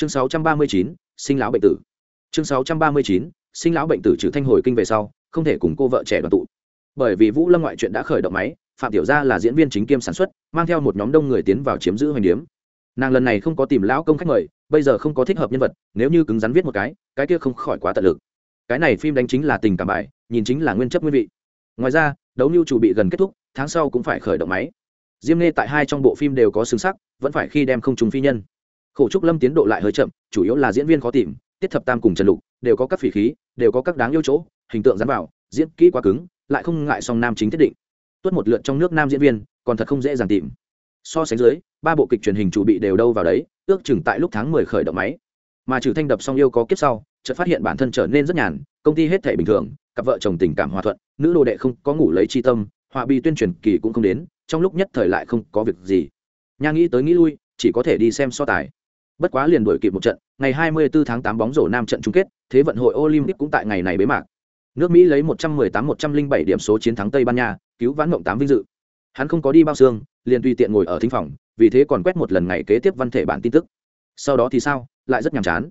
chương 639, sinh lão bệnh tử. Chương 639, sinh lão bệnh tử trừ thanh hồi kinh về sau không thể cùng cô vợ trẻ đoàn tụ. Bởi vì vũ lâm ngoại chuyện đã khởi động máy phạm tiểu gia là diễn viên chính kiêm sản xuất mang theo một nhóm đông người tiến vào chiếm giữ hoành điếm. Nàng lần này không có tìm lão công khách mời bây giờ không có thích hợp nhân vật nếu như cứng rắn viết một cái cái kia không khỏi quá tận lực. Cái này phim đánh chính là tình cảm bài nhìn chính là nguyên chất nguyên vị. Ngoài ra đấu lưu chủ bị gần kết thúc tháng sau cũng phải khởi động máy. Diêm nê tại hai trong bộ phim đều có xứng sắc vẫn phải khi đem không trùng phi nhân khổ trúc lâm tiến độ lại hơi chậm, chủ yếu là diễn viên khó tìm, tiết thập tam cùng trần lục đều có các phỉ khí, đều có các đáng yêu chỗ, hình tượng dán vào, diễn kỹ quá cứng, lại không ngại song nam chính thiết định. Tuất một lượt trong nước nam diễn viên, còn thật không dễ dàng tìm. So sánh dưới, ba bộ kịch truyền hình chủ bị đều đâu vào đấy, ước chừng tại lúc tháng mười khởi động máy. Mà trừ thanh đập xong yêu có kiếp sau, chợt phát hiện bản thân trở nên rất nhàn, công ty hết thể bình thường, cặp vợ chồng tình cảm hòa thuận, nữ đồ đệ không có ngủ lấy chi tâm, họa bi tuyên truyền kỳ cũng không đến, trong lúc nhất thời lại không có việc gì. Nha nghĩ tới nghĩ lui, chỉ có thể đi xem so tài bất quá liền đuổi kịp một trận, ngày 24 tháng 8 bóng rổ nam trận chung kết, thế vận hội olympic cũng tại ngày này bế mạc. Nước mỹ lấy 118-107 điểm số chiến thắng tây ban nha, cứu vãn mộng tám vinh dự. Hắn không có đi bao xương, liền tùy tiện ngồi ở thính phòng, vì thế còn quét một lần ngày kế tiếp văn thể bản tin tức. Sau đó thì sao, lại rất nhàm chán.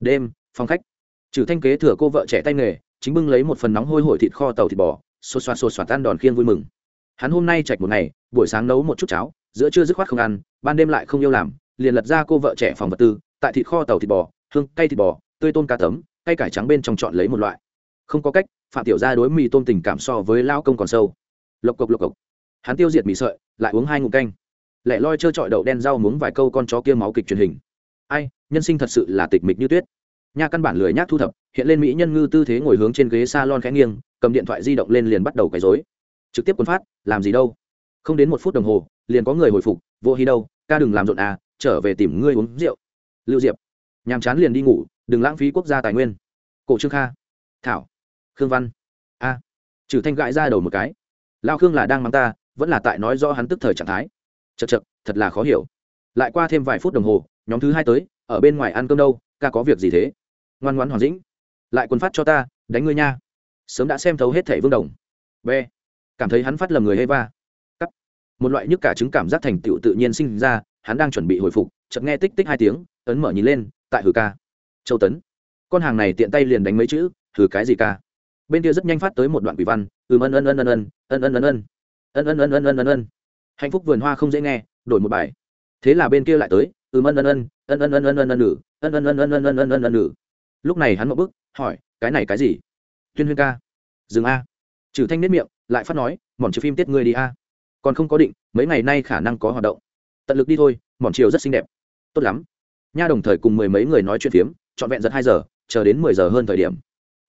Đêm, phòng khách. Trừ thanh kế thừa cô vợ trẻ tay nghề, chính bưng lấy một phần nóng hôi hổi thịt kho tàu thịt bò, xô xoa xô xoa tan đòn khiên vui mừng. Hắn hôm nay chạch một ngày, buổi sáng nấu một chút cháo, giữa trưa dứt khoát không ăn, ban đêm lại không yêu làm liền lật ra cô vợ trẻ phòng vật tư, tại thịt kho tàu thịt bò, hương, cay thịt bò, tươi tôn cá tấm, cay cải trắng bên trong chọn lấy một loại. Không có cách, phạm tiểu gia đối mì tôm tình cảm so với lao công còn sâu. Lộc cộc lộc cộc. Hắn tiêu diệt mì sợi, lại uống hai ngụm canh. Lẻ loi trơ trọi đậu đen rau muống vài câu con chó kia máu kịch truyền hình. Ai, nhân sinh thật sự là tịch mịch như tuyết. Nha căn bản lười nhác thu thập, hiện lên mỹ nhân ngư tư thế ngồi hướng trên ghế salon khẽ nghiêng, cầm điện thoại di động lên liền bắt đầu quấy rối. Trực tiếp quân phát, làm gì đâu. Không đến một phút đồng hồ, liền có người hồi phục, vô hi đâu, ca đừng làm rộn à trở về tìm ngươi uống rượu. Lưu diệp, nhàm chán liền đi ngủ, đừng lãng phí quốc gia tài nguyên. Cổ trương kha, thảo, khương văn. A à. trừ thanh gãi ra đầu một cái. Lao khương là đang mắng ta, vẫn là tại nói rõ hắn tức thời trạng thái. Chật chật thật là khó hiểu. Lại qua thêm vài phút đồng hồ, nhóm thứ hai tới, ở bên ngoài ăn cơm đâu, ca có việc gì thế? Ngoan ngoan hoàn dĩnh. Lại quần phát cho ta, đánh ngươi nha. Sớm đã xem thấu hết thẻ vương đồng. B, cảm thấy hắn phát lầm người hay va. Cắt. Một loại nhức cả chứng cảm giác thành tựu tự nhiên sinh ra hắn đang chuẩn bị hồi phục chợt nghe tích tích hai tiếng ấn mở nhìn lên tại hử ca châu tấn con hàng này tiện tay liền đánh mấy chữ hử cái gì ca bên kia rất nhanh phát tới một đoạn quỷ văn ừm ân ân ân ân ân ân ân ân ân ân ân ân ân ân ân ân hạnh phúc vườn hoa không dễ nghe đổi một bài thế là bên kia lại tới ừm ân ân ân ân ân ân ân ân ân nữ ân ân ân ân ân ân ân ân ân nữ lúc này hắn một bức hỏi cái này cái gì tuyên huyên ca dừng a trừ thanh nết miệng lại phát nói mỏn chiếu phim tiết ngươi đi a còn không có định mấy ngày nay khả năng có hoạt động tận lực đi thôi mòn chiều rất xinh đẹp. Tốt lắm. Nha đồng thời cùng mười mấy người nói chuyện phiếm, trọn vẹn giật hai giờ, chờ đến mười giờ hơn thời điểm.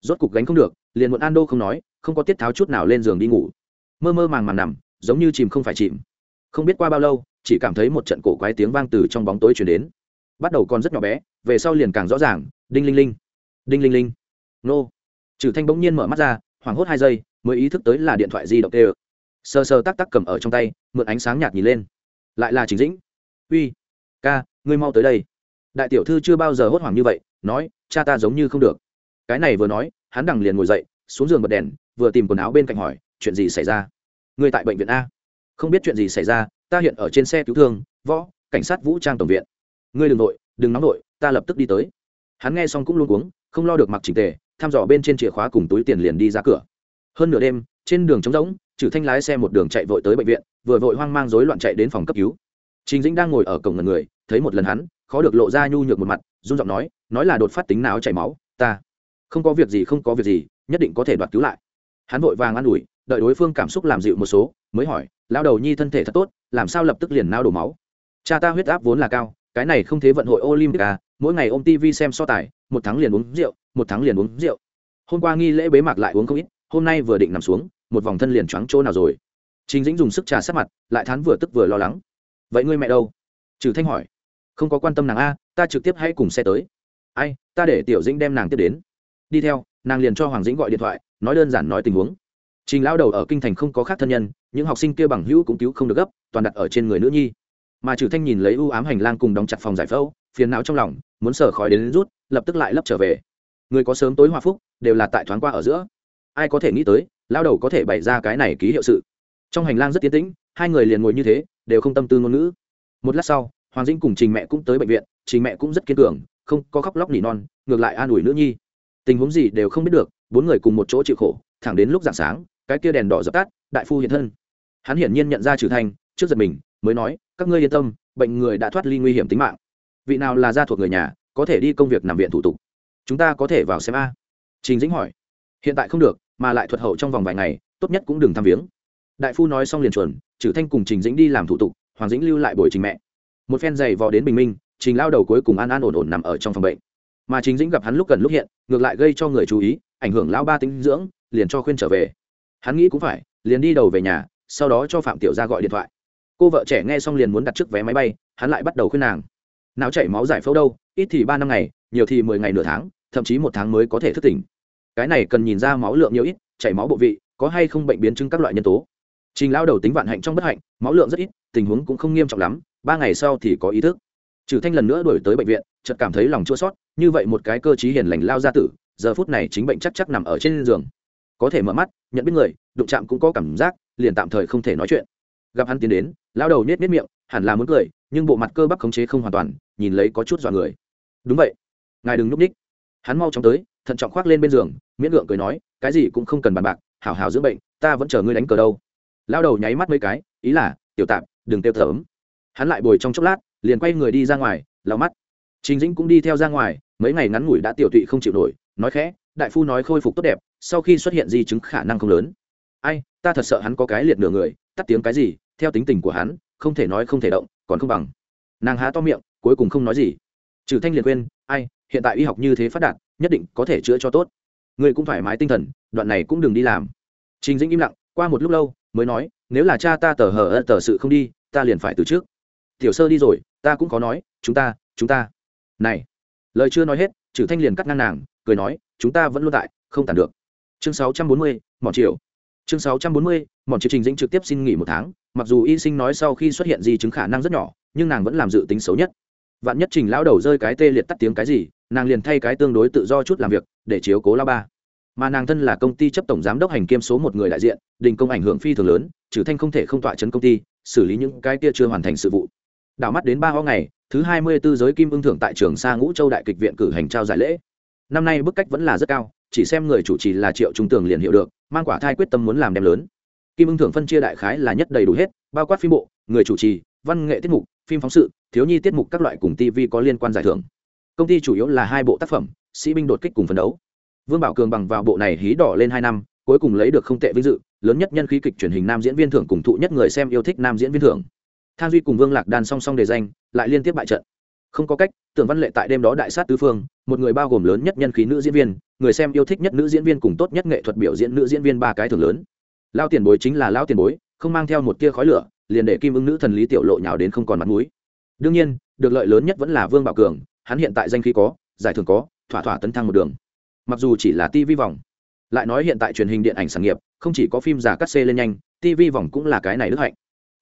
Rốt cục gánh không được, liền muộn an đô không nói, không có tiết tháo chút nào lên giường đi ngủ. Mơ mơ màng màng nằm, giống như chìm không phải chìm. Không biết qua bao lâu, chỉ cảm thấy một trận cổ quái tiếng vang từ trong bóng tối chuyển đến. Bắt đầu còn rất nhỏ bé, về sau liền càng rõ ràng, đinh linh linh. Đinh linh linh. Nô. Trừ thanh bỗng nhiên mở mắt ra, hoảng hốt hai giây, mới ý thức tới là điện thoại di động tê ơ sờ sờ tắc tắc cầm ở trong tay, mượn ánh sáng nhạt nhìn lên lại là chính dĩnh. Uy, ca, ngươi mau tới đây. Đại tiểu thư chưa bao giờ hốt hoảng như vậy, nói, cha ta giống như không được. Cái này vừa nói, hắn đằng liền ngồi dậy, xuống giường bật đèn, vừa tìm quần áo bên cạnh hỏi, chuyện gì xảy ra? Ngươi tại bệnh viện a. Không biết chuyện gì xảy ra, ta hiện ở trên xe cứu thương, võ, cảnh sát vũ trang tổng viện. Ngươi đừng nội đừng nóng nội ta lập tức đi tới. Hắn nghe xong cũng luôn cuống, không lo được mặc chỉnh tề, thăm dò bên trên chìa khóa cùng túi tiền liền đi ra cửa. Hơn nửa đêm trên đường trống rỗng trừ thanh lái xe một đường chạy vội tới bệnh viện, vừa vội hoang mang rối loạn chạy đến phòng cấp cứu. Trình dĩnh đang ngồi ở cổng ngần người, thấy một lần hắn, khó được lộ ra nhu nhược một mặt, run giọng nói nói là đột phát tính não chảy máu, ta không có việc gì, không có việc gì, nhất định có thể đoạt cứu lại. Hắn vội vàng an ủi, đợi đối phương cảm xúc làm dịu một số, mới hỏi lao đầu nhi thân thể thật tốt, làm sao lập tức liền nao đổ máu? Cha ta huyết áp vốn là cao, cái này không thế vận hội olympic à mỗi ngày ôm tv xem so tài, một tháng liền uống rượu, một tháng liền uống rượu. Hôm qua nghi lễ bế mạc lại uống không ít hôm nay vừa định nằm xuống một vòng thân liền choáng chỗ nào rồi? Chính dĩnh dùng sức trà sát mặt lại thán vừa tức vừa lo lắng. Vậy ngươi mẹ đâu? Trừ thanh hỏi. Không có quan tâm nàng a ta trực tiếp hãy cùng xe tới. Ai ta để tiểu dĩnh đem nàng tiếp đến. Đi theo nàng liền cho hoàng dĩnh gọi điện thoại nói đơn giản nói tình huống. Trình lao đầu ở kinh thành không có khác thân nhân những học sinh kia bằng hữu cũng cứu không được gấp toàn đặt ở trên người nữ nhi. Mà trừ thanh nhìn lấy ưu ám hành lang cùng đóng chặt phòng giải phẫu phiền não trong lòng muốn sở khói đến, đến rút lập tức lại lấp trở về. Người có sớm tối hòa phúc đều là tại thoáng qua ở giữa ai có thể nghĩ tới lao đầu có thể bày ra cái này ký hiệu sự. Trong hành lang rất tiến tĩnh, hai người liền ngồi như thế, đều không tâm tư ngôn ngữ. Một lát sau, hoàng dĩnh cùng trình mẹ cũng tới bệnh viện, trình mẹ cũng rất kiên cường, không có khóc lóc nỉ non, ngược lại an ủi nữ nhi. Tình huống gì đều không biết được, bốn người cùng một chỗ chịu khổ, thẳng đến lúc dạng sáng, cái kia đèn đỏ dập tắt, đại phu hiện thân. Hắn hiển nhiên nhận ra trừ thanh trước giật mình, mới nói, các ngươi yên tâm, bệnh người đã thoát ly nguy hiểm tính mạng. Vị nào là gia thuộc người nhà, có thể đi công việc nằm viện thủ tục. Chúng ta có thể vào xem a. Trình dĩnh hỏi. Hiện tại không được mà lại thuật hậu trong vòng vài ngày, tốt nhất cũng đừng thăm viếng. Đại phu nói xong liền chuẩn trừ thanh cùng trình dĩnh đi làm thủ tục, hoàng dĩnh lưu lại buổi trình mẹ. Một phen giày vò đến bình minh, trình lao đầu cuối cùng an an ổn ổn nằm ở trong phòng bệnh. Mà trình dĩnh gặp hắn lúc gần lúc hiện, ngược lại gây cho người chú ý, ảnh hưởng lao ba tính dưỡng, liền cho khuyên trở về. Hắn nghĩ cũng phải, liền đi đầu về nhà, sau đó cho phạm tiểu gia gọi điện thoại. Cô vợ trẻ nghe xong liền muốn đặt trước vé máy bay, hắn lại bắt đầu khuyên nàng. Não chảy máu giải phẫu đâu, ít thì ba năm ngày, nhiều thì mười ngày nửa tháng, thậm chí một tháng mới có thể thức tỉnh cái này cần nhìn ra máu lượng nhiều ít, chảy máu bộ vị, có hay không bệnh biến chứng các loại nhân tố. Trình lao đầu tính vạn hạnh trong bất hạnh, máu lượng rất ít, tình huống cũng không nghiêm trọng lắm, ba ngày sau thì có ý thức. Trừ thanh lần nữa đuổi tới bệnh viện, chợt cảm thấy lòng chua sót như vậy một cái cơ trí hiền lành lao ra tử, giờ phút này chính bệnh chắc chắc nằm ở trên giường. Có thể mở mắt, nhận biết người, đụng chạm cũng có cảm giác, liền tạm thời không thể nói chuyện. Gặp hắn tiến đến lao đầu nhếch nết miệng, hẳn là muốn cười, nhưng bộ mặt cơ bắp khống chế không hoàn toàn, nhìn lấy có chút dọa người. Đúng vậy, ngài đừng núp ních. Hắn mau chóng tới thận trọng khoác lên bên giường, miễn ngượng cười nói, cái gì cũng không cần bàn bạc, hảo hảo dưỡng bệnh, ta vẫn chờ ngươi đánh cờ đâu. Lao đầu nháy mắt mấy cái, ý là, tiểu tạp, đừng tiêu thởm hắn lại bồi trong chốc lát, liền quay người đi ra ngoài lao mắt. Trình dĩnh cũng đi theo ra ngoài, mấy ngày ngắn ngủi đã tiểu tụy không chịu nổi, nói khẽ, đại phu nói khôi phục tốt đẹp, sau khi xuất hiện di chứng khả năng không lớn. Ai, ta thật sợ hắn có cái liệt nửa người, tắt tiếng cái gì, theo tính tình của hắn, không thể nói không thể động, còn không bằng. Nàng há to miệng, cuối cùng không nói gì. Trừ thanh liệt quên, ai hiện tại y học như thế phát đạt, nhất định có thể chữa cho tốt. Người cũng thoải mái tinh thần, đoạn này cũng đừng đi làm. Trình dĩnh im lặng, qua một lúc lâu, mới nói, nếu là cha ta tờ hờ ơ tờ sự không đi, ta liền phải từ trước. Tiểu sơ đi rồi, ta cũng có nói, chúng ta chúng ta. Này. Lời chưa nói hết trừ thanh liền cắt ngang nàng, cười nói, chúng ta vẫn luôn tại, không tàn được. Chương sáu trăm bốn mươi chiều chương sáu trăm bốn mươi chiều trình dĩnh trực tiếp xin nghỉ một tháng, mặc dù y sinh nói sau khi xuất hiện di chứng khả năng rất nhỏ, nhưng nàng vẫn làm dự tính xấu nhất. Vạn nhất trình lão đầu rơi cái tê liệt tắt tiếng cái gì nàng liền thay cái tương đối tự do chút làm việc, để chiếu cố la ba. Mà nàng thân là công ty chấp tổng giám đốc hành kiêm số một người đại diện, đình công ảnh hưởng phi thường lớn, trừ thanh không thể không tọa chấn công ty, xử lý những cái kia chưa hoàn thành sự vụ. Đảo mắt đến ba ho ngày, thứ hai mươi 24 giới kim ưng thưởng tại trường sa ngũ châu đại kịch viện cử hành trao giải lễ. Năm nay bức cách vẫn là rất cao, chỉ xem người chủ trì là triệu trung tường liền hiểu được, mang quả thai quyết tâm muốn làm đem lớn. Kim ưng thưởng phân chia đại khái là nhất đầy đủ hết, bao quát phim bộ, người chủ trì, văn nghệ tiết mục, phim phóng sự, thiếu nhi tiết mục các loại cùng tv có liên quan giải thưởng công ty chủ yếu là hai bộ tác phẩm, sĩ binh đột kích cùng phấn đấu. Vương bảo cường bằng vào bộ này hí đỏ lên hai năm, cuối cùng lấy được không tệ vinh dự, lớn nhất nhân khí kịch truyền hình nam diễn viên thưởng cùng thụ nhất người xem yêu thích nam diễn viên thưởng. Thang duy cùng vương lạc đàn song song đề danh, lại liên tiếp bại trận. Không có cách, tưởng văn lệ tại đêm đó đại sát tứ phương, một người bao gồm lớn nhất nhân khí nữ diễn viên, người xem yêu thích nhất nữ diễn viên cùng tốt nhất nghệ thuật biểu diễn nữ diễn viên ba cái thưởng lớn. Lao tiền bối chính là lao tiền bối, không mang theo một tia khói lửa, liền để kim ứng nữ thần lý tiểu lộ nhào đến không còn mặt mũi. Đương nhiên, được lợi lớn nhất vẫn là vương bảo cường hắn hiện tại danh khí có, giải thưởng có, thỏa thỏa tấn thăng một đường. Mặc dù chỉ là tv vòng, lại nói hiện tại truyền hình điện ảnh sản nghiệp, không chỉ có phim giả cắt xê lên nhanh tv vòng cũng là cái này đức hạnh.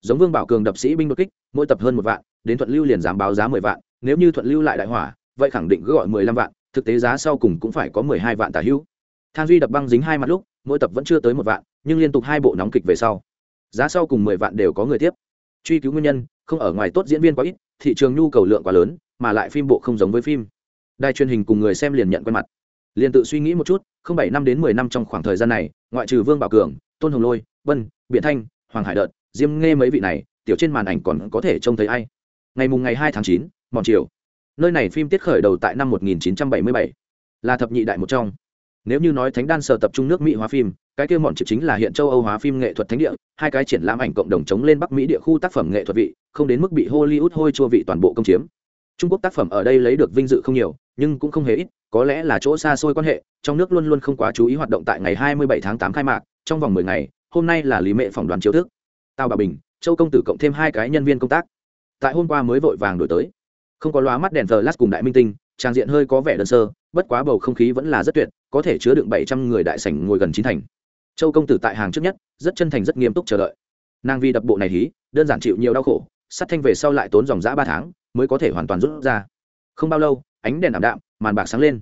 Giống vương bảo cường đập sĩ binh đột kích, mỗi tập hơn một vạn, đến thuận lưu liền dám báo giá mười vạn, nếu như thuận lưu lại đại hỏa, vậy khẳng định cứ gọi mười lăm vạn, thực tế giá sau cùng cũng phải có mười hai vạn tả hữu. Than duy đập băng dính hai mặt lúc, mỗi tập vẫn chưa tới một vạn, nhưng liên tục hai bộ nóng kịch về sau, giá sau cùng mười vạn đều có người tiếp. Truy cứu nguyên nhân, không ở ngoài tốt diễn viên quá ít, thị trường nhu cầu lượng quá lớn mà lại phim bộ không giống với phim. Đài truyền hình cùng người xem liền nhận quen mặt. Liền tự suy nghĩ một chút không bảy năm đến mười năm trong khoảng thời gian này ngoại trừ vương bảo cường tôn hồng lôi vân biện thanh hoàng hải đợt diêm nghe mấy vị này tiểu trên màn ảnh còn có thể trông thấy ai? Ngày mùng ngày hai tháng chín mòn chiều nơi này phim tiết khởi đầu tại năm 1977, là thập nhị đại một trong. Nếu như nói thánh đan sở tập trung nước mỹ hóa phim cái kia mọn chữ chính là hiện châu âu hóa phim nghệ thuật thánh địa hai cái triển lãm ảnh cộng đồng chống lên bắc mỹ địa khu tác phẩm nghệ thuật vị không đến mức bị hollywood hôi chua vị toàn bộ công chiếm trung quốc tác phẩm ở đây lấy được vinh dự không nhiều, nhưng cũng không hề ít, có lẽ là chỗ xa xôi quan hệ, trong nước luôn luôn không quá chú ý hoạt động tại ngày 27 tháng 8 khai mạc, trong vòng 10 ngày, hôm nay là lý mệ phỏng đoán chiếu thức. Tào bà bình, châu công tử cộng thêm hai cái nhân viên công tác. Tại hôm qua mới vội vàng đổi tới. Không có loa mắt đèn thờ lát cùng đại minh tinh, trang diện hơi có vẻ đơn sơ, bất quá bầu không khí vẫn là rất tuyệt, có thể chứa đựng bảy trăm người đại sảnh ngồi gần chín thành. Châu công tử tại hàng trước nhất, rất chân thành rất nghiêm túc chờ đợi. Nàng Vi đập bộ này hí, đơn giản chịu nhiều đau khổ, sát thanh về sau lại tốn dòng giã ba tháng mới có thể hoàn toàn rút ra. Không bao lâu, ánh đèn ảm đạm, màn bạc sáng lên.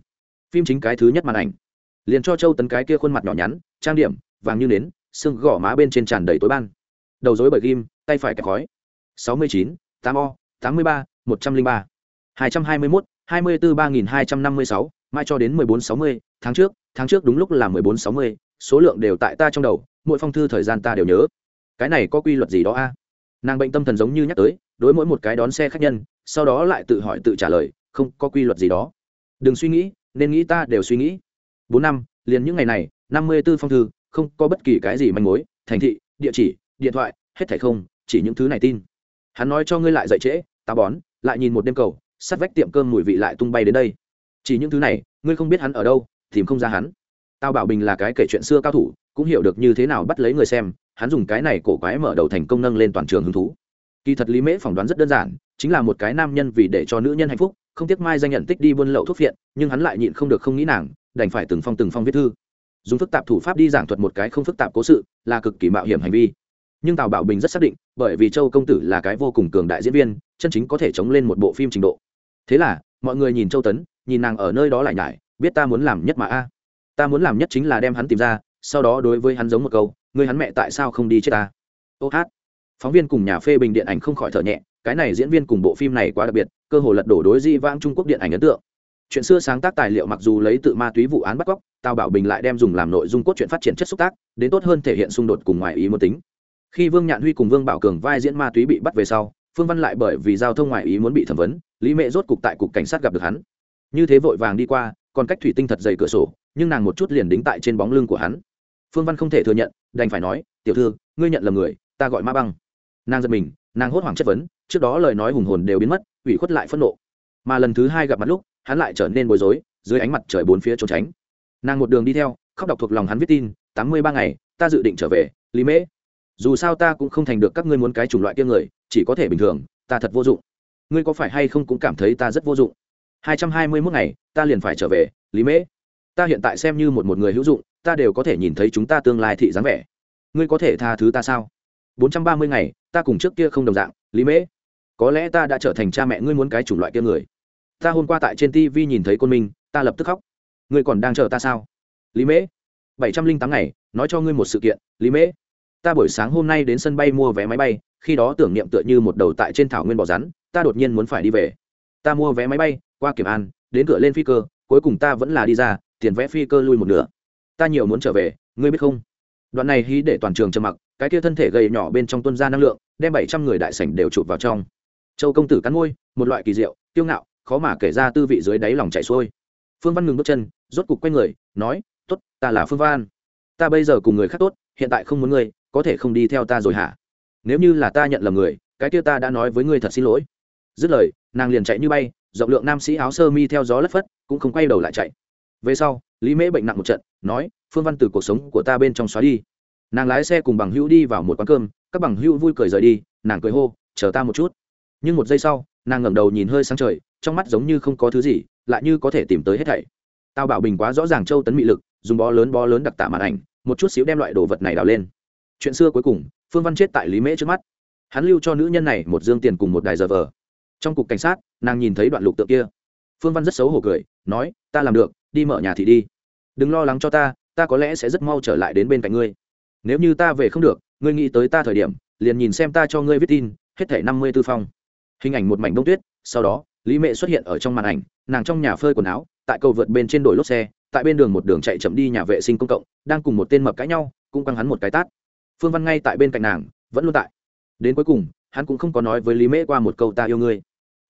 Phim chính cái thứ nhất màn ảnh. Liền cho châu tấn cái kia khuôn mặt nhỏ nhắn, trang điểm, vàng như nến, xương gỏ má bên trên tràn đầy tối ban. Đầu dối bởi ghim, tay phải kẹp khói. Sáu mươi chín, tám o, tám mươi ba, một trăm linh ba. hai trăm hai mươi mốt, hai mươi bốn ba nghìn hai trăm năm mươi sáu. Mai cho đến mười bốn sáu mươi, tháng trước tháng trước đúng lúc là mười bốn sáu mươi. Số lượng đều tại ta trong đầu, mỗi phong thư thời gian ta đều nhớ. Cái này có quy luật gì đó a? Nàng bệnh tâm thần giống như nhắc tới, đối mỗi một cái đón xe khách nhân sau đó lại tự hỏi tự trả lời, không, có quy luật gì đó. Đừng suy nghĩ, nên nghĩ ta đều suy nghĩ. Bốn năm, liền những ngày này, năm mươi b ố phong thư, không có bất kỳ cái gì manh mối, thành thị, địa chỉ, điện thoại, hết thảy không, chỉ những thứ này tin. Hắn nói cho ngươi lại dậy trễ táo bón, lại nhìn một đêm cầu, sắt vách tiệm cơm mùi vị lại tung bay đến đây. Chỉ những thứ này, ngươi không biết hắn ở đâu, tìm không ra hắn. Tao bảo bình là cái kể chuyện xưa cao thủ, cũng hiểu được như thế nào bắt lấy người xem, hắn dùng cái này cổ quái mở đầu thành công nâng lên toàn trường hứng thú kỳ thật lý mễ phỏng đoán rất đơn giản, chính là một cái nam nhân vì để cho nữ nhân hạnh phúc, không tiếc mai danh nhận tích đi buôn lậu thuốc phiện, nhưng hắn lại nhịn không được không nghĩ nàng, đành phải từng phong từng phong viết thư. Dùng phức tạp thủ pháp đi giảng thuật một cái không phức tạp cố sự, là cực kỳ mạo hiểm hành vi. Nhưng tào bảo bình rất xác định, bởi vì châu công tử là cái vô cùng cường đại diễn viên, chân chính có thể chống lên một bộ phim trình độ. Thế là, mọi người nhìn châu tấn, nhìn nàng ở nơi đó lại nhải, biết ta muốn làm nhất mà a. Ta muốn làm nhất chính là đem hắn tìm ra, sau đó đối với hắn giống một câu người hắn mẹ tại sao không đi chết ta? Ô hát phóng viên cùng nhà phê bình điện ảnh không khỏi thở nhẹ, cái này diễn viên cùng bộ phim này quá đặc biệt, cơ hồ lật đổ đối di vãng trung quốc điện ảnh ấn tượng. Chuyện xưa sáng tác tài liệu mặc dù lấy tự ma túy vụ án bắt cóc, tào bảo bình lại đem dùng làm nội dung cốt truyện phát triển chất xúc tác, đến tốt hơn thể hiện xung đột cùng ngoài ý muốn tính. Khi vương nhạn huy cùng vương bảo cường vai diễn ma túy bị bắt về sau, phương văn lại bởi vì giao thông ngoại ý muốn bị thẩm vấn, lý mẹ rốt cục tại cục cảnh sát gặp được hắn. Như thế vội vàng đi qua, còn cách thủy tinh thật dày cửa sổ, nhưng nàng một chút liền đính tại trên bóng lưng của hắn. Phương văn không thể thừa nhận, đành phải nói, tiểu thư, ngươi nhận là người, ta gọi ma băng nàng giật mình, nàng hốt hoảng chất vấn, trước đó lời nói hùng hồn đều biến mất, ủy khuất lại phẫn nộ. Mà lần thứ hai gặp mặt lúc, hắn lại trở nên bối rối, dưới ánh mặt trời bốn phía trốn tránh. Nàng một đường đi theo, khóc đọc thuộc lòng hắn viết tin, tám mươi ba ngày, ta dự định trở về, lý mễ. Dù sao ta cũng không thành được các ngươi muốn cái chủng loại kia người, chỉ có thể bình thường, ta thật vô dụng. Ngươi có phải hay không cũng cảm thấy ta rất vô dụng? Hai trăm hai mươi mốt ngày, ta liền phải trở về, lý mễ. Ta hiện tại xem như một một người hữu dụng, ta đều có thể nhìn thấy chúng ta tương lai thị dáng vẻ. Ngươi có thể tha thứ ta sao? Bốn trăm ba mươi ngày ta cùng trước kia không đồng dạng, lý mễ. Có lẽ ta đã trở thành cha mẹ ngươi muốn cái chủng loại kia người. Ta hôm qua tại trên tv nhìn thấy côn minh ta lập tức khóc. Ngươi còn đang chờ ta sao? Lý mễ. bảy trăm linh tám ngày, nói cho ngươi một sự kiện, lý mễ. Ta buổi sáng hôm nay đến sân bay mua vé máy bay, khi đó tưởng niệm tựa như một đầu tại trên thảo nguyên bò rắn, ta đột nhiên muốn phải đi về. Ta mua vé máy bay, qua kiểm an, đến cửa lên phi cơ, cuối cùng ta vẫn là đi ra, tiền vé phi cơ lui một nửa. Ta nhiều muốn trở về, ngươi biết không? Đoạn này hí để toàn trường trầm mặc, cái kia thân thể gầy nhỏ bên trong tuân ra năng lượng đem bảy trăm người đại sảnh đều chụp vào trong. Châu công tử cắn môi, một loại kỳ diệu, kiêu ngạo, khó mà kể ra tư vị dưới đáy lòng chảy xuôi. Phương văn ngừng bước chân, rốt cục quay người, nói t ố t ta là phương văn. Ta bây giờ cùng người khác tốt, hiện tại không muốn ngươi, có thể không đi theo ta rồi hả? Nếu như là ta nhận lầm người, cái kia ta đã nói với ngươi thật xin lỗi. Dứt lời, nàng liền chạy như bay, rộng lượng nam sĩ áo sơ mi theo gió lất phất, cũng không quay đầu lại chạy. Về sau, lý mễ bệnh nặng một trận, nói, phương văn từ cuộc sống của ta bên trong xóa đi. Nàng lái xe cùng bằng hữu đi vào một quán cơm các bằng hữu vui cười rời đi, nàng cười hô, chờ ta một chút. Nhưng một giây sau, nàng ngẩng đầu nhìn hơi sáng trời, trong mắt giống như không có thứ gì, lại như có thể tìm tới hết thảy. Tao bảo bình quá rõ ràng châu tấn mị lực, dùng bó lớn bó lớn đặc tả màn ảnh, một chút xíu đem loại đồ vật này đào lên. Chuyện xưa cuối cùng, phương văn chết tại lý mễ trước mắt. Hắn lưu cho nữ nhân này một dương tiền cùng một đài giờ vờ. Trong cục cảnh sát, nàng nhìn thấy đoạn lục tượng kia. Phương văn rất xấu hổ cười, nói, ta làm được, đi mở nhà thị đi. Đừng lo lắng cho ta ta có lẽ sẽ rất mau trở lại đến bên cạnh ngươi. Nếu như ta về không được ngươi nghĩ tới ta thời điểm, liền nhìn xem ta cho ngươi viết tin, hết thảy năm mươi tư phong. Hình ảnh một mảnh bông tuyết, sau đó, lý mẹ xuất hiện ở trong màn ảnh, nàng trong nhà phơi quần áo, tại cầu vượt bên trên đồi lốp xe, tại bên đường một đường chạy chậm đi nhà vệ sinh công cộng, đang cùng một tên mập cãi nhau, cũng quăng hắn một cái tát. Phương văn ngay tại bên cạnh nàng, vẫn luôn tại. Đến cuối cùng, hắn cũng không có nói với lý mễ qua một câu ta yêu ngươi.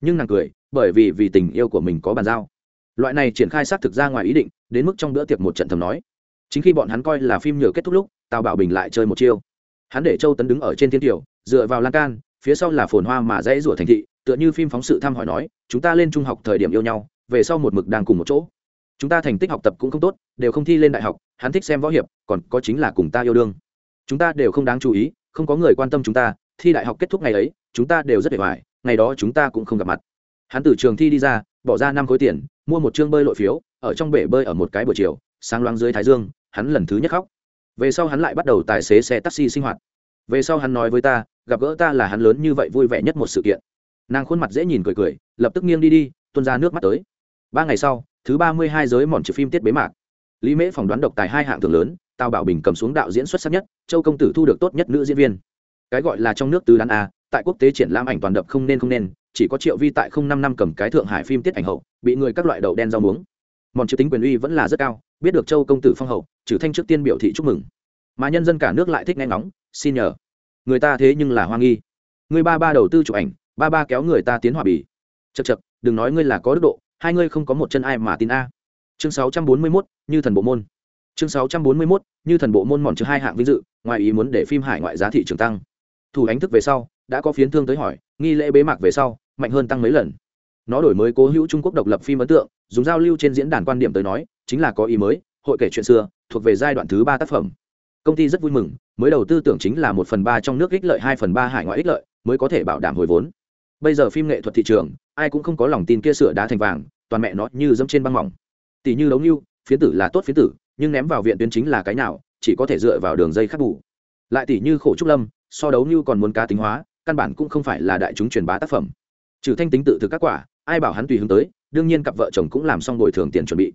Nhưng nàng cười, bởi vì vì tình yêu của mình có bàn giao. Loại này triển khai xác thực ra ngoài ý định, đến mức trong bữa tiệc một trận thầm nói. Chính khi bọn hắn coi là phim nhựa kết thúc lúc, tào bảo bình lại chơi một chiêu hắn để châu tấn đứng ở trên thiên tiểu dựa vào lan can, phía sau là phồn hoa mà dãy rủa thành thị, tựa như phim phóng sự thăm hỏi nói, chúng ta lên trung học thời điểm yêu nhau, về sau một mực đang cùng một chỗ. Chúng ta thành tích học tập cũng không tốt, đều không thi lên đại học, hắn thích xem võ hiệp, còn có chính là cùng ta yêu đương. Chúng ta đều không đáng chú ý, không có người quan tâm chúng ta, thi đại học kết thúc ngày ấy, chúng ta đều rất vẻ vải ngày đó chúng ta cũng không gặp mặt. Hắn từ trường thi đi ra, bỏ ra năm khối tiền, mua một chương bơi lội phiếu, ở trong bể bơi ở một cái buổi chiều, sáng loáng dưới thái dương, hắn lần thứ nhất khóc về sau hắn lại bắt đầu tài xế xe taxi sinh hoạt. Về sau hắn nói với ta, gặp gỡ ta là hắn lớn như vậy vui vẻ nhất một sự kiện. Nàng khuôn mặt dễ nhìn cười cười, lập tức nghiêng đi đi, tuôn ra nước mắt tới. Ba ngày sau, thứ ba mươi hai giới mòn trừ phim tiết bế mạc. Lý mễ phỏng đoán độc tài hai hạng thường lớn, tào bảo bình cầm xuống đạo diễn xuất sắc nhất, châu công tử thu được tốt nhất nữ diễn viên. Cái gọi là trong nước tứ đan a, tại quốc tế triển lãm ảnh toàn đập không nên không nên, chỉ có triệu vi tại không năm năm cầm cái thượng hải phim tiết ảnh hậu, bị người các loại đậu đen rau muống. Mòn chữ tính quyền uy vẫn là rất cao biết được châu công tử phong hậu trừ thanh trước tiên biểu thị chúc mừng. Mà nhân dân cả nước lại thích nghe ngóng xin nhờ. Người ta thế nhưng là hoa nghi. Người ba ba đầu tư chụp ảnh ba ba kéo người ta tiến hòa bì. Chật chật đừng nói ngươi là có đức độ hai ngươi không có một chân ai mà tin a. Chương sáu trăm bốn mươi 641, như thần bộ môn. Chương sáu trăm bốn mươi 641, như thần bộ môn mòn chữ hai hạng vinh dự ngoài ý muốn để phim hải ngoại giá thị trường tăng. Thủ ánh thức về sau đã có phiến thương tới hỏi nghi lễ bế mạc về sau mạnh hơn tăng mấy lần. Nó đổi mới cố hữu trung quốc độc lập phim ấn tượng dùng giao lưu trên diễn đàn quan điểm tới nói chính là có ý mới, hội kể chuyện xưa, thuộc về giai đoạn thứ ba tác phẩm. Công ty rất vui mừng, mới đầu tư tưởng chính là một phần ba trong nước ích lợi, hai phần ba hải ngoại ích lợi, mới có thể bảo đảm hồi vốn. Bây giờ phim nghệ thuật thị trường, ai cũng không có lòng tin kia sửa đá thành vàng, toàn mẹ nó như dẫm trên băng mỏng. Tỷ như đấu như phiến tử là tốt phiến tử, nhưng ném vào viện tuyến chính là cái nào, chỉ có thể dựa vào đường dây khắc bù. Lại tỷ như khổ trúc lâm, so đấu như còn muốn cá tính hóa, căn bản cũng không phải là đại chúng truyền bá tác phẩm. Trừ thanh tính tự thực các quả, ai bảo hắn tùy hướng tới, đương nhiên cặp vợ chồng cũng làm xong bồi thường tiền chuẩn bị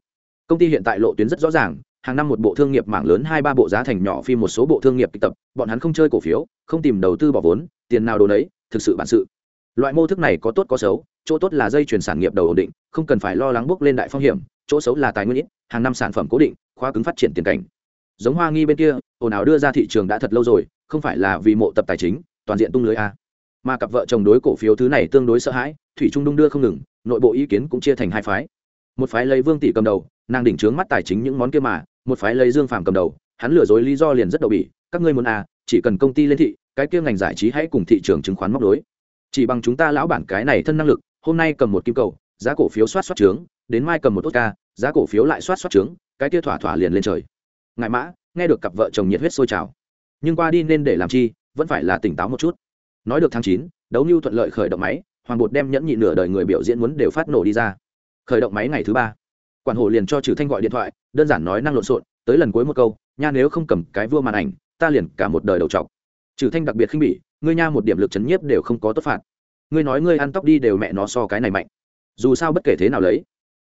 công ty hiện tại lộ tuyến rất rõ ràng, hàng năm một bộ thương nghiệp mảng lớn hai ba bộ giá thành nhỏ phim một số bộ thương nghiệp kịch tập, bọn hắn không chơi cổ phiếu, không tìm đầu tư bỏ vốn, tiền nào đồ đấy thực sự bản sự. Loại mô thức này có tốt có xấu, chỗ tốt là dây chuyển sản nghiệp đầu ổn định, không cần phải lo lắng bước lên đại phong hiểm, chỗ xấu là tài nguyên ít, hàng năm sản phẩm cố định, khóa cứng phát triển tiền cảnh. Giống hoa nghi bên kia, ồn ào đưa ra thị trường đã thật lâu rồi, không phải là vì mộ tập tài chính, toàn diện tung lưới a. Mà cặp vợ chồng đối cổ phiếu thứ này tương đối sợ hãi, thủy trung đung đưa không ngừng, nội bộ ý kiến cũng chia thành hai phái một phái lấy vương tỷ cầm đầu, nàng đỉnh trướng mắt tài chính những món kia mà, một phái lấy dương phàm cầm đầu, hắn lừa dối lý do liền rất đậu bỉ, các ngươi muốn à chỉ cần công ty lên thị, cái kia ngành giải trí hãy cùng thị trường chứng khoán móc đối chỉ bằng chúng ta lão bản cái này thân năng lực, hôm nay cầm một kim cầu, giá cổ phiếu soát soát trướng, đến mai cầm một tốt ca giá cổ phiếu lại soát soát trướng, cái kia thỏa thỏa liền lên trời. Ngại mã, nghe được cặp vợ chồng nhiệt huyết sôi trào. Nhưng qua đi nên để làm chi, vẫn phải là tỉnh táo một chút. Nói được tháng chín, đấu như thuận lợi khởi động máy, hoàng bột đem nhẫn nhị nửa đời người biểu diễn muốn đều phát nổ đi ra khởi động máy ngày thứ ba. Quản hồ liền cho trừ thanh gọi điện thoại, đơn giản nói năng lộn xộn, tới lần cuối một câu, nha, nếu không cầm cái vua màn ảnh, ta liền cả một đời đầu trọc trừ thanh đặc biệt khinh bỉ, ngươi nha, một điểm lực chấn nhiếp đều không có tốt phạt. Ngươi nói ngươi ăn tóc đi đều mẹ nó so cái này mạnh. Dù sao bất kể thế nào lấy.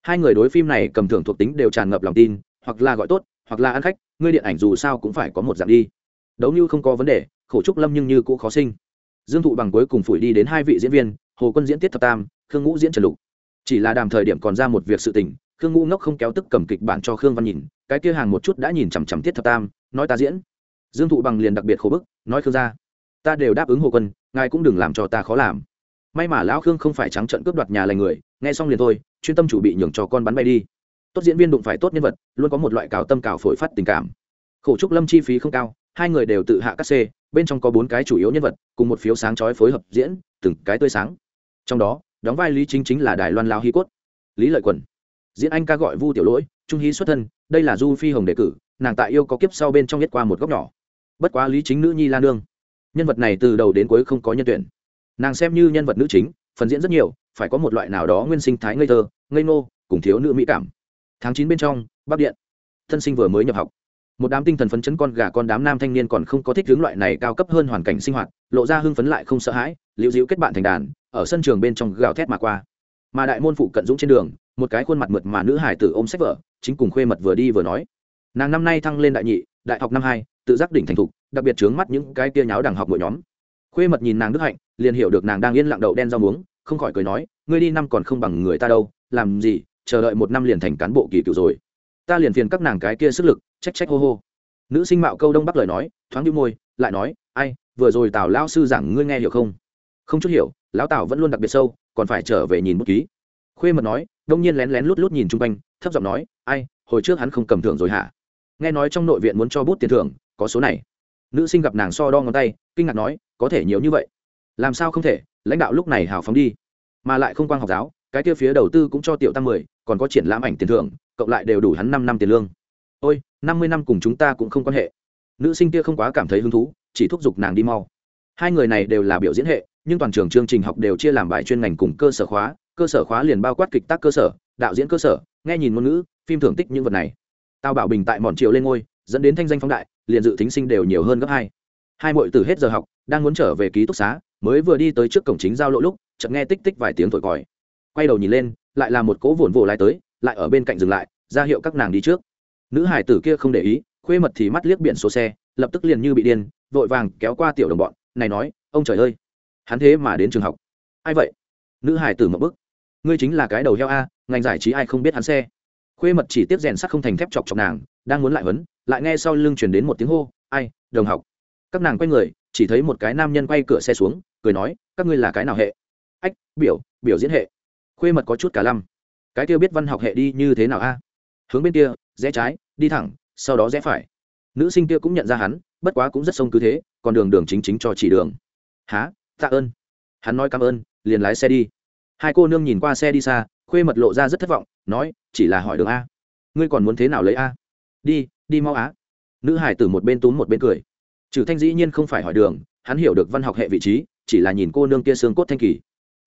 Hai người đối phim này cầm thưởng thuộc tính đều tràn ngập lòng tin, hoặc là gọi tốt, hoặc là ăn khách, ngươi điện ảnh dù sao cũng phải có một dạng đi. Đấu như không có vấn đề, khổ trúc lâm nhưng như cũng khó sinh. Dương thụ bằng cuối cùng phủi đi đến hai vị diễn viên, hồ quân diễn tiết thập tam, khương ngũ diễn trần lục chỉ là đàm thời điểm còn ra một việc sự tình, khương ngũ ngốc không kéo tức cầm kịch bản cho khương văn nhìn, cái kia hàng một chút đã nhìn chằm chằm tiết thập tam, nói ta diễn. Dương thụ bằng liền đặc biệt khổ bức, nói khương ra ta đều đáp ứng hồ quân, ngài cũng đừng làm cho ta khó làm. May mà lão khương không phải trắng trận cướp đoạt nhà lành người, nghe xong liền thôi, chuyên tâm chủ bị nhường cho con bắn bay đi. Tốt diễn viên đụng phải tốt nhân vật, luôn có một loại cào tâm cào phổi phát tình cảm. Khổ trúc lâm chi phí không cao, hai người đều tự hạ các c, bên trong có bốn cái chủ yếu nhân vật, cùng một phiếu sáng chói phối hợp diễn, từng cái tươi sáng. Trong đó đóng vai lý chính chính là đài loan lao hi cốt lý lợi quần diễn anh ca gọi vu tiểu lỗi trung hí xuất thân đây là du phi hồng đề cử nàng tại yêu có kiếp sau bên trong nhất qua một góc nhỏ bất quá lý chính nữ nhi Lan nương nhân vật này từ đầu đến cuối không có nhân tuyển nàng xem như nhân vật nữ chính phần diễn rất nhiều phải có một loại nào đó nguyên sinh thái ngây thơ ngây ngô cùng thiếu nữ mỹ cảm tháng chín bên trong bắc điện thân sinh vừa mới nhập học một đám tinh thần phấn chấn con gà con đám nam thanh niên còn không có thích hướng loại này cao cấp hơn hoàn cảnh sinh hoạt lộ ra hưng phấn lại không sợ hãi liễu dĩu kết bạn thành đàn ở sân trường bên trong gào thét mà qua. Mà đại môn phụ cận dũng trên đường, một cái khuôn mặt mượt mà nữ hải tử ôm sách vở, chính cùng khuê mật vừa đi vừa nói. Nàng năm nay thăng lên đại nhị, đại học năm hai, tự giác đỉnh thành thục, đặc biệt trướng mắt những cái tia nháo đằng học mỗi nhóm. Khuê mật nhìn nàng đức hạnh, liền hiểu được nàng đang yên lặng đậu đen rau muống, không khỏi cười nói, ngươi đi năm còn không bằng người ta đâu, làm gì, chờ đợi một năm liền thành cán bộ kỳ cựu rồi. Ta liền phiền các nàng cái kia sức lực, trách trách hô hô. Nữ sinh mạo câu đông bắc lời nói, thoáng đĩu môi, lại nói, ai, vừa rồi tào lao sư giảng ngươi nghe hiểu không? Không chút hiểu lão tào vẫn luôn đặc biệt sâu, còn phải trở về nhìn bút ký. Khuê mật nói, đông nhiên lén lén lút lút nhìn chung quanh, thấp giọng nói, ai, hồi trước hắn không cầm thưởng rồi hả? Nghe nói trong nội viện muốn cho bút tiền thưởng, có số này. Nữ sinh gặp nàng so đo ngón tay, kinh ngạc nói, có thể nhiều như vậy? Làm sao không thể? Lãnh đạo lúc này hào phóng đi. Mà lại không quan học giáo, cái kia phía đầu tư cũng cho tiểu tăng mười, còn có triển lãm ảnh tiền thưởng, cộng lại đều đủ hắn năm năm tiền lương. Ôi, năm mươi năm cùng chúng ta cũng không quan hệ. Nữ sinh kia không quá cảm thấy hứng thú, chỉ thúc giục nàng đi mau. Hai người này đều là biểu diễn hệ nhưng toàn trường chương trình học đều chia làm bài chuyên ngành cùng cơ sở khóa, cơ sở khóa liền bao quát kịch tác cơ sở, đạo diễn cơ sở, nghe nhìn ngôn ngữ, phim thưởng tích những vật này. Tao bảo bình tại mòn triều lên ngôi, dẫn đến thanh danh phóng đại, liền dự thính sinh đều nhiều hơn gấp hai. Hai mội từ hết giờ học, đang muốn trở về ký túc xá, mới vừa đi tới trước cổng chính giao lộ lúc, chợt nghe tích tích vài tiếng thổi còi. Quay đầu nhìn lên, lại là một cỗ vồn vồ lai tới, lại ở bên cạnh dừng lại, ra hiệu các nàng đi trước. Nữ hải tử kia không để ý, khuê mật thì mắt liếc biển số xe, lập tức liền như bị điên, vội vàng kéo qua tiểu đồng bọn, này nói, ông trời ơi hắn thế mà đến trường học. Ai vậy? Nữ hải tử mậu bức. Ngươi chính là cái đầu heo a, ngành giải trí ai không biết hắn xe. Khuê mật chỉ tiếp rèn sắt không thành thép chọc chọc nàng, đang muốn lại vấn lại nghe sau lưng chuyển đến một tiếng hô, ai, đồng học. Các nàng quay người, chỉ thấy một cái nam nhân quay cửa xe xuống, cười nói, các ngươi là cái nào hệ? Ách, biểu biểu diễn hệ. Khuê mật có chút cả lăm. Cái kia biết văn học hệ đi như thế nào a? Hướng bên kia, rẽ trái, đi thẳng, sau đó rẽ phải. Nữ sinh kia cũng nhận ra hắn, bất quá cũng rất sông cứ thế, còn đường đường chính chính cho chỉ đường. Há tạ ơn. Hắn nói cảm ơn liền lái xe đi. Hai cô nương nhìn qua xe đi xa khuê mật lộ ra rất thất vọng nói chỉ là hỏi đường a. Ngươi còn muốn thế nào lấy a? Đi đi mau á. Nữ hải tử một bên túm một bên cười. Trừ thanh dĩ nhiên không phải hỏi đường hắn hiểu được văn học hệ vị trí chỉ là nhìn cô nương kia xương cốt thanh kỳ.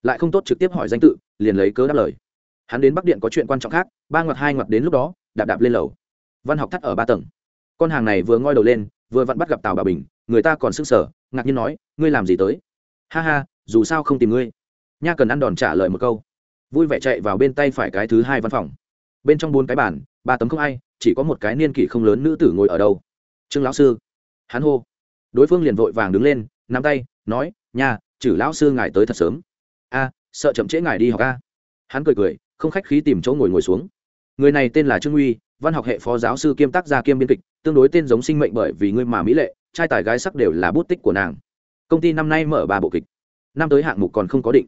Lại không tốt trực tiếp hỏi danh tự liền lấy cớ đáp lời. Hắn đến bắc điện có chuyện quan trọng khác ba ngoặt hai ngoặt đến lúc đó đạp đạp lên lầu. Văn học thắt ở ba tầng. Con hàng này vừa ngoi đầu lên vừa vặn bắt gặp tào bà bình người ta còn s sờ, sở ngạc nhiên nói ngươi làm gì tới? Ha ha, dù sao không tìm ngươi. Nha cần ăn đòn trả lời một câu. Vui vẻ chạy vào bên tay phải cái thứ hai văn phòng. Bên trong bốn cái bàn, ba tấm không ai, chỉ có một cái niên kỷ không lớn nữ tử ngồi ở đâu. Trương lão sư. Hắn hô. Đối phương liền vội vàng đứng lên, nắm tay, nói, nha chử lão sư ngài tới thật sớm. A, sợ chậm trễ ngài đi học a. Hắn cười cười, không khách khí tìm chỗ ngồi ngồi xuống. Người này tên là trương uy, văn học hệ phó giáo sư kiêm tác gia kiêm biên kịch, tương đối tên giống sinh mệnh bởi vì ngươi mà mỹ lệ, trai tài gái sắc đều là bút tích của nàng công ty năm nay mở ba bộ kịch. Năm tới hạng mục còn không có định.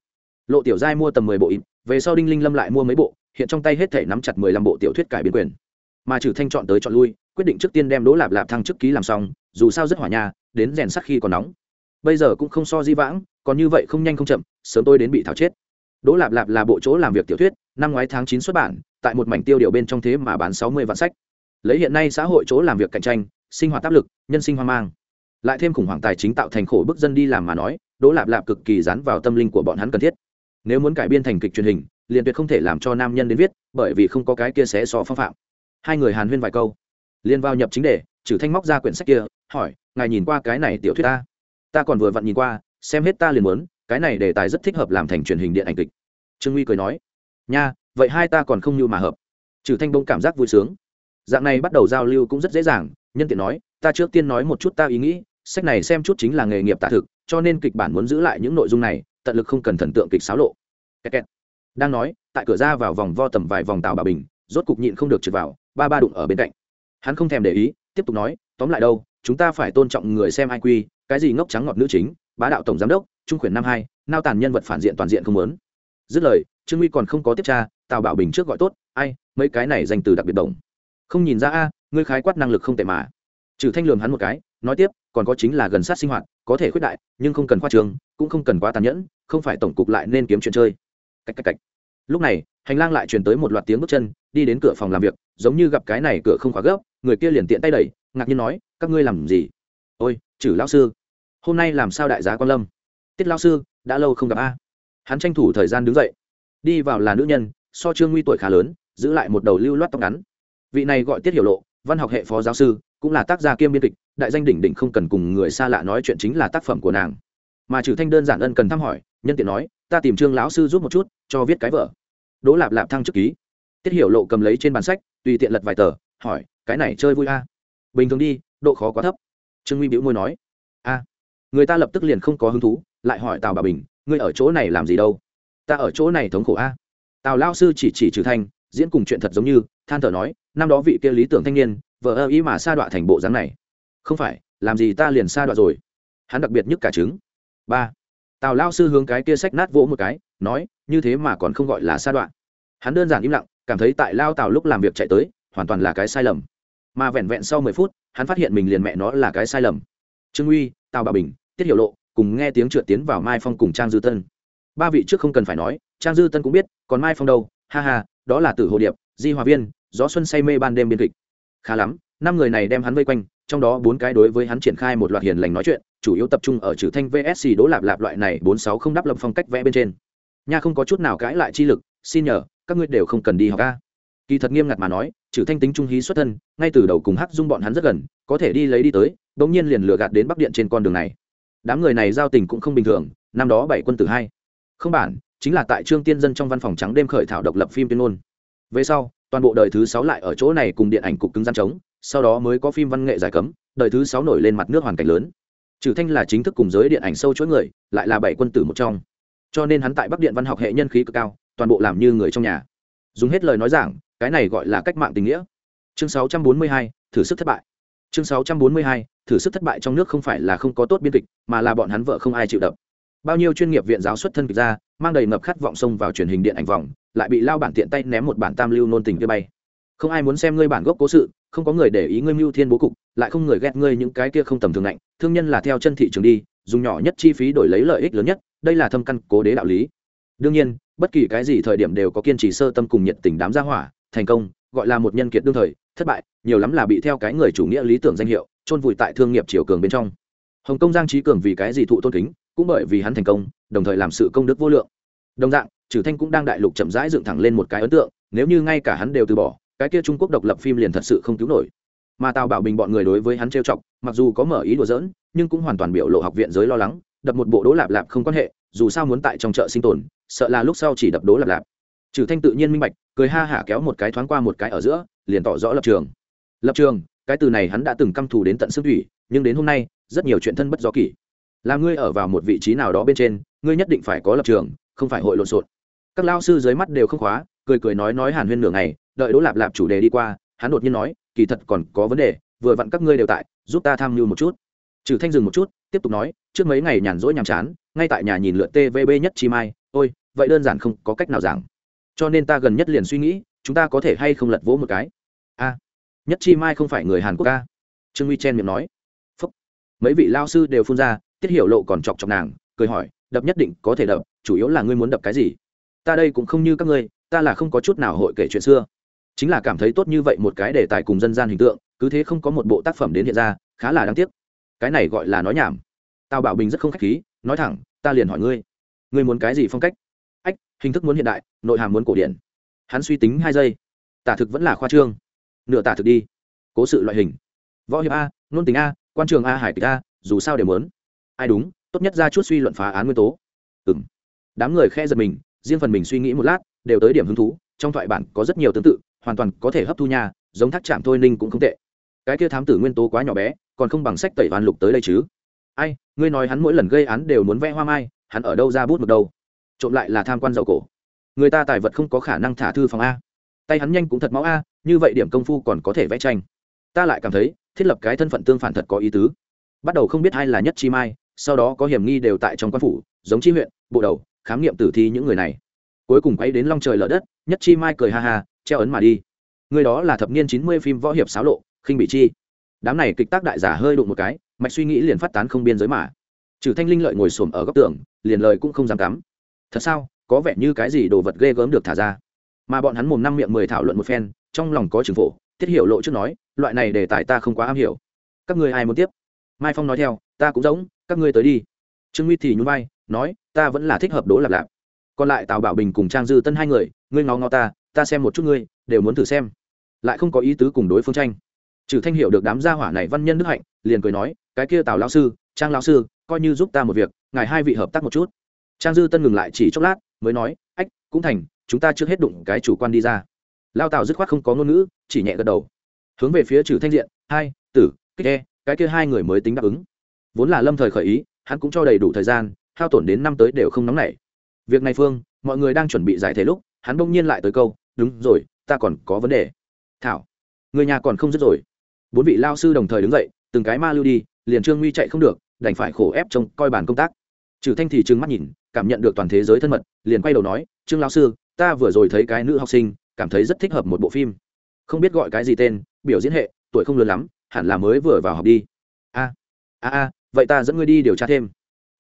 Lộ tiểu giai mua tầm mười bộ in về sau đinh linh lâm lại mua mấy bộ, hiện trong tay hết thể nắm chặt mười lăm bộ tiểu thuyết cải biên quyền. Mà trừ thanh chọn tới chọn lui, quyết định trước tiên đem đỗ lạp lạp thăng chức ký làm xong, dù sao rất hỏa nhà đến rèn sắc khi còn nóng. Bây giờ cũng không so di vãng, còn như vậy không nhanh không chậm, sớm tôi đến bị thảo chết. Đỗ lạp lạp là bộ chỗ làm việc tiểu thuyết, năm ngoái tháng chín xuất bản, tại một mảnh tiêu điều bên trong thế mà bán sáu mươi vạn sách. Lấy hiện nay xã hội chỗ làm việc cạnh tranh, sinh hoạt áp lực, nhân sinh hoang mang lại thêm khủng hoảng tài chính tạo thành khổ bức dân đi làm mà nói, đỗ lạp lạp cực kỳ dán vào tâm linh của bọn hắn cần thiết. Nếu muốn cải biên thành kịch truyền hình, liền tuyệt không thể làm cho nam nhân đến viết, bởi vì không có cái kia sẽ so phong phạm. Hai người hàn huyên vài câu. Liền vào nhập chính đề trừ thanh móc ra quyển sách kia, hỏi, ngài nhìn qua cái này tiểu thuyết ta? Ta còn vừa vặn nhìn qua, xem hết ta liền muốn, cái này đề tài rất thích hợp làm thành truyền hình điện ảnh kịch. Trương uy cười nói, nha, vậy hai ta còn không như mà hợp. Trừ thanh bông cảm giác vui sướng. Dạng này bắt đầu giao lưu cũng rất dễ dàng, nhân tiện nói, ta trước tiên nói một chút ta ý nghĩ sách này xem chút chính là nghề nghiệp tạ thực, cho nên kịch bản muốn giữ lại những nội dung này, tận lực không cần thần tượng kịch xáo lộ. Kẹt kẹt. đang nói, tại cửa ra vào vòng vo tầm vài vòng tàu bà bình, rốt cục nhịn không được trượt vào, ba ba đụng ở bên cạnh. Hắn không thèm để ý, tiếp tục nói, tóm lại đâu, chúng ta phải tôn trọng người xem ai quy cái gì ngốc trắng ngọt nữ chính, bá đạo tổng giám đốc, trung khuyển năm hai, nao tàn nhân vật phản diện toàn diện không lớn dứt lời, trương uy còn không có tiếp tra, tào bảo bình trước gọi tốt, ai, mấy cái này danh từ đặc biệt đồng không nhìn ra a, ngươi khái quát năng lực không tệ mà. Trừ thanh lường hắn một cái nói tiếp, còn có chính là gần sát sinh hoạt, có thể khuyết đại, nhưng không cần khoa trường, cũng không cần quá tàn nhẫn, không phải tổng cục lại nên kiếm chuyện chơi. Cách cách cách. Lúc này, hành lang lại truyền tới một loạt tiếng bước chân, đi đến cửa phòng làm việc, giống như gặp cái này cửa không khóa gấp, người kia liền tiện tay đẩy, ngạc nhiên nói, các ngươi làm gì? Ôi chử lão sư. Hôm nay làm sao đại giá quan lâm? Tiết lão sư, đã lâu không gặp a. Hắn tranh thủ thời gian đứng dậy. Đi vào là nữ nhân, so trương nguy tuổi khá lớn, giữ lại một đầu lưu loát tóc ngắn. Vị này gọi tiết hiểu lộ, văn học hệ phó giáo sư, cũng là tác gia kiêm biên kịch đại danh đỉnh đỉnh không cần cùng người xa lạ nói chuyện chính là tác phẩm của nàng. Mà trừ thanh đơn giản ân cần thăm hỏi, nhân tiện nói, ta tìm trương lão sư giúp một chút, cho viết cái vở. Đỗ lạp lạp thăng chức ký. Tiết hiểu lộ cầm lấy trên bàn sách, tùy tiện lật vài tờ, hỏi, cái này chơi vui a? Bình thường đi, độ khó quá thấp. Trương nguy bĩu môi nói, a, người ta lập tức liền không có hứng thú, lại hỏi tào bà bình, ngươi ở chỗ này làm gì đâu? Ta ở chỗ này thống khổ a. Tào lao sư chỉ chỉ trừ thanh, diễn cùng chuyện thật giống như, than thở nói, năm đó vị kia lý tưởng thanh niên vợ ơ ý mà sa đọa thành bộ dáng này không phải, làm gì ta liền xa đoạn rồi. Hắn đặc biệt nhất cả trứng. Ba. Tào lao sư hướng cái kia sách nát vỗ một cái, nói, như thế mà còn không gọi là xa đoạn. hắn đơn giản im lặng, cảm thấy tại lao tào lúc làm việc chạy tới, hoàn toàn là cái sai lầm. Mà vẹn vẹn sau mười phút, hắn phát hiện mình liền mẹ nó là cái sai lầm. Trương uy, tào bà bình, tiết hiểu lộ, cùng nghe tiếng trượt tiến vào mai phong cùng trang dư tân. Ba vị trước không cần phải nói, trang dư tân cũng biết, còn mai phong đâu, ha ha, đó là tử hồ điệp, di hòa viên, gió xuân say mê ban đêm biên kịch. Khá lắm, năm người này đem hắn vây quanh trong đó bốn cái đối với hắn triển khai một loạt hiền lành nói chuyện, chủ yếu tập trung ở trừ thanh vsc đỗ lạp lạp loại này bốn sáu không đắp lập phong cách vẽ bên trên. Nha không có chút nào cãi lại chi lực, xin nhờ, các ngươi đều không cần đi học ca kỳ thật nghiêm ngặt mà nói, trừ thanh tính trung hí xuất thân, ngay từ đầu cùng hắc dung bọn hắn rất gần, có thể đi lấy đi tới bỗng nhiên liền lừa gạt đến bắc điện trên con đường này. Đám người này giao tình cũng không bình thường, năm đó bảy quân tử hai. Không bản, chính là tại trương tiên dân trong văn phòng trắng đêm khởi thảo độc lập phim tuyên ngôn. Về sau, toàn bộ đời thứ sáu lại ở chỗ này cùng điện ảnh cục cứng gian trống sau đó mới có phim văn nghệ giải cấm đời thứ sáu nổi lên mặt nước hoàn cảnh lớn. Trừ thanh là chính thức cùng giới điện ảnh sâu chuỗi người lại là bảy quân tử một trong. Cho nên hắn tại bắc điện văn học hệ nhân khí cực cao toàn bộ làm như người trong nhà. Dùng hết lời nói giảng cái này gọi là cách mạng tình nghĩa. Chương 642, thử sức thất bại. Chương 642, thử sức thất bại trong nước không phải là không có tốt biên kịch mà là bọn hắn vợ không ai chịu đập. Bao nhiêu chuyên nghiệp viện giáo xuất thân kịch ra mang đầy ngập khát vọng xông vào truyền hình điện ảnh vòng lại bị lao bản tiện tay ném một bản tam lưu nôn tình kia bay. Không ai muốn xem ngươi bản gốc cố sự không có người để ý ngươi mưu thiên bố cục, lại không người ghét ngươi những cái kia không tầm thường lạnh thương nhân là theo chân thị trường đi, dùng nhỏ nhất chi phí đổi lấy lợi ích lớn nhất, đây là thâm căn cố đế đạo lý. Đương nhiên, bất kỳ cái gì thời điểm đều có kiên trì sơ tâm cùng nhiệt tình đám gia hỏa, thành công, gọi là một nhân kiệt đương thời, thất bại, nhiều lắm là bị theo cái người chủ nghĩa lý tưởng danh hiệu, chôn vùi tại thương nghiệp triều cường bên trong. Hồng kông giang trí cường vì cái gì thụ tôn kính, cũng bởi vì hắn thành công, đồng thời làm sự công đức vô lượng. Đồng dạng, trừ thanh cũng đang đại lục chậm rãi dựng thẳng lên một cái ấn tượng, nếu như ngay cả hắn đều từ bỏ cái kia trung quốc độc lập phim liền thật sự không cứu nổi. Mà tào bảo bình bọn người đối với hắn trêu chọc, mặc dù có mở ý đùa giỡn, nhưng cũng hoàn toàn biểu lộ học viện giới lo lắng, đập một bộ đố lạp lạp không quan hệ, dù sao muốn tại trong chợ sinh tồn, sợ là lúc sau chỉ đập đố lạp lạp. Trừ thanh tự nhiên minh bạch, cười ha hả kéo một cái thoáng qua một cái ở giữa, liền tỏ rõ lập trường. Lập trường, cái từ này hắn đã từng căm thù đến tận xương thủy, nhưng đến hôm nay, rất nhiều chuyện thân bất do kỷ. Là ngươi ở vào một vị trí nào đó bên trên, ngươi nhất định phải có lập trường, không phải hội lộn xộn. Các lao sư dưới mắt đều không khóa, cười cười nói nói hàn huyên nửa ngày đợi đỗ lạp lạp chủ đề đi qua, hắn đột nhiên nói, kỳ thật còn có vấn đề, vừa vặn các ngươi đều tại, giúp ta tham mưu một chút. Trừ thanh dừng một chút, tiếp tục nói, trước mấy ngày nhàn rỗi nhàm chán, ngay tại nhà nhìn lượt tvb nhất chi mai, ôi, vậy đơn giản không có cách nào giảng. Cho nên ta gần nhất liền suy nghĩ, chúng ta có thể hay không lật vỗ một cái? A, nhất chi mai không phải người hàn quốc ca? Trương uy chen miệng nói. Phúc. mấy vị lao sư đều phun ra, tiết hiểu lộ còn chọc chọc nàng, cười hỏi, đập nhất định có thể đập, chủ yếu là ngươi muốn đập cái gì? Ta đây cũng không như các ngươi, ta là không có chút nào hội kể chuyện xưa chính là cảm thấy tốt như vậy một cái đề tài cùng dân gian hình tượng, cứ thế không có một bộ tác phẩm đến hiện ra, khá là đáng tiếc. Cái này gọi là nói nhảm. Tào bảo bình rất không khách khí, nói thẳng, ta liền hỏi ngươi. Ngươi muốn cái gì phong cách? Ách, hình thức muốn hiện đại, nội hàm muốn cổ điển. Hắn suy tính hai giây. Tả thực vẫn là khoa trương. Nửa tả thực đi. Cố sự loại hình. Võ hiệp a, nôn tính a, quan trường a, hải kịch a, dù sao đều muốn. Ai đúng, tốt nhất ra chút suy luận phá án nguyên tố. Ừ m đám người khe giật mình, riêng phần mình suy nghĩ một lát, đều tới điểm hứng thú, trong thoại bản có rất nhiều tương tự hoàn toàn có thể hấp thu nhà giống thác chạm thôi ninh cũng không tệ. Cái kia thám tử nguyên tố quá nhỏ bé, còn không bằng sách tẩy hoàn lục tới đây chứ. Ai, ngươi nói hắn mỗi lần gây án đều muốn vẽ hoa mai, hắn ở đâu ra bút một đâu? Trộm lại là tham quan giàu cổ. Người ta tài vật không có khả năng thả thư phòng a. Tay hắn nhanh cũng thật máu a, như vậy điểm công phu còn có thể vẽ tranh. Ta lại cảm thấy, thiết lập cái thân phận tương phản thật có ý tứ. Bắt đầu không biết ai là nhất chi mai, sau đó có hiểm nghi đều tại trong quan phủ, giống chi huyện, bộ đầu, khám nghiệm tử thi những người này. Cuối cùng quay đến long trời lở đất, nhất chi mai cười ha ha treo ấn mà đi. Người đó là thập niên chín mươi phim võ hiệp xáo lộ, khinh bị chi. Đám này kịch tác đại giả hơi đụng một cái, mạch suy nghĩ liền phát tán không biên giới mà. Trừ thanh linh lợi ngồi xổm ở góc tường, liền lời cũng không dám cắm. Thật sao? Có vẻ như cái gì đồ vật ghê gớm được thả ra. Mà bọn hắn mồm năm miệng mười thảo luận một phen, trong lòng có trường phổ, tiết hiểu lộ trước nói, loại này để tài ta không quá am hiểu. Các ngươi ai muốn tiếp? Mai phong nói theo, ta cũng giống, các ngươi tới đi. Trương nguy thì nhún vai, nói, ta vẫn là thích hợp đố lạp lạp. Còn lại tào bảo bình cùng trang dư tân hai người, ngươi ngó ngó ta ta xem một chút ngươi, đều muốn thử xem. Lại không có ý tứ cùng đối phương tranh. Trừ thanh hiểu được đám gia hỏa này văn nhân đức hạnh, liền cười nói, cái kia tào lao sư, trang lao sư, coi như giúp ta một việc, ngài hai vị hợp tác một chút. Trang dư tân ngừng lại chỉ chốc lát, mới nói, ách, cũng thành, chúng ta trước hết đụng cái chủ quan đi ra. Lao tào dứt khoát không có ngôn ngữ, chỉ nhẹ gật đầu. Hướng về phía trừ thanh diện, hai, tử, kích e cái kia hai người mới tính đáp ứng. Vốn là lâm thời khởi ý, hắn cũng cho đầy đủ thời gian, hao tổn đến năm tới đều không nóng nảy. Việc này phương, mọi người đang chuẩn bị giải thể lúc, hắn bỗng nhiên lại tới câu đúng rồi, ta còn có vấn đề. Thảo, người nhà còn không dứt rồi. Bốn vị lao sư đồng thời đứng dậy, từng cái ma lưu đi, liền trương nguy chạy không được, đành phải khổ ép trông coi bàn công tác. Trừ thanh thì trừng mắt nhìn, cảm nhận được toàn thế giới thân mật, liền quay đầu nói, trương lao sư, ta vừa rồi thấy cái nữ học sinh, cảm thấy rất thích hợp một bộ phim. Không biết gọi cái gì tên, biểu diễn hệ, tuổi không lớn lắm, hẳn là mới vừa vào học đi. A a a, vậy ta dẫn ngươi đi điều tra thêm.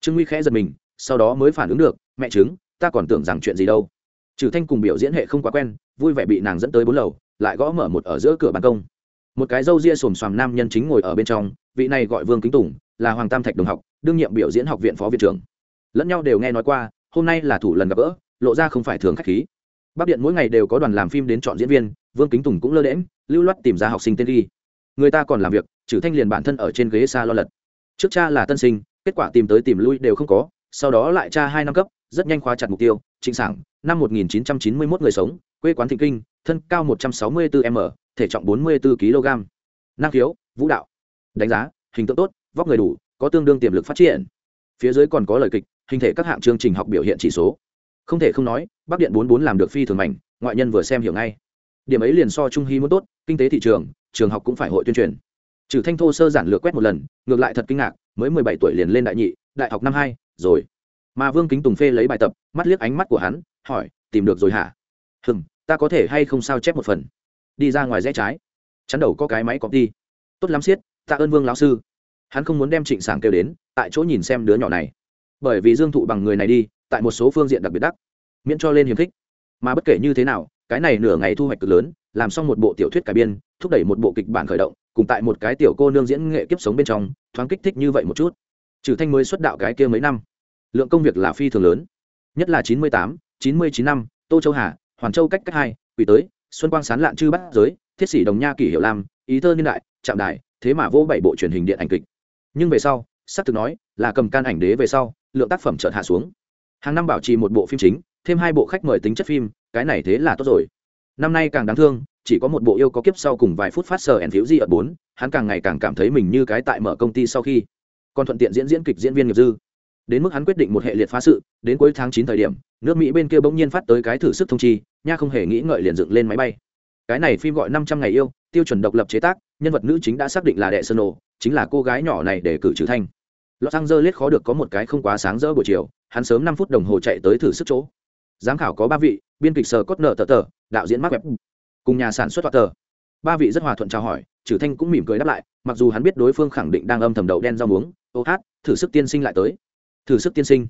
Trương nguy khẽ giật mình, sau đó mới phản ứng được, mẹ chứng ta còn tưởng rằng chuyện gì đâu. Trừ thanh cùng biểu diễn hệ không quá quen vui vẻ bị nàng dẫn tới bốn lầu, lại gõ mở một ở giữa cửa ban công. Một cái râu ria xồm xoàm nam nhân chính ngồi ở bên trong, vị này gọi vương kính tùng, là hoàng tam thạch đồng học, đương nhiệm biểu diễn học viện phó viện trưởng. Lẫn nhau đều nghe nói qua, hôm nay là thủ lần gặp gỡ, lộ ra không phải thường khách khí. Bắc điện mỗi ngày đều có đoàn làm phim đến chọn diễn viên, vương kính tùng cũng lơ đễm lưu loát tìm ra học sinh tên ghi. Người ta còn làm việc, trừ thanh liền bản thân ở trên ghế xa lo lật. Trước cha là tân sinh, kết quả tìm tới tìm lui đều không có, sau đó lại tra hai năm cấp, rất nhanh khóa chặt mục tiêu, trịnh sảng, năm 1991 người sống quê quán thịnh kinh thân cao 164 m thể trọng 44 kg năng khiếu vũ đạo. Đánh giá hình tượng tốt vóc người đủ có tương đương tiềm lực phát triển. Phía dưới còn có lời kịch hình thể các hạng chương trình học biểu hiện chỉ số. Không thể không nói bắc điện bốn bốn làm được phi thường mảnh, ngoại nhân vừa xem hiểu ngay. Điểm ấy liền so trung hy muốn tốt kinh tế thị trường trường học cũng phải hội tuyên truyền. Trừ thanh thô sơ giản lược quét một lần ngược lại thật kinh ngạc mới mười bảy tuổi liền lên đại nhị đại học năm hai rồi. Mà vương kính tùng phê lấy bài tập mắt liếc ánh mắt của hắn hỏi tìm được rồi hả? Hừng ta có thể hay không sao chép một phần? Đi ra ngoài rẽ trái. Chắn đầu có cái máy cọp đi. Tốt lắm siết tạ ơn vương lão sư. Hắn không muốn đem trịnh sảng kêu đến, tại chỗ nhìn xem đứa nhỏ này. Bởi vì dương thụ bằng người này đi, tại một số phương diện đặc biệt đắc, miễn cho lên hiềm khích. Mà bất kể như thế nào, cái này nửa ngày thu hoạch cực lớn, làm xong một bộ tiểu thuyết cải biên, thúc đẩy một bộ kịch bản khởi động, cùng tại một cái tiểu cô nương diễn nghệ kiếp sống bên trong, thoáng kích thích như vậy một chút. Trừ thanh mới xuất đạo cái kia mấy năm, lượng công việc là phi thường lớn. Nhất là chín mươi tám, chín mươi chín năm, tô châu hà hoàn châu cách cách hai, quỷ tới, xuân quang sán lạn chư bắt giới, thiết sĩ đồng nha kỷ hiệu lam, ý thơ niên đại, trạm đài, thế mà vô bảy bộ truyền hình điện ảnh kịch. Nhưng về sau, sắp thực nói là cầm can ảnh đế về sau, lượng tác phẩm chợt hạ xuống. Hàng năm bảo trì một bộ phim chính, thêm hai bộ khách mời tính chất phim, cái này thế là tốt rồi. Năm nay càng đáng thương, chỉ có một bộ yêu có kiếp sau cùng vài phút phát sờ ẩn thiếu di ở bốn, hắn càng ngày càng cảm thấy mình như cái tại mở công ty sau khi. Còn thuận tiện diễn diễn kịch diễn viên nghiệp dư đến mức hắn quyết định một hệ liệt phá sự, đến cuối tháng chín thời điểm, nước mỹ bên kia bỗng nhiên phát tới cái thử sức thông chi, nha không hề nghĩ ngợi liền dựng lên máy bay. Cái này phim gọi năm trăm ngày yêu, tiêu chuẩn độc lập chế tác, nhân vật nữ chính đã xác định là đệ sơn nổ chính là cô gái nhỏ này để cử trừ thanh. Los angeles khó được có một cái không quá sáng rỡ buổi chiều, hắn sớm năm phút đồng hồ chạy tới thử sức chỗ. Giám khảo có ba vị, biên kịch sờ cốt nợ tờ tờ, đạo diễn mắc web cùng nhà sản xuất hoạt tờ. Ba vị rất hòa thuận chào hỏi, trừ thanh cũng mỉm cười đáp lại, mặc dù hắn biết đối phương khẳng định đang âm thầm đầu đen rau muống, ô hát, thử sức tiên sinh lại tới thử sức tiên sinh.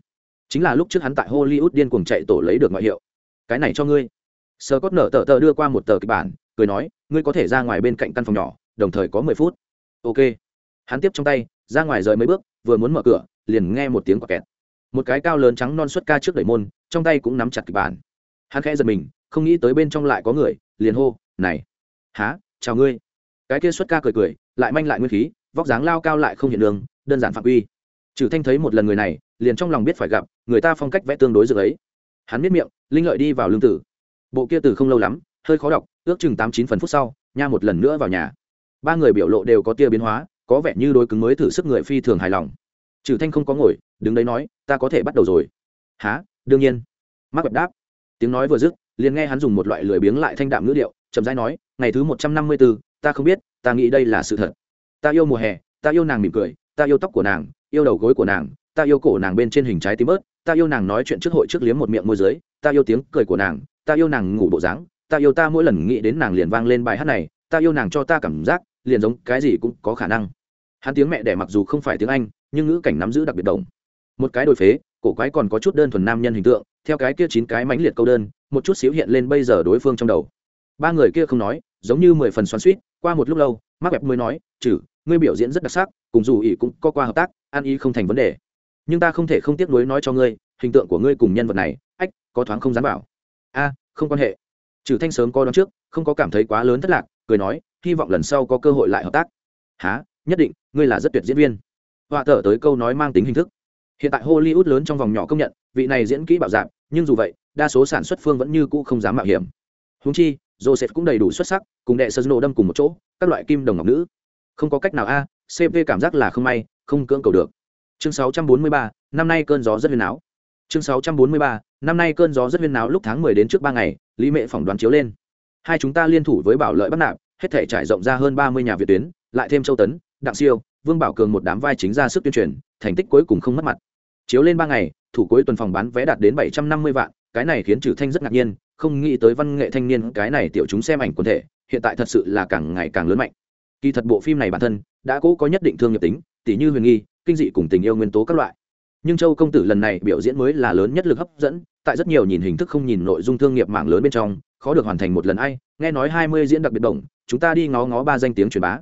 Chính là lúc trước hắn tại hollywood điên cuồng chạy tổ lấy được ngoại hiệu. Cái này cho ngươi. Sơ cốt nở tờ tờ đưa qua một tờ kịch bản, cười nói, ngươi có thể ra ngoài bên cạnh căn phòng nhỏ, đồng thời có mười phút. Ok. Hắn tiếp trong tay, ra ngoài rời mấy bước, vừa muốn mở cửa, liền nghe một tiếng quả kẹt. Một cái cao lớn trắng non xuất ca trước đẩy môn, trong tay cũng nắm chặt kịch bản. Hắn khẽ giật mình, không nghĩ tới bên trong lại có người, liền hô, này, há, chào ngươi. Cái kia xuất ca cười cười, lại manh lại nguyên khí, vóc dáng lao cao lại không hiện đường, đơn giản phạm uy trừ thanh thấy một lần người này liền trong lòng biết phải gặp, người ta phong cách vẽ tương đối dược ấy. Hắn biết miệng, linh lợi đi vào lương tử. Bộ kia từ không lâu lắm, hơi khó đọc, ước chừng tám chín phần phút sau, nha một lần nữa vào nhà. Ba người biểu lộ đều có tia biến hóa, có vẻ như đối cứng mới thử sức người phi thường hài lòng. Trừ thanh không có ngồi, đứng đấy nói, ta có thể bắt đầu rồi. Há đương nhiên. Mắc bẹp đáp. Tiếng nói vừa dứt, liền nghe hắn dùng một loại lười biếng lại thanh đạm ngữ điệu, chậm rãi nói, ngày thứ một trăm năm mươi bốn ta không biết, ta nghĩ đây là sự thật. Ta yêu mùa hè, ta yêu nàng mỉm cười, ta yêu tóc của nàng, yêu đầu gối của nàng ta yêu cổ nàng bên trên hình trái tím bớt ta yêu nàng nói chuyện trước hội trước liếm một miệng môi dưới, ta yêu tiếng cười của nàng, ta yêu nàng ngủ bộ dáng, ta yêu ta mỗi lần nghĩ đến nàng liền vang lên bài hát này, ta yêu nàng cho ta cảm giác, liền giống cái gì cũng có khả năng. Hắn tiếng mẹ đẻ mặc dù không phải tiếng anh, nhưng ngữ cảnh nắm giữ đặc biệt đồng một cái đổi phế, cổ quái còn có chút đơn thuần nam nhân hình tượng, theo cái kia chín cái mãnh liệt câu đơn, một chút xíu hiện lên bây giờ đối phương trong đầu. Ba người kia không nói, giống như mười phần xoắn suýt qua một lúc lâu mắc bẹp mới nói chử ngươi biểu diễn rất đặc sắc, cùng dù ỷ cũng có qua hợp tác an ý không thành vấn đề nhưng ta không thể không tiếc nuối nói cho ngươi, hình tượng của ngươi cùng nhân vật này, ách, có thoáng không dám bảo. A, không quan hệ. Trừ thanh sớm có đón trước, không có cảm thấy quá lớn thất lạc, cười nói, hy vọng lần sau có cơ hội lại hợp tác. Há nhất định, ngươi là rất tuyệt diễn viên. Họa tở tới câu nói mang tính hình thức. Hiện tại hollywood lớn trong vòng nhỏ công nhận, vị này diễn kỹ bạo dạp nhưng dù vậy, đa số sản xuất phương vẫn như cũ không dám mạo hiểm. Húng chi, joseph cũng đầy đủ xuất sắc, cùng đệ sơn nổ đâm cùng một chỗ, các loại kim đồng ngọc nữ. Không có cách nào a cp cảm giác là không may, không cưỡng cầu được chương 643, năm nay cơn gió rất huyên áo chương 643, năm nay cơn gió rất huyên áo lúc tháng 10 đến trước ba ngày lý mệ phỏng đoán chiếu lên. Hai chúng ta liên thủ với bảo lợi bắt nạp hết thể trải rộng ra hơn ba mươi nhà việt tuyến lại thêm châu tấn đặng siêu vương bảo cường một đám vai chính ra sức tuyên truyền thành tích cuối cùng không mất mặt. Chiếu lên ba ngày thủ cuối tuần phòng bán vé đạt đến bảy trăm năm mươi vạn cái này khiến trừ thanh rất ngạc nhiên không nghĩ tới văn nghệ thanh niên cái này tiểu chúng xem ảnh quần thể hiện tại thật sự là càng ngày càng lớn mạnh. Kỳ thật bộ phim này bản thân đã cố có nhất định thương nghiệp tính tỷ như huyền nghi kinh dị cùng tình yêu nguyên tố các loại. Nhưng châu công tử lần này biểu diễn mới là lớn nhất lực hấp dẫn, tại rất nhiều nhìn hình thức không nhìn nội dung thương nghiệp mạng lớn bên trong, khó được hoàn thành một lần ai, nghe nói hai mươi diễn đặc biệt đồng chúng ta đi ngó ngó ba danh tiếng truyền bá.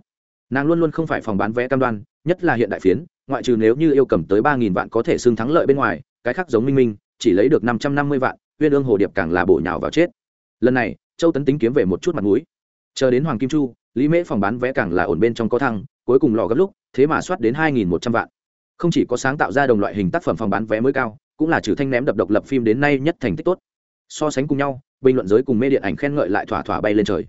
Nàng luôn luôn không phải phòng bán vé cam đoan, nhất là hiện đại phiến, ngoại trừ nếu như yêu cầm tới ba nghìn vạn có thể xưng thắng lợi bên ngoài, cái khác giống minh minh, chỉ lấy được năm trăm năm mươi vạn, uyên ương hồ điệp càng là bổ nhào vào chết. Lần này, châu tấn tính kiếm về một chút mặt mũi. Chờ đến hoàng kim chu, lý mễ phòng bán vé càng là ổn bên trong có thăng cuối cùng lò gấp lúc, thế mà soát đến hai nghìn một trăm vạn. Không chỉ có sáng tạo ra đồng loại hình tác phẩm phòng bán vé mới cao, cũng là trừ thanh ném đập độc lập phim đến nay nhất thành tích tốt. So sánh cùng nhau, bình luận giới cùng mê điện ảnh khen ngợi lại thỏa thỏa bay lên trời.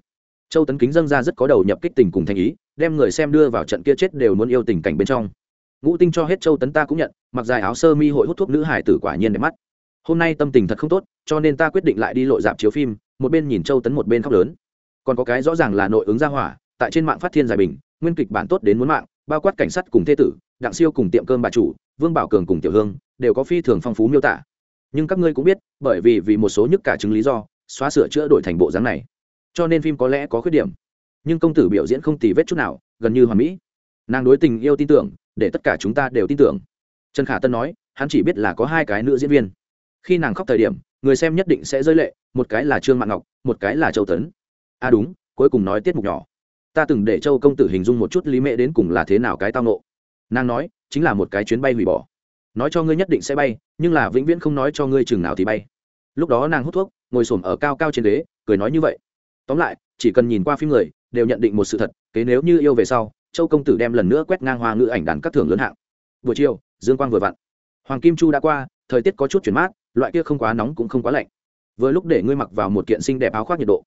Châu tấn kính dâng ra rất có đầu nhập kích tình cùng thành ý, đem người xem đưa vào trận kia chết đều muốn yêu tình cảnh bên trong. Ngũ tinh cho hết châu tấn ta cũng nhận, mặc dài áo sơ mi hội hút thuốc nữ hải tử quả nhiên đẹp mắt. Hôm nay tâm tình thật không tốt, cho nên ta quyết định lại đi lội dạp chiếu phim, một bên nhìn châu tấn một bên khóc lớn. Còn có cái rõ ràng là nội ứng ra hỏa, tại trên mạng phát thiên giải bình nguyên kịch bản tốt đến muốn mạng, bao quát cảnh sát cùng thế tử, đặng siêu cùng tiệm cơm bà chủ, vương bảo cường cùng tiểu hương, đều có phi thường phong phú miêu tả. Nhưng các ngươi cũng biết, bởi vì vì một số nhức cả chứng lý do, xóa sửa chữa đổi thành bộ dáng này. Cho nên phim có lẽ có khuyết điểm. Nhưng công tử biểu diễn không tì vết chút nào, gần như hoàn mỹ. Nàng đối tình yêu tin tưởng, để tất cả chúng ta đều tin tưởng. Trần khả tân nói, hắn chỉ biết là có hai cái nữ diễn viên. Khi nàng khóc thời điểm, người xem nhất định sẽ rơi lệ, một cái là trương mạng ngọc, một cái là châu tấn. À đúng, cuối cùng nói tiết mục nhỏ ta từng để châu công tử hình dung một chút lý mẹ đến cùng là thế nào cái tao nộ nàng nói, chính là một cái chuyến bay hủy bỏ. Nói cho ngươi nhất định sẽ bay, nhưng là vĩnh viễn không nói cho ngươi chừng nào thì bay. Lúc đó nàng hút thuốc, ngồi s ổ m ở cao cao trên ghế, cười nói như vậy. Tóm lại, chỉ cần nhìn qua phim người, đều nhận định một sự thật, kế nếu như yêu về sau, châu công tử đem lần nữa quét ngang hoa ngữ ảnh đàn các thưởng lớn hạng. Buổi chiều, dương quang vừa vặn. Hoàng kim chu đã qua, thời tiết có chút chuyển mát, loại kia không quá nóng cũng không quá lạnh. Vừa lúc để ngươi mặc vào một kiện xinh đẹp áo khoác nhiệt độ.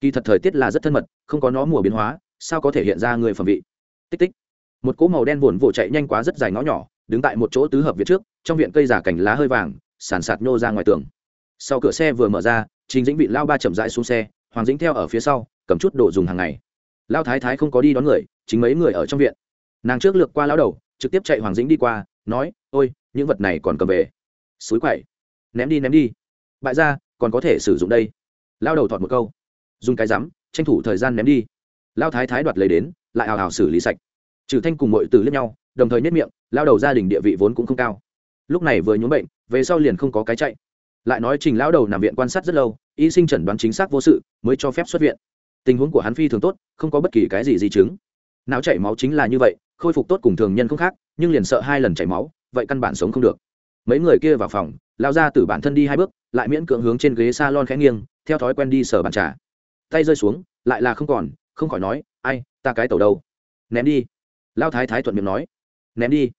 Kỳ thật thời tiết là rất thân mật, không có nó mùa biến hóa sao có thể hiện ra người phẩm vị? Tích tích. Một cỗ màu đen buồn vỗ chạy nhanh quá rất dài ngõ nhỏ, đứng tại một chỗ tứ hợp viện trước, trong viện cây giả cảnh lá hơi vàng, sàn sạt nhô ra ngoài tường. Sau cửa xe vừa mở ra, trình dĩnh vị lao ba chậm rãi xuống xe, hoàng dĩnh theo ở phía sau, cầm chút đồ dùng hàng ngày. Lao thái thái không có đi đón người, chính mấy người ở trong viện. Nàng trước lược qua lao đầu, trực tiếp chạy hoàng dĩnh đi qua, nói, ôi, những vật này còn cầm về. Suối quậy. Ném đi ném đi. Bại ra còn có thể sử dụng đây. Lao đầu thọt một câu. Dùng cái rắm, tranh thủ thời gian ném đi lao thái thái đoạt lấy đến, lại hào hào xử lý sạch. Trừ thanh cùng mọi từ lẫn nhau, đồng thời nhất miệng, lao đầu gia đình địa vị vốn cũng không cao. Lúc này vừa nhuốm bệnh, về sau liền không có cái chạy. Lại nói trình lão đầu nằm viện quan sát rất lâu, y sinh chẩn đoán chính xác vô sự, mới cho phép xuất viện. Tình huống của hắn phi thường tốt, không có bất kỳ cái gì di chứng. Não chảy máu chính là như vậy, khôi phục tốt cùng thường nhân không khác, nhưng liền sợ hai lần chảy máu, vậy căn bản sống không được. Mấy người kia vào phòng, lao ra từ bản thân đi hai bước, lại miễn cưỡng hướng trên ghế s a lon khẽ nghiêng, theo thói quen đi sở bàn trà. Tay rơi xuống, lại là không còn không khỏi nói, ai, ta cái tàu đâu? Ném đi. Lao thái thái thuận miệng nói, ném đi.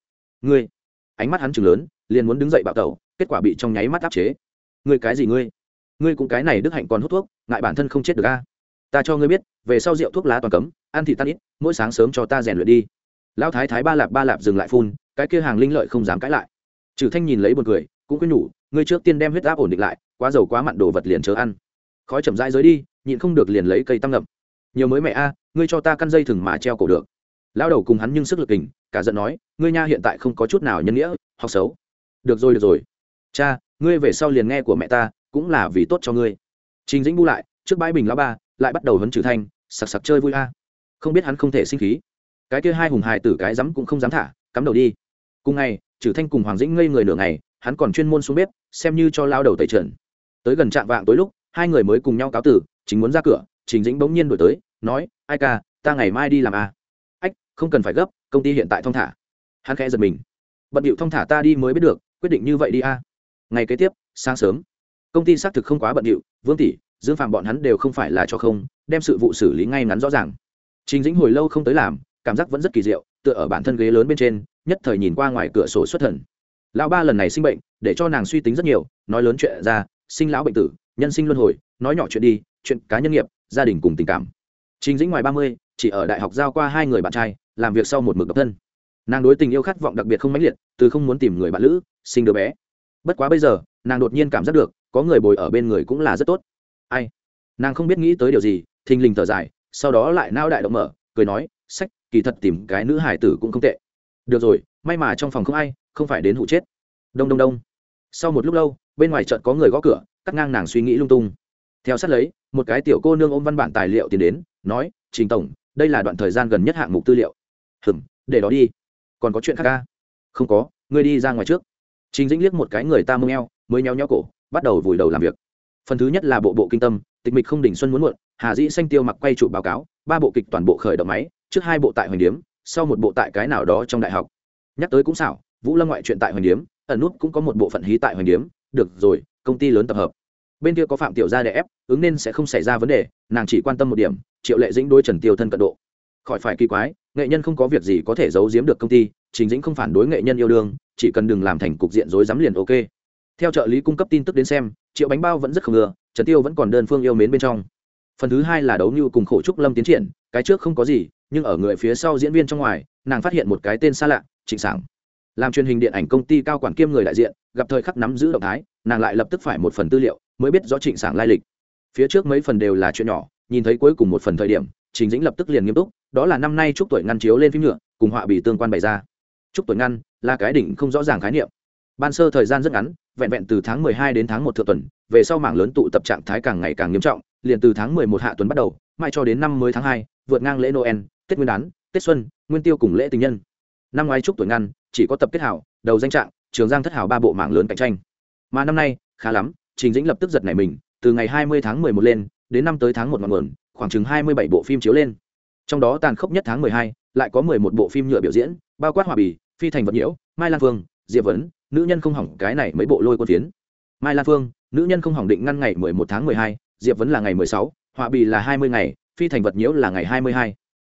Ngươi? Ánh mắt hắn chừng lớn, liền muốn đứng dậy bạo tàu kết quả bị trong nháy mắt áp chế. Ngươi cái gì ngươi? Ngươi cũng cái này đức hạnh còn hút thuốc, ngại bản thân không chết được a? Ta cho ngươi biết, về sau rượu thuốc lá toàn cấm, ăn thì tan ít, mỗi sáng sớm cho ta rèn luyện đi. Lão thái thái ba lạp ba lạp dừng lại phun, cái kia hàng linh lợi không dám cãi lại. Trừ thanh nhìn lấy một cười, cũng quyết nhủ, ngươi trước tiên đem huyết áp ổn định lại, quá dầu quá mặn đồ vật liền chớ ăn. Khói chậm rãi dưới đi, nhịn không được liền lấy cây tăng ngậm nhiều mới mẹ a, ngươi cho ta căn dây thừng mà treo cổ được. Lão đầu cùng hắn nhưng sức lực kình, cả giận nói, ngươi nha hiện tại không có chút nào nhân nghĩa, học xấu. Được rồi được rồi. Cha, ngươi về sau liền nghe của mẹ ta, cũng là vì tốt cho ngươi. Trình dĩnh bu lại, trước bãi bình lão ba, lại bắt đầu hấn trừ thanh, sặc sặc chơi vui a. Không biết hắn không thể sinh khí. Cái kia hai hùng hài tử cái dám cũng không dám thả, cắm đầu đi. Cùng ngày, trừ thanh cùng hoàng dĩnh ngây người nửa ngày, hắn còn chuyên môn xuống bếp, xem như cho lao đầu tẩy trần. Tới gần trạm vạng tối lúc, hai người mới cùng nhau cáo tử, chính muốn ra cửa trình dĩnh bỗng nhiên đổi tới, nói, ai ca, ta ngày mai đi làm à? Ách, không cần phải gấp, công ty hiện tại thong thả. Hắn khẽ giật mình. Bận điệu thong thả ta đi mới biết được, quyết định như vậy đi a ngày kế tiếp, sáng sớm, công ty xác thực không quá bận điệu, vương tỷ, dương phạm bọn hắn đều không phải là cho không, đem sự vụ xử lý ngay ngắn rõ ràng. Trình dĩnh hồi lâu không tới làm, cảm giác vẫn rất kỳ diệu, tựa ở bản thân ghế lớn bên trên, nhất thời nhìn qua ngoài cửa sổ xuất thần. Lão ba lần này sinh bệnh, để cho nàng suy tính rất nhiều, nói lớn chuyện ra, sinh lão bệnh tử, nhân sinh luân hồi, nói nhỏ chuyện đi, chuyện cá nhân nghiệp gia đình cùng tình cảm. Trình dĩnh ngoài ba mươi, chỉ ở đại học giao qua hai người bạn trai, làm việc sau một mực độc thân. Nàng đối tình yêu khát vọng đặc biệt không mãnh liệt, từ không muốn tìm người bạn lữ, sinh đứa bé. Bất quá bây giờ, nàng đột nhiên cảm giác được, có người bồi ở bên người cũng là rất tốt. Ai? Nàng không biết nghĩ tới điều gì, thình lình thở dài, sau đó lại nao đại động mở, cười nói, sách, kỳ thật tìm cái nữ hải tử cũng không tệ. Được rồi, may mà trong phòng không ai, không phải đến hụ chết. Đông đông đông. Sau một lúc lâu, bên ngoài trận có người gõ cửa, cắt ngang nàng suy nghĩ lung tung. Theo sát lấy một cái tiểu cô nương ôm văn bản tài liệu tiến đến, nói, trình tổng, đây là đoạn thời gian gần nhất hạng mục tư liệu. Hừm, để đó đi. Còn có chuyện khác ca không có, ngươi đi ra ngoài trước. Trình dĩnh liếc một cái người ta mông eo, mới nheo nheo cổ, bắt đầu vùi đầu làm việc. Phần thứ nhất là bộ bộ kinh tâm, tịch mịch không đỉnh xuân muốn muộn, hà dĩ xanh tiêu mặc quay trụ báo cáo, ba bộ kịch toàn bộ khởi động máy, trước hai bộ tại hoành điếm, sau một bộ tại cái nào đó trong đại học. Nhắc tới cũng xảo, vũ lâm ngoại chuyện tại hoành điếm, ẩn nút cũng có một bộ phận hí tại hoành điếm. Được rồi, công ty lớn tập hợp bên kia có phạm tiểu gia để ép, ứng nên sẽ không xảy ra vấn đề, nàng chỉ quan tâm một điểm, triệu lệ dĩnh đối trần tiêu thân cận độ. Khỏi phải kỳ quái, nghệ nhân không có việc gì có thể giấu giếm được công ty chính dĩnh không phản đối nghệ nhân yêu đương, chỉ cần đừng làm thành cục diện rối rắm liền ok. Theo trợ lý cung cấp tin tức đến xem, triệu bánh bao vẫn rất không ngừa trần tiêu vẫn còn đơn phương yêu mến bên trong. Phần thứ hai là đấu như cùng khổ trúc lâm tiến triển, cái trước không có gì, nhưng ở người phía sau diễn viên trong ngoài, nàng phát hiện một cái tên xa lạ, trịnh sảng. Làm truyền hình điện ảnh công ty cao quản kiêm người đại diện, gặp thời khắc nắm giữ động thái, nàng lại lập tức phải một phần tư liệu mới biết rõ trịnh sảng lai lịch. Phía trước mấy phần đều là chuyện nhỏ nhìn thấy cuối cùng một phần thời điểm trình dĩnh lập tức liền nghiêm túc đó là năm nay chúc tuổi ngăn chiếu lên phim nhựa cùng họa bị tương quan bày ra. Chúc tuổi ngăn là cái đỉnh không rõ ràng khái niệm. Ban sơ thời gian rất ngắn vẹn vẹn từ tháng 12 đến tháng 1 thượng tuần về sau mảng lớn tụ tập trạng thái càng ngày càng nghiêm trọng liền từ tháng 11 hạ tuần bắt đầu mai cho đến năm mới tháng 2, vượt ngang lễ noel tết nguyên đán tết xuân nguyên tiêu cùng lễ tình nhân. Năm ngoái chúc tuổi ngăn chỉ có tập kết hảo đầu danh trạng trường giang thất hảo ba bộ mảng lớn cạnh tranh. Mà năm nay khá lắm trình dĩnh lập tức giật nảy mình từ ngày 20 tháng 11 lên đến năm tới tháng một ngọn nguồn khoảng chừng 27 bộ phim chiếu lên. Trong đó tàn khốc nhất tháng 12, lại có 11 bộ phim nhựa biểu diễn bao quát hòa bì phi thành vật nhiễu mai lan phương diệp vấn nữ nhân không hỏng cái này mấy bộ lôi quân phiến. Mai lan phương nữ nhân không hỏng định ngăn ngày 11 tháng 12, diệp vấn là ngày 16, hòa bì là 20 ngày phi thành vật nhiễu là ngày 22.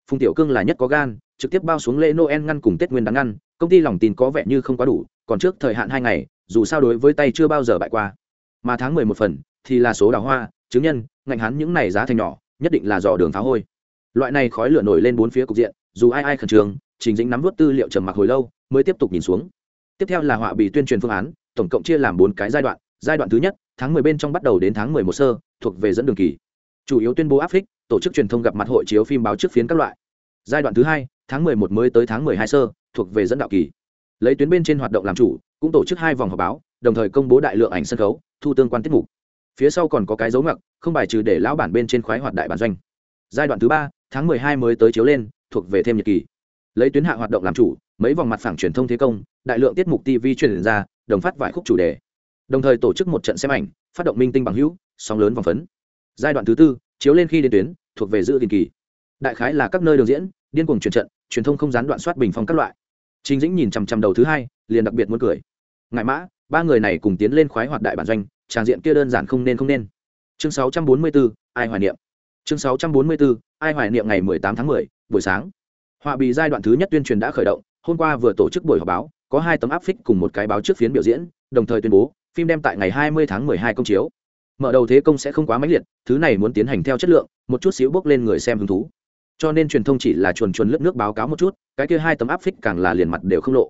phùng tiểu cương là nhất có gan trực tiếp bao xuống lễ noel ngăn cùng tết nguyên đáng ngăn công ty lòng tin có vẻ như không quá đủ còn trước thời hạn hai ngày dù sao đối với tay chưa bao giờ bại qua mà tháng 11 phần thì là số đào hoa, chứng nhân ngạnh hắn những này giá thành nhỏ, nhất định là dò đường phá hôi. Loại này khói lửa nổi lên bốn phía cục diện, dù ai ai khẩn trương, trình dĩnh nắm vớt tư liệu trầm mặc hồi lâu, mới tiếp tục nhìn xuống. Tiếp theo là họa bị tuyên truyền phương án, tổng cộng chia làm bốn cái giai đoạn. Giai đoạn thứ nhất, tháng 10 bên trong bắt đầu đến tháng 11 sơ, thuộc về dẫn đường kỳ. Chủ yếu tuyên bố áp phích, tổ chức truyền thông gặp mặt hội chiếu phim báo trước phiến các loại. Giai đoạn thứ hai, tháng 11 mới tới tháng 12 sơ, thuộc về dẫn đạo kỳ. Lấy tuyến bên trên hoạt động làm chủ, cũng tổ chức hai vòng họp báo đồng thời công bố đại lượng ảnh sân khấu, thu tương quan tiết mục. Phía sau còn có cái dấu ngặc không bài trừ để lão bản bên trên khoái hoạt đại bản doanh. Giai đoạn thứ ba, tháng 12 mới tới chiếu lên, thuộc về thêm nhật kỳ lấy tuyến hạ hoạt động làm chủ, mấy vòng mặt phẳng truyền thông thế công, đại lượng tiết mục tv truyền ra, đồng phát vài khúc chủ đề. Đồng thời tổ chức một trận xem ảnh, phát động minh tinh bằng hữu, sóng lớn vòng phấn. Giai đoạn thứ tư, chiếu lên khi đến tuyến, thuộc về giữ tiền kỳ. Đại khái là các nơi đường diễn, điên cuồng truyền trận, truyền thông không gián đoạn soát bình phong các loại. Chính dĩnh nhìn chằm chằm đầu thứ hai, liền đặc biệt muốn cười. Ngại mã ba người này cùng tiến lên khoái hoạt đại bản doanh tràng diện kia đơn giản không nên không nên. Chương 644, ai hoài niệm? Chương 644, ai hoài niệm ngày 18 tháng 10, buổi sáng. Họa bị giai đoạn thứ nhất tuyên truyền đã khởi động hôm qua vừa tổ chức buổi họp báo có hai tấm áp phích cùng một cái báo trước phiến biểu diễn đồng thời tuyên bố phim đem tại ngày 20 tháng 12 công chiếu. Mở đầu thế công sẽ không quá mãnh liệt thứ này muốn tiến hành theo chất lượng một chút xíu bước lên người xem hứng thú. Cho nên truyền thông chỉ là chuồn chuồn lướt nước báo cáo một chút cái kia hai tấm áp phích càng là liền mặt đều không lộ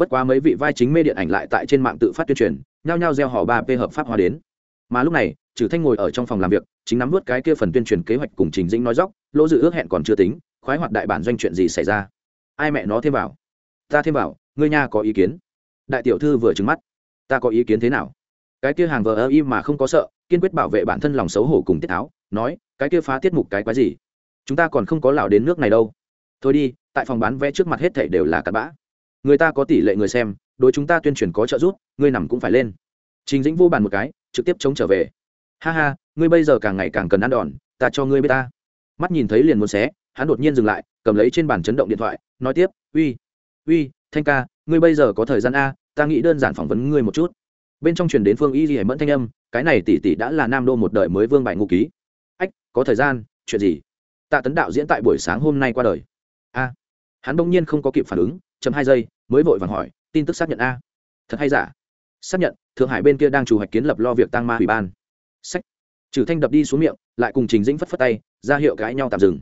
bất quá mấy vị vai chính mê điện ảnh lại tại trên mạng tự phát tuyên truyền, nhao nhao gieo họ ba p hợp pháp hóa đến. Mà lúc này, trừ thanh ngồi ở trong phòng làm việc, chính nắm vớt cái kia phần tuyên truyền kế hoạch cùng trình dĩnh nói dóc, lỗ dự ước hẹn còn chưa tính, khoái hoạt đại bản doanh chuyện gì xảy ra? Ai mẹ nó thêm vào? Ta thêm vào, ngươi nha có ý kiến. Đại tiểu thư vừa trừng mắt. Ta có ý kiến thế nào? Cái kia hàng vờ ơ im mà không có sợ, kiên quyết bảo vệ bản thân lòng xấu hổ cùng tiết áo, nói, cái kia phá tiết mục cái quái gì? Chúng ta còn không có lào đến nước này đâu. Thôi đi, tại phòng bán vé trước mặt hết thảy đều là cặn bã người ta có tỷ lệ người xem, đối chúng ta tuyên truyền có trợ giúp ngươi nằm cũng phải lên. Trình dĩnh vô bàn một cái, trực tiếp chống trở về. Ha ha, ngươi bây giờ càng ngày càng cần ăn đòn, ta cho ngươi biết ta. Mắt nhìn thấy liền muốn xé, hắn đột nhiên dừng lại, cầm lấy trên bàn chấn động điện thoại, nói tiếp, uy uy, thanh ca, ngươi bây giờ có thời gian a, ta nghĩ đơn giản phỏng vấn ngươi một chút. Bên trong truyền đến phương y hải mẫn thanh âm, cái này tỷ tỷ đã là nam đô một đời mới vương bài ngũ ký. Ách, có thời gian, chuyện gì? Tạ tấn đạo diễn tại buổi sáng hôm nay qua đời hắn bỗng nhiên không có kịp phản ứng, chậm hai giây, mới vội vàng hỏi, tin tức xác nhận a? Thật hay giả? Xác nhận, thượng hải bên kia đang chủ hoạch kiến lập lo việc tăng ma ủy ban. Sách. Trừ thanh đập đi xuống miệng, lại cùng trình dĩnh phất phất tay, ra hiệu cãi nhau tạm dừng.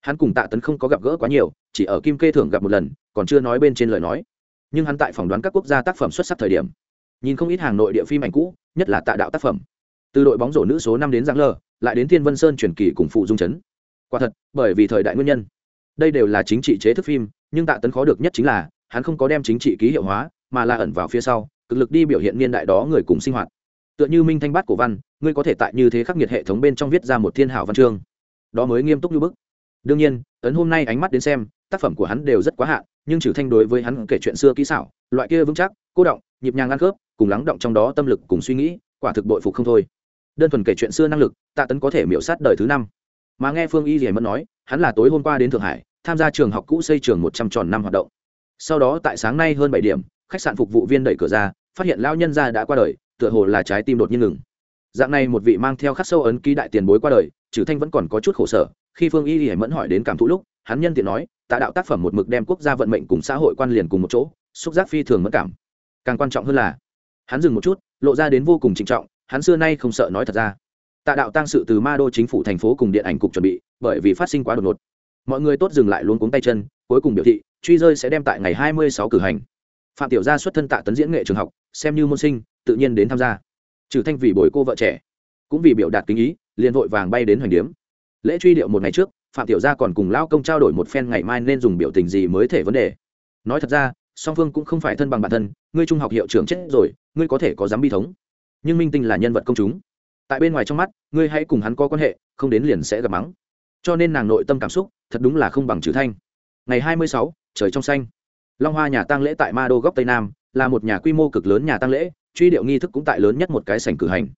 Hắn cùng tạ tấn không có gặp gỡ quá nhiều, chỉ ở kim kê thưởng gặp một lần, còn chưa nói bên trên lời nói. Nhưng hắn tại phỏng đoán các quốc gia tác phẩm xuất sắc thời điểm, nhìn không ít hàng nội địa phim ảnh cũ, nhất là tạ đạo tác phẩm. Từ đội bóng rổ nữ số năm đến giáng lờ lại đến thiên vân sơn truyền kỳ cùng phụ dung chấn quả thật, bởi vì thời đại nguyên nhân đây đều là chính trị chế thức phim, nhưng tạ tấn khó được nhất chính là, hắn không có đem chính trị ký hiệu hóa, mà là ẩn vào phía sau, cực lực đi biểu hiện niên đại đó người cùng sinh hoạt. Tựa như minh thanh bát cổ văn, ngươi có thể tại như thế khắc nghiệt hệ thống bên trong viết ra một thiên hảo văn chương. Đó mới nghiêm túc như bức. Đương nhiên ấn hôm nay ánh mắt đến xem, tác phẩm của hắn đều rất quá hạn, nhưng trừ thanh đối với hắn kể chuyện xưa kỹ xảo, loại kia vững chắc, cô động, nhịp nhàng ăn khớp, cùng lắng động trong đó tâm lực cùng suy nghĩ, quả thực bội phục không thôi. Đơn thuần kể chuyện xưa năng lực, tạ tấn có thể miểu sát đời thứ năm. Mà nghe phương y rỉa mẫn nói, hắn là tối hôm qua đến thượng hải tham gia trường học cũ xây trường một trăm tròn năm hoạt động. Sau đó tại sáng nay hơn bảy điểm, khách sạn phục vụ viên đẩy cửa ra, phát hiện lão nhân gia đã qua đời, tựa hồ là trái tim đột nhiên ngừng. Dạng này một vị mang theo khắc sâu ấn ký đại tiền bối qua đời, trừ thanh vẫn còn có chút khổ sở, khi phương y hải mẫn hỏi đến cảm thụ lúc, hắn nhân tiện nói, tạ đạo tác phẩm một mực đem quốc gia vận mệnh cùng xã hội quan liền cùng một chỗ, xúc giác phi thường mất cảm. Càng quan trọng hơn là, hắn dừng một chút, lộ ra đến vô cùng trịnh trọng, hắn xưa nay không sợ nói thật ra. Tạ đạo tăng sự từ ma đô chính phủ thành phố cùng điện ảnh cục chuẩn bị, bởi vì phát sinh quá đột ngột mọi người tốt dừng lại luôn cuống tay chân, cuối cùng biểu thị, truy rơi sẽ đem tại ngày 26 cử hành. Phạm tiểu gia xuất thân tạ tấn diễn nghệ trường học, xem như môn sinh, tự nhiên đến tham gia. Trừ thanh vì bồi cô vợ trẻ, cũng vì biểu đạt kính ý, liền vội vàng bay đến hoành điếm. Lễ truy điệu một ngày trước, phạm tiểu gia còn cùng lao công trao đổi một phen ngày mai nên dùng biểu tình gì mới thể vấn đề. Nói thật ra, song phương cũng không phải thân bằng bản thân, ngươi trung học hiệu trưởng chết rồi, ngươi có thể có dám bi thống. Nhưng minh tinh là nhân vật công chúng. Tại bên ngoài trong mắt, ngươi hãy cùng hắn có quan hệ, không đến liền sẽ gặp mắng. Cho nên nàng nội tâm cảm xúc thật đúng là không bằng chữ thanh. Ngày hai mươi sáu, trời trong xanh. Long hoa nhà tăng lễ tại ma đô góc tây nam, là một nhà quy mô cực lớn nhà tăng lễ, truy điệu nghi thức cũng tại lớn nhất một cái sảnh cử hành.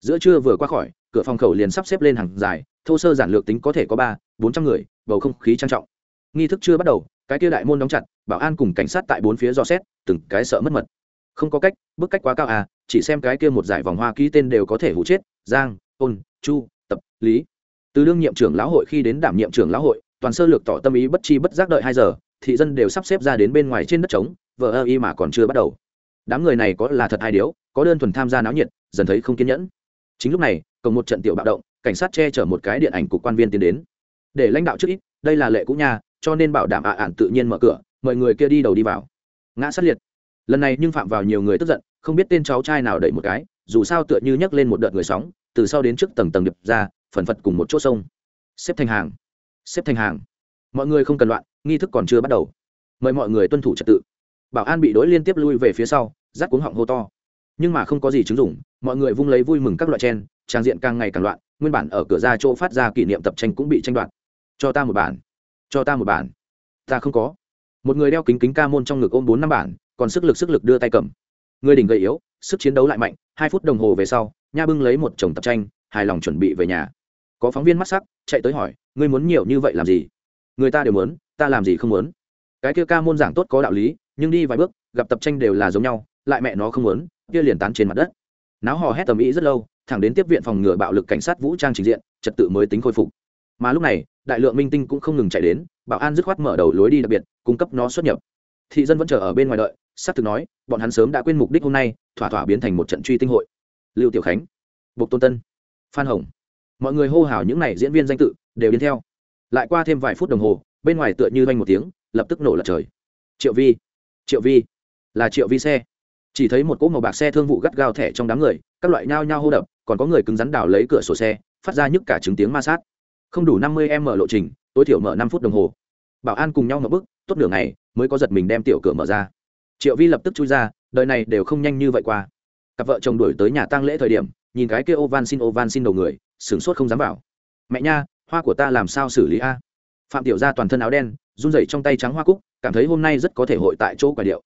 Giữa trưa vừa qua khỏi, cửa phòng khẩu liền sắp xếp lên hàng dài, thô sơ giản lược tính có thể có ba, bốn trăm người, bầu không khí trang trọng. Nghi thức chưa bắt đầu, cái kia đại môn đóng chặt, bảo an cùng cảnh sát tại bốn phía do xét, từng cái sợ mất mật. Không có cách, bức cách quá cao à chỉ xem cái kia một giải vòng hoa ký tên đều có thể hụ chết, giang, ôn, chu, tập, lý. Từ đương nhiệm trưởng lão hội khi đến đảm nhiệm trưởng lão hội toàn sơ lược tỏ tâm ý bất chi bất giác đợi hai giờ thị dân đều sắp xếp ra đến bên ngoài trên đất trống vợ ơ y mà còn chưa bắt đầu. Đám người này có là thật hai điếu có đơn thuần tham gia náo nhiệt dần thấy không kiên nhẫn. Chính lúc này cộng một trận tiểu bạo động cảnh sát che chở một cái điện ảnh cục quan viên tiến đến. Để lãnh đạo trước ít đây là lệ cũ nhà, cho nên bảo đảm ạ ạn tự nhiên mở cửa mời người kia đi đầu đi vào. Ngã sát liệt. Lần này nhưng phạm vào nhiều người tức giận không biết tên cháu trai nào đẩy một cái dù sao tựa như nhấc lên một đợt người sóng từ sau đến trước tầng tầng điệp ra phần phật cùng một chỗ sông. Xếp thành hàng xếp thành hàng. Mọi người không cần loạn, nghi thức còn chưa bắt đầu. Mời mọi người tuân thủ trật tự. Bảo an bị đối liên tiếp lui về phía sau rác cuống họng hô to. Nhưng mà không có gì chứng dụng, mọi người vung lấy vui mừng các loại chen, trang diện càng ngày càng loạn, nguyên bản ở cửa ra chỗ phát ra kỷ niệm tập tranh cũng bị tranh đoạt. Cho ta một bản. Cho ta một bản. Ta không có. Một người đeo kính kính ca môn trong ngực ôm bốn năm bản, còn sức lực sức lực đưa tay cầm. Người đỉnh gầy yếu, sức chiến đấu lại mạnh, hai phút đồng hồ về sau, nha bưng lấy một chồng tập tranh, hài lòng chuẩn bị về nhà có phóng viên mắt sắc, chạy tới hỏi, ngươi muốn nhiều như vậy làm gì? Người ta đều muốn, ta làm gì không muốn. Cái kia ca môn giảng tốt có đạo lý, nhưng đi vài bước, gặp tập tranh đều là giống nhau, lại mẹ nó không muốn, kia liền tán trên mặt đất. Náo hò hét tầm ý rất lâu, thẳng đến tiếp viện phòng ngừa bạo lực cảnh sát vũ trang trình diện, trật tự mới tính khôi phục. Mà lúc này, đại lượng minh tinh cũng không ngừng chạy đến, bảo an dứt khoát mở đầu lối đi đặc biệt, cung cấp nó xuất nhập. Thị dân vẫn chờ ở bên ngoài đợi s á c thực nói, bọn hắn sớm đã quên mục đích hôm nay, thỏa thỏa biến thành một trận truy tinh hội. Lưu tiểu khánh, bộc tôn tân, phan hồng mọi người hô hào những n à y diễn viên danh tự, đều điên theo. Lại qua thêm vài phút đồng hồ, bên ngoài tựa như vanh một tiếng, lập tức nổ lật trời. Triệu vi triệu vi, là triệu vi xe. Chỉ thấy một cỗ màu bạc xe thương vụ gắt gao thẻ trong đám người, các loại nhao nhao hô đập, còn có người cứng rắn đào lấy cửa sổ xe, phát ra nhức cả chứng tiếng ma sát. Không đủ năm mươi em mở lộ trình, tối thiểu mở năm phút đồng hồ. Bảo an cùng nhau ngập bức tốt nửa ngày, mới có giật mình đem tiểu cửa mở ra. Triệu vi lập tức chui ra, đời này đều không nhanh như vậy qua. Cặp vợ chồng đuổi tới nhà tang lễ thời điểm nhìn cái kia ô van xin ô van xin đầu người, sửng sốt không dám vào. Mẹ nha, hoa của ta làm sao xử lý a? Phạm tiểu gia toàn thân áo đen, run rẩy trong tay trắng hoa cúc, cảm thấy hôm nay rất có thể hội tại chỗ quả điệu.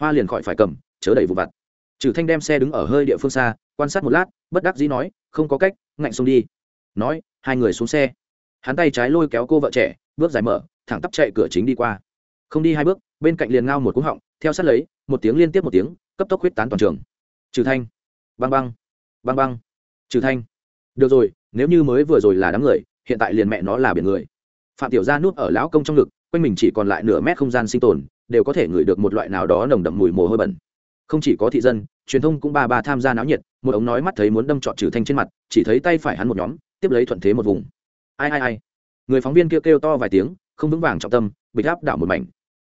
Hoa liền khỏi phải cầm, chớ đẩy vụ vặt. Trừ thanh đem xe đứng ở hơi địa phương xa, quan sát một lát, bất đắc dĩ nói, không có cách, ngạnh xuống đi. Nói, hai người xuống xe. Hắn tay trái lôi kéo cô vợ trẻ, bước dài mở, thẳng tắp chạy cửa chính đi qua. Không đi hai bước, bên cạnh liền ngao một cú họng, theo sát lấy, một tiếng liên tiếp một tiếng, cấp tốc huyết tán toàn trường. Trừ thanh. Băng băng băng băng. Trừ thanh. Được rồi, nếu như mới vừa rồi là đám người, hiện tại liền mẹ nó là biển người. Phạm tiểu gia nuốt ở lão công trong ngực, quanh mình chỉ còn lại nửa mét không gian sinh tồn, đều có thể ngửi được một loại nào đó nồng đậm mùi mồ hôi bẩn. Không chỉ có thị dân, truyền thông cũng ba ba tham gia náo nhiệt, một ống nói mắt thấy muốn đâm trọn trừ thanh trên mặt, chỉ thấy tay phải hắn một nhóm, tiếp lấy thuận thế một vùng. Ai ai ai. Người phóng viên kêu kêu to vài tiếng, không vững vàng trọng tâm bịch áp đảo một mảnh.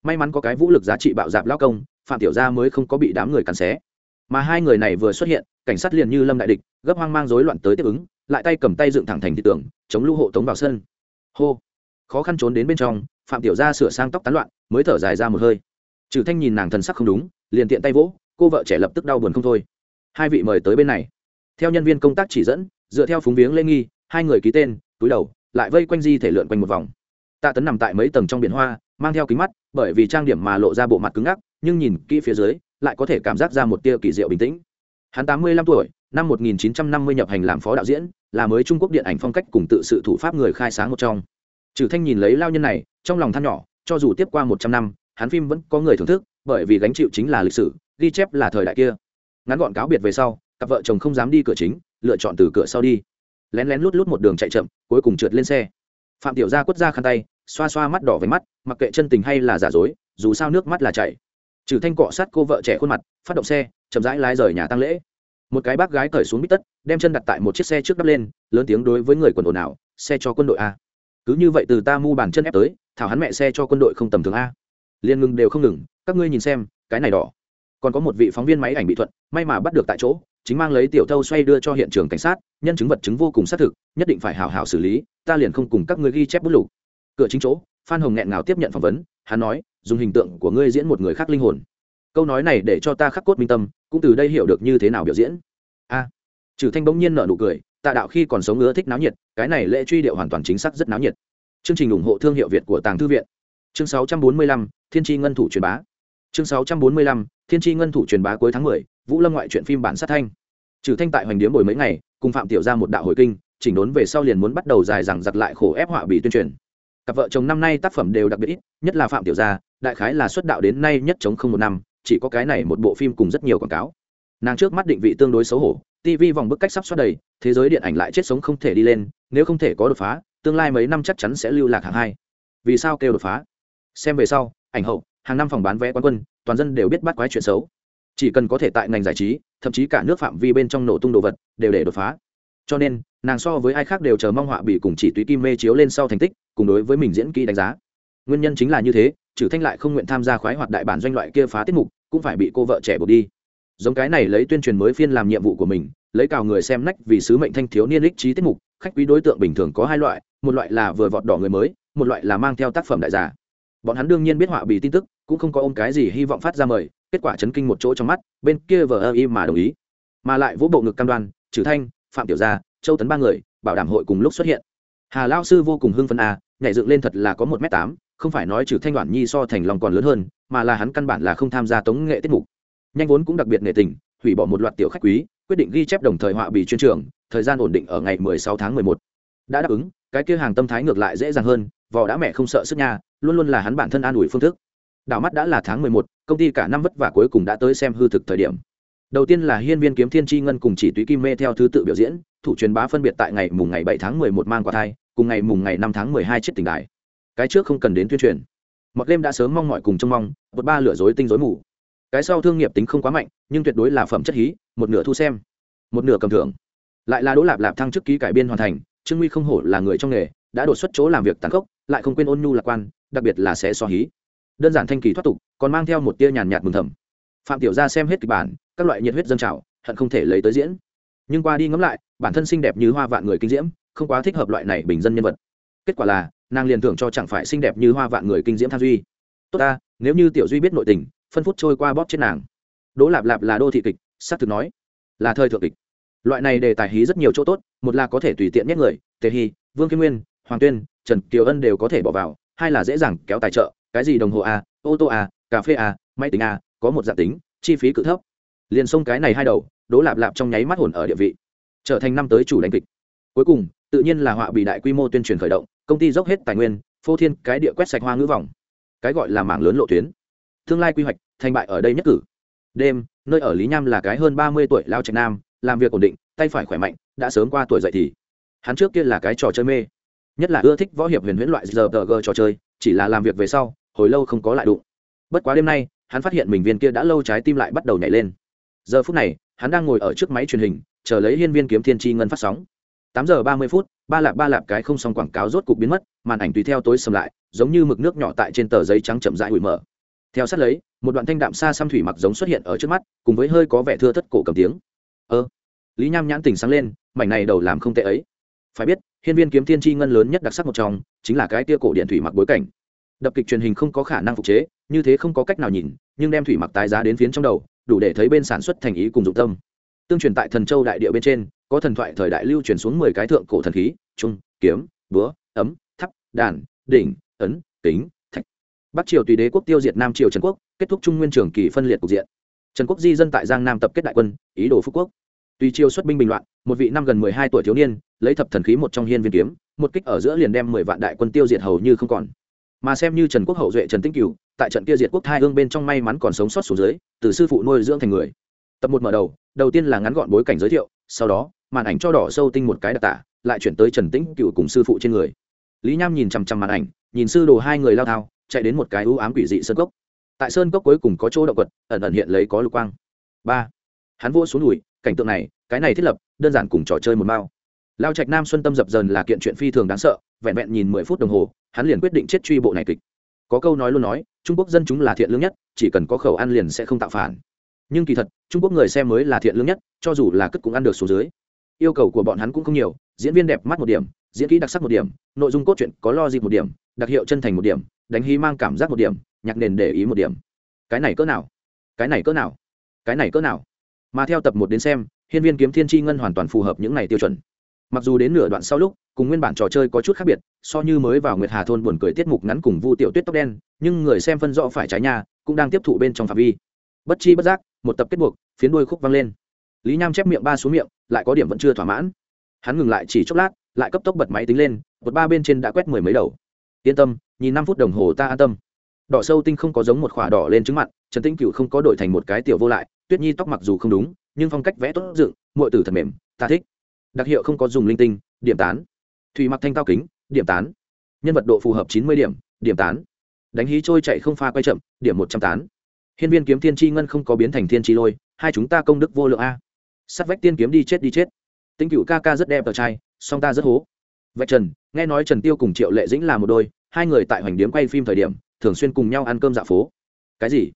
May mắn có cái vũ lực giá trị bạo dạp lao công, phạm tiểu gia mới không có bị đám người cắn xé mà hai người này vừa xuất hiện, cảnh sát liền như lâm đại địch, gấp hoang mang rối loạn tới tiếp ứng, lại tay cầm tay dựng thẳng thành thị tường, chống lưu hộ tống vào sân. Hô! Khó khăn trốn đến bên trong, phạm tiểu gia sửa sang tóc tán loạn, mới thở dài ra một hơi. Trừ thanh nhìn nàng thần sắc không đúng, liền tiện tay vỗ, cô vợ trẻ lập tức đau buồn không thôi. Hai vị mời tới bên này. Theo nhân viên công tác chỉ dẫn, dựa theo phúng viếng lê nghi, hai người ký tên, túi đầu, lại vây quanh di thể lượn quanh một vòng. Tạ tấn nằm tại mấy tầng trong biển hoa, mang theo kính mắt, bởi vì trang điểm mà lộ ra bộ mặt cứng ngắc, nhưng nhìn kỹ phía dưới lại có thể cảm giác ra một tia kỳ diệu bình tĩnh. Hắn tám mươi lăm tuổi, năm một nghìn chín trăm năm mươi nhập hành làm phó đạo diễn, là mới trung quốc điện ảnh phong cách cùng tự sự thủ pháp người khai sáng một trong. Trừ thanh nhìn lấy lao nhân này, trong lòng than nhỏ, cho dù tiếp qua một trăm năm, hắn phim vẫn có người thưởng thức, bởi vì gánh chịu chính là lịch sử, ghi chép là thời đại kia. Ngắn gọn cáo biệt về sau, cặp vợ chồng không dám đi cửa chính, lựa chọn từ cửa sau đi. Lén lén lút lút một đường chạy chậm, cuối cùng trượt lên xe. Phạm tiểu gia quất ra khăn tay, xoa xoa mắt đỏ với mắt, mặc kệ chân tình hay là giả dối, dù sao nước mắt là chảy trừ thanh cọ sát cô vợ trẻ khuôn mặt, phát động xe, chậm rãi lái rời nhà tăng lễ. Một cái bác gái cởi xuống bít tất, đem chân đặt tại một chiếc xe trước đắp lên, lớn tiếng đối với người quần ồn ào, xe cho quân đội a. Cứ như vậy từ ta mu bàn chân ép tới, thảo hắn mẹ xe cho quân đội không tầm thường a. Liên ngừng đều không ngừng, các ngươi nhìn xem, cái này đỏ. Còn có một vị phóng viên máy ảnh bị thuận, may mà bắt được tại chỗ, chính mang lấy tiểu thâu xoay đưa cho hiện trường cảnh sát, nhân chứng vật chứng vô cùng xác thực, nhất định phải hào hào xử lý, ta liền không cùng các ngươi ghi chép bút lục. Cửa chính chỗ phan hồng nghẹn ngào tiếp nhận phỏng vấn hắn nói dùng hình tượng của ngươi diễn một người khác linh hồn. Câu nói này để cho ta khắc cốt minh tâm cũng từ đây hiểu được như thế nào biểu diễn. A. À, trừ thanh bỗng nhiên nở nụ cười tạ đạo khi còn sống ngứa thích náo nhiệt cái này lễ truy điệu hoàn toàn chính xác rất náo nhiệt. Chương trình ủng hộ thương hiệu việt của tàng thư viện. Chương 645, thiên tri ngân thủ truyền bá. Chương 645, thiên tri ngân thủ truyền bá cuối tháng 10, vũ lâm ngoại truyện phim bản sát thanh. Trừ thanh tại hoành điếm bồi mấy ngày cùng phạm tiểu ra một đạo hồi kinh chỉnh đốn về sau liền muốn bắt đầu dài dằng giặc lại khổ ép họa bị tuyên truyền cặp vợ chồng năm nay tác phẩm đều đặc biệt ít, nhất là phạm tiểu gia, đại khái là xuất đạo đến nay nhất chống không một năm, chỉ có cái này một bộ phim cùng rất nhiều quảng cáo. Nàng trước mắt định vị tương đối xấu hổ tv vòng bức cách sắp xoát đầy, thế giới điện ảnh lại chết sống không thể đi lên, nếu không thể có đột phá, tương lai mấy năm chắc chắn sẽ lưu lạc hạng hai. Vì sao kêu đột phá? Xem về sau, ảnh hậu, hàng năm phòng bán vé quán quân, toàn dân đều biết bắt quái chuyện xấu. Chỉ cần có thể tại ngành giải trí, thậm chí cả nước phạm vi bên trong nổ tung đồ vật, đều để đột phá. Cho nên nàng so với ai khác đều chờ mong họa bị cùng chỉ túy kim mê chiếu lên sau thành tích, cùng đối với mình diễn kỹ đánh giá. Nguyên nhân chính là như thế trừ thanh lại không nguyện tham gia khoái hoạt đại bản doanh loại kia phá tiết mục, cũng phải bị cô vợ trẻ buộc đi. Giống cái này lấy tuyên truyền mới phiên làm nhiệm vụ của mình, lấy cào người xem nách vì sứ mệnh thanh thiếu niên ích trí tiết mục, khách quý đối tượng bình thường có hai loại, một loại là vừa vọt đỏ người mới, một loại là mang theo tác phẩm đại giả. Bọn hắn đương nhiên biết họa bị tin tức, cũng không có ôm cái gì hy vọng phát ra mời, kết quả chấn kinh một chỗ trong mắt, bên kia vờ ơ y mà đồng ý. Mà lại vỗ bộ ngực cam đoan trừ thanh, phạm tiểu gia châu tấn ba người bảo đảm hội cùng lúc xuất hiện. Hà lao sư vô cùng hưng phấn a nhảy dựng lên thật là có một m tám không phải nói trừ thanh đoạn nhi so thành lòng còn lớn hơn mà là hắn căn bản là không tham gia tống nghệ tiết mục. Nhanh vốn cũng đặc biệt nghệ tình hủy bỏ một loạt tiểu khách quý quyết định ghi chép đồng thời họa bị chuyên trường thời gian ổn định ở ngày 16 tháng 11. đã đáp ứng cái kia hàng tâm thái ngược lại dễ dàng hơn vò đã mẹ không sợ sức nha luôn luôn là hắn bản thân an ủi phương thức. Đảo mắt đã là tháng 11, công ty cả năm vất vả cuối cùng đã tới xem hư thực thời điểm. Đầu tiên là hiên viên kiếm thiên chi ngân cùng chỉ túy kim mê theo thứ tự biểu diễn thủ truyền bá phân biệt tại ngày mùng ngày 7 tháng 11 mang quả thai, cùng ngày mùng ngày 5 tháng 12 chết tình đài. Cái trước không cần đến tuyên truyền. Mọt đêm đã sớm mong mọi cùng trông mong một ba lửa dối tinh dối mù. Cái sau thương nghiệp tính không quá mạnh, nhưng tuyệt đối là phẩm chất hí, một nửa thu xem, một nửa cầm thưởng. Lại là đỗ lạp lạp thăng chức ký cải biên hoàn thành, trương nguy không hổ là người trong nghề, đã đột xuất chỗ làm việc tàn khốc, lại không quên ôn nhu lạc quan, đặc biệt là sẽ so hí. Đơn giản thanh kỳ thoát tục, còn mang theo một tia nhàn nhạt mừng thầm. Phạm tiểu gia xem hết kịch bản, các loại nhiệt huyết dân trào, hận không thể lấy tới diễn nhưng qua đi ngẫm lại, bản thân xinh đẹp như hoa vạn người kinh diễm, không quá thích hợp loại này bình dân nhân vật. Kết quả là, nàng liền thưởng cho chẳng phải xinh đẹp như hoa vạn người kinh diễm tham duy. Tốt ta, nếu như tiểu duy biết nội tình, phân phút trôi qua bóp chết nàng. Đỗ lạp lạp là đô thị kịch s thực nói, là thời thượng kịch. Loại này đề tài hí rất nhiều chỗ tốt, một là có thể tùy tiện nhét người, tề hy, vương kim nguyên, hoàng tuyên, trần kiều ân đều có thể bỏ vào, hai là dễ dàng kéo tài trợ, cái gì đồng hồ a, ô tô a, cà phê a, máy tính a, có một dạng tính, chi phí cự thấp. Liền xông cái này hai đầu đỗ lạp lạp trong nháy mắt hồn ở địa vị, trở thành năm tới chủ đánh kịch. Cuối cùng, tự nhiên là họa bị đại quy mô tuyên truyền khởi động, công ty dốc hết tài nguyên, phô thiên cái địa quét sạch hoa ngữ vòng. Cái gọi là mảng lớn lộ tuyến. Tương lai quy hoạch, thành bại ở đây nhất cử. Đêm, nơi ở lý nham là cái hơn ba mươi tuổi lao trạch nam, làm việc ổn định, tay phải khỏe mạnh, đã sớm qua tuổi dậy thì. Hắn trước kia là cái trò chơi mê. Nhất là ưa thích võ hiệp huyền huyễn loại giờ tờ g trò chơi, chỉ là làm việc về sau, hồi lâu không có lại đụng. Bất quá đêm nay, hắn phát hiện mình viên kia đã lâu trái tim lại bắt đầu nhảy lên. Giờ phút này hắn đang ngồi ở trước máy truyền hình, chờ lấy hiên viên kiếm thiên tri ngân phát sóng. Tám giờ ba mươi phút, ba lạp ba lạp cái không xong quảng cáo rốt cục biến mất, màn ảnh tùy theo tối sầm lại, giống như mực nước nhỏ tại trên tờ giấy trắng chậm rãi hụi mở theo sát lấy, một đoạn thanh đạm xa xăm thủy mặc giống xuất hiện ở trước mắt, cùng với hơi có vẻ thưa thất cổ cầm tiếng. Ơ, lý nham nhãn tỉnh sáng lên, mảnh này đầu làm không tệ ấy. Phải biết, hiên viên kiếm thiên tri ngân lớn nhất đặc sắc một trong, chính là cái tia cổ điện thủy mặc bối cảnh. Đập kịch truyền hình không có khả năng phục chế, như thế không có cách nào nhìn, nhưng đem thủy mặc tái giá đến phiến trong đầu đủ để thấy bên sản xuất thành ý cùng dụng tâm. Tương truyền tại thần châu đại địa bên trên, có thần thoại thời đại lưu truyền xuống mười cái thượng cổ thần khí, trung, kiếm, búa, ấm thắp đàn, đỉnh, ấn, kính, thạch. Bắc triều tùy đế quốc tiêu diệt nam triều trần quốc, kết thúc trung nguyên trường kỳ phân liệt cục diện. Trần quốc di dân tại giang nam tập kết đại quân, ý đồ phú quốc. Tùy triều xuất binh bình loạn, một vị năm gần mười hai tuổi thiếu niên, lấy thập thần khí một trong hiên viên kiếm, một kích ở giữa liền đem mười vạn đại quân tiêu diệt hầu như không còn mà xem như trần quốc hậu duệ trần tĩnh cửu, tại trận kia diệt quốc thai hương bên trong may mắn còn sống sót xuống dưới, từ sư phụ nuôi dưỡng thành người. Tập một mở đầu đầu tiên là ngắn gọn bối cảnh giới thiệu, sau đó, màn ảnh cho đỏ sâu tinh một cái đặc tả, lại chuyển tới trần tĩnh cựu cùng sư phụ trên người. Lý nham nhìn chằm chằm màn ảnh, nhìn sư đồ hai người lao thao, chạy đến một cái ưu ám quỷ dị sơn cốc. Tại sơn cốc cuối cùng có chỗ động vật ẩn ẩn hiện lấy có lục quang. Ba. Hắn vỗ xuống đùi, cảnh tượng này, cái này thiết lập, đơn giản cùng trò chơi một mao. Lao trạch nam xuân tâm dập dần là kiện chuyện phi thường đáng sợ vẹn vẹn nhìn mười phút đồng hồ, hắn liền quyết định chết truy bộ này kịch. Có câu nói luôn nói, trung quốc dân chúng là thiện lương nhất, chỉ cần có khẩu ăn liền sẽ không tạo phản. Nhưng kỳ thật, trung quốc người xem mới là thiện lương nhất, cho dù là cất cũng ăn được số dưới. Yêu cầu của bọn hắn cũng không nhiều, diễn viên đẹp mắt một điểm, diễn kỹ đặc sắc một điểm, nội dung cốt truyện có lo dịp một điểm, đặc hiệu chân thành một điểm, đánh hí mang cảm giác một điểm, nhạc nền để ý một điểm. Cái này cỡ nào? Cái này cỡ nào? Cái này cỡ nào? Mà theo tập một đến xem, hiên viên kiếm thiên tri ngân hoàn toàn phù hợp những này tiêu chuẩn mặc dù đến nửa đoạn sau lúc, cùng nguyên bản trò chơi có chút khác biệt, so như mới vào nguyệt hà thôn buồn cười tiết mục ngắn cùng vu tiểu tuyết tóc đen, nhưng người xem phân rõ phải trái nhà cũng đang tiếp thụ bên trong phạm vi. Bất chi bất giác, một tập kết buộc, phiến đuôi khúc vang lên. Lý nham chép miệng ba xuống miệng, lại có điểm vẫn chưa thỏa mãn. Hắn ngừng lại chỉ chốc lát, lại cấp tốc bật máy tính lên một ba bên trên đã quét mười mấy đầu. Yên tâm, nhìn năm phút đồng hồ ta an tâm. Đỏ sâu tinh không có giống một khỏa đỏ lên trứng mặn, trần tinh cựu không có đổi thành một cái tiểu vô lại, tuyết nhi tóc mặc dù không đúng, nhưng phong cách vẽ tốt dựng mọi tử thật mềm, ta thích đặc hiệu không có dùng linh tinh, điểm tán. Thủy mặc thanh cao kính, điểm tán. Nhân vật độ phù hợp chín mươi điểm điểm tán. Đánh hí trôi chạy không pha quay chậm, điểm một trăm tán. Hiên viên kiếm thiên tri ngân không có biến thành thiên tri lôi, hai chúng ta công đức vô lượng a. Sắt vách tiên kiếm đi chết đi chết. Tinh cựu ca ca rất đẹp tờ trai, song ta rất hố. Vạch trần, nghe nói trần tiêu cùng triệu lệ dĩnh là một đôi, hai người tại hoành điếm quay phim thời điểm, thường xuyên cùng nhau ăn cơm dạ phố. Cái gì?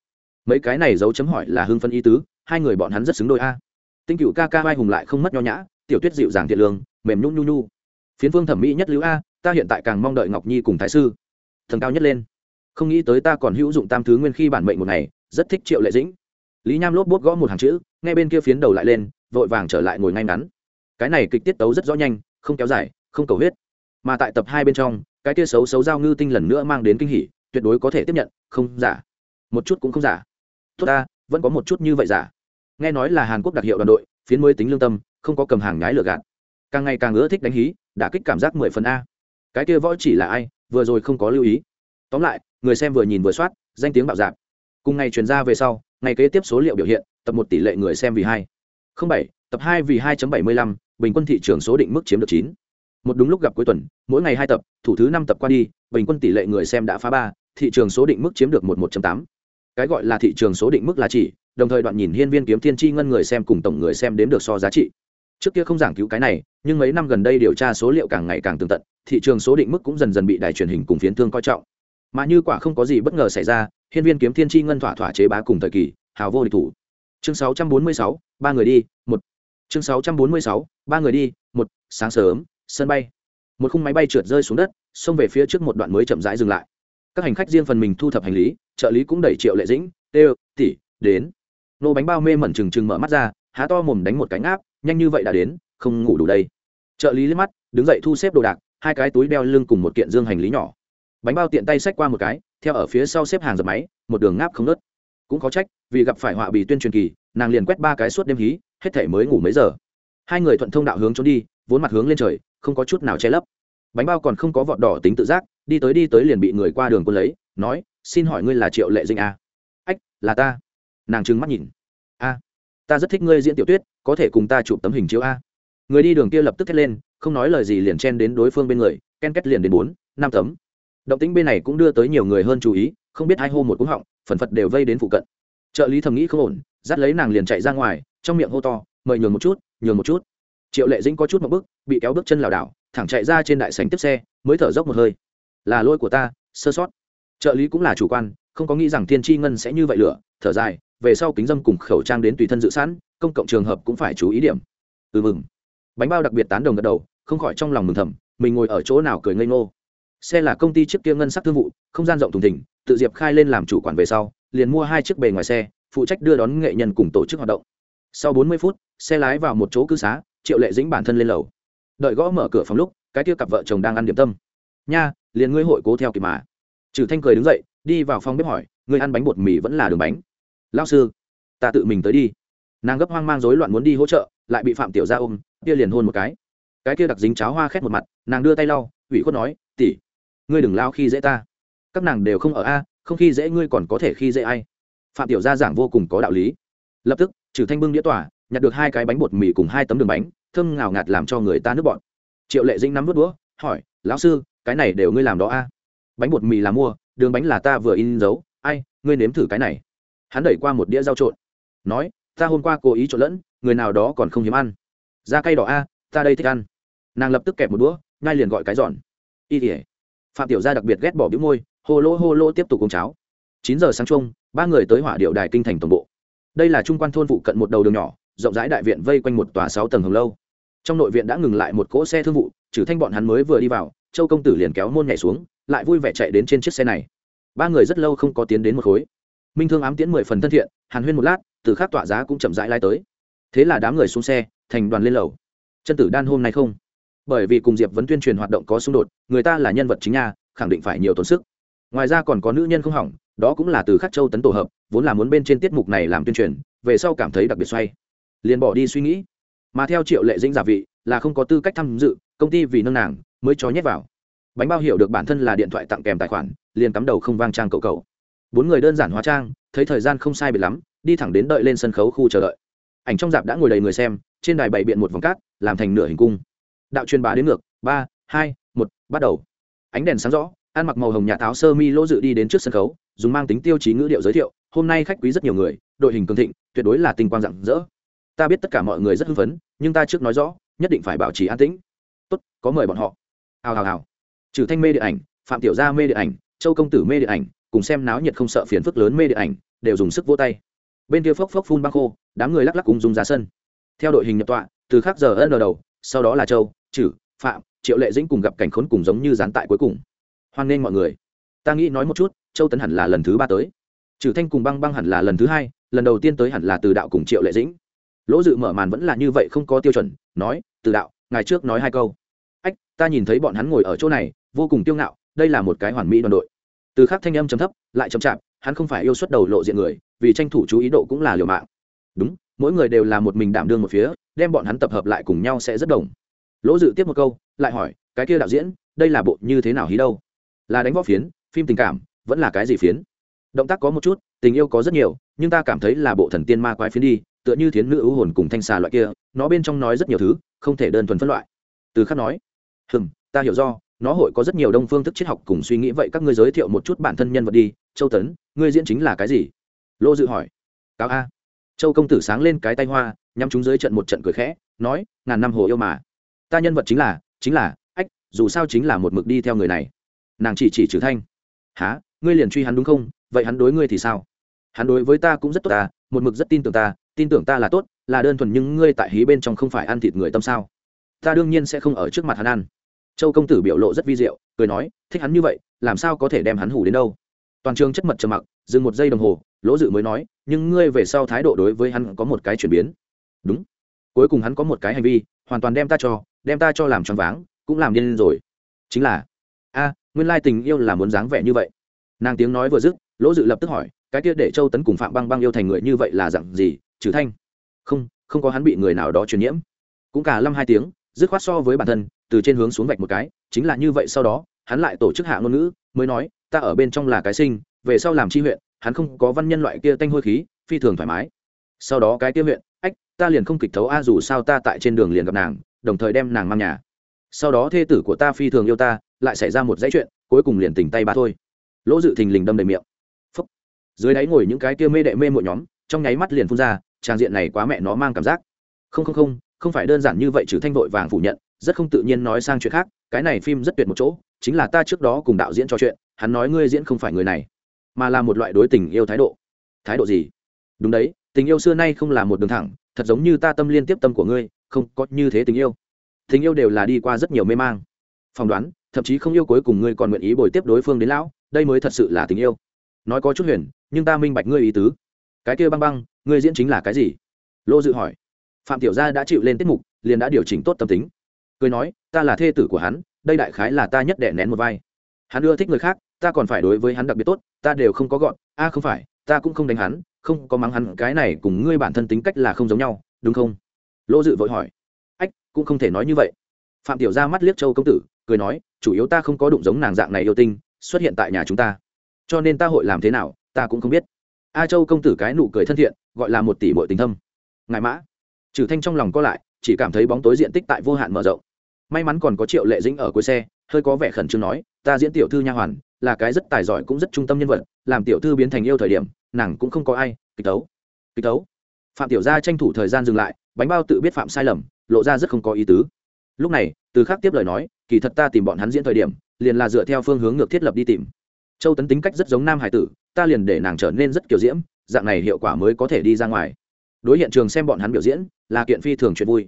Mấy cái này dấu chấm hỏi là hưng phân y tứ, hai người bọn hắn rất xứng đôi a. Tinh cựu ca ca vai hùng lại không mất nho nhã tiểu tuyết dịu dàng thiện lương, mềm nhung nhu nhu. Phiến phương thẩm mỹ nhất lưu a, ta hiện tại càng mong đợi ngọc nhi cùng thái sư. Thần cao nhất lên. Không nghĩ tới ta còn hữu dụng tam thứ nguyên khi bản mệnh một ngày, rất thích triệu lệ dĩnh. Lý nham lốp bốt gõ một hàng chữ, ngay bên kia phiến đầu lại lên, vội vàng trở lại ngồi ngay ngắn. Cái này kịch tiết tấu rất rõ nhanh, không kéo dài, không cầu huyết. Mà tại tập hai bên trong, cái kia xấu xấu giao ngư tinh lần nữa mang đến kinh hỉ, tuyệt đối có thể tiếp nhận, không giả. Một chút cũng không giả. Tốt ta, vẫn có một chút như vậy giả. Nghe nói là hàn quốc đặc hiệu đoàn đội, phiến mới tính lương tâm không có cầm hàng nhái lừa gạt. Càng ngày càng ưa thích đánh hí đã kích cảm giác mười phần a. Cái kia võ chỉ là ai, vừa rồi không có lưu ý. Tóm lại, người xem vừa nhìn vừa soát, danh tiếng bạo dạp cùng ngày chuyển ra về sau, ngày kế tiếp số liệu biểu hiện, tập một tỷ lệ người xem vì hai. Không bảy, tập hai vì hai bảy mươi lăm, bình quân thị trường số định mức chiếm được chín. Một đúng lúc gặp cuối tuần, mỗi ngày hai tập, thủ thứ năm tập qua đi, bình quân tỷ lệ người xem đã phá ba, thị trường số định mức chiếm được một một tám. Cái gọi là thị trường số định mức là chỉ, đồng thời đoạn nhìn hiên viên kiếm thiên tri ngân người xem cùng tổng người xem đếm được so giá trị trước kia không giảng cứu cái này nhưng mấy năm gần đây điều tra số liệu càng ngày càng tường tận thị trường số định mức cũng dần dần bị đài truyền hình cùng phiến thương coi trọng. Mà như quả không có gì bất ngờ xảy ra hiên viên kiếm thiên tri ngân thỏa thỏa chế bá cùng thời kỳ hào vô địch thủ. Chương 646, ba người đi một. Chương 646, ba người đi một. Sáng sớm sân bay. Một khung máy bay trượt rơi xuống đất xông về phía trước một đoạn mới chậm rãi dừng lại. Các hành khách riêng phần mình thu thập hành lý trợ lý cũng đẩy triệu lệ dĩnh tê tỉ đến. Nô bánh bao mê mẩn trừng trừng mở mắt ra há to mồm đánh một cánh áp nhanh như vậy đã đến, không ngủ đủ đây. Trợ lý liếc mắt, đứng dậy thu xếp đồ đạc, hai cái túi đeo lưng cùng một kiện dương hành lý nhỏ. Bánh bao tiện tay xách qua một cái, theo ở phía sau xếp hàng dập máy, một đường ngáp không nớt cũng có trách, vì gặp phải họa bị tuyên truyền kỳ, nàng liền quét ba cái suốt đêm hí, hết thể mới ngủ mấy giờ. Hai người thuận thông đạo hướng trốn đi, vốn mặt hướng lên trời, không có chút nào che lấp. Bánh bao còn không có vọt đỏ tính tự giác, đi tới đi tới liền bị người qua đường quân lấy, nói, xin hỏi ngươi là triệu lệ dinh a ách, là ta. Nàng trừng mắt nhìn. A ta rất thích ngươi diễn tiểu tuyết, có thể cùng ta chụp tấm hình chiếu a. Người đi đường kia lập tức thét lên, không nói lời gì liền chen đến đối phương bên người, ken kết liền đến bốn, năm tấm. Động tĩnh bên này cũng đưa tới nhiều người hơn chú ý, không biết ai hô một cú họng, phần phật đều vây đến phụ cận. Trợ lý thầm nghĩ không ổn, dắt lấy nàng liền chạy ra ngoài, trong miệng hô to, mời nhường một chút, nhường một chút. Triệu lệ dĩnh có chút một bước, bị kéo bước chân lảo đảo, thẳng chạy ra trên đại sảnh tiếp xe, mới thở dốc một hơi. Là lỗi của ta, sơ sót. Trợ lý cũng là chủ quan, không có nghĩ rằng thiên tri ngân sẽ như vậy lửa, thở dài về sau kính dâm cùng khẩu trang đến tùy thân dự sẵn, công cộng trường hợp cũng phải chú ý điểm. Ừ mừng. Bánh bao đặc biệt tán đồng gật đầu, không khỏi trong lòng mừng thầm, mình ngồi ở chỗ nào cười ngây ngô. Xe là công ty trước kia ngân sắc thương vụ, không gian rộng thùng thỉnh tự diệp khai lên làm chủ quản về sau, liền mua hai chiếc bề ngoài xe, phụ trách đưa đón nghệ nhân cùng tổ chức hoạt động. Sau bốn mươi phút, xe lái vào một chỗ cư xá, triệu lệ dĩnh bản thân lên lầu. Đợi gõ mở cửa phòng lúc, cái kia cặp vợ chồng đang ăn điểm tâm. Nha, liền ngươi hội cố theo kịp mà. Trừ thanh cười đứng dậy, đi vào phòng bếp hỏi, ngươi ăn bánh bột mì vẫn là đường bánh? Lao sư, ta tự mình tới đi. Nàng gấp hoang mang rối loạn muốn đi hỗ trợ, lại bị phạm tiểu gia ôm, kia liền hôn một cái. Cái kia đặc dính cháo hoa khét một mặt, nàng đưa tay lau, ủy khuất nói tỉ ngươi đừng lao khi dễ ta. Các nàng đều không ở a, không khi dễ ngươi còn có thể khi dễ ai. Phạm tiểu gia giảng vô cùng có đạo lý. Lập tức, trừ thanh bưng đĩa tỏa, nhặt được hai cái bánh bột mì cùng hai tấm đường bánh, thơm ngào ngạt làm cho người ta nước bọn triệu lệ dĩnh nắm vớt đũa, hỏi, lão sư, cái này đều ngươi làm đó a? Bánh bột mì là mua, đường bánh là ta vừa in dấu. Ai, ngươi nếm thử cái này hắn đẩy qua một đĩa rau trộn, nói, ta hôm qua cố ý trộn lẫn, người nào đó còn không hiếm ăn. Da cay đỏ a, ta đây thích ăn. Nàng lập tức kẹp một đũa, ngay liền gọi cái giòn. Y tỉa phạm tiểu gia đặc biệt ghét bỏ bĩu môi, hô lô hô lô tiếp tục uống cháo. Chín giờ sáng chung, ba người tới hỏa điệu đài kinh thành tổng bộ. Đây là trung quan thôn phụ cận một đầu đường nhỏ, rộng rãi đại viện vây quanh một tòa sáu tầng hồng lâu. Trong nội viện đã ngừng lại một cỗ xe thương vụ, trừ thanh bọn hắn mới vừa đi vào, châu công tử liền kéo môn nhảy xuống, lại vui vẻ chạy đến trên chiếc xe này. Ba người rất lâu không có tiến đến một khối minh thương ám tiễn mười phần thân thiện, hàn huyên một lát, từ khác tỏa giá cũng chậm rãi lai tới. Thế là đám người xuống xe, thành đoàn lên lầu. Chân tử đan hôm nay không? Bởi vì cùng diệp vẫn tuyên truyền hoạt động có xung đột, người ta là nhân vật chính nhà khẳng định phải nhiều tốn sức. Ngoài ra còn có nữ nhân không hỏng, đó cũng là từ khắc châu tấn tổ hợp, vốn là muốn bên trên tiết mục này làm tuyên truyền, về sau cảm thấy đặc biệt xoay. Liền bỏ đi suy nghĩ. Mà theo triệu lệ dĩnh giả vị, là không có tư cách tham dự, công ty vì nâng nàng, mới cho nhét vào. Bánh bao hiểu được bản thân là điện thoại tặng kèm tài khoản, liền cắm đầu không vang trang cậu cậu bốn người đơn giản hóa trang, thấy thời gian không sai biệt lắm, đi thẳng đến đợi lên sân khấu khu chờ đợi. Ảnh trong dạp đã ngồi đầy người xem, trên đài bày biện một vòng cát, làm thành nửa hình cung. Đạo truyền bá đến ngược, ba, hai, một, bắt đầu. Ánh đèn sáng rõ, ăn mặc màu hồng nhà tháo sơ mi lỗ dự đi đến trước sân khấu, dùng mang tính tiêu chí ngữ điệu giới thiệu, hôm nay khách quý rất nhiều người, đội hình cường thịnh, tuyệt đối là tinh quang rạng rỡ. Ta biết tất cả mọi người rất hưng phấn, nhưng ta trước nói rõ, nhất định phải bảo trì an tĩnh. Tốt, có mời bọn họ. Hào hào hào. Trừ thanh mê điện ảnh, phạm tiểu gia mê điện ảnh, châu công tử mê điện ảnh cùng xem náo nhiệt không sợ phiền phức lớn mê điện ảnh, đều dùng sức vỗ tay. Bên kia phốc phốc phun băng khô, đám người lắc lắc cùng dùng ra sân. Theo đội hình nhập tọa, từ khác giờ ân đầu, sau đó là châu chử phạm, triệu lệ dĩnh cùng gặp cảnh khốn cùng giống như gián tại cuối cùng. Hoan nghênh mọi người. Ta nghĩ nói một chút, châu tấn hẳn là lần thứ ba tới. Trừ thanh cùng băng băng hẳn là lần thứ hai, lần đầu tiên tới hẳn là từ đạo cùng triệu lệ dĩnh. Lỗ dự mở màn vẫn là như vậy không có tiêu chuẩn, nói, từ đạo ngày trước nói hai câu. Ách, ta nhìn thấy bọn hắn ngồi ở chỗ này, vô cùng kiêu ngạo, đây là một cái hoàn mỹ đoàn đội từ khác thanh âm chấm thấp, lại chậm chạp, hắn không phải yêu xuất đầu lộ diện người, vì tranh thủ chú ý độ cũng là liều mạng. Đúng, mỗi người đều là một mình đảm đương một phía, đem bọn hắn tập hợp lại cùng nhau sẽ rất đồng. Lỗ dự tiếp một câu, lại hỏi, cái kia đạo diễn, đây là bộ như thế nào hí đâu? Là đánh võ phiến, phim tình cảm, vẫn là cái gì phiến? Động tác có một chút, tình yêu có rất nhiều, nhưng ta cảm thấy là bộ thần tiên ma quái phiến đi, tựa như thiến nữ ưu hồn cùng thanh xà loại kia, nó bên trong nói rất nhiều thứ, không thể đơn thuần phân loại. Từ khắc nói, hừm, ta hiểu do nó hội có rất nhiều đông phương thức triết học cùng suy nghĩ. Vậy các ngươi giới thiệu một chút bản thân nhân vật đi. Châu tấn, ngươi diễn chính là cái gì? Lô dự hỏi. Cáo a. Châu công tử sáng lên cái tay hoa, nhắm chúng dưới trận một trận cười khẽ, nói, ngàn năm hồ yêu mà. Ta nhân vật chính là chính là, ách, dù sao chính là một mực đi theo người này. Nàng chỉ chỉ trừ thanh. Há ngươi liền truy hắn đúng không? Vậy hắn đối ngươi thì sao? Hắn đối với ta cũng rất tốt ta một mực rất tin tưởng ta, tin tưởng ta là tốt, là đơn thuần nhưng ngươi tại hí bên trong không phải ăn thịt người tâm sao? Ta đương nhiên sẽ không ở trước mặt hắn ăn châu công tử biểu lộ rất vi diệu, cười nói, thích hắn như vậy, làm sao có thể đem hắn hủ đến đâu? Toàn trường chất mật trầm mặc, dừng một giây đồng hồ, lỗ dự mới nói, nhưng ngươi về sau thái độ đối với hắn có một cái chuyển biến. Đúng. Cuối cùng hắn có một cái hành vi, hoàn toàn đem ta cho, đem ta cho làm choáng váng, cũng làm điên rồi. Chính là. A, nguyên lai tình yêu là muốn dáng vẻ như vậy. Nàng tiếng nói vừa dứt, lỗ dự lập tức hỏi, cái kia để châu tấn cùng phạm băng băng yêu thành người như vậy là dặn gì, trừ thanh? Không không có hắn bị người nào đó truyền nhiễm. Cũng cả lâm hai tiếng dứt khoát so với bản thân, từ trên hướng xuống vạch một cái, chính là như vậy sau đó, hắn lại tổ chức hạ ngôn ngữ, mới nói, ta ở bên trong là cái sinh, về sau làm chi huyện, hắn không có văn nhân loại kia tanh hôi khí, phi thường thoải mái. Sau đó cái kia huyện, ách, ta liền không kịch thấu a, dù sao ta tại trên đường liền gặp nàng, đồng thời đem nàng mang nhà. Sau đó thê tử của ta phi thường yêu ta, lại xảy ra một dãy chuyện, cuối cùng liền tỉnh tay ba thôi. Lỗ dự thình lình đâm đầy miệng. Phúc. dưới đáy ngồi những cái kia mê đệ mê mỗi nhóm, trong nháy mắt liền phun ra trang diện này quá mẹ nó mang cảm giác. Không không không không phải đơn giản như vậy trừ thanh vội vàng phủ nhận, rất không tự nhiên nói sang chuyện khác, cái này phim rất tuyệt một chỗ, chính là ta trước đó cùng đạo diễn trò chuyện, hắn nói ngươi diễn không phải người này, mà là một loại đối tình yêu thái độ. Thái độ gì? Đúng đấy, tình yêu xưa nay không là một đường thẳng, thật giống như ta tâm liên tiếp tâm của ngươi, không có như thế tình yêu. Tình yêu đều là đi qua rất nhiều mê mang. Phỏng đoán, thậm chí không yêu cuối cùng ngươi còn nguyện ý bồi tiếp đối phương đến lão, đây mới thật sự là tình yêu. Nói có chút huyền, nhưng ta minh bạch ngươi ý tứ. Cái kia băng băng, ngươi diễn chính là cái gì? Lô dự hỏi phạm tiểu gia đã chịu lên tiết mục, liền đã điều chỉnh tốt tâm tính. Cười nói, ta là thê tử của hắn, đây đại khái là ta nhất đẻ nén một vai. Hắn ưa thích người khác, ta còn phải đối với hắn đặc biệt tốt, ta đều không có gọn, a không phải, ta cũng không đánh hắn, không có mắng hắn, cái này cùng ngươi bản thân tính cách là không giống nhau, đúng không? Lỗ dự vội hỏi. Ách, cũng không thể nói như vậy. Phạm tiểu gia mắt liếc châu công tử, cười nói, chủ yếu ta không có đụng giống nàng dạng này yêu tinh, xuất hiện tại nhà chúng ta. Cho nên ta hội làm thế nào, ta cũng không biết. A châu công tử cái nụ cười thân thiện, gọi là một tỷ bội tình thâm. Ngại mã trừ thanh trong lòng co lại, chỉ cảm thấy bóng tối diện tích tại vô hạn mở rộng. May mắn còn có triệu lệ dĩnh ở cuối xe, hơi có vẻ khẩn trương nói, ta diễn tiểu thư nha hoàn, là cái rất tài giỏi cũng rất trung tâm nhân vật, làm tiểu thư biến thành yêu thời điểm, nàng cũng không có ai, kịch tấu kịch tấu. Phạm tiểu gia tranh thủ thời gian dừng lại, bánh bao tự biết phạm sai lầm, lộ ra rất không có ý tứ. Lúc này, từ khác tiếp lời nói, kỳ thật ta tìm bọn hắn diễn thời điểm, liền là dựa theo phương hướng ngược thiết lập đi tìm. Châu tấn tính cách rất giống nam hải tử, ta liền để nàng trở nên rất kiểu diễm, dạng này hiệu quả mới có thể đi ra ngoài đối hiện trường xem bọn hắn biểu diễn, là kiện phi thường chuyện vui.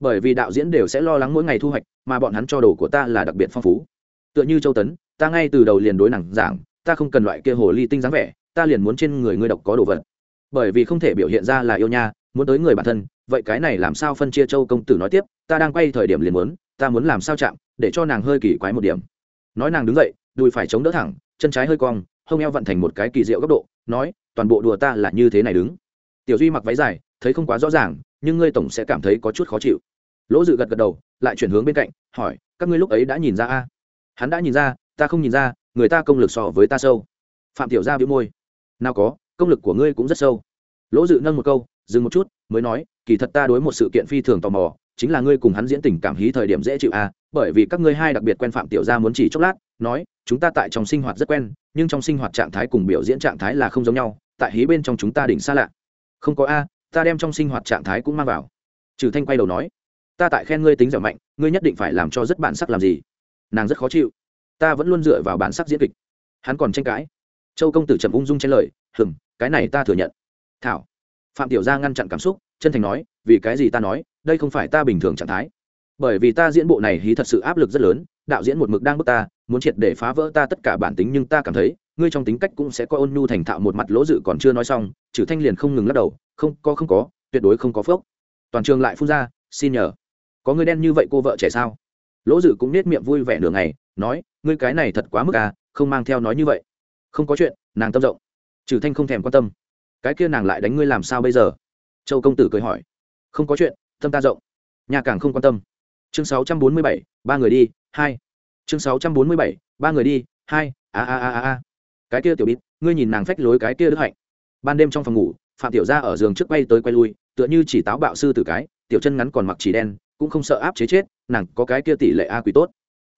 Bởi vì đạo diễn đều sẽ lo lắng mỗi ngày thu hoạch, mà bọn hắn cho đồ của ta là đặc biệt phong phú. Tựa như châu tấn, ta ngay từ đầu liền đối nàng giảng, ta không cần loại kia hồ ly tinh dáng vẻ, ta liền muốn trên người ngươi độc có đồ vật. Bởi vì không thể biểu hiện ra là yêu nha, muốn tới người bản thân, vậy cái này làm sao phân chia châu công tử nói tiếp, ta đang quay thời điểm liền muốn, ta muốn làm sao chạm, để cho nàng hơi kỳ quái một điểm. Nói nàng đứng dậy, đùi phải chống đỡ thẳng, chân trái hơi cong, hông eo vận thành một cái kỳ diệu góc độ, nói, toàn bộ đùa ta là như thế này đứng tiểu duy mặc váy dài, thấy không quá rõ ràng, nhưng ngươi tổng sẽ cảm thấy có chút khó chịu. Lỗ dự gật gật đầu, lại chuyển hướng bên cạnh, hỏi, các ngươi lúc ấy đã nhìn ra a? Hắn đã nhìn ra, ta không nhìn ra, người ta công lực so với ta sâu. Phạm tiểu gia bĩu môi. Nào có, công lực của ngươi cũng rất sâu. Lỗ dự nâng một câu, dừng một chút, mới nói, kỳ thật ta đối một sự kiện phi thường tò mò, chính là ngươi cùng hắn diễn tình cảm hí thời điểm dễ chịu à bởi vì các ngươi hai đặc biệt quen phạm tiểu gia muốn chỉ chốc lát, nói, chúng ta tại trong sinh hoạt rất quen, nhưng trong sinh hoạt trạng thái cùng biểu diễn trạng thái là không giống nhau, tại hí bên trong chúng ta đỉnh xa lạ không có a, ta đem trong sinh hoạt trạng thái cũng mang vào. Trừ thanh quay đầu nói, ta tại khen ngươi tính dẻo mạnh, ngươi nhất định phải làm cho rất bản sắc làm gì. Nàng rất khó chịu. Ta vẫn luôn dựa vào bản sắc diễn kịch. Hắn còn tranh cãi. Châu công tử trầm ung dung trên lời, hừm, cái này ta thừa nhận. Thảo. Phạm tiểu gia ngăn chặn cảm xúc, chân thành nói, vì cái gì ta nói, đây không phải ta bình thường trạng thái. Bởi vì ta diễn bộ này hí thật sự áp lực rất lớn, đạo diễn một mực đang bức ta, muốn triệt để phá vỡ ta tất cả bản tính nhưng ta cảm thấy ngươi trong tính cách cũng sẽ có ôn nhu thành thạo một mặt lỗ dự còn chưa nói xong Chử thanh liền không ngừng lắc đầu, không, có không có, tuyệt đối không có phước toàn trường lại phun ra, xin nhờ. Có người đen như vậy cô vợ trẻ sao? Lỗ dự cũng nết miệng vui vẻ nửa ngày, nói, ngươi cái này thật quá mức à không mang theo nói như vậy. Không có chuyện, nàng tâm rộng. Trừ thanh không thèm quan tâm. Cái kia nàng lại đánh ngươi làm sao bây giờ? Châu công tử cười hỏi. Không có chuyện, tâm ta rộng. Nhà càng không quan tâm. Chương sáu trăm bốn mươi bảy, ba người đi, hai. Chương sáu trăm bốn mươi bảy, ba người đi, hai. A a a a a cái kia tiểu bít ngươi nhìn nàng phách lối cái kia đức hạnh. Ban đêm trong phòng ngủ phạm tiểu gia ở giường trước quay tới quay lui tựa như chỉ táo bạo sư tử cái tiểu chân ngắn còn mặc chỉ đen cũng không sợ áp chế chết nàng có cái kia tỷ lệ a quỷ tốt.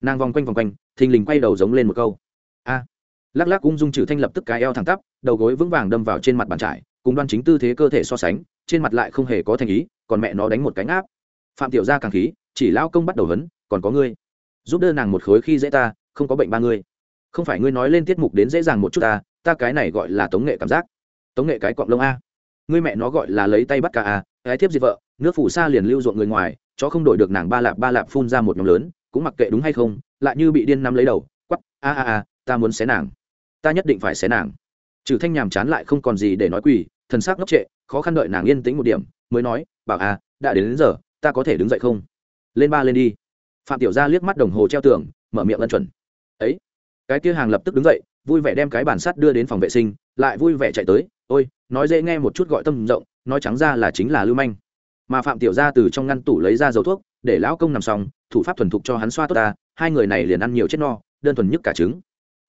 Nàng vòng quanh vòng quanh thình lình quay đầu giống lên một câu. A. Lắc lắc ung dung trừ thanh lập tức cái eo thẳng tắp đầu gối vững vàng đâm vào trên mặt bàn trải cùng đoan chính tư thế cơ thể so sánh trên mặt lại không hề có thành ý còn mẹ nó đánh một cánh áp phạm tiểu gia càng khí chỉ lao công bắt đầu hấn, còn có ngươi? Giúp đỡ nàng một khối khi dễ ta không có bệnh ba ngươi không phải ngươi nói lên tiết mục đến dễ dàng một chút ta ta cái này gọi là tống nghệ cảm giác. Tống nghệ cái cọng lông a. Ngươi mẹ nó gọi là lấy tay bắt cả a cái thiếp gì vợ nước phủ xa liền lưu ruộng người ngoài chó không đổi được nàng ba lạp ba lạp phun ra một nhóm lớn cũng mặc kệ đúng hay không lại như bị điên nắm lấy đầu quắp a a a ta muốn xé nàng. Ta nhất định phải xé nàng. Trừ thanh nhàm chán lại không còn gì để nói quỳ thần sắc ngốc trệ khó khăn đợi nàng yên tĩnh một điểm mới nói bảo a đã đến, đến giờ ta có thể đứng dậy không? Lên ba lên đi. Phạm tiểu gia liếc mắt đồng hồ treo tường mở miệng lân chuẩn. Ấy cái kia hàng lập tức đứng dậy, vui vẻ đem cái bản sắt đưa đến phòng vệ sinh, lại vui vẻ chạy tới, ôi, nói dễ nghe một chút gọi tâm rộng, nói trắng ra là chính là lưu manh. Mà phạm tiểu gia từ trong ngăn tủ lấy ra dầu thuốc, để lão công nằm xong, thủ pháp thuần thục cho hắn xoa tốt ta, hai người này liền ăn nhiều chết no, đơn thuần nhất cả trứng.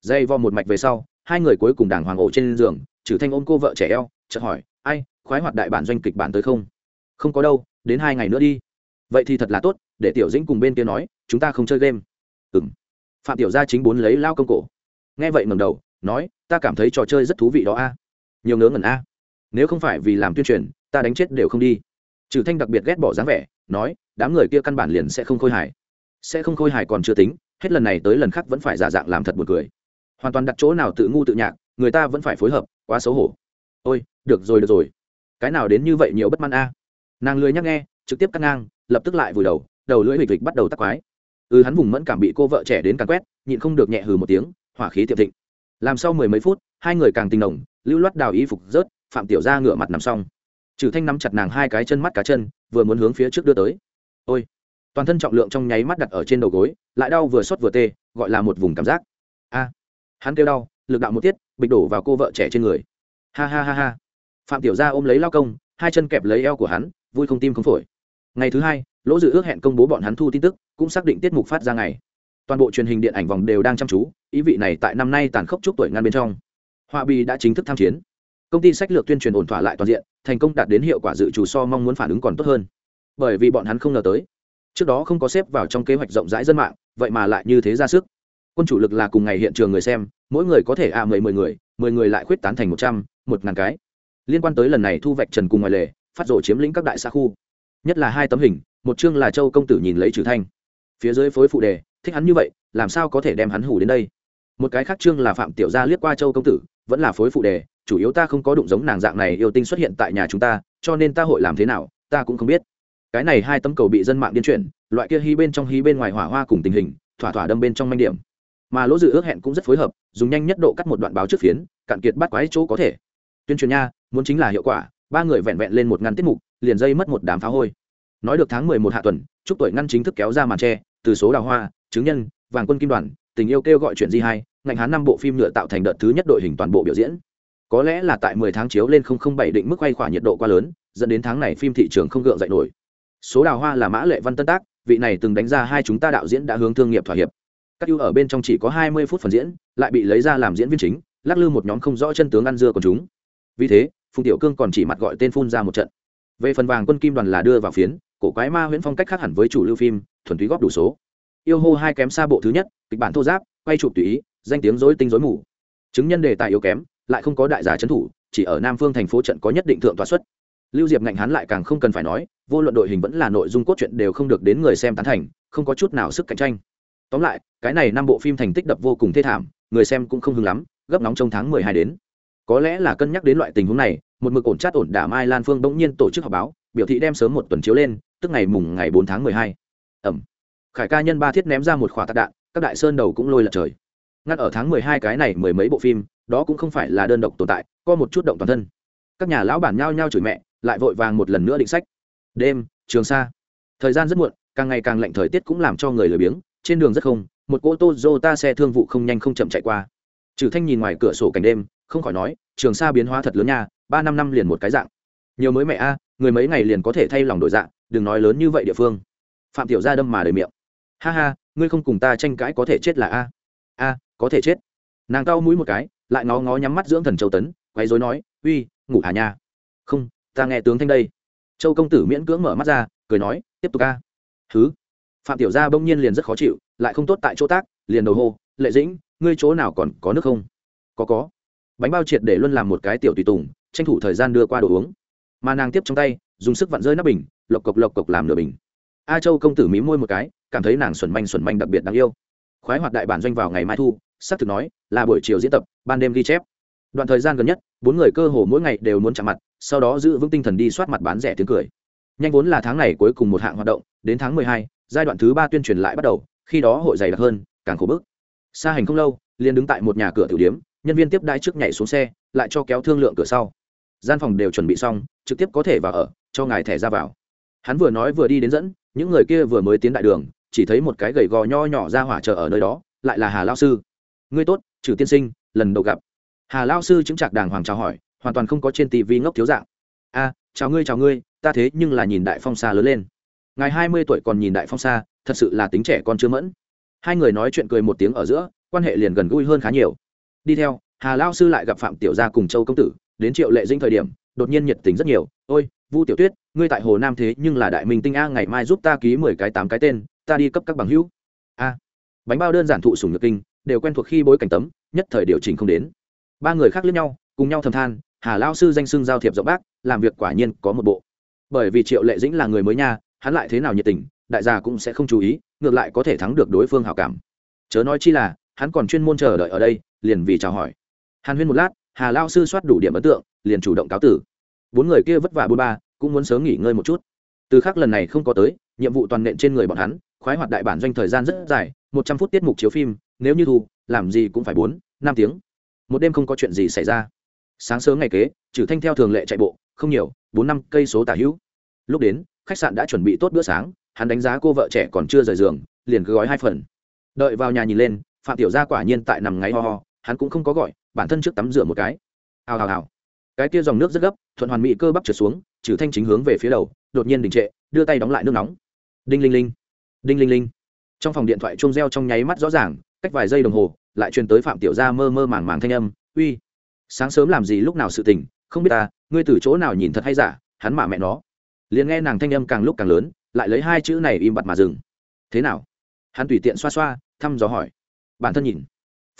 Dây vo một mạch về sau, hai người cuối cùng đàng hoàng ổ trên giường trừ thanh ôm cô vợ trẻ eo, chợt hỏi, ai, khoái hoạt đại bản doanh kịch bản tới không? Không có đâu, đến hai ngày nữa đi. Vậy thì thật là tốt, để tiểu dĩnh cùng bên kia nói, chúng ta không chơi game. Ừm phạm tiểu gia chính bốn lấy lao công cổ. Nghe vậy ngẩng đầu, nói, ta cảm thấy trò chơi rất thú vị đó a. Nhiều ngớ ngẩn a. Nếu không phải vì làm tuyên truyền, ta đánh chết đều không đi. Trừ thanh đặc biệt ghét bỏ dáng vẻ, nói, đám người kia căn bản liền sẽ không khôi hài. Sẽ không khôi hài còn chưa tính, hết lần này tới lần khác vẫn phải giả dạng làm thật buồn cười. Hoàn toàn đặt chỗ nào tự ngu tự nhạc, người ta vẫn phải phối hợp, quá xấu hổ. Ôi, được rồi được rồi. Cái nào đến như vậy nhiều bất mãn a? Nàng lười nhắc nghe, trực tiếp cắt ngang, lập tức lại vùi đầu đầu lưỡi hịch hịch bắt đầu tắc quái ừ hắn vùng mẫn cảm bị cô vợ trẻ đến càng quét, nhịn không được nhẹ hừ một tiếng, hỏa khí tiệm thịnh. Làm sau mười mấy phút, hai người càng tình nồng, lưu loát đào y phục rớt, phạm tiểu ra ngửa mặt nằm xong. Trừ thanh nắm chặt nàng hai cái chân mắt cá chân, vừa muốn hướng phía trước đưa tới. Ôi! Toàn thân trọng lượng trong nháy mắt đặt ở trên đầu gối, lại đau vừa xót vừa tê, gọi là một vùng cảm giác. A! Hắn kêu đau, lực đạo một tiết, bịch đổ vào cô vợ trẻ trên người. Ha ha ha ha. Phạm tiểu gia ôm lấy lao công, hai chân kẹp lấy eo của hắn, vui không tim không phổi. Ngày thứ hai lỗ dự ước hẹn công bố bọn hắn thu tin tức, cũng xác định tiết mục phát ra ngày. Toàn bộ truyền hình điện ảnh vòng đều đang chăm chú, ý vị này tại năm nay tàn khốc chúc tuổi ngăn bên trong. Họa bì đã chính thức tham chiến. Công ty sách lược tuyên truyền ổn thỏa lại toàn diện, thành công đạt đến hiệu quả dự trù so mong muốn phản ứng còn tốt hơn. Bởi vì bọn hắn không ngờ tới, trước đó không có xếp vào trong kế hoạch rộng rãi dân mạng, vậy mà lại như thế ra sức. Quân chủ lực là cùng ngày hiện trường người xem, mỗi người có thể a mười mười người mười người lại khuyết tán thành một trăm, một ngàn cái. Liên quan tới lần này thu vạch trần cùng ngoài lề, phát rổ chiếm lĩnh các đại xa khu nhất là hai tấm hình, một chương là châu công tử nhìn lấy trừ thanh. Phía dưới phối phụ đề, thích hắn như vậy, làm sao có thể đem hắn hủ đến đây? Một cái khác chương là phạm tiểu gia liếc qua châu công tử, vẫn là phối phụ đề, chủ yếu ta không có đụng giống nàng dạng này yêu tinh xuất hiện tại nhà chúng ta, cho nên ta hội làm thế nào, ta cũng không biết. Cái này hai tấm cầu bị dân mạng điên chuyển, loại kia hí bên trong hí bên ngoài hỏa hoa cùng tình hình, thỏa thỏa đâm bên trong manh điểm. Mà lỗ dự ước hẹn cũng rất phối hợp, dùng nhanh nhất độ cắt một đoạn báo trước phiến, cạn kiệt bắt quái chỗ có thể. Tuyên truyền nha, muốn chính là hiệu quả ba người vẹn vẹn lên một ngăn tiết mục, liền dây mất một đám phá hôi. Nói được tháng mười một hạ tuần, chúc tuổi ngăn chính thức kéo ra màn tre, từ số đào hoa, chứng nhân, vàng quân kim đoàn, tình yêu kêu gọi chuyện di hai, ngành hán năm bộ phim nhựa tạo thành đợt thứ nhất đội hình toàn bộ biểu diễn. Có lẽ là tại mười tháng chiếu lên không không bảy định mức quay khỏa nhiệt độ quá lớn, dẫn đến tháng này phim thị trường không gượng dậy nổi. Số đào hoa là mã lệ văn tân tác, vị này từng đánh ra hai chúng ta đạo diễn đã hướng thương nghiệp thỏa hiệp. Các ưu ở bên trong chỉ có hai mươi phút phần diễn, lại bị lấy ra làm diễn viên chính, lắc lư một nhóm không rõ chân tướng ăn dưa của chúng. Vì thế phùng tiểu cương còn chỉ mặt gọi tên phun ra một trận. Về phần vàng quân kim đoàn là đưa vào phiến, cổ quái ma huyễn phong cách khác hẳn với chủ lưu phim, thuần túy góp đủ số. Yêu hô hai kém xa bộ thứ nhất, kịch bản thô giáp, quay chụp tùy ý, danh tiếng dối tinh dối mù. Chứng nhân đề tài yếu kém, lại không có đại giả trấn thủ, chỉ ở nam phương thành phố trận có nhất định thượng tòa xuất. Lưu diệp ngạnh hắn lại càng không cần phải nói, vô luận đội hình vẫn là nội dung cốt truyện đều không được đến người xem tán thành, không có chút nào sức cạnh tranh. Tóm lại, cái này năm bộ phim thành tích đập vô cùng thê thảm, người xem cũng không hứng lắm, gấp nóng trong tháng mười hai đến có lẽ là cân nhắc đến loại tình huống này, một mực ổn chát ổn đả mai lan phương bỗng nhiên tổ chức họp báo, biểu thị đem sớm một tuần chiếu lên, tức ngày mùng ngày bốn tháng mười hai. Ẩm. Khải ca nhân ba thiết ném ra một khỏa tạc đạn, các đại sơn đầu cũng lôi lật trời. Ngắt ở tháng mười hai cái này mười mấy bộ phim, đó cũng không phải là đơn độc tồn tại, có một chút động toàn thân. Các nhà lão bản nhao nhao chửi mẹ, lại vội vàng một lần nữa định sách. Đêm, trường sa. Thời gian rất muộn, càng ngày càng lạnh thời tiết cũng làm cho người lười biếng, trên đường rất không, một cỗ tô dô ta xe thương vụ không nhanh không chậm chạy qua. Trừ thanh nhìn ngoài cửa sổ cảnh đêm không khỏi nói, trường sa biến hóa thật lớn nha, ba năm năm liền một cái dạng. Nhiều mới mẹ a, người mấy ngày liền có thể thay lòng đổi dạng, đừng nói lớn như vậy địa phương. Phạm tiểu gia đâm mà đầy miệng. Ha ha, ngươi không cùng ta tranh cãi có thể chết là a. A, có thể chết. Nàng cau mũi một cái, lại ngó ngó nhắm mắt dưỡng thần châu tấn quay rối nói, uy, ngủ hà nha? Không, ta nghe tướng thanh đây. Châu công tử miễn cưỡng mở mắt ra, cười nói, tiếp tục a. thứ phạm tiểu gia bỗng nhiên liền rất khó chịu, lại không tốt tại chỗ tác, liền đầu hô, lệ dĩnh, ngươi chỗ nào còn có nước không? Có có bánh bao triệt để luôn làm một cái tiểu tùy tùng, tranh thủ thời gian đưa qua đồ uống. Mà nàng tiếp trong tay, dùng sức vặn rơi nắp bình, lộc cộc lộc cộc làm nửa bình. A châu công tử mí môi một cái, cảm thấy nàng xuẩn manh xuẩn manh đặc biệt đáng yêu. Khoái hoạt đại bản doanh vào ngày mai thu xác thực nói, là buổi chiều diễn tập, ban đêm ghi chép. Đoạn thời gian gần nhất, bốn người cơ hồ mỗi ngày đều muốn chạm mặt, sau đó giữ vững tinh thần đi soát mặt bán rẻ tiếng cười. Nhanh vốn là tháng này cuối cùng một hạng hoạt động, đến tháng mười hai, giai đoạn thứ ba tuyên truyền lại bắt đầu, khi đó hội dày đặc hơn, càng khổ bức. Xa hành không lâu, liền đứng tại một nhà cửa tiểu điếm nhân viên tiếp đãi trước nhảy xuống xe, lại cho kéo thương lượng cửa sau. Gian phòng đều chuẩn bị xong, trực tiếp có thể vào ở, cho ngài thẻ ra vào. Hắn vừa nói vừa đi đến dẫn, những người kia vừa mới tiến đại đường, chỉ thấy một cái gầy gò nho nhỏ ra hỏa chờ ở nơi đó, lại là hà lao sư. Ngươi tốt, trừ tiên sinh, lần đầu gặp. Hà lao sư chứng chặt đàng hoàng chào hỏi, hoàn toàn không có trên tivi ngốc thiếu dạng. A, chào ngươi chào ngươi, ta thế nhưng là nhìn đại phong xa lớn lên. Ngài hai mươi tuổi còn nhìn đại phong xa, thật sự là tính trẻ con chưa mẫn. Hai người nói chuyện cười một tiếng ở giữa, quan hệ liền gần gũi hơn khá nhiều đi theo, hà lao sư lại gặp phạm tiểu gia cùng châu công tử, đến triệu lệ dinh thời điểm, đột nhiên nhiệt tình rất nhiều. Ôi, vu tiểu tuyết, ngươi tại hồ nam thế nhưng là đại minh tinh a, ngày mai giúp ta ký mười cái tám cái tên, ta đi cấp các bằng hữu. A, bánh bao đơn giản thụ sùng nhược kinh, đều quen thuộc khi bối cảnh tấm, nhất thời điều chỉnh không đến. Ba người khác lướt nhau, cùng nhau thầm than, hà lao sư danh xưng giao thiệp rộng bác, làm việc quả nhiên có một bộ. Bởi vì triệu lệ dĩnh là người mới nha, hắn lại thế nào nhiệt tình, đại gia cũng sẽ không chú ý, ngược lại có thể thắng được đối phương hào cảm. Chớ nói chi là, hắn còn chuyên môn chờ đợi ở đây liền vì chào hỏi. Hàn huyên một lát, hà lao sư soát đủ điểm ấn tượng, liền chủ động cáo tử. Bốn người kia vất vả bôn ba, cũng muốn sớm nghỉ ngơi một chút. Từ khác lần này không có tới, nhiệm vụ toàn nện trên người bọn hắn, khoái hoạt đại bản doanh thời gian rất dài, một trăm phút tiết mục chiếu phim, nếu như thu, làm gì cũng phải bốn, năm tiếng. Một đêm không có chuyện gì xảy ra. Sáng sớm ngày kế trừ thanh theo thường lệ chạy bộ, không nhiều, bốn năm cây số tả hữu. Lúc đến, khách sạn đã chuẩn bị tốt bữa sáng, hắn đánh giá cô vợ trẻ còn chưa rời giường, liền cứ gói hai phần. Đợi vào nhà nhìn lên, phạm tiểu gia quả nhiên tại nằm ngáy ho ho hắn cũng không có gọi, bản thân trước tắm rửa một cái. Hào hào hào. Cái kia dòng nước rất gấp, thuận hoàn mỹ cơ bắp trượt xuống, trừ thanh chính hướng về phía đầu, đột nhiên đình trệ, đưa tay đóng lại nước nóng. Đinh linh linh. Đinh linh linh. Trong phòng điện thoại chuông reo trong nháy mắt rõ ràng, cách vài giây đồng hồ, lại truyền tới phạm tiểu gia mơ mơ màng màng thanh âm, uy, sáng sớm làm gì lúc nào sự tình? Không biết ta, ngươi từ chỗ nào nhìn thật hay giả? Hắn mà mẹ nó. Liền nghe nàng thanh âm càng lúc càng lớn, lại lấy hai chữ này im bặt mà dừng. Thế nào? Hắn tùy tiện xoa xoa, thăm dò hỏi. Bản thân nhìn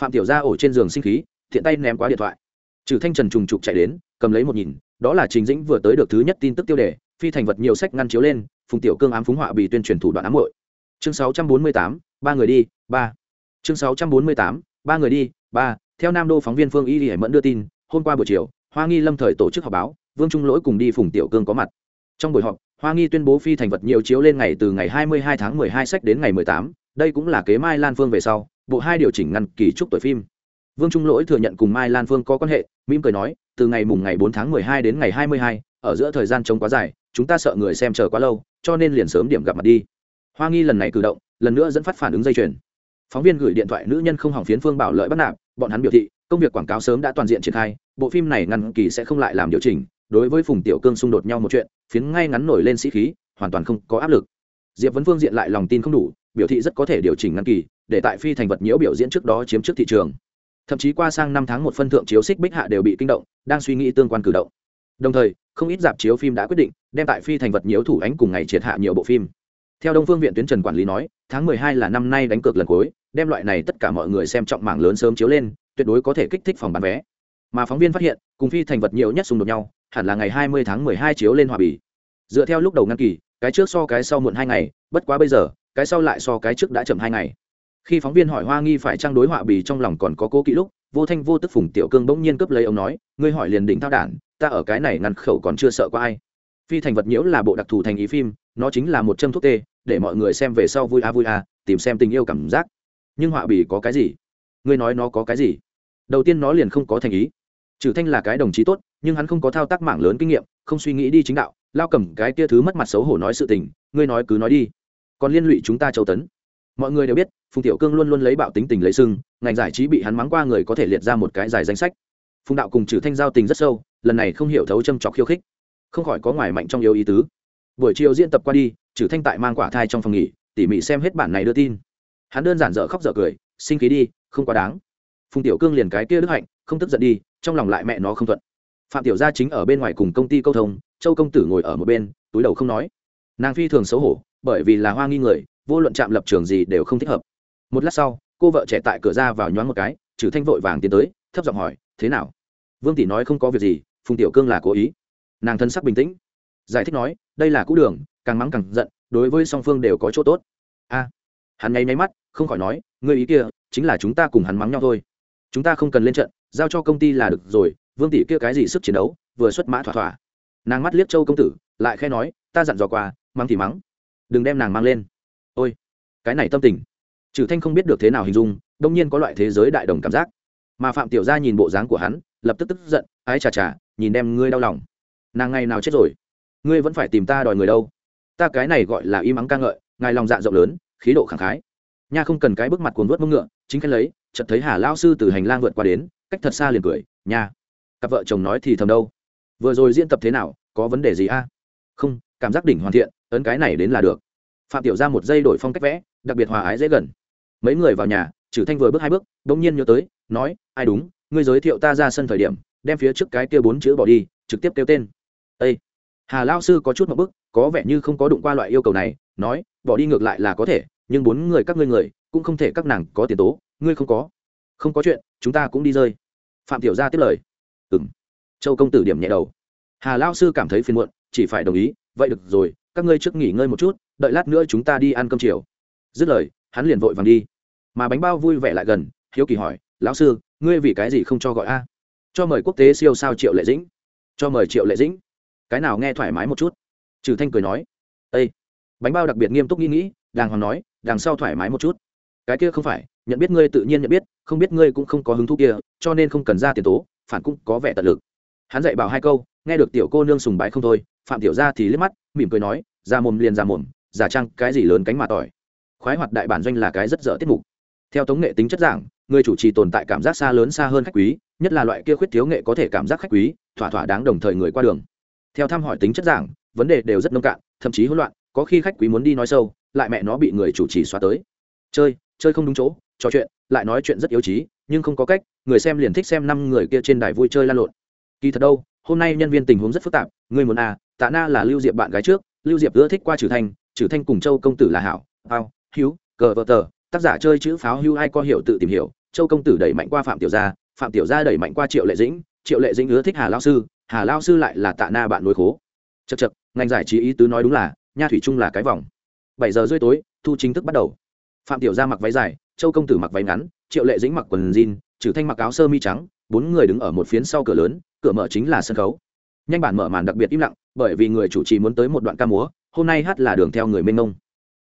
phạm tiểu gia ổ trên giường sinh khí thiện tay ném qua điện thoại. Trừ thanh trần trùng trục chạy đến cầm lấy một nhìn đó là trình dĩnh vừa tới được thứ nhất tin tức tiêu đề phi thành vật nhiều sách ngăn chiếu lên phùng tiểu cương ám phúng họa bị tuyên truyền thủ đoạn ám hội chương 648, ba người đi ba. Chương 648, ba người đi ba. Theo nam đô phóng viên phương y hải mẫn đưa tin hôm qua buổi chiều hoa nghi lâm thời tổ chức họp báo vương trung lỗi cùng đi phùng tiểu cương có mặt. Trong buổi họp hoa nghi tuyên bố phi thành vật nhiều chiếu lên ngày từ ngày 22 tháng 12 sách đến ngày 18, đây cũng là kế mai lan phương về sau bộ hai điều chỉnh ngăn kỳ trúc tuổi phim. Vương trung lỗi thừa nhận cùng mai lan phương có quan hệ mỉm cười nói từ ngày mùng ngày bốn tháng 12 đến ngày 22, ở giữa thời gian trống quá dài chúng ta sợ người xem chờ quá lâu cho nên liền sớm điểm gặp mặt đi. Hoa nghi lần này cử động lần nữa dẫn phát phản ứng dây chuyền. Phóng viên gửi điện thoại nữ nhân không hỏng phiến phương bảo lợi bắt nạp bọn hắn biểu thị công việc quảng cáo sớm đã toàn diện triển khai bộ phim này ngăn kỳ sẽ không lại làm điều chỉnh đối với phùng tiểu cương xung đột nhau một chuyện phiến ngay ngắn nổi lên sĩ khí hoàn toàn không có áp lực. Diệp vấn phương diện lại lòng tin không đủ biểu thị rất có thể điều chỉnh ngăn kỳ, để tại phi thành vật nhiễu biểu diễn trước đó chiếm trước thị trường. Thậm chí qua sang năm tháng một phân thượng chiếu xích bích hạ đều bị kinh động, đang suy nghĩ tương quan cử động. Đồng thời, không ít dạp chiếu phim đã quyết định đem tại phi thành vật nhiễu thủ ánh cùng ngày triệt hạ nhiều bộ phim. Theo đông phương viện tuyến trần quản lý nói, tháng mười hai là năm nay đánh cược lần cuối, đem loại này tất cả mọi người xem trọng mảng lớn sớm chiếu lên, tuyệt đối có thể kích thích phòng bán vé. Mà phóng viên phát hiện, cùng phi thành vật nhiều nhất xung đột nhau, hẳn là ngày hai mươi tháng mười hai chiếu lên hòa bì. Dựa theo lúc đầu ngăn kỳ, cái trước so cái sau muộn hai ngày, bất quá bây giờ cái sau lại so cái trước đã chậm hai ngày. Khi phóng viên hỏi hoa nghi phải trang đối họa bì trong lòng còn có cố kỹ lúc, vô thanh vô tức phùng tiểu cương bỗng nhiên cướp lấy ông nói, ngươi hỏi liền đỉnh thao đản, ta ở cái này ngăn khẩu còn chưa sợ có ai. Phi thành vật nhiễu là bộ đặc thù thành ý phim, nó chính là một châm thuốc tê, để mọi người xem về sau vui a vui a, tìm xem tình yêu cảm giác. Nhưng họa bì có cái gì? Ngươi nói nó có cái gì? Đầu tiên nó liền không có thành ý. Trừ thanh là cái đồng chí tốt, nhưng hắn không có thao tác mạng lớn kinh nghiệm, không suy nghĩ đi chính đạo, lao cầm cái kia thứ mất mặt xấu hổ nói sự tình, ngươi nói cứ nói đi còn liên lụy chúng ta châu tấn. Mọi người đều biết, phùng tiểu cương luôn luôn lấy bạo tính tình lấy sưng, ngành giải trí bị hắn mắng qua người có thể liệt ra một cái dài danh sách. Phùng đạo cùng trừ thanh giao tình rất sâu, lần này không hiểu thấu châm trọc khiêu khích. Không khỏi có ngoài mạnh trong yếu ý tứ. Buổi chiều diễn tập qua đi trừ thanh tại mang quả thai trong phòng nghỉ, tỉ mỉ xem hết bản này đưa tin. Hắn đơn giản dở khóc dở cười, sinh khí đi, không quá đáng. Phùng tiểu cương liền cái kia đức hạnh, không tức giận đi, trong lòng lại mẹ nó không thuận. Phạm tiểu gia chính ở bên ngoài cùng công ty câu thông, châu công tử ngồi ở một bên, túi đầu không nói. Nàng phi thường xấu hổ bởi vì là hoa nghi người, vô luận chạm lập trường gì đều không thích hợp. Một lát sau, cô vợ trẻ tại cửa ra vào nhoáng một cái, trừ thanh vội vàng tiến tới, thấp giọng hỏi, thế nào? Vương tỷ nói không có việc gì, phùng tiểu cương là cố ý. Nàng thân sắc bình tĩnh. Giải thích nói, đây là cũ đường, càng mắng càng giận, đối với song phương đều có chỗ tốt. A. Hắn nháy máy mắt, không khỏi nói, ngươi ý kia, chính là chúng ta cùng hắn mắng nhau thôi. Chúng ta không cần lên trận, giao cho công ty là được rồi, vương tỷ kia cái gì sức chiến đấu, vừa xuất mã thỏa thỏa. Nàng mắt liếc châu công tử, lại khe nói, ta dặn dò qua, mắng thì mắng đừng đem nàng mang lên. Ôi, cái này tâm tình. Trừ thanh không biết được thế nào hình dung đông nhiên có loại thế giới đại đồng cảm giác. Mà phạm tiểu gia nhìn bộ dáng của hắn, lập tức tức giận, ái chà chà, nhìn đem ngươi đau lòng. Nàng ngày nào chết rồi? Ngươi vẫn phải tìm ta đòi người đâu? Ta cái này gọi là im ắng ca ngợi, ngài lòng dạ rộng lớn, khí độ khẳng khái. Nha không cần cái bước mặt cuồng vớt mông ngựa, chính khen lấy, chợt thấy hà lao sư từ hành lang vượt qua đến, cách thật xa liền cười, nha, cặp vợ chồng nói thì thầm đâu? Vừa rồi diễn tập thế nào, có vấn đề gì a? Không, cảm giác đỉnh hoàn thiện ấn cái này đến là được. Phạm tiểu ra một giây đổi phong cách vẽ, đặc biệt hòa ái dễ gần. Mấy người vào nhà trừ thanh vừa bước hai bước đống nhiên nhớ tới, nói, ai đúng, ngươi giới thiệu ta ra sân thời điểm, đem phía trước cái kia bốn chữ bỏ đi, trực tiếp kêu tên. Ê! hà lao sư có chút một bức có vẻ như không có đụng qua loại yêu cầu này, nói, bỏ đi ngược lại là có thể, nhưng bốn người các ngươi người, cũng không thể các nàng có tiền tố, ngươi không có. Không có chuyện, chúng ta cũng đi rơi. Phạm tiểu gia tiếp lời. Ừm. Châu công tử điểm nhẹ đầu. Hà lao sư cảm thấy phiền muộn, chỉ phải đồng ý, vậy được rồi các ngươi trước nghỉ ngơi một chút, đợi lát nữa chúng ta đi ăn cơm chiều. Dứt lời, hắn liền vội vàng đi. Mà bánh bao vui vẻ lại gần, hiếu kỳ hỏi, lão sư, ngươi vì cái gì không cho gọi a? Cho mời quốc tế siêu sao triệu lệ dĩnh. Cho mời triệu lệ dĩnh. Cái nào nghe thoải mái một chút. Trừ thanh cười nói â bánh bao đặc biệt nghiêm túc nghĩ nghĩ, đàng hoàng nói, đằng sau thoải mái một chút. Cái kia không phải, nhận biết ngươi tự nhiên nhận biết, không biết ngươi cũng không có hứng thú kia, cho nên không cần ra tiền tố, phản cũng có vẻ tận lực. Hắn dạy bảo hai câu, nghe được tiểu cô nương sùng bái không thôi, phạm tiểu ra thì liếc mắt mỉm cười nói ra mồm liền ra mồm giả trăng, cái gì lớn cánh mà tỏi. Khoái hoạt đại bản doanh là cái rất dở tiết mục. Theo tống nghệ tính chất giảng, người chủ trì tồn tại cảm giác xa lớn xa hơn khách quý, nhất là loại kia khuyết thiếu nghệ có thể cảm giác khách quý, thỏa thỏa đáng đồng thời người qua đường. Theo thăm hỏi tính chất giảng, vấn đề đều rất nông cạn, thậm chí hỗn loạn, có khi khách quý muốn đi nói sâu, lại mẹ nó bị người chủ trì xóa tới. Chơi chơi không đúng chỗ, trò chuyện, lại nói chuyện rất yếu trí, nhưng không có cách, người xem liền thích xem năm người kia trên đài vui chơi lan lộn. Kỳ thật đâu, hôm nay nhân viên tình huống rất phức tạp người muốn à tạ na là lưu diệp bạn gái trước, lưu diệp ưa thích qua trừ thanh trừ thanh cùng châu công tử là hảo ao hữu cờ vợ tờ. Tác giả chơi chữ pháo hưu ai có hiểu tự tìm hiểu. Châu công tử đẩy mạnh qua phạm tiểu gia, phạm tiểu gia đẩy mạnh qua triệu lệ dĩnh, triệu lệ dĩnh ưa thích hà lao sư, hà lao sư lại là tạ na bạn nối khố. Chật chật ngành giải trí ý tứ nói đúng là, nha thủy trung là cái vòng. Bảy giờ rưỡi tối, thu chính thức bắt đầu. Phạm tiểu gia mặc váy dài, châu công tử mặc váy ngắn, triệu lệ dĩnh mặc quần jean trừ thanh mặc áo sơ mi trắng, bốn người đứng ở một phiến sau cửa lớn, cửa mở chính là sân khấu. Nhanh bản mở màn đặc biệt im lặng bởi vì người chủ trì muốn tới một đoạn ca múa, hôm nay hát là đường theo người mênh mông.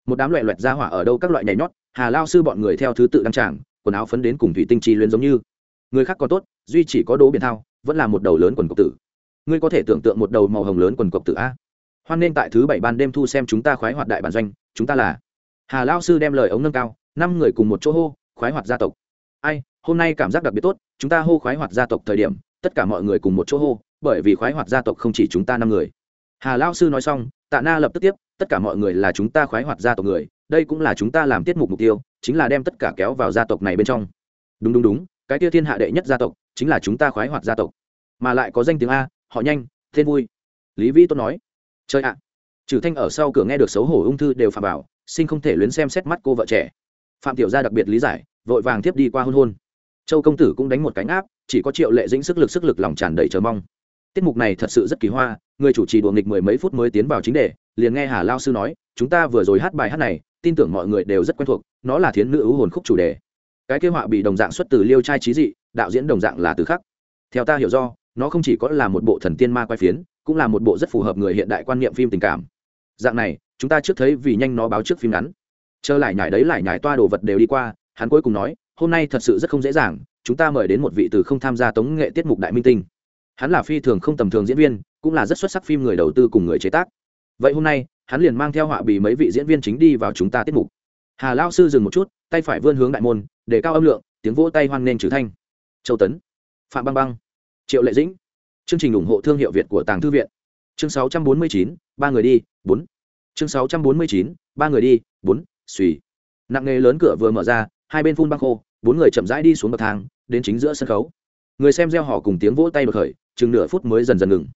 Một đám loẹ loẹt ra hỏa ở đâu các loại nhảy nhót, hà lao sư bọn người theo thứ tự đăng tràng, quần áo phấn đến cùng thủy tinh chi luyến giống như. Người khác còn tốt, duy chỉ có đỗ biển thao, vẫn là một đầu lớn quần cộc tử. Ngươi có thể tưởng tượng một đầu màu hồng lớn quần cộc tử a. Hoan nên tại thứ bảy ban đêm thu xem chúng ta khoái hoạt đại bản doanh, chúng ta là. Hà lao sư đem lời ống nâng cao, năm người cùng một chỗ hô, khoái hoạt gia tộc. Ai, hôm nay cảm giác đặc biệt tốt, chúng ta hô khoái hoạt gia tộc thời điểm, tất cả mọi người cùng một chỗ hô, bởi vì khoái hoạt gia tộc không chỉ chúng ta năm người hà lao sư nói xong, tạ na lập tức tiếp, tất cả mọi người là chúng ta khoái hoạt gia tộc người, đây cũng là chúng ta làm tiết mục mục tiêu, chính là đem tất cả kéo vào gia tộc này bên trong. Đúng đúng đúng, cái tia thiên hạ đệ nhất gia tộc, chính là chúng ta khoái hoạt gia tộc. Mà lại có danh tiếng a, họ nhanh, tên vui. Lý vĩ tốt nói chơi ạ. Trừ thanh ở sau cửa nghe được xấu hổ ung thư đều phạm bảo sinh không thể luyến xem xét mắt cô vợ trẻ. Phạm tiểu gia đặc biệt lý giải, vội vàng tiếp đi qua hôn hôn. Châu công tử cũng đánh một cánh áp chỉ có triệu lệ dĩnh sức lực sức lực lòng tràn đầy chờ mong tiết mục này thật sự rất kỳ hoa, người chủ trì đùa nghịch mười mấy phút mới tiến vào chính đề, liền nghe hà lao sư nói, chúng ta vừa rồi hát bài hát này, tin tưởng mọi người đều rất quen thuộc, nó là thiến nữ ưu hồn khúc chủ đề. Cái kế họa bị đồng dạng xuất từ liêu trai trí dị, đạo diễn đồng dạng là từ khắc. Theo ta hiểu do, nó không chỉ có là một bộ thần tiên ma quay phiến, cũng là một bộ rất phù hợp người hiện đại quan niệm phim tình cảm. Dạng này, chúng ta trước thấy vì nhanh nó báo trước phim ngắn. Chờ lại nhải đấy lại nhải toa đồ vật đều đi qua, hắn cuối cùng nói, hôm nay thật sự rất không dễ dàng, chúng ta mời đến một vị từ không tham gia tống nghệ tiết mục đại minh tinh hắn là phi thường không tầm thường diễn viên cũng là rất xuất sắc phim người đầu tư cùng người chế tác. Vậy hôm nay hắn liền mang theo họa bì mấy vị diễn viên chính đi vào chúng ta tiết mục. Hà lao sư dừng một chút tay phải vươn hướng đại môn để cao âm lượng tiếng vỗ tay hoan nghênh trừ thanh. Châu tấn phạm băng băng triệu lệ dĩnh. Chương trình ủng hộ thương hiệu việt của tàng thư viện. Chương 649, ba người đi bốn. Chương 649, ba người đi bốn suy. Nặng nghề lớn cửa vừa mở ra hai bên phun băng khô bốn người chậm rãi đi xuống bậc thang đến chính giữa sân khấu. Người xem gieo họ cùng tiếng vỗ tay bật khởi chừng nửa phút mới dần dần ngừng.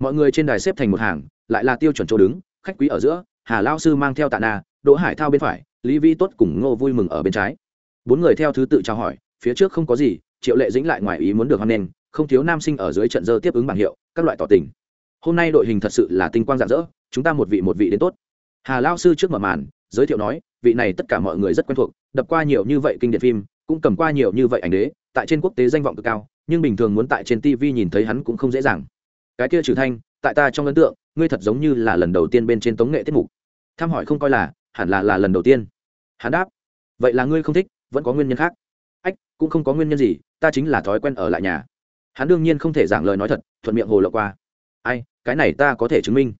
Mọi người trên đài xếp thành một hàng, lại là tiêu chuẩn chỗ đứng, khách quý ở giữa, hà lao sư mang theo tạ na, đỗ hải thao bên phải, lý vi tốt cùng ngô vui mừng ở bên trái. Bốn người theo thứ tự chào hỏi, phía trước không có gì, triệu lệ dĩnh lại ngoài ý muốn được hoan nghênh, không thiếu nam sinh ở dưới trận dơ tiếp ứng bảng hiệu, các loại tỏ tình. Hôm nay đội hình thật sự là tinh quang rạng rỡ, chúng ta một vị một vị đến tốt. Hà lao sư trước mở màn, giới thiệu nói, vị này tất cả mọi người rất quen thuộc, đập qua nhiều như vậy kinh điển phim, cũng cầm qua nhiều như vậy ảnh đế tại trên quốc tế danh vọng cực cao, nhưng bình thường muốn tại trên tv nhìn thấy hắn cũng không dễ dàng. Cái kia trừ thanh, tại ta trong ấn tượng, ngươi thật giống như là lần đầu tiên bên trên tống nghệ tiết mục. Thăm hỏi không coi là, hẳn là là lần đầu tiên. Hắn đáp, vậy là ngươi không thích, vẫn có nguyên nhân khác. Ách, cũng không có nguyên nhân gì, ta chính là thói quen ở lại nhà. Hắn đương nhiên không thể giảng lời nói thật, thuận miệng hồ lộ qua. Ai, cái này ta có thể chứng minh.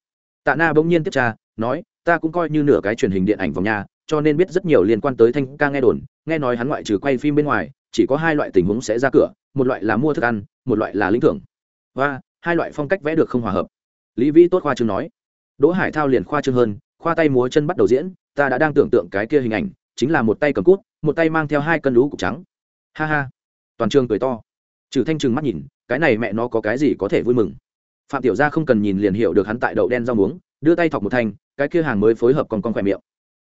Tạ na bỗng nhiên tiếp tra, nói, ta cũng coi như nửa cái truyền hình điện ảnh vòng nhà, cho nên biết rất nhiều liên quan tới thanh ca nghe đồn, nghe nói hắn ngoại trừ quay phim bên ngoài chỉ có hai loại tình huống sẽ ra cửa, một loại là mua thức ăn, một loại là lĩnh thưởng. Và, hai loại phong cách vẽ được không hòa hợp. Lý vĩ tốt khoa trương nói. Đỗ hải thao liền khoa trương hơn, khoa tay múa chân bắt đầu diễn, ta đã đang tưởng tượng cái kia hình ảnh, chính là một tay cầm cút, một tay mang theo hai cân lũ cục trắng. Ha ha. Toàn trường cười to. Trừ thanh trừng mắt nhìn, cái này mẹ nó có cái gì có thể vui mừng. Phạm tiểu gia không cần nhìn liền hiểu được hắn tại đậu đen rau muống, đưa tay thọc một thanh, cái kia hàng mới phối hợp còn con khỏe miệng.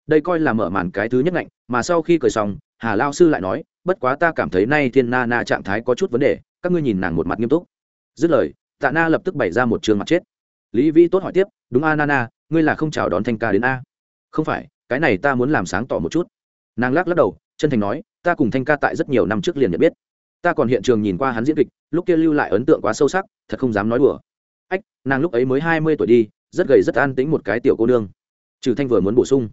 Đây coi là mở màn cái thứ nhất ngạnh, mà sau khi cười xong, hà lao sư lại nói bất quá ta cảm thấy nay thiên na na trạng thái có chút vấn đề, các ngươi nhìn nàng một mặt nghiêm túc. Dứt lời, tạ na lập tức bày ra một trường mặt chết. Lý vĩ tốt hỏi tiếp, đúng a Na ngươi là không chào đón thanh ca đến a? Không phải, cái này ta muốn làm sáng tỏ một chút. Nàng lắc lắc đầu, chân thành nói, ta cùng thanh ca tại rất nhiều năm trước liền nhận biết. Ta còn hiện trường nhìn qua hắn diễn kịch, lúc kia lưu lại ấn tượng quá sâu sắc, thật không dám nói đùa. Ách, nàng lúc ấy mới hai mươi tuổi đi, rất gầy rất an tính một cái tiểu cô nương. Trừ thanh vừa muốn bổ sung.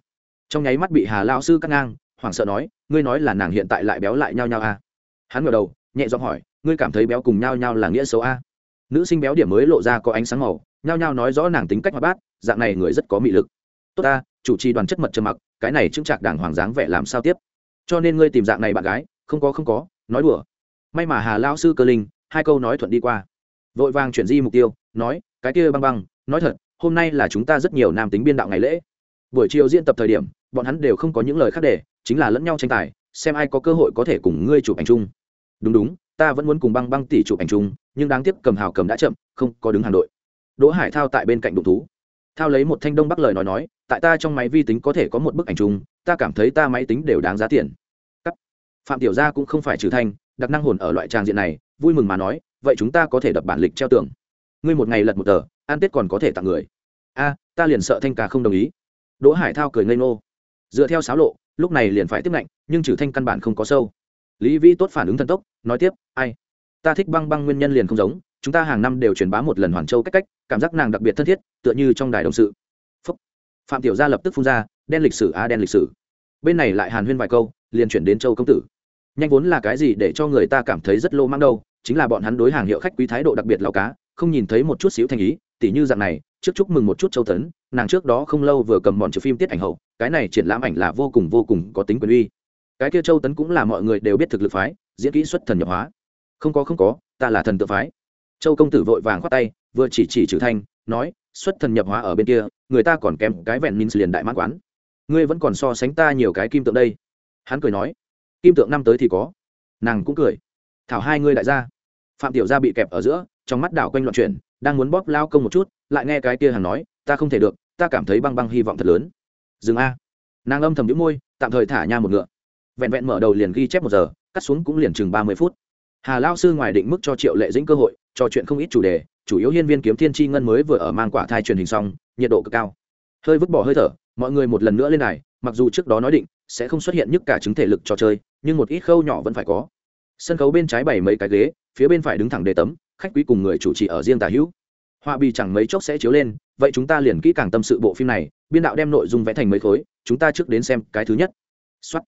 Trong nháy mắt bị hà lao sư cắt ngang, hoảng sợ nói ngươi nói là nàng hiện tại lại béo lại nhau nhau a? Hắn ngờ đầu, nhẹ giọng hỏi, ngươi cảm thấy béo cùng nhau nhau là nghĩa xấu a? Nữ sinh béo điểm mới lộ ra có ánh sáng màu, nhao nhao nói rõ nàng tính cách hoạt bát, dạng này người rất có mị lực. Tốt ta, chủ trì đoàn chất mật trầm mặc, cái này chững trạc đảng hoàng dáng vẻ làm sao tiếp? Cho nên ngươi tìm dạng này bạn gái, không có không có, nói đùa. May mà hà lao sư cơ linh, hai câu nói thuận đi qua. Vội vàng chuyển di mục tiêu, nói, cái kia băng băng, nói thật, hôm nay là chúng ta rất nhiều nam tính biên đạo ngày lễ. Buổi chiều diễn tập thời điểm, bọn hắn đều không có những lời khác để chính là lẫn nhau tranh tài, xem ai có cơ hội có thể cùng ngươi chụp ảnh chung. Đúng đúng, ta vẫn muốn cùng băng băng tỷ chụp ảnh chung, nhưng đáng tiếc cầm hào cầm đã chậm, không có đứng hàng đội. Đỗ hải thao tại bên cạnh đụng thú. Thao lấy một thanh đông bắc lời nói nói, tại ta trong máy vi tính có thể có một bức ảnh chung, ta cảm thấy ta máy tính đều đáng giá tiền. Cắt. phạm tiểu gia cũng không phải trừ thanh, đặc năng hồn ở loại trang diện này, vui mừng mà nói, vậy chúng ta có thể đập bản lịch treo tường. Ngươi một ngày lật một tờ, ăn tết còn có thể tặng người. A, ta liền sợ thanh ca không đồng ý. Đỗ hải thao cười ngây ngô. Dựa theo sáo lộ lúc này liền phải tiếp lạnh nhưng trừ thanh căn bản không có sâu. Lý vĩ tốt phản ứng thần tốc, nói tiếp, ai? Ta thích băng băng nguyên nhân liền không giống, chúng ta hàng năm đều truyền bá một lần hoàn châu cách cách, cảm giác nàng đặc biệt thân thiết, tựa như trong đài đồng sự. Phúc. phạm tiểu gia lập tức phun ra, đen lịch sử a đen lịch sử. Bên này lại hàn huyên vài câu, liền chuyển đến châu công tử. Nhanh vốn là cái gì để cho người ta cảm thấy rất lô mang đâu, chính là bọn hắn đối hàng hiệu khách quý thái độ đặc biệt lao cá, không nhìn thấy một chút xíu thành ý, tỉ như dạng này trước chúc mừng một chút châu tấn, nàng trước đó không lâu vừa cầm bọn chiếu phim tiết ảnh hậu, cái này triển lãm ảnh là vô cùng vô cùng có tính quyền uy. Cái kia châu tấn cũng là mọi người đều biết thực lực phái, diễn kỹ xuất thần nhập hóa. Không có không có, ta là thần tự phái. Châu công tử vội vàng khoát tay, vừa chỉ chỉ trừ thanh, nói, xuất thần nhập hóa ở bên kia, người ta còn kèm cái vẹn minh liền đại mãn quán. Ngươi vẫn còn so sánh ta nhiều cái kim tượng đây. Hắn cười nói, kim tượng năm tới thì có. Nàng cũng cười. Thảo hai ngươi đại gia. Phạm tiểu gia bị kẹp ở giữa, trong mắt đảo quanh loạn chuyển đang muốn bóp lao công một chút, lại nghe cái kia hàng nói, ta không thể được, ta cảm thấy băng băng hy vọng thật lớn. Dừng a. Nàng âm thầm đĩu môi, tạm thời thả nha một ngựa. Vẹn vẹn mở đầu liền ghi chép một giờ, cắt xuống cũng liền chừng ba mươi phút. Hà lao sư ngoài định mức cho triệu lệ dĩnh cơ hội trò chuyện không ít chủ đề, chủ yếu hiên viên kiếm thiên tri ngân mới vừa ở mang quả thai truyền hình xong, nhiệt độ cực cao. Hơi vứt bỏ hơi thở, mọi người một lần nữa lên này mặc dù trước đó nói định sẽ không xuất hiện nhức cả chứng thể lực trò chơi, nhưng một ít khâu nhỏ vẫn phải có. Sân khấu bên trái bày mấy cái ghế, phía bên phải đứng thẳng đề tấm khách quý cùng người chủ trì ở riêng tả hữu. Họa bì chẳng mấy chốc sẽ chiếu lên, vậy chúng ta liền kỹ càng tâm sự bộ phim này, biên đạo đem nội dung vẽ thành mấy khối, chúng ta trước đến xem cái thứ nhất. Xuất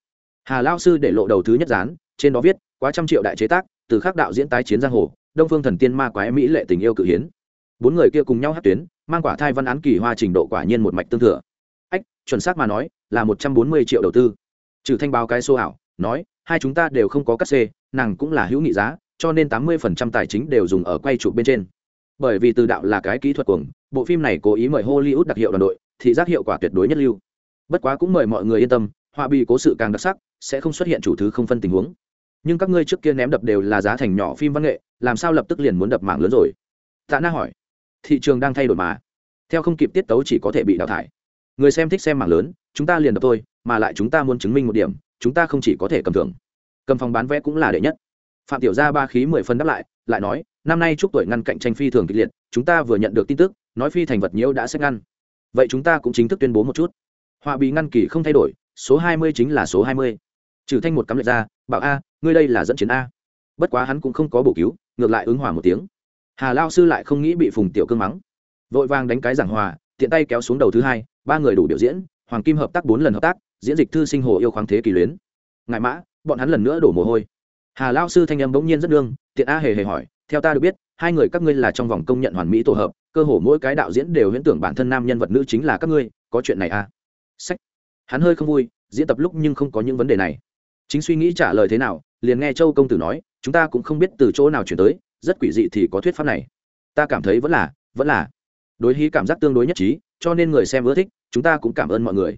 hà lao sư để lộ đầu thứ nhất dán, trên đó viết, quá trăm triệu đại chế tác, từ khắc đạo diễn tái chiến giang hồ, đông phương thần tiên ma quái mỹ lệ tình yêu cự hiến. Bốn người kia cùng nhau hát tuyến, mang quả thai văn án kỳ hoa trình độ quả nhiên một mạch tương thừa. Ách, chuẩn xác mà nói, là một trăm bốn mươi triệu đầu tư. Trừ thanh báo cái số ảo, nói, hai chúng ta đều không có cắt xê, nàng cũng là hữu nghị giá cho nên tám mươi phần trăm tài chính đều dùng ở quay chụp bên trên. Bởi vì từ đạo là cái kỹ thuật cuồng, bộ phim này cố ý mời hollywood đặc hiệu đoàn đội thị giác hiệu quả tuyệt đối nhất lưu. Bất quá cũng mời mọi người yên tâm, họa bi cố sự càng đặc sắc, sẽ không xuất hiện chủ thứ không phân tình huống. Nhưng các ngươi trước kia ném đập đều là giá thành nhỏ phim văn nghệ, làm sao lập tức liền muốn đập mạng lớn rồi? Tạ na hỏi. Thị trường đang thay đổi mà. Theo không kịp tiết tấu chỉ có thể bị đào thải. Người xem thích xem mạng lớn, chúng ta liền đập thôi, mà lại chúng ta muốn chứng minh một điểm, chúng ta không chỉ có thể cầm thưởng. Cầm phòng bán vé cũng là đệ nhất phạm tiểu gia ba khí mười phân đáp lại lại nói, năm nay chúc tuổi ngăn cạnh tranh phi thường kịch liệt, chúng ta vừa nhận được tin tức, nói phi thành vật nhiễu đã xét ngăn. Vậy chúng ta cũng chính thức tuyên bố một chút. Họa bị ngăn kỳ không thay đổi, số hai mươi chính là số hai mươi. Trừ thanh một cắm lệch ra, bảo a, ngươi đây là dẫn chiến a. Bất quá hắn cũng không có bổ cứu, ngược lại ứng hòa một tiếng. Hà lao sư lại không nghĩ bị phùng tiểu cương mắng. Vội vàng đánh cái giảng hòa, tiện tay kéo xuống đầu thứ hai, ba người đủ biểu diễn, hoàng kim hợp tác bốn lần hợp tác, diễn dịch thư sinh hồ yêu khoáng thế kỳ luyến. Ngại mã, bọn hắn lần nữa đổ mồ hôi hà lao sư thanh âm bỗng nhiên rất đương tiện a hề hề hỏi, theo ta được biết, hai người các ngươi là trong vòng công nhận hoàn mỹ tổ hợp, cơ hồ mỗi cái đạo diễn đều huyễn tưởng bản thân nam nhân vật nữ chính là các ngươi, có chuyện này à? Sách. Hắn hơi không vui, diễn tập lúc nhưng không có những vấn đề này. Chính suy nghĩ trả lời thế nào, liền nghe châu công tử nói, chúng ta cũng không biết từ chỗ nào chuyển tới, rất quỷ dị thì có thuyết pháp này. Ta cảm thấy vẫn là vẫn là. Đối hí cảm giác tương đối nhất trí, cho nên người xem ưa thích, chúng ta cũng cảm ơn mọi người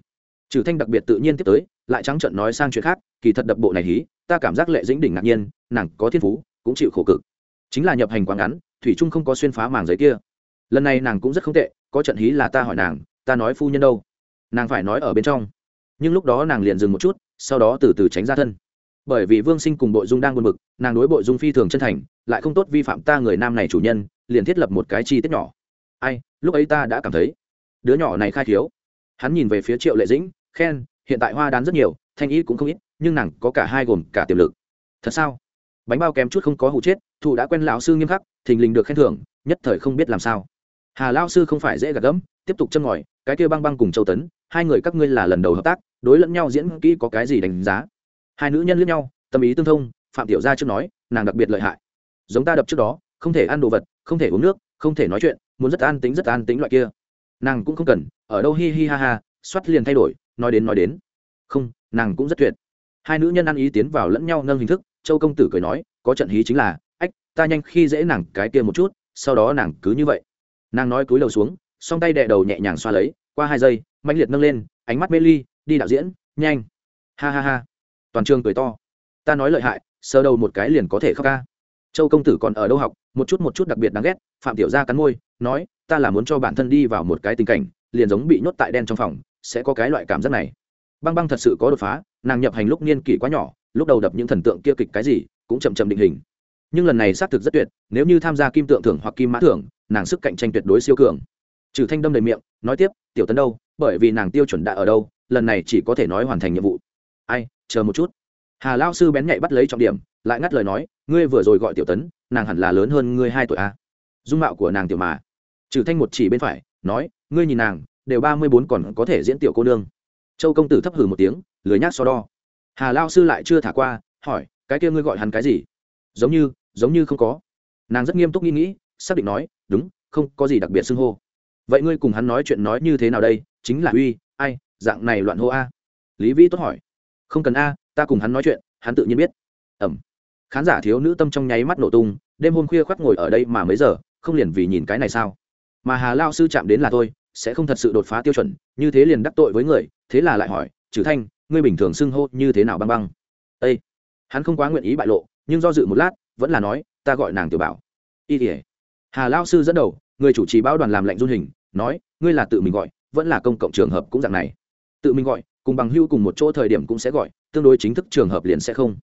trừ thanh đặc biệt tự nhiên tiếp tới, lại trắng trợn nói sang chuyện khác, kỳ thật đập bộ này hí, ta cảm giác lệ dĩnh đỉnh ngạc nhiên, nàng có thiên phú, cũng chịu khổ cực. Chính là nhập hành quá ngắn, thủy trung không có xuyên phá màng giấy kia. Lần này nàng cũng rất không tệ, có trận hí là ta hỏi nàng, ta nói phu nhân đâu? Nàng phải nói ở bên trong. Nhưng lúc đó nàng liền dừng một chút, sau đó từ từ tránh ra thân. Bởi vì vương sinh cùng bội dung đang buồn bực, nàng đối bội dung phi thường chân thành, lại không tốt vi phạm ta người nam này chủ nhân, liền thiết lập một cái chi tiết nhỏ. Ai, lúc ấy ta đã cảm thấy, đứa nhỏ này khai thiếu hắn nhìn về phía triệu lệ dĩnh khen, hiện tại hoa đán rất nhiều, thanh ý cũng không ít, nhưng nàng có cả hai gồm cả tiềm lực. Thật sao? Bánh bao kém chút không có hụ chết, thụ đã quen lão sư nghiêm khắc, thình lình được khen thưởng, nhất thời không biết làm sao. Hà lao sư không phải dễ gạt gẫm, tiếp tục châm ngòi, cái kia băng băng cùng châu tấn, hai người các ngươi là lần đầu hợp tác, đối lẫn nhau diễn kỹ có cái gì đánh giá? Hai nữ nhân lẫn nhau, tâm ý tương thông, phạm tiểu gia trước nói, nàng đặc biệt lợi hại. Giống ta đập trước đó, không thể ăn đồ vật, không thể uống nước, không thể nói chuyện, muốn rất an tính rất an tính loại kia. Nàng cũng không cần, ở đâu hi hi ha ha xoắt liền thay đổi, nói đến nói đến. Không, nàng cũng rất tuyệt. Hai nữ nhân ăn ý tiến vào lẫn nhau nâng hình thức, châu công tử cười nói, có trận hí chính là, ách, ta nhanh khi dễ nàng cái kia một chút, sau đó nàng cứ như vậy. Nàng nói cúi đầu xuống, song tay đè đầu nhẹ nhàng xoa lấy, qua hai giây mạnh liệt nâng lên, ánh mắt mê ly, đi đạo diễn, nhanh. Ha ha ha. Toàn trường cười to. Ta nói lợi hại, sơ đầu một cái liền có thể khóc ca. Châu công tử còn ở đâu học, một chút một chút đặc biệt đáng ghét, phạm tiểu gia cắn môi, nói, ta là muốn cho bản thân đi vào một cái tình cảnh, liền giống bị nhốt tại đen trong phòng sẽ có cái loại cảm giác này. Băng băng thật sự có đột phá, nàng nhập hành lúc niên kỷ quá nhỏ, lúc đầu đập những thần tượng kia kịch cái gì, cũng chậm chậm định hình. Nhưng lần này xác thực rất tuyệt, nếu như tham gia kim tượng thưởng hoặc kim mã thưởng, nàng sức cạnh tranh tuyệt đối siêu cường. Trừ thanh đâm đầy miệng, nói tiếp, tiểu tấn đâu? Bởi vì nàng tiêu chuẩn đã ở đâu, lần này chỉ có thể nói hoàn thành nhiệm vụ. Ai, chờ một chút. Hà lao sư bén nhạy bắt lấy trọng điểm, lại ngắt lời nói, ngươi vừa rồi gọi tiểu tấn, nàng hẳn là lớn hơn ngươi hai tuổi a dung mạo của nàng tiểu mà. Trừ thanh một chỉ bên phải, nói, ngươi nhìn nàng đều ba mươi bốn còn có thể diễn tiểu cô nương. Châu công tử thấp hừ một tiếng, lười nhác so đo. Hà lao sư lại chưa thả qua, hỏi, cái kia ngươi gọi hắn cái gì? Giống như giống như không có. Nàng rất nghiêm túc nghĩ nghĩ, xác định nói, đúng, không có gì đặc biệt xưng hô. Vậy ngươi cùng hắn nói chuyện nói như thế nào đây? Chính là uy, ai, dạng này loạn hô a? Lý vĩ tốt hỏi. Không cần a, ta cùng hắn nói chuyện, hắn tự nhiên biết. Ẩm. Khán giả thiếu nữ tâm trong nháy mắt nổ tung, đêm hôm khuya khoác ngồi ở đây mà mấy giờ, không liền vì nhìn cái này sao? Mà hà lao sư chạm đến là tôi sẽ không thật sự đột phá tiêu chuẩn như thế liền đắc tội với người thế là lại hỏi trừ thanh ngươi bình thường xưng hô như thế nào băng băng? Ê, hắn không quá nguyện ý bại lộ nhưng do dự một lát vẫn là nói ta gọi nàng tiểu bảo. Y tỉa hà lao sư dẫn đầu người chủ trì báo đoàn làm lệnh run hình nói ngươi là tự mình gọi vẫn là công cộng trường hợp cũng dạng này. Tự mình gọi cùng bằng hưu cùng một chỗ thời điểm cũng sẽ gọi tương đối chính thức trường hợp liền sẽ không.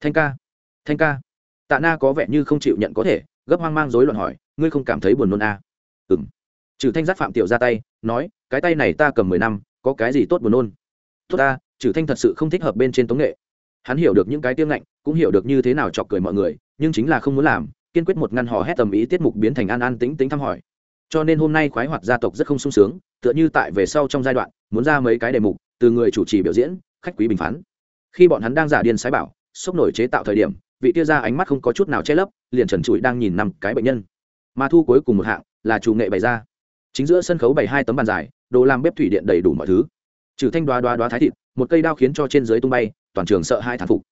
Thanh ca. Thanh ca. Tạ na có vẻ như không chịu nhận có thể gấp hoang mang rối loạn hỏi ngươi không cảm thấy buồn nôn à? ừ m trừ thanh giác phạm tiểu ra tay, nói, cái tay này ta cầm mười năm, có cái gì tốt buồn nôn? Tốt ta, trừ thanh thật sự không thích hợp bên trên tống nghệ. Hắn hiểu được những cái tiêm ngạnh, cũng hiểu được như thế nào chọc cười mọi người, nhưng chính là không muốn làm, kiên quyết một ngăn hò hét tầm ý tiết mục biến thành an an tính tính thăm hỏi. Cho nên hôm nay khoái hoạt gia tộc rất không sung sướng, tựa như tại về sau trong giai đoạn, muốn ra mấy cái đề mục, từ người chủ trì biểu diễn, khách quý bình phán. Khi bọn hắn đang giả điên sái bảo, sốc nổi chế tạo thời điểm, vị tia ra ánh mắt không có chút nào che lấp, liền trần trụi đang nhìn năm cái bệnh nhân. Mà thu cuối cùng một hạng là chủ nghệ bày ra chính giữa sân khấu bày hai tấm bàn dài, đồ làm bếp thủy điện đầy đủ mọi thứ. Trừ thanh đoá đoá đoá thái thịt, một cây đao khiến cho trên dưới tung bay, toàn trường sợ hai thán phục.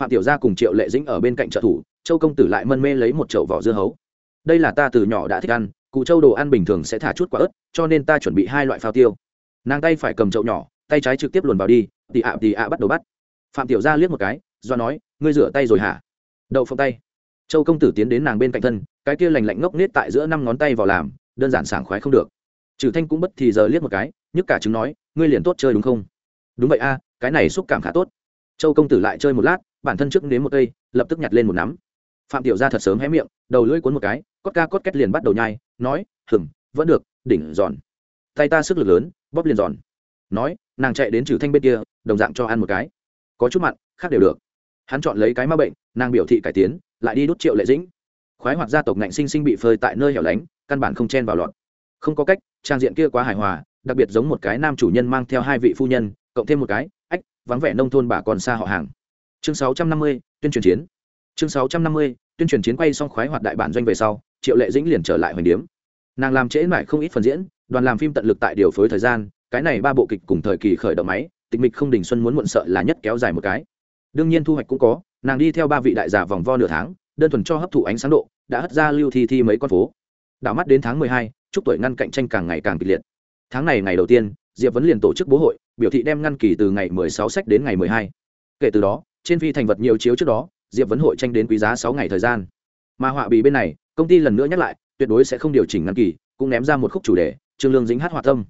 Phạm tiểu gia cùng triệu lệ dĩnh ở bên cạnh trợ thủ, châu công tử lại mân mê lấy một chậu vỏ dưa hấu. Đây là ta từ nhỏ đã thích ăn, cụ châu đồ ăn bình thường sẽ thả chút quả ớt, cho nên ta chuẩn bị hai loại phao tiêu. Nàng tay phải cầm chậu nhỏ, tay trái trực tiếp luồn vào đi, tì ạ tì ạ bắt đầu bắt. Phạm tiểu gia liếc một cái, do nói, ngươi rửa tay rồi hả? Đậu phộng tay. Châu công tử tiến đến nàng bên cạnh thân, cái kia lành lạnh ngốc nết tại giữa năm ngón tay vào làm đơn giản sảng khoái không được. Trừ thanh cũng bất thì giờ liếc một cái nhức cả chứng nói ngươi liền tốt chơi đúng không? Đúng vậy a cái này xúc cảm khá tốt. Châu công tử lại chơi một lát bản thân trước nếm một cây lập tức nhặt lên một nắm. Phạm tiểu gia thật sớm hé miệng đầu lưỡi cuốn một cái cốt ca cốt két liền bắt đầu nhai nói hửm, vẫn được đỉnh giòn. Tay ta sức lực lớn bóp liền giòn. Nói nàng chạy đến trừ thanh bên kia đồng dạng cho ăn một cái. Có chút mặn khác đều được. Hắn chọn lấy cái ma bệnh nàng biểu thị cải tiến lại đi đút triệu lệ dĩnh khoái hoạt gia tộc ngạnh sinh sinh bị phơi tại nơi hẻo lánh căn bản không chen vào lọt. Không có cách trang diện kia quá hài hòa đặc biệt giống một cái nam chủ nhân mang theo hai vị phu nhân cộng thêm một cái ách vắng vẻ nông thôn bà còn xa họ hàng. Chương 650, tuyên truyền chiến. Chương 650, tuyên truyền chiến quay xong khoái hoạt đại bản doanh về sau triệu lệ dĩnh liền trở lại hoành điếm. Nàng làm trễ mãi không ít phần diễn đoàn làm phim tận lực tại điều phối thời gian cái này ba bộ kịch cùng thời kỳ khởi động máy tịch mịch không đình xuân muốn muộn sợ là nhất kéo dài một cái. Đương nhiên thu hoạch cũng có nàng đi theo ba vị đại giả vòng vo nửa tháng đơn thuần cho hấp thụ ánh sáng độ, đã hất ra lưu thi thi mấy con phố. Đảo mắt đến tháng mười hai, chúc tuổi ngăn cạnh tranh càng ngày càng kịch liệt. Tháng này ngày đầu tiên, diệp vấn liền tổ chức bố hội, biểu thị đem ngăn kỳ từ ngày mười sáu sách đến ngày mười hai. Kể từ đó, trên phi thành vật nhiều chiếu trước đó, diệp vấn hội tranh đến quý giá sáu ngày thời gian. Mà họa bì bên này, công ty lần nữa nhắc lại, tuyệt đối sẽ không điều chỉnh ngăn kỳ, cũng ném ra một khúc chủ đề, trương lương dính hát hòa tâm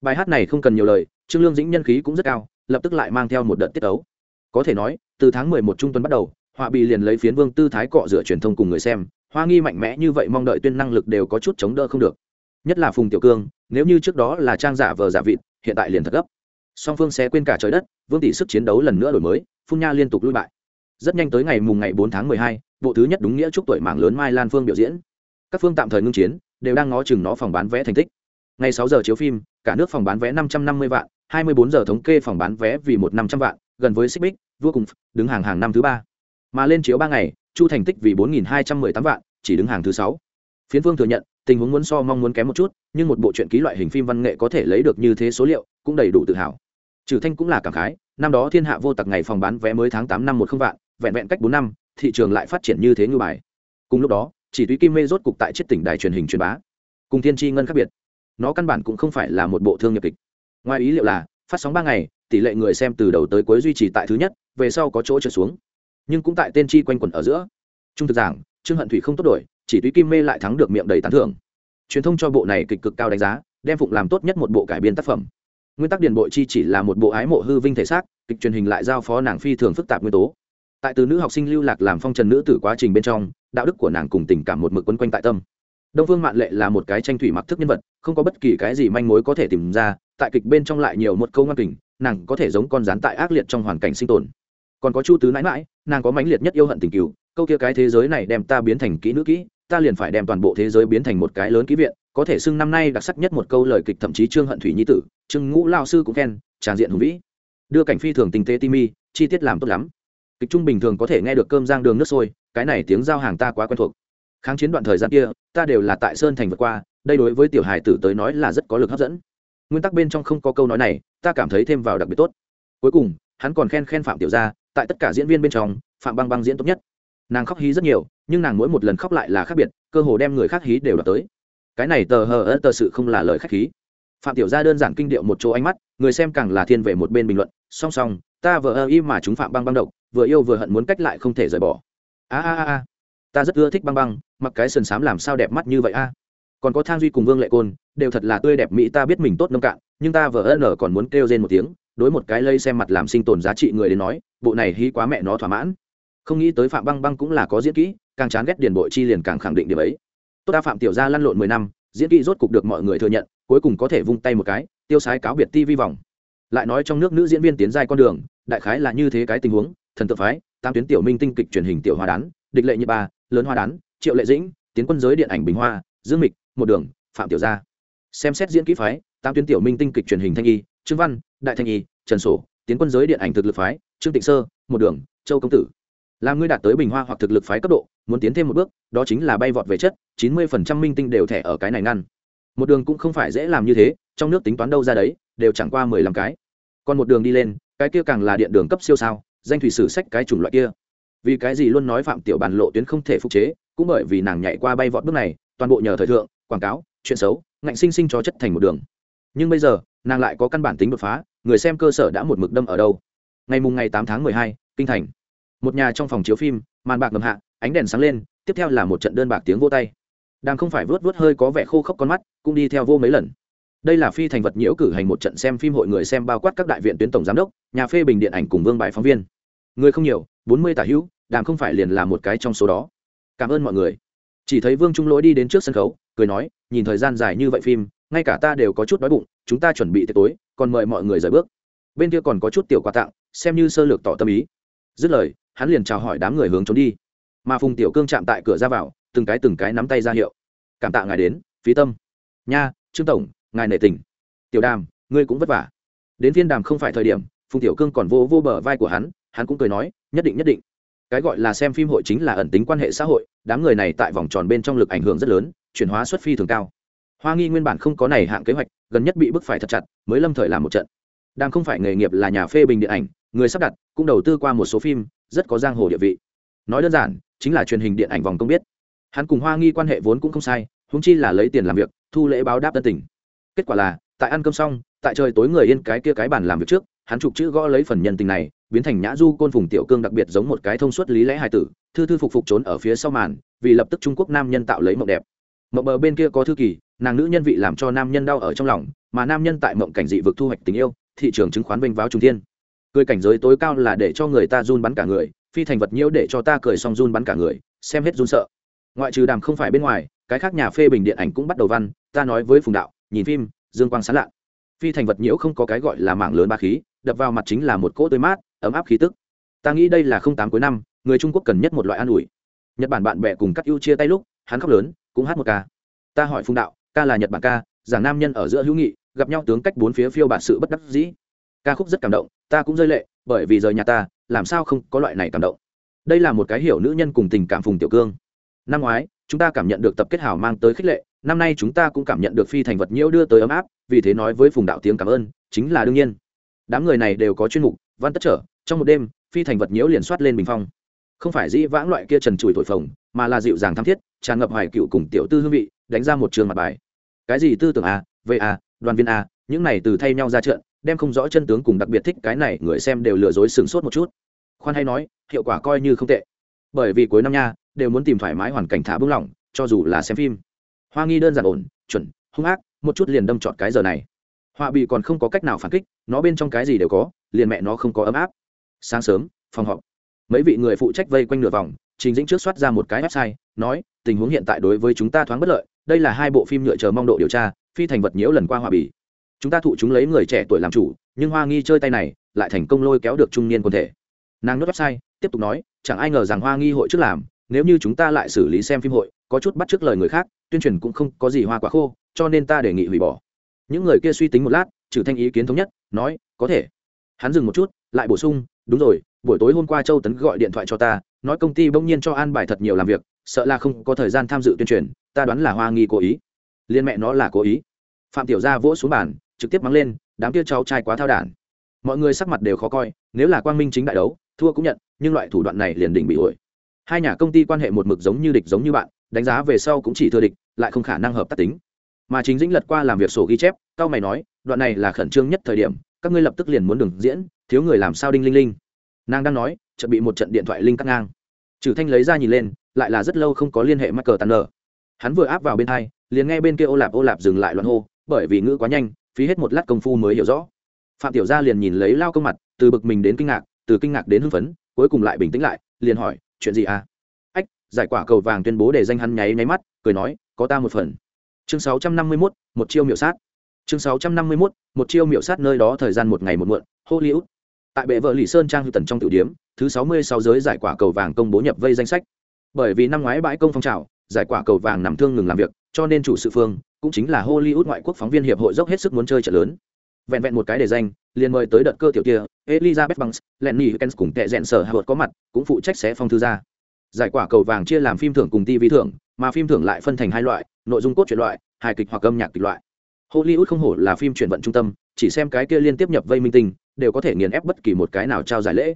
bài hát này không cần nhiều lời, trương lương dĩnh nhân khí cũng rất cao, lập tức lại mang theo một đợt tiết ấu. Có thể nói, từ tháng mười một trung tuần bắt đầu họa bì liền lấy phiến vương tư thái cọ rửa truyền thông cùng người xem, hoa nghi mạnh mẽ như vậy mong đợi tuyên năng lực đều có chút chống đỡ không được. Nhất là phùng tiểu cương, nếu như trước đó là trang giả vờ giả vịt, hiện tại liền thật gấp. Song phương sẽ quên cả trời đất, vương tỷ sức chiến đấu lần nữa đổi mới, phun nha liên tục lui bại. Rất nhanh tới ngày mùng ngày bốn tháng mười hai, bộ thứ nhất đúng nghĩa chúc tuổi mạng lớn mai lan phương biểu diễn. Các phương tạm thời ngưng chiến, đều đang ngó chừng nó phòng bán vé thành tích. Ngày sáu giờ chiếu phim, cả nước phòng bán vé năm trăm năm mươi vạn, hai mươi bốn giờ thống kê phòng bán vé vì một năm trăm vạn, gần với xích bích vua cùng đứng hàng hàng năm thứ ba mà lên chiếu ba ngày, chu thành tích vì bốn nghìn hai trăm mười tám vạn, chỉ đứng hàng thứ sáu. Phiến vương thừa nhận, tình huống muốn so mong muốn kém một chút, nhưng một bộ truyện ký loại hình phim văn nghệ có thể lấy được như thế số liệu, cũng đầy đủ tự hào. Trừ thanh cũng là cảm khái, năm đó thiên hạ vô tặc ngày phòng bán vé mới tháng tám năm một không vạn, vẹn vẹn cách bốn năm, thị trường lại phát triển như thế như bài. Cùng lúc đó, chỉ túy kim mê rốt cục tại chiếc tỉnh đài truyền hình truyền bá. Cùng thiên tri ngân khác biệt. Nó căn bản cũng không phải là một bộ thương nghiệp kịch. Ngoài ý liệu là, phát sóng ba ngày, tỷ lệ người xem từ đầu tới cuối duy trì tại thứ nhất, về sau có chỗ trở xuống nhưng cũng tại tên chi quanh quẩn ở giữa. Trung thực giảng, trương hận thủy không tốt đổi, chỉ túy kim mê lại thắng được miệng đầy tán thưởng. Truyền thông cho bộ này kịch cực cao đánh giá, đem phụng làm tốt nhất một bộ cải biên tác phẩm. Nguyên tắc điền bội chi chỉ là một bộ ái mộ hư vinh thể xác, kịch truyền hình lại giao phó nàng phi thường phức tạp nguyên tố. Tại từ nữ học sinh lưu lạc làm phong trần nữ tử quá trình bên trong, đạo đức của nàng cùng tình cảm một mực quấn quanh tại tâm. Đông phương mạn lệ là một cái tranh thủy mặc thức nhân vật, không có bất kỳ cái gì manh mối có thể tìm ra, tại kịch bên trong lại nhiều một câu ngoan kình, nàng có thể giống con rán tại ác liệt trong hoàn cảnh sinh tồn còn có chu tứ nãi mãi nàng có mãnh liệt nhất yêu hận tình cựu câu kia cái thế giới này đem ta biến thành kỹ nữ kỹ, ta liền phải đem toàn bộ thế giới biến thành một cái lớn kỹ viện, có thể xưng năm nay đặc sắc nhất một câu lời kịch thậm chí trương hận thủy nhi tử, trương ngũ lao sư cũng khen, tràng diện hùng vĩ. Đưa cảnh phi thường tinh tế timi, chi tiết làm tốt lắm. Kịch trung bình thường có thể nghe được cơm giang đường nước sôi, cái này tiếng giao hàng ta quá quen thuộc. Kháng chiến đoạn thời gian kia, ta đều là tại sơn thành vượt qua, đây đối với tiểu hài tử tới nói là rất có lực hấp dẫn. Nguyên tắc bên trong không có câu nói này, ta cảm thấy thêm vào đặc biệt tốt. Cuối cùng hắn còn khen khen phạm tiểu gia, tại tất cả diễn viên bên trong, phạm băng băng diễn tốt nhất. Nàng khóc hí rất nhiều, nhưng nàng mỗi một lần khóc lại là khác biệt, cơ hồ đem người khác hí đều đọc tới. Cái này tờ hờ ớt tờ sự không là lời khách khí. Phạm tiểu gia đơn giản kinh điệu một chỗ ánh mắt, người xem càng là thiên về một bên bình luận, song song, ta vừa ơ y mà chúng phạm băng băng độc, vừa yêu vừa hận muốn cách lại không thể rời bỏ. A a a ta rất ưa thích băng băng, mặc cái sườn xám làm sao đẹp mắt như vậy a. Còn có thang duy cùng vương lệ côn, đều thật là tươi đẹp mỹ, ta biết mình tốt nông cạn, nhưng ta vợ nở còn muốn kêu lên một tiếng đối một cái lây xem mặt làm sinh tồn giá trị người đến nói, bộ này hí quá mẹ nó thỏa mãn. Không nghĩ tới phạm băng băng cũng là có diễn kỹ, càng chán ghét điền bội chi liền càng khẳng định điều ấy. Tốt ta phạm tiểu gia lăn lộn mười năm, diễn kỹ rốt cục được mọi người thừa nhận, cuối cùng có thể vung tay một cái, tiêu sái cáo biệt ti vi vòng. Lại nói trong nước nữ diễn viên tiến giai con đường, đại khái là như thế cái tình huống, thần tự phái tam tuyến tiểu minh tinh kịch truyền hình tiểu hoa đán, địch lệ như ba, lớn hoa đán, triệu lệ dĩnh, tiến quân giới điện ảnh bình hoa, dương mịch, một đường, phạm tiểu gia. Xem xét diễn kỹ phái tam tuyến tiểu minh tinh kịch truyền hình thanh y trương văn, đại thanh y, trần sổ, tiến quân giới điện ảnh thực lực phái, trương tịnh sơ, một đường, châu công tử. Làm ngươi đạt tới bình hoa hoặc thực lực phái cấp độ, muốn tiến thêm một bước, đó chính là bay vọt về chất, chín mươi phần trăm minh tinh đều thẻ ở cái này ngăn. Một đường cũng không phải dễ làm như thế, trong nước tính toán đâu ra đấy, đều chẳng qua mười lăm cái. Còn một đường đi lên, cái kia càng là điện đường cấp siêu sao, danh thủy sử sách cái chủng loại kia. Vì cái gì luôn nói phạm tiểu bản lộ tuyến không thể phục chế, cũng bởi vì nàng nhảy qua bay vọt bước này, toàn bộ nhờ thời thượng, quảng cáo, chuyện xấu, ngạnh sinh sinh cho chất thành một đường. Nhưng bây giờ nàng lại có căn bản tính đột phá, người xem cơ sở đã một mực đâm ở đâu. Ngày mùng ngày tám tháng mười hai, kinh thành. Một nhà trong phòng chiếu phim, màn bạc ngầm hạ, ánh đèn sáng lên, tiếp theo là một trận đơn bạc tiếng vô tay. Đang không phải vớt vớt hơi có vẻ khô khốc con mắt, cũng đi theo vô mấy lần. Đây là phi thành vật nhiễu cử hành một trận xem phim hội người xem bao quát các đại viện tuyến tổng giám đốc, nhà phê bình điện ảnh cùng vương bài phóng viên. Người không nhiều, bốn mươi tả hữu, đàm không phải liền là một cái trong số đó. Cảm ơn mọi người. Chỉ thấy vương trung lỗi đi đến trước sân khấu, cười nói, nhìn thời gian dài như vậy phim ngay cả ta đều có chút đói bụng, chúng ta chuẩn bị tiệc tối, còn mời mọi người rời bước. Bên kia còn có chút tiểu quà tặng, xem như sơ lược tỏ tâm ý. Dứt lời, hắn liền chào hỏi đám người hướng trốn đi. Mà phùng tiểu cương chạm tại cửa ra vào, từng cái từng cái nắm tay ra hiệu. Cảm tạ ngài đến, phí tâm. Nha, trương tổng, ngài nể tình. Tiểu đàm, ngươi cũng vất vả. Đến phiên đàm không phải thời điểm, phùng tiểu cương còn vô vô bờ vai của hắn hắn cũng cười nói, nhất định nhất định. Cái gọi là xem phim hội chính là ẩn tính quan hệ xã hội, đám người này tại vòng tròn bên trong lực ảnh hưởng rất lớn, chuyển hóa xuất phi thường cao hoa nghi nguyên bản không có này hạng kế hoạch, gần nhất bị bức phải thật chặt, mới lâm thời làm một trận. Đang không phải nghề nghiệp là nhà phê bình điện ảnh, người sắp đặt, cũng đầu tư qua một số phim, rất có giang hồ địa vị. Nói đơn giản, chính là truyền hình điện ảnh vòng công biết. Hắn cùng hoa nghi quan hệ vốn cũng không sai húng chi là lấy tiền làm việc, thu lễ báo đáp tân tình. Kết quả là, tại ăn cơm xong, tại trời tối người yên cái kia cái bàn làm việc trước, hắn chụp chữ gõ lấy phần nhân tình này, biến thành nhã du côn phùng tiểu cương đặc biệt giống một cái thông suất lý lẽ hài tử, thư thư phục phục trốn ở phía sau màn, vì lập tức trung quốc nam nhân tạo lấy mộng đẹp. Mộng bờ bên kia có thư kỳ nàng nữ nhân vị làm cho nam nhân đau ở trong lòng, mà nam nhân tại mộng cảnh dị vực thu hoạch tình yêu, thị trường chứng khoán vênh váo trung thiên. Cười cảnh giới tối cao là để cho người ta run bắn cả người, phi thành vật nhiễu để cho ta cười xong run bắn cả người, xem hết run sợ. Ngoại trừ đàm không phải bên ngoài, cái khác nhà phê bình điện ảnh cũng bắt đầu văn, ta nói với phùng đạo, nhìn phim, dương quang sán lạ phi thành vật nhiễu không có cái gọi là mảng lớn ba khí, đập vào mặt chính là một cỗ tươi mát, ấm áp khí tức. Ta nghĩ đây là không tám cuối năm, người trung quốc cần nhất một loại an ủi. Nhật bản bạn bè cùng cắt ưu chia tay lúc, hắn khóc lớn, cũng hát một ca. Ta hỏi phùng đạo ca là nhật bản ca, giảng nam nhân ở giữa hữu nghị, gặp nhau tướng cách bốn phía phiêu bản sự bất đắc dĩ. Ca khúc rất cảm động, ta cũng rơi lệ, bởi vì rời nhà ta, làm sao không có loại này cảm động. Đây là một cái hiểu nữ nhân cùng tình cảm phùng tiểu cương. Năm ngoái, chúng ta cảm nhận được tập kết hảo mang tới khích lệ, năm nay chúng ta cũng cảm nhận được phi thành vật nhiễu đưa tới ấm áp, vì thế nói với phùng đạo tiếng cảm ơn, chính là đương nhiên. Đám người này đều có chuyên mục, văn tất trở, trong một đêm, phi thành vật nhiễu liền soát lên bình phong. Không phải dĩ vãng loại kia trần trụi thổi phồng, mà là dịu dàng tham thiết, tràn ngập hoài cựu cùng tiểu tư hương vị đánh ra một trường mặt bài. Cái gì tư tưởng a, v a, đoàn viên a, những này từ thay nhau ra trận, đem không rõ chân tướng cùng đặc biệt thích cái này người xem đều lừa dối sừng sốt một chút. Khoan hay nói, hiệu quả coi như không tệ. Bởi vì cuối năm nha, đều muốn tìm thoải mái hoàn cảnh thả bưng lỏng, cho dù là xem phim. Hoa nghi đơn giản ổn, chuẩn, hung ác, một chút liền đâm trọt cái giờ này. Họa bị còn không có cách nào phản kích, nó bên trong cái gì đều có, liền mẹ nó không có ấm áp. Sáng sớm, phòng họp. Mấy vị người phụ trách vây quanh nửa vòng, trình dĩnh trước soát ra một cái website, nói, tình huống hiện tại đối với chúng ta thoáng bất lợi đây là hai bộ phim nhựa chờ mong độ điều tra, phi thành vật nhiễu lần qua hòa bì. Chúng ta thụ chúng lấy người trẻ tuổi làm chủ, nhưng hoa nghi chơi tay này, lại thành công lôi kéo được trung niên quân thể. Nàng nốt website, tiếp tục nói, chẳng ai ngờ rằng hoa nghi hội trước làm, nếu như chúng ta lại xử lý xem phim hội, có chút bắt trước lời người khác, tuyên truyền cũng không có gì hoa quả khô, cho nên ta đề nghị hủy bỏ. Những người kia suy tính một lát, trừ thanh ý kiến thống nhất, nói, có thể. Hắn dừng một chút, lại bổ sung, đúng rồi, buổi tối hôm qua châu tấn gọi điện thoại cho ta, nói công ty bỗng nhiên cho an bài thật nhiều làm việc sợ là không có thời gian tham dự tuyên truyền, ta đoán là hoa nghi cố ý. Liên mẹ nó là cố ý. Phạm tiểu gia vỗ xuống bàn, trực tiếp mắng lên, đám kia cháu trai quá thao đản. Mọi người sắc mặt đều khó coi, nếu là quang minh chính đại đấu, thua cũng nhận, nhưng loại thủ đoạn này liền đỉnh bị ổi. Hai nhà công ty quan hệ một mực giống như địch giống như bạn, đánh giá về sau cũng chỉ thừa địch, lại không khả năng hợp tác tính. Mà chính dĩnh lật qua làm việc sổ ghi chép, cao mày nói, đoạn này là khẩn trương nhất thời điểm, các ngươi lập tức liền muốn đường diễn, thiếu người làm sao đinh linh linh. Nàng đang nói chuẩn bị một trận điện thoại linh cắt ngang. Trừ thanh lấy ra nhìn lên lại là rất lâu không có liên hệ mắc cờ tàn nở hắn vừa áp vào bên hai liền nghe bên kia ô lạp ô lạp dừng lại loạn hô bởi vì ngữ quá nhanh phí hết một lát công phu mới hiểu rõ. Phạm tiểu gia liền nhìn lấy lao công mặt từ bực mình đến kinh ngạc từ kinh ngạc đến hưng phấn cuối cùng lại bình tĩnh lại liền hỏi chuyện gì à? Ách giải quả cầu vàng tuyên bố để danh hắn nháy nháy mắt cười nói có ta một phần. Chương 651, một chiêu miểu sát. Chương 651, một chiêu miểu sát nơi đó thời gian một ngày một muộn hollywood. Tại bệ vợ lì sơn trang hư tần trong tiểu điếm thứ sáu mươi sáu giới giải quả cầu vàng công bố nhập vây danh sách bởi vì năm ngoái bãi công phong trào, giải quả cầu vàng nằm thương ngừng làm việc, cho nên chủ sự phương, cũng chính là hollywood ngoại quốc phóng viên hiệp hội dốc hết sức muốn chơi trận lớn. Vẹn vẹn một cái để danh, liền mời tới đợt cơ tiểu kia, elizabeth banks, lenny hens cùng tệ rẽn sở hạ có mặt, cũng phụ trách sẽ phong thư ra. Giải quả cầu vàng chia làm phim thưởng cùng tv thưởng, mà phim thưởng lại phân thành hai loại, nội dung cốt truyện loại, hài kịch hoặc âm nhạc kịch loại. Hollywood không hổ là phim chuyển vận trung tâm, chỉ xem cái kia liên tiếp nhập vây minh tinh, đều có thể nghiền ép bất kỳ một cái nào trao giải lễ.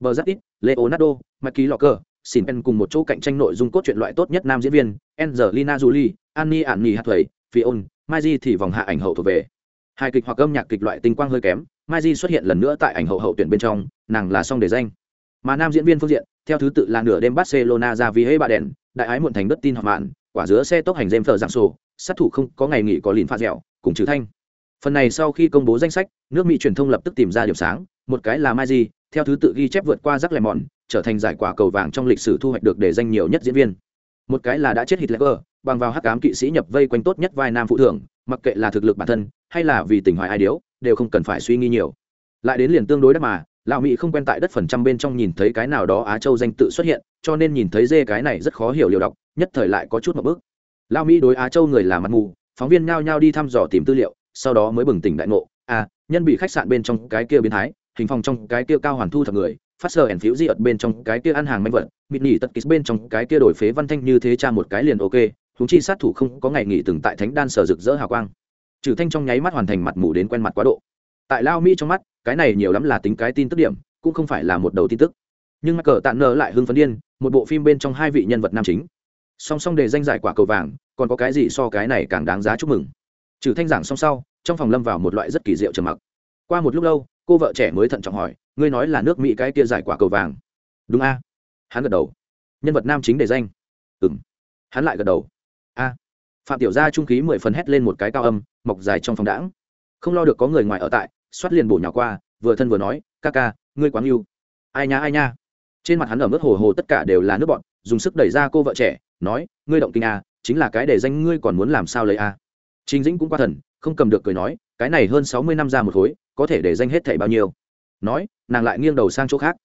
Bờ giáp ít, leonardo, mikey locker xin pen cùng một chỗ cạnh tranh nội dung cốt truyện loại tốt nhất nam diễn viên, angelina jolie, annie annie hathaway fion mai Di thì vòng hạ ảnh hậu thuộc về hài kịch hoặc âm nhạc kịch loại tinh quang hơi kém, mai Di xuất hiện lần nữa tại ảnh hậu hậu tuyển bên trong, nàng là song để danh mà nam diễn viên phương diện, theo thứ tự là nửa đêm barcelona ra vì hê bà đèn, đại ái muộn thành đất tin hoặc mạn, quả dứa xe tốc hành dêm thờ dạng sổ, sát thủ không có ngày nghỉ có lìn phạt dẻo, cùng trừ thanh phần này sau khi công bố danh sách, nước mỹ truyền thông lập tức tìm ra điểm sáng, một cái là mai Di theo thứ tự ghi chép vượt qua rắc lẻ mòn trở thành giải quả cầu vàng trong lịch sử thu hoạch được để danh nhiều nhất diễn viên. Một cái là đã chết hitler bằng vào hắc ám kỵ sĩ nhập vây quanh tốt nhất vai nam phụ thưởng, mặc kệ là thực lực bản thân, hay là vì tình hoài ai điếu, đều không cần phải suy nghĩ nhiều. Lại đến liền tương đối đất mà, lão mỹ không quen tại đất phần trăm bên trong nhìn thấy cái nào đó á châu danh tự xuất hiện, cho nên nhìn thấy dê cái này rất khó hiểu liều đọc, nhất thời lại có chút một bước. Lão mỹ đối á châu người là mặt mù, phóng viên nhao nhao đi thăm dò tìm tư liệu, sau đó mới bừng tỉnh đại ngộ à nhân bị khách sạn bên trong cái kia biến thái hình phòng trong cái kia cao hoàn thu thập người, phát sờ ẩn phiếu di ợt bên trong cái kia ăn hàng manh vật, mịt nỉ tất kýt bên trong cái kia đổi phế văn thanh như thế cha một cái liền ok húng chi sát thủ không có ngày nghỉ từng tại thánh đan sở rực rỡ hào quang. Trừ thanh trong nháy mắt hoàn thành mặt mù đến quen mặt quá độ. Tại lao mỹ trong mắt, cái này nhiều lắm là tính cái tin tức điểm, cũng không phải là một đầu tin tức. Nhưng mắc cờ tạn nở lại hưng phấn điên, một bộ phim bên trong hai vị nhân vật nam chính. Song song đề danh giải quả cầu vàng, còn có cái gì so cái này càng đáng giá chúc mừng. Trừ thanh giảng song sau, trong phòng lâm vào một loại rất kỳ diệu trầm mặc. Qua một lúc lâu cô vợ trẻ mới thận trọng hỏi ngươi nói là nước mỹ cái kia giải quả cầu vàng? Đúng a. Hắn gật đầu. Nhân vật nam chính đề danh. Ừ m hắn lại gật đầu. A. Phạm tiểu gia trung khí mười phần hét lên một cái cao âm mọc dài trong phòng đãng. Không lo được có người ngoài ở tại xoát liền bổ nhỏ qua vừa thân vừa nói ca ca ngươi quá yêu ai nha ai nha. Trên mặt hắn ở mức hồ hồ tất cả đều là nước bọn dùng sức đẩy ra cô vợ trẻ nói ngươi động kinh a chính là cái để danh ngươi còn muốn làm sao lấy a? Trình Dĩnh cũng qua thần, không cầm được cười nói, cái này hơn sáu mươi năm ra một khối, có thể để danh hết thảy bao nhiêu. Nói, nàng lại nghiêng đầu sang chỗ khác.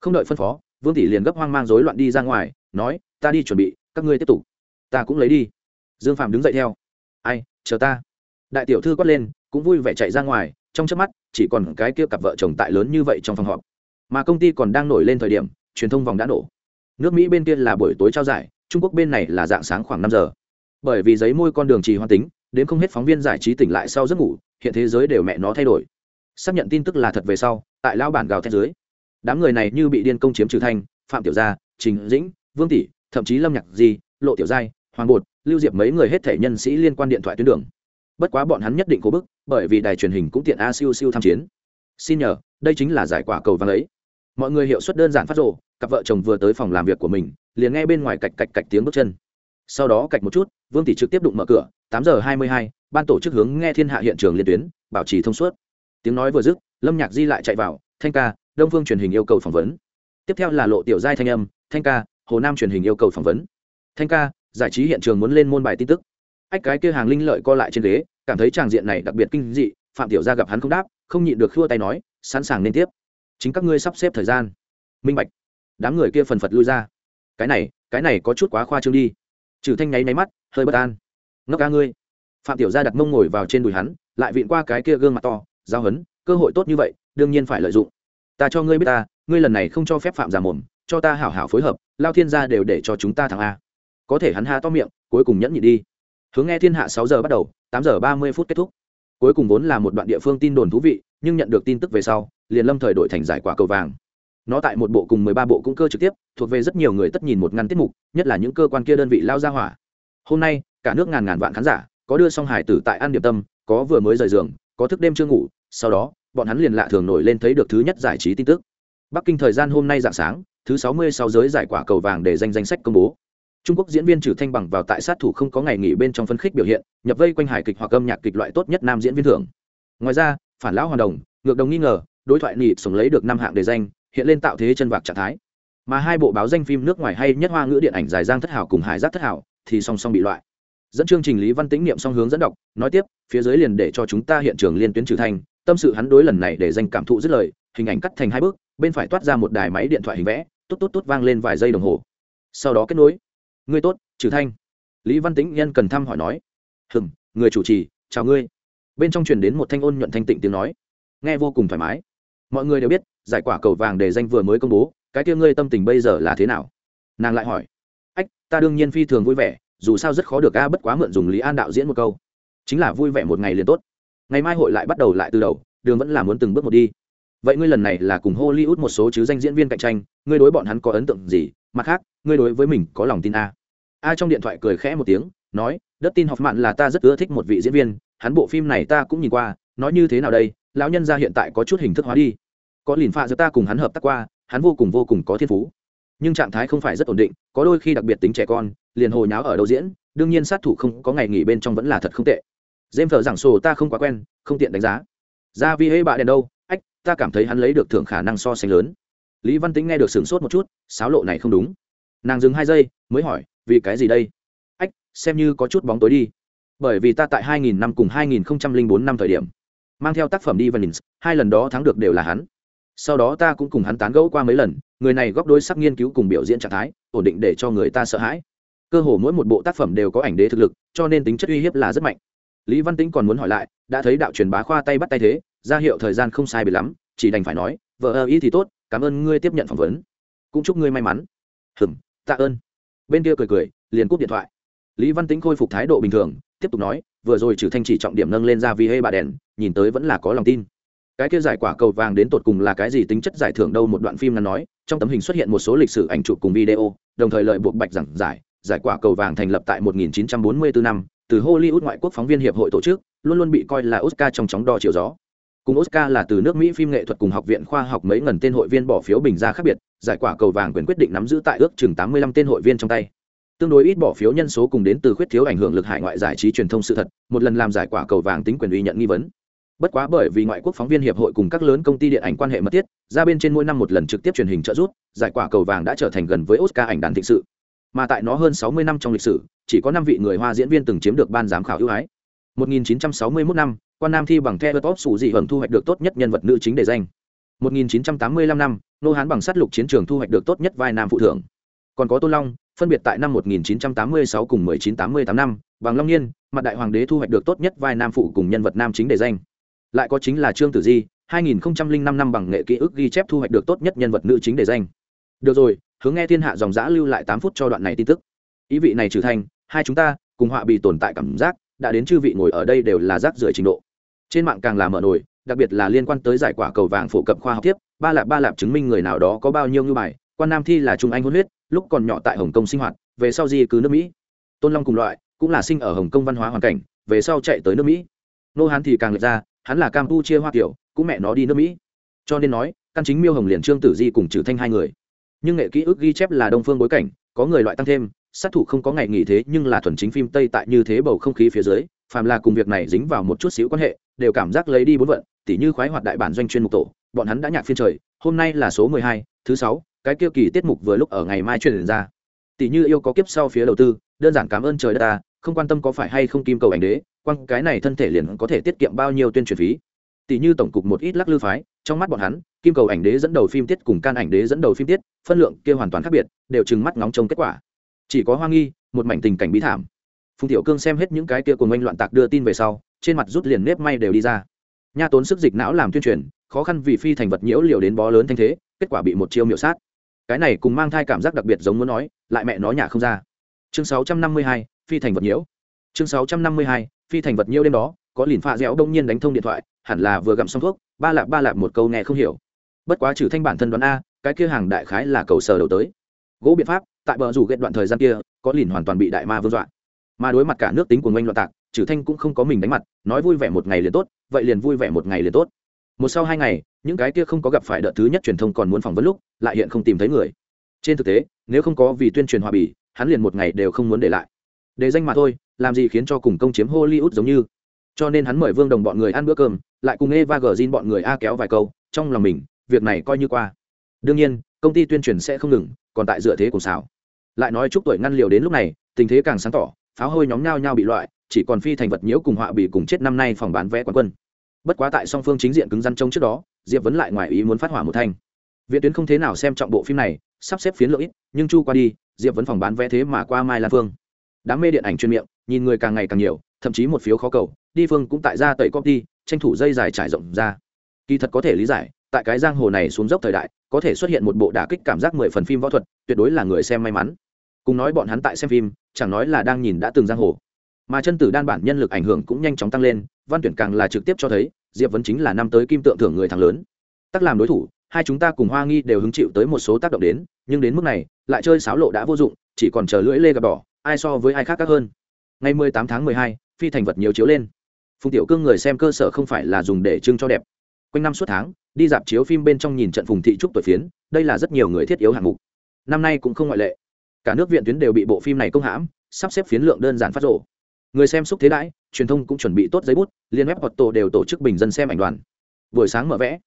Không đợi phân phó, Vương tỷ liền gấp hoang mang rối loạn đi ra ngoài, nói, ta đi chuẩn bị, các ngươi tiếp tục. Ta cũng lấy đi. Dương Phạm đứng dậy theo. Ai, chờ ta. Đại tiểu thư quát lên, cũng vui vẻ chạy ra ngoài, trong chớp mắt, chỉ còn cái kia cặp vợ chồng tại lớn như vậy trong phòng họp. Mà công ty còn đang nổi lên thời điểm, truyền thông vòng đã nổ. Nước Mỹ bên kia là buổi tối trao giải, Trung Quốc bên này là dạng sáng khoảng năm giờ. Bởi vì giấy môi con đường trì hoan tính, đến không hết phóng viên giải trí tỉnh lại sau giấc ngủ hiện thế giới đều mẹ nó thay đổi xác nhận tin tức là thật về sau, tại lao bản gào thét dưới, đám người này như bị điên công chiếm trừ thanh, phạm tiểu gia, trình dĩnh, vương tỷ, thậm chí lâm nhạc di, lộ tiểu giai, hoàng bột, lưu diệp mấy người hết thể nhân sĩ liên quan điện thoại tuyến đường. Bất quá bọn hắn nhất định cố bức, bởi vì đài truyền hình cũng tiện a siêu siêu tham chiến. Xin nhờ, đây chính là giải quả cầu vàng ấy. Mọi người hiệu suất đơn giản phát rộ cặp vợ chồng vừa tới phòng làm việc của mình, liền nghe bên ngoài cạch cạch cạch tiếng bước chân. Sau đó cạch một chút, vương tỷ trực tiếp đụng mở cửa, tám giờ hai mươi hai, ban tổ chức hướng nghe thiên hạ hiện trường liên tuyến, bảo trì thông suốt tiếng nói vừa dứt, lâm nhạc di lại chạy vào, thanh ca, đông phương truyền hình yêu cầu phỏng vấn. Tiếp theo là lộ tiểu giai thanh âm, thanh ca, hồ nam truyền hình yêu cầu phỏng vấn. Thanh ca, giải trí hiện trường muốn lên môn bài tin tức. Ách, cái kia hàng linh lợi co lại trên ghế, cảm thấy tràng diện này đặc biệt kinh dị, phạm tiểu gia gặp hắn không đáp, không nhịn được khua tay nói, sẵn sàng nên tiếp. Chính các ngươi sắp xếp thời gian. Minh bạch. Đám người kia phần phật lui ra. Cái này cái này có chút quá khoa trương đi. Trừ thanh nháy máy mắt, hơi bất an. Ngốc ca ngươi. Phạm tiểu gia đặt mông ngồi vào trên đùi hắn, lại vịn qua cái kia gương mặt to giao hấn, cơ hội tốt như vậy, đương nhiên phải lợi dụng. Ta cho ngươi biết ta, ngươi lần này không cho phép phạm giả mồm, cho ta hảo hảo phối hợp, lao thiên gia đều để cho chúng ta thắng a. Có thể hắn ha to miệng, cuối cùng nhẫn nhị đi. Hướng nghe thiên hạ sáu giờ bắt đầu, tám giờ ba mươi phút kết thúc. Cuối cùng vốn là một đoạn địa phương tin đồn thú vị, nhưng nhận được tin tức về sau, liền lâm thời đổi thành giải quả cầu vàng. Nó tại một bộ cùng mười ba bộ cũng cơ trực tiếp, thuộc về rất nhiều người tất nhìn một ngăn tiết mục, nhất là những cơ quan kia đơn vị lao ra hỏa. Hôm nay, cả nước ngàn ngàn vạn khán giả, có đưa song hải tử tại ăn điểm tâm, có vừa mới rời giường, có thức đêm chưa ngủ sau đó, bọn hắn liền lạ thường nổi lên thấy được thứ nhất giải trí tin tức. Bắc kinh thời gian hôm nay dạng sáng, thứ sáu mươi sáu giới giải quả cầu vàng để danh danh sách công bố. Trung quốc diễn viên trừ thanh bằng vào tại sát thủ không có ngày nghỉ bên trong phân khích biểu hiện, nhập vây quanh hải kịch hoặc âm nhạc kịch loại tốt nhất nam diễn viên thưởng. Ngoài ra, phản lão hoàn đồng, ngược đồng nghi ngờ, đối thoại nị sống lấy được năm hạng đề danh, hiện lên tạo thế chân vạc trạng thái. Mà hai bộ báo danh phim nước ngoài hay nhất hoa ngữ điện ảnh dài giang thất hảo cùng hải giác thất hảo, thì song song bị loại. Dẫn chương trình lý văn tĩnh niệm song hướng dẫn đọc, nói tiếp, phía dưới liền để cho chúng ta hiện trường liên tuyến trừ thanh tâm sự hắn đối lần này để danh cảm thụ dứt lời, hình ảnh cắt thành hai bước, bên phải toát ra một đài máy điện thoại hình vẽ tốt tốt tốt vang lên vài giây đồng hồ. Sau đó kết nối. Ngươi tốt, trừ thanh. Lý văn tĩnh nhân cần thăm hỏi nói. Hừm, người chủ trì, chào ngươi. Bên trong truyền đến một thanh ôn nhuận thanh tịnh tiếng nói. Nghe vô cùng thoải mái. Mọi người đều biết, giải quả cầu vàng để danh vừa mới công bố, cái kia ngươi tâm tình bây giờ là thế nào? Nàng lại hỏi. Ách, ta đương nhiên phi thường vui vẻ, dù sao rất khó được a, bất quá mượn dùng lý an đạo diễn một câu. Chính là vui vẻ một ngày liền tốt ngày mai hội lại bắt đầu lại từ đầu, đường vẫn là muốn từng bước một đi. Vậy ngươi lần này là cùng hollywood một số chứ danh diễn viên cạnh tranh, ngươi đối bọn hắn có ấn tượng gì? Mặt khác, ngươi đối với mình có lòng tin a a trong điện thoại cười khẽ một tiếng, nói đất tin học mạn là ta rất ưa thích một vị diễn viên, hắn bộ phim này ta cũng nhìn qua, nói như thế nào đây? Lão nhân gia hiện tại có chút hình thức hóa đi. Có lìn pha giữa ta cùng hắn hợp tác qua, hắn vô cùng vô cùng có thiên phú. Nhưng trạng thái không phải rất ổn định, có đôi khi đặc biệt tính trẻ con, liền hồi nháo ở đâu diễn, đương nhiên sát thủ không có ngày nghỉ bên trong vẫn là thật không tệ dêm thờ giảng sổ ta không quá quen không tiện đánh giá. Ra vi hễ bạ đèn đâu? Ách ta cảm thấy hắn lấy được thưởng khả năng so sánh lớn. Lý văn tính nghe được sửng sốt một chút sáo lộ này không đúng. Nàng dừng hai giây mới hỏi vì cái gì đây? Ách xem như có chút bóng tối đi. Bởi vì ta tại 2000 năm cùng 2004 năm thời điểm mang theo tác phẩm đi Venice, hai lần đó thắng được đều là hắn. Sau đó ta cũng cùng hắn tán gẫu qua mấy lần người này góc đôi sắc nghiên cứu cùng biểu diễn trạng thái ổn định để cho người ta sợ hãi. Cơ hồ mỗi một bộ tác phẩm đều có ảnh đế thực lực cho nên tính chất uy hiếp là rất mạnh lý văn tĩnh còn muốn hỏi lại, đã thấy đạo truyền bá khoa tay bắt tay thế, ra hiệu thời gian không sai biệt lắm, chỉ đành phải nói, vợ ơ ý thì tốt, cảm ơn ngươi tiếp nhận phỏng vấn. Cũng chúc ngươi may mắn. Hừm, tạ ơn. Bên kia cười cười, liền cúp điện thoại. Lý văn tĩnh khôi phục thái độ bình thường, tiếp tục nói, vừa rồi trừ thanh chỉ trọng điểm nâng lên ra vì hê bà đèn, nhìn tới vẫn là có lòng tin. Cái kia giải quả cầu vàng đến tột cùng là cái gì tính chất giải thưởng đâu một đoạn phim ngắn nói, trong tấm hình xuất hiện một số lịch sử ảnh chụp cùng video, đồng thời lợi buộc bạch giảng giải giải quả cầu vàng thành lập tại 1944 năm từ hollywood ngoại quốc phóng viên hiệp hội tổ chức, luôn luôn bị coi là oscar trong chóng đo chiều gió. Cùng oscar là từ nước mỹ phim nghệ thuật cùng học viện khoa học mấy ngần tên hội viên bỏ phiếu bình ra khác biệt, giải quả cầu vàng quyền quyết định nắm giữ tại ước chừng 85 tên hội viên trong tay. Tương đối ít bỏ phiếu nhân số cùng đến từ khuyết thiếu ảnh hưởng lực hải ngoại giải trí truyền thông sự thật, một lần làm giải quả cầu vàng tính quyền uy nhận nghi vấn. Bất quá bởi vì ngoại quốc phóng viên hiệp hội cùng các lớn công ty điện ảnh quan hệ mật thiết, ra bên trên mỗi năm một lần trực tiếp truyền hình trợ giúp, giải quả cầu vàng đã trở thành gần với oscar ảnh đàn thịnh sự mà tại nó hơn 60 năm trong lịch sử, chỉ có năm vị người hoa diễn viên từng chiếm được ban giám khảo ưu ái. 1961 năm, quan nam thi bằng the top sủ dị hưởng thu hoạch được tốt nhất nhân vật nữ chính đề danh. 1985 năm, nô hán bằng sát lục chiến trường thu hoạch được tốt nhất vai nam phụ thưởng. Còn có tôn long, phân biệt tại năm 1986 cùng 1988 năm, bằng long niên mặt đại hoàng đế thu hoạch được tốt nhất vai nam phụ cùng nhân vật nam chính đề danh. Lại có chính là trương tử di 2005 năm bằng nghệ ký ức ghi chép thu hoạch được tốt nhất nhân vật nữ chính đề danh. Được rồi hướng nghe thiên hạ dòng giã lưu lại tám phút cho đoạn này tin tức. Ý vị này trừ thành hai chúng ta cùng họa bị tồn tại cảm giác đã đến chư vị ngồi ở đây đều là rác rưởi trình độ. Trên mạng càng là mở nổi, đặc biệt là liên quan tới giải quả cầu vàng phổ cập khoa học tiếp, ba lạp ba lạp chứng minh người nào đó có bao nhiêu ngư bài, quan nam thi là trung anh hôn huyết lúc còn nhỏ tại hồng kông sinh hoạt, về sau di cứ nước mỹ. Tôn long cùng loại, cũng là sinh ở hồng kông văn hóa hoàn cảnh, về sau chạy tới nước mỹ. Nô hán thì càng lệch ra, hắn là campuchia hoa kiểu cũng mẹ nó đi nước mỹ. Cho nên nói, căn chính miêu hồng liền trương tử di cùng trừ thanh hai người nhưng nghệ ký ức ghi chép là đông phương bối cảnh, có người loại tăng thêm, sát thủ không có ngày nghỉ thế nhưng là thuần chính phim tây tại như thế bầu không khí phía dưới, phàm là cùng việc này dính vào một chút xíu quan hệ, đều cảm giác lấy đi bốn vận, tỉ như khoái hoạt đại bản doanh chuyên mục tổ, bọn hắn đã nhạc phiên trời, hôm nay là số mười hai, thứ sáu, cái kia kỳ tiết mục vừa lúc ở ngày mai truyền ra. Tỷ như yêu có kiếp sau phía đầu tư, đơn giản cảm ơn trời đất ta, không quan tâm có phải hay không kim cầu ảnh đế, quăng cái này thân thể liền có thể tiết kiệm bao nhiêu tuyên truyền phí tỷ như tổng cục một ít lắc lư phái trong mắt bọn hắn kim cầu ảnh đế dẫn đầu phim tiết cùng can ảnh đế dẫn đầu phim tiết phân lượng kia hoàn toàn khác biệt đều trừng mắt ngóng trông kết quả. Chỉ có hoa nghi một mảnh tình cảnh bí thảm. Phùng tiểu cương xem hết những cái kia cùng oanh loạn tạc đưa tin về sau trên mặt rút liền nếp may đều đi ra. Nha tốn sức dịch não làm tuyên truyền khó khăn vì phi thành vật nhiễu liều đến bó lớn thanh thế kết quả bị một chiêu miệu sát. Cái này cùng mang thai cảm giác đặc biệt giống muốn nói lại mẹ nó nhà không ra. Chương 652, phi thành vật nhiễu. Chương 652, phi thành vật nhiễu đêm đó có lìn pha dẻo đông nhiên đánh thông điện thoại hẳn là vừa gặm xong thuốc, ba lạp ba lạp một câu nghe không hiểu. Bất quá trừ thanh bản thân đoán a, cái kia hàng đại khái là cầu sờ đầu tới. Gỗ biện pháp, tại bờ rủ ghét đoạn thời gian kia, có lìn hoàn toàn bị đại ma vương dọa. Mà đối mặt cả nước tính của ngoanh loạn tạc, trừ thanh cũng không có mình đánh mặt, nói vui vẻ một ngày liền tốt, vậy liền vui vẻ một ngày liền tốt. Một sau hai ngày, những cái kia không có gặp phải đợt thứ nhất truyền thông còn muốn phỏng vấn lúc, lại hiện không tìm thấy người. Trên thực tế, nếu không có vì tuyên truyền hòa bỉ hắn liền một ngày đều không muốn để lại. Để danh mà thôi, làm gì khiến cho cùng công chiếm hollywood giống như. Cho nên hắn mời vương đồng bọn người ăn bữa cơm lại cùng eva gờ bọn người a kéo vài câu, trong lòng mình, việc này coi như qua. Đương nhiên, công ty tuyên truyền sẽ không ngừng, còn tại dựa thế cùng xảo. Lại nói chúc tuổi ngăn liều đến lúc này, tình thế càng sáng tỏ, pháo hôi nhóm nhau nhau bị loại, chỉ còn phi thành vật nhiễu cùng họa bị cùng chết năm nay phòng bán vé quán quân. Bất quá tại song phương chính diện cứng rắn trông trước đó, diệp vẫn lại ngoài ý muốn phát hỏa một thanh. Viện tuyến không thế nào xem trọng bộ phim này, sắp xếp phiến lượng ít nhưng chu qua đi, diệp vẫn phòng bán vé thế mà qua mai lan phương. Đám mê điện ảnh chuyên miệng, nhìn người càng ngày càng nhiều, thậm chí một phiếu khó cầu, đi phương cũng tại ra tẩy copy tranh thủ dây dài trải rộng ra. Kỳ thật có thể lý giải, tại cái giang hồ này xuống dốc thời đại, có thể xuất hiện một bộ đả kích cảm giác mười phần phim võ thuật, tuyệt đối là người xem may mắn. Cùng nói bọn hắn tại xem phim, chẳng nói là đang nhìn đã từng giang hồ. Mà chân tử đan bản nhân lực ảnh hưởng cũng nhanh chóng tăng lên, văn tuyển càng là trực tiếp cho thấy, diệp vấn chính là năm tới kim tượng thưởng người thắng lớn. Tắc làm đối thủ, hai chúng ta cùng hoa nghi đều hứng chịu tới một số tác động đến, nhưng đến mức này, lại chơi sáo lộ đã vô dụng, chỉ còn chờ lưỡi lê gặp đỏ, ai so với ai khác các hơn. Ngày mười tám tháng mười hai, phi thành vật nhiều chiếu lên phùng tiểu cương người xem cơ sở không phải là dùng để trưng cho đẹp. Quanh năm suốt tháng, đi dạp chiếu phim bên trong nhìn trận phùng thị trúc tuổi phiến, đây là rất nhiều người thiết yếu hạng mục. Năm nay cũng không ngoại lệ. Cả nước viện tuyến đều bị bộ phim này công hãm, sắp xếp phiến lượng đơn giản phát rộ. Người xem xúc thế đãi, truyền thông cũng chuẩn bị tốt giấy bút, liên web hoặc tổ đều tổ chức bình dân xem ảnh đoàn. Buổi sáng mở vẽ,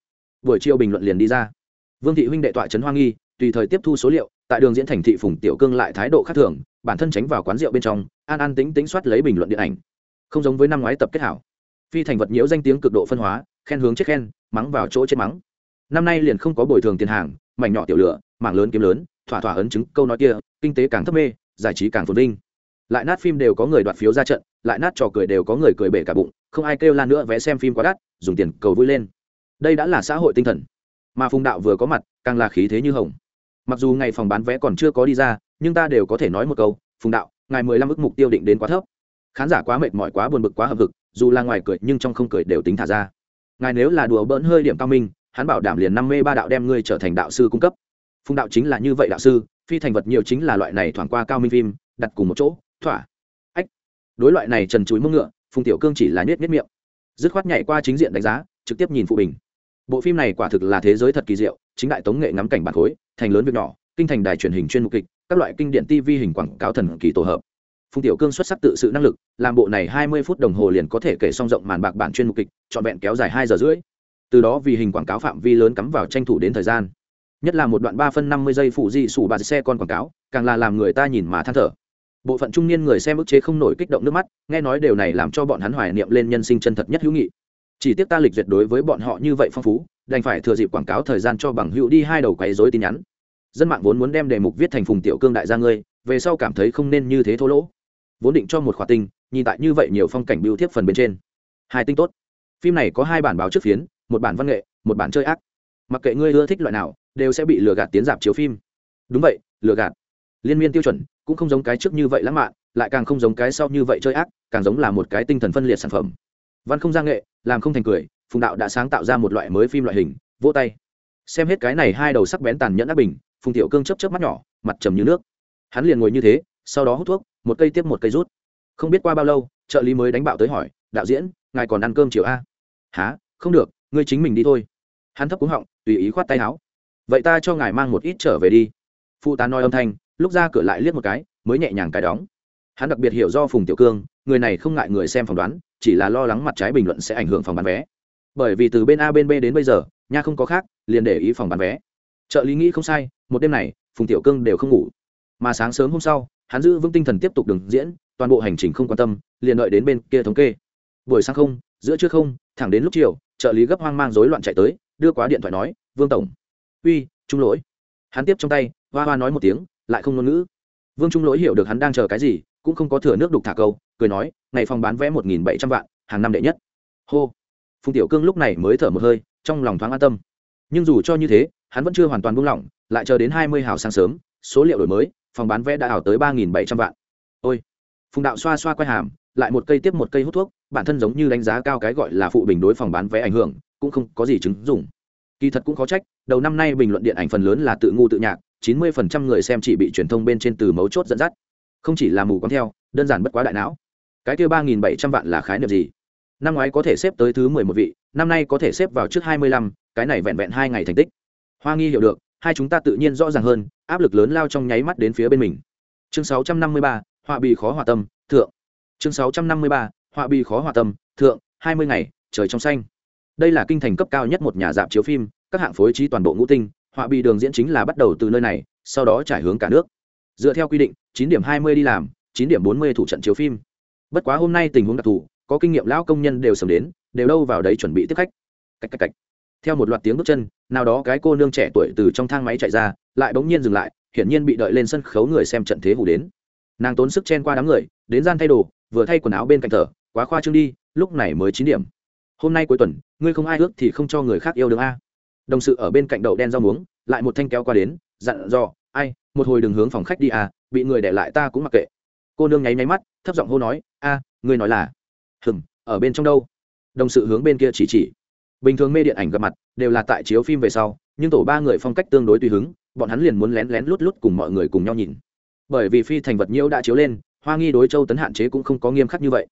buổi chiều bình luận liền đi ra. Vương thị huynh đệ tọa trấn hoa nghi, tùy thời tiếp thu số liệu, tại đường diễn thành thị phùng tiểu cương lại thái độ khác thường, bản thân tránh vào quán rượu bên trong, an an tính tính soát lấy bình luận điện ảnh không giống với năm ngoái tập kết hảo. Phi thành vật nhiễu danh tiếng cực độ phân hóa, khen hướng chết khen, mắng vào chỗ chết mắng. Năm nay liền không có bồi thường tiền hàng, mảnh nhỏ tiểu lửa, mảng lớn kiếm lớn, thỏa thỏa ấn chứng, câu nói kia, kinh tế càng thấp mê, giải trí càng phồn vinh. Lại nát phim đều có người đoạt phiếu ra trận, lại nát trò cười đều có người cười bể cả bụng, không ai kêu lan nữa vé xem phim quá đắt, dùng tiền cầu vui lên. Đây đã là xã hội tinh thần. Mà phùng đạo vừa có mặt, càng là khí thế như hồng. Mặc dù ngày phòng bán vé còn chưa có đi ra, nhưng ta đều có thể nói một câu, phùng đạo, ngài mười lăm ức mục tiêu định đến quá thấp khán giả quá mệt mỏi, quá buồn bực, quá hợp vực dù là ngoài cười nhưng trong không cười đều tính thả ra. Ngài nếu là đùa bỡn hơi điểm cao minh, hắn bảo đảm liền năm mê ba đạo đem ngươi trở thành đạo sư cung cấp. Phùng đạo chính là như vậy đạo sư, phi thành vật nhiều chính là loại này thoảng qua cao minh phim, đặt cùng một chỗ, thỏa. Ách. Đối loại này trần chuối mông ngựa, phùng tiểu cương chỉ là nhét nhét miệng. Dứt khoát nhảy qua chính diện đánh giá, trực tiếp nhìn phụ bình. Bộ phim này quả thực là thế giới thật kỳ diệu, chính đại tống nghệ ngắm cảnh bản khối, thành lớn việc nhỏ, kinh thành đài truyền hình chuyên mục kịch, các loại kinh điện tv hình quảng cáo thần kỳ tổ hợp phùng tiểu cương xuất sắc tự sự năng lực, làm bộ này hai mươi phút đồng hồ liền có thể kể xong rộng màn bạc bản chuyên mục kịch, trọn vẹn kéo dài hai giờ rưỡi. Từ đó vì hình quảng cáo phạm vi lớn cắm vào tranh thủ đến thời gian. Nhất là một đoạn ba phân năm mươi giây phụ di sủ bà xe con quảng cáo, càng là làm người ta nhìn mà than thở. Bộ phận trung niên người xem ức chế không nổi kích động nước mắt, nghe nói điều này làm cho bọn hắn hoài niệm lên nhân sinh chân thật nhất hữu nghị. Chỉ tiếc ta lịch duyệt đối với bọn họ như vậy phong phú, đành phải thừa dịp quảng cáo thời gian cho bằng hữu đi hai đầu quấy dối tin nhắn. Dân mạng vốn muốn đem đề mục viết thành phùng tiểu cương đại gia ngươi, về sau cảm thấy không nên như thế thô lỗ vốn định cho một khỏa tinh, nhìn tại như vậy nhiều phong cảnh biểu thiếp phần bên trên. Hai tinh tốt. Phim này có hai bản báo trước phiến, một bản văn nghệ, một bản chơi ác. Mặc kệ ngươi ưa thích loại nào, đều sẽ bị lừa gạt tiến dạp chiếu phim. Đúng vậy, lừa gạt. Liên miên tiêu chuẩn, cũng không giống cái trước như vậy lãng mạn, lại càng không giống cái sau như vậy chơi ác, càng giống là một cái tinh thần phân liệt sản phẩm. Văn không ra nghệ, làm không thành cười, phùng đạo đã sáng tạo ra một loại mới phim loại hình, vỗ tay. Xem hết cái này hai đầu sắc bén tàn nhẫn ác bình, phùng tiểu cương chấp chấp mắt nhỏ, mặt trầm như nước. Hắn liền ngồi như thế, sau đó hút thuốc một cây tiếp một cây rút. Không biết qua bao lâu, trợ lý mới đánh bạo tới hỏi, đạo diễn, ngài còn ăn cơm chiều a? Há không được, ngươi chính mình đi thôi. Hắn thấp cúng họng, tùy ý khoát tay áo. Vậy ta cho ngài mang một ít trở về đi. Phụ tá nói âm thanh, lúc ra cửa lại liếc một cái, mới nhẹ nhàng cài đóng. Hắn đặc biệt hiểu do phùng tiểu cương, người này không ngại người xem phỏng đoán, chỉ là lo lắng mặt trái bình luận sẽ ảnh hưởng phòng bán vé. Bởi vì từ bên a bên b đến bây giờ, nha không có khác, liền để ý phòng bán vé. Trợ lý nghĩ không sai, một đêm này, phùng tiểu cương đều không ngủ. Mà sáng sớm hôm sau hắn giữ vững tinh thần tiếp tục đường diễn, toàn bộ hành trình không quan tâm, liền đợi đến bên kia thống kê. Buổi sáng không, giữa trưa không, thẳng đến lúc chiều, trợ lý gấp hoang mang rối loạn chạy tới, đưa quá điện thoại nói, vương tổng. Uy, trung lỗi. Hắn tiếp trong tay, hoa hoa nói một tiếng, lại không ngôn ngữ. Vương trung lỗi hiểu được hắn đang chờ cái gì, cũng không có thừa nước đục thả câu, cười nói, ngày phòng bán vé một nghìn bảy trăm vạn, hàng năm đệ nhất. Hô. Phùng tiểu cương lúc này mới thở một hơi, trong lòng thoáng an tâm. Nhưng dù cho như thế, hắn vẫn chưa hoàn toàn buông lỏng, lại chờ đến hai mươi hào sáng sớm, số liệu đổi mới phòng bán vé đã ảo tới ba nghìn bảy trăm vạn. Ôi, phùng đạo xoa xoa quay hàm, lại một cây tiếp một cây hút thuốc, bản thân giống như đánh giá cao cái gọi là phụ bình đối phòng bán vé ảnh hưởng, cũng không có gì chứng dụng. Kỳ thật cũng khó trách, đầu năm nay bình luận điện ảnh phần lớn là tự ngu tự nhạc, chín mươi phần trăm người xem chỉ bị truyền thông bên trên từ mấu chốt dẫn dắt. Không chỉ là mù quáng theo, đơn giản bất quá đại não. Cái kia ba nghìn bảy trăm vạn là khái niệm gì? Năm ngoái có thể xếp tới thứ mười một vị, năm nay có thể xếp vào trước hai mươi lăm, cái này vẹn vẹn hai ngày thành tích. Hoa nghi hiểu được hai chúng ta tự nhiên rõ ràng hơn, áp lực lớn lao trong nháy mắt đến phía bên mình. Chương sáu trăm năm mươi ba, họa bị khó hòa tâm, thượng. Chương sáu trăm năm mươi ba, họa bị khó hòa tâm, thượng, hai mươi ngày, trời trong xanh. Đây là kinh thành cấp cao nhất một nhà dạp chiếu phim, các hạng phối trí toàn bộ ngũ tinh, họa bị đường diễn chính là bắt đầu từ nơi này, sau đó trải hướng cả nước. Dựa theo quy định, chín điểm hai mươi đi làm, chín điểm bốn mươi thủ trận chiếu phim. Bất quá hôm nay tình huống đặc thù, có kinh nghiệm lão công nhân đều sớm đến, đều đâu vào đấy chuẩn bị tiếp khách. Cách cách cách theo một loạt tiếng bước chân, nào đó cái cô nương trẻ tuổi từ trong thang máy chạy ra, lại bỗng nhiên dừng lại, hiển nhiên bị đợi lên sân khấu người xem trận thế hủ đến. Nàng tốn sức chen qua đám người, đến gian thay đồ, vừa thay quần áo bên cạnh thở quá khoa trương đi, lúc này mới chín điểm. Hôm nay cuối tuần, ngươi không ai ước thì không cho người khác yêu đương a. Đồng sự ở bên cạnh đậu đen rau muống, lại một thanh kéo qua đến, dặn dò, ai, một hồi đừng hướng phòng khách đi à bị người để lại ta cũng mặc kệ. Cô nương nháy nháy mắt, thấp giọng hô nói, a, ngươi nói là hừng ở bên trong đâu? Đồng sự hướng bên kia chỉ chỉ bình thường mê điện ảnh gặp mặt, đều là tại chiếu phim về sau, nhưng tổ ba người phong cách tương đối tùy hứng, bọn hắn liền muốn lén lén lút lút cùng mọi người cùng nhau nhìn. Bởi vì phi thành vật nhiễu đã chiếu lên, hoa nghi đối châu tấn hạn chế cũng không có nghiêm khắc như vậy.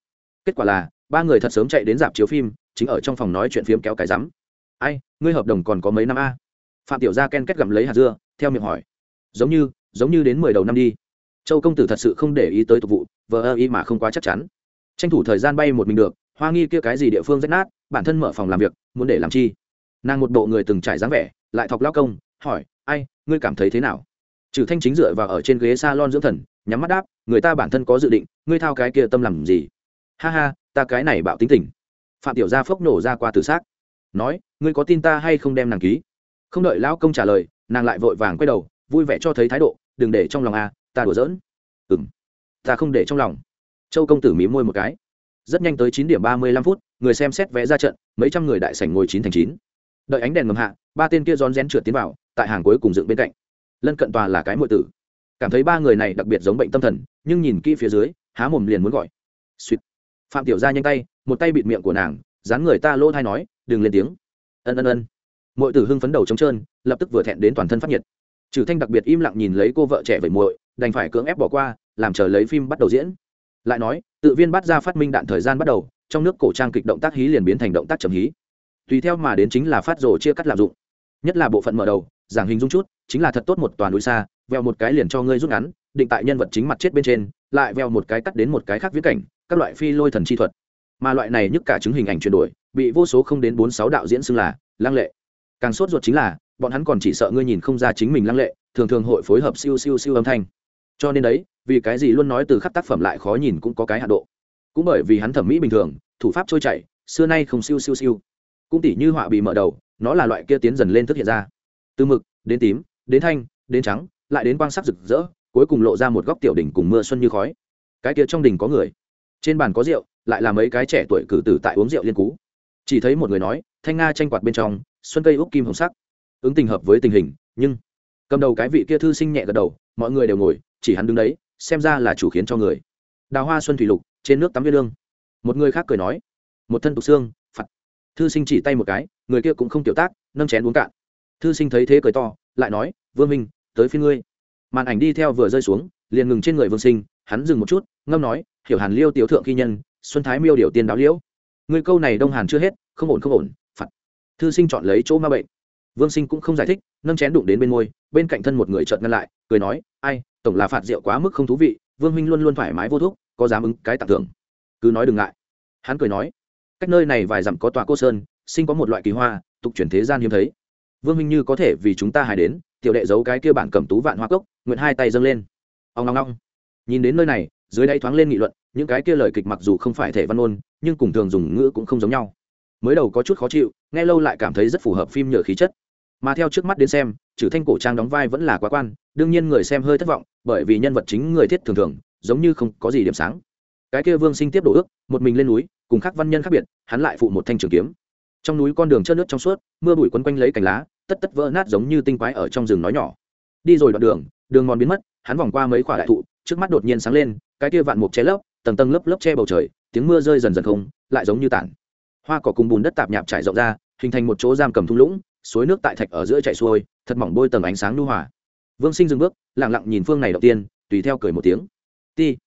Kết quả là, ba người thật sớm chạy đến dạp chiếu phim, chính ở trong phòng nói chuyện phiếm kéo cái rắm. Ai, ngươi hợp đồng còn có mấy năm a? Phạm tiểu gia ken kết gặm lấy hạt dưa, theo miệng hỏi. Giống như giống như đến mười đầu năm đi. Châu công tử thật sự không để ý tới tục vụ, vờ ơ ý mà không quá chắc chắn. Tranh thủ thời gian bay một mình được hoa nghi kia cái gì địa phương rách nát bản thân mở phòng làm việc muốn để làm chi? Nàng một bộ người từng trải dáng vẻ lại thọc lao công hỏi ai ngươi cảm thấy thế nào? Trừ thanh chính dựa vào ở trên ghế s a lon dưỡng thần nhắm mắt đáp người ta bản thân có dự định ngươi thao cái kia tâm làm gì? Ha ha ta cái này bạo tính tình. Phạm tiểu gia phốc nổ ra qua từ xác. Nói ngươi có tin ta hay không đem nàng ký? Không đợi lão công trả lời nàng lại vội vàng quay đầu vui vẻ cho thấy thái độ đừng để trong lòng a ta đùa giỡn. Ừm, ta không để trong lòng. Châu công tử mí môi một cái rất nhanh tới chín điểm ba mươi lăm phút, người xem xét vẽ ra trận, mấy trăm người đại sảnh ngồi chín thành chín. Đợi ánh đèn ngầm hạ, ba tên kia rón rén trượt tiến vào, tại hàng cuối cùng dựng bên cạnh. Lân cận tòa là cái muội tử. Cảm thấy ba người này đặc biệt giống bệnh tâm thần, nhưng nhìn kỹ phía dưới, há mồm liền muốn gọi. Suýt. Phạm tiểu ra nhanh tay, một tay bịt miệng của nàng, dán người ta lỗ thai nói, đừng lên tiếng. Ân ân ân. Muội tử hưng phấn đầu trống trơn, lập tức vừa thẹn đến toàn thân phát nhiệt. Trừ thanh đặc biệt im lặng nhìn lấy cô vợ trẻ vậy muội, đành phải cưỡng ép bỏ qua, làm chờ lấy phim bắt đầu diễn lại nói, tự viên bắt ra phát minh đạn thời gian bắt đầu, trong nước cổ trang kịch động tác hí liền biến thành động tác chậm hí. Tùy theo mà đến chính là phát rồ chia cắt lạm dụng. Nhất là bộ phận mở đầu, giảng hình dung chút, chính là thật tốt một toàn núi xa, veo một cái liền cho ngươi rút ngắn, định tại nhân vật chính mặt chết bên trên, lại veo một cái cắt đến một cái khác viễn cảnh, các loại phi lôi thần chi thuật. Mà loại này nhất cả chứng hình ảnh chuyển đổi, bị vô số không đến bốn sáu đạo diễn xưng là lăng lệ. Càng sốt ruột chính là, bọn hắn còn chỉ sợ ngươi nhìn không ra chính mình lăng lệ, thường thường hội phối hợp siêu siêu siêu âm thanh. Cho nên đấy vì cái gì luôn nói từ khắp tác phẩm lại khó nhìn cũng có cái hạ độ. Cũng bởi vì hắn thẩm mỹ bình thường, thủ pháp trôi chảy, xưa nay không siêu siêu siêu. Cũng tỉ như họa bị mở đầu, nó là loại kia tiến dần lên thức hiện ra. Từ mực, đến tím, đến thanh, đến trắng, lại đến quang sắc rực rỡ, cuối cùng lộ ra một góc tiểu đỉnh cùng mưa xuân như khói. Cái kia trong đỉnh có người, trên bàn có rượu, lại là mấy cái trẻ tuổi cử tử tại uống rượu liên cú. Chỉ thấy một người nói, thanh nga tranh quạt bên trong, xuân cây úc kim hồng sắc. Ứng tình hợp với tình hình, nhưng cầm đầu cái vị kia thư sinh nhẹ gật đầu, mọi người đều ngồi, chỉ hắn đứng đấy xem ra là chủ khiến cho người. Đào hoa xuân thủy lục, trên nước tắm viên lương. Một người khác cười nói, một thân tục xương phật thư sinh chỉ tay một cái, người kia cũng không tiểu tác, nâng chén uống cạn. Thư sinh thấy thế cười to, lại nói, vương minh, tới phía ngươi. Màn ảnh đi theo vừa rơi xuống, liền ngừng trên người vương sinh, hắn dừng một chút, ngâm nói, hiểu hàn liêu tiểu thượng khi nhân, xuân thái miêu điều tiên đáo liễu. Người câu này đông hàn chưa hết, không ổn không ổn phật thư sinh chọn lấy chỗ ma bệnh. Vương sinh cũng không giải thích, nâng chén đụng đến bên môi, bên cạnh thân một người chợt ngăn lại, cười nói, ai tổng là phạt rượu quá mức không thú vị, vương minh luôn luôn thoải mái vô thuốc có dám ứng cái tặng thưởng. Cứ nói đừng ngại. Hắn cười nói, cách nơi này vài dặm có tòa cô sơn, sinh có một loại kỳ hoa, tục chuyển thế gian hiếm thấy. Vương minh như có thể vì chúng ta hài đến, tiểu đệ giấu cái kia bản cầm tú vạn hoa cốc, nguyện hai tay dâng lên. Ông ngong ngong nhìn đến nơi này, dưới đây thoáng lên nghị luận, những cái kia lời kịch mặc dù không phải thể văn ôn nhưng cùng thường dùng ngữ cũng không giống nhau. Mới đầu có chút khó chịu, nghe lâu lại cảm thấy rất phù hợp phim nhựa khí chất mà theo trước mắt đến xem, trừ thanh cổ trang đóng vai vẫn là quá quan, đương nhiên người xem hơi thất vọng, bởi vì nhân vật chính người thiết thường thường, giống như không có gì điểm sáng. Cái kia vương sinh tiếp đổ ước, một mình lên núi, cùng các văn nhân khác biệt, hắn lại phụ một thanh trường kiếm. Trong núi con đường trơn nước trong suốt, mưa bụi quấn quanh lấy cành lá, tất tất vỡ nát giống như tinh quái ở trong rừng nói nhỏ. Đi rồi đoạn đường đường mòn biến mất, hắn vòng qua mấy quả đại thụ, trước mắt đột nhiên sáng lên, cái kia vạn mục che lấp, tầng tầng lớp lớp che bầu trời, tiếng mưa rơi dần dần không, lại giống như tản. Hoa cỏ cùng bùn đất tạp nhạp trải rộng ra, hình thành một chỗ giam cầm thung lũng suối nước tại thạch ở giữa chạy xuôi, thật mỏng bôi tầng ánh sáng nu hòa. Vương sinh dừng bước, lặng lặng nhìn phương này đầu tiên, tùy theo cười một tiếng. Ti.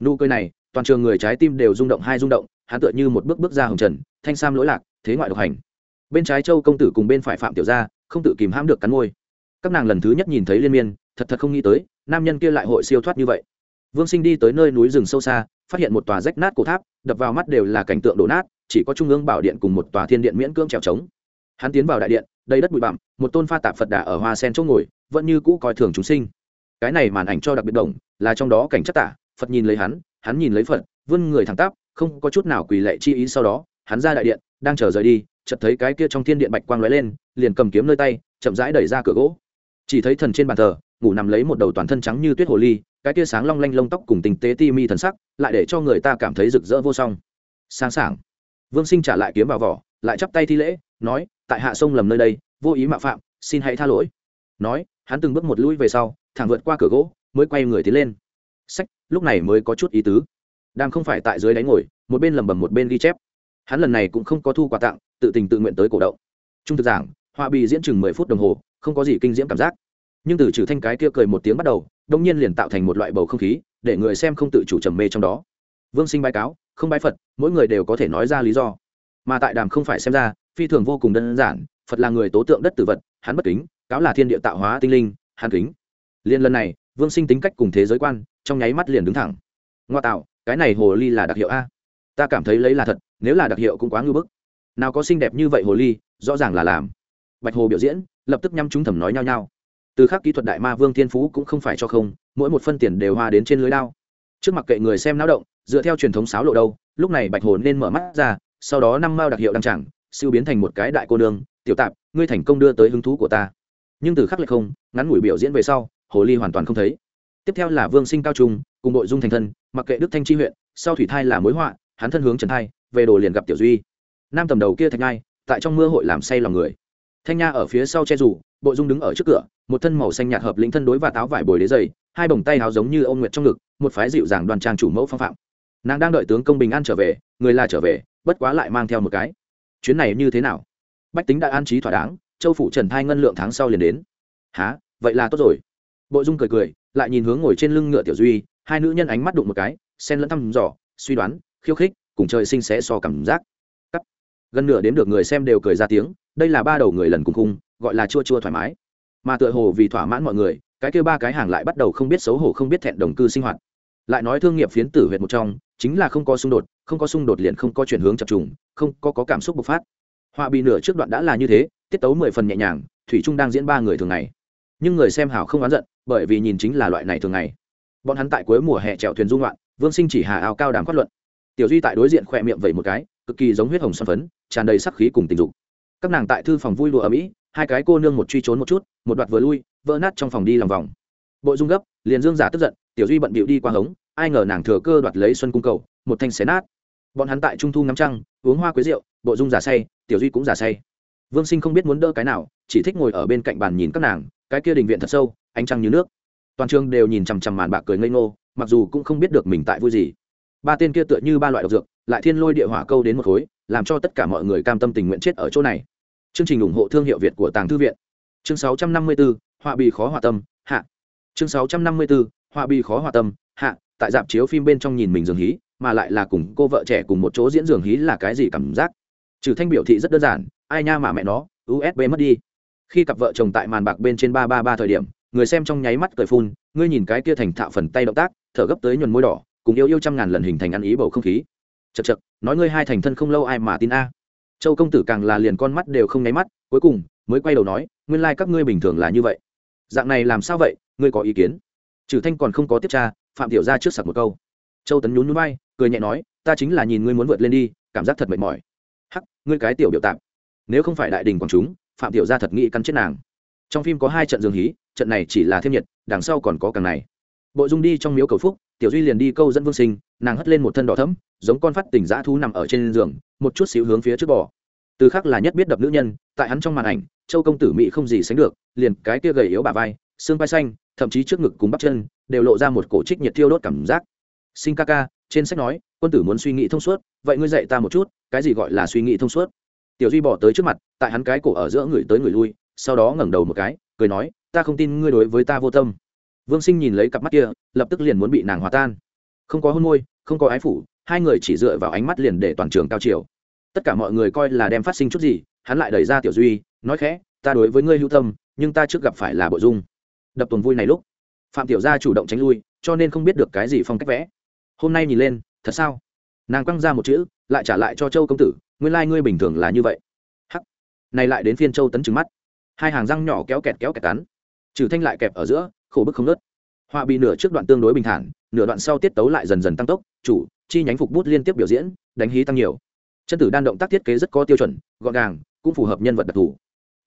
Nụ cười này, toàn trường người trái tim đều rung động hai rung động, hắn tựa như một bước bước ra hồng trần, thanh sam lỗi lạc, thế ngoại độc hành. Bên trái châu công tử cùng bên phải phạm tiểu gia, không tự kìm hãm được cắn môi. Các nàng lần thứ nhất nhìn thấy liên miên, thật thật không nghĩ tới, nam nhân kia lại hội siêu thoát như vậy. Vương sinh đi tới nơi núi rừng sâu xa, phát hiện một tòa rách nát cổ tháp, đập vào mắt đều là cảnh tượng đổ nát, chỉ có trung ương bảo điện cùng một tòa thiên điện miễn cưỡng trèo trống. Hắn tiến vào đại điện đầy đất bụi bặm, một tôn pha tạp phật đà ở hoa sen chỗ ngồi, vẫn như cũ coi thường chúng sinh. Cái này màn ảnh cho đặc biệt đồng là trong đó cảnh chất tả, phật nhìn lấy hắn hắn nhìn lấy phật, vươn người thẳng tắp, không có chút nào quỳ lệ chi ý sau đó, hắn ra đại điện, đang chờ rời đi, chợt thấy cái kia trong thiên điện bạch quang lóe lên, liền cầm kiếm nơi tay, chậm rãi đẩy ra cửa gỗ. Chỉ thấy thần trên bàn thờ, ngủ nằm lấy một đầu toàn thân trắng như tuyết hồ ly, cái kia sáng long lanh lông tóc cùng tình tế ti mi thần sắc, lại để cho người ta cảm thấy rực rỡ vô song. Sáng sảng. Vương sinh trả lại kiếm vào vỏ, lại chắp tay thi lễ, nói tại hạ sông lầm nơi đây, vô ý mạo phạm, xin hãy tha lỗi. Nói, hắn từng bước một lũi về sau, thẳng vượt qua cửa gỗ, mới quay người tiến lên. Sách, lúc này mới có chút ý tứ. Đang không phải tại dưới đáy ngồi, một bên lầm bầm một bên ghi chép. Hắn lần này cũng không có thu quà tặng, tự tình tự nguyện tới cổ động. Trung thực giảng, họa bị diễn chừng mười phút đồng hồ, không có gì kinh diễm cảm giác. Nhưng từ trừ thanh cái kia cười một tiếng bắt đầu, đông nhiên liền tạo thành một loại bầu không khí, để người xem không tự chủ trầm mê trong đó. Vương sinh bài cáo, không bái phật, mỗi người đều có thể nói ra lý do. Mà tại đàm không phải xem ra phi thường vô cùng đơn giản, phật là người tố tượng đất tử vật, hắn bất kính, cáo là thiên địa tạo hóa tinh linh, hắn kính. Liên lần này, vương sinh tính cách cùng thế giới quan, trong nháy mắt liền đứng thẳng. Ngoa tạo, cái này hồ ly là đặc hiệu a? Ta cảm thấy lấy là thật, nếu là đặc hiệu cũng quá ngư bức. Nào có xinh đẹp như vậy hồ ly, rõ ràng là làm. Bạch hồ biểu diễn, lập tức nhắm chúng thầm nói nhau nhau từ khắc kỹ thuật đại ma vương thiên phú cũng không phải cho không, mỗi một phân tiền đều hoa đến trên lưới đao. Trước mặt kệ người xem náo động, dựa theo truyền thống sáo lộ đâu, lúc này bạch hồ nên mở mắt ra, sau đó năm mao đặc hiệu đăng chẳng siêu biến thành một cái đại cô nương, tiểu tạp, ngươi thành công đưa tới hứng thú của ta. Nhưng từ khắc lại không, ngắn ngủi biểu diễn về sau, hồ ly hoàn toàn không thấy. Tiếp theo là vương sinh cao trung, cùng nội dung thành thân, mặc kệ đức thanh tri huyện, sau thủy thai là mối họa, hắn thân hướng trần thai, về đồ liền gặp tiểu duy. Nam tầm đầu kia thạch ngai tại trong mưa hội làm say lòng người. Thanh nha ở phía sau che rủ bộ dung đứng ở trước cửa, một thân màu xanh nhạt hợp lĩnh thân đối và táo vải bồi đế dày hai bồng tay háo giống như ông nguyệt trong ngực, một phái dịu dàng đoàn trang chủ mẫu phong phạm. Nàng đang đợi tướng công bình an trở về, người là trở về, bất quá lại mang theo một cái chuyến này như thế nào? Bách tính đã an trí thỏa đáng, châu phủ trần thai ngân lượng tháng sau liền đến. Há vậy là tốt rồi. Bộ dung cười cười, lại nhìn hướng ngồi trên lưng ngựa tiểu duy, hai nữ nhân ánh mắt đụng một cái sen lẫn thăm dò, suy đoán, khiêu khích, cùng trời sinh sẽ so cảm giác. Cắt. Gần nửa đến được người xem đều cười ra tiếng, đây là ba đầu người lần cùng khung, gọi là chua chua thoải mái. Mà tựa hồ vì thỏa mãn mọi người, cái kêu ba cái hàng lại bắt đầu không biết xấu hổ không biết thẹn đồng cư sinh hoạt. Lại nói thương nghiệp phiến tử huyệt một trong chính là không có xung đột không có xung đột liền không có chuyển hướng chập trùng không có, có cảm xúc bộc phát. Họa bị nửa trước đoạn đã là như thế tiết tấu mười phần nhẹ nhàng thủy trung đang diễn ba người thường ngày. Nhưng người xem hảo không oán giận bởi vì nhìn chính là loại này thường ngày. Bọn hắn tại cuối mùa hè trèo thuyền dung loạn vương sinh chỉ hà áo cao đàm phát luận. Tiểu duy tại đối diện khỏe miệng vẩy một cái cực kỳ giống huyết hồng xoan phấn tràn đầy sắc khí cùng tình dục. Các nàng tại thư phòng vui đùa ở mỹ hai cái cô nương một truy trốn một chút một đoạt vừa lui vỡ nát trong phòng đi lòng vòng. Bộ dung gấp liền dương giả tức giận tiểu duy bận bịu đi qua hống ai ngờ nàng thừa cơ đoạt lấy xuân cung cầu một thanh xé nát. Bọn hắn tại trung thu ngắm trăng uống hoa quế rượu bộ dung giả say tiểu duy cũng giả say. Vương sinh không biết muốn đỡ cái nào chỉ thích ngồi ở bên cạnh bàn nhìn các nàng cái kia đình viện thật sâu ánh trăng như nước. Toàn trường đều nhìn chằm chằm màn bạc cười ngây ngô mặc dù cũng không biết được mình tại vui gì. Ba tên kia tựa như ba loại độc dược lại thiên lôi địa hỏa câu đến một khối làm cho tất cả mọi người cam tâm tình nguyện chết ở chỗ này. Chương trình ủng hộ thương hiệu việt của tàng thư viện. Chương 654, họa bì khó hòa tâm hạ. Chương 654, họa bì khó hòa tâm tại dạp chiếu phim bên trong nhìn mình dường hí, mà lại là cùng cô vợ trẻ cùng một chỗ diễn dường hí là cái gì cảm giác? Trừ thanh biểu thị rất đơn giản, ai nha mà mẹ nó usb mất đi. Khi cặp vợ chồng tại màn bạc bên trên ba ba ba thời điểm, người xem trong nháy mắt cười phun, ngươi nhìn cái kia thành thạo phần tay động tác, thở gấp tới nhuần môi đỏ, cùng yêu yêu trăm ngàn lần hình thành ăn ý bầu không khí. Chật chật nói ngươi hai thành thân không lâu ai mà tin a. Châu công tử càng là liền con mắt đều không nháy mắt, cuối cùng mới quay đầu nói, nguyên lai、like、các ngươi bình thường là như vậy. Dạng này làm sao vậy, ngươi có ý kiến? Trừ thanh còn không có tiếp tra phạm tiểu ra trước sặc một câu. Châu tấn nhún nhún bay cười nhẹ nói ta chính là nhìn ngươi muốn vượt lên đi cảm giác thật mệt mỏi. Hắc ngươi cái tiểu biểu tạm. nếu không phải đại đình quảng chúng phạm tiểu gia thật nghĩ cắn chết nàng. Trong phim có hai trận dương hí trận này chỉ là thêm nhiệt đằng sau còn có càng này. Bộ dung đi trong miếu cầu phúc tiểu duy liền đi câu dẫn vương sinh nàng hất lên một thân đỏ thẫm, giống con phát tỉnh dã thú nằm ở trên giường một chút xíu hướng phía trước bò. Từ khác là nhất biết đập nữ nhân tại hắn trong màn ảnh châu công tử mỹ không gì sánh được liền cái kia gầy yếu bà vai xương vai xanh thậm chí trước ngực cùng bắp chân, đều lộ ra một cổ trích nhiệt thiêu đốt cảm giác. Sinh ca ca, trên sách nói, quân tử muốn suy nghĩ thông suốt, vậy ngươi dạy ta một chút, cái gì gọi là suy nghĩ thông suốt? Tiểu duy bỏ tới trước mặt, tại hắn cái cổ ở giữa người tới người lui, sau đó ngẩng đầu một cái, cười nói, ta không tin ngươi đối với ta vô tâm. Vương sinh nhìn lấy cặp mắt kia, lập tức liền muốn bị nàng hòa tan. Không có hôn môi, không có ái phủ, hai người chỉ dựa vào ánh mắt liền để toàn trường cao chiều. Tất cả mọi người coi là đem phát sinh chút gì, hắn lại đẩy ra tiểu duy, nói khẽ, ta đối với ngươi hữu tâm, nhưng ta trước gặp phải là bộ dung đập tuần vui này lúc. Phạm tiểu gia chủ động tránh lui, cho nên không biết được cái gì phong cách vẽ. Hôm nay nhìn lên, thật sao? Nàng quăng ra một chữ, lại trả lại cho châu công tử, nguyên ngươi bình thường là như vậy. Hắc. Này lại đến phiên châu tấn trừng mắt. Hai hàng răng nhỏ kéo kẹt kéo kẹt cắn. Trừ thanh lại kẹp ở giữa, khổ bức không nớt họa bị nửa trước đoạn tương đối bình thản, nửa đoạn sau tiết tấu lại dần dần tăng tốc, chủ, chi nhánh phục bút liên tiếp biểu diễn, đánh hí tăng nhiều. Chân tử đan động tác thiết kế rất có tiêu chuẩn, gọn gàng, cũng phù hợp nhân vật đặc thù.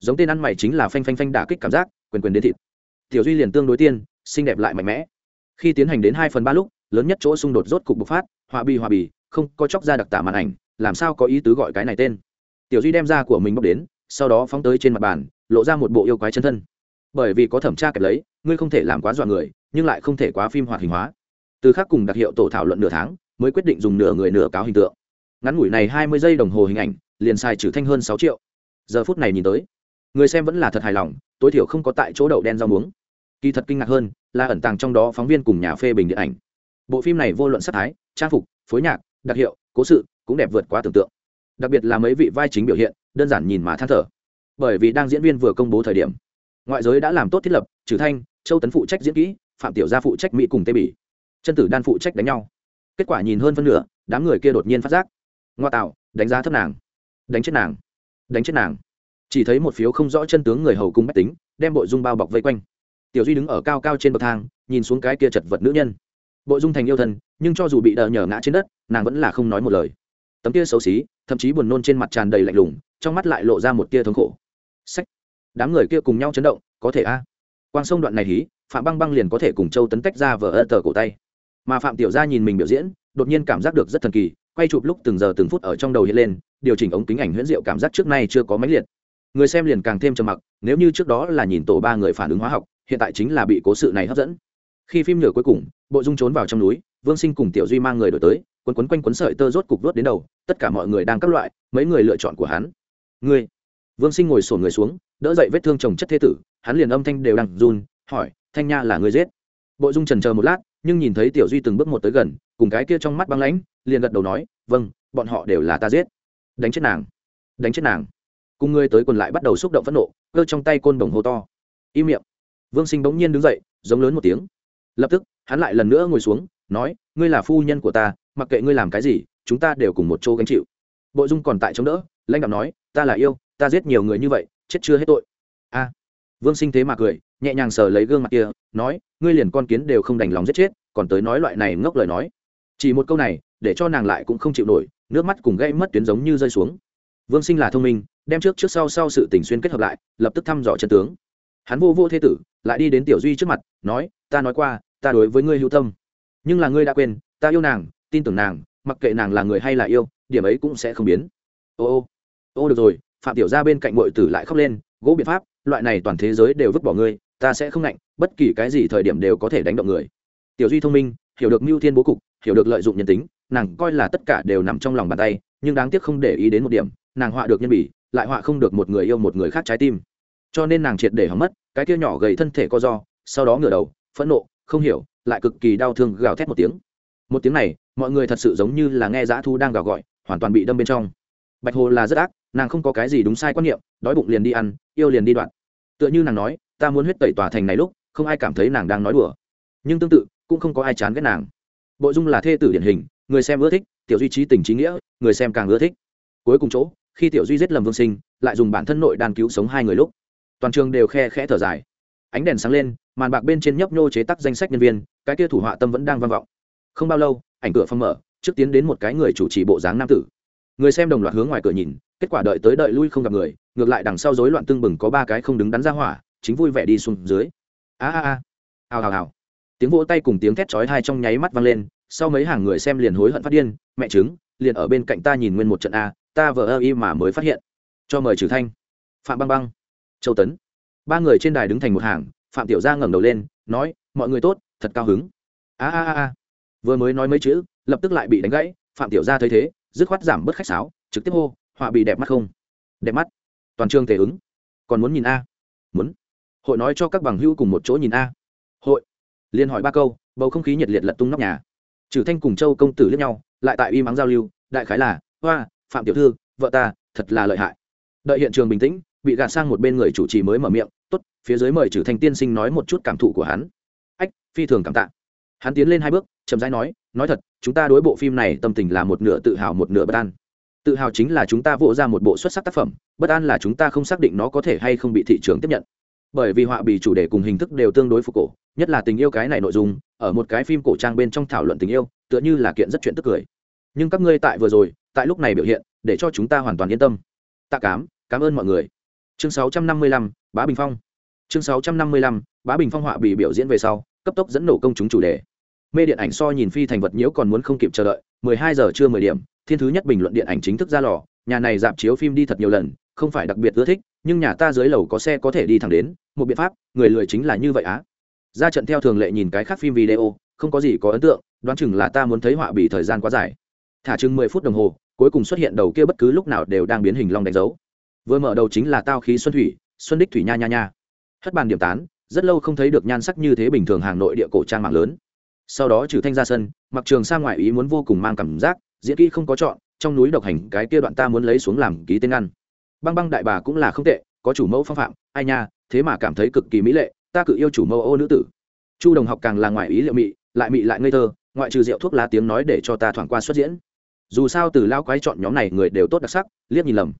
Giống tên ăn mày chính là phanh phanh phanh đả kích cảm giác, quyền quyền đến thịt tiểu duy liền tương đối tiên, xinh đẹp lại mạnh mẽ. Khi tiến hành đến hai phần ba lúc, lớn nhất chỗ xung đột rốt cục bộc phát, hòa bì hòa bì, không có chóc ra đặc tả màn ảnh, làm sao có ý tứ gọi cái này tên? Tiểu duy đem ra của mình bóc đến, sau đó phóng tới trên mặt bàn, lộ ra một bộ yêu quái chân thân. Bởi vì có thẩm tra kẹp lấy, ngươi không thể làm quá dọa người, nhưng lại không thể quá phim hoạt hình hóa. Từ khác cùng đặc hiệu tổ thảo luận nửa tháng, mới quyết định dùng nửa người nửa cáo hình tượng. Ngắn ngủi này hai mươi giây đồng hồ hình ảnh, liền xài trừ thanh hơn sáu triệu. Giờ phút này nhìn tới người xem vẫn là thật hài lòng, tối thiểu không có tại chỗ đậu đen rau muống. Kỳ thật kinh ngạc hơn, là ẩn tàng trong đó phóng viên cùng nhà phê bình điện ảnh. Bộ phim này vô luận sắc thái, trang phục, phối nhạc, đặc hiệu, cố sự, cũng đẹp vượt quá tưởng tượng. Đặc biệt là mấy vị vai chính biểu hiện, đơn giản nhìn mà than thở. Bởi vì đang diễn viên vừa công bố thời điểm, ngoại giới đã làm tốt thiết lập, trừ thanh, châu tấn phụ trách diễn kỹ, phạm tiểu gia phụ trách mỹ cùng tê bỉ. Chân tử đan phụ trách đánh nhau. Kết quả nhìn hơn phân nửa, đám người kia đột nhiên phát giác. Ngoa tạo, đánh giá thấp nàng. Đánh chết nàng. Đánh chết nàng chỉ thấy một phiếu không rõ chân tướng người hầu cung bách tính, đem bộ dung bao bọc vây quanh. Tiểu duy đứng ở cao cao trên bậc thang, nhìn xuống cái kia chật vật nữ nhân. Bộ dung thành yêu thân nhưng cho dù bị đờ nhờ ngã trên đất, nàng vẫn là không nói một lời. Tấm kia xấu xí, thậm chí buồn nôn trên mặt tràn đầy lạnh lùng, trong mắt lại lộ ra một tia thống khổ. Sách. Đám người kia cùng nhau chấn động, có thể a. À. quang sông đoạn này hí, phạm băng băng liền có thể cùng châu tấn tách ra vờ ơ tờ cổ tay. Mà phạm tiểu gia nhìn mình biểu diễn, đột nhiên cảm giác được rất thần kỳ, quay chụp lúc từng giờ từng phút ở trong đầu hiện lên, điều chỉnh ống kính ảnh huyễn diệu cảm giác trước nay chưa có máy liệt người xem liền càng thêm trầm mặc, nếu như trước đó là nhìn tổ ba người phản ứng hóa học, hiện tại chính là bị cố sự này hấp dẫn. Khi phim nửa cuối cùng, bộ dung trốn vào trong núi, vương sinh cùng tiểu duy mang người đổi tới, quấn quấn quanh quấn sợi tơ rốt cục vớt đến đầu, tất cả mọi người đang các loại, mấy người lựa chọn của hắn. Người vương sinh ngồi sổn người xuống, đỡ dậy vết thương chồng chất thế tử, hắn liền âm thanh đều đằng run, hỏi, thanh nha là người giết? Bộ dung trần chờ một lát, nhưng nhìn thấy tiểu duy từng bước một tới gần, cùng cái kia trong mắt băng lãnh, liền gật đầu nói vâng bọn họ đều là ta giết. Đánh chết nàng. Đánh chết nàng cùng người tới quần lại bắt đầu xúc động phẫn nộ, cơ trong tay côn đồng hô to. Im miệng. Vương sinh bỗng nhiên đứng dậy, giống lớn một tiếng. Lập tức, hắn lại lần nữa ngồi xuống, nói, ngươi là phu nhân của ta, mặc kệ ngươi làm cái gì, chúng ta đều cùng một chỗ gánh chịu. Bộ dung còn tại chống đỡ, lãnh đạo nói, ta là yêu, ta giết nhiều người như vậy, chết chưa hết tội. A. Vương sinh thế mà cười, nhẹ nhàng sờ lấy gương mặt kia, nói, ngươi liền con kiến đều không đành lòng giết chết, còn tới nói loại này ngốc lời nói. Chỉ một câu này, để cho nàng lại cũng không chịu nổi, nước mắt cùng gây mất tuyến giống như rơi xuống. Vương sinh là thông minh đem trước trước sau sau sự tình xuyên kết hợp lại, lập tức thăm dò chân tướng. Hắn vô vô thế tử, lại đi đến tiểu duy trước mặt, nói, ta nói qua, ta đối với ngươi hữu tâm. Nhưng là ngươi đã quên, ta yêu nàng, tin tưởng nàng, mặc kệ nàng là người hay là yêu, điểm ấy cũng sẽ không biến. Ô ô ô, được rồi, phạm tiểu ra bên cạnh mọi tử lại khóc lên, gỗ biện pháp, loại này toàn thế giới đều vứt bỏ ngươi, ta sẽ không lạnh bất kỳ cái gì thời điểm đều có thể đánh động người. Tiểu duy thông minh, hiểu được mưu thiên bố cục, hiểu được lợi dụng nhân tính, nàng coi là tất cả đều nằm trong lòng bàn tay, nhưng đáng tiếc không để ý đến một điểm, nàng họa được nhân bỉ lại họa không được một người yêu một người khác trái tim. Cho nên nàng triệt để hỏng mất, cái kia nhỏ gầy thân thể co do, sau đó ngửa đầu, phẫn nộ, không hiểu, lại cực kỳ đau thương gào thét một tiếng. Một tiếng này, mọi người thật sự giống như là nghe dã thu đang gào gọi, hoàn toàn bị đâm bên trong. Bạch hồ là rất ác, nàng không có cái gì đúng sai quan niệm, đói bụng liền đi ăn, yêu liền đi đoạn. Tựa như nàng nói, ta muốn huyết tẩy tòa thành này lúc, không ai cảm thấy nàng đang nói đùa. Nhưng tương tự, cũng không có ai chán ghét nàng. Bộ dung là thê tử điển hình, người xem ưa thích, tiểu duy trí tình trí nghĩa, người xem càng ưa thích. Cuối cùng chỗ khi tiểu duy giết lầm vương sinh, lại dùng bản thân nội đàn cứu sống hai người lúc. Toàn trường đều khe khẽ thở dài. Ánh đèn sáng lên, màn bạc bên trên nhấp nhô chế tắc danh sách nhân viên, cái kia thủ họa tâm vẫn đang vang vọng. Không bao lâu, ảnh cửa phong mở, trước tiến đến một cái người chủ trì bộ dáng nam tử. Người xem đồng loạt hướng ngoài cửa nhìn, kết quả đợi tới đợi lui không gặp người, ngược lại đằng sau rối loạn tương bừng có ba cái không đứng đắn ra hỏa, chính vui vẻ đi xuống dưới. A a a. Hào hào hào. Tiếng vỗ tay cùng tiếng thét chói tai trong nháy mắt vang lên, sau mấy hàng người xem liền hối hận phát điên, mẹ chứng liền ở bên cạnh ta nhìn nguyên một trận a ta vờ ơ y mà mới phát hiện. Cho mời trừ thanh. Phạm băng băng. Châu tấn. Ba người trên đài đứng thành một hàng, phạm tiểu gia ngẩng đầu lên, nói, mọi người tốt, thật cao hứng. A a a a. Vừa mới nói mấy chữ, lập tức lại bị đánh gãy, phạm tiểu gia thấy thế, dứt khoát giảm bớt khách sáo, trực tiếp hô, họa bị đẹp mắt không? Đẹp mắt. Toàn trường tề ứng. Còn muốn nhìn a? Muốn. Hội nói cho các bằng hữu cùng một chỗ nhìn a. Hội. Liên hỏi ba câu, bầu không khí nhiệt liệt lật tung nóc nhà. Trừ thanh cùng châu công tử liếc nhau, lại tại uy mắng giao lưu, đại khái là, hoa phạm tiểu thư, vợ ta, thật là lợi hại. Đợi hiện trường bình tĩnh, bị gạt sang một bên người chủ trì mới mở miệng, tốt, phía dưới mời trừ thanh tiên sinh nói một chút cảm thụ của hắn. Ách, phi thường cảm tạ. Hắn tiến lên hai bước, chậm rãi nói nói thật, chúng ta đối bộ phim này tâm tình là một nửa tự hào một nửa bất an. Tự hào chính là chúng ta vỗ ra một bộ xuất sắc tác phẩm, bất an là chúng ta không xác định nó có thể hay không bị thị trường tiếp nhận. Bởi vì họa bị chủ đề cùng hình thức đều tương đối phục cổ, nhất là tình yêu cái này nội dung, ở một cái phim cổ trang bên trong thảo luận tình yêu, tựa như là kiện rất chuyện tức cười. Nhưng các ngươi tại vừa rồi tại lúc này biểu hiện để cho chúng ta hoàn toàn yên tâm. Tạ cám cảm ơn mọi người. Chương 655, bá bình phong. Chương 655, bá bình phong họa bị biểu diễn về sau cấp tốc dẫn nổ công chúng chủ đề. Mê điện ảnh so nhìn phi thành vật nhiễu còn muốn không kịp chờ đợi 12 giờ trưa 10 điểm thiên thứ nhất bình luận điện ảnh chính thức ra lò nhà này dạp chiếu phim đi thật nhiều lần không phải đặc biệt ưa thích nhưng nhà ta dưới lầu có xe có thể đi thẳng đến một biện pháp người lười chính là như vậy á. Ra trận theo thường lệ nhìn cái khác phim video không có gì có ấn tượng đoán chừng là ta muốn thấy họa bị thời gian quá dài thả chừng mười phút đồng hồ, cuối cùng xuất hiện đầu kia bất cứ lúc nào đều đang biến hình long đánh dấu. Vừa mở đầu chính là tao khí xuân thủy, xuân đích thủy nha nha nha. Hất bàn điểm tán, rất lâu không thấy được nhan sắc như thế bình thường hàng nội địa cổ trang mạng lớn. Sau đó trừ thanh ra sân, mặc trường sa ngoại ý muốn vô cùng mang cảm giác, diễn kỹ không có chọn, trong núi độc hành cái kia đoạn ta muốn lấy xuống làm ký tên ngăn băng băng đại bà cũng là không tệ, có chủ mẫu phong phạm, ai nha, thế mà cảm thấy cực kỳ mỹ lệ, ta cự yêu chủ mẫu ô nữ tử. Chu đồng học càng là ngoại ý liệu mị, lại mị lại ngây thơ, ngoại trừ rượu thuốc lá tiếng nói để cho ta thoảng qua xuất diễn dù sao từ lao quái chọn nhóm này người đều tốt đặc sắc, liếc nhìn lầm.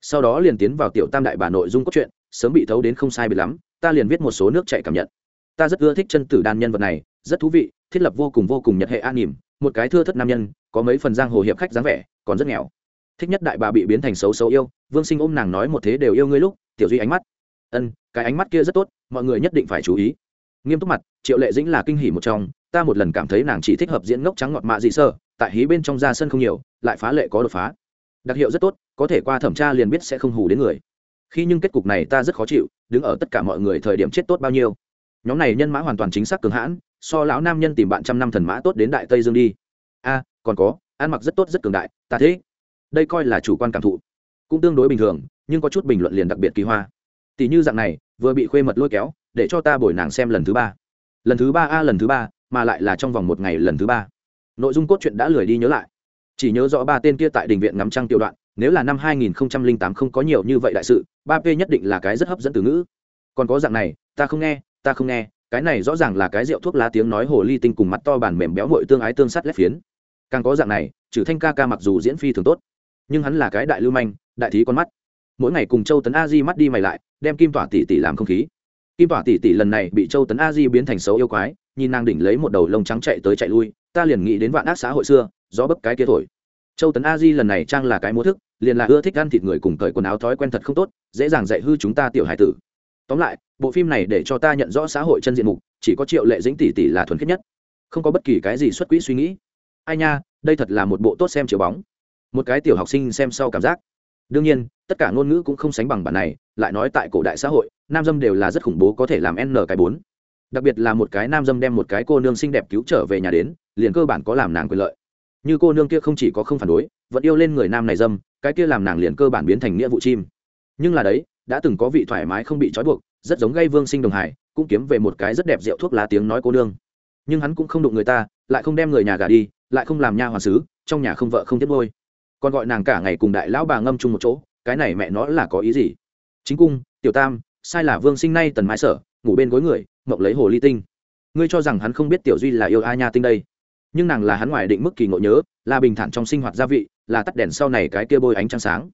Sau đó liền tiến vào tiểu tam đại bà nội dung cốt truyện, sớm bị thấu đến không sai bị lắm, ta liền viết một số nước chạy cảm nhận. Ta rất ưa thích chân tử đan nhân vật này, rất thú vị, thiết lập vô cùng vô cùng nhật hệ an nỉm một cái thưa thất nam nhân, có mấy phần giang hồ hiệp khách dáng vẻ, còn rất nghèo. Thích nhất đại bà bị biến thành xấu xấu yêu, vương sinh ôm nàng nói một thế đều yêu ngươi lúc, tiểu duy ánh mắt. Ân, cái ánh mắt kia rất tốt, mọi người nhất định phải chú ý. Nghiêm túc mặt, triệu lệ dĩnh là kinh hỉ một trong, ta một lần cảm thấy nàng chỉ thích hợp diễn ngốc trắng ngọt mạ dị sơ tại hí bên trong ra sân không nhiều, lại phá lệ có đột phá. Đặc hiệu rất tốt, có thể qua thẩm tra liền biết sẽ không hù đến người. Khi nhưng kết cục này ta rất khó chịu, đứng ở tất cả mọi người thời điểm chết tốt bao nhiêu. Nhóm này nhân mã hoàn toàn chính xác cường hãn, so lão nam nhân tìm bạn trăm năm thần mã tốt đến đại tây dương đi. A, còn có, ăn mặc rất tốt rất cường đại, ta thế đây coi là chủ quan cảm thụ. Cũng tương đối bình thường, nhưng có chút bình luận liền đặc biệt kỳ hoa. Tỷ như dạng này, vừa bị khuê mật lôi kéo, để cho ta bồi nàng xem lần thứ ba. Lần thứ ba a, lần thứ ba, mà lại là trong vòng một ngày lần thứ ba nội dung cốt truyện đã lười đi nhớ lại. Chỉ nhớ rõ ba tên kia tại đình viện ngắm trăng tiêu đoạn, nếu là năm 2008 không có nhiều như vậy đại sự, ba p nhất định là cái rất hấp dẫn từ ngữ. Còn có dạng này, ta không nghe, ta không nghe, cái này rõ ràng là cái rượu thuốc lá tiếng nói hồ ly tinh cùng mặt to bản mềm béo mội tương ái tương sắt lép phiến. Càng có dạng này, trừ thanh ca ca mặc dù diễn phi thường tốt, nhưng hắn là cái đại lưu manh, đại thí con mắt. Mỗi ngày cùng châu tấn a di mắt đi mày lại, đem kim tỏa tỷ tỷ làm không khí. Kim tỏa tỷ tỷ lần này bị châu tấn a di biến thành xấu yêu quái, nhìn nàng đỉnh lấy một đầu lông trắng chạy tới chạy lui ta liền nghĩ đến vạn ác xã hội xưa, gió bấp cái kia thổi. Châu tấn a di lần này trang là cái múa thức, liền là ưa thích ăn thịt người cùng cởi quần áo thói quen thật không tốt, dễ dàng dạy hư chúng ta tiểu hải tử. Tóm lại, bộ phim này để cho ta nhận rõ xã hội chân diện mục, chỉ có triệu lệ dĩnh tỷ tỷ là thuần khiết nhất. Không có bất kỳ cái gì xuất quỹ suy nghĩ. Ai nha, đây thật là một bộ tốt xem chiều bóng. Một cái tiểu học sinh xem sau cảm giác. Đương nhiên, tất cả ngôn ngữ cũng không sánh bằng bản này, lại nói tại cổ đại xã hội, nam dâm đều là rất khủng bố có thể làm n cái bốn. Đặc biệt là một cái nam dâm đem một cái cô nương xinh đẹp cứu trở về nhà đến liền cơ bản có làm nàng quyền lợi. Như cô nương kia không chỉ có không phản đối, vẫn yêu lên người nam này dâm, cái kia làm nàng liền cơ bản biến thành nghĩa vụ chim. Nhưng là đấy, đã từng có vị thoải mái không bị trói buộc, rất giống gây vương sinh đồng hải, cũng kiếm về một cái rất đẹp rượu thuốc lá tiếng nói cô nương. Nhưng hắn cũng không đụng người ta, lại không đem người nhà gà đi, lại không làm nha hoàn sứ trong nhà không vợ không tiếp ngôi còn gọi nàng cả ngày cùng đại lão bà ngâm chung một chỗ, cái này mẹ nó là có ý gì? Chính cung, tiểu tam, sai là vương sinh nay tần mái sở, ngủ bên gối người, mộng lấy hồ ly tinh. Ngươi cho rằng hắn không biết tiểu duy là yêu a nha tinh đây? Nhưng nàng là hắn ngoài định mức kỳ ngộ nhớ, là bình thản trong sinh hoạt gia vị, là tắt đèn sau này cái kia bôi ánh trăng sáng.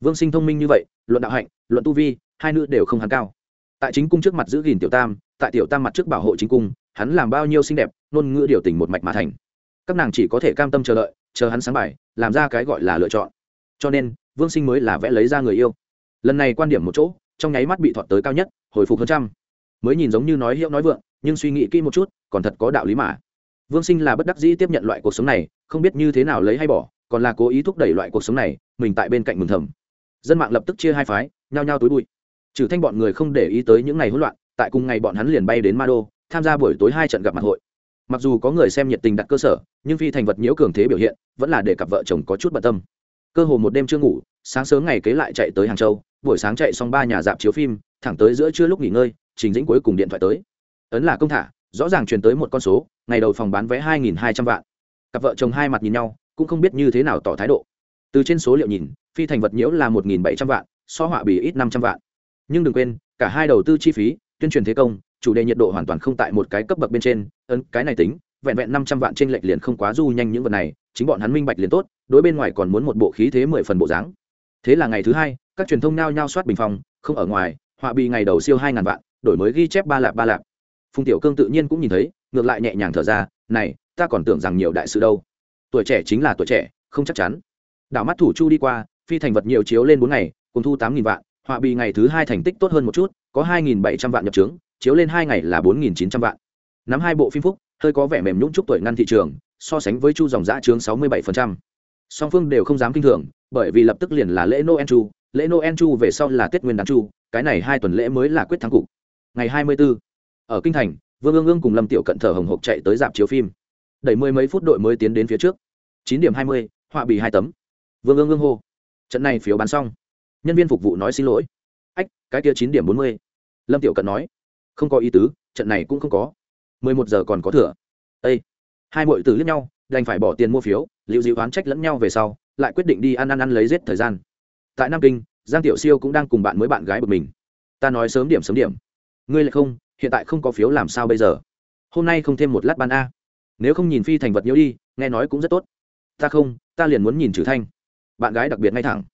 Vương sinh thông minh như vậy, luận đạo hạnh, luận tu vi, hai nữ đều không hắn cao. Tại chính cung trước mặt giữ gìn tiểu tam, tại tiểu tam mặt trước bảo hộ chính cung, hắn làm bao nhiêu xinh đẹp, ngôn ngữ điều tình một mạch mà thành. Các nàng chỉ có thể cam tâm chờ đợi, chờ hắn sáng bài, làm ra cái gọi là lựa chọn. Cho nên, vương sinh mới là vẽ lấy ra người yêu. Lần này quan điểm một chỗ, trong nháy mắt bị thọt tới cao nhất, hồi phục hơn trăm. Mới nhìn giống như nói hiệu nói vượng, nhưng suy nghĩ kỹ một chút, còn thật có đạo lý mà vương sinh là bất đắc dĩ tiếp nhận loại cuộc sống này, không biết như thế nào lấy hay bỏ, còn là cố ý thúc đẩy loại cuộc sống này, mình tại bên cạnh mừng thầm. Dân mạng lập tức chia hai phái, nhao nhao túi bụi. Trừ thanh bọn người không để ý tới những ngày hỗn loạn, tại cùng ngày bọn hắn liền bay đến ma đô, tham gia buổi tối hai trận gặp mặt hội. Mặc dù có người xem nhiệt tình đặt cơ sở, nhưng phi thành vật nhiễu cường thế biểu hiện, vẫn là để cặp vợ chồng có chút bận tâm. Cơ hồ một đêm chưa ngủ, sáng sớm ngày kế lại chạy tới hàng châu, buổi sáng chạy xong ba nhà dạp chiếu phim, thẳng tới giữa trưa lúc nghỉ ngơi, trình dĩnh cuối cùng điện thoại tới. Ấn là công thả rõ ràng truyền tới một con số, ngày đầu phòng bán vé hai nghìn hai trăm vạn. Cặp vợ chồng hai mặt nhìn nhau, cũng không biết như thế nào tỏ thái độ. Từ trên số liệu nhìn, phi thành vật nhiễu là một nghìn bảy trăm vạn, so họa bì ít năm trăm vạn. Nhưng đừng quên, cả hai đầu tư chi phí, tuyên truyền thế công, chủ đề nhiệt độ hoàn toàn không tại một cái cấp bậc bên trên, ấn, cái này tính, vẹn vẹn năm trăm vạn trên lệch liền không quá du nhanh những vật này, chính bọn hắn minh bạch liền tốt, đối bên ngoài còn muốn một bộ khí thế mười phần bộ dáng. Thế là ngày thứ hai, các truyền thông nao nhao soát bình phòng, không ở ngoài, họa bì ngày đầu siêu hai ngàn vạn, đổi mới ghi chép ba lạp ba lạp phùng tiểu cương tự nhiên cũng nhìn thấy ngược lại nhẹ nhàng thở ra này ta còn tưởng rằng nhiều đại sự đâu. Tuổi trẻ chính là tuổi trẻ không chắc chắn. Đảo mắt thủ chu đi qua phi thành vật nhiều chiếu lên bốn ngày cùng thu tám nghìn vạn họa bị ngày thứ hai thành tích tốt hơn một chút có hai nghìn bảy trăm vạn nhập trướng chiếu lên hai ngày là bốn nghìn chín trăm vạn. Nắm hai bộ phim phúc hơi có vẻ mềm nhũng chúc tuổi ngăn thị trường so sánh với chu dòng giã trướng sáu mươi bảy song phương đều không dám kinh thường bởi vì lập tức liền là lễ noel chu lễ noel chu về sau là tết nguyên đán chu cái này hai tuần lễ mới là quyết thắng cục. Ngày hai mươi 24, ở kinh thành vương ương ương cùng lâm tiểu cận thở hồng hộc chạy tới dạp chiếu phim. Đẩy mười mấy phút đội mới tiến đến phía trước. Chín điểm hai mươi họa bì hai tấm. Vương ương ương hô. Trận này phiếu bán xong. Nhân viên phục vụ nói xin lỗi. Ách cái kia chín điểm bốn mươi. Lâm tiểu cận nói. Không có ý tứ trận này cũng không có. Mười một giờ còn có thửa, ây hai bội tử liếc nhau đành phải bỏ tiền mua phiếu liệu dịu oán trách lẫn nhau về sau lại quyết định đi ăn ăn ăn lấy giết thời gian. Tại nam kinh giang tiểu siêu cũng đang cùng bạn mới bạn gái bực mình. Ta nói sớm điểm sớm điểm. Ngươi lại không hiện tại không có phiếu làm sao bây giờ? Hôm nay không thêm một lát ban a. Nếu không nhìn phi thành vật nhiễu đi, nghe nói cũng rất tốt. Ta không, ta liền muốn nhìn trừ thanh. Bạn gái đặc biệt ngay thẳng.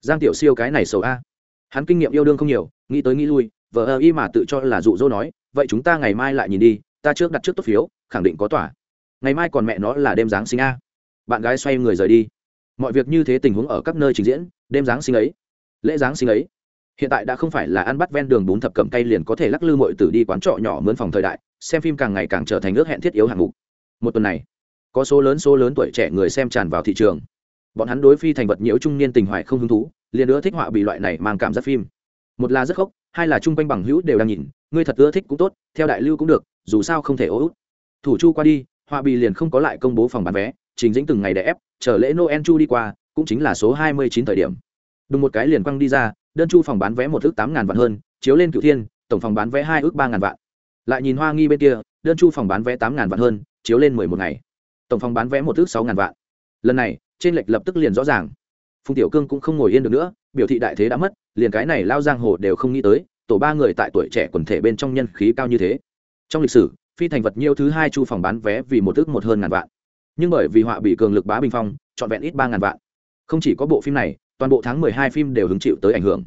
Giang tiểu siêu cái này sầu a. Hắn kinh nghiệm yêu đương không nhiều, nghĩ tới nghĩ lui vợ ơ y mà tự cho là dụ dỗ nói, vậy chúng ta ngày mai lại nhìn đi, ta trước đặt trước tốt phiếu, khẳng định có tỏa. Ngày mai còn mẹ nó là đêm giáng sinh a. Bạn gái xoay người rời đi. Mọi việc như thế tình huống ở các nơi trình diễn, đêm giáng sinh ấy, lễ giáng sinh ấy hiện tại đã không phải là ăn bắt ven đường bún thập cẩm cây liền có thể lắc lư mọi tử đi quán trọ nhỏ mướn phòng thời đại, xem phim càng ngày càng trở thành ước hẹn thiết yếu hạng mục. Một tuần này, có số lớn số lớn tuổi trẻ người xem tràn vào thị trường. Bọn hắn đối phi thành vật nhiễu trung niên tình hoài không hứng thú, liền ưa thích họa bị loại này mang cảm giác phim. Một là rất khốc, hai là chung quanh bằng hữu đều đang nhìn, ngươi thật ưa thích cũng tốt, theo đại lưu cũng được, dù sao không thể ô út. Thủ chu qua đi, họa bị liền không có lại công bố phòng bán vé, trình dĩnh từng ngày để ép, chờ lễ noel chu đi qua, cũng chính là số hai mươi chín thời điểm. Đùng một cái liền quăng đi ra đơn chu phòng bán vé một ước tám ngàn vạn hơn, chiếu lên cựu thiên, tổng phòng bán vé hai ước ba ngàn vạn. Lại nhìn hoa nghi bên kia, đơn chu phòng bán vé tám ngàn vạn hơn, chiếu lên mười một ngày. Tổng phòng bán vé một ước sáu ngàn vạn. Lần này, trên lệch lập tức liền rõ ràng. Phùng tiểu cương cũng không ngồi yên được nữa, biểu thị đại thế đã mất, liền cái này lao giang hồ đều không nghĩ tới, tổ ba người tại tuổi trẻ quần thể bên trong nhân khí cao như thế. Trong lịch sử, phi thành vật nhiêu thứ hai chu phòng bán vé vì một ước một hơn ngàn vạn. Nhưng bởi vì họa bị cường lực bá bình phong, trọn vẹn ít ba ngàn vạn. Không chỉ có bộ phim này toàn bộ tháng mười hai phim đều hứng chịu tới ảnh hưởng.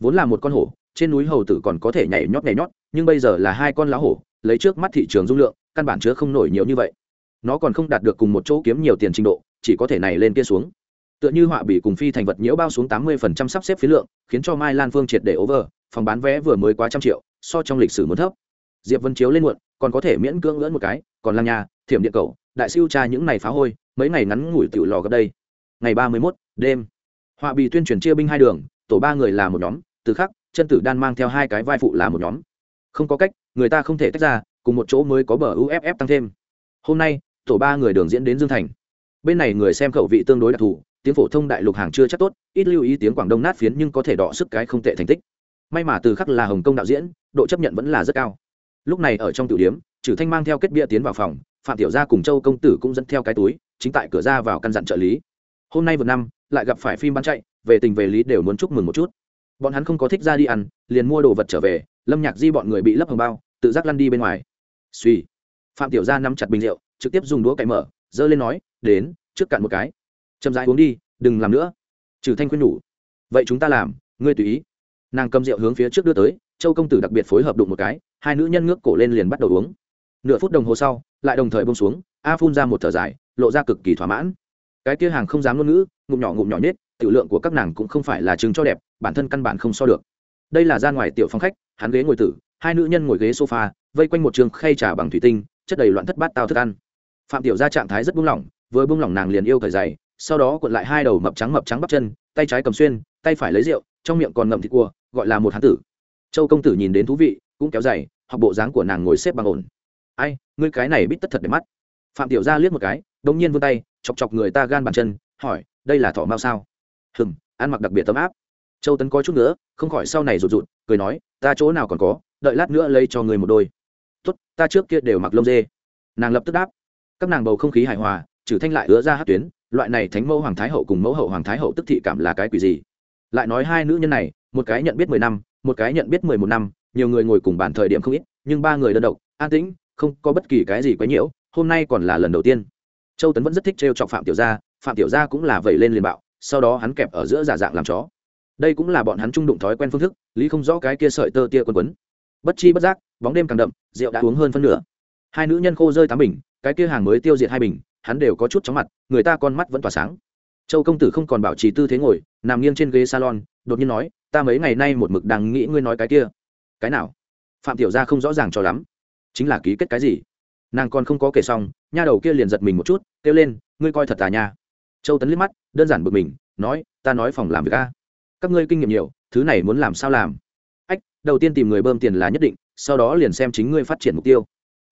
Vốn là một con hổ, trên núi hầu tử còn có thể nhảy nhót nhảy nhót, nhưng bây giờ là hai con lá hổ, lấy trước mắt thị trường dung lượng, căn bản chứa không nổi nhiều như vậy. Nó còn không đạt được cùng một chỗ kiếm nhiều tiền trình độ, chỉ có thể này lên kia xuống. Tựa như họa bị cùng phi thành vật nhiễu bao xuống tám mươi phần trăm sắp xếp phí lượng, khiến cho mai lan phương triệt để over, phòng bán vé vừa mới quá trăm triệu, so trong lịch sử muốn thấp. Diệp vân chiếu lên muộn, còn có thể miễn cưỡng lưỡn một cái, còn lang nhà, thiểm điện cầu, đại siêu tra những ngày phá hôi, mấy ngày ngắn ngủi tiểu lò gấp đây. Ngày ba mươi mốt, đêm họa bị tuyên truyền chia binh hai đường, tổ ba người là một nhóm, từ khắc, chân tử đan mang theo hai cái vai phụ là một nhóm. Không có cách, người ta không thể tách ra, cùng một chỗ mới có bờ uff tăng thêm. Hôm nay, tổ ba người đường diễn đến dương thành. Bên này người xem khẩu vị tương đối đặc thù, tiếng phổ thông đại lục hàng chưa chắc tốt, ít lưu ý tiếng quảng đông nát phiến nhưng có thể đọ sức cái không tệ thành tích. May mà từ khắc là hồng kông đạo diễn, độ chấp nhận vẫn là rất cao. Lúc này ở trong tiểu điếm trừ thanh mang theo kết bia tiến vào phòng, phạm tiểu gia cùng châu công tử cũng dẫn theo cái túi, chính tại cửa ra vào căn dặn trợ lý hôm nay vừa năm, lại gặp phải phim bán chạy, về tình về lý đều muốn chúc mừng một chút. Bọn hắn không có thích ra đi ăn, liền mua đồ vật trở về, lâm nhạc di bọn người bị lấp hồng bao, tự giác lăn đi bên ngoài. Suy phạm tiểu gia nắm chặt bình rượu, trực tiếp dùng đũa cậy mở, giơ lên nói, đến, trước cạn một cái. Chậm rãi uống đi, đừng làm nữa. Trừ thanh khuyên nhủ. Vậy chúng ta làm, ngươi tùy ý. Nàng cầm rượu hướng phía trước đưa tới, châu công tử đặc biệt phối hợp đụng một cái, hai nữ nhân ngước cổ lên liền bắt đầu uống. Nửa phút đồng hồ sau, lại đồng thời bông xuống, a phun ra một thở dài, lộ ra cực kỳ thỏa mãn cái kia hàng không dám ngôn ngữ, ngụm nhỏ ngụm nhỏ nhất tiểu lượng của các nàng cũng không phải là chứng cho đẹp, bản thân căn bản không so được. Đây là ra ngoài tiểu phong khách, hắn ghế ngồi tử, hai nữ nhân ngồi ghế sofa, vây quanh một trường khay trà bằng thủy tinh, chất đầy loạn thất bát tao thức ăn. Phạm tiểu ra trạng thái rất buông lỏng, vừa buông lỏng nàng liền yêu thời dày sau đó cuộn lại hai đầu mập trắng mập trắng bắp chân, tay trái cầm xuyên, tay phải lấy rượu, trong miệng còn ngậm thịt cua, gọi là một hán tử. Châu công tử nhìn đến thú vị, cũng kéo dày học bộ dáng của nàng ngồi xếp bằng ổn. Ai, ngươi cái này bít tất thật để mắt. Phạm tiểu gia liếc một cái đống nhiên vươn tay, chọc chọc người ta gan bàn chân, hỏi, đây là thỏ mao sao? Hừng ăn mặc đặc biệt tấm áp. Châu tấn có chút nữa không khỏi sau này rụt rụt, cười nói, ta chỗ nào còn có, đợi lát nữa lấy cho người một đôi. Tốt, ta trước kia đều mặc lông dê. Nàng lập tức đáp, các nàng bầu không khí hài hòa, trừ thanh lại ứa ra hát tuyến, loại này thánh mẫu hoàng thái hậu cùng mẫu hậu hoàng thái hậu tức thị cảm là cái quỷ gì? Lại nói hai nữ nhân này, một cái nhận biết mười năm, một cái nhận biết mười một năm, nhiều người ngồi cùng bàn thời điểm không ít, nhưng ba người đơn độc, an tĩnh, không có bất kỳ cái gì quấy nhiễu, hôm nay còn là lần đầu tiên châu tấn vẫn rất thích trêu chọc phạm tiểu gia, phạm tiểu gia cũng là vẩy lên liền bạo, sau đó hắn kẹp ở giữa giả dạng làm chó. Đây cũng là bọn hắn trung đụng thói quen phương thức, lý không rõ cái kia sợi tơ tia quần quấn. Bất chi bất giác, bóng đêm càng đậm, rượu đã uống hơn phân nửa. Hai nữ nhân khô rơi tám bình, cái kia hàng mới tiêu diệt hai bình, hắn đều có chút chóng mặt, người ta con mắt vẫn tỏa sáng. Châu công tử không còn bảo trì tư thế ngồi, nằm nghiêng trên ghế salon, đột nhiên nói, ta mấy ngày nay một mực đang nghĩ ngươi nói cái kia. Cái nào? Phạm tiểu gia không rõ ràng cho lắm. Chính là ký kết cái gì? Nàng còn không có kể xong, nha đầu kia liền giật mình một chút, kêu lên, ngươi coi thật tà nha. Châu tấn liếc mắt, đơn giản bực mình, nói, ta nói phòng làm việc a. Các ngươi kinh nghiệm nhiều, thứ này muốn làm sao làm? Ách, đầu tiên tìm người bơm tiền là nhất định, sau đó liền xem chính ngươi phát triển mục tiêu.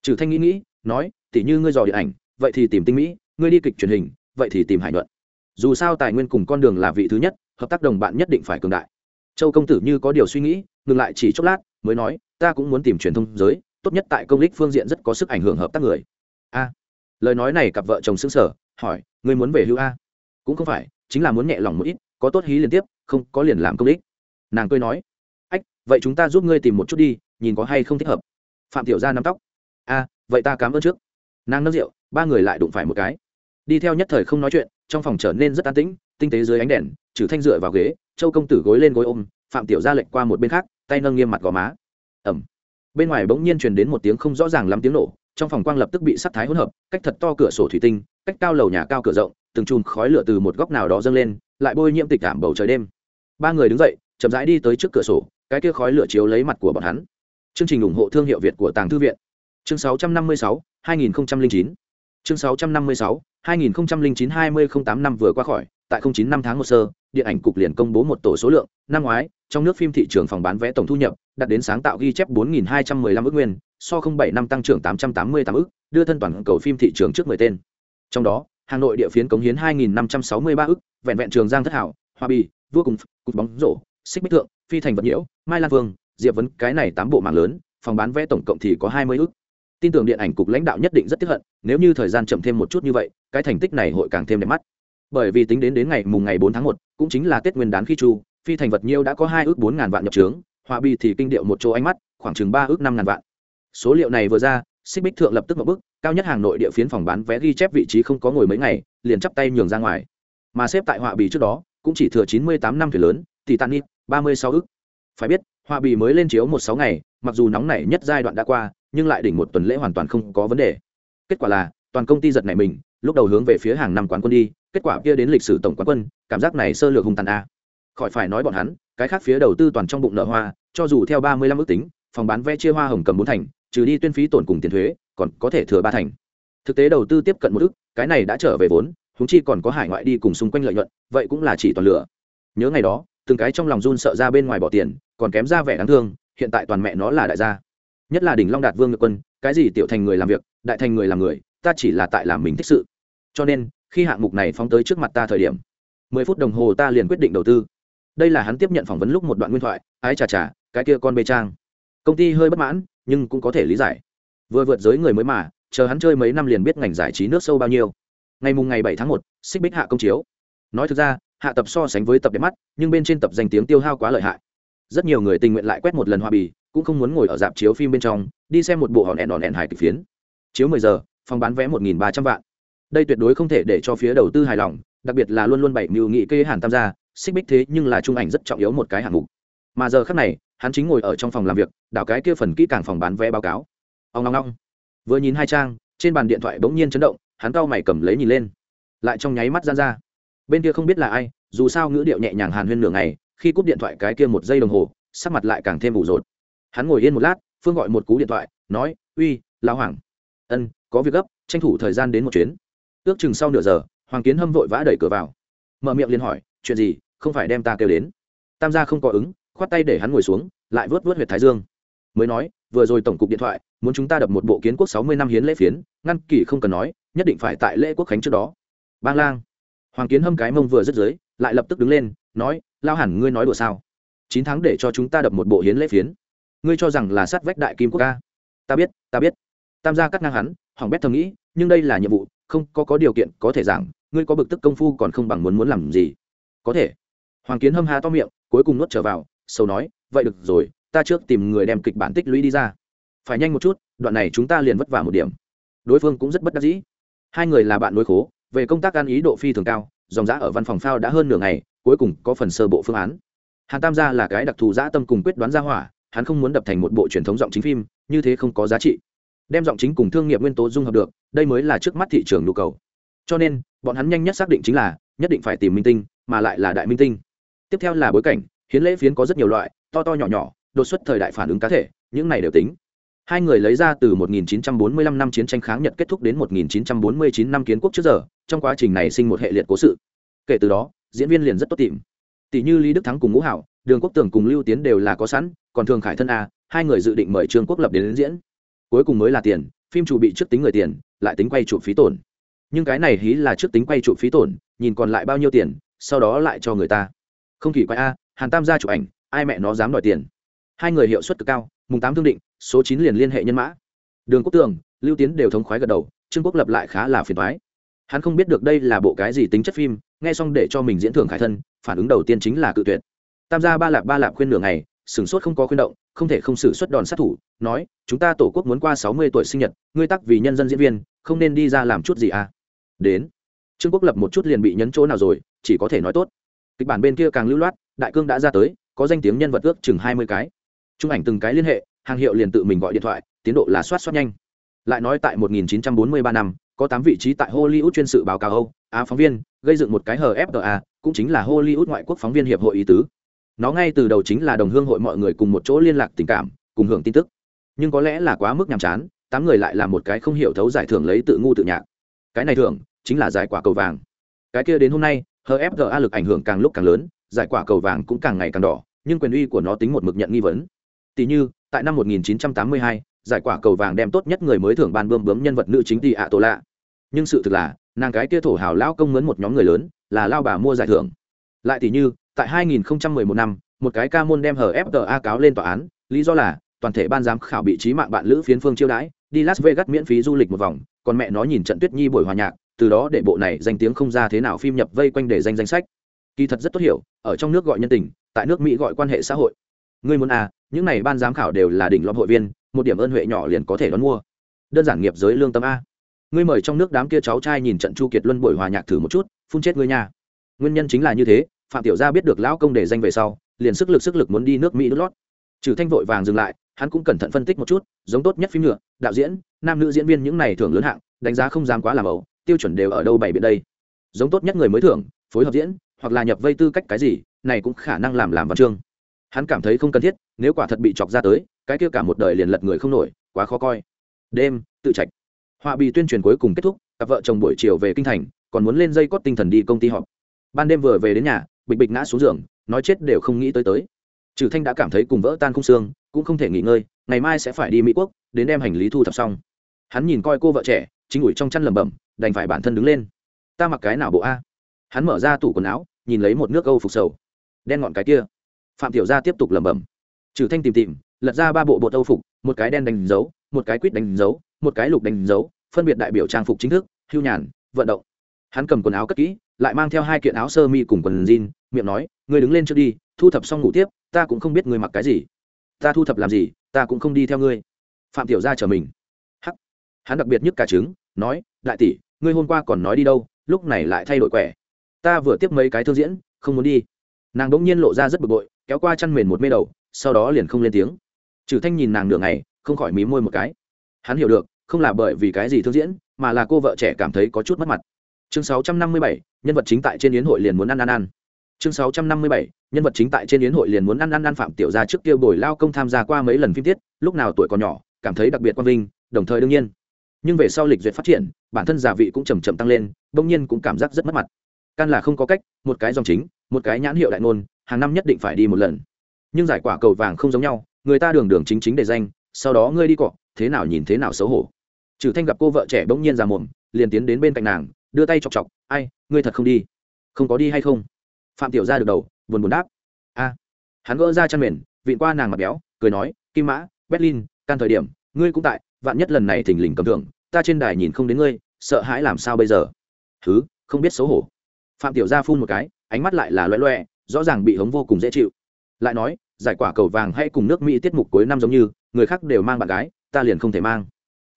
Trừ thanh nghĩ nghĩ, nói, tỉ như ngươi dò điện ảnh, vậy thì tìm tinh mỹ, ngươi đi kịch truyền hình, vậy thì tìm hải nhuận. Dù sao tài nguyên cùng con đường là vị thứ nhất, hợp tác đồng bạn nhất định phải cường đại. Châu công tử như có điều suy nghĩ, ngừng lại chỉ chốc lát, mới nói, ta cũng muốn tìm truyền thông giới tốt nhất tại công lích phương diện rất có sức ảnh hưởng hợp tác người. A. Lời nói này cặp vợ chồng xứng sở hỏi, ngươi muốn về hưu a? Cũng không phải, chính là muốn nhẹ lòng một ít, có tốt hí liên tiếp, không có liền làm công lích nàng cười nói, ách, vậy chúng ta giúp ngươi tìm một chút đi, nhìn có hay không thích hợp. Phạm tiểu gia nắm tóc, a, vậy ta cảm ơn trước. Nàng nâng rượu, ba người lại đụng phải một cái. Đi theo nhất thời không nói chuyện, trong phòng trở nên rất an tĩnh, tinh tế dưới ánh đèn, trừ thanh dựa vào ghế, châu công tử gối lên gối ôm, phạm tiểu gia lệnh qua một bên khác, tay nâng nghiêm mặt gò má. Ẩm bên ngoài bỗng nhiên truyền đến một tiếng không rõ ràng lắm tiếng nổ trong phòng quang lập tức bị sắc thái hỗn hợp cách thật to cửa sổ thủy tinh cách cao lầu nhà cao cửa rộng từng chùm khói lửa từ một góc nào đó dâng lên lại bôi nhiễm tịch cảm bầu trời đêm. Ba người đứng dậy chậm rãi đi tới trước cửa sổ cái kia khói lửa chiếu lấy mặt của bọn hắn. Chương trình ủng hộ thương hiệu việt của tàng thư viện. Chương 656, 2009 chương 656, 2009 20 08 năm vừa qua khỏi tại 09 năm tháng một sơ, điện ảnh cục liền công bố một tổ số lượng, năm ngoái, trong nước phim thị trường phòng bán vé tổng thu nhập đạt đến sáng tạo ghi chép 4.215 ước nguyên, so 07 năm tăng trưởng 888 ước, đưa thân toàn cầu phim thị trường trước 10 tên. Trong đó, hà nội địa phiến cống hiến 2.563 ước, vẹn vẹn trường giang thất hảo hoa bì, vua cùng cục bóng rổ, xích bích thượng, phi thành vật nhiễu, mai lan vương, diệp vấn, cái này tám bộ mạng lớn, phòng bán vé tổng cộng thì có 20 ước. Tin tưởng điện ảnh cục lãnh đạo nhất định rất tiếc hận, nếu như thời gian chậm thêm một chút như vậy, cái thành tích này hội càng thêm đẹp mắt bởi vì tính đến đến ngày mùng ngày bốn tháng một, cũng chính là tết nguyên đán khi chu, phi thành vật nhiêu đã có hai ước bốn ngàn vạn nhập trướng, họa bi thì kinh điệu một chỗ ánh mắt, khoảng chừng ba ước năm ngàn vạn. Số liệu này vừa ra, xích bích thượng lập tức một bước, cao nhất hàng nội địa phiến phòng bán vé ghi chép vị trí không có ngồi mấy ngày, liền chắp tay nhường ra ngoài. Mà xếp tại họa bì trước đó, cũng chỉ thừa chín mươi tám năm thuyền lớn thì tàn ít ba mươi sáu ước. Phải biết, họa bì mới lên chiếu một sáu ngày, mặc dù nóng nảy nhất giai đoạn đã qua, nhưng lại đỉnh một tuần lễ hoàn toàn không có vấn đề. Kết quả là, toàn công ty giật nảy mình, lúc đầu hướng về phía hàng năm quán quân đi kết quả kia đến lịch sử tổng quán quân, cảm giác này sơ lược hung tàn a. Khỏi phải nói bọn hắn, cái khác phía đầu tư toàn trong bụng nợ hoa, cho dù theo ba mươi lăm ước tính, phòng bán vé chia hoa hồng cầm bốn thành, trừ đi tuyên phí tổn cùng tiền thuế, còn có thể thừa ba thành. Thực tế đầu tư tiếp cận một ước, cái này đã trở về vốn húng chi còn có hải ngoại đi cùng xung quanh lợi nhuận, vậy cũng là chỉ toàn lửa. Nhớ ngày đó, từng cái trong lòng run sợ ra bên ngoài bỏ tiền, còn kém ra vẻ đáng thương, hiện tại toàn mẹ nó là đại gia. Nhất là đỉnh long đạt vương ngự quân, cái gì tiểu thành người làm việc, đại thành người làm người, ta chỉ là tại làm mình thích sự. Cho nên khi hạng mục này phóng tới trước mặt ta thời điểm, mười phút đồng hồ ta liền quyết định đầu tư. Đây là hắn tiếp nhận phỏng vấn lúc một đoạn nguyên thoại, ái chà chà, cái kia con bê trang. Công ty hơi bất mãn, nhưng cũng có thể lý giải. Vừa vượt giới người mới mà, chờ hắn chơi mấy năm liền biết ngành giải trí nước sâu bao nhiêu. Ngày mùng ngày bảy tháng một, xích bích hạ công chiếu. Nói thực ra, hạ tập so sánh với tập đẹp mắt, nhưng bên trên tập danh tiếng tiêu hao quá lợi hại. Rất nhiều người tình nguyện lại quét một lần hoa bì, cũng không muốn ngồi ở dạp chiếu phim bên trong, đi xem một bộ hòn ẹn hòn ẹn hài kịch phiến. Chiếu mười giờ, phòng bán vé một nghìn ba trăm vạn đây tuyệt đối không thể để cho phía đầu tư hài lòng, đặc biệt là luôn luôn bảy mưu nghị kê hàn tham gia, xích bích thế nhưng là trung ảnh rất trọng yếu một cái hạng mục. Mà giờ khác này, hắn chính ngồi ở trong phòng làm việc, đảo cái kia phần kỹ càng phòng bán vé báo cáo. Ông long long vừa nhìn hai trang, trên bàn điện thoại bỗng nhiên chấn động, hắn cau mày cầm lấy nhìn lên. Lại trong nháy mắt ra ra. Bên kia không biết là ai, dù sao ngữ điệu nhẹ nhàng hàn huyên nửa ngày, khi cúp điện thoại cái kia một giây đồng hồ, sắc mặt lại càng thêm ủ rột. Hắn ngồi yên một lát, phương gọi một cú điện thoại, nói, uy, lão hoàng. Ân, có việc gấp, tranh thủ thời gian đến một chuyến ước chừng sau nửa giờ, hoàng kiến hâm vội vã đẩy cửa vào. Mở miệng liền hỏi, chuyện gì? Không phải đem ta kêu đến? Tam gia không có ứng, khoát tay để hắn ngồi xuống, lại vớt vớt huyệt thái dương. Mới nói, vừa rồi tổng cục điện thoại, muốn chúng ta đập một bộ kiến quốc sáu mươi năm hiến lễ phiến, ngăn kỳ không cần nói, nhất định phải tại lễ quốc khánh trước đó. Bang lang. Hoàng kiến hâm cái mông vừa dứt dưới, lại lập tức đứng lên, nói, lao hẳn ngươi nói đùa sao? Chín tháng để cho chúng ta đập một bộ hiến lễ phiến. Ngươi cho rằng là sát vách đại kim quốc ca? Ta biết ta biết. Tam gia cắt ngang hắn, hỏng bét thầm nghĩ, nhưng đây là nhiệm vụ không có có điều kiện, có thể giảng, ngươi có bực tức công phu còn không bằng muốn muốn làm gì. Có thể. Hoàng kiến hâm ha to miệng, cuối cùng nuốt trở vào sâu nói, vậy được rồi, ta trước tìm người đem kịch bản tích lũy đi ra. Phải nhanh một chút, đoạn này chúng ta liền vất vả một điểm. Đối phương cũng rất bất đắc dĩ. Hai người là bạn nối khố, về công tác ăn ý độ phi thường cao, dòng giã ở văn phòng phao đã hơn nửa ngày, cuối cùng có phần sơ bộ phương án. Hàn tam gia là cái đặc thù giã tâm cùng quyết đoán ra hỏa, hắn không muốn đập thành một bộ truyền thống giọng chính phim, như thế không có giá trị đem giọng chính cùng thương nghiệp nguyên tố dung hợp được đây mới là trước mắt thị trường nhu cầu. Cho nên bọn hắn nhanh nhất xác định chính là nhất định phải tìm minh tinh mà lại là đại minh tinh. Tiếp theo là bối cảnh hiến lễ phiến có rất nhiều loại to to nhỏ nhỏ đột xuất thời đại phản ứng cá thể những này đều tính. Hai người lấy ra từ 1945 năm chiến tranh kháng nhật kết thúc đến 1949 năm kiến quốc trước giờ trong quá trình này sinh một hệ liệt cố sự. Kể từ đó diễn viên liền rất tốt tìm. Tỷ như lý đức thắng cùng ngũ hảo đường quốc tường cùng lưu tiến đều là có sẵn còn thường khải thân a hai người dự định mời trương quốc lập đến, đến diễn cuối cùng mới là tiền, phim chủ bị trước tính người tiền, lại tính quay chụp phí tổn. Nhưng cái này hí là trước tính quay chụp phí tổn, nhìn còn lại bao nhiêu tiền, sau đó lại cho người ta. Không kỳ quay a, hàn tam gia chụp ảnh, ai mẹ nó dám đòi tiền. Hai người hiệu suất cực cao, mùng tám thương định, số chín liền liên hệ nhân mã. Đường quốc tường, lưu tiến đều thống khoái gật đầu, trương quốc lập lại khá là phiền thoái hắn không biết được đây là bộ cái gì tính chất phim, nghe xong để cho mình diễn thưởng khải thân, phản ứng đầu tiên chính là cự tuyệt. Tam gia ba lạp ba lạp khuyên nửa ngày sửng sốt không có khuyên động, không thể không xử suất đòn sát thủ, nói, chúng ta tổ quốc muốn qua sáu mươi tuổi sinh nhật, ngươi tắc vì nhân dân diễn viên, không nên đi ra làm chút gì à? Đến, trương quốc lập một chút liền bị nhấn chỗ nào rồi, chỉ có thể nói tốt. Kịch bản bên kia càng lưu loát, đại cương đã ra tới, có danh tiếng nhân vật ước chừng hai mươi cái. Trung ảnh từng cái liên hệ, hàng hiệu liền tự mình gọi điện thoại, tiến độ là soát soát nhanh. Lại nói tại 1943 năm, có tám vị trí tại hollywood chuyên sự báo cáo âu, á phóng viên, gây dựng một cái hờ fta cũng chính là hollywood ngoại quốc phóng viên hiệp hội ý tứ nó ngay từ đầu chính là đồng hương hội mọi người cùng một chỗ liên lạc tình cảm cùng hưởng tin tức. Nhưng có lẽ là quá mức nhàm chán tám người lại là một cái không hiểu thấu giải thưởng lấy tự ngu tự nhạc. Cái này thưởng chính là giải quả cầu vàng. Cái kia đến hôm nay hfga lực ảnh hưởng càng lúc càng lớn giải quả cầu vàng cũng càng ngày càng đỏ nhưng quyền uy của nó tính một mực nhận nghi vấn. Tỷ như tại năm 1982, giải quả cầu vàng đem tốt nhất người mới thưởng ban bươm bướm nhân vật nữ chính tỷ ạ tổ lạ. Nhưng sự thực là nàng cái kia thổ hào lao công mướn một nhóm người lớn là lao bà mua giải thưởng. Lại tỷ như tại 2011 năm, một cái ca môn đem hở fta cáo lên tòa án, lý do là, toàn thể ban giám khảo bị trí mạng bạn lữ phiến phương chiêu đãi, đi las vegas miễn phí du lịch một vòng, còn mẹ nó nhìn trận tuyết nhi buổi hòa nhạc, từ đó để bộ này danh tiếng không ra thế nào phim nhập vây quanh để danh danh sách. Kỳ thật rất tốt hiểu, ở trong nước gọi nhân tình, tại nước mỹ gọi quan hệ xã hội. Ngươi muốn à những này ban giám khảo đều là đỉnh lõm hội viên, một điểm ơn huệ nhỏ liền có thể đón mua. Đơn giản nghiệp giới lương tâm a. Ngươi mời trong nước đám kia cháu trai nhìn trận chu kiệt luân buổi hòa nhạc thử một chút, phun chết ngươi nhà nguyên nhân chính là như thế phạm tiểu gia biết được lão công để danh về sau, liền sức lực sức lực muốn đi nước mỹ nước lót. Trừ thanh vội vàng dừng lại, hắn cũng cẩn thận phân tích một chút, giống tốt nhất phim nhựa đạo diễn, nam nữ diễn viên những này thưởng lớn hạng, đánh giá không dám quá làm ẩu, tiêu chuẩn đều ở đâu bảy biển đây. Giống tốt nhất người mới thưởng, phối hợp diễn, hoặc là nhập vây tư cách cái gì, này cũng khả năng làm làm văn chương. Hắn cảm thấy không cần thiết, nếu quả thật bị chọc ra tới, cái kia cả một đời liền lật người không nổi, quá khó coi. Đêm, tự trạch. Họa bị tuyên truyền cuối cùng kết thúc, cặp vợ chồng buổi chiều về kinh thành, còn muốn lên dây cót tinh thần đi công ty họp ban đêm vừa về đến nhà, bịch bịch ngã xuống giường, nói chết đều không nghĩ tới tới. Trừ thanh đã cảm thấy cùng vỡ tan khung xương, cũng không thể nghỉ ngơi, ngày mai sẽ phải đi mỹ quốc, đến đem hành lý thu thập xong. Hắn nhìn coi cô vợ trẻ, chính ủi trong chăn lẩm bẩm, đành phải bản thân đứng lên. Ta mặc cái nào bộ a? Hắn mở ra tủ quần áo, nhìn lấy một nước âu phục sầu. Đen ngọn cái kia. Phạm tiểu gia tiếp tục lẩm bẩm. Trừ thanh tìm tìm, lật ra ba bộ bộ âu phục, một cái đen đánh dấu, một cái quýt đánh dấu, một cái lục đánh dấu, phân biệt đại biểu trang phục chính thức, hưu nhàn, vận động. Hắn cầm quần áo cất kỹ lại mang theo hai kiện áo sơ mi cùng quần jean, miệng nói, ngươi đứng lên trước đi, thu thập xong ngủ tiếp, ta cũng không biết ngươi mặc cái gì. Ta thu thập làm gì, ta cũng không đi theo ngươi. Phạm tiểu gia chờ mình. Hắc. Hắn đặc biệt nhất cả trứng, nói, đại tỷ, ngươi hôm qua còn nói đi đâu, lúc này lại thay đổi quẻ. Ta vừa tiếp mấy cái thương diễn, không muốn đi. Nàng đỗng nhiên lộ ra rất bực bội, kéo qua chăn mền một mê đầu, sau đó liền không lên tiếng. Trừ thanh nhìn nàng nửa ngày, không khỏi mí môi một cái. Hắn hiểu được, không là bởi vì cái gì thương diễn, mà là cô vợ trẻ cảm thấy có chút mất mặt chương sáu trăm năm mươi bảy, nhân vật chính tại trên yến hội liền muốn ăn ăn ăn. Chương sáu trăm năm mươi bảy, nhân vật chính tại trên yến hội liền muốn ăn ăn ăn phạm tiểu gia trước kia bồi lao công tham gia qua mấy lần phim tiết, lúc nào tuổi còn nhỏ, cảm thấy đặc biệt quan vinh, đồng thời đương nhiên. Nhưng về sau lịch duyệt phát triển, bản thân giả vị cũng chầm chậm tăng lên, bỗng nhiên cũng cảm giác rất mất mặt. Căn là không có cách, một cái dòng chính, một cái nhãn hiệu đại ngôn, hàng năm nhất định phải đi một lần. Nhưng giải quả cầu vàng không giống nhau, người ta đường đường chính chính để danh, sau đó ngươi đi cọ, thế nào nhìn thế nào xấu hổ. Trừ thanh gặp cô vợ trẻ bỗng nhiên ra mồm, liền tiến đến bên cạnh nàng đưa tay chọc chọc, ai, ngươi thật không đi? Không có đi hay không? Phạm tiểu ra được đầu, buồn buồn đáp, a. Hắn gỡ ra chăn mền, vịn qua nàng mặt béo, cười nói, kim mã, berlin, can thời điểm, ngươi cũng tại, vạn nhất lần này thình lình cầm thưởng, ta trên đài nhìn không đến ngươi, sợ hãi làm sao bây giờ? Thứ không biết xấu hổ. Phạm tiểu gia phun một cái, ánh mắt lại là loẹ loẹ, rõ ràng bị hống vô cùng dễ chịu. Lại nói, giải quả cầu vàng hay cùng nước mỹ tiết mục cuối năm giống như, người khác đều mang bạn gái, ta liền không thể mang.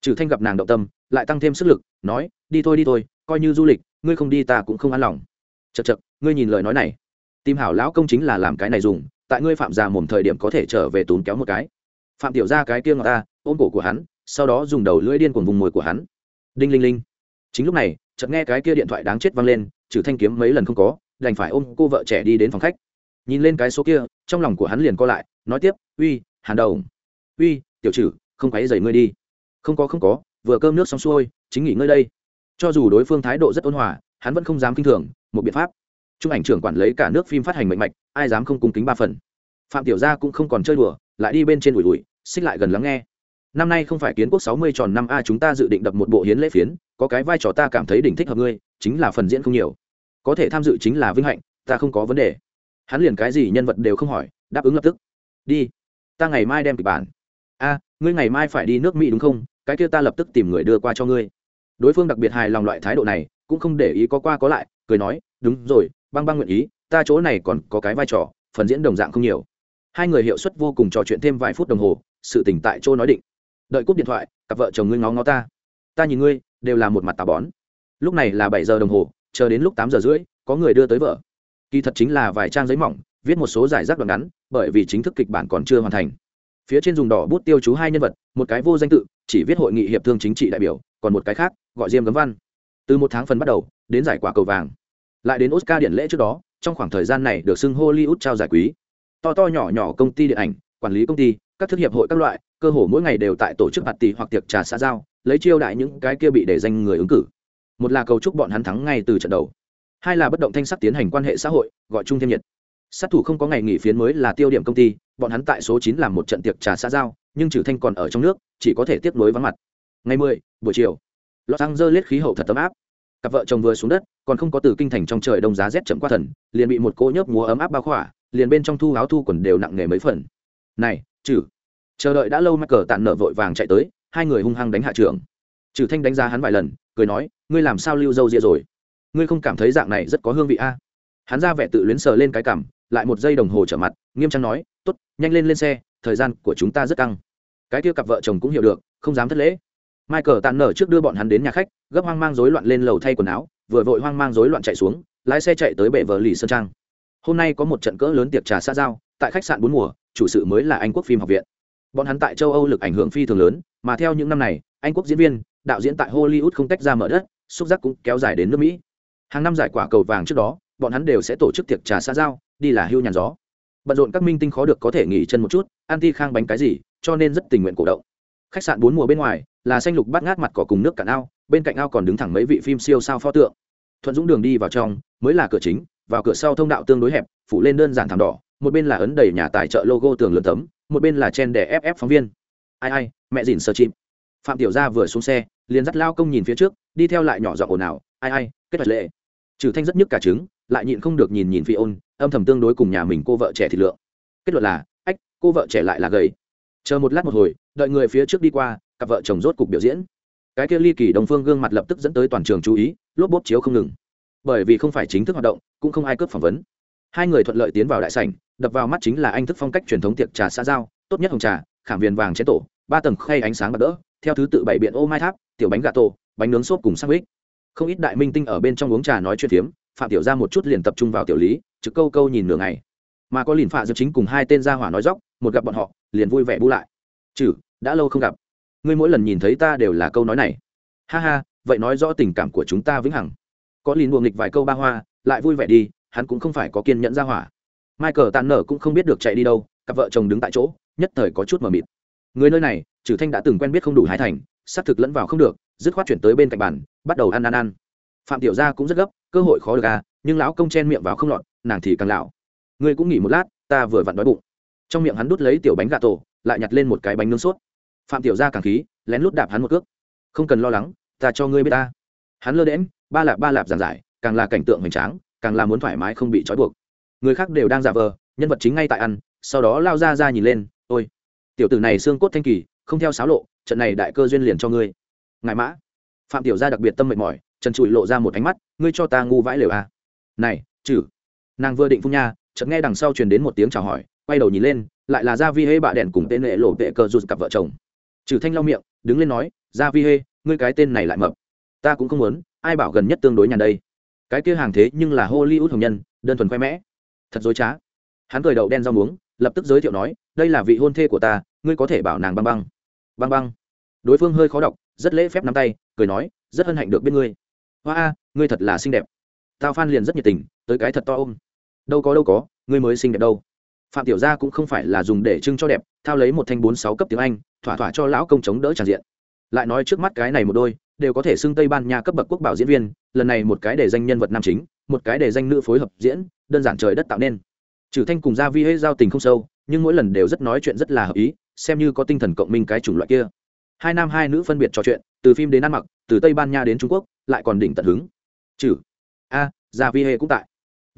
Trừ thanh gặp nàng động tâm, lại tăng thêm sức lực, nói, đi thôi đi thôi coi như du lịch, ngươi không đi ta cũng không an lòng. Chật chật ngươi nhìn lời nói này. Tìm hảo lão công chính là làm cái này dùng, tại ngươi phạm già mồm thời điểm có thể trở về tốn kéo một cái. Phạm tiểu ra cái kia ngọt ta, ôm cổ của hắn, sau đó dùng đầu lưỡi điên cuồng vùng mồi của hắn. Đinh linh linh. Chính lúc này, chợt nghe cái kia điện thoại đáng chết vang lên, trừ thanh kiếm mấy lần không có, đành phải ôm cô vợ trẻ đi đến phòng khách. Nhìn lên cái số kia, trong lòng của hắn liền co lại, nói tiếp, uy, hàn đầu uy, tiểu trừ, không quấy dày ngươi đi. Không có không có, vừa cơm nước xong xuôi, chính nghỉ ngơi đây cho dù đối phương thái độ rất ôn hòa, hắn vẫn không dám kinh thường, một biện pháp. Trung ảnh trưởng quản lấy cả nước phim phát hành mạnh mạch, ai dám không cung kính ba phần. Phạm tiểu gia cũng không còn chơi đùa, lại đi bên trên ủi ủi, xích lại gần lắng nghe. Năm nay không phải kiến quốc sáu mươi tròn năm a, chúng ta dự định đập một bộ hiến lễ phiến, có cái vai trò ta cảm thấy đỉnh thích hợp ngươi, chính là phần diễn không nhiều. Có thể tham dự chính là vinh hạnh, ta không có vấn đề. Hắn liền cái gì nhân vật đều không hỏi, đáp ứng lập tức. Đi, ta ngày mai đem kịch bản. A, ngươi ngày mai phải đi nước mỹ đúng không? Cái kia ta lập tức tìm người đưa qua cho ngươi đối phương đặc biệt hài lòng loại thái độ này, cũng không để ý có qua có lại, cười nói, đúng rồi, băng băng nguyện ý, ta chỗ này còn có cái vai trò, phần diễn đồng dạng không nhiều. Hai người hiệu suất vô cùng trò chuyện thêm vài phút đồng hồ, sự tỉnh tại chỗ nói định. Đợi cúp điện thoại, cặp vợ chồng ngươi ngó ngó ta. Ta nhìn ngươi, đều là một mặt tà bón. Lúc này là bảy giờ đồng hồ, chờ đến lúc tám giờ rưỡi, có người đưa tới vợ. Kỳ thật chính là vài trang giấy mỏng, viết một số giải rác đoạn ngắn, bởi vì chính thức kịch bản còn chưa hoàn thành. Phía trên dùng đỏ bút tiêu chú hai nhân vật, một cái vô danh tự, chỉ viết hội nghị hiệp thương chính trị đại biểu còn một cái khác, gọi diêm gấm văn. Từ một tháng phần bắt đầu, đến giải quả cầu vàng. Lại đến oscar điện lễ trước đó, trong khoảng thời gian này được xưng hollywood trao giải quý. To to nhỏ nhỏ công ty điện ảnh, quản lý công ty, các thương hiệp hội các loại, cơ hồ mỗi ngày đều tại tổ chức hạt tỷ hoặc tiệc trà xã giao, lấy chiêu đại những cái kia bị để danh người ứng cử. Một là cầu chúc bọn hắn thắng ngay từ trận đầu. Hai là bất động thanh sắc tiến hành quan hệ xã hội, gọi chung thêm nhiệt. Sát thủ không có ngày nghỉ phiến mới là tiêu điểm công ty, bọn hắn tại số chín làm một trận tiệc trà xã giao, nhưng trừ thanh còn ở trong nước, chỉ có thể tiếp nối vắng mặt ngày mười buổi chiều. Los angeles khí hậu thật tấm áp. Cặp vợ chồng vừa xuống đất còn không có từ kinh thành trong trời đông giá rét chậm qua thần liền bị một cô nhớp múa ấm áp bao khỏa liền bên trong thu áo thu quần đều nặng nề mấy phần. Này trừ. Chờ đợi đã lâu mắc cờ tàn nở vội vàng chạy tới hai người hung hăng đánh hạ trưởng. Trừ thanh đánh giá hắn vài lần cười nói ngươi làm sao lưu dâu ria rồi? Ngươi không cảm thấy dạng này rất có hương vị a? Hắn ra vẻ tự luyến sờ lên cái cằm, lại một giây đồng hồ trở mặt nghiêm trang nói tốt, nhanh lên lên xe thời gian của chúng ta rất căng. Cái kia cặp vợ chồng cũng hiểu được không dám thất lễ michael tàn nở trước đưa bọn hắn đến nhà khách, gấp hoang mang rối loạn lên lầu thay quần áo, vừa vội hoang mang rối loạn chạy xuống, lái xe chạy tới bệ vợ lì sơn trang. Hôm nay có một trận cỡ lớn tiệc trà xã giao, tại khách sạn bốn mùa, chủ sự mới là anh quốc phim học viện. Bọn hắn tại châu âu lực ảnh hưởng phi thường lớn, mà theo những năm này, anh quốc diễn viên, đạo diễn tại hollywood không tách ra mở đất, xúc giác cũng kéo dài đến nước mỹ. Hàng năm giải quả cầu vàng trước đó, bọn hắn đều sẽ tổ chức tiệc trà xã giao, đi là hưu nhàn gió. Bận rộn các minh tinh khó được có thể nghỉ chân một chút anti khang bánh cái gì, cho nên rất tình nguyện cổ động khách sạn bốn mùa bên ngoài, là xanh lục bắt ngát mặt cỏ cùng nước cạn ao, bên cạnh ao còn đứng thẳng mấy vị phim siêu sao pho tượng. Thuận dũng đường đi vào trong, mới là cửa chính, vào cửa sau thông đạo tương đối hẹp, phủ lên đơn giản thảm đỏ, một bên là ấn đầy nhà tài trợ logo tường lớn tấm, một bên là chen để ff phóng viên. Ai ai, mẹ dìn sơ chim phạm tiểu gia vừa xuống xe, liền dắt lao công nhìn phía trước, đi theo lại nhỏ giọng ồn ào, ai ai, kết hoạch lệ. Trừ thanh rất nhức cả trứng, lại nhịn không được nhìn nhìn phi ôn, âm thầm tương đối cùng nhà mình cô vợ trẻ thì lượng. Kết luận là, ách, cô vợ trẻ lại là gầy. Chờ một lát một hồi đợi người phía trước đi qua, cặp vợ chồng rốt cục biểu diễn. Cái kia ly kỳ đồng phương gương mặt lập tức dẫn tới toàn trường chú ý, lốp bốp chiếu không ngừng. Bởi vì không phải chính thức hoạt động, cũng không ai cướp phỏng vấn. Hai người thuận lợi tiến vào đại sảnh, đập vào mắt chính là anh thức phong cách truyền thống tiệc trà xã giao, tốt nhất hồng trà, khảm viền vàng chế tổ, ba tầng khay ánh sáng bạc đỡ, theo thứ tự bảy biện ô mai tháp, tiểu bánh gà tổ, bánh nướng xốp cùng sang ích không ít đại minh tinh ở bên trong uống trà nói chuyện phiếm, phạm tiểu ra một chút liền tập trung vào tiểu lý, trực câu câu nhìn nửa ngày. Mà có liền phạ dự chính cùng hai tên gia hỏa nói dóc một gặp bọn họ, liền vui vẻ bu lại. Chử đã lâu không gặp. Ngươi mỗi lần nhìn thấy ta đều là câu nói này. Ha ha, vậy nói rõ tình cảm của chúng ta vĩnh hằng. Có lìn buồng nghịch vài câu ba hoa, lại vui vẻ đi, hắn cũng không phải có kiên nhẫn ra hỏa. Michael tàn nở cũng không biết được chạy đi đâu, cặp vợ chồng đứng tại chỗ, nhất thời có chút mờ mịt. Người nơi này trừ thanh đã từng quen biết không đủ hai thành, xác thực lẫn vào không được, dứt khoát chuyển tới bên cạnh bàn, bắt đầu ăn ăn ăn. Phạm tiểu gia cũng rất gấp, cơ hội khó được à nhưng lão công chen miệng vào không lọt, nàng thì càng lão ngươi cũng nghỉ một lát, ta vừa vặn đói bụng. Trong miệng hắn đút lấy tiểu bánh gà tổ, lại nhặt lên một cái bánh nướng sốt phạm tiểu gia càng khí, lén lút đạp hắn một cước. Không cần lo lắng, ta cho ngươi biết ta. Hắn lơ đễm ba lạp ba lạp giảng giải, càng là cảnh tượng hoành tráng, càng là muốn thoải mái không bị trói buộc. Người khác đều đang giả vờ, nhân vật chính ngay tại ăn, sau đó lao ra ra nhìn lên, ôi, tiểu tử này xương cốt thanh kỳ, không theo sáo lộ, trận này đại cơ duyên liền cho ngươi. Ngài mã. Phạm tiểu gia đặc biệt tâm mệt mỏi, trần trụi lộ ra một ánh mắt, ngươi cho ta ngu vãi lều à. này chử nàng vừa định phun nha, chợt nghe đằng sau truyền đến một tiếng chào hỏi, quay đầu nhìn lên, lại là gia vi hê bạ đèn cùng tên lệ lộ tệ cơ rụt cặp vợ chồng trừ thanh lau miệng, đứng lên nói, gia vi hê, ngươi cái tên này lại mập. Ta cũng không muốn, ai bảo gần nhất tương đối nhà đây. Cái kia hàng thế nhưng là hollywood hồng nhân, đơn thuần khoe mẽ. Thật dối trá. Hắn cười đầu đen rau muống, lập tức giới thiệu nói, đây là vị hôn thê của ta, ngươi có thể bảo nàng băng băng. Băng băng. Đối phương hơi khó đọc, rất lễ phép nắm tay, cười nói, rất hân hạnh được biết ngươi. Hoa a, ngươi thật là xinh đẹp. Tao phan liền rất nhiệt tình, tới cái thật to ôm. Đâu có đâu có, ngươi mới xinh đẹp đâu phạm tiểu gia cũng không phải là dùng để trưng cho đẹp, thao lấy một thanh bốn sáu cấp tiếng anh, thỏa thỏa cho lão công chống đỡ tràn diện. Lại nói trước mắt cái này một đôi, đều có thể xưng tây ban nha cấp bậc quốc bảo diễn viên, lần này một cái để danh nhân vật nam chính, một cái để danh nữ phối hợp diễn, đơn giản trời đất tạo nên. Trừ thanh cùng gia vi hết giao tình không sâu, nhưng mỗi lần đều rất nói chuyện rất là hợp ý, xem như có tinh thần cộng minh cái chủng loại kia. Hai nam hai nữ phân biệt trò chuyện, từ phim đến ăn mặc, từ tây ban nha đến trung quốc, lại còn đỉnh tận hứng. Trừ. A, gia vi hê cũng tại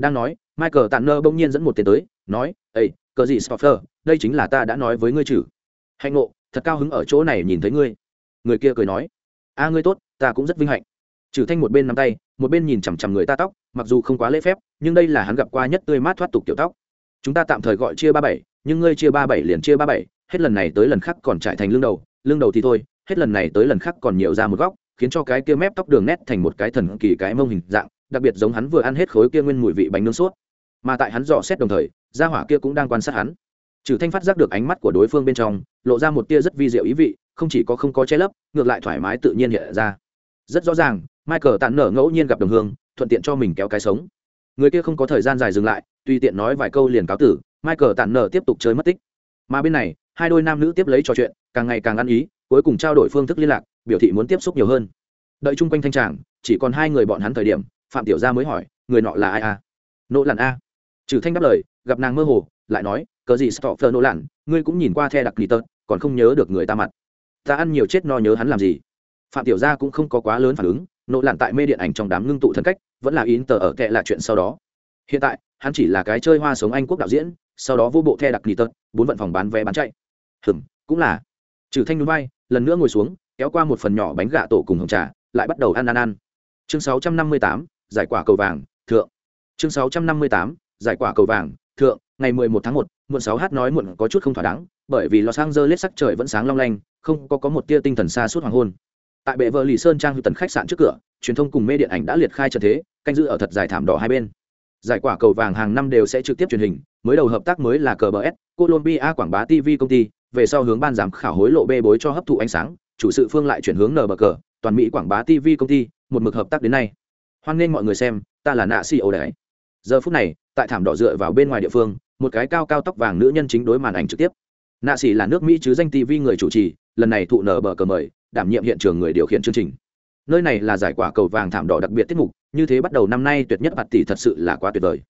đang nói, michael tàn nơ bỗng nhiên dẫn một tiền tới, nói ây cờ gì stoffer đây chính là ta đã nói với ngươi chử hạnh ngộ, thật cao hứng ở chỗ này nhìn thấy ngươi. Người kia cười nói, a, ngươi tốt, ta cũng rất vinh hạnh. Trừ thanh một bên nắm tay, một bên nhìn chằm chằm người ta tóc, mặc dù không quá lễ phép, nhưng đây là hắn gặp qua nhất tươi mát thoát tục kiểu tóc. Chúng ta tạm thời gọi chia ba bảy, nhưng ngươi chia ba bảy liền chia ba bảy, hết lần này tới lần khác còn trải thành lưng đầu lưng đầu thì thôi, hết lần này tới lần khác còn nhiều ra một góc, khiến cho cái kia mép tóc đường nét thành một cái thần kỳ cái mông hình dạng đặc biệt giống hắn vừa ăn hết khối kia nguyên mùi vị bánh nướng suốt mà tại hắn dò xét đồng thời, gia hỏa kia cũng đang quan sát hắn. Trừ thanh phát giác được ánh mắt của đối phương bên trong, lộ ra một tia rất vi diệu ý vị, không chỉ có không có che lấp, ngược lại thoải mái tự nhiên hiện ra. Rất rõ ràng, michael tàn nở ngẫu nhiên gặp đồng hương, thuận tiện cho mình kéo cái sống. Người kia không có thời gian dài dừng lại, tùy tiện nói vài câu liền cáo tử, michael tàn nở tiếp tục chơi mất tích. Mà bên này, hai đôi nam nữ tiếp lấy trò chuyện, càng ngày càng ăn ý, cuối cùng trao đổi phương thức liên lạc, biểu thị muốn tiếp xúc nhiều hơn. Đợi chung quanh thanh tràng, chỉ còn hai người bọn hắn thời điểm phạm tiểu gia mới hỏi người nọ là ai a? Nỗ lặn a. Trừ thanh đáp lời gặp nàng mơ hồ lại nói cờ gì stopher nỗ lặn ngươi cũng nhìn qua the đặc lì tớt còn không nhớ được người ta mặt. Ta ăn nhiều chết no nhớ hắn làm gì? Phạm tiểu gia cũng không có quá lớn phản ứng nỗ lặn tại mê điện ảnh trong đám ngưng tụ thần cách vẫn là in tờ ở kệ là chuyện sau đó. Hiện tại hắn chỉ là cái chơi hoa sống anh quốc đạo diễn sau đó vô bộ the đặc lì tớt bốn vận phòng bán vé bán chạy. Hừm cũng là. Trừ thanh núi bay lần nữa ngồi xuống kéo qua một phần nhỏ bánh gạ tổ cùng hồng trà lại bắt đầu ăn ăn ăn. Chương 658, giải quả cầu vàng thượng. Chương 658, giải quả cầu vàng thượng ngày 11 tháng 1, muộn 6 h nói muộn có chút không thỏa đáng bởi vì lò sang dơ lết sắc trời vẫn sáng long lanh không có có một tia tinh thần xa suốt hoàng hôn. Tại bệ vợ lì sơn trang hữu tần khách sạn trước cửa truyền thông cùng mê điện ảnh đã liệt khai trận thế canh giữ ở thật dài thảm đỏ hai bên. Giải quả cầu vàng hàng năm đều sẽ trực tiếp truyền hình mới đầu hợp tác mới là cờ bs colombia quảng bá tv công ty về sau hướng ban giám khảo hối lộ bê bối cho hấp thụ ánh sáng chủ sự phương lại chuyển hướng nờ bờ cờ toàn mỹ quảng bá tv công ty một mực hợp tác đến nay hoan nghênh mọi người xem, ta là nạ xì ấu đấy giờ phút này, tại thảm đỏ dựa vào bên ngoài địa phương, một cái cao cao tóc vàng nữ nhân chính đối màn ảnh trực tiếp. Nạ xì là nước mỹ chứ danh tv người chủ trì, lần này thụ nở bờ cờ mời, đảm nhiệm hiện trường người điều khiển chương trình. Nơi này là giải quả cầu vàng thảm đỏ đặc biệt tiết mục, như thế bắt đầu năm nay tuyệt nhất bạt tỷ thật sự là quá tuyệt vời.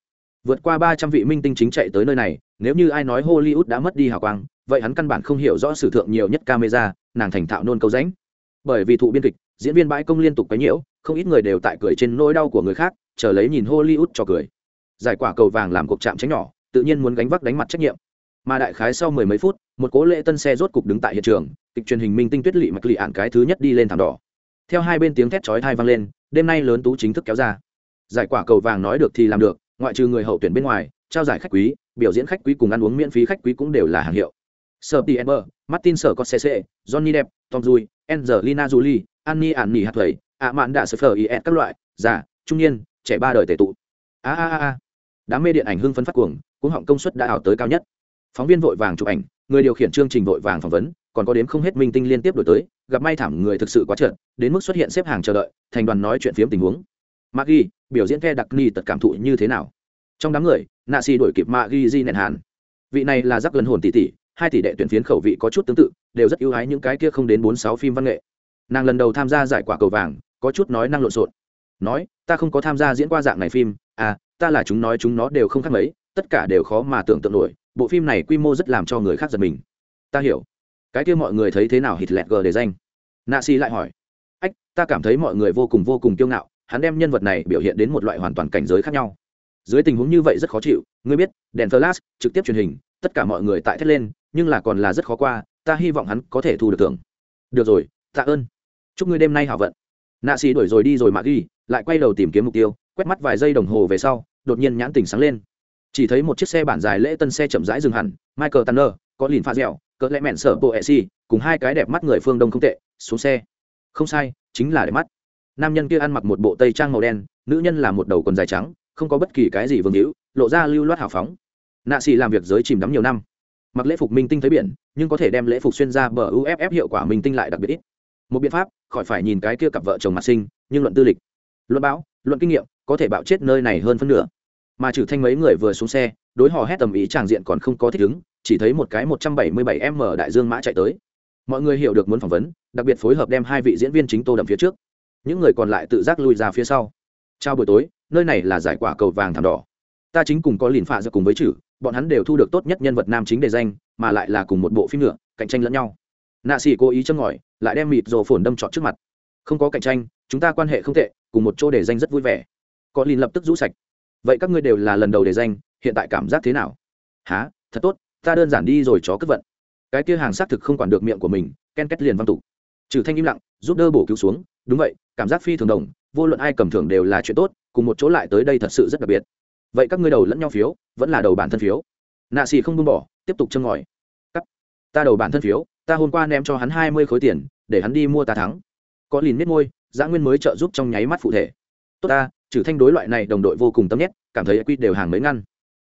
Vượt qua ba trăm vị minh tinh chính chạy tới nơi này, nếu như ai nói hollywood đã mất đi hào quang, vậy hắn căn bản không hiểu rõ sử thượng nhiều nhất camera, nàng thành thạo nôn câu rãnh. Bởi vì thụ biên kịch diễn viên bãi công liên tục quấy nhiễu không ít người đều tại cười trên nỗi đau của người khác chờ lấy nhìn hollywood cho cười. Giải quả cầu vàng làm cuộc chạm tránh nhỏ tự nhiên muốn gánh vác đánh mặt trách nhiệm. Mà đại khái sau mười mấy phút một cố lễ tân xe rốt cục đứng tại hiện trường kịch truyền hình minh tinh tuyết lị mạch lị ạn cái thứ nhất đi lên thảm đỏ. Theo hai bên tiếng thét chói thai vang lên đêm nay lớn tú chính thức kéo ra. Giải quả cầu vàng nói được thì làm được ngoại trừ người hậu tuyển bên ngoài trao giải khách quý biểu diễn khách quý cùng ăn uống miễn phí khách quý cũng đều là hàng hiệu. Sir T. Ember, Martin Scorsese, Johnny Depp, Tom dui Angelina Jolie, an ni an ni hạt thầy, ạ mạn đạ sơ is các loại, già, trung niên, trẻ ba đời tệ tụ. A a a. Đám mê điện ảnh hưng phấn phát cuồng, cũng họng công suất đã ảo tới cao nhất. Phóng viên vội vàng chụp ảnh, người điều khiển chương trình vội vàng phỏng vấn, còn có đếm không hết minh tinh liên tiếp đổi tới, gặp may thảm người thực sự quá trượt, đến mức xuất hiện xếp hàng chờ đợi, thành đoàn nói chuyện phiếm tình huống. Maggie, biểu diễn The đặc ni tật cảm thụ như thế nào? trong đám người nạ xì đổi kịp mạc ghi di nẹn hàn vị này là giáp gần hồn tỷ tỷ hai tỷ đệ tuyển phiến khẩu vị có chút tương tự đều rất ưu ái những cái kia không đến bốn sáu phim văn nghệ nàng lần đầu tham gia giải quả cầu vàng, có chút nói năng lộn xộn. Nói, ta không có tham gia diễn qua dạng này phim à ta là chúng nói chúng nó đều không khác mấy, tất cả đều khó mà tưởng tượng nổi, bộ phim này quy mô rất làm cho người khác giật mình. Ta hiểu. Cái kia mọi người thấy thế nào hít lẹt gờ để danh. Nạ si lại hỏi. Ách, ta cảm thấy mọi người vô cùng vô cùng kiêu ngạo, hắn đem nhân vật này biểu hiện đến một loại hoàn toàn cảnh giới khác nhau. Dưới tình huống như vậy rất khó chịu, ngươi biết, đèn flash, trực tiếp truyền hình, tất cả mọi người tại thét lên, nhưng là còn là rất khó qua, ta hy vọng hắn có thể thu được thưởng. Được rồi, tạ ơn chúc ngươi đêm nay hảo vận. Nạ xì đuổi rồi đi rồi mà ghi, lại quay đầu tìm kiếm mục tiêu, quét mắt vài giây đồng hồ về sau, đột nhiên nhãn tỉnh sáng lên. Chỉ thấy một chiếc xe bản dài lễ tân xe chậm rãi dừng hẳn, michael tanner, có lìn pha dẻo, cỡ lẽ mẹn sở bộ e si cùng hai cái đẹp mắt người phương đông không tệ, xuống xe. Không sai, chính là đẹp mắt. Nam nhân kia ăn mặc một bộ tây trang màu đen, nữ nhân là một đầu quần dài trắng, không có bất kỳ cái gì vương hữu, lộ ra lưu loát hào phóng. Nạ xì làm việc giới chìm đắm nhiều năm. Mặc lễ phục minh tinh thấy biển, nhưng có thể đem lễ phục xuyên ra bờ uff hiệu quả minh tinh lại đặc biệt ít một biện pháp, khỏi phải nhìn cái kia cặp vợ chồng mặt sinh, nhưng luận tư lịch, luận báo luận kinh nghiệm, có thể bạo chết nơi này hơn phân nửa. Mà trừ thanh mấy người vừa xuống xe, đối họ hét tầm ý tràng diện còn không có thích ứng, chỉ thấy một cái một trăm bảy mươi bảy m đại dương mã chạy tới. Mọi người hiểu được muốn phỏng vấn, đặc biệt phối hợp đem hai vị diễn viên chính tô đậm phía trước. Những người còn lại tự giác lui ra phía sau. Chào buổi tối, nơi này là giải quả cầu vàng thảm đỏ. Ta chính cùng có lìn phạ ra cùng với chử bọn hắn đều thu được tốt nhất nhân vật nam chính đề danh, mà lại là cùng một bộ phim nữa, cạnh tranh lẫn nhau nạ xỉ cố ý châm ngòi, lại đem mịt rồ phồn đâm trọt trước mặt. Không có cạnh tranh, chúng ta quan hệ không tệ, cùng một chỗ để danh rất vui vẻ. Có lìn lập tức rũ sạch. Vậy các ngươi đều là lần đầu để danh, hiện tại cảm giác thế nào? Há thật tốt, ta đơn giản đi rồi chó cất vận. Cái kia hàng xác thực không quản được miệng của mình, ken kết liền văng tục trừ thanh im lặng, giúp đỡ bổ cứu xuống. Đúng vậy, cảm giác phi thường đồng, vô luận ai cầm thưởng đều là chuyện tốt, cùng một chỗ lại tới đây thật sự rất đặc biệt. Vậy các ngươi đầu lẫn nhau phiếu, vẫn là đầu bản thân phiếu. Nạ xì không buông bỏ, tiếp tục châm ngòi. Cắt. Ta đầu bản thân phiếu ta hôm qua ném cho hắn hai mươi khối tiền, để hắn đi mua ta thắng. Có lìn miết môi, giã nguyên mới trợ giúp trong nháy mắt phụ thể. Tốt ta, trừ thanh đối loại này đồng đội vô cùng tâm nhét, cảm thấy quy đều hàng mấy ngăn.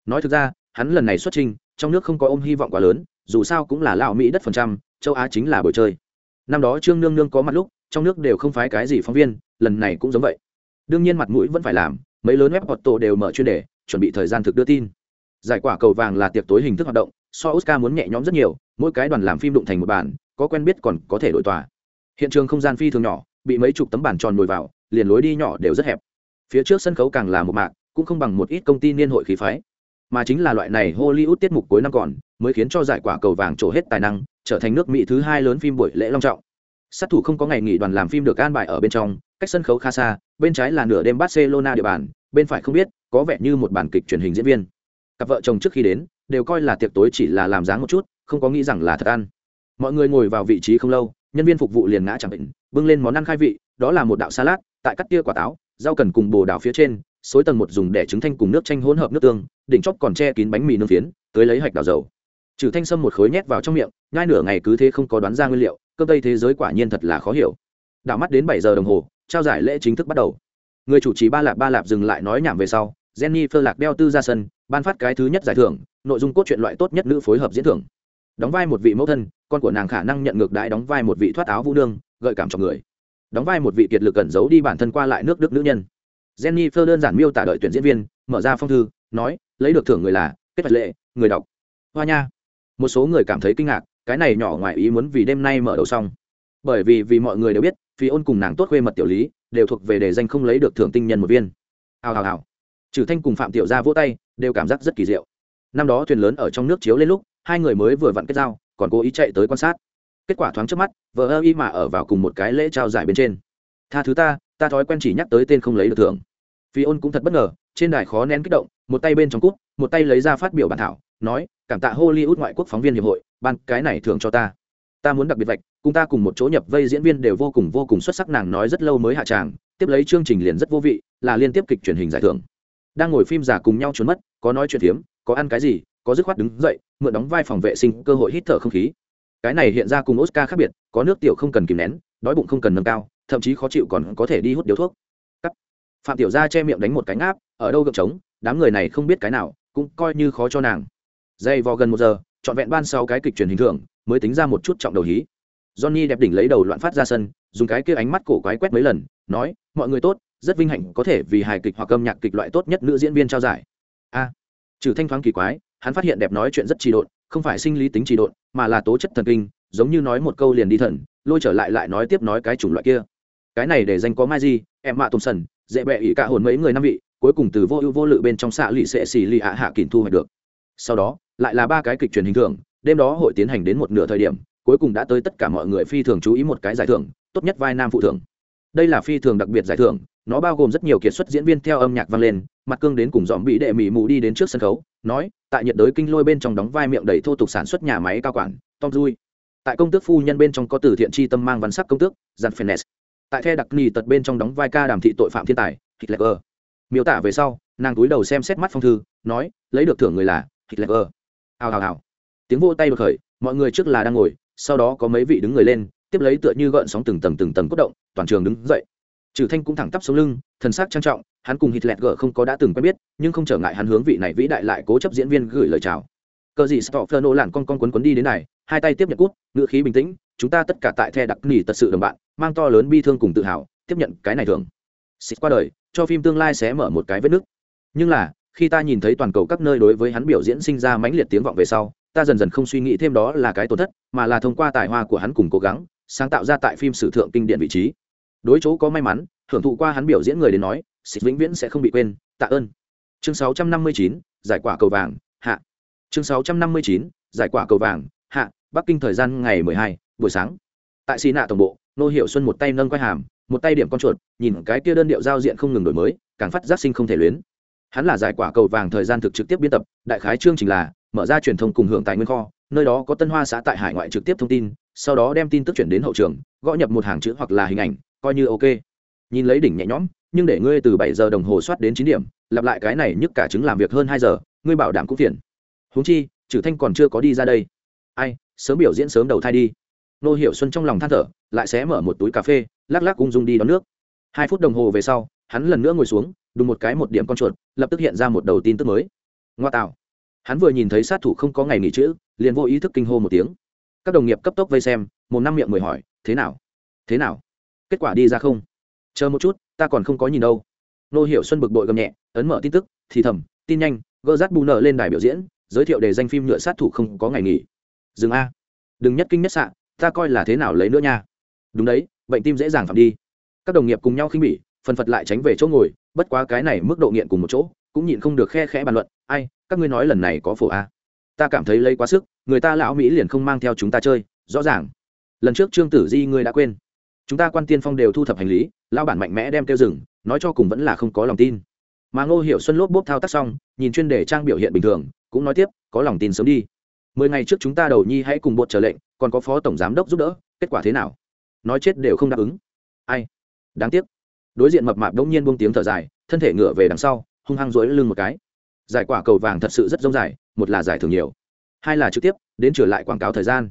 Nói thực ra, hắn lần này xuất trình, trong nước không có ôm hy vọng quá lớn, dù sao cũng là lao mỹ đất phần trăm, châu á chính là bồi chơi. Năm đó trương nương nương có mặt lúc, trong nước đều không phái cái gì phóng viên, lần này cũng giống vậy. Đương nhiên mặt mũi vẫn phải làm, mấy lớn web auto đều mở chuyên đề, chuẩn bị thời gian thực đưa tin. Giải quả cầu vàng là tiệc tối hình thức hoạt động so oscar muốn nhẹ nhõm rất nhiều, mỗi cái đoàn làm phim đụng thành một bản có quen biết còn có thể đổi tòa. Hiện trường không gian phi thường nhỏ, bị mấy chục tấm bản tròn nồi vào, liền lối đi nhỏ đều rất hẹp. Phía trước sân khấu càng là một mạc, cũng không bằng một ít công ty niên hội khí phái. Mà chính là loại này hollywood tiết mục cuối năm còn, mới khiến cho giải quả cầu vàng trổ hết tài năng, trở thành nước mỹ thứ hai lớn phim buổi lễ long trọng. Sát thủ không có ngày nghỉ đoàn làm phim được an bài ở bên trong, cách sân khấu khá xa, bên trái là nửa đêm barcelona địa bàn, bên phải không biết, có vẻ như một bản kịch truyền hình diễn viên. Cặp vợ chồng trước khi đến đều coi là tiệc tối chỉ là làm dáng một chút, không có nghĩ rằng là thật ăn. Mọi người ngồi vào vị trí không lâu, nhân viên phục vụ liền ngã chẳng bệnh, bưng lên món ăn khai vị, đó là một đạo salad, tại cắt tia quả táo, rau cần cùng bồ đào phía trên, xối tầng một dùng để trứng thanh cùng nước chanh hỗn hợp nước tương, đỉnh chóp còn che kín bánh mì nướng phiến, tới lấy hạch đào dầu. Trừ thanh sâm một khối nhét vào trong miệng, nhai nửa ngày cứ thế không có đoán ra nguyên liệu cơm tây thế giới quả nhiên thật là khó hiểu. Đảo mắt đến bảy giờ đồng hồ, trao giải lễ chính thức bắt đầu. Người chủ trì ba lạp ba lạp dừng lại nói nhảm về sau jenny phơ lạc đeo tư ra sân, ban phát cái thứ nhất giải thưởng nội dung cốt truyện loại tốt nhất nữ phối hợp diễn thưởng. Đóng vai một vị mẫu thân, con của nàng khả năng nhận ngược đãi đóng vai một vị thoát áo vũ nương, gợi cảm cho người. Đóng vai một vị kiệt lực cẩn giấu đi bản thân qua lại nước đức nữ nhân. Jenny phơ đơn giản miêu tả đợi tuyển diễn viên, mở ra phong thư, nói, lấy được thưởng người là, kết vật lệ, người đọc. Hoa nha. Một số người cảm thấy kinh ngạc, cái này nhỏ ngoài ý muốn vì đêm nay mở đầu xong. Bởi vì vì mọi người đều biết, phi ôn cùng nàng tốt khuê mật tiểu lý, đều thuộc về đề danh không lấy được thưởng tinh nhân một viên. Hào hào hào. Trừ thanh cùng phạm tiểu gia vỗ tay, đều cảm giác rất kỳ diệu năm đó thuyền lớn ở trong nước chiếu lên lúc, hai người mới vừa vặn kết giao, còn cố ý chạy tới quan sát. Kết quả thoáng trước mắt, vợ ơ y mà ở vào cùng một cái lễ trao giải bên trên. Tha thứ ta ta thói quen chỉ nhắc tới tên không lấy được thưởng. Phi ôn cũng thật bất ngờ, trên đài khó nén kích động, một tay bên trong cút một tay lấy ra phát biểu bản thảo, nói, cảm tạ hollywood ngoại quốc phóng viên hiệp hội, ban cái này thưởng cho ta. Ta muốn đặc biệt vạch, cùng ta cùng một chỗ nhập vây diễn viên đều vô cùng vô cùng xuất sắc, nàng nói rất lâu mới hạ tràng, tiếp lấy chương trình liền rất vô vị, là liên tiếp kịch truyền hình giải thưởng. Đang ngồi phim giả cùng nhau trốn mất, có nói chuyện hiếm có ăn cái gì, có dứt khoát đứng dậy, mượn đóng vai phòng vệ sinh cơ hội hít thở không khí. Cái này hiện ra cùng oscar khác biệt, có nước tiểu không cần kìm nén, đói bụng không cần nâng cao, thậm chí khó chịu còn có thể đi hút điếu thuốc. Cắt. phạm tiểu gia che miệng đánh một cánh áp ở đâu gợp trống, đám người này không biết cái nào, cũng coi như khó cho nàng. Dây vò gần một giờ, trọn vẹn ban sau cái kịch truyền hình thưởng, mới tính ra một chút trọng đầu hí. Johnny đẹp đỉnh lấy đầu loạn phát ra sân, dùng cái kia ánh mắt cổ quái quét mấy lần, nói, mọi người tốt, rất vinh hạnh có thể vì hài kịch hoặc âm nhạc kịch loại tốt nhất nữ diễn viên trao giải. A trừ thanh thoáng kỳ quái, hắn phát hiện đẹp nói chuyện rất trì độn, không phải sinh lý tính trì độn, mà là tố chất thần kinh, giống như nói một câu liền đi thần, lôi trở lại lại nói tiếp nói cái chủng loại kia. Cái này để danh có mai gì em mạ tôm sần, dễ bẹ ỉ cả hồn mấy người năm vị, cuối cùng từ vô ưu vô lự bên trong xạ lụy sẽ xì lì hạ hạ kỳn thu hoạch được. Sau đó, lại là ba cái kịch truyền hình thường đêm đó hội tiến hành đến một nửa thời điểm, cuối cùng đã tới tất cả mọi người phi thường chú ý một cái giải thưởng, tốt nhất vai nam phụ thưởng. Đây là phi thường đặc biệt giải thưởng nó bao gồm rất nhiều kiệt xuất diễn viên theo âm nhạc vang lên, mặt cương đến cùng dòm bị đệ mỹ mù đi đến trước sân khấu, nói, tại nhiệt đới kinh lôi bên trong đóng vai miệng đầy thô tục sản xuất nhà máy cao quản, tom dui tại công tước phu nhân bên trong có từ thiện tri tâm mang văn sắc công tước jan phenes tại the đặc nì tật bên trong đóng vai ca đàm thị tội phạm thiên tài hitler miêu tả về sau, nàng túi đầu xem xét mắt phong thư, nói, lấy được thưởng người là hitler hào hào hào. Tiếng vô tay được khởi, mọi người trước là đang ngồi, sau đó có mấy vị đứng người lên, tiếp lấy tựa như gợn sóng từng tầng từng tầng cốt động, toàn trường đứng dậy trừ thanh cũng thẳng tắp sống lưng, thần sắc trang trọng, hắn cùng hitler gở không có đã từng quen biết, nhưng không trở ngại hắn hướng vị này vĩ đại lại cố chấp diễn viên gửi lời chào. Cờ gì stoffer nô lạn con con quấn quấn đi đến này, hai tay tiếp nhận cút ngựa khí bình tĩnh, chúng ta tất cả tại the đặc nỉ thật sự đồng bạn, mang to lớn bi thương cùng tự hào, tiếp nhận cái này thường xịt qua đời, cho phim tương lai sẽ mở một cái vết nứt. Nhưng là, khi ta nhìn thấy toàn cầu các nơi đối với hắn biểu diễn sinh ra mãnh liệt tiếng vọng về sau, ta dần dần không suy nghĩ thêm đó là cái tổn thất, mà là thông qua tài hoa của hắn cùng cố gắng, sáng tạo ra tại phim sử thượng kinh điển vị trí đối chỗ có may mắn hưởng thụ qua hắn biểu diễn người đến nói xịt vĩnh viễn sẽ không bị quên. Tạ ơn. Chương 659, giải quả cầu vàng hạ. Chương 659, giải quả cầu vàng hạ. Bắc kinh thời gian ngày 12, buổi sáng. Tại xì nạ tổng bộ nô hiệu xuân một tay nâng quai hàm một tay điểm con chuột nhìn cái kia đơn điệu giao diện không ngừng đổi mới càng phát giác sinh không thể luyến. Hắn là giải quả cầu vàng thời gian thực trực tiếp biên tập đại khái chương trình là mở ra truyền thông cùng hưởng tài nguyên kho nơi đó có tân hoa xã tại hải ngoại trực tiếp thông tin sau đó đem tin tức chuyển đến hậu trường gõ nhập một hàng chữ hoặc là hình ảnh coi như ok. Nhìn lấy đỉnh nhẹ nhõm, nhưng để ngươi từ bảy giờ đồng hồ soát đến chín điểm, lặp lại cái này nhức cả chứng làm việc hơn hai giờ, ngươi bảo đảm cũng phiền. Huống chi trừ thanh còn chưa có đi ra đây. Ai, sớm biểu diễn sớm đầu thai đi. Nô hiểu xuân trong lòng than thở, lại xé mở một túi cà phê, lắc lắc ung dung đi đón nước. Hai phút đồng hồ về sau, hắn lần nữa ngồi xuống, đùng một cái một điểm con chuột, lập tức hiện ra một đầu tin tức mới. Ngoa tạo. Hắn vừa nhìn thấy sát thủ không có ngày nghỉ chữ, liền vô ý thức kinh hô một tiếng. Các đồng nghiệp cấp tốc vây xem một năm miệng mười hỏi, thế nào? Thế nào? Kết quả đi ra không? Chờ một chút, ta còn không có nhìn đâu. Nô hiểu xuân bực bội gầm nhẹ, ấn mở tin tức, thì thầm, tin nhanh, gỡ rát bù nợ lên đài biểu diễn, giới thiệu đề danh phim nhựa sát thủ không có ngày nghỉ. Dừng a. Đừng nhất kinh nhất sạn ta coi là thế nào lấy nữa nha. Đúng đấy, bệnh tim dễ dàng phạm đi. Các đồng nghiệp cùng nhau khinh bỉ, phần phật lại tránh về chỗ ngồi, bất quá cái này mức độ nghiện cùng một chỗ, cũng nhịn không được khe khẽ bàn luận, ai, các ngươi nói lần này có phổ a. Ta cảm thấy lấy quá sức, người ta lão mỹ liền không mang theo chúng ta chơi, rõ ràng. Lần trước trương tử di ngươi đã quên chúng ta quan tiên phong đều thu thập hành lý lao bản mạnh mẽ đem kêu rừng nói cho cùng vẫn là không có lòng tin. Mà ngô Hiểu xuân lốp bốp thao tác xong, nhìn chuyên đề trang biểu hiện bình thường, cũng nói tiếp, có lòng tin sớm đi. Mười ngày trước chúng ta đầu nhi hãy cùng bột trở lệnh, còn có phó tổng giám đốc giúp đỡ, kết quả thế nào? Nói chết đều không đáp ứng. Ai? Đáng tiếc. Đối diện mập mạp đông nhiên buông tiếng thở dài, thân thể ngửa về đằng sau, hung hăng rối lưng một cái. Giải quả cầu vàng thật sự rất rông dài, một là giải thưởng nhiều, hai là trực tiếp, đến trở lại quảng cáo thời gian.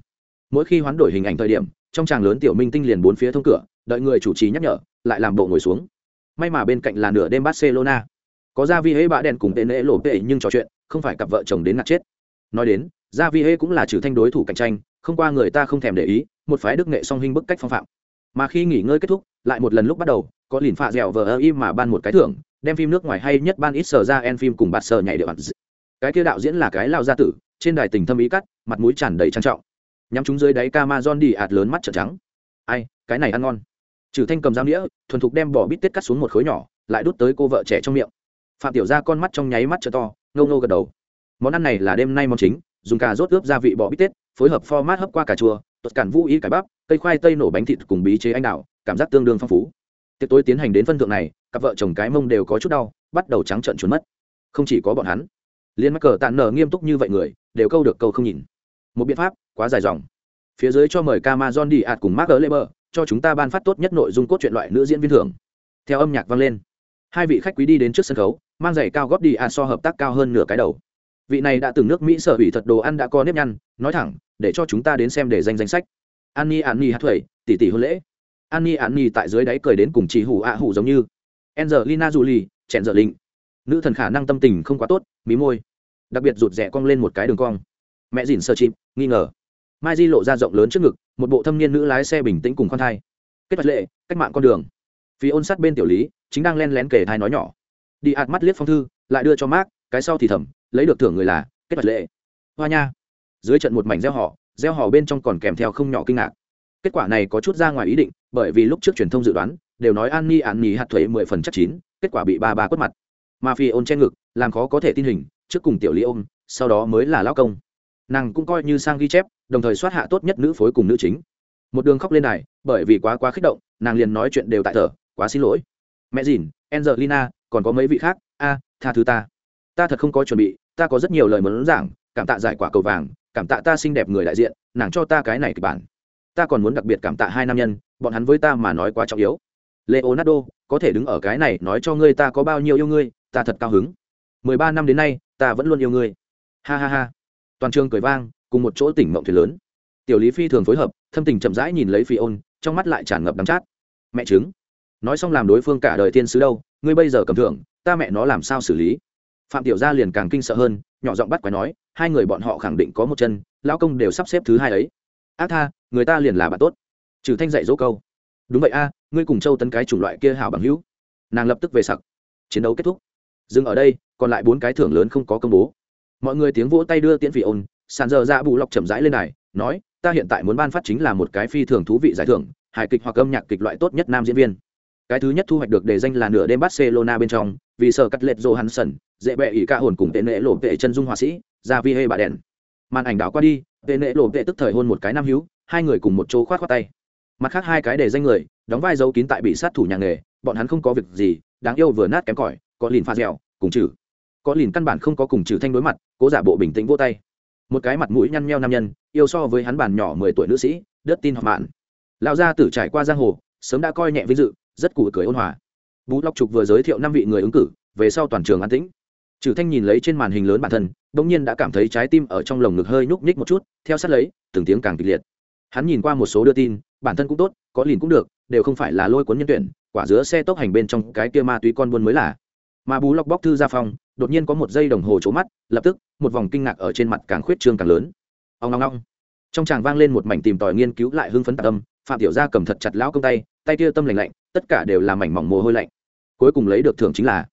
Mỗi khi hoán đổi hình ảnh thời điểm trong tràng lớn tiểu minh tinh liền bốn phía thông cửa, đợi người chủ trì nhắc nhở, lại làm bộ ngồi xuống. May mà bên cạnh là nửa đêm barcelona. Có ra vi hễ bã đèn cùng tên lễ lộ tệ nhưng trò chuyện, không phải cặp vợ chồng đến ngạt chết. Nói đến ra vi hễ cũng là trừ thanh đối thủ cạnh tranh, không qua người ta không thèm để ý, một phái đức nghệ song hình bức cách phong phạm. Mà khi nghỉ ngơi kết thúc, lại một lần lúc bắt đầu, có lìn phạ dẻo vờ ơ im mà ban một cái thưởng, đem phim nước ngoài hay nhất ban ít sờ ra en phim cùng bạt sờ nhảy điệu cái kia đạo diễn là cái lao gia tử, trên đài tình thâm ý cắt, mặt mũi tràn đầy trang trọng nhắm chúng dưới đáy Camazon đi ạt lớn mắt trợn trắng. Ai, cái này ăn ngon. Trừ Thanh cầm dao nghĩa, thuần thục đem bò bít tết cắt xuống một khối nhỏ, lại đút tới cô vợ trẻ trong miệng. Phạm Tiểu Gia con mắt trong nháy mắt trợ to, ngâu ngâu gật đầu. Món ăn này là đêm nay món chính, dùng cà rốt ướp gia vị bò bít tết, phối hợp format hấp qua cà chua, tuột cản vũ ý cải bắp, cây khoai tây nổ bánh thịt cùng bí chế anh đào, cảm giác tương đương phong phú. Tiệc tối tiến hành đến phân thượng này, cặp vợ chồng cái mông đều có chút đau, bắt đầu trắng trợn trốn mất. Không chỉ có bọn hắn, liên mắc cờ tàn nở nghiêm túc như vậy người, đều câu được câu không nhìn. Một biện pháp, quá dài dòng phía dưới cho mời Camazon đi ạt cùng Mark Leber, cho chúng ta ban phát tốt nhất nội dung cốt truyện loại nữ diễn viên thưởng. Theo âm nhạc vang lên, hai vị khách quý đi đến trước sân khấu, mang giày cao gót đi ạt so hợp tác cao hơn nửa cái đầu. Vị này đã từng nước Mỹ sở hủy thật đồ ăn đã có nếp nhăn, nói thẳng, để cho chúng ta đến xem để danh danh sách. Annie Annie hát thuẩy, tỷ tỷ hôn lễ. Annie Annie tại dưới đáy cười đến cùng chỉ hủ ạ hủ giống như. Angelina Jolie, chèn dở lịnh Nữ thần khả năng tâm tình không quá tốt, mí môi. Đặc biệt rụt rẻ cong lên một cái đường cong. Mẹ dìn sơ chim, nghi ngờ. Mai di lộ ra rộng lớn trước ngực một bộ thâm niên nữ lái xe bình tĩnh cùng khoan thai. Kết vật lệ cách mạng con đường. Phi ôn sát bên tiểu lý chính đang len lén kể thai nói nhỏ. Đi ạt mắt liếc phong thư lại đưa cho mark cái sau thì thầm lấy được thưởng người là kết vật lệ. Hoa nha. Dưới trận một mảnh gieo họ gieo họ bên trong còn kèm theo không nhỏ kinh ngạc. Kết quả này có chút ra ngoài ý định bởi vì lúc trước truyền thông dự đoán đều nói an ni an ni hạt thuế mười phần chắc chín kết quả bị ba ba quất mặt. Mà phi ôn che ngực làm khó có thể tin hình trước cùng tiểu lý ôm sau đó mới là lao công nàng cũng coi như sang ghi chép, đồng thời soát hạ tốt nhất nữ phối cùng nữ chính. Một đường khóc lên này bởi vì quá quá kích động, nàng liền nói chuyện đều tại thở, quá xin lỗi. Mẹ dìn, angelina, còn có mấy vị khác? A, tha thứ ta. Ta thật không có chuẩn bị, ta có rất nhiều lời muốn giảng, cảm tạ giải quả cầu vàng, cảm tạ ta xinh đẹp người đại diện, nàng cho ta cái này kịch bản. Ta còn muốn đặc biệt cảm tạ hai nam nhân, bọn hắn với ta mà nói quá trọng yếu. Leonardo, có thể đứng ở cái này nói cho ngươi ta có bao nhiêu yêu ngươi, ta thật cao hứng. Mười ba năm đến nay, ta vẫn luôn yêu ngươi. Ha ha ha toàn trường cười vang, cùng một chỗ tỉnh mộng thuyền lớn. Tiểu lý phi thường phối hợp, thâm tình chậm rãi nhìn lấy phi ôn, trong mắt lại tràn ngập đắng chát. Mẹ chứng nói xong làm đối phương cả đời tiên sứ đâu, ngươi bây giờ cầm thưởng, ta mẹ nó làm sao xử lý? Phạm tiểu gia liền càng kinh sợ hơn, nhỏ giọng bắt quái nói, hai người bọn họ khẳng định có một chân, lão công đều sắp xếp thứ hai ấy. Ác tha, người ta liền là bạn tốt. Trừ thanh dạy dỗ câu. Đúng vậy a, ngươi cùng châu tấn cái chủng loại kia hảo bằng hữu. Nàng lập tức về sặc. Chiến đấu kết thúc. Dừng ở đây, còn lại bốn cái thưởng lớn không có công bố mọi người tiếng vỗ tay đưa tiễn vị ôn sàn giờ ra bù lọc chậm rãi lên này nói, ta hiện tại muốn ban phát chính là một cái phi thường thú vị giải thưởng, hài kịch hoặc âm nhạc kịch loại tốt nhất nam diễn viên. Cái thứ nhất thu hoạch được đề danh là nửa đêm barcelona bên trong, vì sợ cắt lệch johansson, dễ bệ ỷ ca hồn cùng tệ nệ lộ tệ chân dung họa sĩ, ra vi hê bà đèn. Màn ảnh đảo qua đi, tệ nệ lộ tệ tức thời hôn một cái nam hữu, hai người cùng một chỗ khoát khoát tay. Mặt khác hai cái đề danh người, đóng vai dấu kín tại bị sát thủ nhà nghề, bọn hắn không có việc gì, đáng yêu vừa nát kém cỏi, có lìn pha dẻo, cùng chử có lìn căn bản không có cùng trừ thanh đối mặt, cố giả bộ bình tĩnh vô tay. Một cái mặt mũi nhăn nheo nam nhân, yêu so với hắn bàn nhỏ mười tuổi nữ sĩ, đất tin họp mạn. Lão gia tử trải qua giang hồ, sớm đã coi nhẹ vinh dự, rất cụ cười ôn hòa. Bú lóc trục vừa giới thiệu năm vị người ứng cử, về sau toàn trường an tĩnh. Trừ thanh nhìn lấy trên màn hình lớn bản thân, bỗng nhiên đã cảm thấy trái tim ở trong lồng ngực hơi nhúc nhích một chút, theo sát lấy, từng tiếng càng kịch liệt. Hắn nhìn qua một số đưa tin, bản thân cũng tốt, có lìn cũng được, đều không phải là lôi cuốn nhân tuyển, quả giữa xe tốc hành bên trong cái kia ma túy con buôn mới là mà bù lọc bóc thư ra phòng, đột nhiên có một giây đồng hồ trố mắt lập tức một vòng kinh ngạc ở trên mặt càng khuyết trương càng lớn. Ông ngong ngong trong tràng vang lên một mảnh tìm tòi nghiên cứu lại hưng phấn tạc âm phạm tiểu gia cầm thật chặt lão công tay tay kia tâm lạnh lạnh tất cả đều là mảnh mỏng mồ hôi lạnh. Cuối cùng lấy được thưởng chính là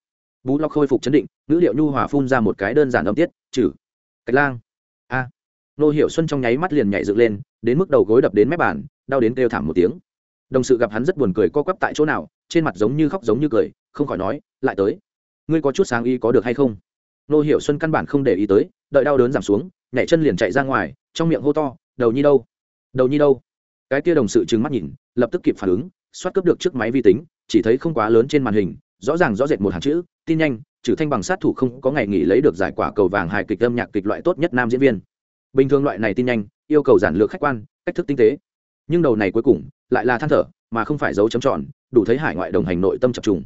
bú lọc khôi phục chấn định ngữ liệu nhu hòa phun ra một cái đơn giản âm tiết trừ cách lang. A. Nô hiệu xuân trong nháy mắt liền nhảy dựng lên đến mức đầu gối đập đến mép bàn đau đến kêu thảm một tiếng. Đồng sự gặp hắn rất buồn cười co quắp tại chỗ nào trên mặt giống như khóc giống như cười không khỏi nói lại tới ngươi có chút sáng ý có được hay không? Nô hiểu xuân căn bản không để ý tới, đợi đau đớn giảm xuống, nhảy chân liền chạy ra ngoài, trong miệng hô to, đầu nhi đâu? Đầu nhi đâu? Cái kia đồng sự trừng mắt nhìn, lập tức kịp phản ứng, xoát cướp được chiếc máy vi tính, chỉ thấy không quá lớn trên màn hình, rõ ràng rõ rệt một hàng chữ, tin nhanh, trừ thanh bằng sát thủ không có ngày nghỉ lấy được giải quả cầu vàng hài kịch âm nhạc kịch loại tốt nhất nam diễn viên. Bình thường loại này tin nhanh, yêu cầu giản lược khách quan, cách thức tinh tế. Nhưng đầu này cuối cùng, lại là than thở, mà không phải dấu chấm tròn, đủ thấy hải ngoại đồng hành nội tâm chập trùng.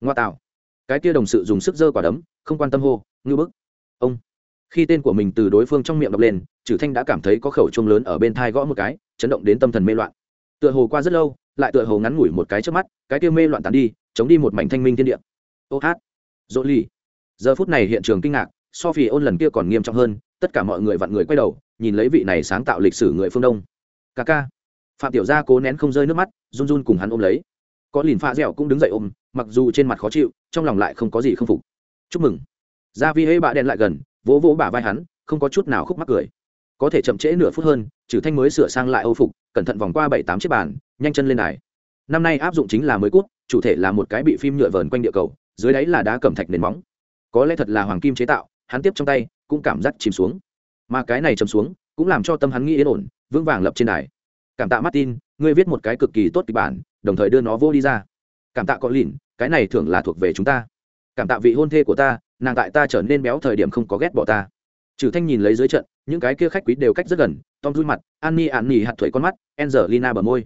Ngoa tạo cái kia đồng sự dùng sức giơ quả đấm, không quan tâm hô ngư bức, ông. Khi tên của mình từ đối phương trong miệng đọc lên Chử thanh đã cảm thấy có khẩu chuông lớn ở bên thai gõ một cái, chấn động đến tâm thần mê loạn. Tựa hồ qua rất lâu, lại tựa hồ ngắn ngủi một cái trước mắt, cái kia mê loạn tàn đi, chống đi một mảnh thanh minh thiên địa. Ô hát, dỗ ly giờ phút này hiện trường kinh ngạc, so phi ôn lần kia còn nghiêm trọng hơn, tất cả mọi người vặn người quay đầu, nhìn lấy vị này sáng tạo lịch sử người phương đông. Ca ca. Phạm tiểu gia cố nén không rơi nước mắt, run run cùng hắn ôm lấy. Có lìn pha dẻo cũng đứng dậy ôm, mặc dù trên mặt khó chịu trong lòng lại không có gì không phục. Chúc mừng. Gia vi hễ bạ đen lại gần, vỗ vỗ bả vai hắn, không có chút nào khúc mắc cười. Có thể chậm trễ nửa phút hơn, trừ thanh mới sửa sang lại âu phục, cẩn thận vòng qua bảy tám chiếc bàn, nhanh chân lên đài. Năm nay áp dụng chính là mới cút, chủ thể là một cái bị phim nhựa vờn quanh địa cầu, dưới đáy là đá cẩm thạch nền móng. Có lẽ thật là hoàng kim chế tạo, hắn tiếp trong tay, cũng cảm giác chìm xuống. Mà cái này chầm xuống, cũng làm cho tâm hắn nghĩ yên ổn, vững vàng lập trên đài. Cảm tạ martin, ngươi viết một cái cực kỳ tốt kịch bản, đồng thời đưa nó vô đi ra. Cảm tạ có lìn cái này thường là thuộc về chúng ta. Cảm tạ vị hôn thê của ta, nàng tại ta trở nên béo thời điểm không có ghét bỏ ta. Trừ thanh nhìn lấy dưới trận, những cái kia khách quý đều cách rất gần, tom rui mặt, an ni an nỉ hạt thuẩy con mắt, angelina bờ môi.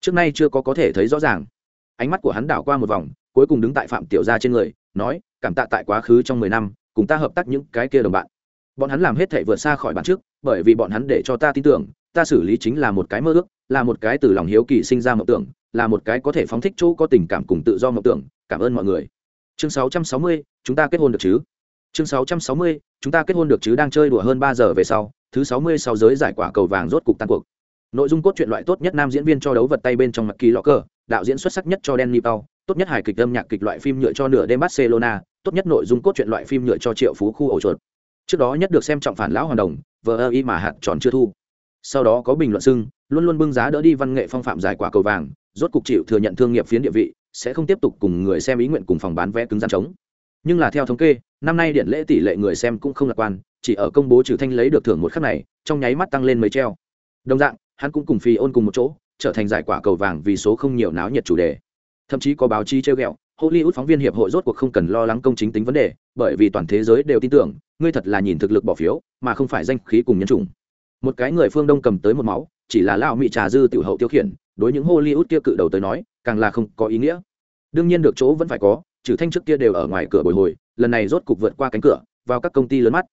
Trước nay chưa có có thể thấy rõ ràng. Ánh mắt của hắn đảo qua một vòng, cuối cùng đứng tại phạm tiểu gia trên người, nói, cảm tạ tại quá khứ trong mười năm, cùng ta hợp tác những cái kia đồng bạn. Bọn hắn làm hết thảy vượt xa khỏi bản trước, bởi vì bọn hắn để cho ta tin tưởng, ta xử lý chính là một cái mơ ước, là một cái từ lòng hiếu kỳ sinh ra mộng tưởng, là một cái có thể phóng thích chỗ có tình cảm cùng tự do mộng tưởng cảm ơn mọi người. Chương 660, chúng ta kết hôn được chứ? Chương 660, chúng ta kết hôn được chứ đang chơi đùa hơn ba giờ về sau thứ 60 sau giới giải quả cầu vàng rốt cục tan cuộc. Nội dung cốt truyện loại tốt nhất nam diễn viên cho đấu vật tay bên trong mặt kỳ lọ cờ đạo diễn xuất sắc nhất cho Danny Paul, tốt nhất hài kịch âm nhạc kịch loại phim nhựa cho nửa đêm barcelona tốt nhất nội dung cốt truyện loại phim nhựa cho triệu phú khu ổ chuột. Trước đó nhất được xem trọng phản lão hoàng đồng vờ ơ y mà hạt tròn chưa thu. Sau đó có bình luận xưng luôn luôn bưng giá đỡ đi văn nghệ phong phạm giải quả cầu vàng rốt cục chịu thừa nhận thương nghiệp phiến địa vị sẽ không tiếp tục cùng người xem ý nguyện cùng phòng bán vé cứng gian trống. Nhưng là theo thống kê, năm nay điện lễ tỷ lệ người xem cũng không lạc quan, chỉ ở công bố trừ thanh lấy được thưởng một khắc này, trong nháy mắt tăng lên mấy treo. Đồng dạng, hắn cũng cùng phi ôn cùng một chỗ, trở thành giải quả cầu vàng vì số không nhiều náo nhiệt chủ đề. Thậm chí có báo chí treo ghẹo, hollywood phóng viên hiệp hội rốt cuộc không cần lo lắng công chính tính vấn đề, bởi vì toàn thế giới đều tin tưởng, ngươi thật là nhìn thực lực bỏ phiếu, mà không phải danh khí cùng nhân chủng. Một cái người phương đông cầm tới một máu, chỉ là lão mỹ trà dư tiểu hậu tiêu khiển đối những hollywood kia cự đầu tới nói, càng là không có ý nghĩa. Đương nhiên được chỗ vẫn phải có, trừ thanh trước kia đều ở ngoài cửa bồi hồi, lần này rốt cục vượt qua cánh cửa, vào các công ty lớn mắt.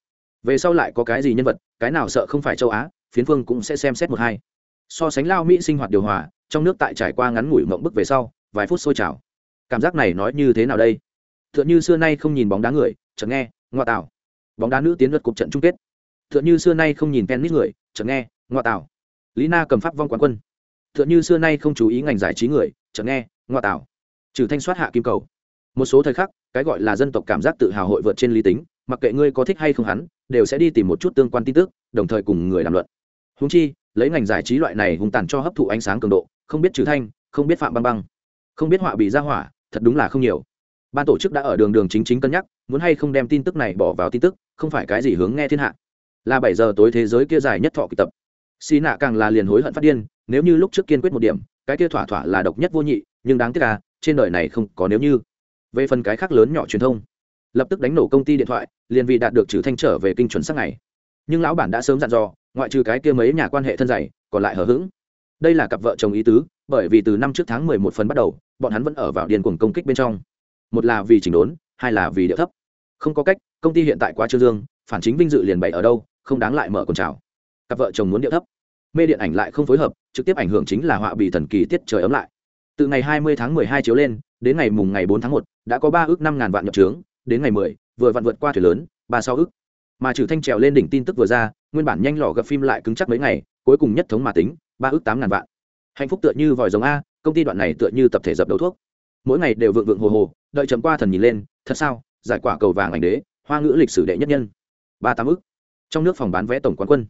Về sau lại có cái gì nhân vật, cái nào sợ không phải châu á, phiến phương cũng sẽ xem xét một hai. So sánh lao mỹ sinh hoạt điều hòa, trong nước tại trải qua ngắn ngủi mộng bức về sau, vài phút sôi trào. Cảm giác này nói như thế nào đây? T h ư ợ n h ư xưa nay không nhìn bóng đá người, chợt nghe, ngoa tạo. Bóng đá nữ tiến luật cục trận chung kết. T h ư ợ n h ư xưa nay không nhìn tennis người, chợt nghe, ngoa tạo. Lý na cầm pháp vong quán quân t h ư ợ n h ư xưa nay không chú ý ngành giải trí người, chợt nghe, ngoa tạo. Trừ thanh soát hạ kim cầu. Một số thời khắc, cái gọi là dân tộc cảm giác tự hào hội vượt trên lý tính, mặc kệ ngươi có thích hay không hắn, đều sẽ đi tìm một chút tương quan tin tức, đồng thời cùng người đàm luận. Húng chi, lấy ngành giải trí loại này hùng tàn cho hấp thụ ánh sáng cường độ, không biết trừ thanh, không biết phạm băng băng. Không biết họa bị ra hỏa, thật đúng là không nhiều. Ban tổ chức đã ở đường đường chính chính cân nhắc, muốn hay không đem tin tức này bỏ vào tin tức, không phải cái gì hướng nghe thiên hạ. Là bảy giờ tối thế giới kia dài nhất thọ kịch tập. Xì nạ càng là liền hối hận phát điên nếu như lúc trước kiên quyết một điểm, cái kia thỏa thỏa là độc nhất vô nhị, nhưng đáng tiếc là trên đời này không có nếu như. Về phần cái khác lớn nhỏ truyền thông, lập tức đánh nổ công ty điện thoại, liền vì đạt được trừ thanh trở về kinh chuẩn sắc này nhưng lão bản đã sớm dặn dò, ngoại trừ cái kia mấy nhà quan hệ thân dày, còn lại hờ hững. Đây là cặp vợ chồng ý tứ, bởi vì từ năm trước tháng mười một phần bắt đầu, bọn hắn vẫn ở vào điền cuồng công kích bên trong. Một là vì chỉnh đốn, hai là vì địa thấp. Không có cách, công ty hiện tại quá trương dương, phản chính vinh dự liền bày ở đâu, không đáng lại mở cồn trào cặp vợ chồng muốn địa thấp mê điện ảnh lại không phối hợp trực tiếp ảnh hưởng chính là họa bị thần kỳ tiết trời ấm lại. Từ ngày 20 tháng 12 chiếu lên đến ngày mùng ngày 4 tháng 1, đã có ba ước 5 ngàn vạn nhập trướng đến ngày 10, vừa vặn vượt qua thủy lớn ba sáu ước. Mà trừ thanh trèo lên đỉnh tin tức vừa ra nguyên bản nhanh lò gặp phim lại cứng chắc mấy ngày cuối cùng nhất thống mà tính ba ước 8 ngàn vạn. Hạnh phúc tựa như vòi rồng a công ty đoạn này tựa như tập thể dập đầu thuốc. Mỗi ngày đều vượng vượng hồ hồ đợi chấm qua thần nhìn lên thật sao giải quả cầu vàng ảnh đế hoa ngữ lịch sử đệ nhất nhân. Ba tám ức trong nước phòng bán vé tổng quán quân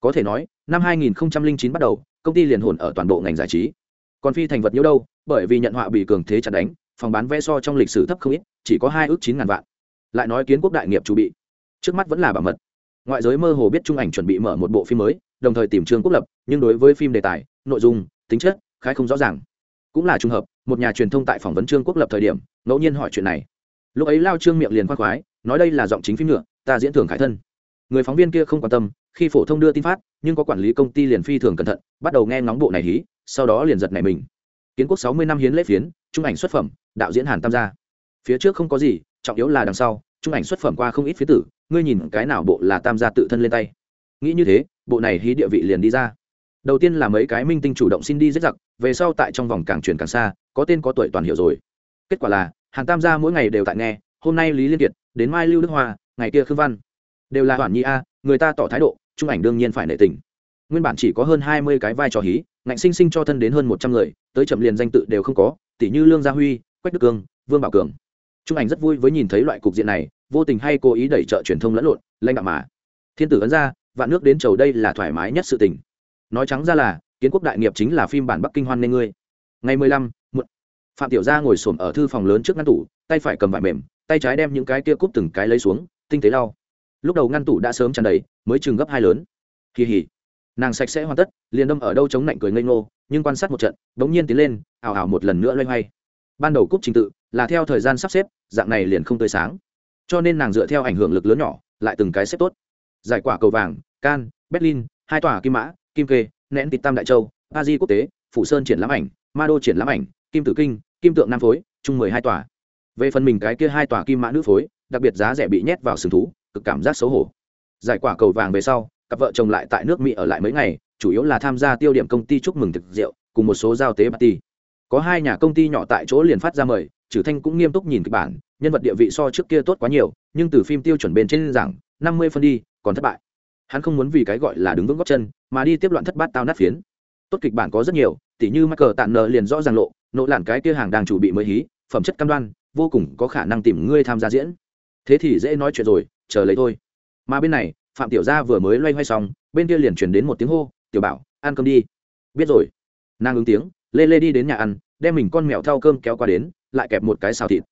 có thể nói, năm 2009 bắt đầu, công ty liền hồn ở toàn bộ ngành giải trí. Còn phi thành vật nhiêu đâu, bởi vì nhận họa bị cường thế chặt đánh, phòng bán vé so trong lịch sử thấp không ít, chỉ có hai ước chín ngàn vạn. Lại nói kiến quốc đại nghiệp chủ bị. Trước mắt vẫn là bảo mật. Ngoại giới mơ hồ biết trung ảnh chuẩn bị mở một bộ phim mới, đồng thời tìm trường quốc lập, nhưng đối với phim đề tài, nội dung, tính chất, khái không rõ ràng. Cũng là trùng hợp, một nhà truyền thông tại phỏng vấn trương quốc lập thời điểm, ngẫu nhiên hỏi chuyện này. Lúc ấy lao trương miệng liền khoác khoái, nói đây là giọng chính phim nữa, ta diễn thưởng khải thân. Người phóng viên kia không quan tâm khi phổ thông đưa tin phát, nhưng có quản lý công ty liền phi thường cẩn thận, bắt đầu nghe ngóng bộ này hí, sau đó liền giật này mình. Kiến quốc sáu mươi năm hiến lễ phiến, trung ảnh xuất phẩm, đạo diễn hàn tam gia. Phía trước không có gì, trọng yếu là đằng sau, trung ảnh xuất phẩm qua không ít phía tử, ngươi nhìn cái nào bộ là tam gia tự thân lên tay. Nghĩ như thế, bộ này hí địa vị liền đi ra. Đầu tiên là mấy cái minh tinh chủ động xin đi giết giặc, về sau tại trong vòng càng chuyển càng xa, có tên có tuổi toàn hiểu rồi. Kết quả là, hàn tam gia mỗi ngày đều tại nghe, hôm nay lý liên kiệt, đến mai lưu đức hoa, ngày kia khương văn. Đều là hoàn nhi a, người ta tỏ thái độ trung ảnh đương nhiên phải nệ tình. Nguyên bản chỉ có hơn hai mươi cái vai trò hí, ngạnh sinh sinh cho thân đến hơn một trăm người, tới chậm liền danh tự đều không có, tỷ như lương gia huy, quách đức cương vương bảo cường. Trung ảnh rất vui với nhìn thấy loại cục diện này, vô tình hay cố ý đẩy trợ truyền thông lẫn lộn lanh đạo mà. Thiên tử ấn ra, vạn nước đến chầu đây là thoải mái nhất sự tình. Nói trắng ra là, kiến quốc đại nghiệp chính là phim bản bắc kinh hoan nên ngươi. Ngày mười lăm một phạm tiểu gia ngồi xổm ở thư phòng lớn trước ngăn tủ, tay phải cầm vải mềm, tay trái đem những cái kia cúp từng cái lấy xuống, tinh tế lau lúc đầu ngăn tủ đã sớm tràn đầy, mới chừng gấp hai lớn. Kỳ hỉ. Nàng sạch sẽ hoàn tất, liền đâm ở đâu chống lạnh cười ngây ngô, nhưng quan sát một trận bỗng nhiên tiến lên ảo ảo một lần nữa loay hoay. Ban đầu cúp trình tự, là theo thời gian sắp xếp, dạng này liền không tươi sáng. Cho nên nàng dựa theo ảnh hưởng lực lớn nhỏ, lại từng cái xếp tốt. Giải quả cầu vàng, can, berlin, hai tòa kim mã, kim kê, nén tịt tam đại châu a di quốc tế, phủ sơn triển lãm ảnh ma đô triển lãm ảnh, kim tử kinh, kim tượng nam phối, chung mười hai tòa. Về phần mình cái kia hai tòa kim mã nữ phối, đặc biệt giá rẻ bị nhét vào sừng thú cực cảm giác xấu hổ. Giải quả cầu vàng về sau cặp vợ chồng lại tại nước mỹ ở lại mấy ngày chủ yếu là tham gia tiêu điểm công ty chúc mừng thực rượu cùng một số giao tế party. Có hai nhà công ty nhỏ tại chỗ liền phát ra mời trừ thanh cũng nghiêm túc nhìn kịch bản nhân vật địa vị so trước kia tốt quá nhiều nhưng từ phim tiêu chuẩn bên trên rằng, năm mươi phân đi còn thất bại. Hắn không muốn vì cái gọi là đứng vững góc chân mà đi tiếp loạn thất bát tao nát phiến. Tốt kịch bản có rất nhiều tỉ như mắc cờ tàn nợ liền rõ ràng lộ nộ lạn cái kia hàng đang chủ bị mới hí phẩm chất cam đoan vô cùng có khả năng tìm ngươi tham gia diễn. Thế thì dễ nói chuyện rồi chờ lấy thôi. Mà bên này, phạm tiểu gia vừa mới loay hoay xong, bên kia liền truyền đến một tiếng hô, tiểu bảo, ăn cơm đi. Biết rồi. Nàng ứng tiếng, lê lê đi đến nhà ăn, đem mình con mèo thao cơm kéo qua đến, lại kẹp một cái xào thịt.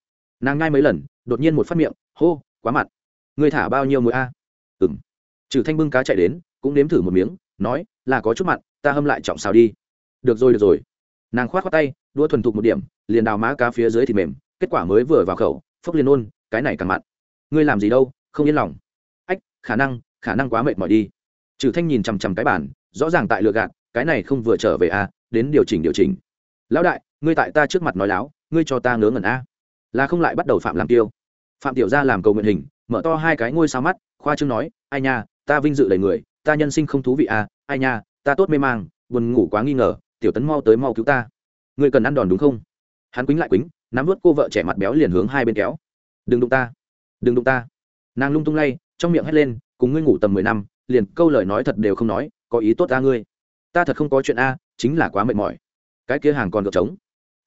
Nàng ngay mấy lần, đột nhiên một phát miệng, hô, quá mặn. Ngươi thả bao nhiêu mũi a? "Ừm." trừ thanh bưng cá chạy đến, cũng nếm thử một miếng, nói, là có chút mặn, ta hâm lại trọng xào đi. Được rồi được rồi. Nàng khoát khoát tay, đua thuần thục một điểm, liền đào má cá phía dưới thì mềm, kết quả mới vừa vào khẩu, phốc liền ôn, cái này càng mặn. Ngươi làm gì đâu? Không yên lòng. Ách, khả năng khả năng quá mệt mỏi đi. Trừ thanh nhìn chằm chằm cái bản rõ ràng tại lựa gạt, cái này không vừa trở về a đến điều chỉnh điều chỉnh. Lão đại, ngươi tại ta trước mặt nói láo, ngươi cho ta ngớ ngẩn a là không lại bắt đầu phạm làm tiêu. Phạm tiểu gia làm cầu nguyện hình, mở to hai cái ngôi sao mắt, khoa trương nói, ai nha, ta vinh dự đầy người, ta nhân sinh không thú vị à ai nha, ta tốt mê mang, buồn ngủ quá nghi ngờ, tiểu tấn mau tới mau cứu ta. Ngươi cần ăn đòn đúng không? Hắn quýnh lại quýnh, nắm vớt cô vợ trẻ mặt béo liền hướng hai bên kéo. Đừng đụng ta, đừng đụng ta nàng lung tung lay, trong miệng hét lên, cùng ngươi ngủ tầm mười năm, liền câu lời nói thật đều không nói, có ý tốt ta ngươi. Ta thật không có chuyện a, chính là quá mệt mỏi. Cái kia hàng còn được trống.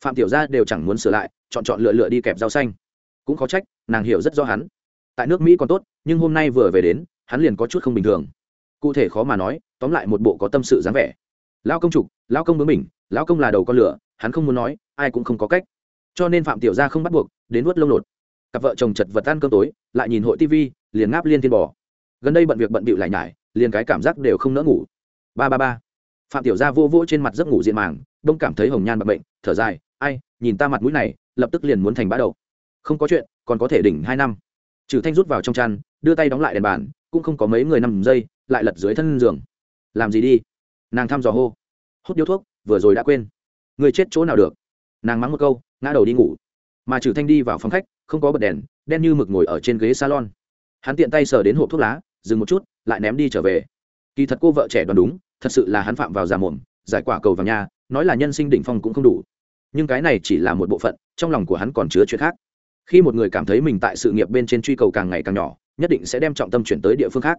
Phạm tiểu gia đều chẳng muốn sửa lại, chọn chọn lựa lựa đi kẹp rau xanh. Cũng khó trách, nàng hiểu rất rõ hắn. Tại nước mỹ còn tốt, nhưng hôm nay vừa về đến, hắn liền có chút không bình thường. Cụ thể khó mà nói, tóm lại một bộ có tâm sự dáng vẻ. Lão công trục, lão công bướng mình lão công là đầu con lửa, hắn không muốn nói, ai cũng không có cách. Cho nên phạm tiểu gia không bắt buộc, đến nuốt lông lột cặp vợ chồng chật vật ăn cơm tối, lại nhìn hội tv liền ngáp liên thiên bò. Gần đây bận việc bận bịu lại nhải, liền cái cảm giác đều không nỡ ngủ. Ba ba ba. Phạm tiểu gia vô vô trên mặt giấc ngủ diện màng, đông cảm thấy hồng nhan bận bệnh, thở dài, ai, nhìn ta mặt mũi này, lập tức liền muốn thành bã đầu. Không có chuyện, còn có thể đỉnh hai năm. Trừ thanh rút vào trong chăn, đưa tay đóng lại đèn bàn, cũng không có mấy người nằm giây lại lật dưới thân giường. Làm gì đi? Nàng thăm dò hô. Hút điếu thuốc, vừa rồi đã quên. Người chết chỗ nào được? Nàng mắng một câu, ngã đầu đi ngủ. Mà trừ thanh đi vào phòng khách không có bật đèn, đen như mực ngồi ở trên ghế salon. Hắn tiện tay sờ đến hộp thuốc lá, dừng một chút, lại ném đi trở về. Kỳ thật cô vợ trẻ đoán đúng, thật sự là hắn phạm vào già mồm, giải quả cầu vào nhà, nói là nhân sinh đỉnh phong cũng không đủ. Nhưng cái này chỉ là một bộ phận, trong lòng của hắn còn chứa chuyện khác. Khi một người cảm thấy mình tại sự nghiệp bên trên truy cầu càng ngày càng nhỏ, nhất định sẽ đem trọng tâm chuyển tới địa phương khác.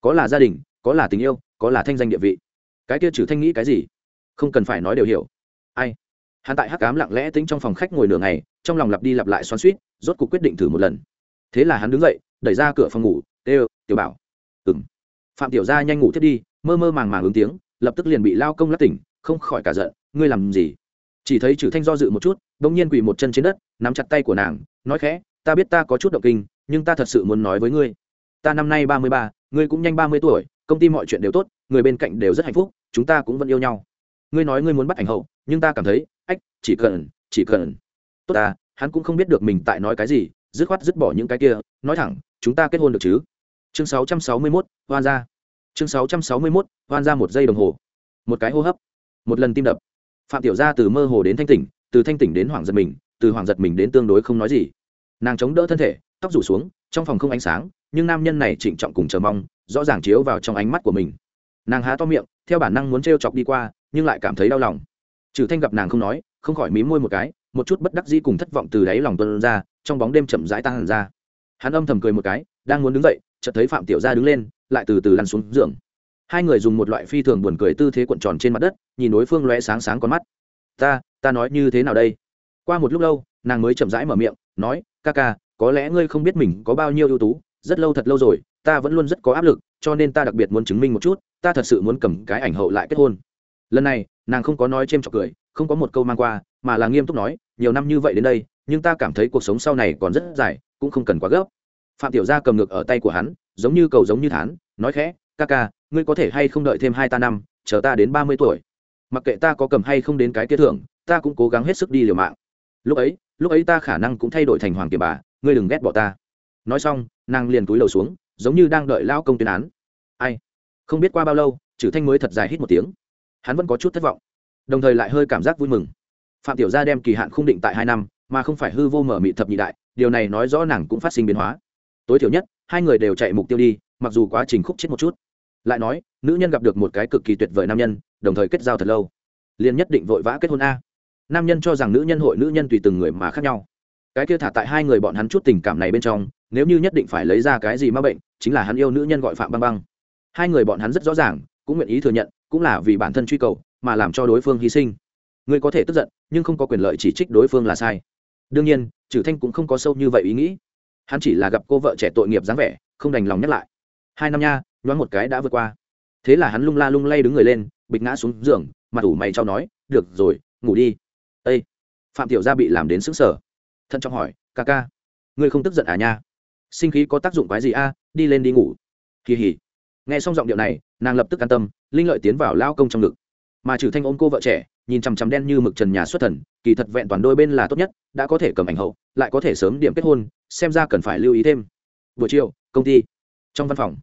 Có là gia đình, có là tình yêu, có là thanh danh địa vị. Cái kia trừ thanh nghĩ cái gì? Không cần phải nói đều hiểu. Ai? Hắn tại hắc cám lặng lẽ tính trong phòng khách ngồi nửa ngày trong lòng lặp đi lặp lại xoắn suýt, rốt cuộc quyết định thử một lần. Thế là hắn đứng dậy, đẩy ra cửa phòng ngủ tê tiểu bảo. Ừng phạm tiểu gia nhanh ngủ thiết đi, mơ mơ màng màng ứng tiếng, lập tức liền bị lao công lắc tỉnh, không khỏi cả giận, ngươi làm gì? Chỉ thấy trừ thanh do dự một chút, bỗng nhiên quỳ một chân trên đất, nắm chặt tay của nàng, nói khẽ, ta biết ta có chút động kinh, nhưng ta thật sự muốn nói với ngươi. Ta năm nay ba mươi ba, ngươi cũng nhanh ba mươi tuổi, công ty mọi chuyện đều tốt, người bên cạnh đều rất hạnh phúc, chúng ta cũng vẫn yêu nhau. Ngươi nói ngươi muốn bắt ảnh hậu, nhưng ta cảm thấy, ách, chỉ cần chỉ cần tốt ta, hắn cũng không biết được mình tại nói cái gì, dứt khoát dứt bỏ những cái kia, nói thẳng, chúng ta kết hôn được chứ? Chương sáu trăm sáu mươi mốt, hoan ra chương sáu trăm sáu mươi mốt, hoan ra một giây đồng hồ. Một cái hô hấp. Một lần tim đập. Phạm tiểu gia từ mơ hồ đến thanh tỉnh, từ thanh tỉnh đến hoảng giật mình, từ hoảng giật mình đến tương đối không nói gì. Nàng chống đỡ thân thể, tóc rủ xuống, trong phòng không ánh sáng, nhưng nam nhân này trịnh trọng cùng chờ mong, rõ ràng chiếu vào trong ánh mắt của mình. Nàng há to miệng, theo bản năng muốn t chọc đi qua, nhưng lại cảm thấy đau lòng. Trừ thanh gặp nàng không nói, không khỏi mí môi một cái một chút bất đắc dĩ cùng thất vọng từ đáy lòng tuân ra, trong bóng đêm chậm rãi tăng hẳn ra. Hắn âm thầm cười một cái, đang muốn đứng dậy, chợt thấy phạm tiểu gia đứng lên, lại từ từ lăn xuống giường. Hai người dùng một loại phi thường buồn cười tư thế cuộn tròn trên mặt đất, nhìn đối phương lóe sáng sáng con mắt. Ta ta nói như thế nào đây? Qua một lúc lâu, nàng mới chậm rãi mở miệng, nói, ca ca, có lẽ ngươi không biết mình có bao nhiêu ưu tú, rất lâu thật lâu rồi, ta vẫn luôn rất có áp lực, cho nên ta đặc biệt muốn chứng minh một chút, ta thật sự muốn cầm cái ảnh hậu lại kết hôn. Lần này, nàng không có nói c h chọc cười không có một câu mang qua, mà là nghiêm túc nói, nhiều năm như vậy đến đây, nhưng ta cảm thấy cuộc sống sau này còn rất dài, cũng không cần quá gấp. Phạm tiểu gia cầm ngược ở tay của hắn, giống như cầu giống như thán, nói khẽ, ca ca, ngươi có thể hay không đợi thêm hai ta năm, chờ ta đến ba mươi tuổi. Mặc kệ ta có cầm hay không đến cái kia thưởng, ta cũng cố gắng hết sức đi liều mạng. Lúc ấy lúc ấy ta khả năng cũng thay đổi thành hoàng kiệt bà, ngươi đừng ghét bỏ ta. Nói xong, nàng liền túi lầu xuống, giống như đang đợi lao công tuyên án. Ai? Không biết qua bao lâu chử thanh mới thật dài hít một tiếng. Hắn vẫn có chút thất vọng đồng thời lại hơi cảm giác vui mừng. Phạm tiểu gia đem kỳ hạn khung định tại hai năm, mà không phải hư vô mở mị thập nhị đại, điều này nói rõ nàng cũng phát sinh biến hóa. Tối thiểu nhất, hai người đều chạy mục tiêu đi, mặc dù quá trình khúc chết một chút. Lại nói, nữ nhân gặp được một cái cực kỳ tuyệt vời nam nhân, đồng thời kết giao thật lâu. Liền nhất định vội vã kết hôn a. Nam nhân cho rằng nữ nhân hội nữ nhân tùy từng người mà khác nhau. Cái kia thả tại hai người bọn hắn chút tình cảm này bên trong, nếu như nhất định phải lấy ra cái gì ma bệnh, chính là hắn yêu nữ nhân gọi phạm băng băng. Hai người bọn hắn rất rõ ràng, cũng nguyện ý thừa nhận, cũng là vì bản thân truy cầu mà làm cho đối phương hy sinh. Ngươi có thể tức giận, nhưng không có quyền lợi chỉ trích đối phương là sai. Đương nhiên trừ thanh cũng không có sâu như vậy ý nghĩ. Hắn chỉ là gặp cô vợ trẻ tội nghiệp dáng vẻ, không đành lòng nhắc lại. Hai năm nha, nhoáng một cái đã vượt qua. Thế là hắn lung la lung lay đứng người lên, bịch ngã xuống giường mặt ủ mày trao nói, được rồi, ngủ đi. Ây phạm tiểu gia bị làm đến sững sờ. Thân trọng hỏi, ca ca, ngươi không tức giận à nha? Sinh khí có tác dụng quái gì a? Đi lên đi ngủ. Kỳ hỉ. Nghe xong giọng điệu này, nàng lập tức an tâm, linh lợi tiến vào lao công trong ngực mà trừ thanh ôm cô vợ trẻ, nhìn chằm chằm đen như mực trần nhà xuất thần, kỳ thật vẹn toàn đôi bên là tốt nhất, đã có thể cầm ảnh hậu, lại có thể sớm điểm kết hôn, xem ra cần phải lưu ý thêm. Buổi chiều, công ty. Trong văn phòng,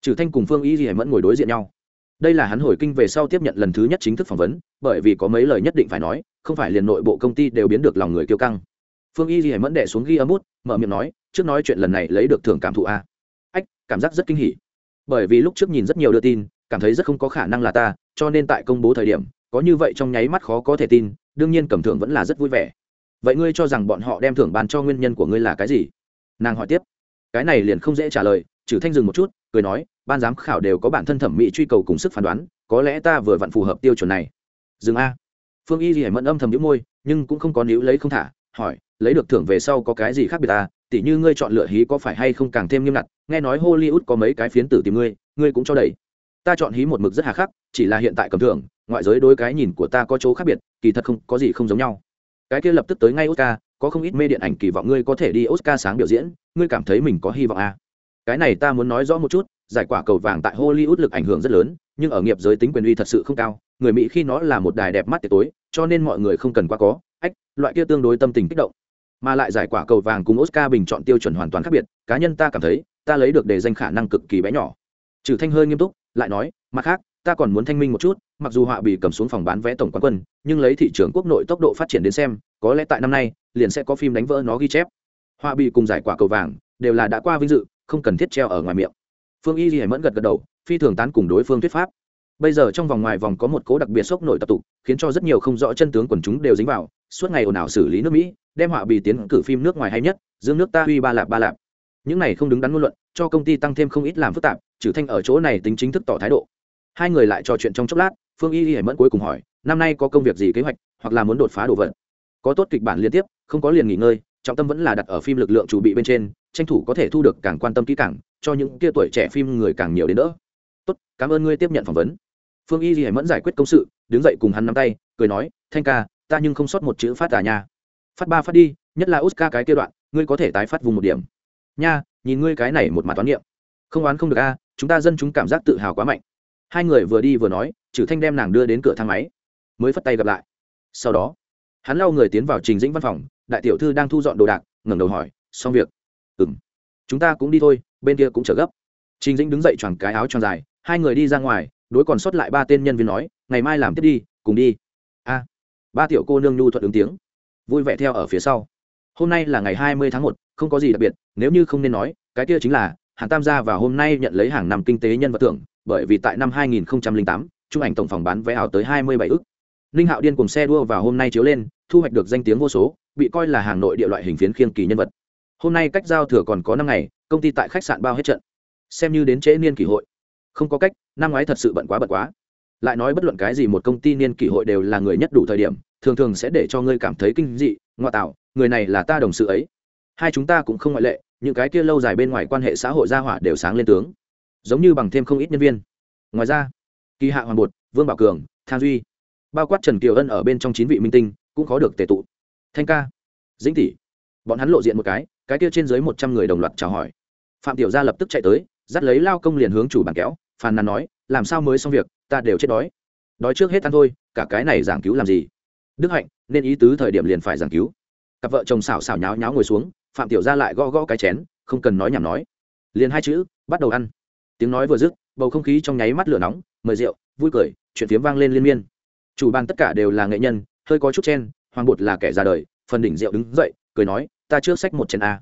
trừ thanh cùng phương y Di Hải mẫn ngồi đối diện nhau. Đây là hắn hồi kinh về sau tiếp nhận lần thứ nhất chính thức phỏng vấn, bởi vì có mấy lời nhất định phải nói, không phải liền nội bộ công ty đều biến được lòng người kiêu căng. Phương y Di Hải mẫn đẻ xuống ghi âm bút, mở miệng nói, trước nói chuyện lần này lấy được thưởng cảm thụ a. Ách, cảm giác rất kinh hỉ. Bởi vì lúc trước nhìn rất nhiều đưa tin, cảm thấy rất không có khả năng là ta cho nên tại công bố thời điểm, có như vậy trong nháy mắt khó có thể tin, đương nhiên cầm thưởng vẫn là rất vui vẻ. Vậy ngươi cho rằng bọn họ đem thưởng bàn cho nguyên nhân của ngươi là cái gì? Nàng hỏi tiếp. Cái này liền không dễ trả lời trừ thanh dừng một chút, cười nói, ban giám khảo đều có bản thân thẩm mỹ truy cầu cùng sức phán đoán, có lẽ ta vừa vặn phù hợp tiêu chuẩn này. Dừng a. Phương y gì mẫn âm thầm nhíu môi, nhưng cũng không có níu lấy không thả, hỏi, lấy được thưởng về sau có cái gì khác biệt ta? Tỉ như ngươi chọn lựa hí có phải hay không càng thêm nghiêm ngặt, nghe nói hollywood có mấy cái phiến tử tìm ngươi ngươi cũng cho đầy ta chọn hí một mực rất hà khắc, chỉ là hiện tại cầm thưởng, ngoại giới đối cái nhìn của ta có chỗ khác biệt, kỳ thật không, có gì không giống nhau. Cái kia lập tức tới ngay oscar, có không ít mê điện ảnh kỳ vọng ngươi có thể đi oscar sáng biểu diễn, ngươi cảm thấy mình có hy vọng à. cái này ta muốn nói rõ một chút, giải quả cầu vàng tại hollywood lực ảnh hưởng rất lớn, nhưng ở nghiệp giới tính quyền uy thật sự không cao, người mỹ khi nó là một đài đẹp mắt tiệc tối, cho nên mọi người không cần quá có, ách, loại kia tương đối tâm tình kích động. Mà lại giải quả cầu vàng cùng oscar bình chọn tiêu chuẩn hoàn toàn khác biệt, cá nhân ta cảm thấy, ta lấy được đề danh khả năng cực kỳ bé nhỏ. Trừ thanh hơi nghiêm túc lại nói, mặt khác, ta còn muốn thanh minh một chút, mặc dù họa bị cầm xuống phòng bán vé tổng quán quân, nhưng lấy thị trường quốc nội tốc độ phát triển đến xem, có lẽ tại năm nay, liền sẽ có phim đánh vỡ nó ghi chép. Họa bị cùng giải quả cầu vàng đều là đã qua vinh dự, không cần thiết treo ở ngoài miệng. Phương y hải mẫn gật gật đầu, phi thường tán cùng đối phương thuyết pháp. Bây giờ trong vòng ngoài vòng có một cố đặc biệt sốc nổi tập tục, khiến cho rất nhiều không rõ chân tướng quần chúng đều dính vào, suốt ngày ồn ào xử lý nước mỹ, đem họa bị tiến cử phim nước ngoài hay nhất, dương nước ta huy ba lạp ba lạp. Những này không đứng đắn ngôn luận cho công ty tăng thêm không ít làm phức tạp, trừ thanh ở chỗ này tính chính thức tỏ thái độ. Hai người lại trò chuyện trong chốc lát, phương y y hải mẫn cuối cùng hỏi, năm nay có công việc gì kế hoạch, hoặc là muốn đột phá đồ vật? Có tốt kịch bản liên tiếp, không có liền nghỉ ngơi, trọng tâm vẫn là đặt ở phim lực lượng chủ bị bên trên, tranh thủ có thể thu được càng quan tâm kỹ càng, cho những kia tuổi trẻ phim người càng nhiều đến đỡ. Tốt, cảm ơn ngươi tiếp nhận phỏng vấn. Phương y hải mẫn giải quyết công sự, đứng dậy cùng hắn nắm tay, cười nói, thanh ca, ta nhưng không sót một chữ phát tà nha. Phát ba phát đi, nhất là oscar cái kia đoạn, ngươi có thể tái phát vùng một điểm. Nha nhìn ngươi cái này một mặt toán niệm. Không oán không được a, chúng ta dân chúng cảm giác tự hào quá mạnh. Hai người vừa đi vừa nói trừ thanh đem nàng đưa đến cửa thang máy, mới phất tay gặp lại. Sau đó, hắn lau người tiến vào trình dĩnh văn phòng, đại tiểu thư đang thu dọn đồ đạc, ngẩng đầu hỏi, xong việc? Ừ m chúng ta cũng đi thôi, bên kia cũng trở gấp. Trình dĩnh đứng dậy choàng cái áo choàng dài, hai người đi ra ngoài, đối còn sót lại ba tên nhân viên nói, ngày mai làm tiếp đi, cùng đi. A. Ba tiểu cô nương nhu thuận ứng tiếng, vui vẻ theo ở phía sau. Hôm nay là ngày hai mươi tháng một, không có gì đặc biệt nếu như không nên nói cái kia chính là hàn tam gia và hôm nay nhận lấy hàng năm kinh tế nhân vật thưởng bởi vì tại năm 2008, chụp ảnh tổng phòng bán vé ảo tới 27 ức. Ninh Hạo điên cùng xe đua vào hôm nay chiếu lên, thu hoạch được danh tiếng vô số, bị coi là hàng nội địa loại hình phiến khiên kỳ nhân vật. Hôm nay cách giao thừa còn có năm ngày, công ty tại khách sạn bao hết trận. Xem như đến trễ niên kỷ hội. Không có cách, năm ngoái thật sự bận quá bận quá. Lại nói bất luận cái gì một công ty niên kỷ hội đều là người nhất đủ thời điểm, thường thường sẽ để cho ngươi cảm thấy kinh dị, ngoại tạo, người này là ta đồng sự ấy. Hai chúng ta cũng không ngoại lệ, những cái kia lâu dài bên ngoài quan hệ xã hội gia hỏa đều sáng lên tướng. Giống như bằng thêm không ít nhân viên. Ngoài ra kỳ hạ hoàng bột vương bảo cường thang duy bao quát trần kiều ân ở bên trong chín vị minh tinh cũng có được tề tụ. Thanh ca dĩnh tỷ bọn hắn lộ diện một cái cái kia trên dưới một trăm người đồng loạt chào hỏi. Phạm tiểu gia lập tức chạy tới dắt lấy lao công liền hướng chủ bàn kéo phàn nàn nói làm sao mới xong việc ta đều chết đói. Đói trước hết ăn thôi cả cái này giảng cứu làm gì? Đức hạnh nên ý tứ thời điểm liền phải giảng cứu. Cặp vợ chồng xảo xảo nháo nháo ngồi xuống phạm tiểu gia lại gõ gõ cái chén, không cần nói nhảm nói. Liền hai chữ, bắt đầu ăn. Tiếng nói vừa dứt, bầu không khí trong nháy mắt lửa nóng, mời rượu, vui cười, chuyện tiếng vang lên liên miên. Chủ ban tất cả đều là nghệ nhân, hơi có chút chen, hoàng bột là kẻ ra đời, phần đỉnh rượu đứng dậy, cười nói, ta trước sách một chén a.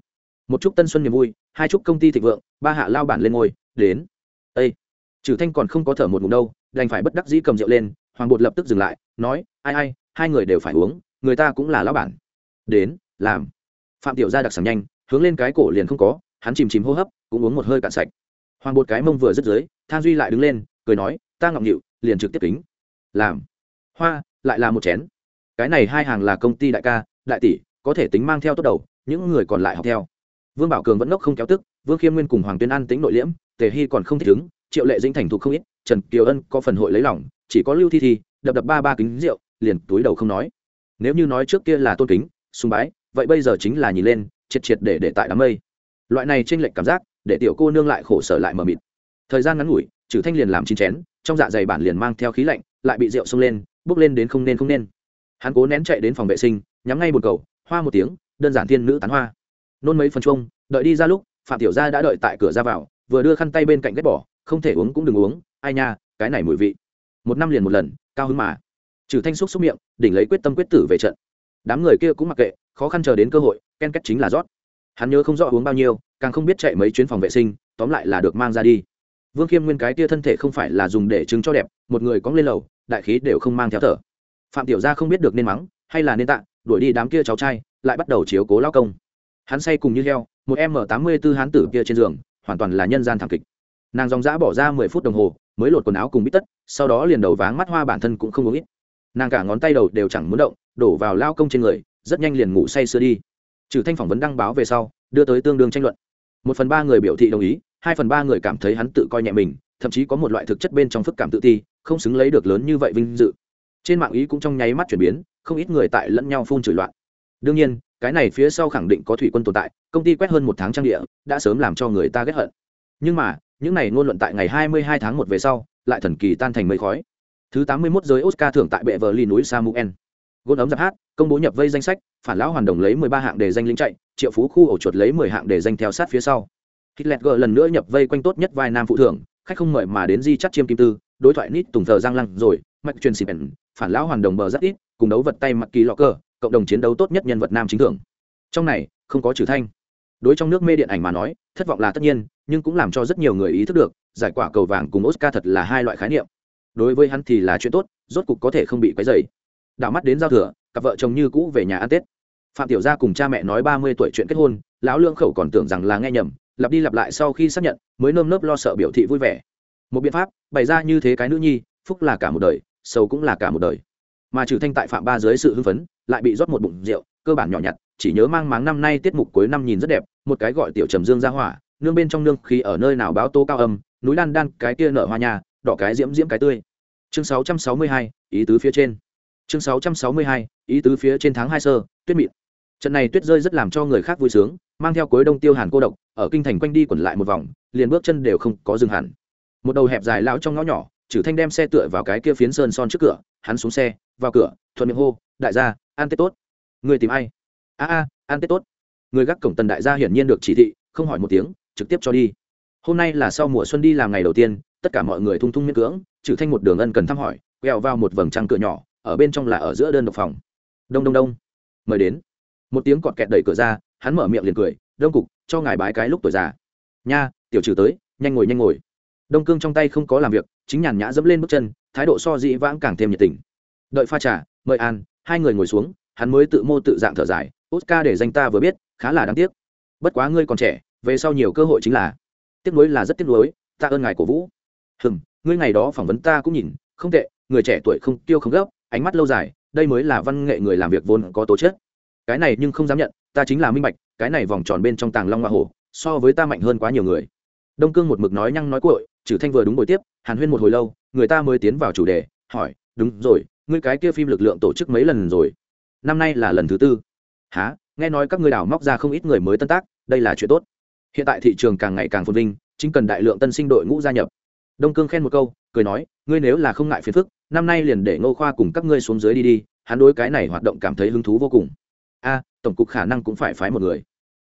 Một chúc tân xuân niềm vui, hai chúc công ty thịnh vượng, ba hạ lao bản lên ngôi, đến. Ây trừ thanh còn không có thở một ngụm đâu, đành phải bất đắc dĩ cầm rượu lên, hoàng bột lập tức dừng lại, nói, ai ai, hai người đều phải uống, người ta cũng là lão bản. Đến, làm phạm tiểu gia đặc sản nhanh, hướng lên cái cổ liền không có, hắn chìm chìm hô hấp, cũng uống một hơi cạn sạch. Hoàng bột cái mông vừa dứt dưới, than duy lại đứng lên, cười nói, ta ngọng nhịu liền trực tiếp kính. Làm. Hoa, lại là một chén. Cái này hai hàng là công ty đại ca, đại tỷ, có thể tính mang theo tốt đầu, những người còn lại học theo. Vương bảo cường vẫn ngốc không kéo tức, vương khiêm nguyên cùng hoàng tuyên an tính nội liễm, tề hy còn không thích ứng triệu lệ dĩnh thành thục không ít, trần kiều ân có phần hội lấy lòng, chỉ có lưu thi thi, đập đập ba ba kính rượu, liền túi đầu không nói. Nếu như nói trước kia là tôn kính, sùng bái vậy bây giờ chính là nhìn lên, triệt triệt để để tại đám mây. Loại này tranh lệch cảm giác, để tiểu cô nương lại khổ sở lại mờ mịt. Thời gian ngắn ngủi, trừ thanh liền làm chín chén, trong dạ dày bản liền mang theo khí lạnh, lại bị rượu xông lên bốc lên đến không nên không nên. Hắn cố nén chạy đến phòng vệ sinh, nhắm ngay một cầu, hoa một tiếng, đơn giản thiên nữ tán hoa. Nôn mấy phần chung đợi đi ra lúc, phạm tiểu gia đã đợi tại cửa ra vào, vừa đưa khăn tay bên cạnh ghét bỏ, không thể uống cũng đừng uống, ai nha, cái này mùi vị. Một năm liền một lần, cao hứng mà. Trừ thanh xúc xúc miệng, đỉnh lấy quyết tâm quyết tử về trận. Đám người kia cũng mặc kệ khó khăn chờ đến cơ hội, ken kết chính là rót. Hắn nhớ không rõ uống bao nhiêu, càng không biết chạy mấy chuyến phòng vệ sinh, tóm lại là được mang ra đi. Vương khiêm nguyên cái tia thân thể không phải là dùng để chứng cho đẹp, một người cóng lên lầu, đại khí đều không mang theo thở. Phạm tiểu gia không biết được nên mắng, hay là nên tạ, đuổi đi đám kia cháu trai, lại bắt đầu chiếu cố lao công. Hắn say cùng như heo, một m tám mươi b ố hán tử kia trên giường, hoàn toàn là nhân gian thảm kịch. Nàng dòng dã bỏ ra mười phút đồng hồ, mới lột quần áo cùng bít tất, sau đó liền đầu váng mắt hoa bản thân cũng không uống ít. Nàng cả ngón tay đầu đều chẳng muốn động, đổ vào lao công trên người rất nhanh liền ngủ say sưa đi. Trừ thanh phỏng vấn đăng báo về sau, đưa tới tương đương tranh luận. Một phần ba người biểu thị đồng ý, hai phần ba người cảm thấy hắn tự coi nhẹ mình, thậm chí có một loại thực chất bên trong phức cảm tự ti, không xứng lấy được lớn như vậy vinh dự. Trên mạng ý cũng trong nháy mắt chuyển biến, không ít người tại lẫn nhau phun chửi loạn. Đương nhiên, cái này phía sau khẳng định có thủy quân tồn tại, công ty quét hơn một tháng trang địa, đã sớm làm cho người ta ghét hận. Nhưng mà, những này ngôn luận tại ngày 22 tháng 1 về sau, lại thần kỳ tan thành mây khói. Thứ 81 giới oscar thưởng tại bệ vờ ly núi samuel gôn ấm giáp hát, công bố nhập vây danh sách, phản lão hoàn đồng lấy 13 hạng đề danh lính chạy, triệu phú khu ổ chuột lấy 10 hạng đề danh theo sát phía sau. Hitler g lần nữa nhập vây quanh tốt nhất vai nam phụ thưởng, khách không mời mà đến di chắt chiêm kim tư, đối thoại nít tùng thờ giang lăng rồi, mạch truyền xì phản lão hoàn đồng bờ rất ít, cùng đấu vật tay mặc kỳ lọ cơ cộng đồng chiến đấu tốt nhất nhân vật nam chính thưởng. Trong này, không có trừ thanh. Đối trong nước mê điện ảnh mà nói, thất vọng là tất nhiên, nhưng cũng làm cho rất nhiều người ý thức được, giải quả cầu vàng cùng oscar thật là hai loại khái niệm. Đối với hắn thì là chuyện tốt, rốt cục có thể không bị quấy dày đảo mắt đến giao thừa cặp vợ chồng như cũ về nhà ăn tết. Phạm tiểu gia cùng cha mẹ nói ba mươi tuổi chuyện kết hôn lão lương khẩu còn tưởng rằng là nghe nhầm lặp đi lặp lại sau khi xác nhận mới nơm nớp lo sợ biểu thị vui vẻ. Một biện pháp bày ra như thế cái nữ nhi phúc là cả một đời sầu cũng là cả một đời. Mà trừ thanh tại phạm ba dưới sự hưng phấn lại bị rót một bụng rượu cơ bản nhỏ nhặt chỉ nhớ mang máng năm nay tiết mục cuối năm nhìn rất đẹp một cái gọi tiểu trầm dương ra hỏa nương bên trong nương khi ở nơi nào báo tố cao âm núi đan đan cái kia nở hoa nhà đỏ cái diễm diễm cái tươi. Chương 662, ý tứ phía trên chương 662, ý tứ phía trên tháng hai sơ tuyết mịn. Trận này tuyết rơi rất làm cho người khác vui sướng mang theo cuối đông tiêu hàn cô độc ở kinh thành quanh đi quẩn lại một vòng liền bước chân đều không có dừng hẳn. Một đầu hẹp dài lão trong ngõ nhỏ trừ thanh đem xe tựa vào cái kia phiến sơn son trước cửa hắn xuống xe vào cửa thuận miệng hô đại gia ăn tết tốt. Người tìm ai? A a ăn tết tốt. Người gác cổng tần đại gia hiển nhiên được chỉ thị không hỏi một tiếng trực tiếp cho đi. Hôm nay là sau mùa xuân đi làm ngày đầu tiên tất cả mọi người thung thung miễn cưỡng trừ thanh một đường ân cần thăm hỏi quẹo vào một vầng trăng cửa nhỏ ở bên trong là ở giữa đơn độc phòng. Đông đông đông. Mời đến. Một tiếng cọt kẹt đẩy cửa ra, hắn mở miệng liền cười, đông cục, cho ngài bái cái lúc tuổi già. Nha, tiểu trừ tới, nhanh ngồi nhanh ngồi. Đông cương trong tay không có làm việc, chính nhàn nhã dẫm lên bước chân, thái độ so dĩ vãng càng thêm nhiệt tình. Đợi pha trà, mời an hai người ngồi xuống, hắn mới tự mô tự dạng thở dài, oscar để danh ta vừa biết, khá là đáng tiếc. Bất quá ngươi còn trẻ, về sau nhiều cơ hội chính là. Tiếc nuối là rất tiếc nuối ta ơn ngài cổ vũ. Hừm, ngươi ngày đó phỏng vấn ta cũng nhìn, không tệ, người trẻ tuổi không tiêu không gấp ánh mắt lâu dài, đây mới là văn nghệ người làm việc vốn có tố chất. Cái này nhưng không dám nhận, ta chính là minh bạch, cái này vòng tròn bên trong tàng long hoa hổ, so với ta mạnh hơn quá nhiều người. Đông cương một mực nói nhăng nói cội trừ thanh vừa đúng buổi tiếp, hàn huyên một hồi lâu, người ta mới tiến vào chủ đề, hỏi, đúng rồi, ngươi cái kia phim lực lượng tổ chức mấy lần rồi? Năm nay là lần thứ tư. Há nghe nói các ngươi đào móc ra không ít người mới tân tác, đây là chuyện tốt. Hiện tại thị trường càng ngày càng phồn vinh, chính cần đại lượng tân sinh đội ngũ gia nhập. Đông cương khen một câu, cười nói, ngươi nếu là không ngại phiền phức năm nay liền để ngô khoa cùng các ngươi xuống dưới đi đi, hắn đối cái này hoạt động cảm thấy hứng thú vô cùng. A, tổng cục khả năng cũng phải phái một người.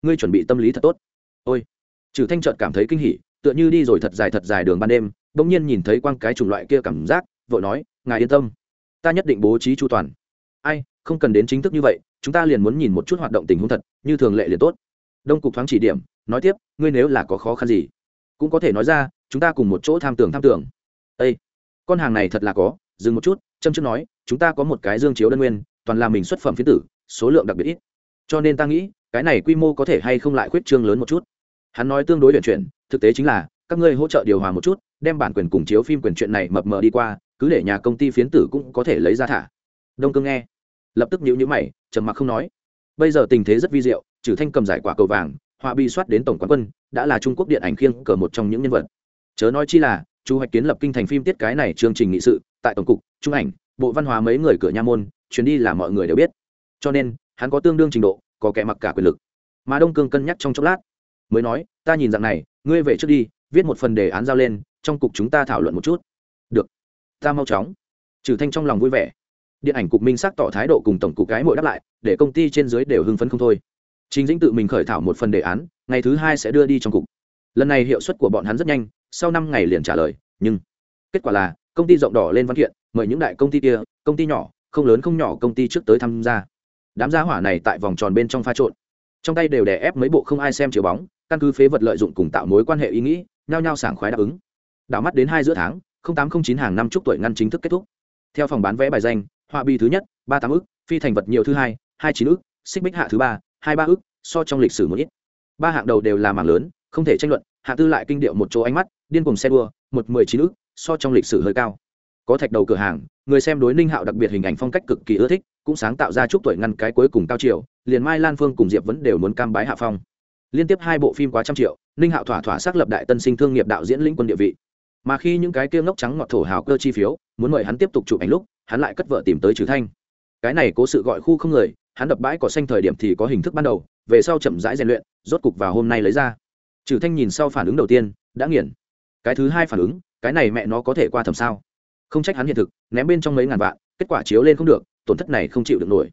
Ngươi chuẩn bị tâm lý thật tốt. Ôi trừ thanh trợt cảm thấy kinh hỉ, tựa như đi rồi thật dài thật dài đường ban đêm bỗng nhiên nhìn thấy quang cái chủng loại kia cảm giác, vội nói, ngài yên tâm, ta nhất định bố trí chu toàn. Ai, không cần đến chính thức như vậy, chúng ta liền muốn nhìn một chút hoạt động tình huống thật, như thường lệ liền tốt. Đông cục thoáng chỉ điểm, nói tiếp, ngươi nếu là có khó khăn gì, cũng có thể nói ra, chúng ta cùng một chỗ tham tưởng tham tưởng. Ây con hàng này thật là có dừng một chút trâm trước nói, chúng ta có một cái dương chiếu đơn nguyên, toàn là mình xuất phẩm phiến tử, số lượng đặc biệt ít. Cho nên ta nghĩ, cái này quy mô có thể hay không lại khuyết trương lớn một chút. Hắn nói tương đối luyện chuyển, thực tế chính là, các ngươi hỗ trợ điều hòa một chút, đem bản quyền cùng chiếu phim quyền chuyện này mập mờ đi qua, cứ để nhà công ty phiến tử cũng có thể lấy ra thả. Đông cương nghe, lập tức nhíu nhíu mày, trầm mặc không nói. Bây giờ tình thế rất vi diệu, trừ thanh cầm giải quả cầu vàng, họa bi soát đến tổng quán quân, đã là trung quốc điện ảnh khiêng cờ một trong những nhân vật. Chớ nói chi là chu hoạch kiến lập kinh thành phim tiết cái này chương trình nghị sự, tại tổng cục, trung ảnh, bộ văn hóa mấy người cửa nha môn, chuyến đi là mọi người đều biết. Cho nên, hắn có tương đương trình độ, có kẻ mặc cả quyền lực. Mà đông cương cân nhắc trong chốc lát, mới nói, ta nhìn dạng này, ngươi về trước đi, viết một phần đề án giao lên, trong cục chúng ta thảo luận một chút. Được, ta mau chóng. Trừ thanh trong lòng vui vẻ. Điện ảnh cục minh xác tỏ thái độ cùng tổng cục cái mỗi đáp lại, để công ty trên dưới đều hưng phấn không thôi. Chính dĩnh tự mình khởi thảo một phần đề án, ngày thứ hai sẽ đưa đi trong cục. Lần này hiệu suất của bọn hắn rất nhanh sau năm ngày liền trả lời, nhưng kết quả là, công ty rộng đỏ lên văn kiện, mời những đại công ty kia, công ty nhỏ, không lớn không nhỏ công ty trước tới tham gia. Đám gia hỏa này tại vòng tròn bên trong pha trộn. Trong tay đều đè ép mấy bộ không ai xem chiều bóng, căn cứ phế vật lợi dụng cùng tạo mối quan hệ ý nghĩ, nhao nhao sảng khoái đáp ứng. Đảo mắt đến hai giữa tháng tám không chín hàng năm chúc tuổi ngăn chính thức kết thúc. Theo phòng bán vé bài danh, họa bi thứ nhất, ba tám ức, phi thành vật nhiều thứ hai hai chín ức, xích bích hạ thứ ba, hai ba ức, so trong lịch sử một ít. Ba hạng đầu đều là mảng lớn, không thể tranh luận, hạ tư lại kinh điệu một chỗ ánh mắt điên cùng xe đua, một mười chín ước so trong lịch sử hơi cao. Có thạch đầu cửa hàng, người xem đối ninh hạo đặc biệt hình ảnh phong cách cực kỳ ưa thích, cũng sáng tạo ra chúc tuổi ngăn cái cuối cùng cao triều liền mai lan phương cùng diệp vẫn đều muốn cam bái hạ phong. Liên tiếp hai bộ phim quá trăm triệu, ninh hạo thỏa thỏa xác lập đại tân sinh thương nghiệp đạo diễn lĩnh quân địa vị. Mà khi những cái kia ngốc trắng ngọt thổ hào cơ chi phiếu, muốn mời hắn tiếp tục chụp ảnh lúc, hắn lại cất vợ tìm tới trừ thanh. Cái này cố sự gọi khu không người, hắn đập bãi cỏ xanh thời điểm thì có hình thức ban đầu, về sau chậm rãi rèn luyện, rốt cục vào hôm nay lấy ra. Trừ thanh nhìn sau phản ứng đầu tiên, đã nghiền cái thứ hai phản ứng, cái này mẹ nó có thể qua thầm sao? Không trách hắn hiện thực, ném bên trong mấy ngàn vạn, kết quả chiếu lên không được, tổn thất này không chịu được nổi.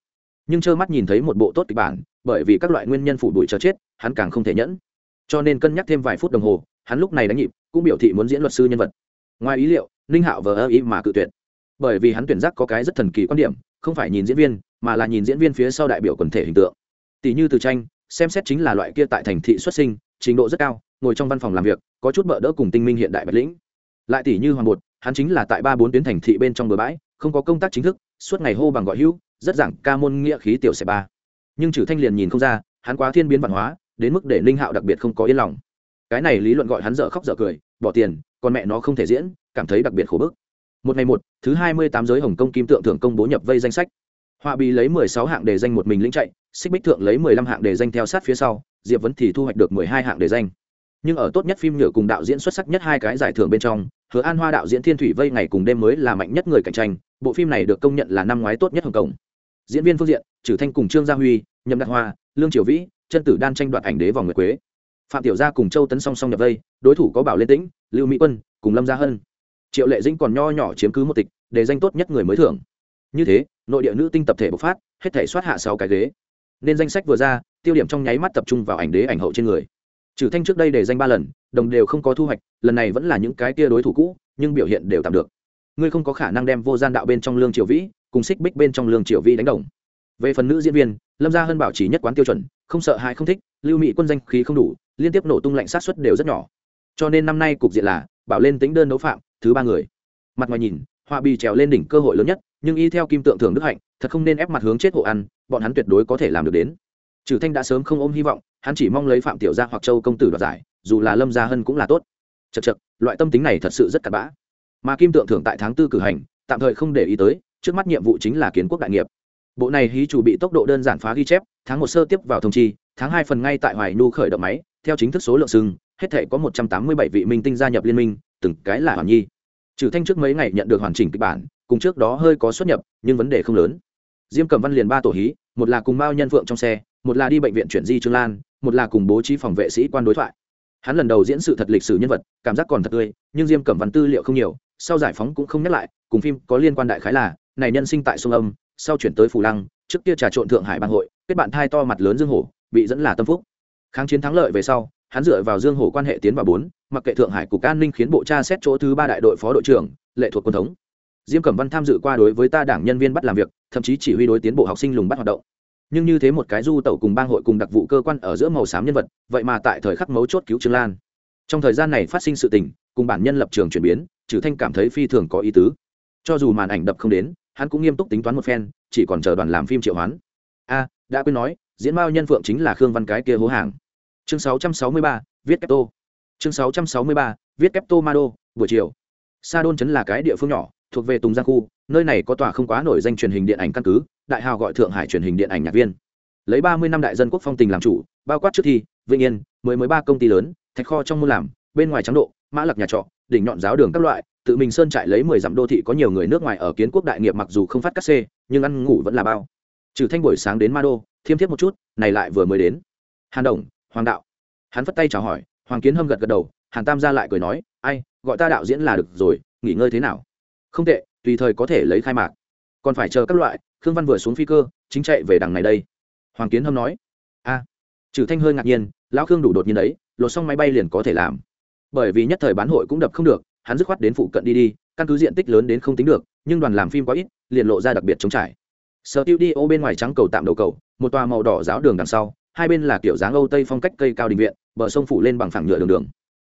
Nhưng trơ mắt nhìn thấy một bộ tốt kịch bản, bởi vì các loại nguyên nhân phủ đuổi chờ chết, hắn càng không thể nhẫn. Cho nên cân nhắc thêm vài phút đồng hồ, hắn lúc này đánh nhịp, cũng biểu thị muốn diễn luật sư nhân vật. Ngoài ý liệu, ninh hạo vờ ơ ý mà cự tuyệt. Bởi vì hắn tuyển giác có cái rất thần kỳ quan điểm, không phải nhìn diễn viên, mà là nhìn diễn viên phía sau đại biểu quần thể hình tượng. Tỷ như từ tranh, xem xét chính là loại kia tại thành thị xuất sinh, trình độ rất cao ngồi trong văn phòng làm việc, có chút bợ đỡ cùng tinh minh hiện đại bạch lĩnh. Lại tỷ như hoàng bột, hắn chính là tại ba bốn tuyến thành thị bên trong bờ bãi, không có công tác chính thức, suốt ngày hô bằng gọi hữu, rất giảng ca môn nghĩa khí tiểu xẻ ba. Nhưng trừ thanh liền nhìn không ra, hắn quá thiên biến văn hóa, đến mức để ninh hạo đặc biệt không có yên lòng. Cái này lý luận gọi hắn dở khóc dở cười, bỏ tiền còn mẹ nó không thể diễn, cảm thấy đặc biệt khổ bức. Một ngày một, thứ hai mươi tám giới hồng kông kim tượng thưởng công bố nhập vây danh sách. Họa Bì lấy mười sáu hạng đề danh một mình lĩnh chạy, xích bích thượng lấy mười lăm hạng đề danh theo sát phía sau, diệp vẫn thì thu hoạch được mười hai hạng đề danh nhưng ở tốt nhất phim nhựa cùng đạo diễn xuất sắc nhất hai cái giải thưởng bên trong, hứa an hoa đạo diễn thiên thủy vây ngày cùng đêm mới là mạnh nhất người cạnh tranh, bộ phim này được công nhận là năm ngoái tốt nhất hồng kông diễn viên phương diện trừ thanh cùng trương gia huy, nhậm đạt hoa, lương triều vĩ, chân tử đan tranh đoạt ảnh đế vòng nguyệt quế. Phạm tiểu gia cùng châu tấn song song nhập vây, đối thủ có bảo lê tĩnh, lưu mỹ quân, cùng lâm gia hân. Triệu lệ dĩnh còn nho nhỏ chiếm cứ một tịch, để danh tốt nhất người mới thưởng. Như thế, nội địa nữ tinh tập thể bộc phát, hết thể soát hạ sáu cái ghế. Nên danh sách vừa ra, tiêu điểm trong nháy mắt tập trung vào ảnh đế ảnh hậu trên người trừ thanh trước đây để danh ba lần, đồng đều không có thu hoạch, lần này vẫn là những cái kia đối thủ cũ, nhưng biểu hiện đều tạm được. Ngươi không có khả năng đem vô gian đạo bên trong lương triều vĩ cùng xích bích bên trong lương triều vĩ đánh đồng. Về phần nữ diễn viên, lâm gia hân bảo trì nhất quán tiêu chuẩn, không sợ hãi không thích, lưu mỹ quân danh khí không đủ, liên tiếp nổ tung lạnh sát xuất đều rất nhỏ. Cho nên năm nay cục diện là, bảo lên tính đơn đấu phạm, thứ ba người. Mặt ngoài nhìn họa bì trèo lên đỉnh cơ hội lớn nhất, nhưng y theo kim tượng thường đức hạnh, thật không nên ép mặt hướng chết hộ ăn, bọn hắn tuyệt đối có thể làm được đến trừ thanh đã sớm không ôm hy vọng, hắn chỉ mong lấy phạm tiểu gia hoặc châu công tử đoạt giải, dù là lâm gia hân cũng là tốt. Chật chật loại tâm tính này thật sự rất cặn bã. Mà kim tượng thưởng tại tháng tư cử hành, tạm thời không để ý tới, trước mắt nhiệm vụ chính là kiến quốc đại nghiệp. Bộ này hí chủ bị tốc độ đơn giản phá ghi chép, tháng một sơ tiếp vào thông chi, tháng hai phần ngay tại hoài nu khởi động máy, theo chính thức số lượng sưng hết thể có một trăm tám mươi bảy vị minh tinh gia nhập liên minh, từng cái là hoàn nhi. Trừ thanh trước mấy ngày nhận được hoàn chỉnh kịch bản, cùng trước đó hơi có xuất nhập, nhưng vấn đề không lớn. Diêm cầm văn liền ba tổ hí, một là cùng mao nhân Vượng trong xe một là đi bệnh viện chuyển di trương lan, một là cùng bố trí phòng vệ sĩ quan đối thoại. Hắn lần đầu diễn sự thật lịch sử nhân vật, cảm giác còn thật tươi, nhưng diêm cẩm văn tư liệu không nhiều, sau giải phóng cũng không nhắc lại, cùng phim có liên quan đại khái là, này nhân sinh tại sông âm, sau chuyển tới phù lăng, trước kia trà trộn thượng hải bang hội, kết bạn thai to mặt lớn dương hổ, bị dẫn là tâm phúc. Kháng chiến thắng lợi về sau, hắn dựa vào dương hổ quan hệ tiến vào bốn, mặc kệ thượng hải cục an ninh khiến bộ tra xét chỗ thứ ba đại đội phó đội trưởng, lệ thuộc quân thống. Diêm cẩm văn tham dự qua đối với ta đảng nhân viên bắt làm việc, thậm chí chỉ huy đối tiến bộ học sinh lùng bắt hoạt động nhưng như thế một cái du tẩu cùng bang hội cùng đặc vụ cơ quan ở giữa màu xám nhân vật vậy mà tại thời khắc mấu chốt cứu trương lan. Trong thời gian này phát sinh sự tình cùng bản nhân lập trường chuyển biến trừ thanh cảm thấy phi thường có ý tứ. Cho dù màn ảnh đập không đến hắn cũng nghiêm túc tính toán một phen chỉ còn chờ đoàn làm phim triệu hoán. A đã quên nói diễn mao nhân phượng chính là khương văn cái kia hố hàng. Chương 663, viết kép tô. Chương 663, viết kép tô ma đô buổi chiều. Sa đôn chấn là cái địa phương nhỏ thuộc về tùng giang khu nơi này có tòa không quá nổi danh truyền hình điện ảnh căn cứ, đại hào gọi thượng hải truyền hình điện ảnh nhạc viên. Lấy ba mươi năm đại dân quốc phong tình làm chủ, bao quát trước thi, vĩnh yên mới mới ba công ty lớn, thạch kho trong môn làm, bên ngoài trắng độ, mã lặc nhà trọ, đỉnh nhọn giáo đường các loại, tự mình sơn trại lấy mười dặm đô thị có nhiều người nước ngoài ở kiến quốc đại nghiệp mặc dù không phát cắt xê, nhưng ăn ngủ vẫn là bao. Trừ thanh buổi sáng đến ma đô, thiêm thiếp một chút, này lại vừa mới đến. Hàn đồng, hoàng đạo. Hắn phất tay chào hỏi, hoàng kiến hâm gật gật đầu, hàn tam gia lại cười nói, ai, gọi ta đạo diễn là được rồi, nghỉ ngơi thế nào? Không tệ tùy thời có thể lấy khai mạc. Còn phải chờ các loại, khương văn vừa xuống phi cơ, chính chạy về đằng này đây. Hoàng kiến hâm nói, a. Trừ thanh hơi ngạc nhiên, lão khương đủ đột nhiên đấy, lột xong máy bay liền có thể làm. Bởi vì nhất thời bán hội cũng đập không được, hắn dứt khoát đến phụ cận đi đi, căn cứ diện tích lớn đến không tính được, nhưng đoàn làm phim quá ít, liền lộ ra đặc biệt trống trải. Sở tiêu đi ô bên ngoài trắng cầu tạm đầu cầu, một tòa màu đỏ giáo đường đằng sau, hai bên là kiểu dáng âu tây phong cách cây cao đình viện, bờ sông phủ lên bằng phẳng nhựa đường đường.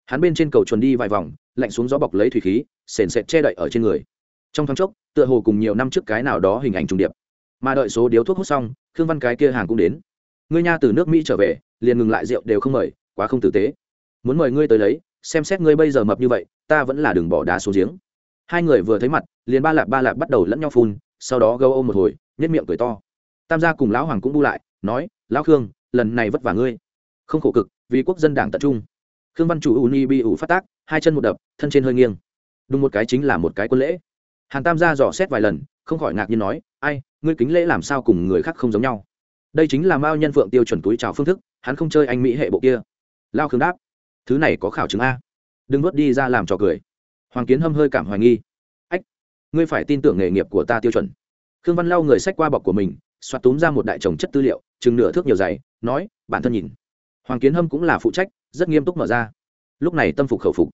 Hắn bên trên cầu chuồn đi vài vòng, lạnh xuống gió bọc lấy thủy khí, sền sệt che đậy ở trên người trong thoáng chốc, tựa hồ cùng nhiều năm trước cái nào đó hình ảnh trùng điệp. Mà đợi số điếu thuốc hút xong, khương văn cái kia hàng cũng đến. Ngươi nha từ nước mỹ trở về, liền ngừng lại rượu đều không mời, quá không tử tế. Muốn mời ngươi tới lấy, xem xét ngươi bây giờ mập như vậy, ta vẫn là đường bỏ đá xuống giếng. Hai người vừa thấy mặt, liền ba lạp ba lạp bắt đầu lẫn nhau phun, sau đó gâu ôm một hồi nhất miệng cười to. Tam gia cùng lão hoàng cũng bu lại, nói, lão khương, lần này vất vả ngươi. Không khổ cực, vì quốc dân đảng tập trung. Khương văn chủ uni bi ủ phát tác, hai chân một đập, thân trên hơi nghiêng. Đúng một cái chính là một cái quân lễ hàn tam gia dò xét vài lần, không khỏi ngạc nhiên nói, ai, ngươi kính lễ làm sao cùng người khác không giống nhau? Đây chính là mao nhân phượng tiêu chuẩn túi trào phương thức, hắn không chơi anh mỹ hệ bộ kia. Lao khương đáp, thứ này có khảo chứng a. Đừng vớt đi ra làm trò cười. Hoàng kiến hâm hơi cảm hoài nghi. Ách, ngươi phải tin tưởng nghề nghiệp của ta tiêu chuẩn. Khương văn lau người sách qua bọc của mình xoát túm ra một đại chồng chất tư liệu, chừng nửa thước nhiều giày nói, bản thân nhìn. Hoàng kiến hâm cũng là phụ trách, rất nghiêm túc mở ra. Lúc này tâm phục khẩu phục.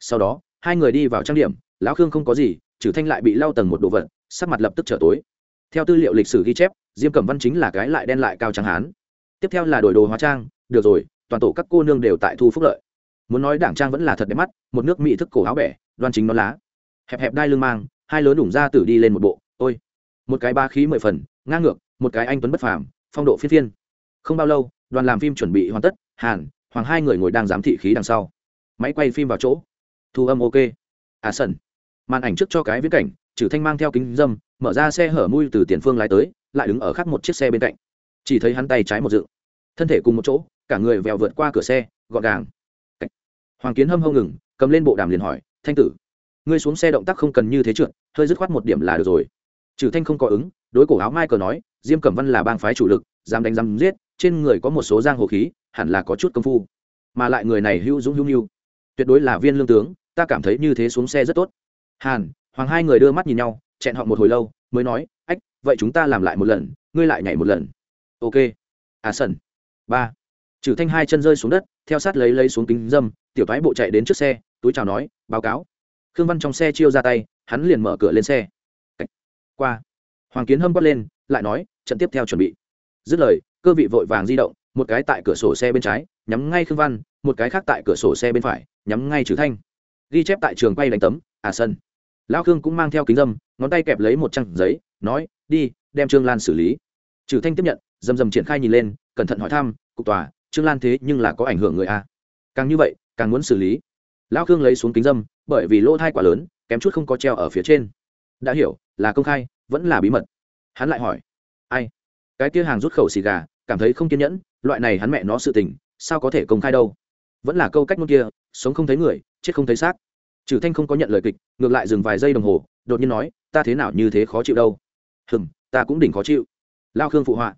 Sau đó, hai người đi vào trang điểm, lão khương không có gì trừ thanh lại bị lau tầng một đồ vật, sắc mặt lập tức trở tối. Theo tư liệu lịch sử ghi chép, diêm cẩm văn chính là cái lại đen lại cao trắng hán. Tiếp theo là đổi đồ hóa trang, được rồi, toàn tổ các cô nương đều tại thu phúc lợi. Muốn nói đảng trang vẫn là thật đẹp mắt, một nước mỹ thức cổ áo bẻ, đoan chính nó lá. Hẹp hẹp đai lưng mang, hai lớn đủng ra tử đi lên một bộ, ôi. Một cái ba khí mười phần, ngang ngược, một cái anh tuấn bất phàm, phong độ phiên phiên. Không bao lâu, đoàn làm phim chuẩn bị hoàn tất, hàn, hoàng hai người ngồi đang giám thị khí đằng sau. Máy quay phim vào chỗ. Thu âm ok. À sần màn ảnh trước cho cái viễn cảnh, trừ thanh mang theo kính dâm, mở ra xe hở mui từ tiền phương lái tới, lại đứng ở khác một chiếc xe bên cạnh. Chỉ thấy hắn tay trái một dựng, thân thể cùng một chỗ, cả người vèo vượt qua cửa xe, gọn gàng. Hoàng kiến hâm hông ngừng, cầm lên bộ đàm liền hỏi, thanh tử, ngươi xuống xe động tác không cần như thế trượt, hơi dứt khoát một điểm là được rồi. Trừ thanh không có ứng, đối cổ áo mai cờ nói, diêm cẩm văn là bang phái chủ lực, dám đánh dám giết, trên người có một số giang hồ khí, hẳn là có chút công phu. Mà lại người này hữu dũng hữu nhu tuyệt đối là viên lương tướng, ta cảm thấy như thế xuống xe rất tốt hàn, hoàng hai người đưa mắt nhìn nhau, chẹn họ một hồi lâu, mới nói, ách, vậy chúng ta làm lại một lần, ngươi lại nhảy một lần. Ok. À sần. Ba. Trừ thanh hai chân rơi xuống đất, theo sát lấy lấy xuống kính dâm, tiểu thái bộ chạy đến trước xe, túi chào nói, báo cáo. Khương văn trong xe chiêu ra tay, hắn liền mở cửa lên xe. Qua. Hoàng kiến hâm quát lên, lại nói, trận tiếp theo chuẩn bị. Dứt lời, cơ vị vội vàng di động, một cái tại cửa sổ xe bên trái, nhắm ngay khương văn, một cái khác tại cửa sổ xe bên phải, nhắm ngay trừ thanh. Ghi chép tại trường quay đánh tấm à sân. Lão khương cũng mang theo kính dâm, ngón tay kẹp lấy một trang giấy, nói, đi, đem trương lan xử lý. Trừ thanh tiếp nhận, dầm dầm triển khai nhìn lên, cẩn thận hỏi thăm, cục tòa, trương lan thế nhưng là có ảnh hưởng người a? Càng như vậy, càng muốn xử lý. Lão khương lấy xuống kính dâm, bởi vì lỗ thai quá lớn, kém chút không có treo ở phía trên. Đã hiểu, là công khai, vẫn là bí mật. Hắn lại hỏi, ai? Cái kia hàng rút khẩu xì gà, cảm thấy không kiên nhẫn, loại này hắn mẹ nó sự tình, sao có thể công khai đâu? Vẫn là câu cách ngôn kia, sống không thấy người, chết không thấy xác trừ thanh không có nhận lời kịch, ngược lại dừng vài giây đồng hồ, đột nhiên nói, ta thế nào như thế khó chịu đâu. Hừm, ta cũng đỉnh khó chịu. Lao khương phụ họa.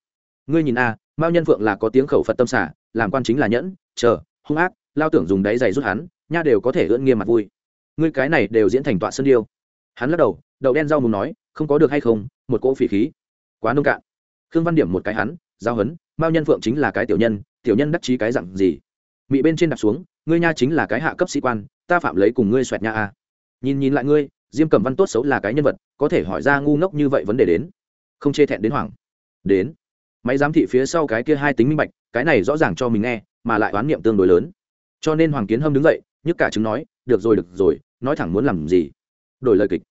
Ngươi nhìn a, mao nhân phượng là có tiếng khẩu phật tâm xả, làm quan chính là nhẫn, chờ, hung ác, lao tưởng dùng đáy giày rút hắn, nha đều có thể ưỡn nghiêm mặt vui. Ngươi cái này đều diễn thành tọa sơn điêu. Hắn lắc đầu, đậu đen rau mù nói, không có được hay không, một cỗ phỉ khí. Quá nông cạn. Khương văn điểm một cái hắn, giao hấn, mao nhân phượng chính là cái tiểu nhân tiểu nhân đắc chí cái dặn gì? Mị bên trên đặt xuống, ngươi nha chính là cái hạ cấp sĩ quan, ta phạm lấy cùng ngươi xoẹt nha a nhìn nhìn lại ngươi, diêm cẩm văn tốt xấu là cái nhân vật, có thể hỏi ra ngu ngốc như vậy vấn đề đến. Không chê thẹn đến hoảng. Đến. Máy giám thị phía sau cái kia hai tính minh bạch, cái này rõ ràng cho mình nghe, mà lại oán niệm tương đối lớn. Cho nên hoàng kiến hâm đứng dậy, nhức cả chứng nói, được rồi được rồi, nói thẳng muốn làm gì? Đổi lời kịch.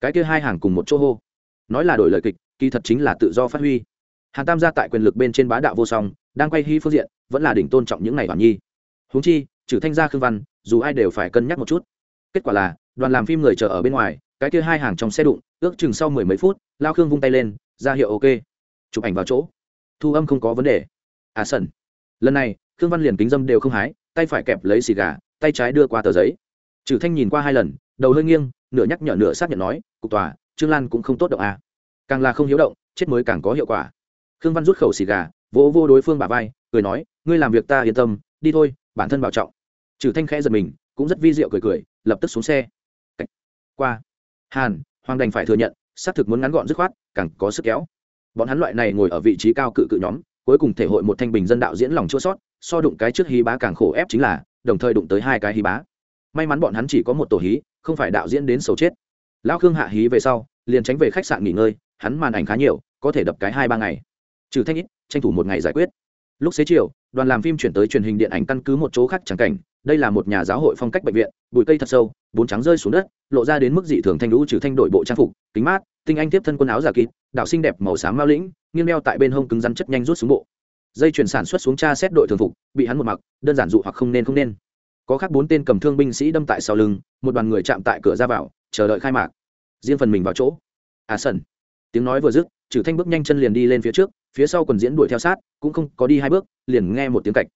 Cái kia hai hàng cùng một chỗ hô. Nói là đổi lời kịch, kỳ thật chính là tự do phát huy. Hàn tam gia tại quyền lực bên trên bá đạo vô song, đang quay hy phương diện, vẫn là đỉnh tôn trọng những ngày hoàng nhi huống chi, trừ thanh gia khương văn, dù ai đều phải cân nhắc một chút. Kết quả là, đoàn làm phim người chờ ở bên ngoài, cái kia hai hàng trong xe đụng, ước chừng sau mười mấy phút, lao khương vung tay lên, ra hiệu ok. Chụp ảnh vào chỗ. Thu âm không có vấn đề. À sần. Lần này, khương văn liền kính dâm đều không hái, tay phải kẹp lấy xì gà, tay trái đưa qua tờ giấy. Trừ thanh nhìn qua hai lần, đầu hơi nghiêng, nửa nhắc nhở nửa xác nhận nói, cục tòa, trương lan cũng không tốt động à. càng là không hiếu động, chết mới càng có hiệu quả. Khương văn rút khẩu xì gà, vỗ vô đối phương bà vai, cười nói, ngươi làm việc ta yên tâm, đi thôi bản thân bảo trọng. Trừ thanh khẽ giật mình, cũng rất vi diệu cười cười, lập tức xuống xe. Qua. Hàn, hoàng đành phải thừa nhận, xác thực muốn ngắn gọn dứt khoát, càng có sức kéo. Bọn hắn loại này ngồi ở vị trí cao cự cự nhóm, cuối cùng thể hội một thanh bình dân đạo diễn lòng chua sót, so đụng cái trước hí bá càng khổ ép chính là, đồng thời đụng tới hai cái hí bá. May mắn bọn hắn chỉ có một tổ hí, không phải đạo diễn đến xấu chết. Lão khương hạ hí về sau, liền tránh về khách sạn nghỉ ngơi, hắn màn ảnh khá nhiều, có thể đập cái hai ba ngày. Trừ thanh ít, tranh thủ một ngày giải quyết lúc xế chiều, đoàn làm phim chuyển tới truyền hình điện ảnh căn cứ một chỗ khác chẳng cảnh, đây là một nhà giáo hội phong cách bệnh viện, bụi cây thật sâu bốn trắng rơi xuống đất, lộ ra đến mức dị thường thanh lũ trừ thanh đội bộ trang phục, kính mát, tinh anh tiếp thân quần áo giả kịp, đạo sinh đẹp màu xám mao lĩnh, nghiêng đeo tại bên hông cứng rắn chất nhanh rút xuống bộ. Dây chuyển sản xuất xuống cha xét đội thường phục, bị hắn một mặc, đơn giản dụ hoặc không nên không nên. Có khác bốn tên cầm thương binh sĩ đâm tại sau lưng, một đoàn người chạm tại cửa ra vào, chờ đợi khai mạc. Riêng phần mình vào chỗ. À sần. Tiếng nói vừa dứt, trừ thanh bước nhanh chân liền đi lên phía trước phía sau quần diễn đuổi theo sát, cũng không có đi hai bước, liền nghe một tiếng cạch.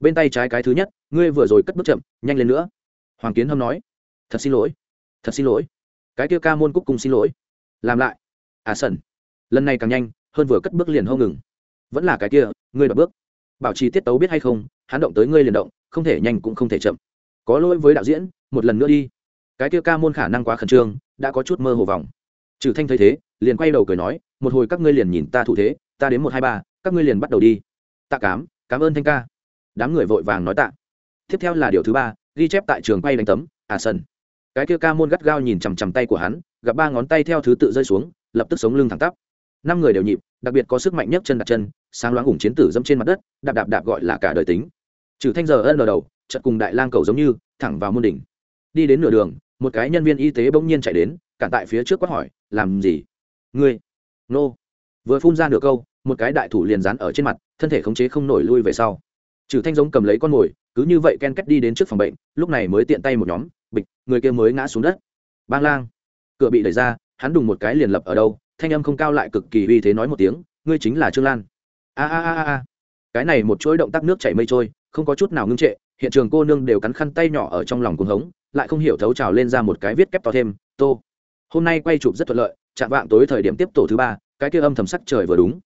Bên tay trái cái thứ nhất, ngươi vừa rồi cất bước chậm, nhanh lên nữa. Hoàng kiến hâm nói, thật xin lỗi, thật xin lỗi. Cái kia ca môn cúc cùng xin lỗi. Làm lại. À sần. Lần này càng nhanh, hơn vừa cất bước liền hâu ngừng. Vẫn là cái kia, ngươi đập bước. Bảo trì tiết tấu biết hay không, hắn động tới ngươi liền động, không thể nhanh cũng không thể chậm. Có lỗi với đạo diễn, một lần nữa đi. Cái kia ca môn khả năng quá khẩn trương, đã có chút mơ hồ vòng. Trừ thanh thấy thế, liền quay đầu cười nói, một hồi các ngươi liền nhìn ta thủ thế ta đến một hai ba, các ngươi liền bắt đầu đi. Tạ cám, cảm ơn thanh ca. Đám người vội vàng nói tạ. Tiếp theo là điều thứ ba, ghi chép tại trường quay đánh tấm à sân cái kia ca môn gắt gao nhìn chằm chằm tay của hắn, gặp ba ngón tay theo thứ tự rơi xuống, lập tức sống lưng thẳng tắp. Năm người đều nhịp, đặc biệt có sức mạnh nhất chân đặt chân, sáng loáng ủng chiến tử dẫm trên mặt đất, đạp đạp đạp gọi là cả đời tính. Trừ thanh giờ ân đầu chật cùng đại lang cầu giống như, thẳng vào môn đỉnh. Đi đến nửa đường, một cái nhân viên y tế bỗng nhiên chạy đến, cản tại phía trước quát hỏi, làm gì? Ngươi. Nô vừa phun ra nửa câu, một cái đại thủ liền dán ở trên mặt, thân thể khống chế không nổi lui về sau. Trừ thanh giống cầm lấy con mồi, cứ như vậy ken kết đi đến trước phòng bệnh, lúc này mới tiện tay một nhóm, bịch, người kia mới ngã xuống đất. Bang lang, cửa bị đẩy ra, hắn đùng một cái liền lập ở đâu, thanh âm không cao lại cực kỳ uy thế nói một tiếng, ngươi chính là trương lan. A a a a. Cái này một chuỗi động tác nước chảy mây trôi, không có chút nào ngưng trệ, hiện trường cô nương đều cắn khăn tay nhỏ ở trong lòng cuồng hống, lại không hiểu thấu trào lên ra một cái viết kép to thêm, tô, hôm nay quay chụp rất thuận lợi, chạm vạng tối thời điểm tiếp tổ thứ ba cái kia âm thầm sắc trời vừa đúng.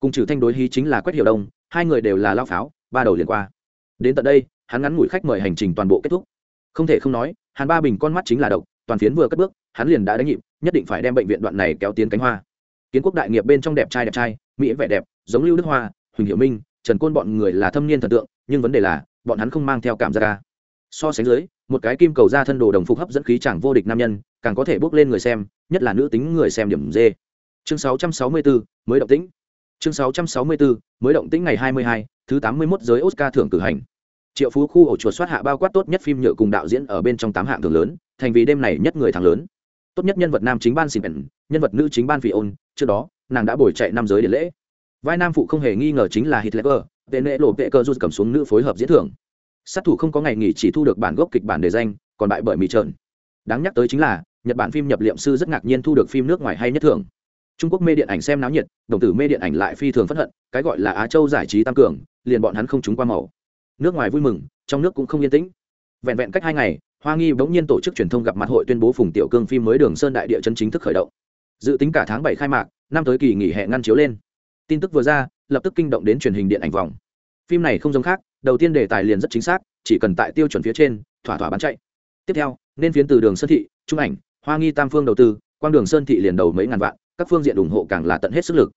Cùng trừ thanh đối hí chính là quét hiểu đông, hai người đều là lao pháo, ba đầu liền qua. Đến tận đây, hắn ngắn ngủi khách mời hành trình toàn bộ kết thúc. Không thể không nói, hàn ba bình con mắt chính là độc, toàn phiến vừa cất bước, hắn liền đã đánh nhịp, nhất định phải đem bệnh viện đoạn này kéo tiến cánh hoa. Kiến quốc đại nghiệp bên trong đẹp trai đẹp trai, mỹ vẻ đẹp, giống lưu đức hoa, huỳnh hiệu minh, trần côn bọn người là thâm niên thần tượng, nhưng vấn đề là, bọn hắn không mang theo cảm giác ca. So sánh dưới, một cái kim cầu ra thân đồ đồng phục hấp dẫn khí chẳng vô địch nam nhân, càng có thể bước lên người xem, nhất là nữ tính người xem điểm dê chương 664, mới động tĩnh. Chương 664, mới động tĩnh ngày 22, thứ 81 giới oscar thưởng cử hành. Triệu phú khu ổ chuột soát hạ bao quát tốt nhất phim nhựa cùng đạo diễn ở bên trong tám hạng thưởng lớn thành vì đêm này nhất người thắng lớn. Tốt nhất nhân vật nam chính ban xịn nhân vật nữ chính ban phi ôn trước đó nàng đã bồi chạy năm giới điện lễ. Vai nam phụ không hề nghi ngờ chính là hitler tên lễ lộ vệ cơ rút cầm xuống nữ phối hợp diễn thưởng. Sát thủ không có ngày nghỉ chỉ thu được bản gốc kịch bản đề danh còn bại bởi mỹ trợn. Đáng nhắc tới chính là nhật bản phim nhập liệm sư rất ngạc nhiên thu được phim nước ngoài hay nhất thưởng trung quốc mê điện ảnh xem náo nhiệt, đồng tử mê điện ảnh lại phi thường phẫn hận, cái gọi là á châu giải trí tăng cường, liền bọn hắn không trúng qua màu. Nước ngoài vui mừng, trong nước cũng không yên tĩnh. Vẹn vẹn cách hai ngày, hoa nghi bỗng nhiên tổ chức truyền thông gặp mặt hội tuyên bố phùng tiểu cương phim mới đường sơn đại địa chân chính thức khởi động. Dự tính cả tháng bảy khai mạc, năm tới kỳ nghỉ hè ngăn chiếu lên. Tin tức vừa ra, lập tức kinh động đến truyền hình điện ảnh vòng. Phim này không giống khác, đầu tiên đề tài liền rất chính xác, chỉ cần tại tiêu chuẩn phía trên, thỏa thỏa bán chạy. Tiếp theo, nên phiến từ đường sơn thị, trung ảnh, hoa nghi tam phương đầu tư, quang đường sơn thị liền đầu mấy ngàn vạn các phương diện ủng hộ càng là tận hết sức lực.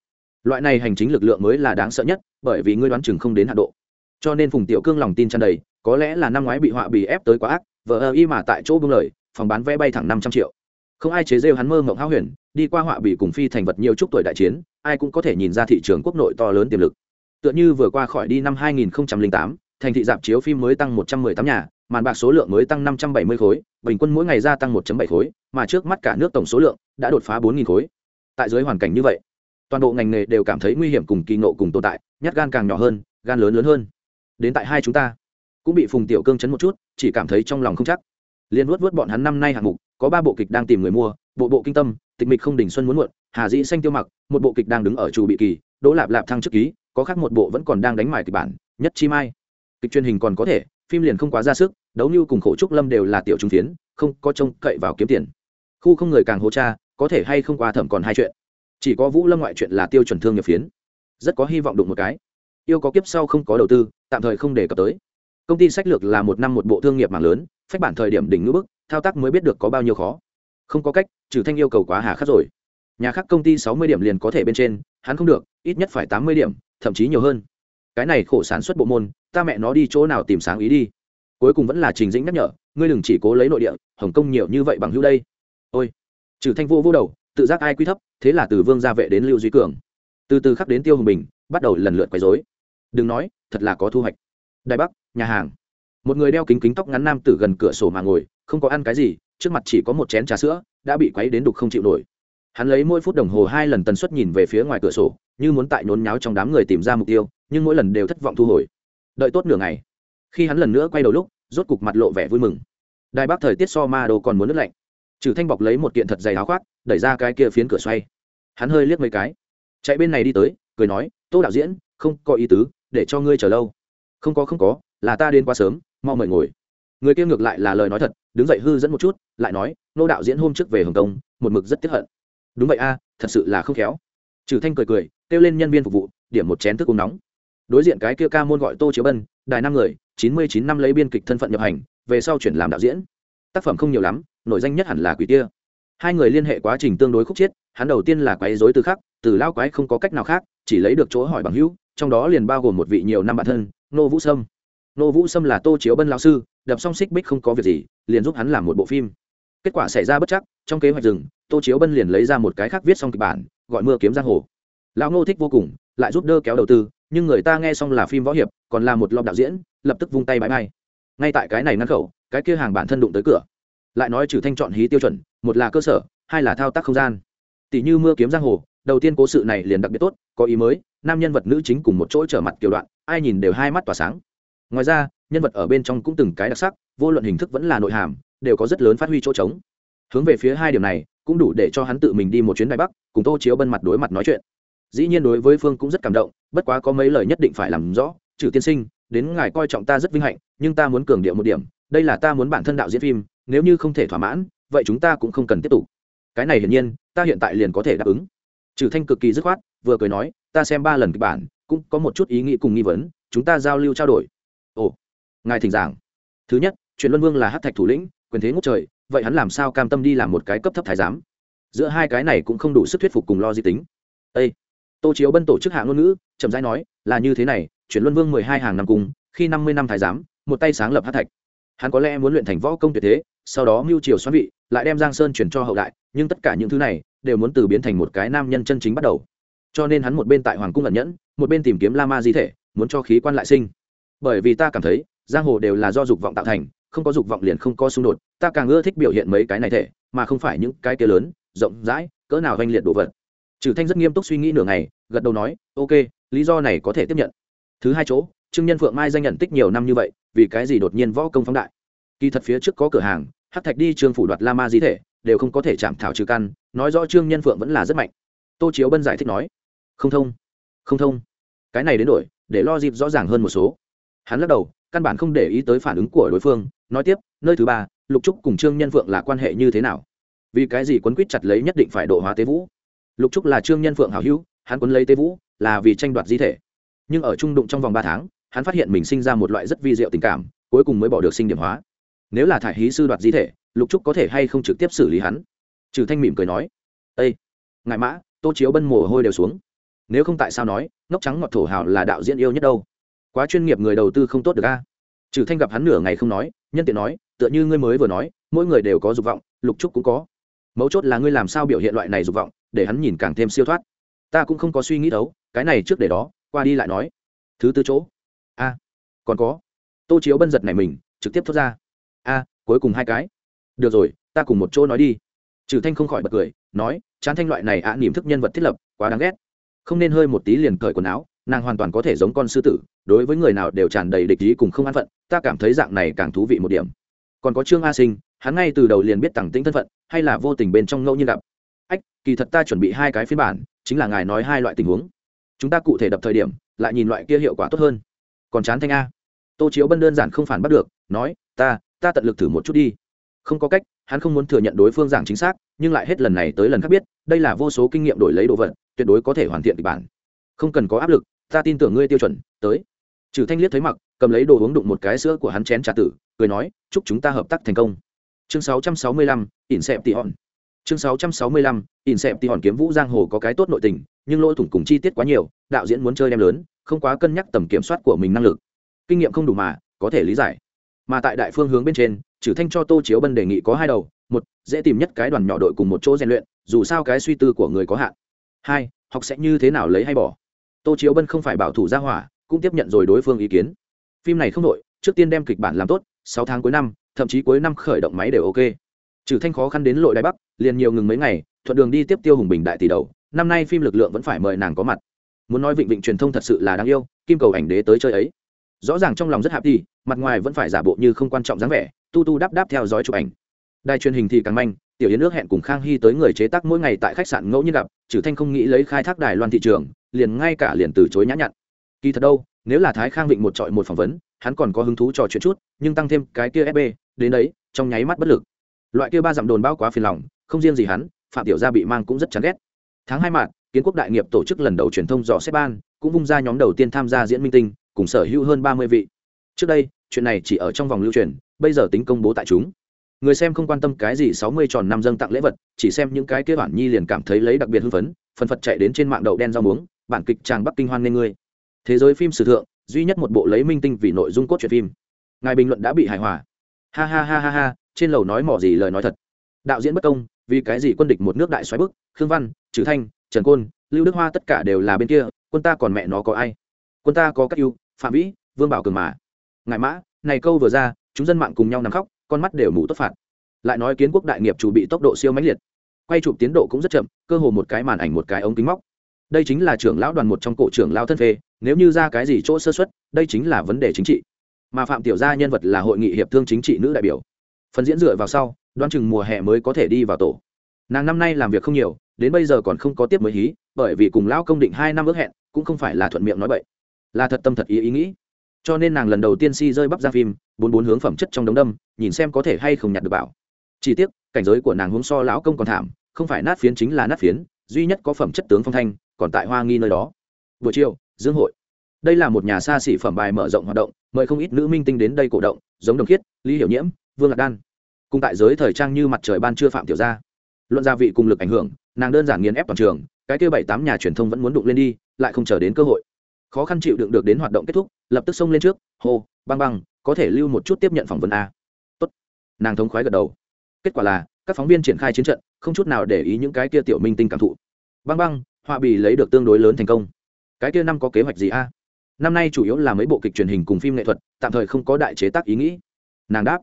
Loại này hành chính lực lượng mới là đáng sợ nhất bởi vì ngươi đoán chừng không đến hạ độ. Cho nên phùng tiểu cương lòng tin tràn đầy có lẽ là năm ngoái bị họa bị ép tới quá ác vợ ơ y mà tại chỗ buông lời phòng bán vé bay thẳng năm trăm triệu. Không ai chế rêu hắn mơ mộng háo huyền đi qua họa bị cùng phi thành vật nhiều chúc tuổi đại chiến ai cũng có thể nhìn ra thị trường quốc nội to lớn tiềm lực. Tựa như vừa qua khỏi đi năm 2008, thành thị dạp chiếu phim mới tăng 118 nhà màn bạc số lượng mới tăng 570 khối bình quân mỗi ngày gia tăng 1.7 khối mà trước mắt cả nước tổng số lượng đã đột phá 4.000 khối tại dưới hoàn cảnh như vậy, toàn bộ ngành nghề đều cảm thấy nguy hiểm cùng kỳ nộ cùng tồn tại, nhát gan càng nhỏ hơn, gan lớn lớn hơn. Đến tại hai chúng ta, cũng bị phùng tiểu cương chấn một chút, chỉ cảm thấy trong lòng không chắc. Liên vuốt vuốt bọn hắn năm nay hạng mục, có ba bộ kịch đang tìm người mua, bộ bộ kinh tâm, tịch mịch không đỉnh xuân muốn muộn, hà dĩ xanh tiêu mặc, một bộ kịch đang đứng ở chủ bị kỳ, đỗ lạp lạp thăng trước ký, có khác một bộ vẫn còn đang đánh mài kịch bản, nhất chi mai. Kịch truyền hình còn có thể, phim liền không quá ra sức, đấu như cùng khổ trúc lâm đều là tiểu trung phiến, không có trông cậy vào kiếm tiền. Khu không người càng hô cha có thể hay không qua thẩm còn hai chuyện. Chỉ có vũ lâm ngoại chuyện là tiêu chuẩn thương nhập phiến. Rất có hy vọng đụng một cái. Yêu có kiếp sau không có đầu tư, tạm thời không đề cập tới. Công ty sách lược là một năm một bộ thương nghiệp mạng lớn, phách bản thời điểm đỉnh ngữ bức, thao tác mới biết được có bao nhiêu khó. Không có cách, trừ thanh yêu cầu quá hà khắc rồi. Nhà khác công ty sáu mươi điểm liền có thể bên trên, hắn không được, ít nhất phải tám mươi điểm, thậm chí nhiều hơn. Cái này khổ sản xuất bộ môn, ta mẹ nó đi chỗ nào tìm sáng ý đi. Cuối cùng vẫn là trình dĩnh nhắc nhở, ngươi đừng chỉ cố lấy nội địa, hồng kông nhiều như vậy bằng hữu đây. Ôi trừ thanh vô vô đầu, tự giác ai quy thấp, thế là từ vương gia vệ đến lưu duy cường. Từ từ khắc đến tiêu hùng bình, bắt đầu lần lượt quấy dối đừng nói, thật là có thu hoạch. Đài bắc, nhà hàng. Một người đeo kính kính tóc ngắn nam tử gần cửa sổ mà ngồi, không có ăn cái gì, trước mặt chỉ có một chén trà sữa, đã bị quấy đến đục không chịu nổi. Hắn lấy mỗi phút đồng hồ hai lần tần suất nhìn về phía ngoài cửa sổ, như muốn tại nhốn nháo trong đám người tìm ra mục tiêu, nhưng mỗi lần đều thất vọng thu hồi. Đợi tốt nửa ngày, khi hắn lần nữa quay đầu lúc, rốt cục mặt lộ vẻ vui mừng. Đài bắc thời tiết so ma đồ còn muốn nước lạnh trừ thanh bọc lấy một kiện thật dày áo khoác, đẩy ra cái kia phiến cửa xoay. Hắn hơi liếc mấy cái. Chạy bên này đi tới, cười nói, tô đạo diễn, không có ý tứ, để cho ngươi chờ lâu. Không có không có, là ta đến quá sớm, mau mời ngồi. Người kia ngược lại là lời nói thật, đứng dậy hư dẫn một chút, lại nói, nô đạo diễn hôm trước về hồng kông, một mực rất tiếp hận. Đúng vậy a, thật sự là không khéo. Trừ thanh cười cười, kêu lên nhân viên phục vụ, điểm một chén thức uống nóng. Đối diện cái kia ca môn gọi tô chiếu bân, đài năm người, chín mươi chín năm lấy biên kịch thân phận nhập hành, về sau chuyển làm đạo diễn. Tác phẩm không nhiều lắm nổi danh nhất hẳn là quỷ tia hai người liên hệ quá trình tương đối khúc chiết, hắn đầu tiên là quái dối từ khắc, từ lao quái không có cách nào khác, chỉ lấy được chỗ hỏi bằng hữu, trong đó liền bao gồm một vị nhiều năm bạn thân, nô vũ sâm. Nô vũ sâm là tô chiếu bân lao sư, đập xong xích bích không có việc gì, liền giúp hắn làm một bộ phim. Kết quả xảy ra bất chắc, trong kế hoạch rừng, tô chiếu bân liền lấy ra một cái khác viết xong kịch bản, gọi mưa kiếm giang hồ. Lão ngô thích vô cùng, lại giúp đỡ kéo đầu tư, nhưng người ta nghe xong là phim võ hiệp, còn là một lọc đạo diễn, lập tức vung tay bãi bay. Ngay tại cái này ngăn khẩu, cái kia hàng bản thân đụng tới cửa lại nói trừ thanh chọn hí tiêu chuẩn, một là cơ sở, hai là thao tác không gian. Tỷ như mưa kiếm giang hồ, đầu tiên cố sự này liền đặc biệt tốt, có ý mới, nam nhân vật nữ chính cùng một chỗ trở mặt kiểu đoạn, ai nhìn đều hai mắt tỏa sáng. Ngoài ra, nhân vật ở bên trong cũng từng cái đặc sắc, vô luận hình thức vẫn là nội hàm, đều có rất lớn phát huy chỗ trống. Hướng về phía hai điểm này, cũng đủ để cho hắn tự mình đi một chuyến đài bắc, cùng tô chiếu bân mặt đối mặt nói chuyện. Dĩ nhiên đối với phương cũng rất cảm động, bất quá có mấy lời nhất định phải làm rõ, trừ tiên sinh, đến ngài coi trọng ta rất vinh hạnh, nhưng ta muốn cường điệu một điểm, đây là ta muốn bản thân đạo diễn phim nếu như không thể thỏa mãn vậy chúng ta cũng không cần tiếp tục. Cái này hiển nhiên ta hiện tại liền có thể đáp ứng. Trừ thanh cực kỳ dứt khoát vừa cười nói ta xem ba lần kịch bản cũng có một chút ý nghĩ cùng nghi vấn chúng ta giao lưu trao đổi. Ồ ngài thỉnh giảng. Thứ nhất chuyện luân vương là hát thạch thủ lĩnh quyền thế ngốc trời vậy hắn làm sao cam tâm đi làm một cái cấp thấp thái giám? Giữa hai cái này cũng không đủ sức thuyết phục cùng lo di tính. Ê, tô chiếu bân tổ chức hạ ngôn ngữ chậm rãi nói là như thế này chuyển luân vương mười hai hàng năm cùng khi năm mươi năm thái giám một tay sáng lập hát thạch hắn có lẽ muốn luyện thành võ công tuyệt thế, sau đó mưu triều xoắn vị, lại đem giang sơn chuyển cho hậu đại, nhưng tất cả những thứ này đều muốn từ biến thành một cái nam nhân chân chính bắt đầu. Cho nên hắn một bên tại hoàng cung ẩn nhẫn, một bên tìm kiếm la ma di thể, muốn cho khí quan lại sinh. Bởi vì ta cảm thấy, giang hồ đều là do dục vọng tạo thành, không có dục vọng liền không có xung đột, ta càng ưa thích biểu hiện mấy cái này thể, mà không phải những cái kia lớn, rộng rãi, cỡ nào oanh liệt đồ vật. Trừ thanh rất nghiêm túc suy nghĩ nửa ngày, gật đầu nói, ok, lý do này có thể tiếp nhận. Thứ hai chỗ, trương nhân phượng mai danh nhận tích nhiều năm như vậy vì cái gì đột nhiên võ công phóng đại? Kỳ thật phía trước có cửa hàng hát thạch đi trương phủ đoạt la ma di thể, đều không có thể chạm thảo trừ căn, nói rõ trương nhân phượng vẫn là rất mạnh. Tô chiếu bân giải thích nói, không thông không thông. Cái này đến đổi, để lo dịp rõ ràng hơn một số. Hắn lắc đầu, căn bản không để ý tới phản ứng của đối phương, nói tiếp, nơi thứ ba, lục trúc cùng trương nhân phượng là quan hệ như thế nào? Vì cái gì quấn quýt chặt lấy nhất định phải độ hóa tế vũ? Lục trúc là trương nhân phượng hảo hữu, hắn quấn lấy tế vũ là vì tranh đoạt di thể. Nhưng ở trung đụng trong vòng ba tháng hắn phát hiện mình sinh ra một loại rất vi diệu tình cảm, cuối cùng mới bỏ được sinh điểm hóa. Nếu là thải hí sư đoạt di thể, lục trúc có thể hay không trực tiếp xử lý hắn? Trừ thanh mỉm cười nói ây ngại mã, tô chiếu bân mồ hôi đều xuống. Nếu không tại sao nói, ngốc trắng ngọt thổ hào là đạo diễn yêu nhất đâu? Quá chuyên nghiệp người đầu tư không tốt được a. Trừ thanh gặp hắn nửa ngày không nói, nhân tiện nói, tựa như ngươi mới vừa nói, mỗi người đều có dục vọng, lục trúc cũng có. Mấu chốt là ngươi làm sao biểu hiện loại này dục vọng, để hắn nhìn càng thêm siêu thoát. Ta cũng không có suy nghĩ đấu cái này trước để đó, qua đi lại nói. Thứ tư chỗ còn có. Tô chiếu bân giật này mình, trực tiếp thốt ra. A, cuối cùng hai cái. Được rồi, ta cùng một chỗ nói đi. Trừ thanh không khỏi bật cười, nói, chán thanh loại này ạ, niềm thức nhân vật thiết lập, quá đáng ghét. Không nên hơi một tí liền cởi quần áo, nàng hoàn toàn có thể giống con sư tử, đối với người nào đều tràn đầy địch ý cùng không an phận, ta cảm thấy dạng này càng thú vị một điểm. Còn có trương a sinh, hắn ngay từ đầu liền biết tẳng tính thân phận, hay là vô tình bên trong ngẫu nhiên gặp. Ách, kỳ thật ta chuẩn bị hai cái phiên bản, chính là ngài nói hai loại tình huống. Chúng ta cụ thể đập thời điểm, lại nhìn loại kia hiệu quả tốt hơn. Còn chán thanh a? Tô chiếu bân đơn giản không phản bắt được nói ta ta tận lực thử một chút đi. Không có cách hắn không muốn thừa nhận đối phương giảng chính xác nhưng lại hết lần này tới lần khác biết đây là vô số kinh nghiệm đổi lấy đồ vật tuyệt đối có thể hoàn thiện kịch bản. Không cần có áp lực ta tin tưởng ngươi tiêu chuẩn tới. Trừ thanh liếc thấy mặc cầm lấy đồ uống đụng một cái sữa của hắn chén trà tử cười nói chúc chúng ta hợp tác thành công. Chương 665, ỉn xẹp tị hòn. Chương 665, ỉn xẹp tị hòn kiếm vũ giang hồ có cái tốt nội tình nhưng lỗ thủng cùng chi tiết quá nhiều đạo diễn muốn chơi đem lớn không quá cân nhắc tầm kiểm soát của mình năng lực kinh nghiệm không đủ mà, có thể lý giải. Mà tại đại phương hướng bên trên trừ thanh cho tô chiếu bân đề nghị có hai đầu, một, dễ tìm nhất cái đoàn nhỏ đội cùng một chỗ rèn luyện, dù sao cái suy tư của người có hạn. Hai, học sẽ như thế nào lấy hay bỏ. Tô chiếu bân không phải bảo thủ gia hỏa, cũng tiếp nhận rồi đối phương ý kiến. Phim này không đội trước tiên đem kịch bản làm tốt, sáu tháng cuối năm, thậm chí cuối năm khởi động máy đều ok. Trừ thanh khó khăn đến lội đài bắc, liền nhiều ngừng mấy ngày, thuận đường đi tiếp tiêu hùng bình đại tỷ đầu, năm nay phim lực lượng vẫn phải mời nàng có mặt. Muốn nói vịnh vịnh truyền thông thật sự là đáng yêu, kim cầu ảnh đế tới chơi ấy rõ ràng trong lòng rất hạp đi mặt ngoài vẫn phải giả bộ như không quan trọng dáng vẻ, tu tu đáp đáp theo dõi chụp ảnh. Đài truyền hình thì càng manh, tiểu yến nước hẹn cùng khang hy tới người chế tác mỗi ngày tại khách sạn ngẫu nhiên gặp, trừ thanh không nghĩ lấy khai thác đài loan thị trường, liền ngay cả liền từ chối nhã nhặn. Kỳ thật đâu, nếu là thái khang vịnh một trọi một phỏng vấn, hắn còn có hứng thú trò chuyện chút, nhưng tăng thêm cái kia fb đến đấy, trong nháy mắt bất lực. Loại kia ba dặm đồn bao quá phiền lòng, không riêng gì hắn, phạm tiểu gia bị mang cũng rất chán ghét. Tháng hai mạng kiến quốc đại nghiệp tổ chức lần đầu truyền thông dò xếp ban, cũng vung ra nhóm đầu tiên tham gia diễn minh tinh cùng sở hữu hơn ba mươi vị. Trước đây, chuyện này chỉ ở trong vòng lưu truyền, bây giờ tính công bố tại chúng. Người xem không quan tâm cái gì sáu mươi tròn năm dâng tặng lễ vật, chỉ xem những cái kế bản nhi liền cảm thấy lấy đặc biệt hưng phấn, phần phật chạy đến trên mạng đậu đen rau muống, bản kịch tràng bắc kinh hoan nên ngươi. Thế giới phim sử thượng, duy nhất một bộ lấy minh tinh vì nội dung cốt truyện phim. Ngài bình luận đã bị hài hòa. Ha ha ha ha ha, trên lầu nói mỏ gì lời nói thật. Đạo diễn bất công, vì cái gì quân địch một nước đại xoáy bức, khương văn, trừ thanh, trần côn, lưu đức hoa tất cả đều là bên kia, quân ta còn mẹ nó có ai? Quân ta có các ưu, phạm vĩ, vương bảo cường mà. Ngại mã, này câu vừa ra, chúng dân mạng cùng nhau nằm khóc, con mắt đều mù tốt phạt. Lại nói kiến quốc đại nghiệp chủ bị tốc độ siêu mãnh liệt. Quay chụp tiến độ cũng rất chậm, cơ hồ một cái màn ảnh một cái ống kính móc. Đây chính là trưởng lão đoàn một trong cổ trưởng lão thân phê, nếu như ra cái gì chỗ sơ xuất đây chính là vấn đề chính trị. Mà phạm tiểu gia nhân vật là hội nghị hiệp thương chính trị nữ đại biểu. Phần diễn dựa vào sau, đoán chừng mùa hè mới có thể đi vào tổ. Nàng năm nay làm việc không nhiều, đến bây giờ còn không có tiếp mới hí, bởi vì cùng lão công định hai năm ước hẹn, cũng không phải là thuận miệng nói bậy là thật tâm thật ý ý nghĩ. Cho nên nàng lần đầu tiên si rơi bắp ra phim, bốn bốn hướng phẩm chất trong đống đâm, nhìn xem có thể hay không nhặt được bảo. Chỉ tiếc, cảnh giới của nàng hướng so lão công còn thảm, không phải nát phiến chính là nát phiến, duy nhất có phẩm chất tướng phong thanh, còn tại hoa nghi nơi đó. Buổi chiều, dương hội. Đây là một nhà xa xỉ phẩm bài mở rộng hoạt động, mời không ít nữ minh tinh đến đây cổ động, giống đồng khiết, lý hiểu nhiễm, vương lạc đan. Cùng tại giới thời trang như mặt trời ban chưa phạm tiểu gia. Luận gia vị cùng lực ảnh hưởng, nàng đơn giản nghiền ép toàn trường, cái kia bảy tám nhà truyền thông vẫn muốn đụng lên đi, lại không chờ đến cơ hội khó khăn chịu đựng được đến hoạt động kết thúc, lập tức xông lên trước, hô, băng băng, có thể lưu một chút tiếp nhận phỏng vấn a. Tốt. Nàng thống khoái gật đầu. Kết quả là, các phóng viên triển khai chiến trận, không chút nào để ý những cái kia tiểu minh tinh cảm thụ. Băng băng, họa bì lấy được tương đối lớn thành công. Cái kia năm có kế hoạch gì a? Năm nay chủ yếu là mấy bộ kịch truyền hình cùng phim nghệ thuật, tạm thời không có đại chế tác ý nghĩ. Nàng đáp.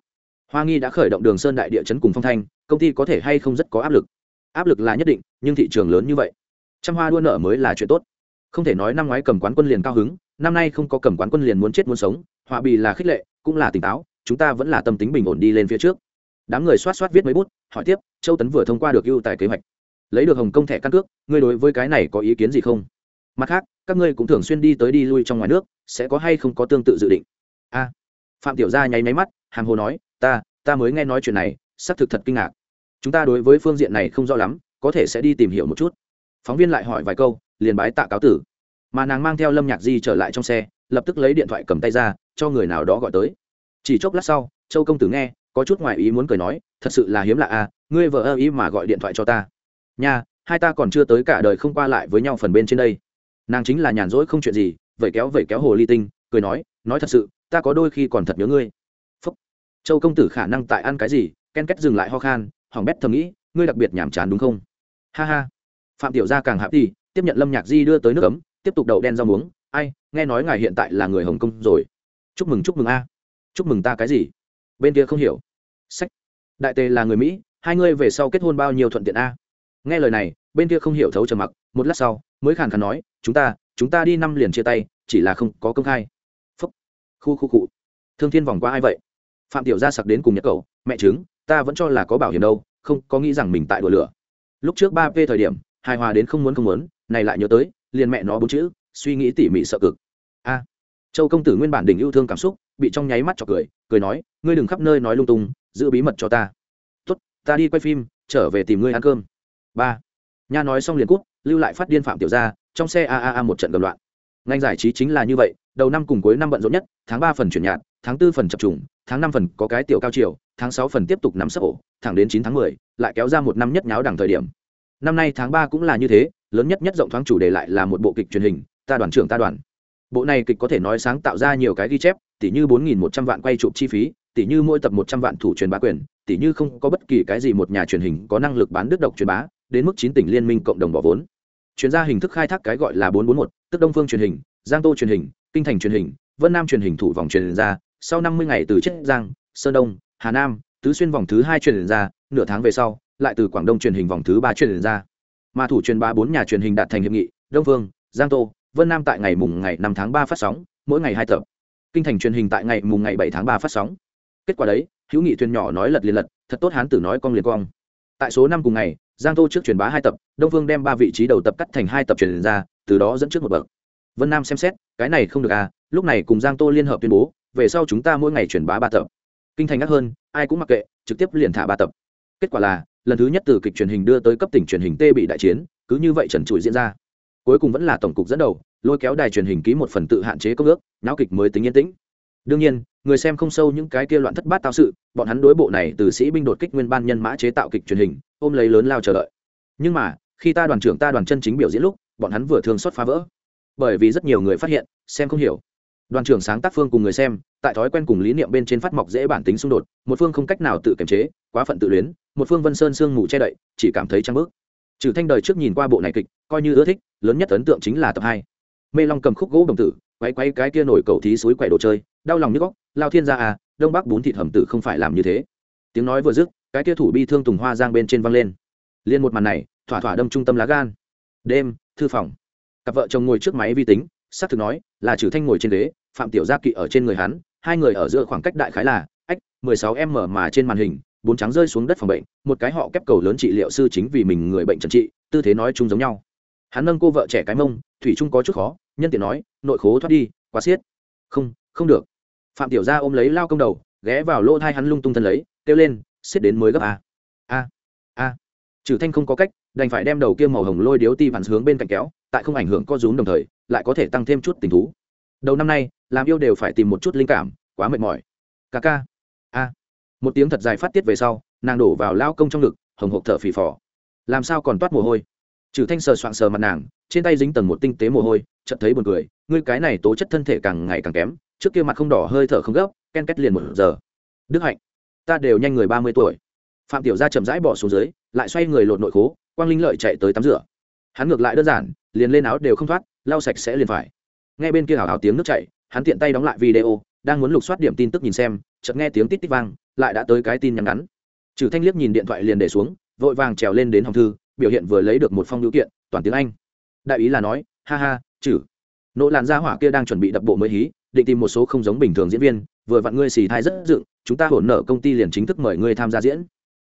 Hoa nghi đã khởi động đường sơn đại địa chấn cùng phong thanh, công ty có thể hay không rất có áp lực. Áp lực là nhất định, nhưng thị trường lớn như vậy. Trăm hoa đua nợ mới là chuyện tốt không thể nói năm ngoái cầm quán quân liền cao hứng, năm nay không có cầm quán quân liền muốn chết muốn sống, họa bì là khích lệ, cũng là tỉnh táo, chúng ta vẫn là tâm tính bình ổn đi lên phía trước. Đám người xoát xoát viết mấy bút, hỏi tiếp, châu tấn vừa thông qua được ưu tài kế hoạch. Lấy được hồng công thẻ căn cước, ngươi đối với cái này có ý kiến gì không? Mặt khác, các ngươi cũng thường xuyên đi tới đi lui trong ngoài nước, sẽ có hay không có tương tự dự định? A. Phạm tiểu gia nháy máy mắt, hàm hồ nói, ta ta mới nghe nói chuyện này, xác thực thật kinh ngạc. Chúng ta đối với phương diện này không rõ lắm, có thể sẽ đi tìm hiểu một chút. Phóng viên lại hỏi vài câu liền bái tạ cáo tử. Mà nàng mang theo lâm nhạc di trở lại trong xe, lập tức lấy điện thoại cầm tay ra, cho người nào đó gọi tới. Chỉ chốc lát sau, châu công tử nghe, có chút ngoại ý muốn cười nói, thật sự là hiếm lạ à ngươi vợ ơ ý mà gọi điện thoại cho ta. Nha, hai ta còn chưa tới cả đời không qua lại với nhau phần bên trên đây. Nàng chính là nhàn rỗi không chuyện gì vậy kéo vậy kéo hồ ly tinh, cười nói nói thật sự, ta có đôi khi còn thật nhớ ngươi. Phúc. Châu công tử khả năng tại ăn cái gì, ken kết dừng lại ho khan, hỏng bét thầm nghĩ, ngươi đặc biệt nhàm chán đúng không? Ha ha. Phạm tiểu gia càng hạp đi tiếp nhận lâm nhạc di đưa tới nước ấm, tiếp tục đậu đen rau muống. Ai, nghe nói ngài hiện tại là người hồng kông rồi. Chúc mừng chúc mừng a. À. Chúc mừng ta cái gì? Bên kia không hiểu. Sách. Đại tề là người mỹ, hai ngươi về sau kết hôn bao nhiêu thuận tiện a? À. Nghe lời này, bên kia không hiểu thấu trầm mặc. Một lát sau, mới khàn khàn nói, chúng ta chúng ta đi năm liền chia tay, chỉ là không có công khai. Phúc. Khu khu cụ thương thiên vòng qua ai vậy? Phạm tiểu gia sặc đến cùng nhật cầu, mẹ chứng ta vẫn cho là có bảo hiểm đâu, không có nghĩ rằng mình tại đùa lửa. Lúc trước ba p thời điểm, hài hòa đến không muốn không muốn này lại nhớ tới, liền mẹ nó bốn chữ, suy nghĩ tỉ mỉ sợ cực. A, châu công tử nguyên bản đỉnh yêu thương cảm xúc, bị trong nháy mắt cho cười cười nói, ngươi đừng khắp nơi nói lung tung, giữ bí mật cho ta. Tốt, ta đi quay phim, trở về tìm ngươi ăn cơm. Ba, nha nói xong liền cút, lưu lại phát điên phạm tiểu gia, trong xe a a a một trận gầm loạn. Ngành giải trí chính là như vậy, đầu năm cùng cuối năm bận rộn nhất, tháng ba phần chuyển nhạt tháng tư phần chập trùng, tháng năm phần có cái tiểu cao chiều, tháng sáu phần tiếp tục nắm sấp ổ, thẳng đến chín tháng mười, lại kéo ra một năm nhất nháo đẳng thời điểm. Năm nay tháng ba cũng là như thế lớn nhất nhất rộng thoáng chủ đề lại là một bộ kịch truyền hình, ta đoàn trưởng ta đoàn. Bộ này kịch có thể nói sáng tạo ra nhiều cái ghi chép tỷ như bốn nghìn một trăm vạn quay chụp chi phí tỷ như mỗi tập một trăm vạn thủ truyền bá quyền tỷ như không có bất kỳ cái gì một nhà truyền hình có năng lực bán đứt độc truyền bá, đến mức chín tỉnh liên minh cộng đồng bỏ vốn. Chuyên gia hình thức khai thác cái gọi là bốn bốn một, tức đông phương truyền hình, giang tô truyền hình, kinh thành truyền hình, vân nam truyền hình thủ vòng truyền ra, sau năm mươi ngày từ chiết giang, sơn đông, hà nam, tứ xuyên vòng thứ hai truyền ra, nửa tháng về sau, lại từ quảng đông truyền hình vòng thứ ba truyền ra mà thủ truyền bá bốn nhà truyền hình đạt thành hiệp nghị, đông phương, giang tô, vân nam tại ngày mùng ngày năm tháng ba phát sóng, mỗi ngày hai tập. Kinh thành truyền hình tại ngày mùng ngày bảy tháng ba phát sóng. Kết quả đấy, hữu nghị thuyền nhỏ nói lật liền lật, thật tốt hán tử nói con liền cong. Tại số năm cùng ngày, giang tô trước truyền bá hai tập, đông phương đem ba vị trí đầu tập cắt thành hai tập truyền ra, từ đó dẫn trước một bậc. Vân nam xem xét, cái này không được à lúc này cùng giang tô liên hợp tuyên bố, về sau chúng ta mỗi ngày truyền bá ba tập. Kinh thành ngắc hơn, ai cũng mặc kệ, trực tiếp liền thả ba tập. Kết quả là lần thứ nhất từ kịch truyền hình đưa tới cấp tỉnh truyền hình tê bị đại chiến, cứ như vậy trần trụi diễn ra. Cuối cùng vẫn là tổng cục dẫn đầu, lôi kéo đài truyền hình ký một phần tự hạn chế công ước, náo kịch mới tính yên tĩnh. Đương nhiên, người xem không sâu những cái kia loạn thất bát tạo sự, bọn hắn đối bộ này từ sĩ binh đột kích nguyên ban nhân mã chế tạo kịch truyền hình, ôm lấy lớn lao chờ đợi. Nhưng mà, khi ta đoàn trưởng ta đoàn chân chính biểu diễn lúc, bọn hắn vừa thường xót phá vỡ. Bởi vì rất nhiều người phát hiện, xem không hiểu đoàn trưởng sáng tác phương cùng người xem, tại thói quen cùng lý niệm bên trên phát mọc dễ bản tính xung đột, một phương không cách nào tự kiềm chế, quá phận tự luyến, một phương vân sơn sương mù che đậy, chỉ cảm thấy trăng bước. Trừ thanh đời trước nhìn qua bộ này kịch, coi như ưa thích, lớn nhất ấn tượng chính là tập hai. Mê long cầm khúc gỗ đồng tử quay quay cái kia nổi cầu thí suối quẻ đồ chơi, đau lòng như góc, lao thiên gia à đông bắc bún thịt hầm tử không phải làm như thế. Tiếng nói vừa dứt, cái kia thủ bi thương tùng hoa giang bên trên văng lên. Liên một màn này, thỏa thỏa đâm trung tâm lá gan. Đêm, thư phòng. Cặp vợ chồng ngồi trước máy vi tính xác thực nói, là trừ thanh ngồi trên ghế, phạm tiểu gia kỵ ở trên người hắn, hai người ở giữa khoảng cách đại khái là, ách, mười sáu m mà trên màn hình, bốn trắng rơi xuống đất phòng bệnh, một cái họ kép cầu lớn trị liệu sư chính vì mình người bệnh trần trị, tư thế nói chung giống nhau. Hắn nâng cô vợ trẻ cái mông, thủy trung có chút khó, nhân tiện nói, nội khố thoát đi, quá xiết. Không không được. Phạm tiểu gia ôm lấy lao công đầu, ghé vào lỗ thai hắn lung tung thân lấy, kêu lên, xiết đến mới gấp a a a. Trừ thanh không có cách, đành phải đem đầu kia màu hồng lôi điếu ti phản hướng bên cạnh kéo tại không ảnh hưởng co rúm đồng thời, lại có thể tăng thêm chút tình thú. Đầu năm nay, làm yêu đều phải tìm một chút linh cảm, quá mệt mỏi. Ca ca. A. Một tiếng thật dài phát tiết về sau, nàng đổ vào lao công trong ngực, hồng hộp thở phì phò. Làm sao còn toát mồ hôi? Trừ thanh sờ soạng sờ mặt nàng, trên tay dính tầng một tinh tế mồ hôi, chợt thấy buồn cười, ngươi cái này tố chất thân thể càng ngày càng kém, trước kia mặt không đỏ hơi thở không gấp, ken két liền một giờ. Đức hạnh, ta đều nhanh người ba mươi tuổi. Phạm tiểu gia chậm rãi bỏ xuống dưới, lại xoay người lột nội khố, quang linh lợi chạy tới tắm rửa hắn ngược lại đơn giản liền lên áo đều không thoát lau sạch sẽ liền phải. Nghe bên kia hào hào tiếng nước chảy hắn tiện tay đóng lại video đang muốn lục soát điểm tin tức nhìn xem chợt nghe tiếng tít tít vang lại đã tới cái tin nhắn ngắn. Trừ thanh liếc nhìn điện thoại liền để xuống vội vàng trèo lên đến hòng thư biểu hiện vừa lấy được một phong biểu kiện toàn tiếng anh. Đại ý là nói ha ha trừ, nỗ làn gia hỏa kia đang chuẩn bị đập bộ mới hí định tìm một số không giống bình thường diễn viên vừa vặn ngươi xì thai rất dựng chúng ta hỗn nợ công ty liền chính thức mời ngươi tham gia diễn.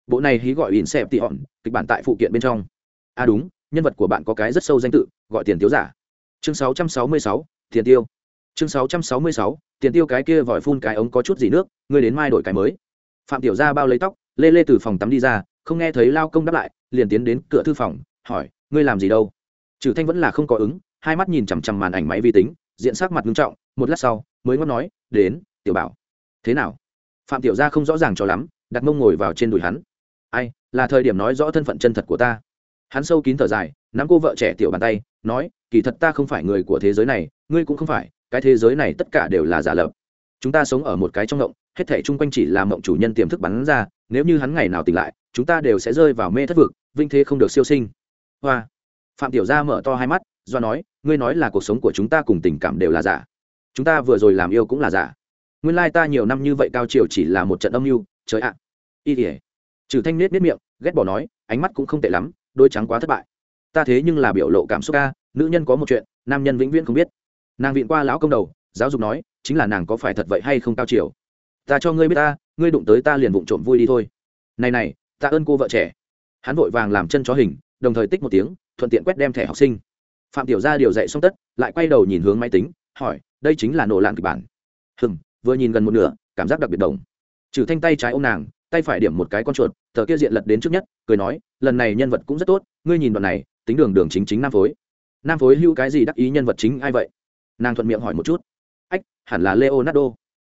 Bộ này hí gọi in xẹp tị hòn kịch bản tại phụ kiện bên trong. À đúng nhân vật của bạn có cái rất sâu danh tự gọi tiền thiếu giả. Chương 666, tiền tiêu. Chương 666, tiền tiêu cái kia vòi phun cái ống có chút gì nước ngươi đến mai đổi cái mới. Phạm tiểu gia bao lấy tóc lê lê từ phòng tắm đi ra không nghe thấy lao công đáp lại liền tiến đến cửa thư phòng hỏi ngươi làm gì đâu? Trừ thanh vẫn là không có ứng hai mắt nhìn chằm chằm màn ảnh máy vi tính diện sắc mặt nghiêm trọng một lát sau mới ngót nói đến tiểu bảo. Thế nào? Phạm tiểu gia không rõ ràng cho lắm đặt mông ngồi vào trên đùi hắn. Ai là thời điểm nói rõ thân phận chân thật của ta hắn sâu kín thở dài, nắm cô vợ trẻ tiểu bàn tay, nói, kỳ thật ta không phải người của thế giới này, ngươi cũng không phải, cái thế giới này tất cả đều là giả lập. Chúng ta sống ở một cái trong ngộng, hết thể chung quanh chỉ là mộng chủ nhân tiềm thức bắn ra, nếu như hắn ngày nào tỉnh lại, chúng ta đều sẽ rơi vào mê thất vực, vinh thế không được siêu sinh. Hoa. Phạm tiểu gia mở to hai mắt, do nói, ngươi nói là cuộc sống của chúng ta cùng tình cảm đều là giả. Chúng ta vừa rồi làm yêu cũng là giả. Nguyên lai ta nhiều năm như vậy cao triều chỉ là một trận âm mưu, trời ạ. Y ỉa trừ thanh nết nết miệng, ghét bỏ nói, ánh mắt cũng không tệ lắm đôi trắng quá thất bại. Ta thế nhưng là biểu lộ cảm xúc ca, nữ nhân có một chuyện, nam nhân vĩnh viễn không biết. Nàng viện qua lão công đầu, giáo dục nói, chính là nàng có phải thật vậy hay không cao chiều. Ta cho ngươi biết ta, ngươi đụng tới ta liền vụng trộm vui đi thôi. Này này, ta ơn cô vợ trẻ. Hắn vội vàng làm chân chó hình, đồng thời tích một tiếng, thuận tiện quét đem thẻ học sinh. Phạm tiểu gia điều dạy xong tất, lại quay đầu nhìn hướng máy tính, hỏi, đây chính là nổ lạn kịch bản. Hừm, vừa nhìn gần một nửa, cảm giác đặc biệt đồng. Trừ thanh tay trái ô nàng, tay phải điểm một cái con chuột tờ kia diện lật đến trước nhất, cười nói, lần này nhân vật cũng rất tốt, ngươi nhìn đoạn này, tính đường đường chính chính nam phối. Nam phối hưu cái gì đắc ý nhân vật chính ai vậy? Nàng thuận miệng hỏi một chút. Ách, hẳn là leonardo.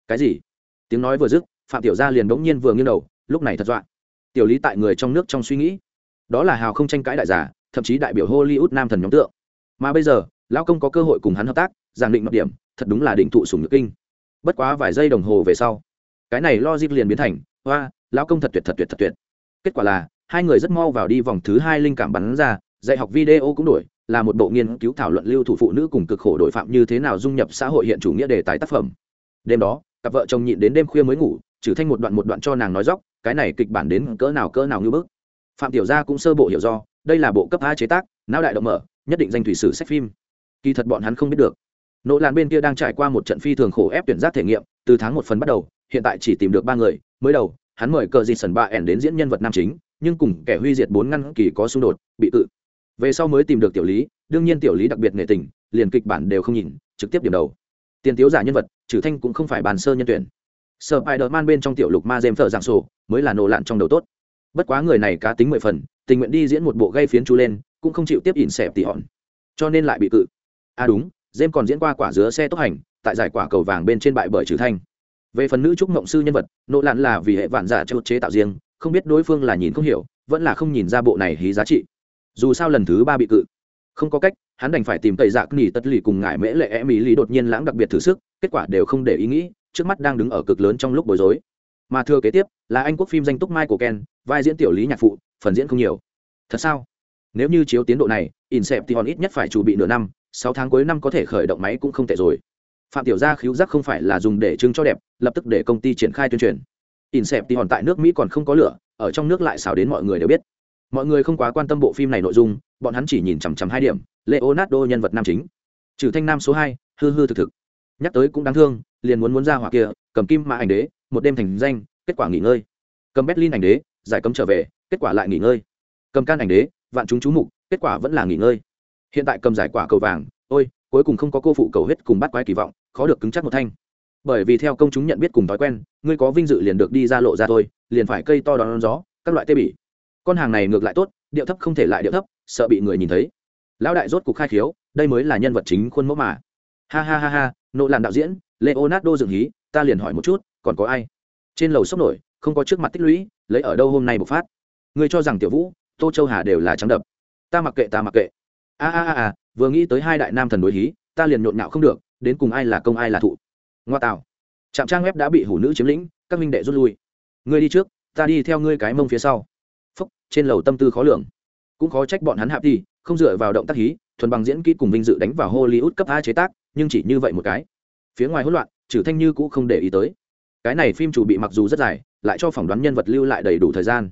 Cái gì? Tiếng nói vừa dứt, phạm tiểu gia liền bỗng nhiên vừa nghiêng đầu, lúc này thật dọa. Tiểu lý tại người trong nước trong suy nghĩ. Đó là hào không tranh cãi đại giả, thậm chí đại biểu hollywood nam thần nhóm tượng. Mà bây giờ, lão công có cơ hội cùng hắn hợp tác, giảng định mặc điểm, thật đúng là định thụ sùng nhược kinh. Bất quá vài giây đồng hồ về sau, cái này lo dịp liền biến thành hoa lão công thật tuyệt thật tuyệt thật tuyệt kết quả là, hai người rất mau vào đi vòng thứ hai linh cảm bắn ra, dạy học video cũng đổi, là một bộ nghiên cứu thảo luận lưu thủ phụ nữ cùng cực khổ đội phạm như thế nào dung nhập xã hội hiện chủ nghĩa đề tài tác phẩm. Đêm đó, cặp vợ chồng nhịn đến đêm khuya mới ngủ, trừ thanh một đoạn một đoạn cho nàng nói dóc, cái này kịch bản đến cỡ nào cỡ nào như bước phạm tiểu gia cũng sơ bộ hiểu do, đây là bộ cấp a chế tác, não đại động mở, nhất định danh thủy sử sách phim. Kỳ thật bọn hắn không biết được. Nỗ lan bên kia đang trải qua một trận phi thường khổ ép tuyển giác thể nghiệm, từ tháng một phần bắt đầu, hiện tại chỉ tìm được ba người, mới đầu hắn mời cờ dịt sần ba ẻn đến diễn nhân vật nam chính, nhưng cùng kẻ huy diệt bốn ngăn kỳ có xung đột, bị tự. Về sau mới tìm được tiểu lý, đương nhiên tiểu lý đặc biệt nghệ tình, liền kịch bản đều không nhìn, trực tiếp điểm đầu. Tiền tiếu giả nhân vật, trừ thanh cũng không phải bàn sơ nhân tuyển. Sợ bài đợt man bên trong tiểu lục ma dêm thợ dạng sổ, mới là nổ lạn trong đầu tốt. Bất quá người này cá tính mười phần, tình nguyện đi diễn một bộ gây phiến chú lên, cũng không chịu tiếp ỉn xẹp tỉ hòn. Cho nên lại bị cự à đúng, dêm còn diễn qua quả dứa xe tốc hành, tại giải quả cầu vàng bên trên bại bởi trừ thanh về phần nữ trúc mộng sư nhân vật, nỗ lạn là vì hệ vạn giả cho chế tạo riêng, không biết đối phương là nhìn không hiểu, vẫn là không nhìn ra bộ này hí giá trị. Dù sao lần thứ ba bị cự. Không có cách, hắn đành phải tìm tẩy dạc nỉ tất lì cùng ngải mễ lệ em ý lý đột nhiên lãng đặc biệt thử sức, kết quả đều không để ý nghĩ, trước mắt đang đứng ở cực lớn trong lúc bối rối. Mà thưa kế tiếp, là anh quốc phim danh túc mai của ken, vai diễn tiểu lý nhạc phụ, phần diễn không nhiều. Thật sao? Nếu như chiếu tiến độ này insep thì hòn ít nhất phải chuẩn bị nửa năm, sáu tháng cuối năm có thể khởi động máy cũng không tệ rồi phạm tiểu gia khiếu giác không phải là dùng để trưng cho đẹp, lập tức để công ty triển khai tuyên truyền. In sẹp thì hòn tại nước mỹ còn không có lửa, ở trong nước lại xào đến mọi người đều biết. Mọi người không quá quan tâm bộ phim này nội dung, bọn hắn chỉ nhìn chằm chằm hai điểm, leonardo nhân vật nam chính. Trừ thanh nam số hai, hư hư thực thực. Nhắc tới cũng đáng thương, liền muốn muốn ra hỏa kia, cầm kim mã ảnh đế, một đêm thành danh, kết quả nghỉ ngơi. Cầm berlin ảnh đế, giải cấm trở về, kết quả lại nghỉ ngơi. Cầm can ảnh đế, vạn chúng chú mục, kết quả vẫn là nghỉ ngơi. Hiện tại cầm giải quả cầu vàng, ôi, cuối cùng không có cô phụ cầu hết cùng bắt quái kỳ vọng khó được cứng chắc một thanh. Bởi vì theo công chúng nhận biết cùng thói quen, ngươi có vinh dự liền được đi ra lộ ra thôi, liền phải cây to đón gió, các loại tê bỉ. Con hàng này ngược lại tốt, điệu thấp không thể lại điệu thấp, sợ bị người nhìn thấy. Lão đại rốt cục khai khiếu, đây mới là nhân vật chính khuôn mẫu mà. Ha ha ha ha nộ làm đạo diễn, leonardo dựng hí, ta liền hỏi một chút, còn có ai? Trên lầu sốc nổi, không có trước mặt tích lũy, lấy ở đâu hôm nay bộc phát? Ngươi cho rằng tiểu vũ, tô châu hà đều là trắng đập. Ta mặc kệ, ta mặc kệ. A a a a, vừa nghĩ tới hai đại nam thần đối hí, ta liền nhộn nhạo không được đến cùng ai là công ai là thụ. Ngoa tạo trạm trang web đã bị hủ nữ chiếm lĩnh, các minh đệ rút lui. Ngươi đi trước, ta đi theo ngươi cái mông phía sau. Phúc, trên lầu tâm tư khó lường. Cũng khó trách bọn hắn hạp đi, không dựa vào động tác hí, thuần bằng diễn kỹ cùng vinh dự đánh vào hollywood cấp a chế tác, nhưng chỉ như vậy một cái. Phía ngoài hỗn loạn trừ thanh như cũng không để ý tới. Cái này phim chủ bị mặc dù rất dài, lại cho phỏng đoán nhân vật lưu lại đầy đủ thời gian.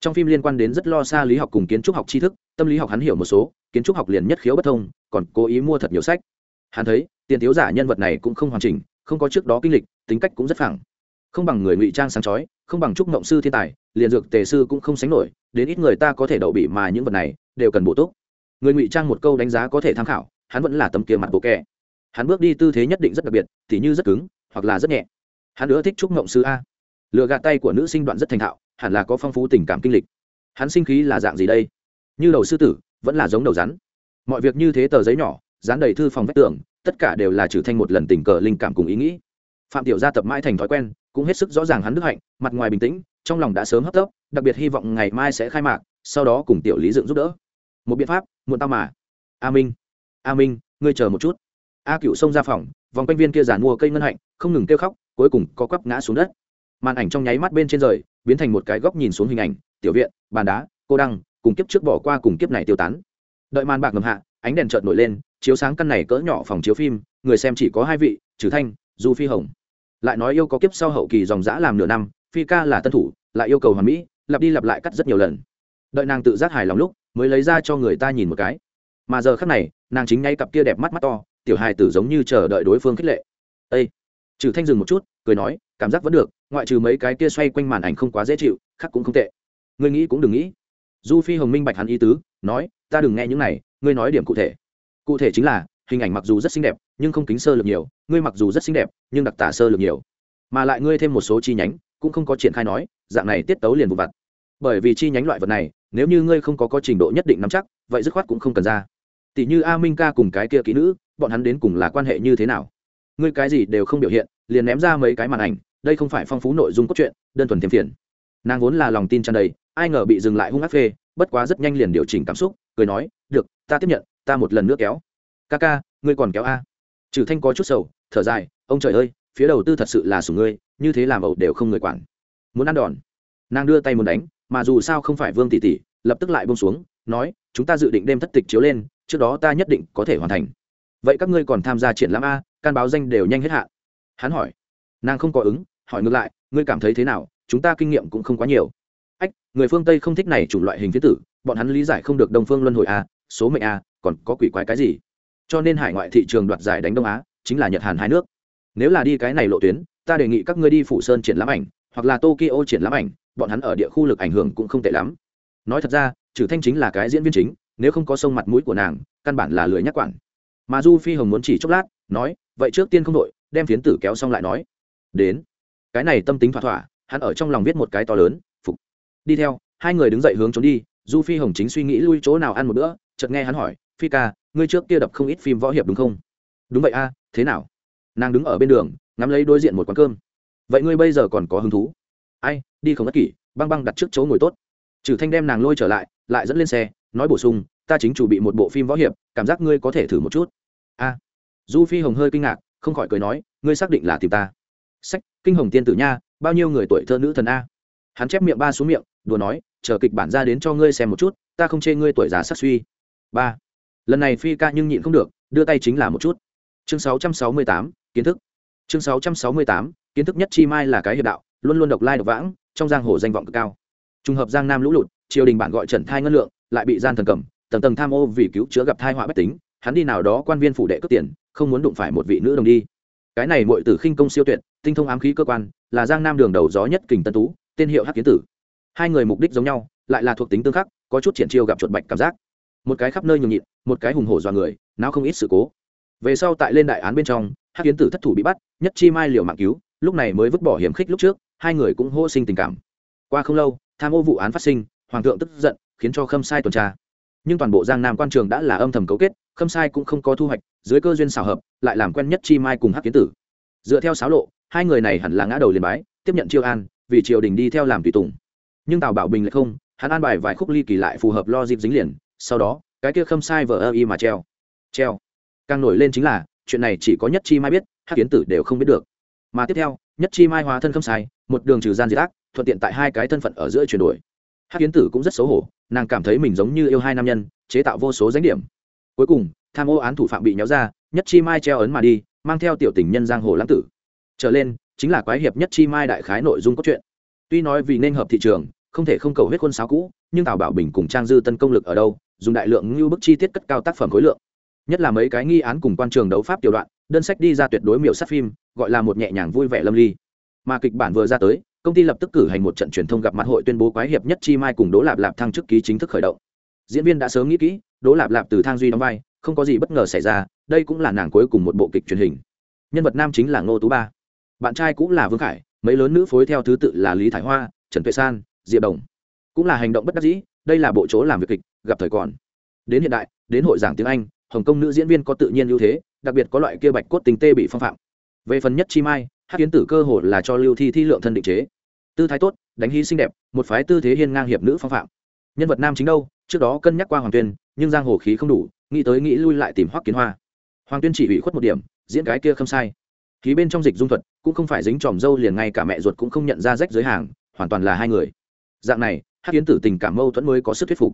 Trong phim liên quan đến rất lo xa lý học cùng kiến trúc học tri thức, tâm lý học hắn hiểu một số, kiến trúc học liền nhất khiếu bất thông, còn cố ý mua thật nhiều sách. Hắn thấy tiền thiếu giả nhân vật này cũng không hoàn chỉnh, không có trước đó kinh lịch, tính cách cũng rất phẳng. Không bằng người ngụy trang sáng chói, không bằng trúc mộng sư thiên tài, liền dược tề sư cũng không sánh nổi, đến ít người ta có thể đậu bị mà những vật này, đều cần bổ túc. Người ngụy trang một câu đánh giá có thể tham khảo, hắn vẫn là tấm kia mặt bộ kẹ hắn bước đi tư thế nhất định rất đặc biệt t như rất cứng, hoặc là rất nhẹ. Hắn nữa thích trúc mộng sư a. Lựa gạt tay của nữ sinh đoạn rất thành thạo, hẳn là có phong phú tình cảm kinh lịch. Hắn sinh khí là dạng gì đây? Như đầu sư tử, vẫn là giống đầu rắn. Mọi việc như thế tờ giấy nhỏ, dán đầy thư phòng vách tường tất cả đều là trừ thanh một lần tình cờ linh cảm cùng ý nghĩ. Phạm tiểu gia tập mãi thành thói quen, cũng hết sức rõ ràng hắn đức hạnh, mặt ngoài bình tĩnh, trong lòng đã sớm hấp tấp, đặc biệt hy vọng ngày mai sẽ khai mạc, sau đó cùng tiểu lý dựng giúp đỡ. Một biện pháp, muộn tao mà. A minh a minh, ngươi chờ một chút. A cựu xông ra phòng, vòng quanh viên kia giàn mua cây ngân hạnh, không ngừng kêu khóc, cuối cùng có quắp ngã xuống đất. Màn ảnh trong nháy mắt bên trên rời, biến thành một cái góc nhìn xuống hình ảnh, tiểu viện, bàn đá, cô đăng, cùng kiếp trước bỏ qua cùng kiếp này tiêu tán. Đợi màn bạc ngầm hạ ánh đèn chợt nổi lên, chiếu sáng căn này cỡ nhỏ phòng chiếu phim, người xem chỉ có hai vị, trừ thanh, du phi hồng. Lại nói yêu có kiếp sau hậu kỳ dòng dã làm nửa năm, phi ca là tân thủ, lại yêu cầu hoàn mỹ, lặp đi lặp lại cắt rất nhiều lần. Đợi nàng tự giác hài lòng lúc, mới lấy ra cho người ta nhìn một cái. Mà giờ khắc này, nàng chính ngay cặp kia đẹp mắt mắt to, tiểu hài tử giống như chờ đợi đối phương khích lệ. Ây trừ thanh dừng một chút, cười nói, cảm giác vẫn được, ngoại trừ mấy cái kia xoay quanh màn ảnh không quá dễ chịu, khác cũng không tệ. Ngươi nghĩ cũng đừng nghĩ. Du phi hồng minh bạch hắn ý tứ, nói, ta đừng nghe những này ngươi nói điểm cụ thể. Cụ thể chính là, hình ảnh mặc dù rất xinh đẹp, nhưng không kính sơ lược nhiều, ngươi mặc dù rất xinh đẹp, nhưng đặc tả sơ lược nhiều. Mà lại ngươi thêm một số chi nhánh, cũng không có triển khai nói, dạng này tiết tấu liền vụ vặt. Bởi vì chi nhánh loại vật này, nếu như ngươi không có có trình độ nhất định nắm chắc, vậy dứt khoát cũng không cần ra. Tỷ như a minh ca cùng cái kia kỹ nữ, bọn hắn đến cùng là quan hệ như thế nào? Ngươi cái gì đều không biểu hiện, liền ném ra mấy cái màn ảnh, đây không phải phong phú nội dung cốt truyện, đơn thuần thêm phiền. Nàng vốn là lòng tin tràn đầy, ai ngờ bị dừng lại hung ác phê, bất quá rất nhanh liền điều chỉnh cảm xúc cười nói, được, ta tiếp nhận, ta một lần nữa kéo. Ca ca, ngươi còn kéo a? Trừ thanh có chút sầu, thở dài, ông trời ơi, phía đầu tư thật sự là sủng ngươi, như thế làm ẩu đều không người quản. Muốn ăn đòn. Nàng đưa tay muốn đánh, mà dù sao không phải vương tỷ tỷ, lập tức lại buông xuống, nói, chúng ta dự định đem thất tịch chiếu lên, trước đó ta nhất định có thể hoàn thành. Vậy các ngươi còn tham gia triển lãm a, can báo danh đều nhanh hết hạn. Hắn hỏi. Nàng không có ứng, hỏi ngược lại, ngươi cảm thấy thế nào? Chúng ta kinh nghiệm cũng không quá nhiều. Ách, người phương tây không thích này chủng loại hình phía tử bọn hắn lý giải không được đông phương luân hồi a, số mệnh a, còn có quỷ quái cái gì? Cho nên hải ngoại thị trường đoạt giải đánh đông á, chính là nhật hàn hai nước. Nếu là đi cái này lộ tuyến, ta đề nghị các ngươi đi phủ sơn triển lãm ảnh, hoặc là tokyo triển lãm ảnh, bọn hắn ở địa khu lực ảnh hưởng cũng không tệ lắm. Nói thật ra, trừ thanh chính là cái diễn viên chính, nếu không có sông mặt mũi của nàng, căn bản là lười nhắc quản. Mà du phi hồng muốn chỉ chốc lát, nói, vậy trước tiên không đội, đem phiến tử kéo xong lại nói. Đến. Cái này tâm tính thỏa thỏa, hắn ở trong lòng viết một cái to lớn, phục. Đi theo, hai người đứng dậy hướng trốn đi du phi hồng chính suy nghĩ lui chỗ nào ăn một bữa, chợt nghe hắn hỏi, phi ca, ngươi trước kia đập không ít phim võ hiệp đúng không? Đúng vậy a, thế nào? Nàng đứng ở bên đường, ngắm lấy đối diện một quán cơm. Vậy ngươi bây giờ còn có hứng thú? Ai, đi không bất kỷ, băng băng đặt trước chỗ ngồi tốt. Trừ thanh đem nàng lôi trở lại lại dẫn lên xe, nói bổ sung, ta chính chủ bị một bộ phim võ hiệp, cảm giác ngươi có thể thử một chút. A. Du phi hồng hơi kinh ngạc, không khỏi cười nói, ngươi xác định là tìm ta. Sách, kinh hồng tiên tử nha, bao nhiêu người tuổi thơ nữ thần a? Hắn chép miệng ba xuống miệng đùa nói chờ kịch bản ra đến cho ngươi xem một chút ta không chê ngươi tuổi già sắc suy. Ba. Lần này phi ca nhưng nhịn không được đưa tay chính là một chút. Chương 668, kiến thức. Chương 668, kiến thức nhất chi mai là cái hiệp đạo luôn luôn độc lai độc vãng trong giang hồ danh vọng cực cao. Trùng hợp giang nam lũ lụt triều đình bản gọi trần thai ngân lượng lại bị gian thần cầm tầng tầng tham ô vì cứu chữa gặp thai họa bất tính hắn đi nào đó quan viên phủ đệ cướp tiền không muốn đụng phải một vị nữ đồng đi. Cái này muội tử khinh công siêu tuyệt tinh thông ám khí cơ quan là giang nam đường đầu gió nhất kình tân tú tên hiệu hắc kiến tử hai người mục đích giống nhau, lại là thuộc tính tương khắc, có chút triển chiêu gặp chuột bạch cảm giác. Một cái khắp nơi nhường nhịn, một cái hùng hổ dọa người nào không ít sự cố. Về sau tại lên đại án bên trong, hắc kiến tử thất thủ bị bắt, nhất chi mai liều mạng cứu, lúc này mới vứt bỏ hiểm khích lúc trước, hai người cũng hô sinh tình cảm. Qua không lâu, tham ô vụ án phát sinh, hoàng thượng tức giận, khiến cho khâm sai tuần tra. Nhưng toàn bộ giang nam quan trường đã là âm thầm cấu kết, khâm sai cũng không có thu hoạch, dưới cơ duyên xảo hợp, lại làm quen nhất chi mai cùng hắc kiến tử. Dựa theo sáo lộ, hai người này hẳn là ngã đầu liền bái, tiếp nhận chiêu an, vì triều đình đi theo làm tùy tùng nhưng tào bảo bình lại không, hắn an bài vài khúc ly kỳ lại phù hợp lo dịp dính liền, sau đó, cái kia khâm sai vờ ơ y mà treo. Treo. Càng nổi lên chính là, chuyện này chỉ có nhất chi mai biết, hắc kiến tử đều không biết được. Mà tiếp theo, nhất chi mai hóa thân khâm sai, một đường trừ gian diệt ác, thuận tiện tại hai cái thân phận ở giữa chuyển đổi. Hắc kiến tử cũng rất xấu hổ, nàng cảm thấy mình giống như yêu hai nam nhân, chế tạo vô số danh điểm. Cuối cùng, tham ô án thủ phạm bị nhéo ra, nhất chi mai treo ấn mà đi, mang theo tiểu tình nhân giang hồ lãng tử. Trở lên, chính là quái hiệp nhất chi mai đại khái nội dung cốt truyện. Tuy nói vì nên hợp thị trường không thể không cầu huyết quân sáo cũ, nhưng tào bảo bình cùng trang dư tân công lực ở đâu, dùng đại lượng như bức chi tiết cất cao tác phẩm khối lượng. Nhất là mấy cái nghi án cùng quan trường đấu pháp tiểu đoạn, đơn sách đi ra tuyệt đối miểu sát phim, gọi là một nhẹ nhàng vui vẻ lâm ly. Mà kịch bản vừa ra tới, công ty lập tức cử hành một trận truyền thông gặp mặt hội tuyên bố quái hiệp nhất chi mai cùng đỗ lạp lạp thăng chức ký chính thức khởi động. Diễn viên đã sớm nghĩ kỹ, đỗ lạp lạp từ thang duy đóng vai, không có gì bất ngờ xảy ra, đây cũng là nàng cuối cùng một bộ kịch truyền hình. Nhân vật nam chính là ngô tú ba. Bạn trai cũng là vương khải, mấy lớn nữ phối theo thứ tự là lý thải hoa, trần tuệ san diệp đồng. Cũng là hành động bất đắc dĩ, đây là bộ chỗ làm việc kịch, gặp thời còn. Đến hiện đại, đến hội giảng tiếng anh, hồng kông nữ diễn viên có tự nhiên ưu thế, đặc biệt có loại kia bạch cốt tình tê bị phong phạm. Về phần nhất chi mai, hát kiến tử cơ hội là cho lưu thi thi lượng thân định chế. Tư thái tốt, đánh hy xinh đẹp, một phái tư thế hiên ngang hiệp nữ phong phạm. Nhân vật nam chính đâu? Trước đó cân nhắc qua hoàng tuyên, nhưng giang hồ khí không đủ, nghĩ tới nghĩ lui lại tìm hoắc kiến hoa. Hoàng tuyên chỉ ủy khuất một điểm, diễn cái kia không sai. Khí bên trong dịch dung thuật, cũng không phải dính tròm dâu liền ngay cả mẹ ruột cũng không nhận ra rách giới hàng, hoàn toàn là hai người dạng này, hắc yến tử tình cảm mâu thuẫn mới có sức thuyết phục.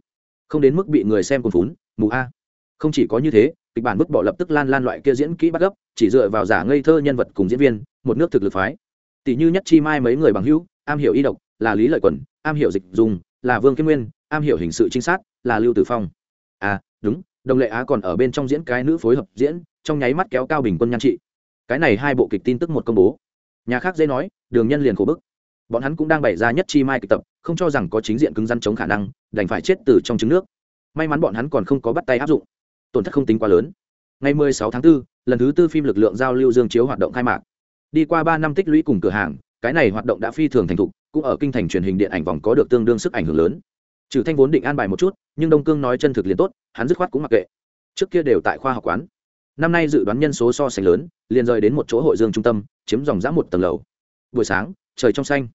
Không đến mức bị người xem cồn phún, mù a. Không chỉ có như thế, kịch bản vứt bỏ lập tức lan lan loại kia diễn kỹ bắt gấp, chỉ dựa vào giả ngây thơ nhân vật cùng diễn viên, một nước thực lực phái. Tỷ như nhất chi mai mấy người bằng hữu, am hiểu y độc, là lý lợi quần am hiểu dịch dùng, là vương kim nguyên, am hiểu hình sự trinh sát, là lưu tử phong. À đúng, đồng lệ á còn ở bên trong diễn cái nữ phối hợp diễn, trong nháy mắt kéo cao bình quân nhan trị. Cái này hai bộ kịch tin tức một công bố. Nhà khác dễ nói, đường nhân liền khổ bức bọn hắn cũng đang bày ra nhất chi mai kịch tập không cho rằng có chính diện cứng rắn chống khả năng đành phải chết từ trong trứng nước. May mắn bọn hắn còn không có bắt tay áp dụng. Tổn thất không tính quá lớn. Ngày 16 tháng 4, lần thứ tư phim lực lượng giao lưu dương chiếu hoạt động khai mạc. Đi qua ba năm tích lũy cùng cửa hàng cái này hoạt động đã phi thường thành thục cũng ở kinh thành truyền hình điện ảnh vòng có được tương đương sức ảnh hưởng lớn. Trừ thanh vốn định an bài một chút nhưng đông cương nói chân thực liền tốt hắn dứt khoát cũng mặc kệ. Trước kia đều tại khoa học quán. Năm nay dự đoán nhân số so sánh lớn liền rời đến một chỗ hội dương trung tâm chiếm dòng dã một tầng lầu. Buổi sáng trời trong xanh.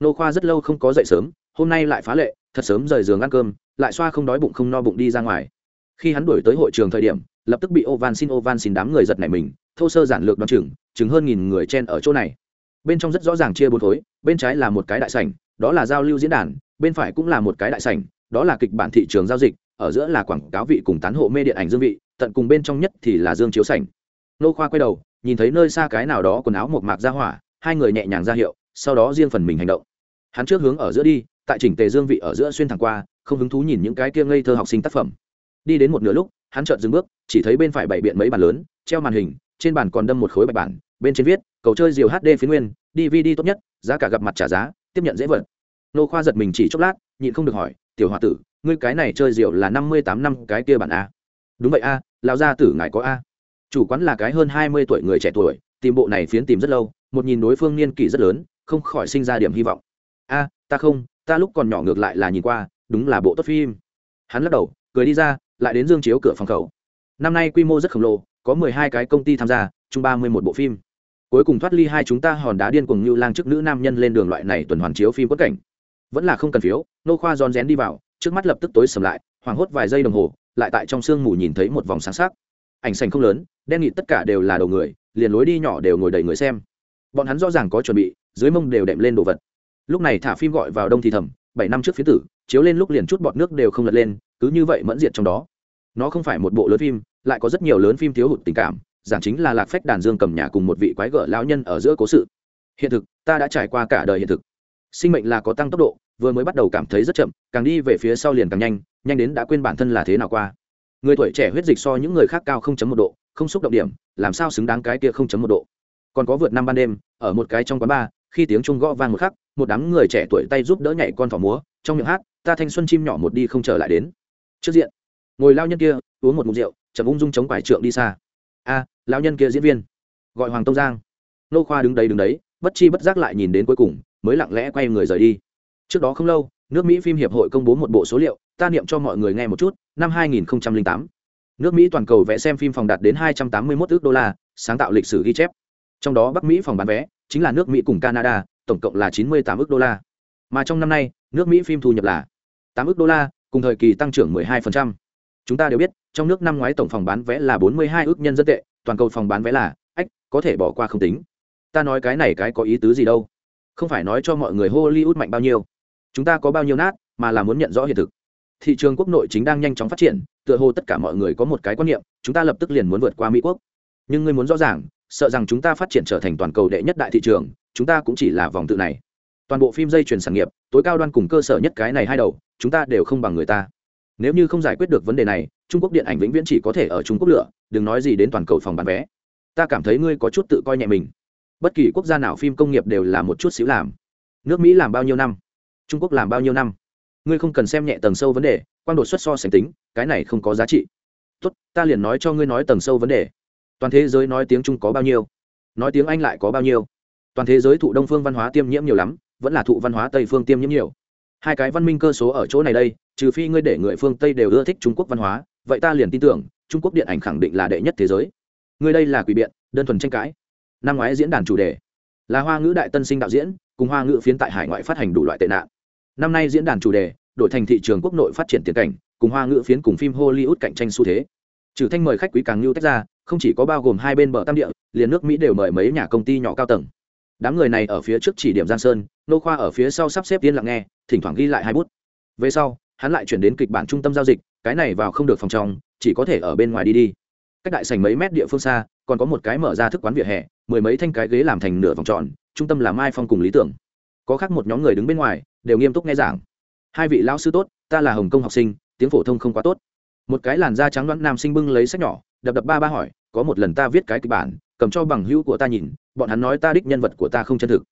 Nô khoa rất lâu không có dậy sớm, hôm nay lại phá lệ, thật sớm rời giường ăn cơm, lại xoa không đói bụng không no bụng đi ra ngoài. Khi hắn đuổi tới hội trường thời điểm, lập tức bị ô van xin ô van xin đám người giật nảy mình, thô sơ giản lược đ o chừng chừng hơn nghìn người chen ở chỗ này. Bên trong rất rõ ràng chia bốn khối, bên trái là một cái đại sảnh, đó là giao lưu diễn đàn, bên phải cũng là một cái đại sảnh, đó là kịch bản thị trường giao dịch, ở giữa là quảng cáo vị cùng tán hộ mê điện ảnh dương vị, tận cùng bên trong nhất thì là dương chiếu sảnh. Nô khoa quay đầu, nhìn thấy nơi xa cái nào đó quần áo một mạc ra hỏa, hai người nhẹ nhàng ra hiệu sau đó riêng phần mình hành động. Hắn trước hướng ở giữa đi, tại chỉnh tề dương vị ở giữa xuyên thẳng qua, không hứng thú nhìn những cái kia ngây thơ học sinh tác phẩm. Đi đến một nửa lúc, hắn chợt dừng bước, chỉ thấy bên phải bảy biện mấy bàn lớn, treo màn hình, trên bàn còn đâm một khối bạch bản, bên trên viết, cầu chơi diều hd phiến nguyên, dvd tốt nhất, giá cả gặp mặt trả giá, tiếp nhận dễ vật nô khoa giật mình chỉ chốc lát, nhịn không được hỏi, tiểu h tử, ngươi cái này chơi diều là năm mươi tám năm cái kia bản a? Đúng vậy a, lão gia tử ngài có a. Chủ quán là cái hơn hai mươi tuổi người trẻ tuổi, tìm bộ này phiến tìm rất lâu, một nhìn đối phương niên kỷ rất lớn không khỏi sinh ra điểm hy vọng. A, ta không, ta lúc còn nhỏ ngược lại là nhìn qua, đúng là bộ tốt phim. Hắn lắc đầu, cười đi ra, lại đến dương chiếu cửa phòng khẩu. Năm nay quy mô rất khổng lồ, có mười hai cái công ty tham gia, chung ba mươi một bộ phim. Cuối cùng thoát ly hai chúng ta hòn đá điên cùng như lang chức nữ nam nhân lên đường loại này tuần hoàn chiếu phim quất cảnh. Vẫn là không cần phiếu, nô khoa rón rén đi vào, trước mắt lập tức tối sầm lại, hoảng hốt vài giây đồng hồ, lại tại trong sương mù nhìn thấy một vòng sáng sắc. Ảnh sành không lớn, đen nghịt tất cả đều là đầu người, liền lối đi nhỏ đều ngồi đầy người xem bọn hắn rõ ràng có chuẩn bị, dưới mông đều đệm lên đồ vật. Lúc này thả phim gọi vào đông thì thầm, bảy năm trước phía tử, chiếu lên lúc liền chút bọt nước đều không lật lên, cứ như vậy mẫn diệt trong đó. Nó không phải một bộ lớn phim, lại có rất nhiều lớn phim thiếu hụt tình cảm, giảng chính là lạc phách đàn dương cầm nhà cùng một vị quái gở lão nhân ở giữa cố sự. Hiện thực, ta đã trải qua cả đời hiện thực. Sinh mệnh là có tăng tốc độ, vừa mới bắt đầu cảm thấy rất chậm, càng đi về phía sau liền càng nhanh nhanh đến đã quên bản thân là thế nào qua. Người tuổi trẻ huyết dịch so những người khác cao không chấm một độ, không xúc động điểm, làm sao xứng đáng cái kia không chấm một độ? Còn có vượt năm ban đêm, ở một cái trong quán bar, khi tiếng chuông gõ vang một khắc, một đám người trẻ tuổi tay giúp đỡ nhảy con thỏ múa, trong miệng hát, ta thanh xuân chim nhỏ một đi không trở lại đến. Trước diện, ngồi lao nhân kia, uống một mục rượu, chậm ung dung chống quải trượng đi xa. A, lao nhân kia diễn viên. Gọi hoàng tông giang. Nô khoa đứng đấy đứng đấy, bất chi bất giác lại nhìn đến cuối cùng, mới lặng lẽ quay người rời đi. Trước đó không lâu, nước mỹ phim hiệp hội công bố một bộ số liệu, ta niệm cho mọi người nghe một chút, năm 2008 nước mỹ toàn cầu vẽ xem phim phòng đạt đến 281 ước đô la, sáng tạo lịch sử ghi chép trong đó bắc mỹ phòng bán vé chính là nước mỹ cùng canada, tổng cộng là 98 ước đô la. Mà trong năm nay, nước mỹ phim thu nhập là 8 ước đô la, cùng thời kỳ tăng trưởng 12%. chúng ta đều biết, trong nước năm ngoái tổng phòng bán vé là 42 ước nhân dân tệ, toàn cầu phòng bán vé là, ách, có thể bỏ qua không tính. Ta nói cái này cái có ý tứ gì đâu? Không phải nói cho mọi người hollywood mạnh bao nhiêu. Chúng ta có bao nhiêu nát, mà là muốn nhận rõ hiện thực. Thị trường quốc nội chính đang nhanh chóng phát triển, tựa hồ tất cả mọi người có một cái quan niệm, chúng ta lập tức liền muốn vượt qua mỹ quốc. Nhưng ngươi muốn rõ ràng sợ rằng chúng ta phát triển trở thành toàn cầu đệ nhất đại thị trường, chúng ta cũng chỉ là vòng tự này. Toàn bộ phim dây chuyển sản nghiệp, tối cao đoan cùng cơ sở nhất cái này hai đầu, chúng ta đều không bằng người ta. Nếu như không giải quyết được vấn đề này, trung quốc điện ảnh vĩnh viễn chỉ có thể ở trung quốc lựa, đừng nói gì đến toàn cầu phòng bán vé. Ta cảm thấy ngươi có chút tự coi nhẹ mình. Bất kỳ quốc gia nào phim công nghiệp đều là một chút xíu làm. Nước mỹ làm bao nhiêu năm? Trung quốc làm bao nhiêu năm? Ngươi không cần xem nhẹ tầng sâu vấn đề quan đột xuất so sánh tính, cái này không có giá trị. Tốt, ta liền nói cho ngươi nói tầng sâu vấn đề toàn thế giới nói tiếng trung có bao nhiêu, nói tiếng anh lại có bao nhiêu. Toàn thế giới thụ đông phương văn hóa tiêm nhiễm nhiều lắm, vẫn là thụ văn hóa tây phương tiêm nhiễm nhiều. Hai cái văn minh cơ số ở chỗ này đây, trừ phi ngươi để người phương tây đều ưa thích trung quốc văn hóa, vậy ta liền tin tưởng, trung quốc điện ảnh khẳng định là đệ nhất thế giới. Ngươi đây là quỷ biện, đơn thuần tranh cãi. Năm ngoái diễn đàn chủ đề là hoa ngữ đại tân sinh đạo diễn, cùng hoa ngữ phiến tại hải ngoại phát hành đủ loại tệ nạn. Năm nay diễn đàn chủ đề, đổi thành thị trường quốc nội phát triển tiền cảnh, cùng hoa ngữ phiến cùng phim hollywood cạnh tranh xu thế trừ thanh mời khách quý càng lưu tách ra, không chỉ có bao gồm hai bên bờ tam địa, liền nước mỹ đều mời mấy nhà công ty nhỏ cao tầng. Đám người này ở phía trước chỉ điểm giang sơn, nô khoa ở phía sau sắp xếp tiên lặng nghe, thỉnh thoảng ghi lại hai bút. Về sau, hắn lại chuyển đến kịch bản trung tâm giao dịch, cái này vào không được phòng trong, chỉ có thể ở bên ngoài đi đi. Cách đại sảnh mấy mét địa phương xa, còn có một cái mở ra thức quán vỉa hè, mười mấy thanh cái ghế làm thành nửa vòng tròn, trung tâm là mai phong cùng lý tưởng. Có khác một nhóm người đứng bên ngoài, đều nghiêm túc nghe giảng. Hai vị lão sư tốt, ta là hồng kông học sinh, tiếng phổ thông không quá tốt một cái làn da trắng đoán nam sinh bưng lấy sách nhỏ, đập đập ba ba hỏi, có một lần ta viết cái kịch bản, cầm cho bằng hữu của ta nhìn, bọn hắn nói ta đích nhân vật của ta không chân thực.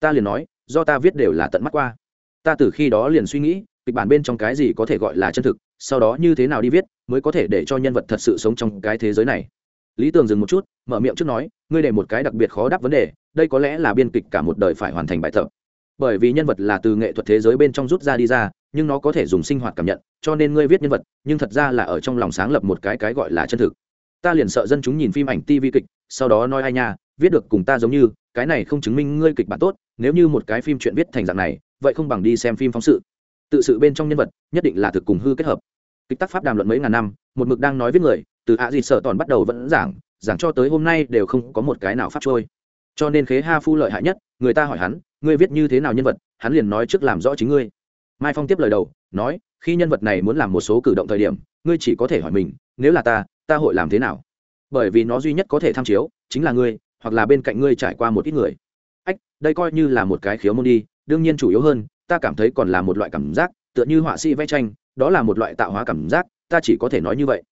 Ta liền nói, do ta viết đều là tận mắt qua. Ta từ khi đó liền suy nghĩ, kịch bản bên trong cái gì có thể gọi là chân thực, sau đó như thế nào đi viết mới có thể để cho nhân vật thật sự sống trong cái thế giới này. Lý tường dừng một chút, mở miệng trước nói, ngươi để một cái đặc biệt khó đáp vấn đề, đây có lẽ là biên kịch cả một đời phải hoàn thành bài tập. Bởi vì nhân vật là từ nghệ thuật thế giới bên trong rút ra đi ra nhưng nó có thể dùng sinh hoạt cảm nhận, cho nên ngươi viết nhân vật, nhưng thật ra là ở trong lòng sáng lập một cái cái gọi là chân thực. Ta liền sợ dân chúng nhìn phim ảnh tv kịch, sau đó nói ai nha, viết được cùng ta giống như, cái này không chứng minh ngươi kịch bản tốt, nếu như một cái phim chuyện viết thành dạng này, vậy không bằng đi xem phim phóng sự. Tự sự bên trong nhân vật, nhất định là thực cùng hư kết hợp. Kịch tác pháp đàm luận mấy ngàn năm, một mực đang nói viết người, từ ạ gì sợ toàn bắt đầu vẫn giảng giảng cho tới hôm nay đều không có một cái nào phát trôi. Cho nên khế ha phu lợi hại nhất, người ta hỏi hắn, ngươi viết như thế nào nhân vật? Hắn liền nói trước làm rõ chính ngươi mai phong tiếp lời đầu, nói, khi nhân vật này muốn làm một số cử động thời điểm, ngươi chỉ có thể hỏi mình, nếu là ta ta hội làm thế nào? Bởi vì nó duy nhất có thể tham chiếu, chính là ngươi, hoặc là bên cạnh ngươi trải qua một ít người. Ách, đây coi như là một cái khiếu môn đi, đương nhiên chủ yếu hơn, ta cảm thấy còn là một loại cảm giác, tựa như họa sĩ vẽ tranh, đó là một loại tạo hóa cảm giác, ta chỉ có thể nói như vậy.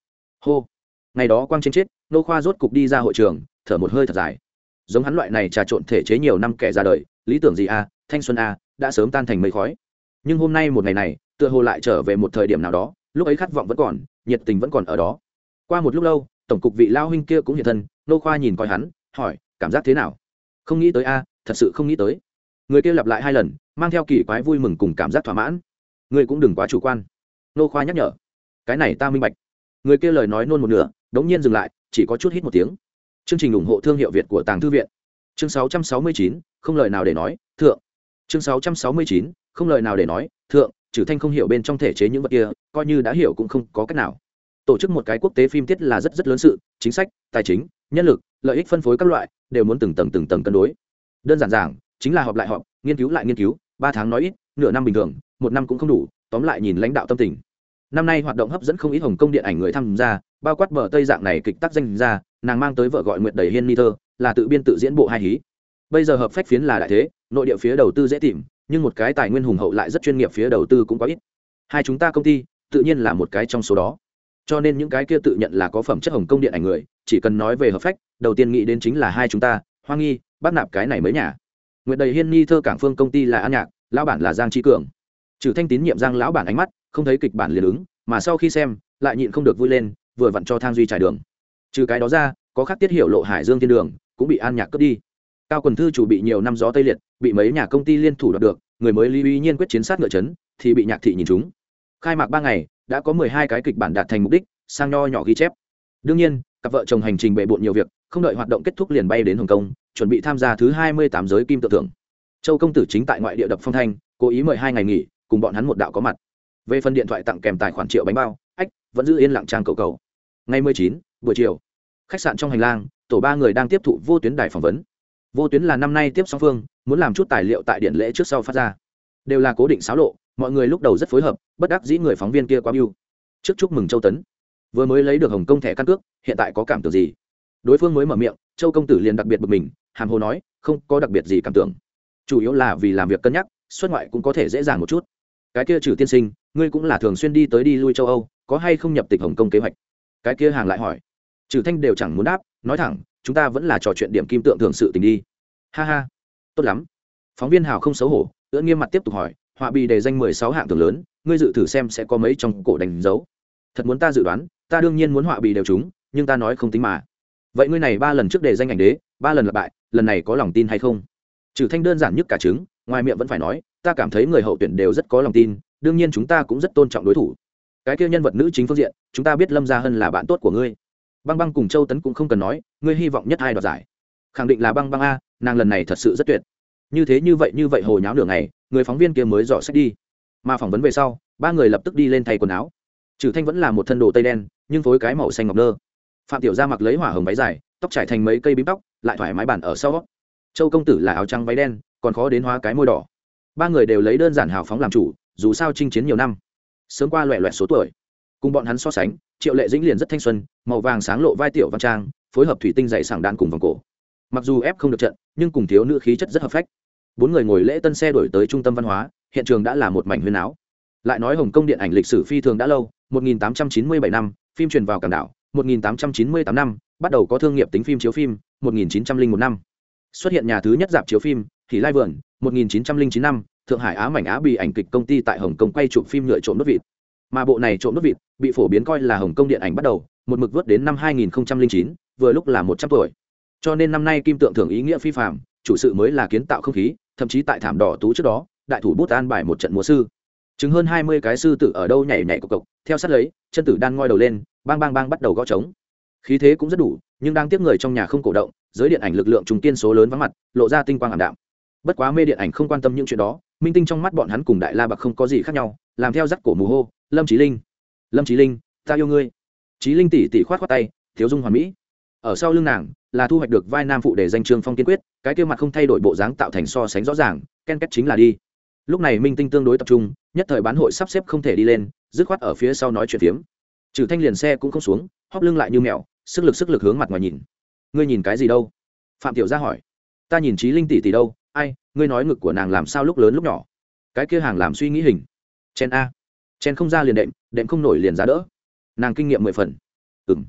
Hô. Ngày đó quang trên chết, nô khoa rốt cục đi ra hội trường, thở một hơi thật dài. Giống hắn loại này trà trộn thể chế nhiều năm kẻ ra đời, lý tưởng gì a, thanh xuân a, đã sớm tan thành mây khói nhưng hôm nay một ngày này tựa hồ lại trở về một thời điểm nào đó lúc ấy khát vọng vẫn còn nhiệt tình vẫn còn ở đó. Qua một lúc lâu tổng cục vị lao huynh kia cũng hiện thân nô khoa nhìn coi hắn hỏi cảm giác thế nào? Không nghĩ tới a thật sự không nghĩ tới. Người kia lặp lại hai lần mang theo kỳ quái vui mừng cùng cảm giác thỏa mãn. Người cũng đừng quá chủ quan. Nô khoa nhắc nhở. Cái này ta minh bạch. Người kia lời nói nôn một nửa đống nhiên dừng lại chỉ có chút hít một tiếng. Chương trình ủng hộ thương hiệu việt của tàng thư viện. Chương 669, không lời nào để nói thượng. Chương 669, không lời nào để nói, thượng, trừ thanh không hiểu bên trong thể chế những vật kia, coi như đã hiểu cũng không có cách nào. Tổ chức một cái quốc tế phim tiết là rất rất lớn sự, chính sách, tài chính, nhân lực, lợi ích phân phối các loại, đều muốn từng tầng từng tầng cân đối. Đơn giản giảng, chính là họp lại họp, nghiên cứu lại nghiên cứu, ba tháng nói ít, nửa năm bình thường, một năm cũng không đủ, tóm lại nhìn lãnh đạo tâm tình. Năm nay hoạt động hấp dẫn không ít hồng công điện ảnh người tham gia, bao quát bờ tây dạng này kịch tác danh ra nàng mang tới vợ gọi nguyệt đầy hiên ni thơ, là tự biên tự diễn bộ hai hí. Bây giờ hợp phách phiến là đại thế, nội địa phía đầu tư dễ tìm nhưng một cái tài nguyên hùng hậu lại rất chuyên nghiệp phía đầu tư cũng quá ít. Hai chúng ta công ty, tự nhiên là một cái trong số đó. Cho nên những cái kia tự nhận là có phẩm chất hồng công điện ảnh người, chỉ cần nói về hợp phách, đầu tiên nghĩ đến chính là hai chúng ta, hoa nghi bắt nạp cái này mới nhà. Nguyệt đầy hiên ni thơ cảng phương công ty là an nhạc, lão bản là giang trí cường. Trừ thanh tín nhiệm giang lão bản ánh mắt, không thấy kịch bản liền ứng, mà sau khi xem, lại nhịn không được vui lên, vừa vặn cho thang duy trải đường. Trừ cái đó ra, có khác tiết hiểu lộ hải dương thiên đường, cũng bị an nhạc cướp đi cao quần thư chủ bị nhiều năm gió tây liệt, bị mấy nhà công ty liên thủ đoạt được, người mới lý uy nhiên quyết chiến sát ngựa chấn thì bị nhạc thị nhìn chúng khai mạc ba ngày, đã có mười hai cái kịch bản đạt thành mục đích, sang nho nhỏ ghi chép. Đương nhiên, cặp vợ chồng hành trình bề bộn nhiều việc, không đợi hoạt động kết thúc liền bay đến hồng kông, chuẩn bị tham gia thứ hai mươi tám giới kim tự tưởng châu công tử chính tại ngoại địa đập phong thanh, cố ý mời hai ngày nghỉ, cùng bọn hắn một đạo có mặt. Về phần điện thoại tặng kèm tài khoản triệu bánh bao, ách, vẫn giữ yên lặng trang cầu cầu. Ngày mười chín, buổi chiều, khách sạn trong hành lang, tổ ba người đang tiếp thụ vô tuyến đài phỏng vấn vô tuyến là năm nay tiếp song phương, muốn làm chút tài liệu tại điện lễ trước sau phát ra. Đều là cố định xáo lộ, mọi người lúc đầu rất phối hợp, bất đắc dĩ người phóng viên kia quá mưu trước chúc mừng châu tấn. Vừa mới lấy được hồng công thẻ căn cước, hiện tại có cảm tưởng gì? Đối phương mới mở miệng, châu công tử liền đặc biệt bực mình, hàm hồ nói, không có đặc biệt gì cảm tưởng. Chủ yếu là vì làm việc cân nhắc, xuất ngoại cũng có thể dễ dàng một chút. Cái kia trừ tiên sinh, ngươi cũng là thường xuyên đi tới đi lui châu âu, có hay không nhập tịch hồng kông kế hoạch? Cái kia hàng lại hỏi. Trừ thanh đều chẳng muốn đáp, nói thẳng chúng ta vẫn là trò chuyện điểm kim tượng thường sự tình đi. Ha ha. Tốt lắm. Phóng viên hào không xấu hổ ưỡn nghiêm mặt tiếp tục hỏi, họa bì đề danh mười sáu hạng thường lớn, ngươi dự thử xem sẽ có mấy trong cổ đánh dấu. Thật muốn ta dự đoán, ta đương nhiên muốn họa bì đều chúng, nhưng ta nói không tính mà. Vậy ngươi này ba lần trước đề danh ảnh đế, ba lần lặp bại lần này có lòng tin hay không? Trừ thanh đơn giản nhất cả chứng ngoài miệng vẫn phải nói, ta cảm thấy người hậu tuyển đều rất có lòng tin, đương nhiên chúng ta cũng rất tôn trọng đối thủ. Cái kia nhân vật nữ chính phương diện, chúng ta biết lâm gia hân là bạn tốt của ngươi băng băng cùng châu tấn cũng không cần nói, ngươi hy vọng nhất ai đoạt giải. Khẳng định là băng băng a, nàng lần này thật sự rất tuyệt. Như thế như vậy như vậy hồi nháo nửa ngày, người phóng viên kia mới dò sách đi. Mà phỏng vấn về sau, ba người lập tức đi lên thay quần áo. Trừ thanh vẫn là một thân đồ tây đen, nhưng phối cái màu xanh ngọc nơ. Phạm tiểu gia mặc lấy hỏa hồng váy dài, tóc trải thành mấy cây bím tóc, lại thoải mái bản ở sau. Châu công tử là áo trắng váy đen, còn khó đến hóa cái môi đỏ. Ba người đều lấy đơn giản hào phóng làm chủ, dù sao chinh chiến nhiều năm. Sớm qua loẹ loẹt số tuổi cùng bọn hắn so sánh, triệu lệ dĩnh liền rất thanh xuân, màu vàng sáng lộ vai tiểu văn trang, phối hợp thủy tinh dày sảng đan cùng vòng cổ. Mặc dù ép không được trận, nhưng cùng thiếu nữ khí chất rất hợp phách. Bốn người ngồi lễ tân xe đổi tới trung tâm văn hóa, hiện trường đã là một mảnh huyên áo. Lại nói hồng kông điện ảnh lịch sử phi thường đã lâu 1897 năm, phim truyền vào cảng đảo 1898 năm, bắt đầu có thương nghiệp tính phim chiếu phim 1901 năm. Xuất hiện nhà thứ nhất dạp chiếu phim thì lai vườn 1909 năm, thượng hải á mảnh á bị ảnh kịch công ty tại hồng kông quay chụp phim nhựa trộm đốt vịt mà bộ này trộm đốt vịt bị phổ biến coi là hồng kông điện ảnh bắt đầu, một mực vớt đến năm 2009 vừa lúc là một trăm tuổi. Cho nên năm nay kim tượng thưởng ý nghĩa phi phạm chủ sự mới là kiến tạo không khí, thậm chí tại thảm đỏ tú trước đó, đại thủ bút an bài một trận múa sư. Chứng hơn hai mươi cái sư tử ở đâu nhảy nhảy cộc cộc, theo sát lấy, chân tử đang ngoi đầu lên, bang bang bang bắt đầu gõ trống. Khí thế cũng rất đủ, nhưng đang tiếp người trong nhà không cổ động, giới điện ảnh lực lượng trùng tiên số lớn vắng mặt, lộ ra tinh quang ảm đạm. Bất quá mê điện ảnh không quan tâm những chuyện đó, minh tinh trong mắt bọn hắn cùng đại la bạc không có gì khác nhau, làm theo dắt cổ mù hô lâm trí linh. Lâm trí linh, ta yêu ngươi. Trí linh tỷ tỷ khoát khoát tay, thiếu dung hoàn mỹ. Ở sau lưng nàng, là thu hoạch được vai nam phụ để danh trương phong kiên quyết, cái kia mặt không thay đổi bộ dáng tạo thành so sánh rõ ràng, ken kết chính là đi. Lúc này minh tinh tương đối tập trung, nhất thời bán hội sắp xếp không thể đi lên, dứt khoát ở phía sau nói chuyện phiếm. Trừ thanh liền xe cũng không xuống, hóp lưng lại như mèo, sức lực sức lực hướng mặt ngoài nhìn. Ngươi nhìn cái gì đâu? Phạm tiểu gia hỏi. Ta nhìn trí linh tỷ tỷ đâu? Ai, ngươi nói ngực của nàng làm sao lúc lớn lúc nhỏ? Cái kia hàng làm suy nghĩ hình. Chen a chen không ra liền đệm đệm không nổi liền giá đỡ. Nàng kinh nghiệm mười phần. Ừ m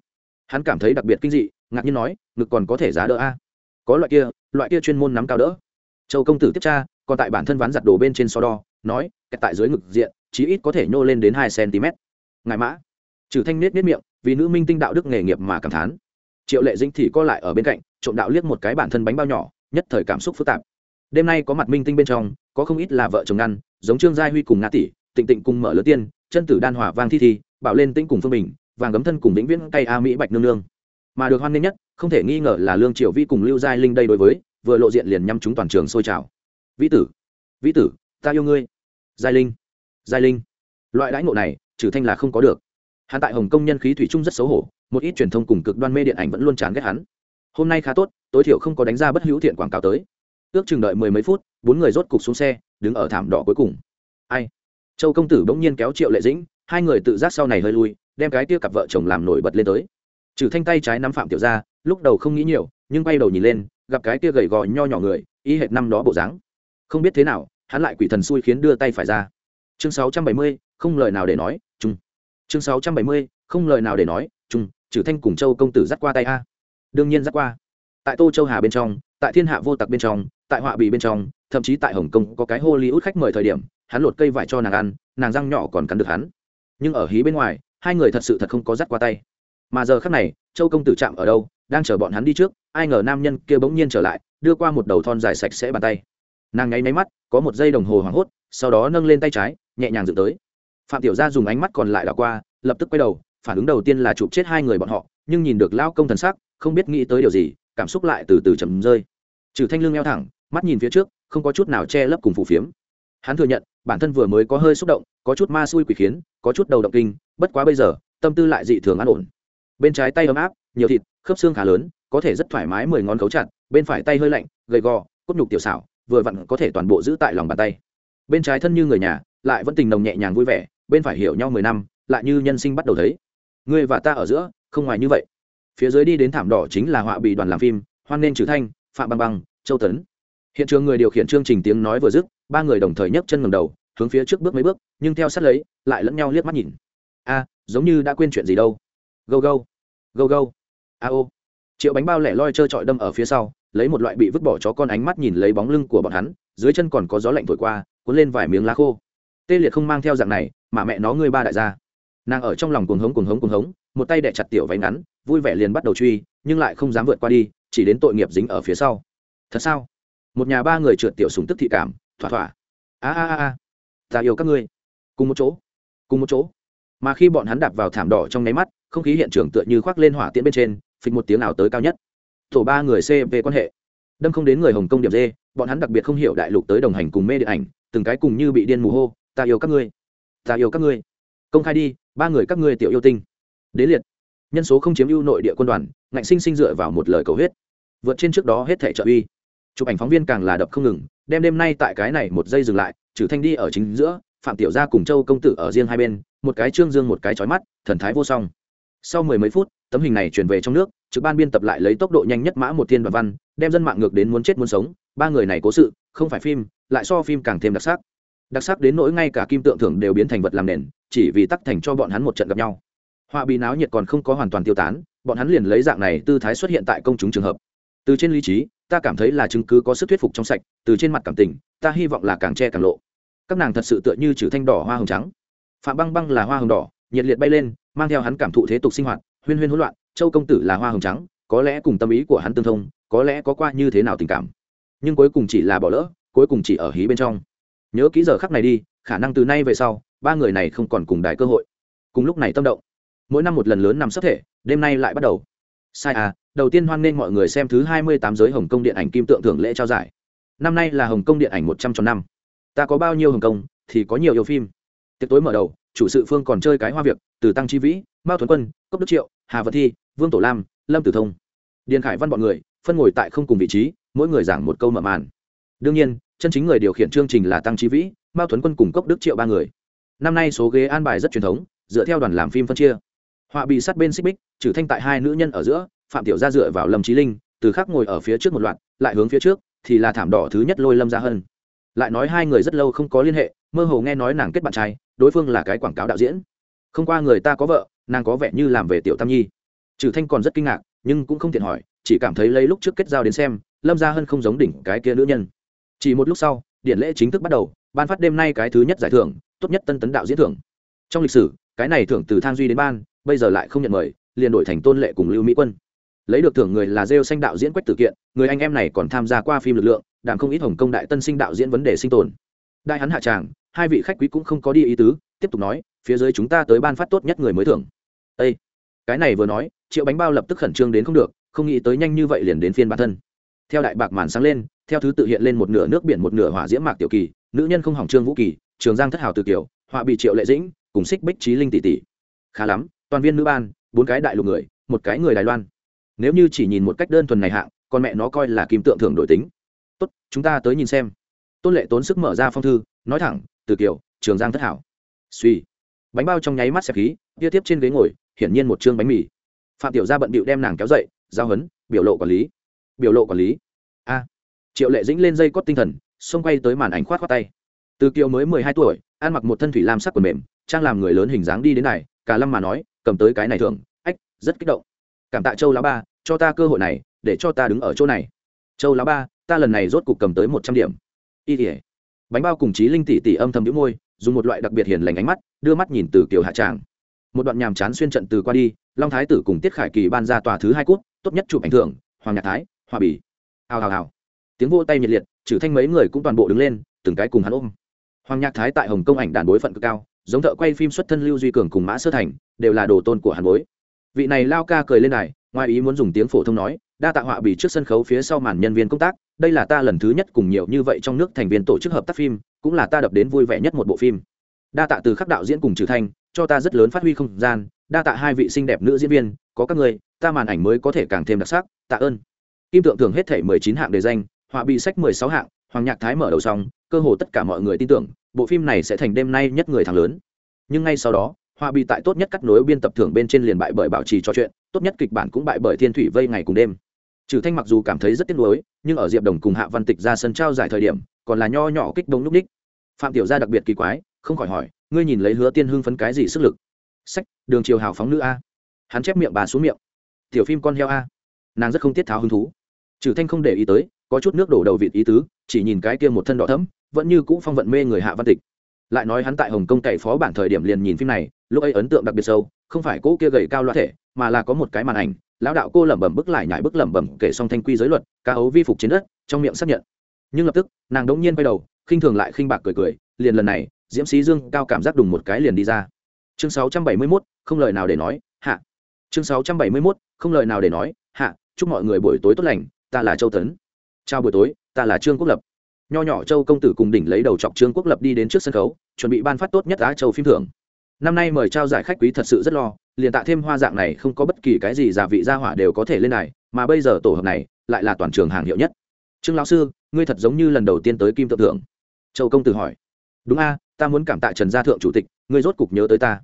hắn cảm thấy đặc biệt kinh dị, ngạc nhiên nói, ngực còn có thể giá đỡ a? Có loại kia loại kia chuyên môn nắm cao đỡ. Châu công tử tiếp tra, còn tại bản thân ván giặt đồ bên trên so đo, nói tại dưới ngực diện, chí ít có thể nhô lên đến hai cm. Ngài mã. Trừ thanh nết nết miệng, vì nữ minh tinh đạo đức nghề nghiệp mà cảm thán. Triệu lệ dĩnh thì co lại ở bên cạnh, trộm đạo liếc một cái bản thân bánh bao nhỏ, nhất thời cảm xúc phức tạp. Đêm nay có mặt minh tinh bên trong, có không ít là vợ chồng ngăn giống trương gia huy cùng nga tỷ tịnh tịnh cùng mở lớn tiên, chân tử đan hỏa vang thi thi, bảo lên tĩnh cùng phương bình, vàng gấm thân cùng vĩnh viễn cây a mỹ bạch nương nương. Mà được hoan nghênh nhất, không thể nghi ngờ là lương triều vi cùng lưu giai linh đây đối với, vừa lộ diện liền nhắm chúng toàn trường sôi trào. Vĩ tử vĩ tử, ta yêu ngươi. Giai linh giai linh. Loại đãi ngộ này, trừ thanh là không có được. Hắn tại hồng kông nhân khí thủy chung rất xấu hổ, một ít truyền thông cùng cực đoan mê điện ảnh vẫn luôn chán ghét hắn. Hôm nay khá tốt, tối thiểu không có đánh ra bất hữu thiện quảng cáo tới. Ước chừng đợi mười mấy phút, bốn người rốt cục xuống xe, đứng ở thảm đỏ cuối cùng. Ai? Châu công tử bỗng nhiên kéo triệu lệ dĩnh, hai người tự giác sau này hơi lui, đem cái tia cặp vợ chồng làm nổi bật lên tới. Trừ thanh tay trái nắm phạm tiểu ra lúc đầu không nghĩ nhiều, nhưng bay đầu nhìn lên, gặp cái tia gầy gò nho nhỏ người, y hệt năm đó bộ dáng. Không biết thế nào, hắn lại quỷ thần xui khiến đưa tay phải ra. Chương sáu trăm bảy mươi, không lời nào để nói chung chương sáu trăm bảy mươi, không lời nào để nói chung trừ thanh cùng châu công tử dắt qua tay a. Đương nhiên dắt qua. Tại tô châu hà bên trong, tại thiên hạ vô tặc bên trong, tại họa bì bên trong, thậm chí tại hồng kông có cái hollywood khách mời thời điểm hắn lột cây vải cho nàng ăn, nàng răng nhỏ còn cắn được hắn. Nhưng ở hí bên ngoài, hai người thật sự thật không có dắt qua tay. Mà giờ khắc này, châu công tử chạm ở đâu, đang chờ bọn hắn đi trước, ai ngờ nam nhân kia bỗng nhiên trở lại, đưa qua một đầu thon dài sạch sẽ bàn tay. Nàng nháy máy mắt, có một giây đồng hồ hoảng hốt, sau đó nâng lên tay trái, nhẹ nhàng dựng tới. Phạm tiểu gia dùng ánh mắt còn lại đảo qua, lập tức quay đầu, phản ứng đầu tiên là chụp chết hai người bọn họ, nhưng nhìn được lao công thần sắc, không biết nghĩ tới điều gì, cảm xúc lại từ từ chầm rơi. Trừ thanh lương eo thẳng, mắt nhìn phía trước, không có chút nào che lấp cùng phủ phiếm. Hắn thừa nhận bản thân vừa mới có hơi xúc động, có chút ma xui quỷ khiến, có chút đầu động kinh, bất quá bây giờ, tâm tư lại dị thường an ổn. Bên trái tay ấm áp, nhiều thịt, khớp xương khá lớn, có thể rất thoải mái mười ngón cấu chặt, bên phải tay hơi lạnh, gầy gò, cốt nhục tiểu xảo, vừa vặn có thể toàn bộ giữ tại lòng bàn tay. Bên trái thân như người nhà, lại vẫn tình nồng nhẹ nhàng vui vẻ, bên phải hiểu nhau mười năm, lại như nhân sinh bắt đầu thấy. Ngươi và ta ở giữa, không ngoài như vậy. Phía dưới đi đến thảm đỏ chính là họa bị đoàn làm phim, hoan nên trừ thanh, phạm băng băng, châu tấn. Hiện trường người điều khiển chương trình tiếng nói vừa dứt ba người đồng thời nhấc chân ngầm đầu, hướng phía trước bước mấy bước, nhưng theo sát lấy, lại lẫn nhau liếc mắt nhìn. A, giống như đã quên chuyện gì đâu. Gâu gâu gâu gâu. A ô. Triệu bánh bao lẻ loi trơ trọi đâm ở phía sau, lấy một loại bị vứt bỏ chó con ánh mắt nhìn lấy bóng lưng của bọn hắn, dưới chân còn có gió lạnh thổi qua, cuốn lên vài miếng lá khô. Tê liệt không mang theo dạng này, mà mẹ nó ngươi ba đại gia. Nàng ở trong lòng cuồng hống cuồng hống cuồng hống, một tay đẻ chặt tiểu váy ngắn, vui vẻ liền bắt đầu truy, nhưng lại không dám vượt qua đi, chỉ đến tội nghiệp dính ở phía sau. Thật sao? Một nhà ba người trượt tiểu súng tức thị cảm thỏa thỏa. A a a ta yêu các ngươi. Cùng một chỗ. Cùng một chỗ. Mà khi bọn hắn đạp vào thảm đỏ trong nháy mắt, không khí hiện trường tựa như khoác lên hỏa tiễn bên trên, phịch một tiếng nào tới cao nhất. Tổ ba người cv quan hệ. Đâm không đến người hồng kông điểm dê bọn hắn đặc biệt không hiểu đại lục tới đồng hành cùng mê điện ảnh, từng cái cùng như bị điên mù hô, ta yêu các ngươi. Ta yêu các ngươi. Công khai đi, ba người các ngươi tiểu yêu tinh. Đến liệt. Nhân số không chiếm ưu nội địa quân đoàn, ngạnh sinh sinh dựa vào một lời cầu huyết. Vượt trên trước đó hết thể trợ uy chụp ảnh phóng viên càng là đập không ngừng, đem đêm nay tại cái này một giây dừng lại, trừ thanh đi ở chính giữa, phạm tiểu gia cùng châu công tử ở riêng hai bên, một cái trương dương một cái chói mắt, thần thái vô song. Sau mười mấy phút, tấm hình này chuyển về trong nước, trực ban biên tập lại lấy tốc độ nhanh nhất mã một thiên và văn, đem dân mạng ngược đến muốn chết muốn sống, ba người này cố sự, không phải phim, lại so phim càng thêm đặc sắc. Đặc sắc đến nỗi ngay cả kim tượng thưởng đều biến thành vật làm nền, chỉ vì tắc thành cho bọn hắn một trận gặp nhau. Họa bị náo nhiệt còn không có hoàn toàn tiêu tán, bọn hắn liền lấy dạng này tư thái xuất hiện tại công chúng trường hợp. Từ trên lý trí ta cảm thấy là chứng cứ có sức thuyết phục trong sạch, từ trên mặt cảm tình, ta hy vọng là càng che càng lộ. Các nàng thật sự tựa như trừ thanh đỏ hoa hồng trắng. Phạm băng băng là hoa hồng đỏ, nhiệt liệt bay lên, mang theo hắn cảm thụ thế tục sinh hoạt, huyên huyên hỗn loạn, châu công tử là hoa hồng trắng, có lẽ cùng tâm ý của hắn tương thông, có lẽ có qua như thế nào tình cảm. Nhưng cuối cùng chỉ là bỏ lỡ, cuối cùng chỉ ở hí bên trong. Nhớ kỹ giờ khắc này đi, khả năng từ nay về sau, ba người này không còn cùng đài cơ hội. Cùng lúc này tâm động. Mỗi năm một lần lớn nằm sắp thể, đêm nay lại bắt đầu sai à đầu tiên hoan nghênh mọi người xem thứ hai mươi tám giới hồng kông điện ảnh kim tượng thưởng lễ trao giải. Năm nay là hồng kông điện ảnh một trăm tròn năm. Ta có bao nhiêu hồng kông, thì có nhiều yêu phim. Tiệc tối mở đầu, chủ sự phương còn chơi cái hoa việc, từ tăng chi vĩ, mao thuấn quân, cốc đức triệu, hà vật thi, vương tổ lam, lâm tử thông. Điền khải văn bọn người, phân ngồi tại không cùng vị trí, mỗi người giảng một câu mở màn. Đương nhiên, chân chính người điều khiển chương trình là tăng chi vĩ, mao thuấn quân cùng cốc đức triệu ba người. Năm nay số ghế an bài rất truyền thống, dựa theo đoàn làm phim phân chia họa bị sát bên xích bích, trừ thanh tại hai nữ nhân ở giữa, phạm tiểu gia dựa vào lâm trí linh, từ khắc ngồi ở phía trước một loạt, lại hướng phía trước, thì là thảm đỏ thứ nhất lôi lâm Gia Hân. lại nói hai người rất lâu không có liên hệ, mơ hồ nghe nói nàng kết bạn trai, đối phương là cái quảng cáo đạo diễn. Không qua người ta có vợ, nàng có vẻ như làm về tiểu tam nhi. Trừ thanh còn rất kinh ngạc, nhưng cũng không tiện hỏi, chỉ cảm thấy lấy lúc trước kết giao đến xem, lâm gia hân không giống đỉnh cái kia nữ nhân. Chỉ một lúc sau, điện lễ chính thức bắt đầu, ban phát đêm nay cái thứ nhất giải thưởng, tốt nhất tân tấn đạo diễn thưởng. Trong lịch sử, cái này thưởng từ thang duy đến ban bây giờ lại không nhận mời, liền đổi thành tôn lệ cùng lưu mỹ quân. Lấy được thưởng người là rêu xanh đạo diễn quách tử kiện, người anh em này còn tham gia qua phim lực lượng đảm không ít hồng công đại tân sinh đạo diễn vấn đề sinh tồn. Đại hắn hạ tràng, hai vị khách quý cũng không có đi ý tứ, tiếp tục nói, phía dưới chúng ta tới ban phát tốt nhất người mới thưởng. Ê! Cái này vừa nói, triệu bánh bao lập tức khẩn trương đến không được, không nghĩ tới nhanh như vậy liền đến phiên bản thân. Theo đại bạc màn sáng lên, theo thứ tự hiện lên một nửa nước biển một nửa hỏa diễm mạc tiểu kỳ, nữ nhân không hỏng trương vũ kỳ, trường giang thất hào từ kiểu họa bị triệu lệ dĩnh, cùng xích bích trí linh tỷ tỷ. Khá lắm toàn viên nữ ban, bốn cái đại lục người, một cái người đài loan. Nếu như chỉ nhìn một cách đơn thuần này hạng, con mẹ nó coi là kim tượng thưởng đổi tính. Tốt, chúng ta tới nhìn xem. Tôn lệ tốn sức mở ra phong thư, nói thẳng, từ kiểu trường giang thất hảo. Suy bánh bao trong nháy mắt xẹp khí, tia tiếp trên ghế ngồi, hiển nhiên một chương bánh mì. Phạm tiểu gia bận bịu đem nàng kéo dậy, giao hấn, biểu lộ quản lý. Biểu lộ quản lý. A. Triệu lệ dĩnh lên dây cót tinh thần, xông quay tới màn ảnh khoát khoát tay. Từ kiều mới mười hai tuổi, ăn mặc một thân thủy lam sắc quần mềm, trang làm người lớn hình dáng đi đến này cả lâm mà nói cầm tới cái này thường ách, rất kích động. Cảm tạ châu lão ba, cho ta cơ hội này, để cho ta đứng ở chỗ này. Châu lão ba, ta lần này rốt cục cầm tới một trăm điểm. Y tỉa bánh bao cùng chí linh tỷ tỷ âm thầm đĩu môi, dùng một loại đặc biệt hiền lành ánh mắt, đưa mắt nhìn từ kiều hạ tràng. Một đoạn nhàm chán xuyên trận từ qua đi, long thái tử cùng tiết khải kỳ ban ra tòa thứ hai cút, tốt nhất chụp ảnh thưởng, hoàng nhạc thái hòa bỉ hào hào hào. Tiếng vô tay nhiệt liệt, trừ thanh mấy người cũng toàn bộ đứng lên, từng cái cùng hắn ôm. Hoàng nhạc thái tại hồng công ảnh đàn bối phận cực cao, giống thợ quay phim xuất thân lưu duy cường cùng mã sơ thành đều là đồ tôn của hàn bối. Vị này lao ca cười lên này ngoài ý muốn dùng tiếng phổ thông nói, đa tạ họa bì trước sân khấu phía sau màn nhân viên công tác, đây là ta lần thứ nhất cùng nhiều như vậy trong nước thành viên tổ chức hợp tác phim, cũng là ta đập đến vui vẻ nhất một bộ phim. Đa tạ từ khắc đạo diễn cùng trừ thanh, cho ta rất lớn phát huy không gian, đa tạ hai vị xinh đẹp nữ diễn viên, có các người, ta màn ảnh mới có thể càng thêm đặc sắc, tạ ơn. Kim tượng thường hết thể mười chín hạng đề danh, họa bị sách mười sáu hạng, hoàng nhạc thái mở đầu xong, cơ hồ tất cả mọi người tin tưởng, bộ phim này sẽ thành đêm nay nhất người thắng lớn. Nhưng ngay sau đó Hoa bị tại tốt nhất cắt nối biên tập thưởng bên trên liền bại bởi bảo trì cho chuyện, tốt nhất kịch bản cũng bại bởi thiên thủy vây ngày cùng đêm. Trừ thanh mặc dù cảm thấy rất tiếc nuối, nhưng ở diệp đồng cùng hạ văn tịch ra sân trao giải thời điểm, còn là nho nhỏ kích đông lúc ních. Phạm tiểu gia đặc biệt kỳ quái, không khỏi hỏi, ngươi nhìn lấy hứa tiên hưng phấn cái gì sức lực? Sách, đường chiều hào phóng nữ a. Hắn chép miệng bà xuống miệng. Tiểu phim con heo a. Nàng rất không tiết tháo hứng thú. Trừ thanh không để ý tới, có chút nước đổ đầu vịt ý tứ, chỉ nhìn cái kia một thân đỏ thẫm, vẫn như cũ phong vận mê người hạ văn tịch. Lại nói hắn tại hồng kông cậy phó bản thời điểm liền nhìn phim này lúc ấy ấn tượng đặc biệt sâu không phải cô kia gầy cao loa thể mà là có một cái màn ảnh lão đạo cô lẩm bẩm bức lại nhải bức lẩm bẩm kể xong thanh quy giới luật ca ấu vi phục trên đất trong miệng xác nhận. Nhưng lập tức nàng đống nhiên quay đầu khinh thường lại khinh bạc cười cười liền lần này diễm sĩ dương cao cảm giác đùng một cái liền đi ra. Chương 671, không lời nào để nói hạ. Chương 671, không lời nào để nói hạ chúc mọi người buổi tối tốt lành ta là châu tấn. Chào buổi tối ta là trương quốc lập. Nho nhỏ châu công tử cùng đỉnh lấy đầu chọc trương quốc lập đi đến trước sân khấu chuẩn bị ban phát tốt nhất á châu phim thưởng năm nay mời trao giải khách quý thật sự rất lo, liền tạ thêm hoa dạng này không có bất kỳ cái gì giả vị gia hỏa đều có thể lên này, mà bây giờ tổ hợp này lại là toàn trường hàng hiệu nhất. Trương lão sư, ngươi thật giống như lần đầu tiên tới kim tượng thượng. Châu công tử hỏi. Đúng a, ta muốn cảm tạ trần gia thượng chủ tịch, ngươi rốt cục nhớ tới ta.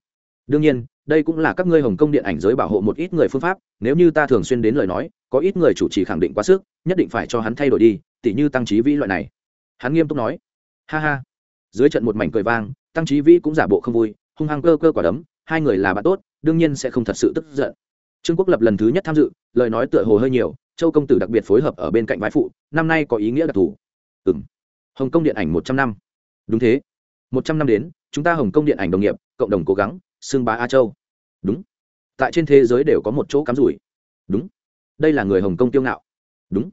Đương nhiên, đây cũng là các ngươi hồng kông điện ảnh giới bảo hộ một ít người phương pháp, nếu như ta thường xuyên đến lời nói, có ít người chủ trì khẳng định quá sức, nhất định phải cho hắn thay đổi đi, tỉ như tăng trí vĩ loại này. Hắn nghiêm túc nói. Ha ha. Dưới trận một mảnh cười vang, tăng trí vĩ cũng giả bộ không vui hung hăng cơ cơ quả đấm, hai người là bạn tốt, đương nhiên sẽ không thật sự tức giận. Trương quốc lập lần thứ nhất tham dự, lời nói tựa hồ hơi nhiều, châu công tử đặc biệt phối hợp ở bên cạnh vai phụ, năm nay có ý nghĩa đặc thù. Ừ m hồng kông điện ảnh một trăm năm. Đúng thế. Một trăm năm đến, chúng ta hồng kông điện ảnh đồng nghiệp, cộng đồng cố gắng, xưng bá a châu. Đúng. Tại trên thế giới đều có một chỗ cắm rủi. Đúng. Đây là người hồng kông kiêu ngạo. Đúng.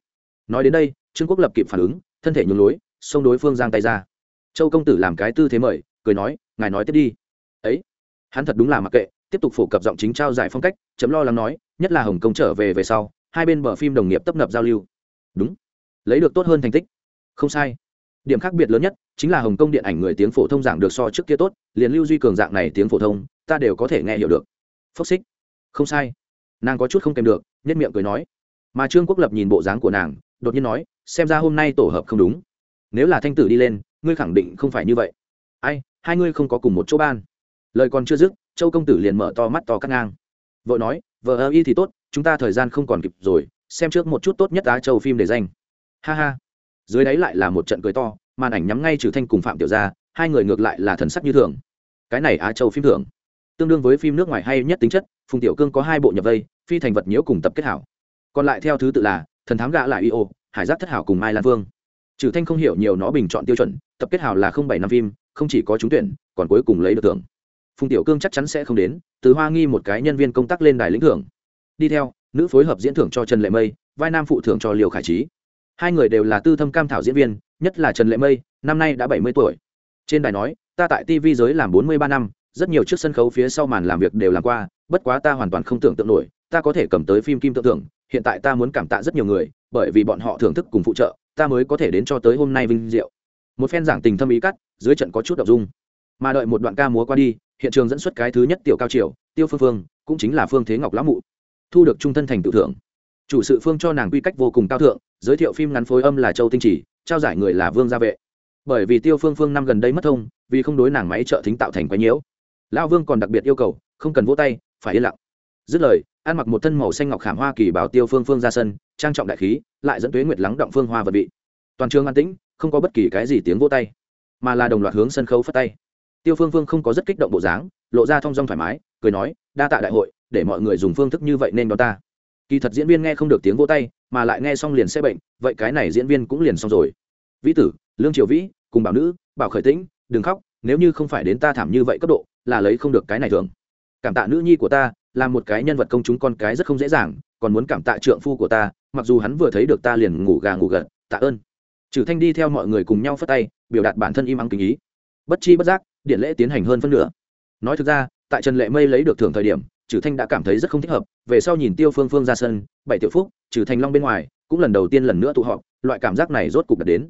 Nói đến đây, trương quốc lập kịp phản ứng, thân thể nhường lối, xông đối phương giang tay ra. Châu công tử làm cái tư thế mời, cười nói, ngài nói tiếp đi ấy, hắn thật đúng là mặc kệ, tiếp tục phổ cập giọng chính trao giải phong cách, chấm lo lắng nói, nhất là hồng kông trở về về sau, hai bên bờ phim đồng nghiệp tấp nập giao lưu. Đúng, lấy được tốt hơn thành tích. Không sai. Điểm khác biệt lớn nhất chính là hồng kông điện ảnh người tiếng phổ thông giảng được so trước kia tốt, liền lưu duy cường dạng này tiếng phổ thông, ta đều có thể nghe hiểu được. Phốc xích không sai. Nàng có chút không kèm được nhất miệng cười nói. Mà trương quốc lập nhìn bộ dáng của nàng, đột nhiên nói, xem ra hôm nay tổ hợp không đúng. Nếu là thanh tử đi lên, ngươi khẳng định không phải như vậy. Ai, hai ngươi không có cùng một chỗ ban lời còn chưa dứt, châu công tử liền mở to mắt to cắt ngang. Vợ nói, vợ ơ y thì tốt, chúng ta thời gian không còn kịp rồi, xem trước một chút tốt nhất á châu phim để danh. Ha ha. Dưới đáy lại là một trận cười to, màn ảnh nhắm ngay trừ thanh cùng phạm tiểu gia, hai người ngược lại là thần sắc như thường. Cái này á châu phim thưởng. Tương đương với phim nước ngoài hay nhất tính chất, phùng tiểu cương có hai bộ nhập vây, phi thành vật nhiễu cùng tập kết hảo. Còn lại theo thứ tự là, thần thám gạ lại y ô, hải giác thất hảo cùng mai lan vương. Trừ thanh không hiểu nhiều nó bình chọn tiêu chuẩn, tập kết hảo là không bảy năm phim, không chỉ có trúng tuyển, còn cuối cùng lấy được thưởng phùng tiểu cương chắc chắn sẽ không đến, từ hoa nghi một cái nhân viên công tác lên đài lĩnh thưởng. Đi theo, nữ phối hợp diễn thưởng cho trần lệ mây, vai nam phụ thưởng cho liều khải trí. Hai người đều là tư thâm cam thảo diễn viên, nhất là trần lệ mây, năm nay đã bảy mươi tuổi. Trên đài nói, ta tại tv giới làm bốn mươi ba năm, rất nhiều trước sân khấu phía sau màn làm việc đều làm qua, bất quá ta hoàn toàn không tưởng tượng nổi, ta có thể cầm tới phim kim tượng thưởng, hiện tại ta muốn cảm tạ rất nhiều người, bởi vì bọn họ thưởng thức cùng phụ trợ, ta mới có thể đến cho tới hôm nay vinh diệu. Một phen giảng tình thâm ý cắt, dưới trận có chút đ dung mà đợi một đoạn ca múa qua đi, hiện trường dẫn xuất cái thứ nhất tiểu cao triều, tiêu phương phương, cũng chính là phương thế ngọc lão mụ. Thu được trung thân thành tự thưởng chủ sự phương cho nàng quy cách vô cùng cao thượng, giới thiệu phim ngắn phối âm là châu tinh chỉ, trao giải người là vương gia vệ. Bởi vì tiêu phương phương năm gần đây mất thông, vì không đối nàng máy trợ thính tạo thành quái nhiễu. Lão vương còn đặc biệt yêu cầu, không cần vỗ tay, phải yên lặng. Dứt lời, ăn mặc một thân màu xanh ngọc khảm hoa kỳ bảo tiêu phương phương ra sân, trang trọng đại khí, lại dẫn tuế nguyệt lắng động phương hoa vật vị. Toàn trường an tĩnh, không có bất kỳ cái gì tiếng vỗ tay, mà là đồng loạt hướng sân khấu phất tay tiêu phương phương không có rất kích động bộ dáng, lộ ra thong dong thoải mái, cười nói, đa tạ đại hội, để mọi người dùng phương thức như vậy nên đón ta. Kỳ thật diễn viên nghe không được tiếng vỗ tay, mà lại nghe xong liền xe bệnh, vậy cái này diễn viên cũng liền xong rồi. Vĩ tử, lương triều vĩ, cùng bảo nữ, bảo khởi tĩnh, đừng khóc, nếu như không phải đến ta thảm như vậy cấp độ, là lấy không được cái này thường cảm tạ nữ nhi của ta, là một cái nhân vật công chúng con cái rất không dễ dàng, còn muốn cảm tạ trượng phu của ta, mặc dù hắn vừa thấy được ta liền ngủ gà ngủ gật, tạ ơn. Trừ thanh đi theo mọi người cùng nhau phất tay, biểu đạt bản thân im ắng kính ý. Bất chi bất giác điện lễ tiến hành hơn phân nửa. Nói thực ra, tại trần lệ mây lấy được thưởng thời điểm trừ thanh đã cảm thấy rất không thích hợp, về sau nhìn tiêu phương phương ra sân, bảy tiểu phúc trừ thanh long bên ngoài, cũng lần đầu tiên lần nữa tụ họp, loại cảm giác này rốt cục đạt đến.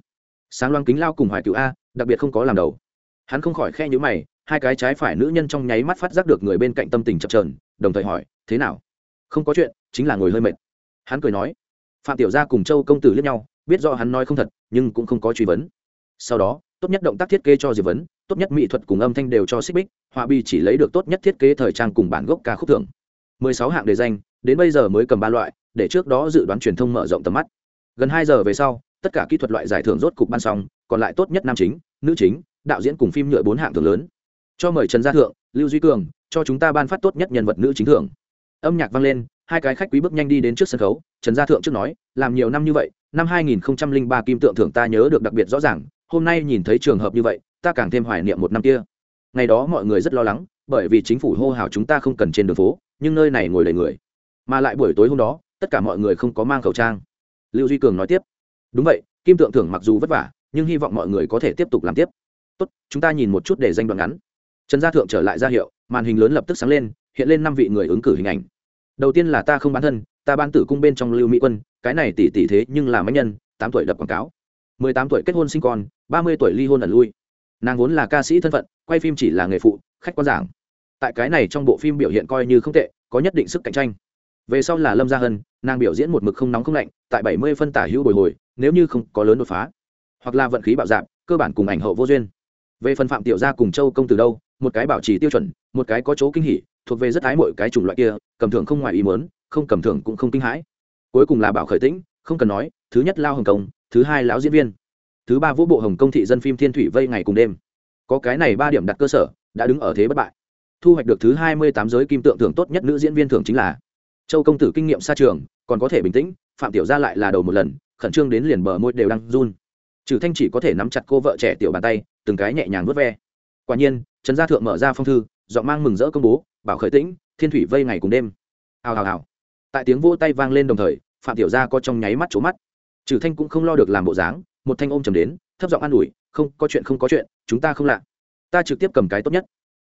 Sáng loang kính lao cùng hoài cựu a, đặc biệt không có làm đầu. Hắn không khỏi khe nhữ mày, hai cái trái phải nữ nhân trong nháy mắt phát giác được người bên cạnh tâm tình chập trờn đồng thời hỏi, thế nào? Không có chuyện, chính là ngồi hơi mệt. Hắn cười nói, phạm tiểu gia cùng châu công tử liếc nhau, biết rõ hắn nói không thật, nhưng cũng không có truy vấn. Sau đó tốt nhất động tác thiết kế cho diệp vấn, tốt nhất mỹ thuật cùng âm thanh đều cho xích bích họa bi chỉ lấy được tốt nhất thiết kế thời trang cùng bản gốc ca khúc thưởng. Mười sáu hạng đề danh, đến bây giờ mới cầm ba loại, để trước đó dự đoán truyền thông mở rộng tầm mắt. Gần hai giờ về sau, tất cả kỹ thuật loại giải thưởng rốt cục ban xong, còn lại tốt nhất nam chính, nữ chính, đạo diễn cùng phim nhựa bốn hạng thưởng lớn. Cho mời trần gia thượng, lưu duy cường, cho chúng ta ban phát tốt nhất nhân vật nữ chính thưởng. Âm nhạc vang lên hai cái khách quý bước nhanh đi đến trước sân khấu, trần gia thượng trước nói, làm nhiều năm như vậy, năm 2003 kim tượng thưởng ta nhớ được đặc biệt rõ ràng, hôm nay nhìn thấy trường hợp như vậy, ta càng thêm hoài niệm một năm kia. Ngày đó mọi người rất lo lắng, bởi vì chính phủ hô hào chúng ta không cần trên đường phố, nhưng nơi này ngồi đầy người. Mà lại buổi tối hôm đó, tất cả mọi người không có mang khẩu trang. Lưu duy cường nói tiếp, đúng vậy, kim tượng thưởng mặc dù vất vả, nhưng hy vọng mọi người có thể tiếp tục làm tiếp. Tốt, chúng ta nhìn một chút để danh đoạn ngắn. Trần gia thượng trở lại ra hiệu, màn hình lớn lập tức sáng lên, hiện lên năm vị người ứng cử hình ảnh đầu tiên là ta không bán thân, ta ban tử cung bên trong lưu mỹ quân, cái này tỷ tỷ thế nhưng là máy nhân, tám tuổi đập quảng cáo. Mười tám tuổi kết hôn sinh con, ba mươi tuổi ly hôn ẩn lui. Nàng vốn là ca sĩ thân phận, quay phim chỉ là nghề phụ, khách quan giảng. Tại cái này trong bộ phim biểu hiện coi như không tệ, có nhất định sức cạnh tranh. Về sau là lâm gia hân, nàng biểu diễn một mực không nóng không lạnh, tại bảy mươi phân tả hữu bồi hồi, nếu như không có lớn đột phá, hoặc là vận khí bạo dạp cơ bản cùng ảnh hậu vô duyên. Về phần phạm tiểu gia cùng châu công từ đâu, một cái bảo trì tiêu chuẩn, một cái có chỗ kinh hỉ thuộc về rất ái mọi cái chủng loại kia, cầm thưởng không ngoài ý mớn không cầm thưởng cũng không kinh hãi. Cuối cùng là bảo khởi tĩnh, không cần nói, thứ nhất lao hồng công, thứ hai lão diễn viên. Thứ ba vũ bộ hồng công thị dân phim thiên thủy vây ngày cùng đêm. Có cái này ba điểm đặt cơ sở, đã đứng ở thế bất bại. Thu hoạch được thứ hai mươi tám giới kim tượng thưởng tốt nhất nữ diễn viên thưởng chính là châu công tử kinh nghiệm xa trường, còn có thể bình tĩnh, phạm tiểu gia lại là đầu một lần, khẩn trương đến liền bờ môi đều đang run. Trừ thanh chỉ có thể nắm chặt cô vợ trẻ tiểu bàn tay, từng cái nhẹ nhàng vớt ve. Quả nhiên, trần gia thượng mở ra phong thư giọng mang mừng rỡ công bố, bảo khởi tĩnh, thiên thủy vây ngày cùng đêm. Hào hào hào. Tại tiếng vỗ tay vang lên đồng thời, phạm tiểu gia có trong nháy mắt trố mắt. Trừ thanh cũng không lo được làm bộ dáng, một thanh ôm chầm đến, thấp giọng an ủi, không, có chuyện không có chuyện, chúng ta không lạ. Ta trực tiếp cầm cái tốt nhất.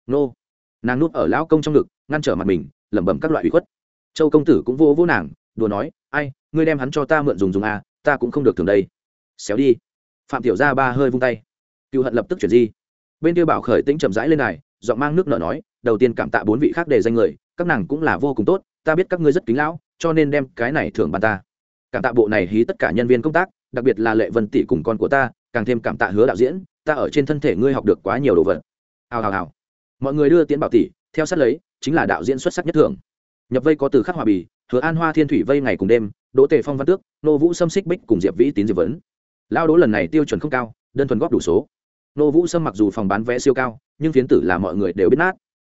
Nô. Nàng nuốt ở lão công trong ngực, ngăn trở mặt mình, lẩm bẩm các loại ủy khuất. Châu công tử cũng vô vô nàng, đùa nói, ai, ngươi đem hắn cho ta mượn dùng dùng à ta cũng không được thường đây. Xéo đi. Phạm tiểu gia ba hơi vung tay. Cựu hận lập tức chuyển di. Bên kia bảo khởi tĩnh chậm rãi lên này giọng mang nước nở nói, đầu tiên cảm tạ bốn vị khác để danh người, các nàng cũng là vô cùng tốt, ta biết các ngươi rất kính lão, cho nên đem cái này thưởng bàn ta. Cảm tạ bộ này hí tất cả nhân viên công tác, đặc biệt là lệ vân tỷ cùng con của ta, càng thêm cảm tạ hứa đạo diễn, ta ở trên thân thể ngươi học được quá nhiều đồ vật. Hào hào hào. Mọi người đưa tiễn bảo tỷ, theo sát lấy, chính là đạo diễn xuất sắc nhất thưởng. Nhập vây có từ khắc hòa bì, hứa an hoa thiên thủy vây ngày cùng đêm, đỗ tề phong văn tước, nô vũ xâm xích bích cùng diệp vĩ tín diệp vấn. Lao đỗ lần này tiêu chuẩn không cao, đơn thuần góp đủ số nô vũ sâm mặc dù phòng bán vé siêu cao, nhưng phiến tử là mọi người đều biết nát.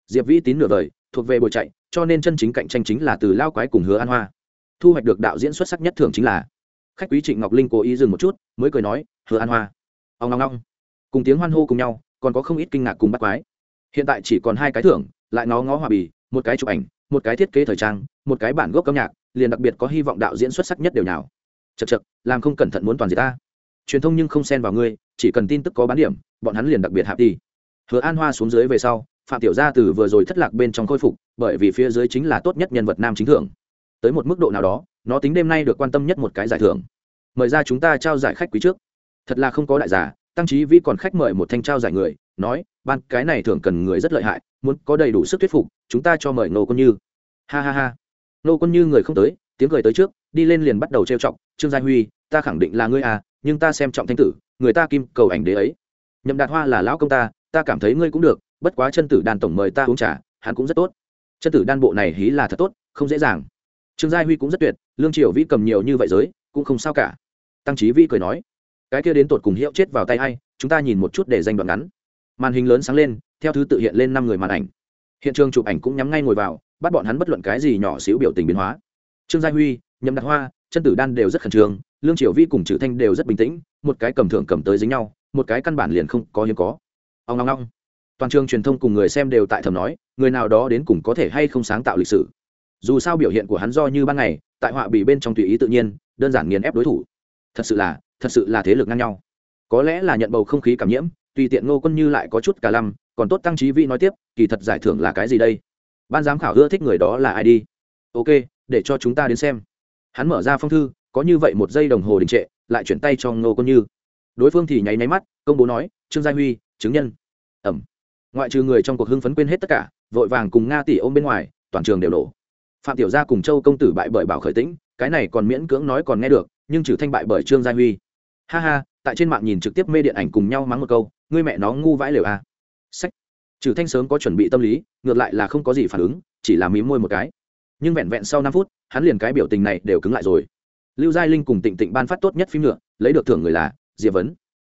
Diệp vĩ tín nửa vời, thuộc về bồi chạy, cho nên chân chính cạnh tranh chính là từ lao quái cùng hứa an hoa. Thu hoạch được đạo diễn xuất sắc nhất thưởng chính là khách quý trịnh ngọc linh cố ý dừng một chút, mới cười nói, hứa an hoa. Ông ngong ngong. Cùng tiếng hoan hô cùng nhau, còn có không ít kinh ngạc cùng bắt quái. Hiện tại chỉ còn hai cái thưởng, lại ngó ngó hòa bì, một cái chụp ảnh, một cái thiết kế thời trang, một cái bản gốc âm nhạc, liền đặc biệt có hy vọng đạo diễn xuất sắc nhất đều nào chật chật làm không cẩn thận muốn toàn gì ta. Truyền thông nhưng không xen vào ngươi chỉ cần tin tức có bán điểm, bọn hắn liền đặc biệt hạp đi hứa an hoa xuống dưới về sau, phạm tiểu gia từ vừa rồi thất lạc bên trong khôi phục, bởi vì phía dưới chính là tốt nhất nhân vật nam chính thưởng. Tới một mức độ nào đó, nó tính đêm nay được quan tâm nhất một cái giải thưởng. Mời ra chúng ta trao giải khách quý trước. Thật là không có đại giả, tăng trí vĩ còn khách mời một thanh trao giải người, nói, ban, cái này thường cần người rất lợi hại, muốn có đầy đủ sức thuyết phục, chúng ta cho mời nô quân như. Ha ha ha. Nô quân như người không tới, tiếng cười tới trước, đi lên liền bắt đầu trêu chọc, trương gia huy, ta khẳng định là ngươi à nhưng ta xem trọng thanh tử người ta kim cầu ảnh đế ấy. Nhậm đạt hoa là lão công ta ta cảm thấy ngươi cũng được, bất quá chân tử đàn tổng mời ta uống trà, hắn cũng rất tốt. Chân tử đan bộ này hí là thật tốt, không dễ dàng. Trương gia huy cũng rất tuyệt, lương triều vĩ cầm nhiều như vậy giới, cũng không sao cả. Tăng trí vĩ cười nói, cái kia đến tột cùng hiệu chết vào tay hay chúng ta nhìn một chút để danh đoạn ngắn. Màn hình lớn sáng lên, theo thứ tự hiện lên năm người màn ảnh. Hiện trường chụp ảnh cũng nhắm ngay ngồi vào, bắt bọn hắn bất luận cái gì nhỏ xíu biểu tình biến hóa. Trương gia huy, nhậm đạt hoa, chân tử đan đều rất khẩn trương, lương triều vi cùng trừ thanh đều rất bình tĩnh một cái cầm thưởng cầm tới dính nhau, một cái căn bản liền không có hiếm có. Ông long long toàn trường truyền thông cùng người xem đều tại thầm nói, người nào đó đến cùng có thể hay không sáng tạo lịch sử. Dù sao biểu hiện của hắn do như ban ngày, tại họa bị bên trong tùy ý tự nhiên, đơn giản nghiền ép đối thủ. Thật sự là, thật sự là thế lực ngang nhau. Có lẽ là nhận bầu không khí cảm nhiễm, tùy tiện ngô quân như lại có chút cả lăm, còn tốt tăng trí vi nói tiếp, kỳ thật giải thưởng là cái gì đây? Ban giám khảo ưa thích người đó là ai đi? Ok, để cho chúng ta đến xem. Hắn mở ra phong thư có như vậy một giây đồng hồ đình trệ, lại chuyển tay cho ngô quân như. Đối phương thì nháy nháy mắt, công bố nói, trương gia huy, chứng nhân. Ẩm. Ngoại trừ người trong cuộc hưng phấn quên hết tất cả, vội vàng cùng nga tỷ ôm bên ngoài, toàn trường đều nổ. Phạm tiểu gia cùng châu công tử bại bởi bảo khởi tĩnh, cái này còn miễn cưỡng nói còn nghe được, nhưng trừ thanh bại bởi trương gia huy. Ha ha, tại trên mạng nhìn trực tiếp mê điện ảnh cùng nhau mắng một câu, ngươi mẹ nó ngu vãi lều a. À. sách. Trừ thanh sớm có chuẩn bị tâm lý, ngược lại là không có gì phản ứng, chỉ là mím môi một cái. Nhưng vẹn vẹn sau năm phút, hắn liền cái biểu tình này đều cứng lại rồi lưu giai linh cùng tịnh tịnh ban phát tốt nhất phim nữa, lấy được thưởng người là diệp vấn.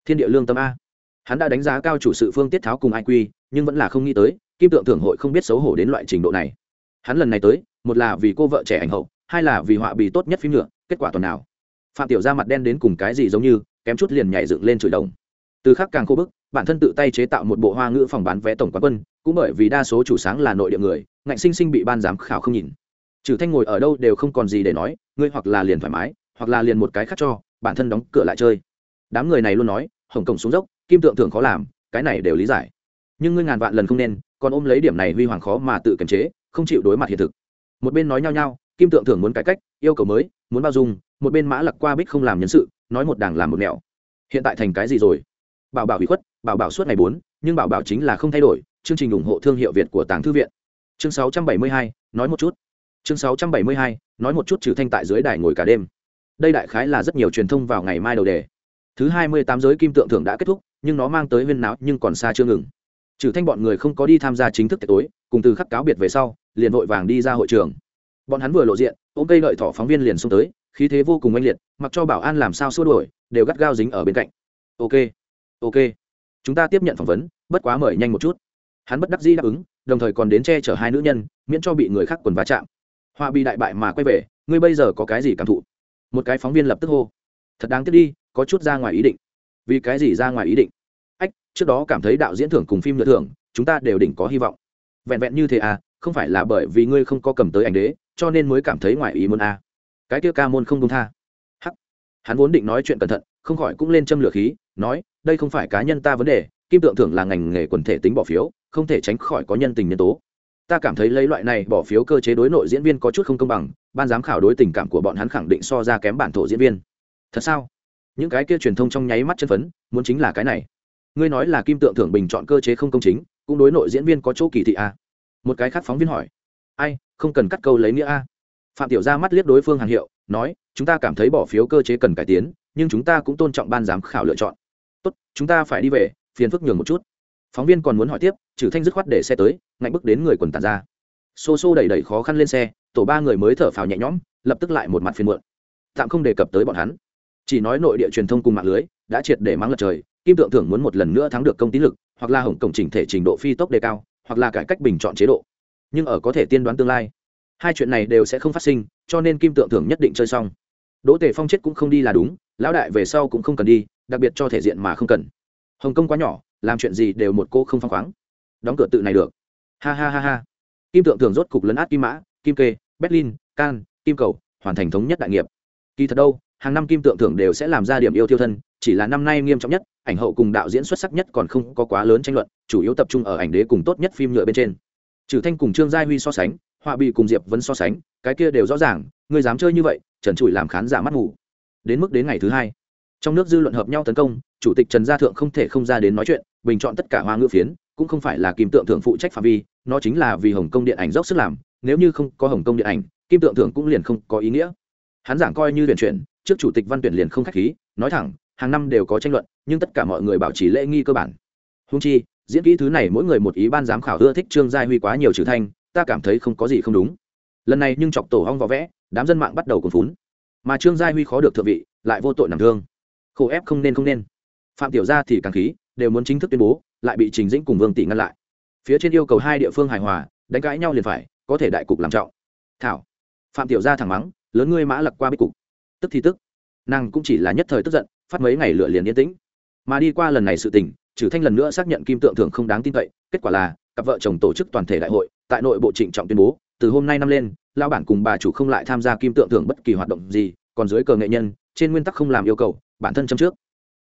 Thiên địa lương tâm a. Hắn đã đánh giá cao chủ sự phương tiết tháo cùng iq quy nhưng vẫn là không nghĩ tới, kim tượng thưởng hội không biết xấu hổ đến loại trình độ này. Hắn lần này tới, một là vì cô vợ trẻ ảnh hậu, hai là vì họa bì tốt nhất phim nữa, kết quả tuần nào. Phạm tiểu ra mặt đen đến cùng cái gì giống như, kém chút liền nhảy dựng lên chửi đồng. Từ khắc càng khô bức, bản thân tự tay chế tạo một bộ hoa ngữ phòng bán vé tổng quán quân, cũng bởi vì đa số chủ sáng là nội địa người, ngạnh sinh sinh bị ban giám khảo không nhìn. Trừ thanh ngồi ở đâu đều không còn gì để nói ngươi hoặc là liền thoải mái hoặc là liền một cái khác cho bản thân đóng cửa lại chơi. Đám người này luôn nói hồng cổng xuống dốc kim tượng thường khó làm cái này đều lý giải. Nhưng ngươi ngàn vạn lần không nên còn ôm lấy điểm này huy hoàng khó mà tự kiềm chế không chịu đối mặt hiện thực. Một bên nói nhau nhau kim tượng thường muốn cải cách yêu cầu mới muốn bao dung một bên mã lặc qua bích không làm nhân sự nói một đảng làm một mẹo hiện tại thành cái gì rồi? Bảo bảo bị khuất bảo bảo suốt ngày bốn nhưng bảo bảo chính là không thay đổi. Chương trình ủng hộ thương hiệu việt của tàng thư viện. Chương 672, nói một chút chương 672, nói một chút trừ thanh tại dưới đài ngồi cả đêm. Đây đại khái là rất nhiều truyền thông vào ngày mai đầu đề. Thứ hai mươi tám giới kim tượng thưởng đã kết thúc nhưng nó mang tới huyên náo nhưng còn xa chưa ngừng. Trừ thanh bọn người không có đi tham gia chính thức tối cùng từ khắc cáo biệt về sau liền vội vàng đi ra hội trường. Bọn hắn vừa lộ diện ôm cây đợi thỏ phóng viên liền xông tới khí thế vô cùng oanh liệt mặc cho bảo an làm sao xua đuổi đều gắt gao dính ở bên cạnh. Ok ok. Chúng ta tiếp nhận phỏng vấn bất quá mời nhanh một chút. Hắn bất đắc dĩ đáp ứng đồng thời còn đến che chở hai nữ nhân miễn cho bị người khác quần va chạm họa bị đại bại mà quay về, ngươi bây giờ có cái gì cảm thụ? Một cái phóng viên lập tức hô. Thật đáng tiếc đi, có chút ra ngoài ý định. Vì cái gì ra ngoài ý định? Ách, trước đó cảm thấy đạo diễn thưởng cùng phim lựa thưởng, chúng ta đều đỉnh có hy vọng. Vẹn vẹn như thế à không phải là bởi vì ngươi không có cầm tới ảnh đế, cho nên mới cảm thấy ngoài ý muốn à. cái kia ca môn không công tha. Hắc. Hắn vốn định nói chuyện cẩn thận, không khỏi cũng lên châm lửa khí, nói, đây không phải cá nhân ta vấn đề, kim tượng thưởng là ngành nghề quần thể tính bỏ phiếu, không thể tránh khỏi có nhân tình nhân tố ta cảm thấy lấy loại này bỏ phiếu cơ chế đối nội diễn viên có chút không công bằng, ban giám khảo đối tình cảm của bọn hắn khẳng định so ra kém bản thổ diễn viên. Thật sao? Những cái kia truyền thông trong nháy mắt chân phấn muốn chính là cái này. Ngươi nói là kim tượng thưởng bình chọn cơ chế không công chính, cũng đối nội diễn viên có chỗ kỳ thị à? một cái khác phóng viên hỏi. Ai, không cần cắt câu lấy nghĩa a. Phạm tiểu ra mắt liếc đối phương hàng hiệu, nói, chúng ta cảm thấy bỏ phiếu cơ chế cần cải tiến, nhưng chúng ta cũng tôn trọng ban giám khảo lựa chọn. Tốt, chúng ta phải đi về, phiền phức nhường một chút phóng viên còn muốn hỏi tiếp, trừ thanh dứt khoát để xe tới, ngạnh bước đến người quần tàn ra. Xô xô đẩy đẩy khó khăn lên xe, tổ ba người mới thở phào nhẹ nhõm, lập tức lại một mặt phiền muộn. Tạm không đề cập tới bọn hắn. Chỉ nói nội địa truyền thông cùng mạng lưới đã triệt để mang lật trời, kim tượng thưởng muốn một lần nữa thắng được công tín lực, hoặc là hồng cổng chỉnh thể trình độ phi tốc đề cao, hoặc là cải cách bình chọn chế độ. Nhưng ở có thể tiên đoán tương lai, hai chuyện này đều sẽ không phát sinh, cho nên kim tượng thưởng nhất định chơi xong. Đỗ tề phong chết cũng không đi là đúng, lão đại về sau cũng không cần đi, đặc biệt cho thể diện mà không cần. Hồng kông quá nhỏ làm chuyện gì đều một cô không phăng khoáng. Đóng cửa tự này được. Ha ha ha ha. Kim tượng thường rốt cục lấn át kim mã, kim kê, berlin can kim cầu, hoàn thành thống nhất đại nghiệp. Kỳ thật đâu, hàng năm kim tượng thưởng đều sẽ làm ra điểm yêu tiêu thân, chỉ là năm nay nghiêm trọng nhất, ảnh hậu cùng đạo diễn xuất sắc nhất còn không có quá lớn tranh luận, chủ yếu tập trung ở ảnh đế cùng tốt nhất phim nhựa bên trên. Trừ thanh cùng trương gia huy so sánh, họa bị cùng diệp vẫn so sánh, cái kia đều rõ ràng người dám chơi như vậy, trần trụi làm khán giả mắt ngủ đến mức đến ngày thứ hai, trong nước dư luận hợp nhau tấn công chủ tịch trần gia thượng không thể không ra đến nói chuyện, bình chọn tất cả hoa ngữ phiến, cũng không phải là kim tượng thượng phụ trách phạm vi, nó chính là vì hồng kông điện ảnh dốc sức làm, nếu như không có hồng kông điện ảnh, kim tượng thượng cũng liền không có ý nghĩa. Hắn giảng coi như tuyển chuyển, trước chủ tịch văn tuyển liền không khách khí, nói thẳng, hàng năm đều có tranh luận, nhưng tất cả mọi người bảo trì lễ nghi cơ bản. Húng chi, diễn kỹ thứ này mỗi người một ý ban giám khảo ưa thích trương gia huy quá nhiều trừ thanh, ta cảm thấy không có gì không đúng. Lần này nhưng chọc tổ hong võ vẽ, đám dân mạng bắt đầu còn phún. Mà trương gia huy khó được thượng vị, lại vô tội nằm thương. Khổ ép không nên không nên phạm tiểu gia thì càng khí, đều muốn chính thức tuyên bố, lại bị trình dĩnh cùng vương tỷ ngăn lại. Phía trên yêu cầu hai địa phương hài hòa, đánh cãi nhau liền phải, có thể đại cục làm trọng. Thảo. Phạm tiểu gia thẳng mắng, lớn ngươi mã lặc qua bích cục. Tức thì tức. Nàng cũng chỉ là nhất thời tức giận, phát mấy ngày lựa liền yên tĩnh. Mà đi qua lần này sự tình, trừ thanh lần nữa xác nhận kim tượng thường không đáng tin cậy, kết quả là, cặp vợ chồng tổ chức toàn thể đại hội, tại nội bộ trịnh trọng tuyên bố, từ hôm nay năm lên lao bản cùng bà chủ không lại tham gia kim tượng thường bất kỳ hoạt động gì, còn dưới cờ nghệ nhân, trên nguyên tắc không làm yêu cầu, bản thân châm trước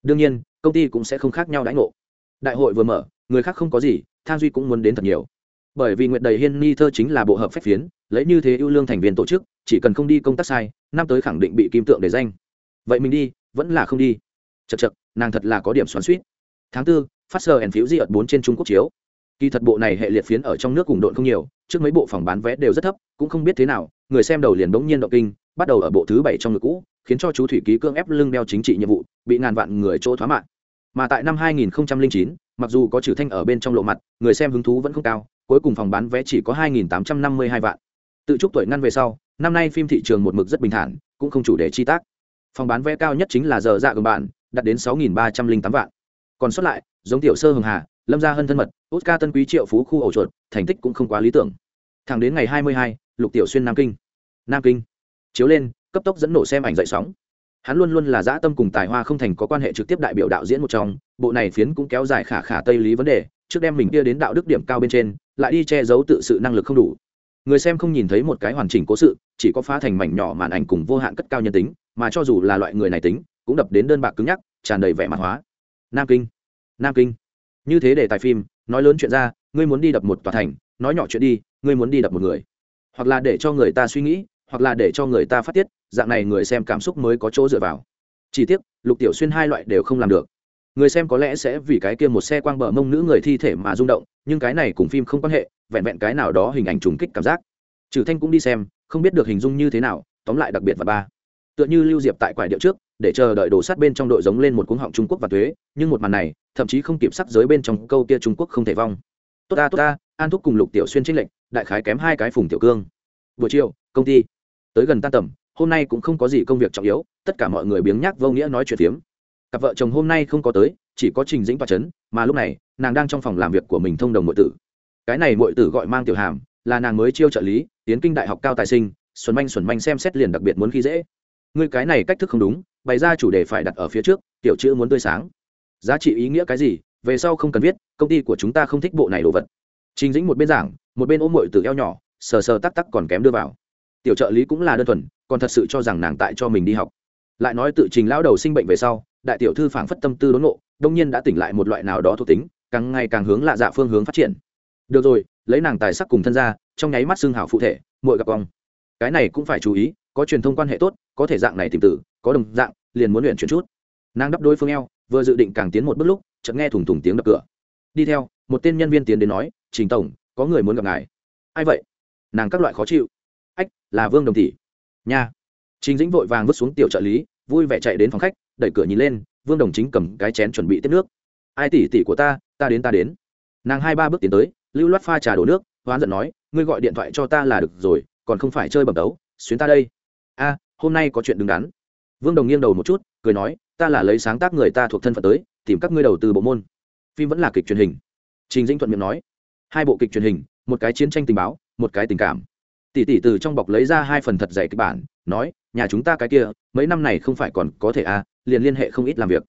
đương nhiên, công ty cũng sẽ không khác nhau đãi ngộ. Đại hội vừa mở, người khác không có gì, thang duy cũng muốn đến thật nhiều. Bởi vì nguyệt đầy hiên ni thơ chính là bộ hợp phép phiến, lấy như thế ưu lương thành viên tổ chức, chỉ cần không đi công tác sai, năm tới khẳng định bị kim tượng để danh. Vậy mình đi, vẫn là không đi. Chật chật nàng thật là có điểm xoắn suýt tháng tư, phát sờ ẩn phiếu di ợt bốn trên trung quốc chiếu. Kỳ thật bộ này hệ liệt phiến ở trong nước cùng độn không nhiều, trước mấy bộ phòng bán vé đều rất thấp, cũng không biết thế nào, người xem đầu liền bỗng nhiên động kinh, bắt đầu ở bộ thứ bảy trong ngực cũ khiến cho chú thủy ký cương ép lưng đeo chính trị nhiệm vụ bị ngàn vạn người chỗ thoá mạng. Mà tại năm 2009, mặc dù có trừ thanh ở bên trong lộ mặt người xem hứng thú vẫn không cao cuối cùng phòng bán vé chỉ có 2.852 vạn. Tự chúc tuổi ngăn về sau năm nay phim thị trường một mực rất bình thản cũng không chủ đề chi tác. Phòng bán vé cao nhất chính là giờ dạ gần bạn đạt đến 6.308 vạn. Còn sót lại giống tiểu sơ hường hà lâm gia hân thân mật oscar tân quý triệu phú khu ổ chuột thành tích cũng không quá lý tưởng. Thẳng đến ngày 22, lục tiểu xuyên nam kinh. Nam kinh. Chiếu lên cấp tốc dẫn nổ xem ảnh dậy sóng. Hắn luôn luôn là dã tâm cùng tài hoa không thành có quan hệ trực tiếp đại biểu đạo diễn một trong, bộ này phiến cũng kéo dài khả khả tây lý vấn đề, trước đem mình kia đến đạo đức điểm cao bên trên, lại đi che giấu tự sự năng lực không đủ. Người xem không nhìn thấy một cái hoàn chỉnh cố sự, chỉ có phá thành mảnh nhỏ màn ảnh cùng vô hạn cất cao nhân tính, mà cho dù là loại người này tính, cũng đập đến đơn bạc cứng nhắc, tràn đầy vẻ mặt hóa. Nam kinh nam kinh. Như thế để tài phim, nói lớn chuyện ra, ngươi muốn đi đập một tòa thành, nói nhỏ chuyện đi, ngươi muốn đi đập một người. Hoặc là để cho người ta suy nghĩ hoặc là để cho người ta phát tiết, dạng này người xem cảm xúc mới có chỗ dựa vào. Chỉ tiếc, lục tiểu xuyên hai loại đều không làm được. Người xem có lẽ sẽ vì cái kia một xe quang bờ mông nữ người thi thể mà rung động, nhưng cái này cùng phim không quan hệ, vẹn vẹn cái nào đó hình ảnh trùng kích cảm giác. Trừ thanh cũng đi xem, không biết được hình dung như thế nào, tóm lại đặc biệt và ba. Tựa như lưu diệp tại quải điệu trước, để chờ đợi đổ sát bên trong đội giống lên một cuống họng trung quốc và thuế, nhưng một màn này, thậm chí không kịp sắc giới bên trong câu kia trung quốc không thể vong. Tốt ta tốt ta, an thúc cùng lục tiểu xuyên trinh lệnh đại khái kém hai cái phùng tiểu cương. Buổi chiều, công ty tới gần tan tầm, hôm nay cũng không có gì công việc trọng yếu, tất cả mọi người biếng nhác vô nghĩa nói chuyện phiếm. Cặp vợ chồng hôm nay không có tới, chỉ có trình dĩnh và trấn mà lúc này, nàng đang trong phòng làm việc của mình thông đồng nội tử. Cái này nội tử gọi mang tiểu hàm, là nàng mới chiêu trợ lý, tiến kinh đại học cao tài sinh, xuân manh xuân manh xem xét liền đặc biệt muốn khi dễ. Ngươi cái này cách thức không đúng, bày ra chủ đề phải đặt ở phía trước, tiểu chữ muốn tươi sáng. Giá trị ý nghĩa cái gì, về sau không cần viết, công ty của chúng ta không thích bộ này đồ vật. Trình dĩnh một bên giảng, một bên ôm mội từ eo nhỏ, sờ sờ tắc tắc còn kém đưa vào tiểu trợ lý cũng là đơn thuần, còn thật sự cho rằng nàng tại cho mình đi học. Lại nói tự trình lão đầu sinh bệnh về sau, đại tiểu thư phảng phất tâm tư đốn nộ đông nhiên đã tỉnh lại một loại nào đó thuộc tính, càng ngày càng hướng lạ dạ phương hướng phát triển. Được rồi, lấy nàng tài sắc cùng thân ra, trong nháy mắt xương hảo phụ thể, muội gặp ông cái này cũng phải chú ý, có truyền thông quan hệ tốt, có thể dạng này tìm tử, có đồng dạng, liền muốn luyện chuyển chút. Nàng đắp đối phương eo, vừa dự định càng tiến một bước lúc, chợt nghe thủng thủng tiếng đập cửa. Đi theo, một tên nhân viên tiến đến nói, trình tổng, có người muốn gặp ngài. Ai vậy? Nàng các loại khó chịu là vương đồng tỷ nha. Trình dĩnh vội vàng vứt xuống tiểu trợ lý, vui vẻ chạy đến phòng khách, đẩy cửa nhìn lên, vương đồng chính cầm cái chén chuẩn bị tiếp nước. Ai tỷ tỷ của ta ta đến ta đến. Nàng hai ba bước tiến tới, lưu loát pha trà đổ nước, hoán giận nói, ngươi gọi điện thoại cho ta là được rồi, còn không phải chơi bẩm đấu, xuyến ta đây. A, hôm nay có chuyện đứng đắn. Vương đồng nghiêng đầu một chút, cười nói, ta là lấy sáng tác người ta thuộc thân phận tới, tìm các ngươi đầu tư bộ môn. Phim vẫn là kịch truyền hình. Trình dĩnh thuận miệng nói. Hai bộ kịch truyền hình, một cái chiến tranh tình báo, một cái tình cảm tỷ tỷ từ trong bọc lấy ra hai phần thật dày kịch bản, nói, nhà chúng ta cái kia, mấy năm này không phải còn có thể a liền liên hệ không ít làm việc.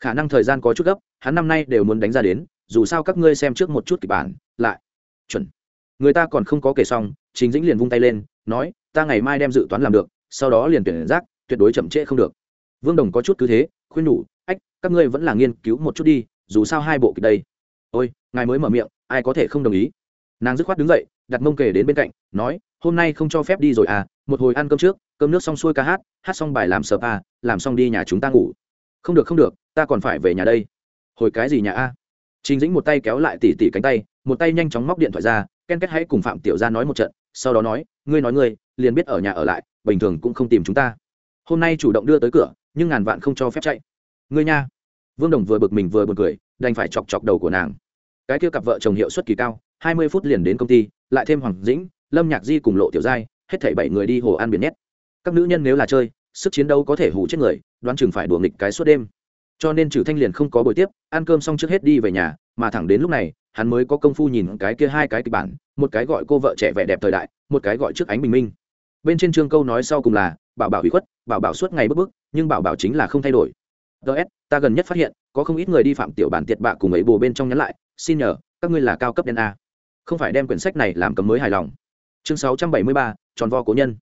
Khả năng thời gian có chút gấp, hắn năm nay đều muốn đánh ra đến, dù sao các ngươi xem trước một chút kịch bản, lại, chuẩn. Người ta còn không có kể xong chính dĩnh liền vung tay lên, nói, ta ngày mai đem dự toán làm được, sau đó liền tuyển giác, tuyệt đối chậm trễ không được. Vương đồng có chút cứ thế, khuyên nhủ, ách, các ngươi vẫn là nghiên cứu một chút đi, dù sao hai bộ kịch đây. Ôi, ngài mới mở miệng, ai có thể không đồng ý? Nàng dứt khoát đứng dậy, đặt mông kề đến bên cạnh, nói, hôm nay không cho phép đi rồi à một hồi ăn cơm trước, cơm nước xong xuôi ca hát hát xong bài làm sờ pa à, làm xong đi nhà chúng ta ngủ. Không được không được, ta còn phải về nhà đây. Hồi cái gì nhà a? Trình dĩnh một tay kéo lại tỉ tỉ cánh tay, một tay nhanh chóng móc điện thoại ra, ken kết hãy cùng phạm tiểu gia nói một trận, sau đó nói, ngươi nói ngươi, liền biết ở nhà ở lại, bình thường cũng không tìm chúng ta. Hôm nay chủ động đưa tới cửa, nhưng ngàn vạn không cho phép chạy. Ngươi nha. Vương đồng vừa bực mình vừa buồn cười, đành phải chọc chọc đầu của nàng. Cái kia cặp vợ chồng hiệu suất kỳ cao hai mươi phút liền đến công ty, lại thêm hoàng dĩnh, lâm nhạc di cùng lộ tiểu giai, hết thảy bảy người đi hồ ăn biển nhét. Các nữ nhân nếu là chơi, sức chiến đấu có thể hủ chết người, đoán chừng phải đùa nghịch cái suốt đêm. Cho nên trừ thanh liền không có buổi tiếp, ăn cơm xong trước hết đi về nhà, mà thẳng đến lúc này, hắn mới có công phu nhìn cái kia hai cái kịch bản, một cái gọi cô vợ trẻ vẻ đẹp thời đại, một cái gọi trước ánh bình minh. Bên trên chương câu nói sau cùng là, bảo bảo ủy khuất, bảo bảo suốt ngày bức bức, nhưng bảo bảo chính là không thay đổi. Ts ta gần nhất phát hiện, có không ít người đi phạm tiểu bản tiệt bạ cùng ấy bồ bên trong nhắn lại, xin nhờ, các ngươi là cao cấp đen a không phải đem quyển sách này làm cấm mới hài lòng. Chương 673, tròn vo cố nhân.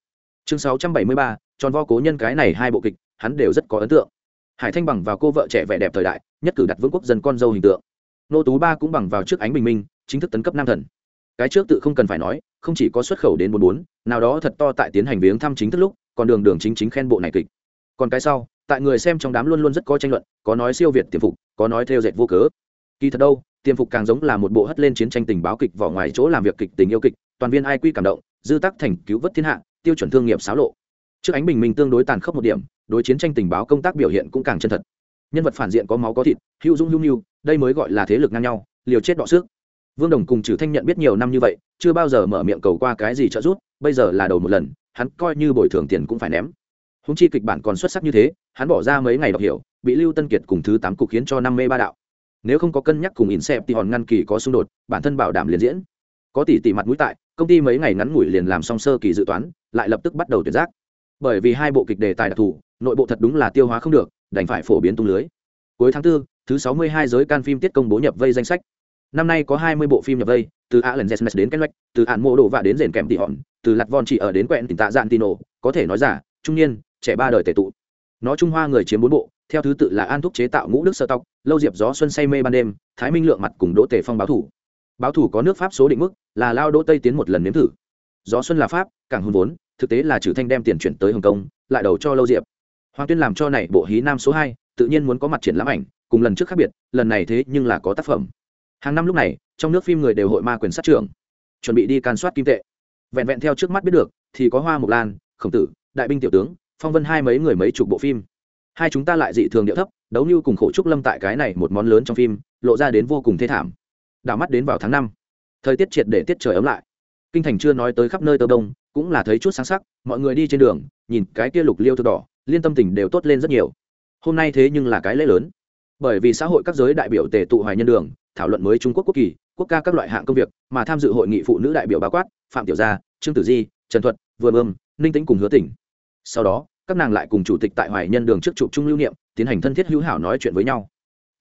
Chương 673, tròn vo cố nhân cái này hai bộ kịch hắn đều rất có ấn tượng. Hải thanh bằng vào cô vợ trẻ vẻ đẹp thời đại nhất cử đặt vương quốc dân con dâu hình tượng. Nô tú ba cũng bằng vào trước ánh bình minh chính thức tấn cấp nam thần. Cái trước tự không cần phải nói không chỉ có xuất khẩu đến bốn bốn nào đó thật to tại tiến hành viếng thăm chính thức lúc còn đường đường chính chính khen bộ này kịch. Còn cái sau tại người xem trong đám luôn luôn rất có tranh luận có nói siêu việt tiềm phục có nói theo dệt vô cớ. Kỳ thật đâu tiềm phục càng giống là một bộ hất lên chiến tranh tình báo kịch vỏ ngoài chỗ làm việc kịch tình yêu kịch, toàn viên ai quy cảm động, dư tắc thành cứu vớt thiên hạ, tiêu chuẩn thương nghiệp xáo lộ. Trước ánh bình minh tương đối tàn khốc một điểm, đối chiến tranh tình báo công tác biểu hiện cũng càng chân thật. Nhân vật phản diện có máu có thịt, hữu dung hữu nhu đây mới gọi là thế lực ngang nhau, liều chết đọ sức. Vương đồng cùng trừ thanh nhận biết nhiều năm như vậy, chưa bao giờ mở miệng cầu qua cái gì trợ giúp, bây giờ là đầu một lần, hắn coi như bồi thường tiền cũng phải ném. Húng chi kịch bản còn xuất sắc như thế, hắn bỏ ra mấy ngày đọc hiểu, bị lưu tân kiệt cùng thứ tám cục khiến cho năm mê ba đạo nếu không có cân nhắc cùng in xẹp thì hòn ngăn kỳ có xung đột bản thân bảo đảm liền diễn. Có tỷ tỷ mặt mũi tại công ty mấy ngày ngắn ngủi liền làm xong sơ kỳ dự toán lại lập tức bắt đầu tuyển giác. Bởi vì hai bộ kịch đề tài đặc thù nội bộ thật đúng là tiêu hóa không được đành phải phổ biến tung lưới. Cuối tháng 4, thứ 62 giới can phim tiết công bố nhập vây danh sách. Năm nay có 20 bộ phim nhập vây từ Alan Jesmes đến Kenway, từ Hạn Mộ Đồ và đến Rền kèm tỷ hòn, từ Lạt Von chỉ ở đến quẹn tỉnh tạ dạn Tino, có thể nói giả, trung niên, trẻ ba đời tề tụ. Nó Trung Hoa người chiếm bốn bộ, theo thứ tự là An Thúc chế tạo ngũ đức sơ tộc, Lâu Diệp gió xuân say mê ban đêm, Thái Minh lượng mặt cùng Đỗ Tề Phong báo thủ. Báo thủ có nước Pháp số định mức, là lao Đỗ Tây tiến một lần nếm thử. Gió xuân là Pháp, càng hùng vốn, thực tế là trừ thanh đem tiền chuyển tới Hồng Kông, lại đầu cho Lâu Diệp. Hoàng Tuyên làm cho này bộ hí nam số hai, tự nhiên muốn có mặt triển lãm ảnh, cùng lần trước khác biệt, lần này thế nhưng là có tác phẩm. Hàng năm lúc này, trong nước phim người đều hội ma quyền sát trưởng, chuẩn bị đi can soát kim tệ. Vẹn vẹn theo trước mắt biết được, thì có Hoa Mộc Lan, Khổng Tử, Đại binh tiểu tướng, Phong Vân hai mấy người mấy chục bộ phim. Hai chúng ta lại dị thường điệu thấp, đấu như cùng khổ trúc lâm tại cái này một món lớn trong phim, lộ ra đến vô cùng thê thảm. Đảo mắt đến vào tháng năm, thời tiết triệt để tiết trời ấm lại. Kinh thành chưa nói tới khắp nơi tơ đông, cũng là thấy chút sáng sắc, mọi người đi trên đường, nhìn cái kia lục liêu thơ đỏ, liên tâm tình đều tốt lên rất nhiều hôm nay thế nhưng là cái lễ lớn bởi vì xã hội các giới đại biểu tề tụ hoài nhân đường thảo luận mới trung quốc quốc kỳ quốc ca các loại hạng công việc mà tham dự hội nghị phụ nữ đại biểu báo quát phạm tiểu gia trương tử di trần thuật vừa bơm ninh tĩnh cùng hứa tỉnh sau đó các nàng lại cùng chủ tịch tại hoài nhân đường trước trụ trung lưu niệm, tiến hành thân thiết hữu hảo nói chuyện với nhau.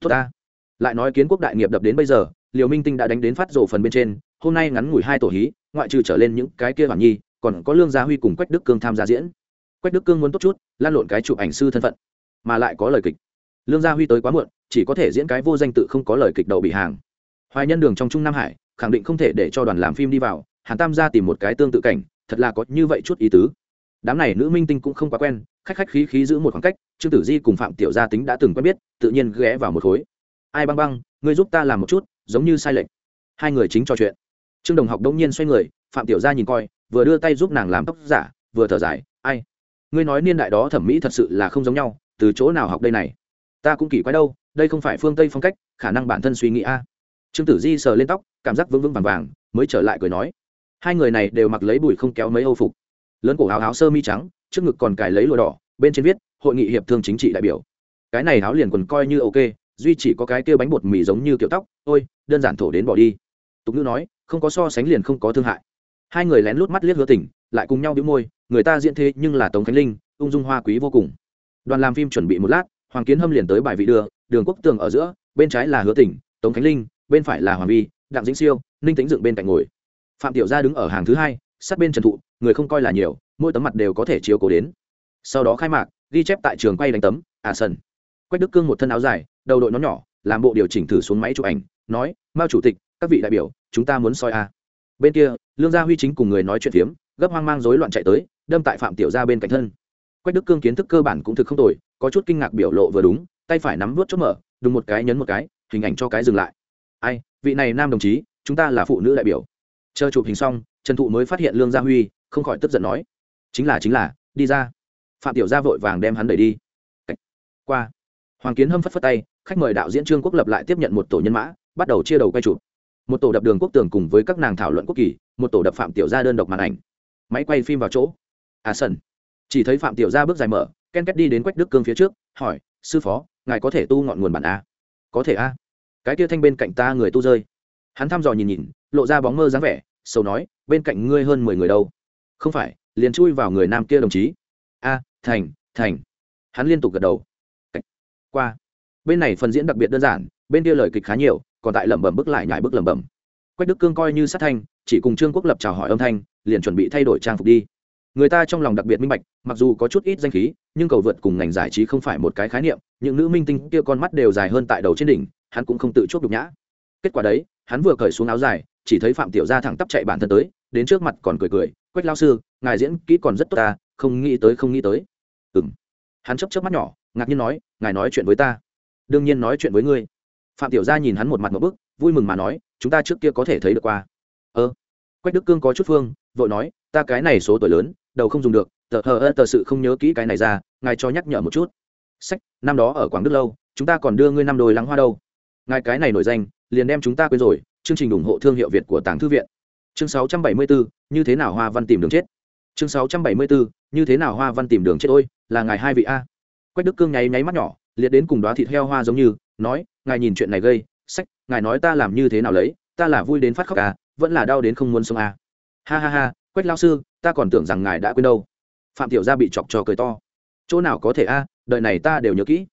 Tốt ta. Lại nói kiến quốc đại nghiệp đập đến bây giờ, liều minh tinh đã đánh đến phát rổ phần bên trên, hôm nay ngắn ngủi hai tổ hí, ngoại trừ trở lên những cái kia hoàn nhi, còn có lương gia huy cùng quách đức cương tham gia diễn. Quách đức cương muốn tốt chút, lan lộn cái chụp ảnh sư thân phận, mà lại có lời kịch. Lương gia huy tới quá muộn, chỉ có thể diễn cái vô danh tự không có lời kịch đầu bị hàng. Hoài nhân đường trong trung nam hải, khẳng định không thể để cho đoàn làm phim đi vào, hàn tam gia tìm một cái tương tự cảnh, thật là có như vậy chút ý tứ đám này nữ minh tinh cũng không quá quen, khách khách khí khí giữ một khoảng cách, trương tử di cùng phạm tiểu gia tính đã từng quen biết, tự nhiên ghé vào một khối. Ai băng băng, ngươi giúp ta làm một chút, giống như sai lệch. Hai người chính trò chuyện. Trương đồng học đông nhiên xoay người, phạm tiểu gia nhìn coi, vừa đưa tay giúp nàng làm tóc giả, vừa thở dài, ai? Ngươi nói niên đại đó thẩm mỹ thật sự là không giống nhau, từ chỗ nào học đây này? Ta cũng kỳ quái đâu, đây không phải phương tây phong cách, khả năng bản thân suy nghĩ a. Trương tử di sờ lên tóc, cảm giác vững vững vàng vàng, mới trở lại cười nói, hai người này đều mặc lấy bùi không kéo mấy âu phục lớn cổ áo áo sơ mi trắng, trước ngực còn cài lấy lụa đỏ, bên trên viết, hội nghị hiệp thương chính trị đại biểu. Cái này áo liền quần coi như ok, duy chỉ có cái kia bánh bột mì giống như kiểu tóc, ôi, đơn giản thổ đến bỏ đi. Tục ngữ nói, không có so sánh liền không có thương hại. Hai người lén lút mắt liếc hứa tỉnh lại cùng nhau đĩu môi, người ta diễn thế nhưng là tống khánh linh, ung dung hoa quý vô cùng. Đoàn làm phim chuẩn bị một lát, hoàng kiến hâm liền tới bài vị đưa, đường quốc tường ở giữa, bên trái là hứa tỉnh tống khánh linh, bên phải là hoàng vi, đặng dĩnh siêu, ninh tính dựng bên cạnh ngồi. Phạm tiểu gia đứng ở hàng thứ hai sát bên trần thụ, người không coi là nhiều, mỗi tấm mặt đều có thể chiếu cố đến. Sau đó khai mạc, ghi chép tại trường quay đánh tấm à sân quách đức cương một thân áo dài, đầu đội nó nhỏ, làm bộ điều chỉnh thử xuống máy chụp ảnh, nói, mao chủ tịch, các vị đại biểu, chúng ta muốn soi a. Bên kia, lương gia huy chính cùng người nói chuyện phiếm, gấp hoang mang rối loạn chạy tới, đâm tại phạm tiểu gia bên cạnh thân. Quách đức cương kiến thức cơ bản cũng thực không tồi, có chút kinh ngạc biểu lộ vừa đúng, tay phải nắm vút chốt mở đúng một cái nhấn một cái, hình ảnh cho cái dừng lại. Ai, vị này nam đồng chí, chúng ta là phụ nữ đại biểu. Chờ chụp hình xong trần thụ mới phát hiện lương gia huy, không khỏi tức giận nói, chính là chính là, đi ra. Phạm tiểu gia vội vàng đem hắn đẩy đi. Qua, hoàng kiến hâm phất phất tay, khách mời đạo diễn trương quốc lập lại tiếp nhận một tổ nhân mã, bắt đầu chia đầu quay chụp. Một tổ đập đường quốc tường cùng với các nàng thảo luận quốc kỳ, một tổ đập phạm tiểu gia đơn độc màn ảnh. Máy quay phim vào chỗ. À sân chỉ thấy phạm tiểu gia bước dài mở, ken két đi đến quách đức cương phía trước, hỏi, sư phó, ngài có thể tu ngọn nguồn bản a? Có thể a. Cái kia thanh bên cạnh ta người tu rơi. Hắn thăm dò nhìn nhìn, lộ ra bóng mơ dáng vẻ sâu nói, bên cạnh ngươi hơn mười người đâu? Không phải, liền chui vào người nam kia đồng chí. A, thành thành. Hắn liên tục gật đầu. Qua. Bên này phần diễn đặc biệt đơn giản, bên kia lời kịch khá nhiều, còn tại lẩm bẩm bước lại nhải bước lẩm bẩm. Quách đức cương coi như sát thanh, chỉ cùng trương quốc lập chào hỏi âm thanh, liền chuẩn bị thay đổi trang phục đi. Người ta trong lòng đặc biệt minh bạch, mặc dù có chút ít danh khí, nhưng cầu vượt cùng ngành giải trí không phải một cái khái niệm, những nữ minh tinh kia con mắt đều dài hơn tại đầu trên đỉnh, hắn cũng không tự chuốc nhục nhã. Kết quả đấy, hắn vừa cởi xuống áo dài chỉ thấy phạm tiểu gia thẳng tắp chạy bản thân tới, đến trước mặt còn cười cười, quách lao sư, ngài diễn kỹ còn rất tốt ta, không nghĩ tới, không nghĩ tới. Ừ m hắn chấp chấp mắt nhỏ, ngạc nhiên nói, ngài nói chuyện với ta. Đương nhiên nói chuyện với ngươi. Phạm tiểu gia nhìn hắn một mặt một bức, vui mừng mà nói, chúng ta trước kia có thể thấy được qua. Ơ. Quách đức cương có chút phương, vội nói, ta cái này số tuổi lớn, đầu không dùng được, tờ, hờ, ơ, tờ sự không nhớ kỹ cái này ra, ngài cho nhắc nhở một chút. Sách, năm đó ở quảng đức lâu, chúng ta còn đưa ngươi năm đồi lắng hoa đâu. Ngài cái này nổi danh, liền đem chúng ta quên rồi chương trình ủng hộ thương hiệu việt của tàng thư viện. Chương 674, như thế nào hoa văn tìm đường chết? Chương 674, như thế nào hoa văn tìm đường chết? Ôi là ngài hai vị a. Quách đức cương nháy nháy mắt nhỏ liệt đến cùng đóa thịt heo hoa giống như nói ngài nhìn chuyện này gây sách ngài nói ta làm như thế nào lấy ta là vui đến phát khóc à vẫn là đau đến không muốn sống à ha ha ha quách Lão sư ta còn tưởng rằng ngài đã quên đâu. Phạm tiểu gia bị chọc cho cười to. Chỗ nào có thể a đợi này ta đều nhớ kỹ.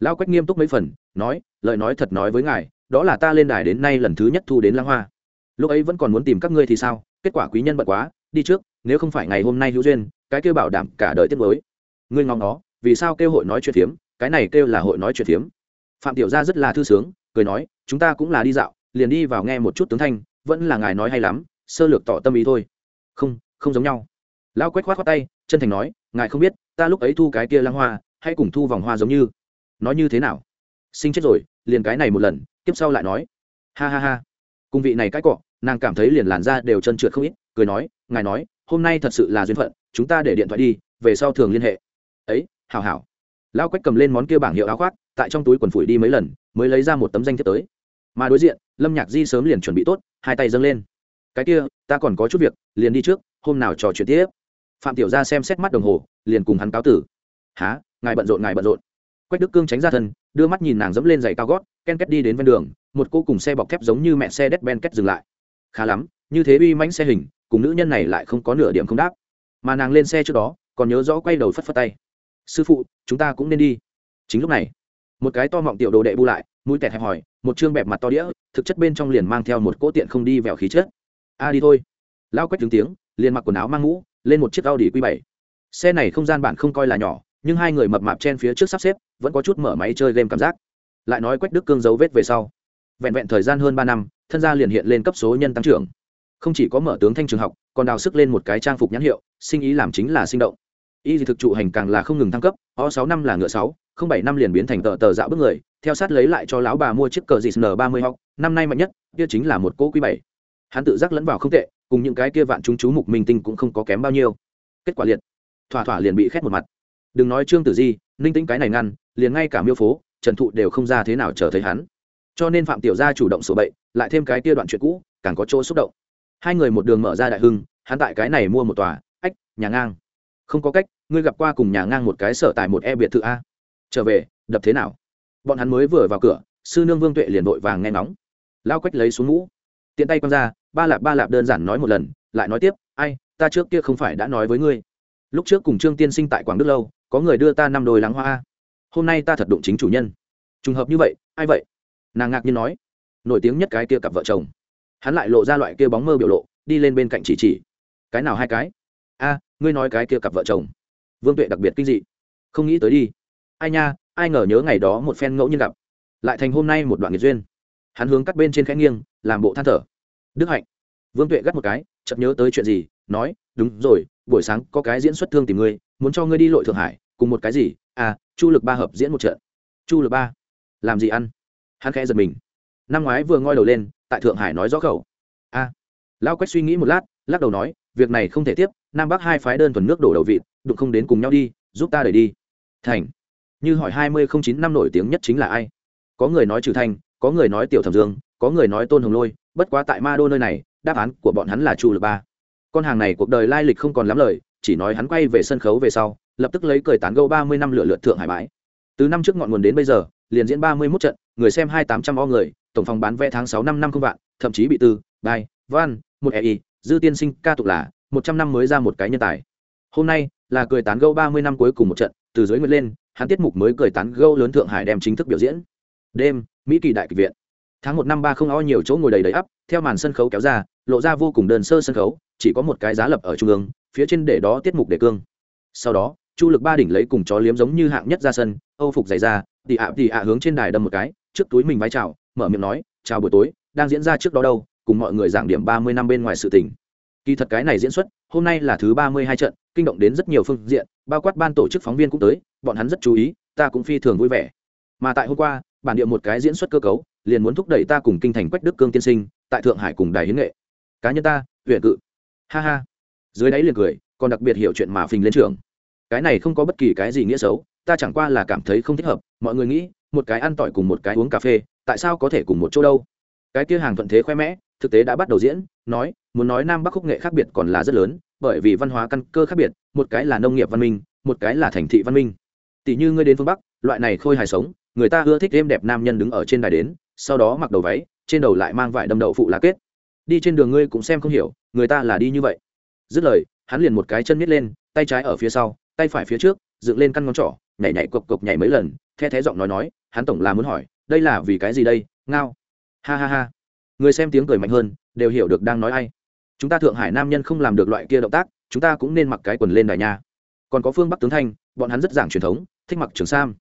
Lão quách nghiêm túc mấy phần nói lời nói thật nói với ngài đó là ta lên đài đến nay lần thứ nhất thu đến lăng hoa. Lúc ấy vẫn còn muốn tìm các ngươi thì sao? Kết quả quý nhân bận quá, đi trước, nếu không phải ngày hôm nay hữu duyên, cái kêu bảo đảm cả đời tiết mới ngươi ngóng nó, vì sao kêu hội nói chuyện phiếm? Cái này kêu là hội nói chuyện phiếm. Phạm tiểu gia rất là thư sướng, cười nói, chúng ta cũng là đi dạo, liền đi vào nghe một chút tướng thanh, vẫn là ngài nói hay lắm, sơ lược tỏ tâm ý thôi. Không không giống nhau. Lão quét khoát khoát tay, chân thành nói, ngài không biết, ta lúc ấy thu cái kia lăng hoa, hay cùng thu vòng hoa giống như. Nói như thế nào? Sinh chết rồi, liền cái này một lần tiếp sau lại nói, ha ha ha, cùng vị này cãi cọ, nàng cảm thấy liền làn da đều chân trượt không ít, cười nói, ngài nói, hôm nay thật sự là duyên phận, chúng ta để điện thoại đi, về sau thường liên hệ. Ấy, hảo hảo. Lão quách cầm lên món kia bảng hiệu áo khoác, tại trong túi quần phủi đi mấy lần, mới lấy ra một tấm danh thiếp tới. Mà đối diện, lâm nhạc di sớm liền chuẩn bị tốt, hai tay dâng lên. Cái kia, ta còn có chút việc, liền đi trước, hôm nào trò chuyện tiếp. Phạm tiểu gia xem xét mắt đồng hồ, liền cùng hắn cáo tử. Há ngài bận rộn, ngài bận rộn. Quách đức cương tránh ra thân, đưa mắt nhìn nàng dẫm lên giày cao gót ken két đi đến ven đường, một cô cùng xe bọc thép giống như mẹ xe đét ben két dừng lại. Khá lắm, như thế uy mãnh xe hình, cùng nữ nhân này lại không có nửa điểm không đáp. Mà nàng lên xe trước đó, còn nhớ rõ quay đầu phất phất tay. Sư phụ, chúng ta cũng nên đi. Chính lúc này, một cái to mọng tiểu đồ đệ bu lại, mũi tẹt hẹp hỏi, một chương bẹp mặt to đĩa, thực chất bên trong liền mang theo một cỗ tiện không đi vèo khí chết a, đi thôi. Lao quách đứng tiếng, liền mặc quần áo mang mũ, lên một chiếc a u q bảy. Xe này không gian bản không coi là nhỏ, nhưng hai người mập mạp chen phía trước sắp xếp, vẫn có chút mở máy chơi game cảm giác lại nói quách đức cương dấu vết về sau vẹn vẹn thời gian hơn ba năm thân gia liền hiện lên cấp số nhân tăng trưởng không chỉ có mở tướng thanh trường học còn đào sức lên một cái trang phục nhãn hiệu sinh ý làm chính là sinh động y thực trụ hành càng là không ngừng thăng cấp o sáu năm là ngựa sáu không bảy năm liền biến thành tờ tờ dạo bước người theo sát lấy lại cho lão bà mua chiếc cờ dì n ba mươi học năm nay mạnh nhất kia chính là một cỗ quý bảy hắn tự giác lẫn vào không tệ cùng những cái kia vạn chúng chú mục minh tinh cũng không có kém bao nhiêu kết quả liệt thỏa thỏa liền bị khét một mặt đừng nói trương tử di ninh tĩnh cái này ngăn liền ngay cả miêu phố trần thụ đều không ra thế nào chờ thấy hắn. Cho nên phạm tiểu gia chủ động sửa bậy, lại thêm cái kia đoạn chuyện cũ, càng có chỗ xúc động. Hai người một đường mở ra đại hưng, hắn tại cái này mua một tòa, ách, nhà ngang. Không có cách, ngươi gặp qua cùng nhà ngang một cái sở tại một e biệt thự a. Trở về, đập thế nào? Bọn hắn mới vừa vào cửa, sư nương vương tuệ liền vội vàng nghe ngóng. Lao quách lấy xuống mũ. Tiện tay quăng ra, ba lạp ba lạp đơn giản nói một lần, lại nói tiếp, ai, ta trước kia không phải đã nói với ngươi. Lúc trước cùng trương tiên sinh tại quảng đức lâu, có người đưa ta năm đôi lắng hoa hôm nay ta thật đụng chính chủ nhân. Trùng hợp như vậy, ai vậy? Nàng ngạc nhiên nói. Nổi tiếng nhất cái kia cặp vợ chồng. Hắn lại lộ ra loại kia bóng mơ biểu lộ, đi lên bên cạnh chỉ chỉ. Cái nào hai cái? A, ngươi nói cái kia cặp vợ chồng. Vương tuệ đặc biệt kinh dị. Không nghĩ tới đi. Ai nha, ai ngờ nhớ ngày đó một phen ngẫu nhiên gặp. Lại thành hôm nay một đoạn nghiệt duyên. Hắn hướng cắt bên trên khẽ nghiêng, làm bộ than thở. Đức hạnh. Vương tuệ gắt một cái, chợt nhớ tới chuyện gì, nói, đúng rồi, buổi sáng có cái diễn xuất thương tìm ngươi, muốn cho ngươi đi lội thượng hải, cùng một cái gì à chu lực ba hợp diễn một trận. Chu lực ba, làm gì ăn? Hắn khẽ giật mình. Năm ngoái vừa ngoi đầu lên, tại thượng hải nói rõ khẩu. A à. lao quách suy nghĩ một lát, lắc đầu nói, việc này không thể tiếp, nam bắc hai phái đơn thuần nước đổ đầu vịt, đụng không đến cùng nhau đi, giúp ta đẩy đi. Thành, như hỏi hai mươi không chín năm nổi tiếng nhất chính là ai? Có người nói trừ thanh, có người nói tiểu thẩm dương, có người nói tôn hồng lôi, bất quá tại ma đô nơi này, đáp án của bọn hắn là chu lực ba. Con hàng này cuộc đời lai lịch không còn lắm lời, chỉ nói hắn quay về sân khấu về sau lập tức lấy cười tán gâu ba mươi năm lựa lượt thượng hải bãi. Từ năm trước ngọn nguồn đến bây giờ, liền diễn ba mươi mốt trận, người xem hai tám trăm o người, tổng phòng bán vé tháng sáu năm năm không vạn, thậm chí bị tư bài văn, một ei dư tiên sinh ca tục là một trăm năm mới ra một cái nhân tài. Hôm nay là cười tán gâu ba mươi năm cuối cùng một trận, từ dưới nguyệt lên, hắn tiết mục mới cười tán gâu lớn thượng hải đem chính thức biểu diễn. Đêm, mỹ kỳ đại kịch viện. Tháng một năm ba không o nhiều chỗ ngồi đầy đầy ắp, theo màn sân khấu kéo ra, lộ ra vô cùng đơn sơ sân khấu, chỉ có một cái giá lập ở trung ương, phía trên để đó tiết mục đề cương. Sau đó chu lực ba đỉnh lấy cùng chó liếm giống như hạng nhất ra sân, âu phục dày ra tỉ ạ tỉ ạ hướng trên đài đâm một cái, trước túi mình vái chào, mở miệng nói, chào buổi tối, đang diễn ra trước đó đâu, cùng mọi người giảng điểm ba mươi năm bên ngoài sự tình. Kỳ thật cái này diễn xuất, hôm nay là thứ ba mươi hai trận, kinh động đến rất nhiều phương diện, bao quát ban tổ chức phóng viên cũng tới, bọn hắn rất chú ý, ta cũng phi thường vui vẻ. Mà tại hôm qua, bản địa một cái diễn xuất cơ cấu, liền muốn thúc đẩy ta cùng kinh thành quách đức cương tiên sinh, tại thượng hải cùng đài hiến nghệ. Cá nhân ta, huyện cự. Ha ha. Dưới đáy liền cười, còn đặc biệt hiểu chuyện mà phình lên trường cái này không có bất kỳ cái gì nghĩa xấu, ta chẳng qua là cảm thấy không thích hợp, mọi người nghĩ, một cái ăn tỏi cùng một cái uống cà phê, tại sao có thể cùng một chỗ đâu? Cái kia hàng thuận thế khoe mẽ, thực tế đã bắt đầu diễn, nói, muốn nói nam bắc khúc nghệ khác biệt còn là rất lớn, bởi vì văn hóa căn cơ khác biệt, một cái là nông nghiệp văn minh, một cái là thành thị văn minh. Tỷ như ngươi đến phương bắc, loại này khôi hài sống, người ta ưa thích êm đẹp nam nhân đứng ở trên đài đến, sau đó mặc đầu váy, trên đầu lại mang vải đâm đậu phụ lá kết. Đi trên đường ngươi cũng xem không hiểu, người ta là đi như vậy. Dứt lời, hắn liền một cái chân miết lên, tay trái ở phía sau tay phải phía trước dựng lên căn ngón trỏ nhảy nhảy cộc cộc nhảy mấy lần the thé giọng nói nói hắn tổng là muốn hỏi đây là vì cái gì đây ngao. Ha ha ha. Người xem tiếng cười mạnh hơn đều hiểu được đang nói ai. Chúng ta thượng hải nam nhân không làm được loại kia động tác chúng ta cũng nên mặc cái quần lên đài nha. Còn có phương bắc tướng thanh bọn hắn rất giảng truyền thống thích mặc trường sam.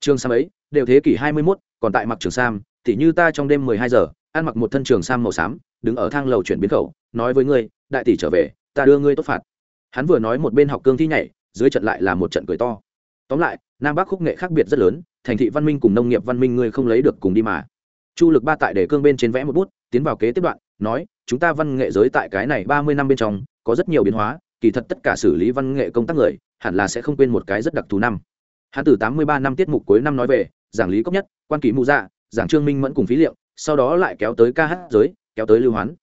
Trường sam ấy đều thế kỷ hai mươi 21, còn tại mặc trường sam thì như ta trong đêm mười hai giờ ăn mặc một thân trường sam màu xám đứng ở thang lầu chuyển biến khẩu nói với ngươi đại tỷ trở về ta đưa ngươi tốt phạt. Hắn vừa nói một bên học cương thi nhảy dưới trận lại là một trận cười to. Tóm lại, nam bắc khúc nghệ khác biệt rất lớn, thành thị văn minh cùng nông nghiệp văn minh ngươi không lấy được cùng đi mà. Chu lực ba tại để cương bên trên vẽ một bút, tiến vào kế tiếp đoạn, nói, chúng ta văn nghệ giới tại cái này ba mươi năm bên trong, có rất nhiều biến hóa, kỳ thật tất cả xử lý văn nghệ công tác người, hẳn là sẽ không quên một cái rất đặc thù năm. Hắn từ tám mươi ba năm tiết mục cuối năm nói về, giảng lý cốc nhất, quan kỳ mụ dạ giảng trương minh mẫn cùng phí liệu, sau đó lại kéo tới ca hát giới, kéo tới lưu hoán.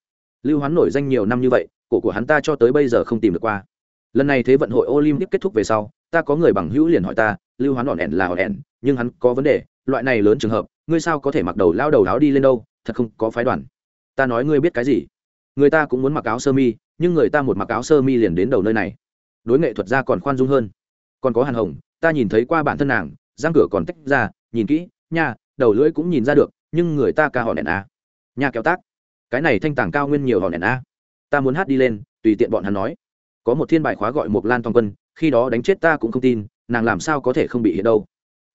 Lưu hoán nổi danh nhiều năm như vậy, cổ của hắn ta cho tới bây giờ không tìm được qua lần này thế vận hội olympic kết thúc về sau, ta có người bằng hữu liền hỏi ta, lưu hoán ỏn ẻn là ỏn ẻn, nhưng hắn có vấn đề, loại này lớn trường hợp, ngươi sao có thể mặc đầu lao đầu áo đi lên đâu, thật không có phái đoàn. Ta nói ngươi biết cái gì? Người ta cũng muốn mặc áo sơ mi, nhưng người ta một mặc áo sơ mi liền đến đầu nơi này. Đối nghệ thuật ra còn khoan dung hơn. Còn có hàn hồng, ta nhìn thấy qua bản thân nàng, răng cửa còn tách ra, nhìn kỹ, nha, đầu lưỡi cũng nhìn ra được, nhưng người ta ca họ nẹn a nhà kéo tác. Cái này thanh tàng cao nguyên nhiều họ nẹn a ta muốn hát đi lên, tùy tiện bọn hắn nói có một thiên bài khóa gọi một lan toàn quân, khi đó đánh chết ta cũng không tin, nàng làm sao có thể không bị hiện đâu.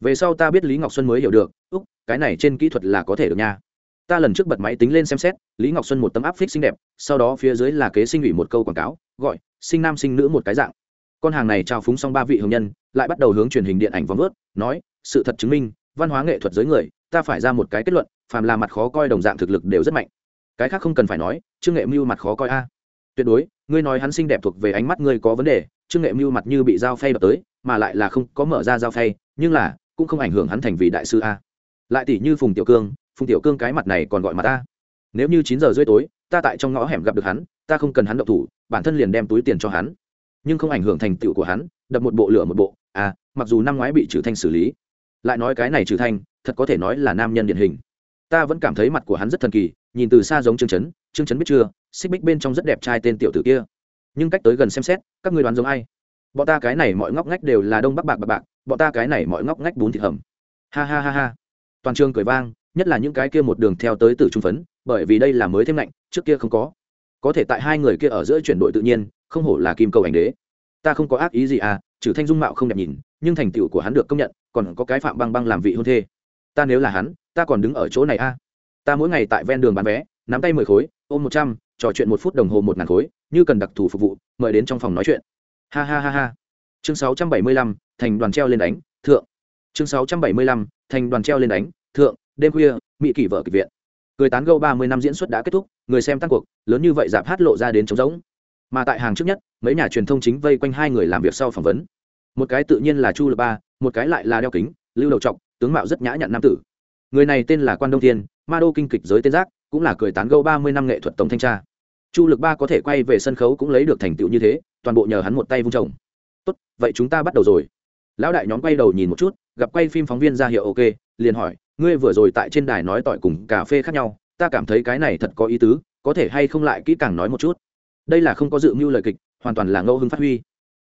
Về sau ta biết lý ngọc xuân mới hiểu được, úc, cái này trên kỹ thuật là có thể được nha. Ta lần trước bật máy tính lên xem xét, lý ngọc xuân một tấm áp phích xinh đẹp, sau đó phía dưới là kế sinh ủy một câu quảng cáo, gọi, sinh nam sinh nữ một cái dạng. Con hàng này trao phúng xong ba vị hồng nhân, lại bắt đầu hướng truyền hình điện ảnh vòng vớt, nói, sự thật chứng minh, văn hóa nghệ thuật giới người, ta phải ra một cái kết luận, phàm là mặt khó coi đồng dạng thực lực đều rất mạnh. Cái khác không cần phải nói, trương nghệ mưu mặt khó coi a tuyệt đối, ngươi nói hắn xinh đẹp thuộc về ánh mắt ngươi có vấn đề, trương nghệ mưu mặt như bị dao phay đập tới, mà lại là không có mở ra dao phay, nhưng là, cũng không ảnh hưởng hắn thành vì đại sư a. Lại tỷ như phùng tiểu cương, phùng tiểu cương cái mặt này còn gọi mặt ta nếu như chín giờ rưỡi tối, ta tại trong ngõ hẻm gặp được hắn, ta không cần hắn động thủ, bản thân liền đem túi tiền cho hắn. Nhưng không ảnh hưởng thành tựu của hắn, đập một bộ lửa một bộ à mặc dù năm ngoái bị trừ thanh xử lý. Lại nói cái này trừ thanh, thật có thể nói là nam nhân điển hình. Ta vẫn cảm thấy mặt của hắn rất thần kỳ nhìn từ xa giống trương chấn trương chấn biết chưa, xích bích bên trong rất đẹp trai tên tiểu tử kia. Nhưng cách tới gần xem xét, các người đoán giống ai? Bọn ta cái này mọi ngóc ngách đều là đông bắc bạc bạc bạc, bọn ta cái này mọi ngóc ngách bún thịt hầm. Ha ha ha ha. Toàn trường cười vang, nhất là những cái kia một đường theo tới từ trung phấn, bởi vì đây là mới thêm lạnh, trước kia không có. Có thể tại hai người kia ở giữa chuyển đổi tự nhiên, không hổ là kim cầu ảnh đế. Ta không có ác ý gì à trừ thanh dung mạo không đẹp nhìn, nhưng thành tựu của hắn được công nhận, còn có cái phạm băng băng làm vị hôn thê. Ta nếu là hắn, ta còn đứng ở chỗ này à ta mỗi ngày tại ven đường bán vé, nắm tay mười khối, ôm một trăm, trò chuyện một phút đồng hồ một ngàn khối, như cần đặc thù phục vụ, mời đến trong phòng nói chuyện. Ha ha ha ha. Chương sáu trăm bảy mươi lăm, thành đoàn treo lên đánh, thượng. Chương sáu trăm bảy mươi lăm, thành đoàn treo lên đánh, thượng. Đêm khuya, mỹ kỷ vợ kịch viện. Cười tán gâu ba mươi năm diễn xuất đã kết thúc, người xem tăng cuộc, lớn như vậy giảm hát lộ ra đến trống rỗng. Mà tại hàng trước nhất, mấy nhà truyền thông chính vây quanh hai người làm việc sau phỏng vấn. Một cái tự nhiên là chu lập ba, một cái lại là đeo kính, lưu đầu trọc, tướng mạo rất nhã nhặn nam tử. Người này tên là quan đông thiên ma đô kinh kịch giới tên giác, cũng là cười tán gâu ba mươi năm nghệ thuật tổng thanh tra. Chu lực ba có thể quay về sân khấu cũng lấy được thành tựu như thế, toàn bộ nhờ hắn một tay vung trồng tốt, vậy chúng ta bắt đầu rồi. Lão đại nhóm quay đầu nhìn một chút, gặp quay phim phóng viên ra hiệu ok liền hỏi, ngươi vừa rồi tại trên đài nói tỏi cùng cà phê khác nhau, ta cảm thấy cái này thật có ý tứ, có thể hay không lại kỹ càng nói một chút? Đây là không có dự mưu lời kịch, hoàn toàn là ngẫu hứng phát huy.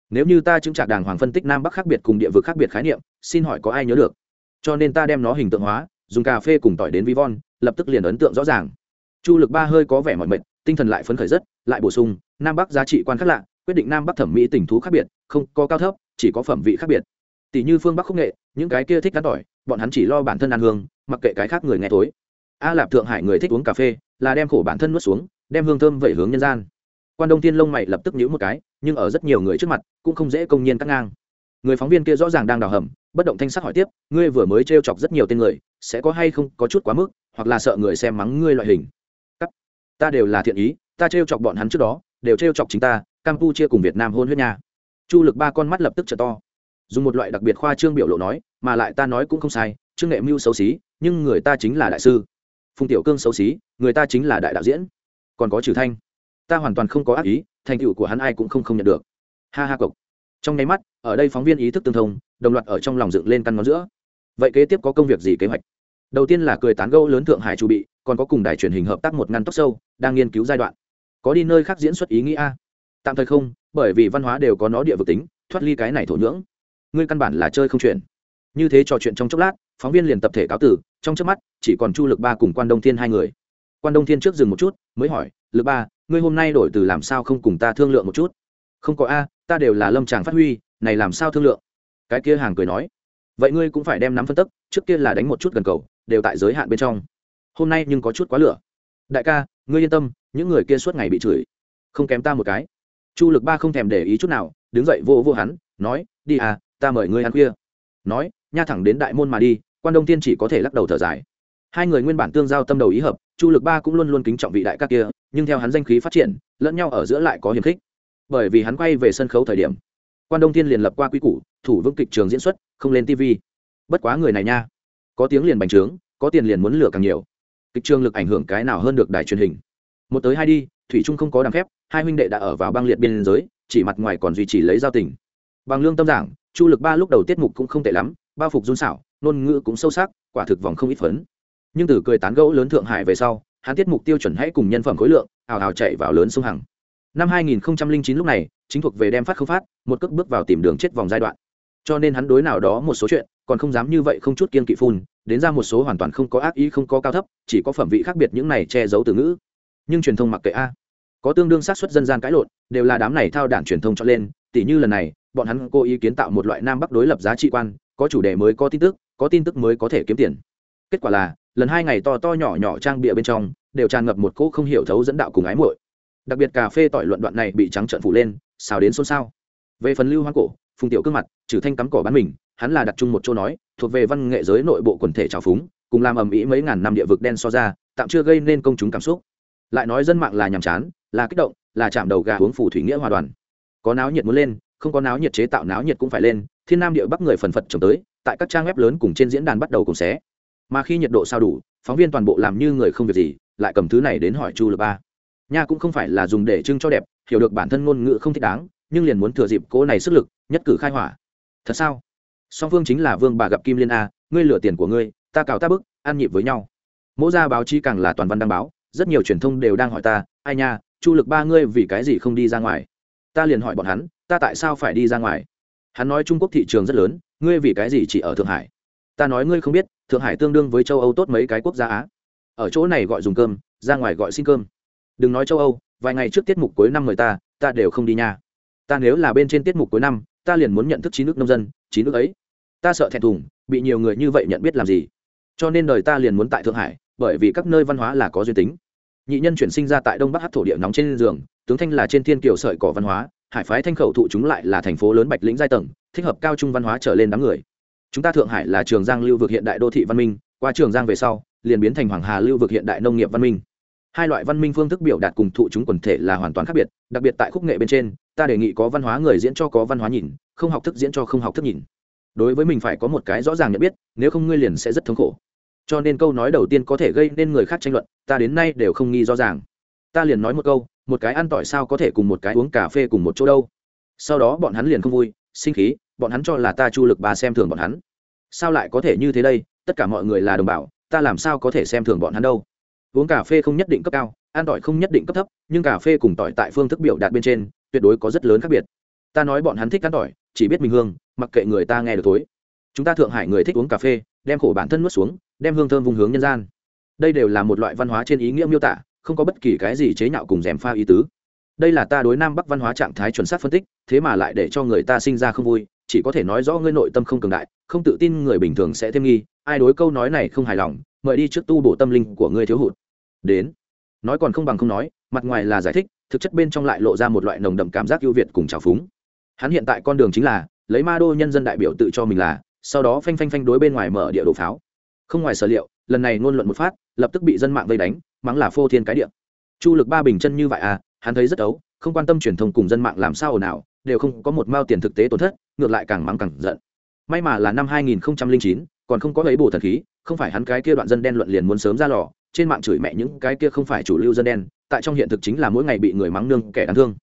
Nếu như ta chứng trạc đàng hoàng phân tích nam bắc khác biệt cùng địa vực khác biệt khái niệm, xin hỏi có ai nhớ được? Cho nên ta đem nó hình tượng hóa, dùng cà phê cùng tỏi đến vi von lập tức liền ấn tượng rõ ràng. Chu lực ba hơi có vẻ mọi mệt, tinh thần lại phấn khởi rất, lại bổ sung, nam bắc giá trị quan khác lạ, quyết định nam bắc thẩm mỹ tình thú khác biệt, không có cao thấp, chỉ có phẩm vị khác biệt. Tỷ như phương bắc khúc nghệ, những cái kia thích cắt tỏi, bọn hắn chỉ lo bản thân ăn hương, mặc kệ cái khác người nghe tối a lạp thượng hải người thích uống cà phê, là đem khổ bản thân nuốt xuống, đem hương thơm vẩy hướng nhân gian. Quan đông tiên lông mày lập tức nhíu một cái, nhưng ở rất nhiều người trước mặt, cũng không dễ công nhiên cắt ngang. Người phóng viên kia rõ ràng đang đào hầm, bất động thanh sắc hỏi tiếp, ngươi vừa mới t chọc rất nhiều tên người, sẽ có hay không có chút quá mức? Hoặc là sợ người xem mắng ngươi loại hình. Cắt ta đều là thiện ý, ta t chọc bọn hắn trước đó, đều t chọc chính ta, campuchia cùng việt nam hôn huyết nha. Chu lực ba con mắt lập tức trở to. Dùng một loại đặc biệt khoa trương biểu lộ nói, mà lại ta nói cũng không sai, trương nghệ mưu xấu xí, nhưng người ta chính là đại sư. Phùng tiểu cương xấu xí, người ta chính là đại đạo diễn. Còn có trừ thanh. Ta hoàn toàn không có ác ý, thành tựu của hắn ai cũng không không nhận được. Ha ha cộc trong nháy mắt, ở đây phóng viên ý thức tương thông, đồng loạt ở trong lòng dựng lên căn ngón giữa. Vậy kế tiếp có công việc gì kế hoạch? Đầu tiên là cười tán gẫu lớn thượng hải chu bị, còn có cùng đài truyền hình hợp tác một ngăn tóc sâu, đang nghiên cứu giai đoạn. Có đi nơi khác diễn xuất ý nghĩa tạm thời không, bởi vì văn hóa đều có nó địa vực tính, thoát ly cái này thổ nhưỡng. Ngươi căn bản là chơi không chuyện. Như thế trò chuyện trong chốc lát, phóng viên liền tập thể cáo tử, trong trước mắt, chỉ còn chu lực ba cùng quan đông thiên hai người. Quan đông thiên trước dừng một chút, mới hỏi, lực ba, ngươi hôm nay đổi từ làm sao không cùng ta thương lượng một chút? Không có a, ta đều là lâm tràng phát huy, này làm sao thương lượng? Cái kia hàng cười nói, vậy ngươi cũng phải đem nắm phân tức, trước kia là đánh một chút gần cầu đều tại giới hạn bên trong. Hôm nay nhưng có chút quá lửa. Đại ca, ngươi yên tâm, những người kia suốt ngày bị chửi. Không kém ta một cái. Chu lực ba không thèm để ý chút nào, đứng dậy vô vô hắn, nói, đi à ta mời ngươi ăn khuya. Nói, nha thẳng đến đại môn mà đi, quan đông tiên chỉ có thể lắc đầu thở dài. Hai người nguyên bản tương giao tâm đầu ý hợp, chu lực ba cũng luôn luôn kính trọng vị đại ca kia, nhưng theo hắn danh khí phát triển, lẫn nhau ở giữa lại có hiềm khích. Bởi vì hắn quay về sân khấu thời điểm, quan đông thiên liền lập qua quy củ, thủ vững kịch trường diễn xuất, không lên tv bất quá người này nha có tiếng liền bành trướng, có tiền liền muốn lửa càng nhiều. Kịch trường lực ảnh hưởng cái nào hơn được đài truyền hình? Một tới hai đi, thủy trung không có đàm phép hai huynh đệ đã ở vào băng liệt biên giới, chỉ mặt ngoài còn duy trì lấy giao tình. Bằng lương tâm giảng, chu lực ba lúc đầu tiết mục cũng không tệ lắm, bao phục run xảo, ngôn ngữ cũng sâu sắc, quả thực vòng không ít phấn. Nhưng từ cười tán gẫu lớn thượng hải về sau, hắn tiết mục tiêu chuẩn hãy cùng nhân phẩm khối lượng ào ào chạy vào lớn sông hằng. Năm 2009 lúc này, chính thuộc về đem phát không phát, một cước bước vào tìm đường chết vòng giai đoạn. Cho nên hắn đối nào đó một số chuyện còn không dám như vậy không chút kiên kỵ phun, đến ra một số hoàn toàn không có ác ý, không có cao thấp, chỉ có phẩm vị khác biệt những này che giấu từ ngữ. Nhưng truyền thông mặc kệ a. Có tương đương sát xuất dân gian cãi lộn, đều là đám này thao đảng truyền thông cho lên, tỉ như lần này, bọn hắn cố ý kiến tạo một loại nam bắc đối lập giá trị quan, có chủ đề mới, có tin tức, có tin tức mới có thể kiếm tiền. Kết quả là, lần hai ngày to to nhỏ nhỏ trang bịa bên trong, đều tràn ngập một cỗ không hiểu thấu dẫn đạo cùng ái muội. Đặc biệt cà phê tỏi luận đoạn này bị trắng trợn phủ lên, xào đến xôn xao. Về phần lưu hoang cổ, phùng tiểu cương mặt, trừ thanh cắm cỏ bán mình hắn là đặt chung một chỗ nói, thuộc về văn nghệ giới nội bộ quần thể trào phúng, cùng làm ầm ĩ mấy ngàn năm địa vực đen so ra, tạm chưa gây nên công chúng cảm xúc. Lại nói dân mạng là nhàm chán, là kích động, là chạm đầu gà uống phủ thủy nghĩa hòa đoàn. Có náo nhiệt muốn lên, không có náo nhiệt chế tạo náo nhiệt cũng phải lên, thiên nam địa bắc người phần phật trồng tới, tại các trang web lớn cùng trên diễn đàn bắt đầu cùng xé. Mà khi nhiệt độ sao đủ, phóng viên toàn bộ làm như người không việc gì, lại cầm thứ này đến hỏi chu lập ba. Nha cũng không phải là dùng để trưng cho đẹp, hiểu được bản thân ngôn ngữ không thích đáng, nhưng liền muốn thừa dịp cố này sức lực, nhất cử khai hỏa. Thật sao? Song phương chính là vương bà gặp kim liên a, ngươi lừa tiền của ngươi, ta cào ta bức, ăn nhịp với nhau. Mẫu ra báo chí càng là toàn văn đăng báo, rất nhiều truyền thông đều đang hỏi ta, ai nha, chu lực ba ngươi vì cái gì không đi ra ngoài? Ta liền hỏi bọn hắn, ta tại sao phải đi ra ngoài? Hắn nói trung quốc thị trường rất lớn, ngươi vì cái gì chỉ ở thượng hải? Ta nói ngươi không biết, thượng hải tương đương với châu âu tốt mấy cái quốc gia á. Ở chỗ này gọi dùng cơm, ra ngoài gọi xin cơm. Đừng nói châu âu, vài ngày trước tiết mục cuối năm người ta ta đều không đi nha. Ta nếu là bên trên tiết mục cuối năm, ta liền muốn nhận thức trí nước nông dân chín nước ấy. Ta sợ thẹn thùng, bị nhiều người như vậy nhận biết làm gì? Cho nên đời ta liền muốn tại thượng hải, bởi vì các nơi văn hóa là có duyên tính. Nhị nhân chuyển sinh ra tại đông bắc hát thổ địa nóng trên giường, tướng thanh là trên thiên kiều sợi cỏ văn hóa, hải phái thanh khẩu thụ chúng lại là thành phố lớn bạch lĩnh giai tầng, thích hợp cao trung văn hóa trở lên đám người. Chúng ta thượng hải là trường giang lưu vực hiện đại đô thị văn minh, qua trường giang về sau, liền biến thành hoàng hà lưu vực hiện đại nông nghiệp văn minh hai loại văn minh phương thức biểu đạt cùng thụ chúng quần thể là hoàn toàn khác biệt, đặc biệt tại khúc nghệ bên trên, ta đề nghị có văn hóa người diễn cho có văn hóa nhìn, không học thức diễn cho không học thức nhìn. Đối với mình phải có một cái rõ ràng nhận biết, nếu không ngươi liền sẽ rất thống khổ. Cho nên câu nói đầu tiên có thể gây nên người khác tranh luận, ta đến nay đều không nghi rõ ràng. Ta liền nói một câu, một cái ăn tỏi sao có thể cùng một cái uống cà phê cùng một chỗ đâu. Sau đó bọn hắn liền không vui, sinh khí, bọn hắn cho là ta chu lực bà xem thường bọn hắn. Sao lại có thể như thế đây, tất cả mọi người là đồng bào, ta làm sao có thể xem thường bọn hắn đâu? Uống cà phê không nhất định cấp cao, ăn tỏi không nhất định cấp thấp, nhưng cà phê cùng tỏi tại phương thức biểu đạt bên trên, tuyệt đối có rất lớn khác biệt. Ta nói bọn hắn thích ăn tỏi, chỉ biết mình hương, mặc kệ người ta nghe được tối chúng ta thượng hải người thích uống cà phê, đem khổ bản thân nuốt xuống, đem hương thơm vùng hướng nhân gian. Đây đều là một loại văn hóa trên ý nghĩa miêu tả, không có bất kỳ cái gì chế nhạo cùng dèm pha ý tứ. Đây là ta đối nam bắc văn hóa trạng thái chuẩn xác phân tích, thế mà lại để cho người ta sinh ra không vui, chỉ có thể nói rõ ngươi nội tâm không cường đại, không tự tin người bình thường sẽ thêm nghi, ai đối câu nói này không hài lòng, mời đi trước tu bổ tâm linh của ngươi thiếu hụt đến. Nói còn không bằng không nói mặt ngoài là giải thích thực chất bên trong lại lộ ra một loại nồng đậm cảm giác ưu việt cùng trào phúng. Hắn hiện tại con đường chính là lấy ma đô nhân dân đại biểu tự cho mình là sau đó phanh phanh phanh đối bên ngoài mở địa đồ pháo. Không ngoài sở liệu lần này ngôn luận một phát lập tức bị dân mạng vây đánh mắng là phô thiên cái địa. Chu lực ba bình chân như vậy à hắn thấy rất ấu không quan tâm truyền thông cùng dân mạng làm sao ồn ào đều không có một mao tiền thực tế tổn thất ngược lại càng mắng càng giận. May mà là năm 2009, còn không có lấy bổ thần khí không phải hắn cái kia đoạn dân đen luận liền muốn sớm ra lò trên mạng chửi mẹ những cái kia không phải chủ lưu dân đen tại trong hiện thực chính là mỗi ngày bị người mắng nương kẻ đáng thương.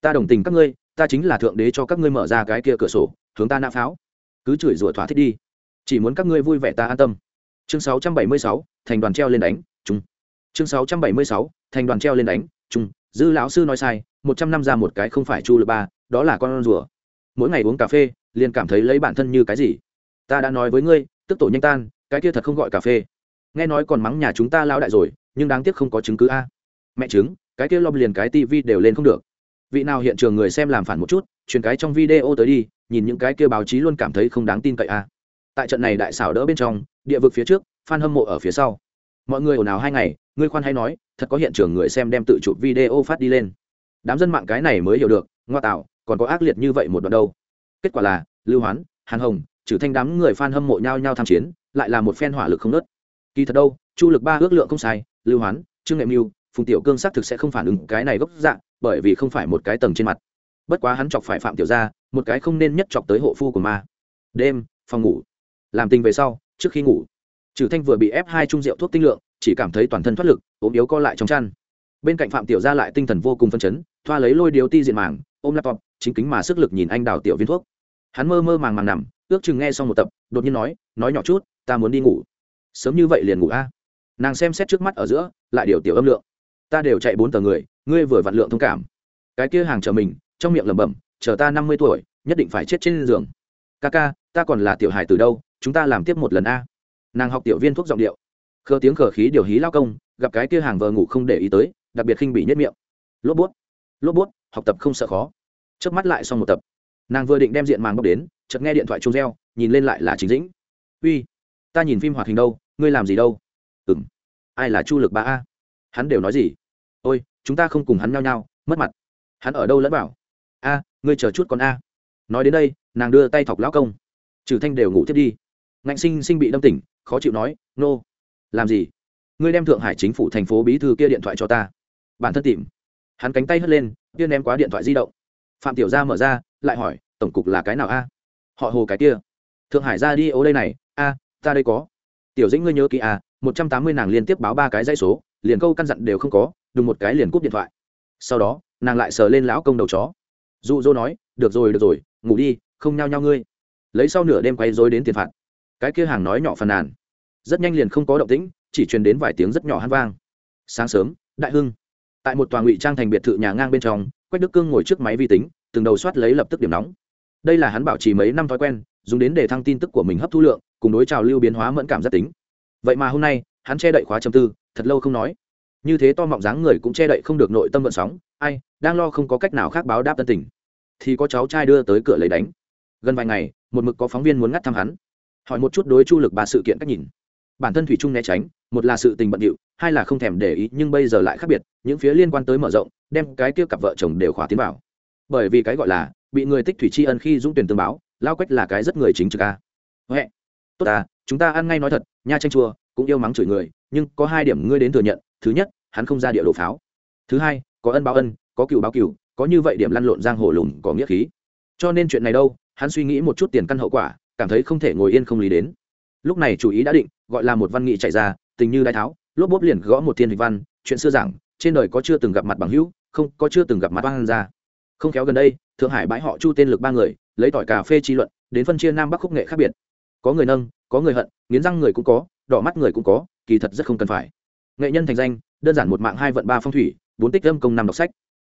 Ta đồng tình các ngươi ta chính là thượng đế cho các ngươi mở ra cái kia cửa sổ hướng ta nã pháo. Cứ chửi rủa thỏa thích đi. Chỉ muốn các ngươi vui vẻ ta an tâm. Chương 676, thành đoàn treo lên đánh chung. Chương 676, thành đoàn treo lên đánh chung. Dư lão sư nói sai một trăm năm ra một cái không phải chu lựa ba đó là con rùa. Mỗi ngày uống cà phê liền cảm thấy lấy bản thân như cái gì. Ta đã nói với ngươi tức tổ nhanh tan, cái kia thật không gọi cà phê. Nghe nói còn mắng nhà chúng ta lão đại rồi, nhưng đáng tiếc không có chứng cứ a. Mẹ chứng, cái kia lom liền cái tivi đều lên không được. Vị nào hiện trường người xem làm phản một chút, truyền cái trong video tới đi, nhìn những cái kia báo chí luôn cảm thấy không đáng tin cậy a. Tại trận này đại xảo đỡ bên trong, địa vực phía trước f hâm mộ ở phía sau. Mọi người ồn ào hai ngày ngươi khoan hay nói, thật có hiện trường người xem đem tự chụp video phát đi lên. Đám dân mạng cái này mới hiểu được, ngoa tạo, còn có ác liệt như vậy một đoạn đâu. Kết quả là, lưu hoán, hàn hồng trừ thanh đám người fan hâm mộ nhau nhau tham chiến lại là một phen hỏa lực không nớt kỳ thật đâu chu lực ba ước lượng không sai lưu hoán trương nghệ mưu phùng tiểu cương xác thực sẽ không phản ứng cái này gốc dạng bởi vì không phải một cái tầng trên mặt. Bất quá hắn chọc phải phạm tiểu Gia, một cái không nên nhất chọc tới hộ phu của ma. Đêm phòng ngủ. Làm tình về sau trước khi ngủ trừ thanh vừa bị ép hai chung rượu thuốc tinh lượng chỉ cảm thấy toàn thân thoát lực ốm yếu co lại trong chăn. Bên cạnh phạm tiểu gia lại tinh thần vô cùng phân chấn thoa lấy lôi điếu ti diện màng ôm laptop chính kính mà sức lực nhìn anh đào tiểu viên thuốc. Hắn mơ mơ màng màng nằm ước chừng nghe xong một tập, đột nhiên nói nói nhỏ chút, ta muốn đi ngủ. Sớm như vậy liền ngủ a? Nàng xem xét trước mắt ở giữa, lại điều tiểu âm lượng. Ta đều chạy bốn tờ người, ngươi vừa vặn lượng thông cảm. Cái kia hàng chờ mình, trong miệng lẩm bẩm, chờ ta năm mươi tuổi, nhất định phải chết trên giường. Ca ca, ta còn là tiểu hài từ đâu, chúng ta làm tiếp một lần a. Nàng học tiểu viên thuốc giọng điệu. Khờ tiếng khờ khí điều hí lao công, gặp cái kia hàng vờ ngủ không để ý tới, đặc biệt khinh bị nhất miệng. Lốp bút lốp bút, học tập không sợ khó. Trước mắt lại xong một tập. Nàng vừa định đem diện màng bóc đến chợt nghe điện thoại chung reo, nhìn lên lại là chính dĩnh. Uy, ta nhìn phim hoạt hình đâu, ngươi làm gì đâu? Ừ m ai là chu lực ba a? Hắn đều nói gì? Ôi, chúng ta không cùng hắn nhao nhao, mất mặt. Hắn ở đâu lẫn bảo a, ngươi chờ chút con a. Nói đến đây, nàng đưa tay thọc lão công. Trừ thanh đều ngủ thiết đi. Ngạnh sinh sinh bị đâm tỉnh, khó chịu nói, nô、no. làm gì? Ngươi đem thượng hải chính phủ thành phố bí thư kia điện thoại cho ta. Bản thân tìm. Hắn cánh tay hất lên, kia ném quá điện thoại di động. Phạm tiểu gia mở ra, lại hỏi, tổng cục là cái nào a? Họ hồ cái kia. Thượng hải ra đi ô đây này. A, ta đây có. Tiểu dĩnh ngươi nhớ kỹ, a, một trăm tám mươi nàng liên tiếp báo ba cái dãy số, liền câu căn dặn đều không có, đùng một cái liền cúp điện thoại. Sau đó, nàng lại sờ lên lão công đầu chó. Dụ dỗ nói, được rồi được rồi, ngủ đi, không nhao nhao ngươi. Lấy sau nửa đêm quay dối đến tiền phạt. Cái kia hàng nói nhỏ phàn nàn. Rất nhanh liền không có động tĩnh, chỉ truyền đến vài tiếng rất nhỏ hát vang. Sáng sớm, đại hưng. Tại một tòa ngụy trang thành biệt thự nhà ngang bên trong, quách đức cương ngồi trước máy vi tính, từng đầu soát lấy lập tức điểm nóng đây là hắn bảo trì mấy năm thói quen, dùng đến để thăng tin tức của mình hấp thu lượng, cùng đối trào lưu biến hóa mẫn cảm giác tính. Vậy mà hôm nay, hắn che đậy khóa chầm tư, thật lâu không nói. Như thế to mọng dáng người cũng che đậy không được nội tâm vận sóng, ai, đang lo không có cách nào khác báo đáp tân tình. Thì có cháu trai đưa tới cửa lấy đánh. Gần vài ngày, một mực có phóng viên muốn ngắt thăm hắn. Hỏi một chút đối chu lực ba sự kiện cách nhìn. Bản thân thủy trung né tránh, một là sự tình bận điệu, hai là không thèm để ý, nhưng bây giờ lại khác biệt, những phía liên quan tới mở rộng, đem cái kia cặp vợ chồng đều khóa tiến vào. Bởi vì cái gọi là bị người tích thủy tri ân khi dũng tuyển tương báo lao quách là cái rất người chính trực a. Huệ tốt à chúng ta ăn ngay nói thật nha tranh chua cũng yêu mắng chửi người nhưng có hai điểm ngươi đến thừa nhận thứ nhất hắn không ra địa đồ pháo. Thứ hai có ân báo ân có cựu báo cựu có như vậy điểm lăn lộn giang hồ lùn có nghĩa khí. Cho nên chuyện này đâu hắn suy nghĩ một chút tiền căn hậu quả cảm thấy không thể ngồi yên không lý đến. Lúc này chủ ý đã định gọi là một văn nghị chạy ra tình như đai tháo lốp bốp liền gõ một thiên hình văn chuyện xưa giảng, trên đời có chưa từng gặp mặt bằng hữu không có chưa từng gặp mặt băng ra không khéo gần đây, thượng hải bãi họ chu tên lực ba người, lấy tỏi cà phê chi luận, đến phân chia nam bắc khúc nghệ khác biệt. Có người nâng, có người hận, nghiến răng người cũng có, đỏ mắt người cũng có, kỳ thật rất không cần phải. Nghệ nhân thành danh, đơn giản một mạng hai vận ba phong thủy, bốn tích âm công năm đọc sách.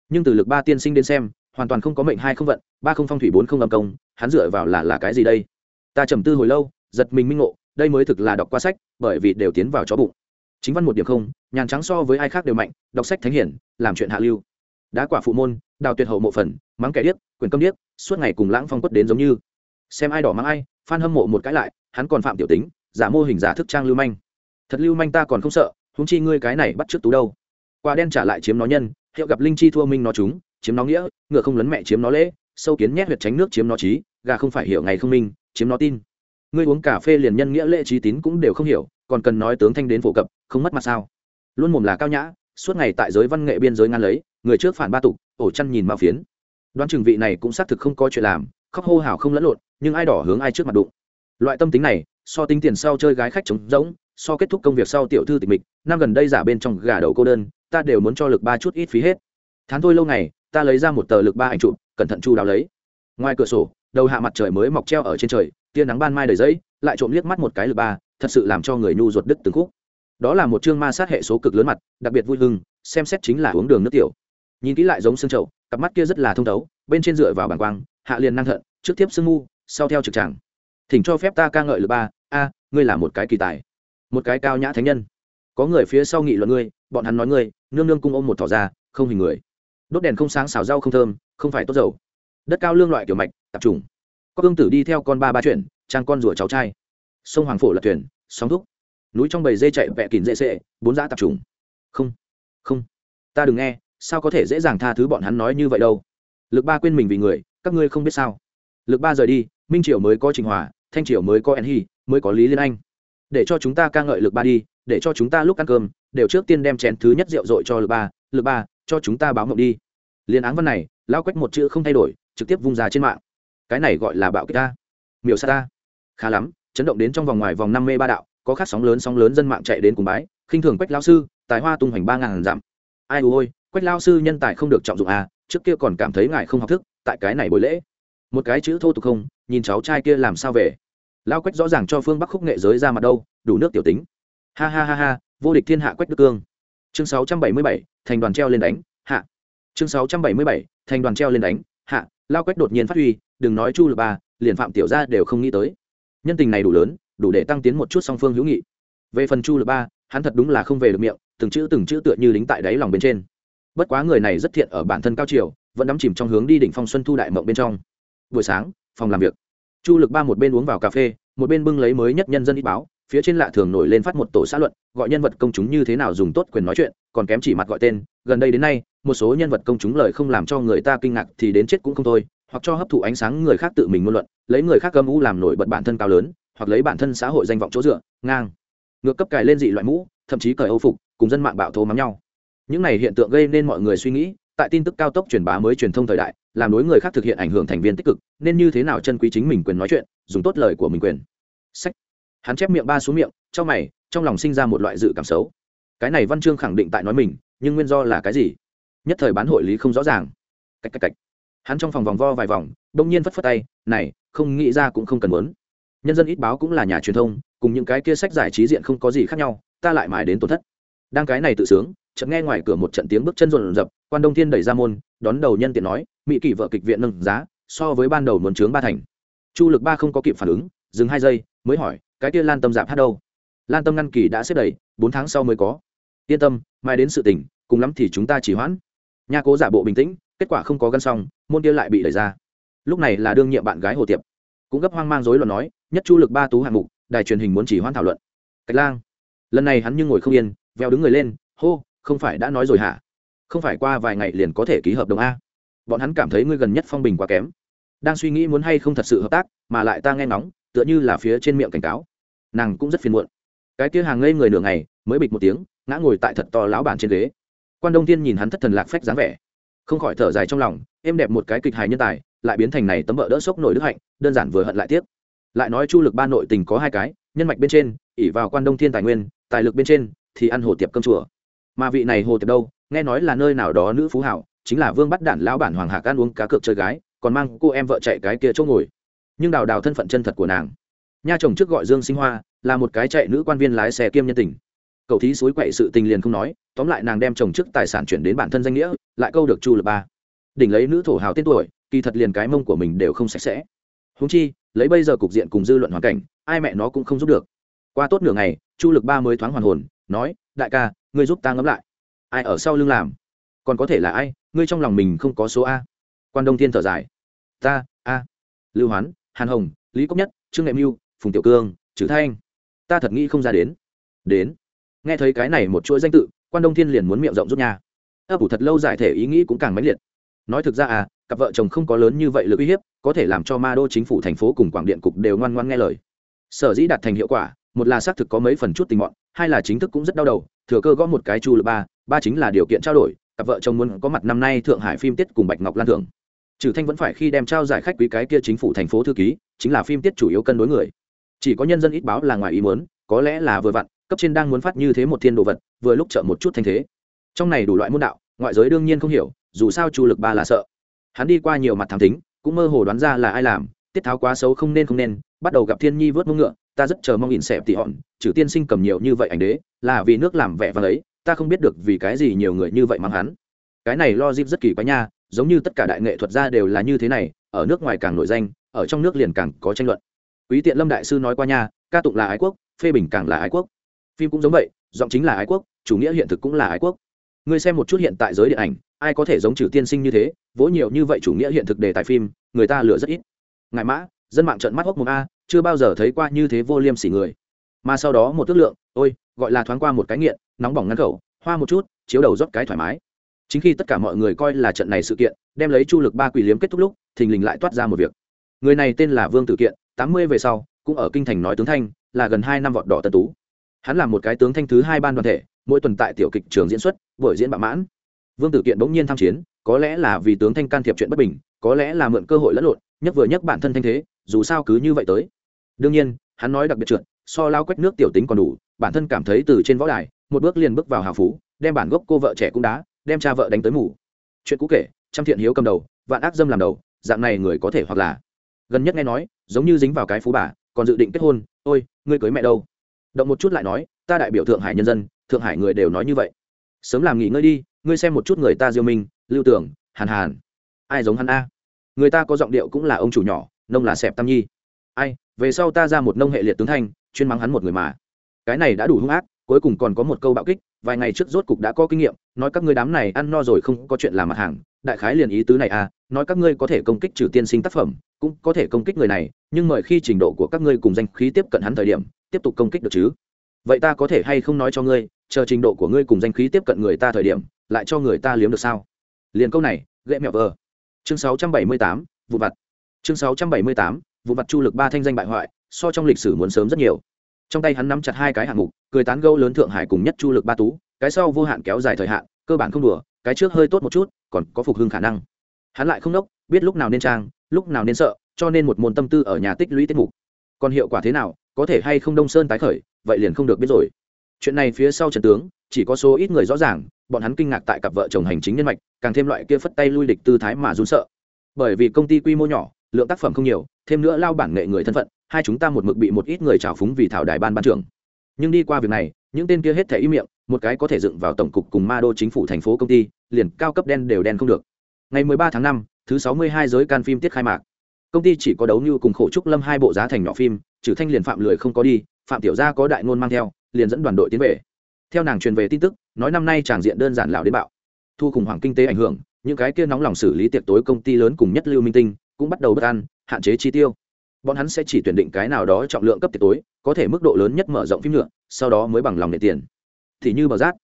Nhưng từ lực ba tiên sinh đến xem, hoàn toàn không có mệnh hai không vận, ba không phong thủy bốn không âm công, hắn dựa vào là là cái gì đây? Ta trầm tư hồi lâu, giật mình minh ngộ, đây mới thực là đọc qua sách, bởi vì đều tiến vào chó bụng. Chính văn một điểm không, nhàn trắng so với ai khác đều mạnh, đọc sách thánh hiển, làm chuyện hạ lưu. Đá quả phụ môn đào tuyệt hậu mộ phần, mắng kẻ điếc, quyền câm điếc, suốt ngày cùng lãng phong quất đến giống như. Xem ai đỏ mắng ai, phan hâm mộ một cái lại, hắn còn phạm tiểu tính, giả mô hình giả thức trang lưu manh. Thật lưu manh ta còn không sợ húng chi ngươi cái này bắt trước tú đâu. Quả đen trả lại chiếm nó nhân, hiệu gặp linh chi thua minh nó chúng, chiếm nó nghĩa, ngựa không lấn mẹ chiếm nó lễ, sâu kiến nhét huyệt tránh nước chiếm nó trí, gà không phải hiểu ngày không minh, chiếm nó tin. Ngươi uống cà phê liền nhân nghĩa lễ trí tín cũng đều không hiểu, còn cần nói tướng thanh đến phổ cập, không mất mặt sao? Luôn mồm là cao nhã, suốt ngày tại giới văn nghệ biên giới ngăn lấy người trước phản ba tục, ổ chăn nhìn mao phiến. Đoán chừng vị này cũng xác thực không có chuyện làm, khóc hô hào không lẫn lộn, nhưng ai đỏ hướng ai trước mặt đụng. Loại tâm tính này, so tính tiền sau chơi gái khách trống rỗng, so kết thúc công việc sau tiểu thư tịch mịch, năm gần đây giả bên trong gà đầu cô đơn, ta đều muốn cho lực ba chút ít phí hết. Tháng thôi lâu ngày, ta lấy ra một tờ lực ba ảnh chụp, cẩn thận chu đáo lấy. Ngoài cửa sổ, đầu hạ mặt trời mới mọc treo ở trên trời, tia nắng ban mai đầy giấy, lại trộm liếc mắt một cái lực ba, thật sự làm cho người nhu ruột đứt từng khúc. Đó là một chương ma sát hệ số cực lớn mặt, đặc biệt vui hưng, xem xét chính là uống đường nước tiểu nhìn kỹ lại giống xương trậu, cặp mắt kia rất là thông thấu, bên trên dựa vào bảng quang, hạ liền năng thận, trước tiếp sương ngu, sau theo trực tràng. Thỉnh cho phép ta ca ngợi lượt ba, a, ngươi là một cái kỳ tài, một cái cao nhã thánh nhân. Có người phía sau nghị luận ngươi, bọn hắn nói ngươi, nương nương cung ôm một thỏ ra, không hình người. Đốt đèn không sáng xào rau không thơm, không phải tốt dầu. Đất cao lương loại kiểu mạch, tập trung. Có cương tử đi theo con ba ba chuyện trang con rùa cháu trai. Sông hoàng phổ là thuyền, sóng thúc. Núi trong bầy dê chạy vẹ kín dễ sệ, bốn dã tập trung. Không không. Ta đừng nghe sao có thể dễ dàng tha thứ bọn hắn nói như vậy đâu? Lực ba quên mình vì người, các ngươi không biết sao? Lực ba rời đi, minh triều mới có trình hòa, thanh triều mới có en hy mới có lý liên anh. Để cho chúng ta ca ngợi lực ba đi, để cho chúng ta lúc ăn cơm, đều trước tiên đem chén thứ nhất rượu dội cho lực ba lực ba, cho chúng ta báo mộng đi. Liên áng văn này, lao quách một chữ không thay đổi, trực tiếp vung ra trên mạng. Cái này gọi là bạo kích ta. Miểu sa ta. Khá lắm, chấn động đến trong vòng ngoài vòng năm mê ba đạo, có khác sóng lớn sóng lớn dân mạng chạy đến cùng bái, khinh thường quách lao sư, tài hoa tung hoành ba ngàn dặm. Ai ôi quách lao sư nhân tài không được trọng dụng à trước kia còn cảm thấy ngài không học thức, tại cái này buổi lễ. Một cái chữ thô tục không, nhìn cháu trai kia làm sao về. Lao quách rõ ràng cho phương bắc khúc nghệ giới ra mặt đâu, đủ nước tiểu tính. Ha ha ha ha, vô địch thiên hạ quách đức cương. Chương sáu trăm bảy mươi bảy, thành đoàn treo lên đánh, hạ. Chương sáu trăm bảy mươi bảy, thành đoàn treo lên đánh, hạ. Lao quách đột nhiên phát huy, đừng nói chu Lập ba, liền phạm tiểu gia đều không nghĩ tới. Nhân tình này đủ lớn, đủ để tăng tiến một chút song phương hữu nghị. Về phần chu Lập ba, hắn thật đúng là không về được miệng, từng chữ từng chữ tựa như đính tại đáy lòng bên trên bất quá người này rất thiện ở bản thân cao triều vẫn đắm chìm trong hướng đi đỉnh phong xuân thu đại mộng bên trong. Buổi sáng, phòng làm việc. Chu lực ba một bên uống vào cà phê, một bên bưng lấy mới nhất nhân dân ít báo, phía trên lạ thường nổi lên phát một tổ xã luận, gọi nhân vật công chúng như thế nào dùng tốt quyền nói chuyện, còn kém chỉ mặt gọi tên, gần đây đến nay, một số nhân vật công chúng lời không làm cho người ta kinh ngạc thì đến chết cũng không thôi, hoặc cho hấp thụ ánh sáng người khác tự mình ngôn luận, lấy người khác gâm u làm nổi bật bản thân cao lớn, hoặc lấy bản thân xã hội danh vọng chỗ dựa, ngang. Ngược cấp cài lên dị loại mũ, thậm chí cởi âu phục, cùng dân mạng bạo thô mắm nhau những này hiện tượng gây nên mọi người suy nghĩ, tại tin tức cao tốc truyền bá mới truyền thông thời đại, làm đối người khác thực hiện ảnh hưởng thành viên tích cực, nên như thế nào chân quý chính mình quyền nói chuyện, dùng tốt lời của mình quyền. Sách. Hắn chép miệng ba xuống miệng, trong mày, trong lòng sinh ra một loại dự cảm xấu. Cái này văn chương khẳng định tại nói mình, nhưng nguyên do là cái gì? Nhất thời bán hội lý không rõ ràng. Cách cách cách. Hắn trong phòng vòng vo vài vòng, đông nhiên phất phất tay, này, không nghĩ ra cũng không cần muốn. Nhân dân ít báo cũng là nhà truyền thông, cùng những cái kia sách giải trí diện không có gì khác nhau, ta lại mãi đến tổn thất. Đang cái này tự sướng chợt nghe ngoài cửa một trận tiếng bước chân rộn rập, quan đông thiên đẩy ra môn, đón đầu nhân tiện nói mỹ kỷ vợ kịch viện nâng giá, so với ban đầu muốn chướng ba thành. Chu lực ba không có kịp phản ứng, dừng hai giây, mới hỏi, cái kia lan tâm giảm hát đâu? Lan tâm ngăn kỳ đã xếp đầy, bốn tháng sau mới có. Yên tâm, mai đến sự tình, cùng lắm thì chúng ta chỉ hoãn. Nha cố giả bộ bình tĩnh, kết quả không có gân xong, môn kia lại bị đẩy ra. Lúc này là đương nhiệm bạn gái hồ tiệp. Cũng gấp hoang mang dối loạn nói, nhất chu lực ba tú hạng mục, đài truyền hình muốn chỉ hoãn thảo luận. Cách lang. Lần này hắn như ngồi không yên, veo đứng người lên, hô không phải đã nói rồi hả? Không phải qua vài ngày liền có thể ký hợp đồng a. Bọn hắn cảm thấy ngươi gần nhất phong bình quá kém. Đang suy nghĩ muốn hay không thật sự hợp tác, mà lại ta nghe ngóng, tựa như là phía trên miệng cảnh cáo. Nàng cũng rất phiền muộn. Cái kia hàng ngây người nửa ngày, mới bịch một tiếng, ngã ngồi tại thật to lão bản trên ghế. Quan đông tiên nhìn hắn thất thần lạc phách dáng vẻ, không khỏi thở dài trong lòng, êm đẹp một cái kịch hài nhân tài, lại biến thành này tấm vợ đỡ sốc nổi đức hạnh, đơn giản vừa hận lại tiếc. Lại nói chu lực ba nội tình có hai cái, nhân mạch bên trên ỉ vào quan đông thiên tài nguyên, tài lực bên trên, thì ăn hồ tiệp cơm chùa mà vị này hồ tiệp đâu, nghe nói là nơi nào đó nữ phú hảo, chính là vương bắt đản lão bản hoàng hạc ăn uống cá cược chơi gái, còn mang cô em vợ chạy cái kia chỗ ngồi. Nhưng đào đào thân phận chân thật của nàng. Nha chồng trước gọi dương sinh hoa, là một cái chạy nữ quan viên lái xe kiêm nhân tình. Cậu thí suối quậy sự tình liền không nói, tóm lại nàng đem chồng trước tài sản chuyển đến bản thân danh nghĩa, lại câu được chu lập ba. Đỉnh lấy nữ thổ hào tên tuổi, kỳ thật liền cái mông của mình đều không sạch sẽ. Húng chi, lấy bây giờ cục diện cùng dư luận hoàn cảnh, ai mẹ nó cũng không giúp được. Qua tốt nửa ngày chu lực ba mới thoáng hoàn hồn, nói, đại ca, ngươi giúp ta ngẫm lại. Ai ở sau lưng làm? Còn có thể là ai? Ngươi trong lòng mình không có số a. Quan đông thiên thở dài. Ta, a. Lưu hoán, hàn hồng, lý cốc nhất, trương nghệ mưu, phùng tiểu cương trừ thanh. Ta thật nghĩ không ra đến. Đến? Nghe thấy cái này một chuỗi danh tự, quan đông thiên liền muốn miệng rộng giúp nhà. ấp ủ thật lâu giải thể ý nghĩ cũng càng mãnh liệt. Nói thực ra à cặp vợ chồng không có lớn như vậy lực uy hiếp, có thể làm cho ma đô chính phủ thành phố cùng quảng điện cục đều ngoan ngoan nghe lời. Sở dĩ đạt thành hiệu quả một là xác thực có mấy phần chút tình mọn, hai là chính thức cũng rất đau đầu, thừa cơ gõ một cái chu lực ba ba chính là điều kiện trao đổi, cặp vợ chồng muốn có mặt năm nay thượng hải phim tiết cùng bạch ngọc lan thưởng. Trừ thanh vẫn phải khi đem trao giải khách quý cái kia chính phủ thành phố thư ký, chính là phim tiết chủ yếu cân đối người. Chỉ có nhân dân ít báo là ngoài ý muốn, có lẽ là vừa vặn, cấp trên đang muốn phát như thế một thiên đồ vật, vừa lúc trợ một chút thanh thế. Trong này đủ loại môn đạo, ngoại giới đương nhiên không hiểu, dù sao chu lực ba là sợ. Hắn đi qua nhiều mặt thám tính, cũng mơ hồ đoán ra là ai làm, tiết tháo quá xấu không nên không nên, bắt đầu gặp thiên nhi vớt mông ngựa ta rất chờ mong ỉn xẹp tỉ hòn, trừ tiên sinh cầm nhiều như vậy ảnh đế, là vì nước làm vẻ vàng ấy, ta không biết được vì cái gì nhiều người như vậy mang hắn. Cái này lo dip rất kỳ quá nha, giống như tất cả đại nghệ thuật gia đều là như thế này, ở nước ngoài càng nổi danh, ở trong nước liền càng có tranh luận. Quý tiện lâm đại sư nói qua nha, ca tụng là ái quốc, phê bình càng là ái quốc. Phim cũng giống vậy, giọng chính là ái quốc, chủ nghĩa hiện thực cũng là ái quốc. Ngươi xem một chút hiện tại giới điện ảnh, ai có thể giống trừ tiên sinh như thế, vỗ nhiều như vậy chủ nghĩa hiện thực đề tài phim, người ta lựa rất ít. Ngại mã, dân mạng trận mắt hốc một a chưa bao giờ thấy qua như thế vô liêm sỉ người. Mà sau đó một ước lượng, ôi, gọi là thoáng qua một cái nghiện, nóng bỏng ngăn khẩu, hoa một chút, chiếu đầu rót cái thoải mái. Chính khi tất cả mọi người coi là trận này sự kiện, đem lấy chu lực ba quỷ liếm kết thúc lúc, thình lình lại toát ra một việc. Người này tên là vương tử kiện, tám mươi về sau, cũng ở kinh thành nói tướng thanh, là gần hai năm vọt đỏ tân tú. Hắn là một cái tướng thanh thứ hai ban đoàn thể, mỗi tuần tại tiểu kịch trường diễn xuất, buổi diễn bạo mãn. Vương tử kiện bỗng nhiên tham chiến, có lẽ là vì tướng thanh can thiệp chuyện bất bình, có lẽ là mượn cơ hội lẫn lộn nhất vừa nhất bản thân thanh thế, dù sao cứ như vậy tới đương nhiên, hắn nói đặc biệt trượt, so lao quách nước tiểu tính còn đủ, bản thân cảm thấy từ trên võ đài, một bước liền bước vào hào phú, đem bản gốc cô vợ trẻ cũng đá, đem cha vợ đánh tới mủ chuyện cũ kể, trăm thiện hiếu cầm đầu, vạn ác dâm làm đầu, dạng này người có thể hoặc là. Gần nhất nghe nói, giống như dính vào cái phú bà, còn dự định kết hôn, ôi, ngươi cưới mẹ đâu? Động một chút lại nói, ta đại biểu thượng hải nhân dân, thượng hải người đều nói như vậy. Sớm làm nghỉ ngơi đi, ngươi xem một chút người ta diêu minh, lưu tưởng hàn hàn. Ai giống hắn a? Người ta có giọng điệu cũng là ông chủ nhỏ, nông là sẹp tam nhi. Ai về sau ta ra một nông hệ liệt tướng thanh chuyên mắng hắn một người mà. Cái này đã đủ hung ác cuối cùng còn có một câu bạo kích vài ngày trước rốt cục đã có kinh nghiệm nói các ngươi đám này ăn no rồi không có chuyện làm mặt hàng đại khái liền ý tứ này à nói các ngươi có thể công kích trừ tiên sinh tác phẩm cũng có thể công kích người này nhưng mời khi trình độ của các ngươi cùng danh khí tiếp cận hắn thời điểm tiếp tục công kích được chứ? Vậy ta có thể hay không nói cho ngươi chờ trình độ của ngươi cùng danh khí tiếp cận người ta thời điểm lại cho người ta liếm được sao? Liền câu này ghệ mẹo vờ. Chương 678, vụ vặt. Chương 678, vụ vặt chu lực ba thanh danh bại hoại, so trong lịch sử muốn sớm rất nhiều. Trong tay hắn nắm chặt hai cái hạng mục, cười tán gâu lớn thượng hải cùng nhất chu lực ba tú, cái sau vô hạn kéo dài thời hạn, cơ bản không đùa, cái trước hơi tốt một chút, còn có phục hưng khả năng. Hắn lại không đốc biết lúc nào nên trang, lúc nào nên sợ, cho nên một môn tâm tư ở nhà tích lũy tiết mục. Còn hiệu quả thế nào, có thể hay không đông sơn tái khởi, vậy liền không được biết rồi. Chuyện này phía sau trận tướng, chỉ có số ít người rõ ràng, bọn hắn kinh ngạc tại cặp vợ chồng hành chính nhân mạch, càng thêm loại kia phất tay lui địch tư thái mà run sợ. Bởi vì công ty quy mô nhỏ, lượng tác phẩm không nhiều thêm nữa lao bản nghệ người thân phận hai chúng ta một mực bị một ít người trào phúng vì thảo đài ban ban trưởng. Nhưng đi qua việc này những tên kia hết thể ý miệng một cái có thể dựng vào tổng cục cùng ma đô chính phủ thành phố công ty liền cao cấp đen đều đen không được. Ngày 13 tháng 5, thứ 62 giới can phim tiết khai mạc. Công ty chỉ có đấu như cùng khổ trúc lâm hai bộ giá thành nhỏ phim trừ thanh liền phạm lười không có đi phạm tiểu gia có đại ngôn mang theo liền dẫn đoàn đội tiến về. Theo nàng truyền về tin tức nói năm nay tràng diện đơn giản lão đến bạo. Thu khủng hoảng kinh tế ảnh hưởng những cái kia nóng lòng xử lý tiệc tối công ty lớn cùng nhất lưu minh tinh cũng bắt đầu bất an hạn chế chi tiêu. Bọn hắn sẽ chỉ tuyển định cái nào đó trọng lượng cấp tiệc tối có thể mức độ lớn nhất mở rộng phim nhựa, sau đó mới bằng lòng để tiền. Thì như bờ giác,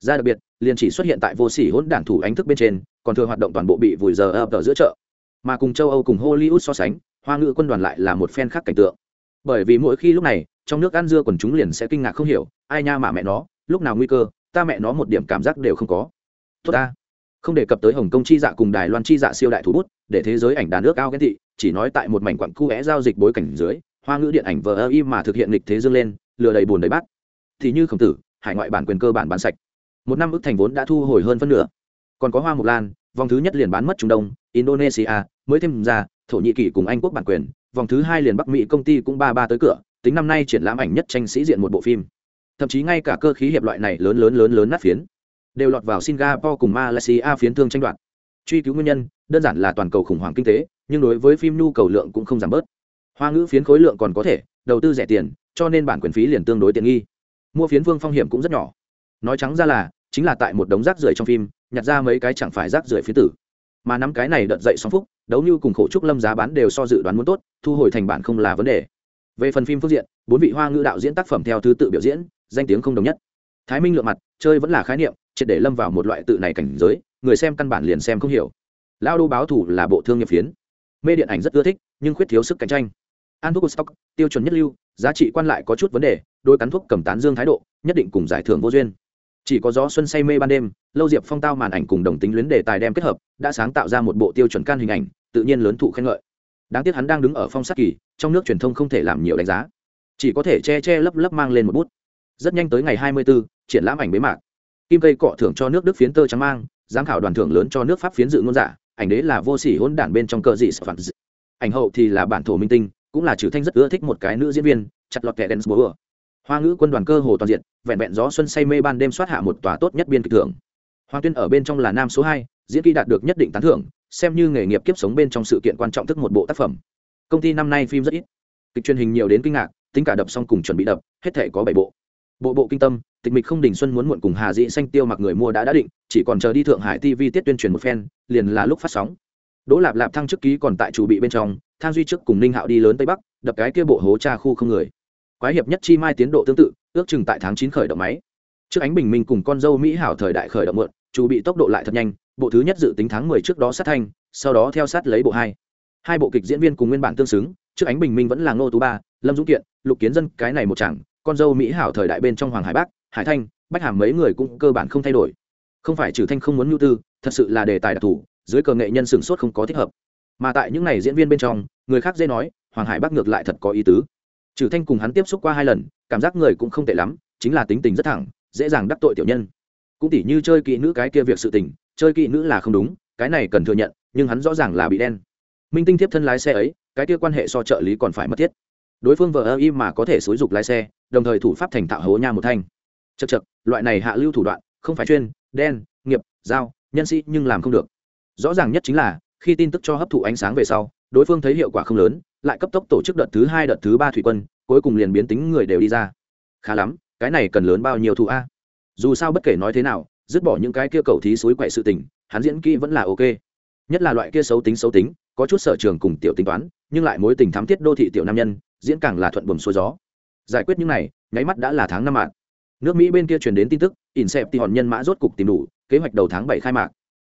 ra đặc biệt liền chỉ xuất hiện tại vô sỉ hỗn đản thủ ánh thức bên trên còn thường hoạt động toàn bộ bị vùi giờ ập ở giữa chợ. Mà cùng châu âu cùng hollywood so sánh hoa ngữ quân đoàn lại là một phen khác cảnh tượng. Bởi vì mỗi khi lúc này trong nước ăn dưa quần chúng liền sẽ kinh ngạc không hiểu ai nha mà mẹ nó lúc nào nguy cơ ta mẹ nó một điểm cảm giác đều không có. Tốt ta không đề cập tới hồng kông chi dạ cùng đài loan chi dạ siêu đại thủ bút, để thế giới ảnh đàn nước cao ghen thị chỉ nói tại một mảnh quặng cu é giao dịch bối cảnh dưới, hoa ngữ điện ảnh vờ ơ y mà thực hiện lịch thế dương lên, lừa đầy bùn đầy bát. Thì như khổng tử, hải ngoại bản quyền cơ bản bán sạch. Một năm ước thành vốn đã thu hồi hơn phân nửa. Còn có hoa mộc lan, vòng thứ nhất liền bán mất trung đông, indonesia, mới thêm ra, thổ nhĩ kỳ cùng anh quốc bản quyền, vòng thứ hai liền bắc mỹ công ty cũng ba ba tới cửa, tính năm nay triển lãm ảnh nhất tranh sĩ diện một bộ phim. Thậm chí ngay cả cơ khí hiệp loại này lớn lớn lớn lớn nát phiến đều lọt vào singapore cùng malaysia phiến thương tranh đoạt. Truy cứu nguyên nhân, đơn giản là toàn cầu khủng hoảng kinh tế, nhưng đối với phim nhu cầu lượng cũng không giảm bớt. Hoa ngữ phiến khối lượng còn có thể, đầu tư rẻ tiền, cho nên bản quyền phí liền tương đối tiện nghi. Mua phiến vương phong hiểm cũng rất nhỏ. Nói trắng ra là, chính là tại một đống rác rưởi trong phim, nhặt ra mấy cái chẳng phải rác rưởi phiến tử. Mà năm cái này đợt dậy sóng phúc, đấu như cùng khổ trúc lâm giá bán đều so dự đoán muốn tốt, thu hồi thành bản không là vấn đề. Về phần phim phương diện, bốn vị hoa ngữ đạo diễn tác phẩm theo thứ tự biểu diễn, danh tiếng không đồng nhất. Thái minh lượng mặt, chơi vẫn là khái niệm triệt để lâm vào một loại tự này cảnh giới người xem căn bản liền xem không hiểu. Lao đô báo thủ là bộ thương nghiệp phiến. Mê điện ảnh rất ưa thích nhưng khuyết thiếu sức cạnh tranh. An thuốc stock tiêu chuẩn nhất lưu giá trị quan lại có chút vấn đề đôi cắn thuốc cầm tán dương thái độ nhất định cùng giải thưởng vô duyên. Chỉ có gió xuân say mê ban đêm lâu diệp phong tao màn ảnh cùng đồng tính luyến đề tài đem kết hợp đã sáng tạo ra một bộ tiêu chuẩn can hình ảnh tự nhiên lớn thụ khen ngợi. Đáng tiếc hắn đang đứng ở phong sát kỳ trong nước truyền thông không thể làm nhiều đánh giá. Chỉ có thể che che lấp lấp mang lên một bút. Rất nhanh tới ngày 24, triển lãm ảnh bế mạc kim cây cọ thưởng cho nước đức phiến tơ trắng mang, giám khảo đoàn thưởng lớn cho nước pháp phiến dự ngôn giả, ảnh đế là vô sỉ hôn đản bên trong cờ dị sở phản ảnh hậu thì là bản thổ minh tinh, cũng là trừ thanh rất ưa thích một cái nữ diễn viên, chặt lọt kẻ đen búa hoa ngữ quân đoàn cơ hồ toàn diện, vẹn vẹn gió xuân say mê ban đêm soát hạ một tòa tốt nhất biên kịch thưởng. Hoàng tuyên ở bên trong là nam số hai, diễn kỹ đạt được nhất định tán thưởng, xem như nghề nghiệp kiếp sống bên trong sự kiện quan trọng thức một bộ tác phẩm. Công ty năm nay phim rất ít. Kịch truyền hình nhiều đến kinh ngạc, tính cả đập xong cùng chuẩn bị đập, hết thể có bảy bộ bộ bộ kinh tâm, tịch mịch không đình xuân muốn muộn cùng hà dị xanh tiêu mặc người mua đã đã định, chỉ còn chờ đi thượng hải tv tiết tuyên truyền một phen, liền là lúc phát sóng. Đỗ lạp lạp thăng chức ký còn tại chủ bị bên trong, thang duy trước cùng ninh hạo đi lớn tây bắc, đập cái kia bộ hố tra khu không người. Quái hiệp nhất chi mai tiến độ tương tự, ước chừng tại tháng chín khởi động máy. Trước ánh bình minh cùng con dâu mỹ hảo thời đại khởi động mượn chủ bị tốc độ lại thật nhanh, bộ thứ nhất dự tính tháng mười trước đó sát thanh, sau đó theo sát lấy bộ hai. Hai bộ kịch diễn viên cùng nguyên bản tương xứng, trước ánh bình minh vẫn là ngô tú ba, lâm dũng kiện, lục kiến dân, cái này một chẳng con dâu mỹ hảo thời đại bên trong hoàng hải bắc, hải thanh, bách hàm mấy người cũng cơ bản không thay đổi. Không phải trừ thanh không muốn nhu tư, thật sự là đề tài đặc thù, dưới cờ nghệ nhân sửng sốt không có thích hợp. Mà tại những n diễn viên bên trong, người khác dễ nói, hoàng hải bắc ngược lại thật có ý tứ. Trừ thanh cùng hắn tiếp xúc qua hai lần, cảm giác người cũng không tệ lắm, chính là tính tình rất thẳng, dễ dàng đắc tội tiểu nhân. Cũng tỉ như chơi kỹ nữ cái kia việc sự tình, chơi kỹ nữ là không đúng, cái này cần thừa nhận, nhưng hắn rõ ràng là bị đen. Minh tinh tiếp thân lái xe ấy, cái kia quan hệ so trợ lý còn phải mất thiết đối phương vờ ơ y mà có thể xúi dục lái xe, đồng thời thủ pháp thành tạo hố nha một thanh. Chật chật loại này hạ lưu thủ đoạn, không phải chuyên, đen, nghiệp giao nhân sĩ nhưng làm không được. Rõ ràng nhất chính là, khi tin tức cho hấp thụ ánh sáng về sau, đối phương thấy hiệu quả không lớn, lại cấp tốc tổ chức đợt thứ hai, đợt thứ ba thủy quân, cuối cùng liền biến tính người đều đi ra. Khá lắm, cái này cần lớn bao nhiêu thù a? Dù sao bất kể nói thế nào, dứt bỏ những cái kia cầu thí suối quậy sự tình, hắn diễn kỹ vẫn là ok. Nhất là loại kia xấu tính xấu tính, có chút sở trường cùng tiểu tính toán, nhưng lại mối tình thám thiết đô thị tiểu nam nhân diễn càng là thuận buồm xuôi gió. Giải quyết những này, nháy mắt đã là tháng năm mạng nước mỹ bên kia truyền đến tin tức in xẹp thì hòn nhân mã rốt cục tìm đủ, kế hoạch đầu tháng bảy khai mạc.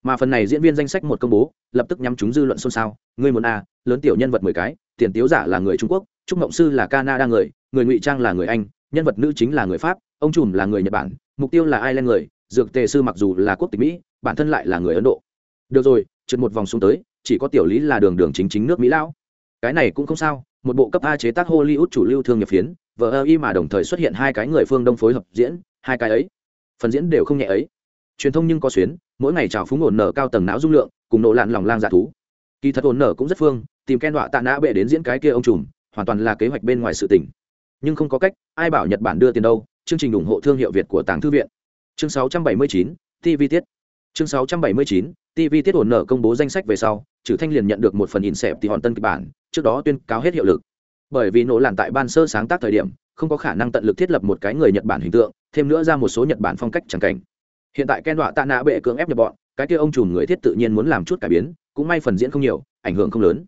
Mà phần này diễn viên danh sách một công bố, lập tức nhắm chúng dư luận xôn xao. Người muốn a, lớn tiểu nhân vật mười cái, tiền tiếu giả là người trung quốc, trúc mộng sư là canada người người ngụy trang là người anh, nhân vật nữ chính là người pháp, ông trùm là người nhật bản, mục tiêu là ai lên người, dược tề sư mặc dù là quốc tịch mỹ, bản thân lại là người ấn độ. Được rồi, trượt một vòng xuống tới, chỉ có tiểu lý là đường đường chính chính nước mỹ lão. Cái này cũng không sao một bộ cấp a chế tác hollywood chủ lưu thương nghiệp phiến vờ ơ y mà đồng thời xuất hiện hai cái người phương đông phối hợp diễn hai cái ấy. Phần diễn đều không nhẹ ấy. Truyền thông nhưng có xuyến mỗi ngày trào phúng ổn nở cao tầng não dung lượng cùng nổ lạn lòng lang dạ thú. Kỳ thật ổn nở cũng rất phương tìm ken đọa tạ nã bệ đến diễn cái kia ông trùm hoàn toàn là kế hoạch bên ngoài sự tỉnh nhưng không có cách ai bảo nhật bản đưa tiền đâu chương trình ủng hộ thương hiệu việt của tàng thư viện. Chương 679, tv tiết. Chương 679, tv tiết ổn nở công bố danh sách về sau trừ thanh liền nhận được một phần in xẹp thì hòn tân kịch bản trước đó tuyên cáo hết hiệu lực. Bởi vì nổ làn tại ban sơ sáng tác thời điểm, không có khả năng tận lực thiết lập một cái người nhật bản hình tượng, thêm nữa ra một số nhật bản phong cách chẳng cảnh. Hiện tại ken đọa tạ nạ bệ cưỡng ép nhập bọn, cái kia ông trùm người thiết tự nhiên muốn làm chút cải biến, cũng may phần diễn không nhiều, ảnh hưởng không lớn.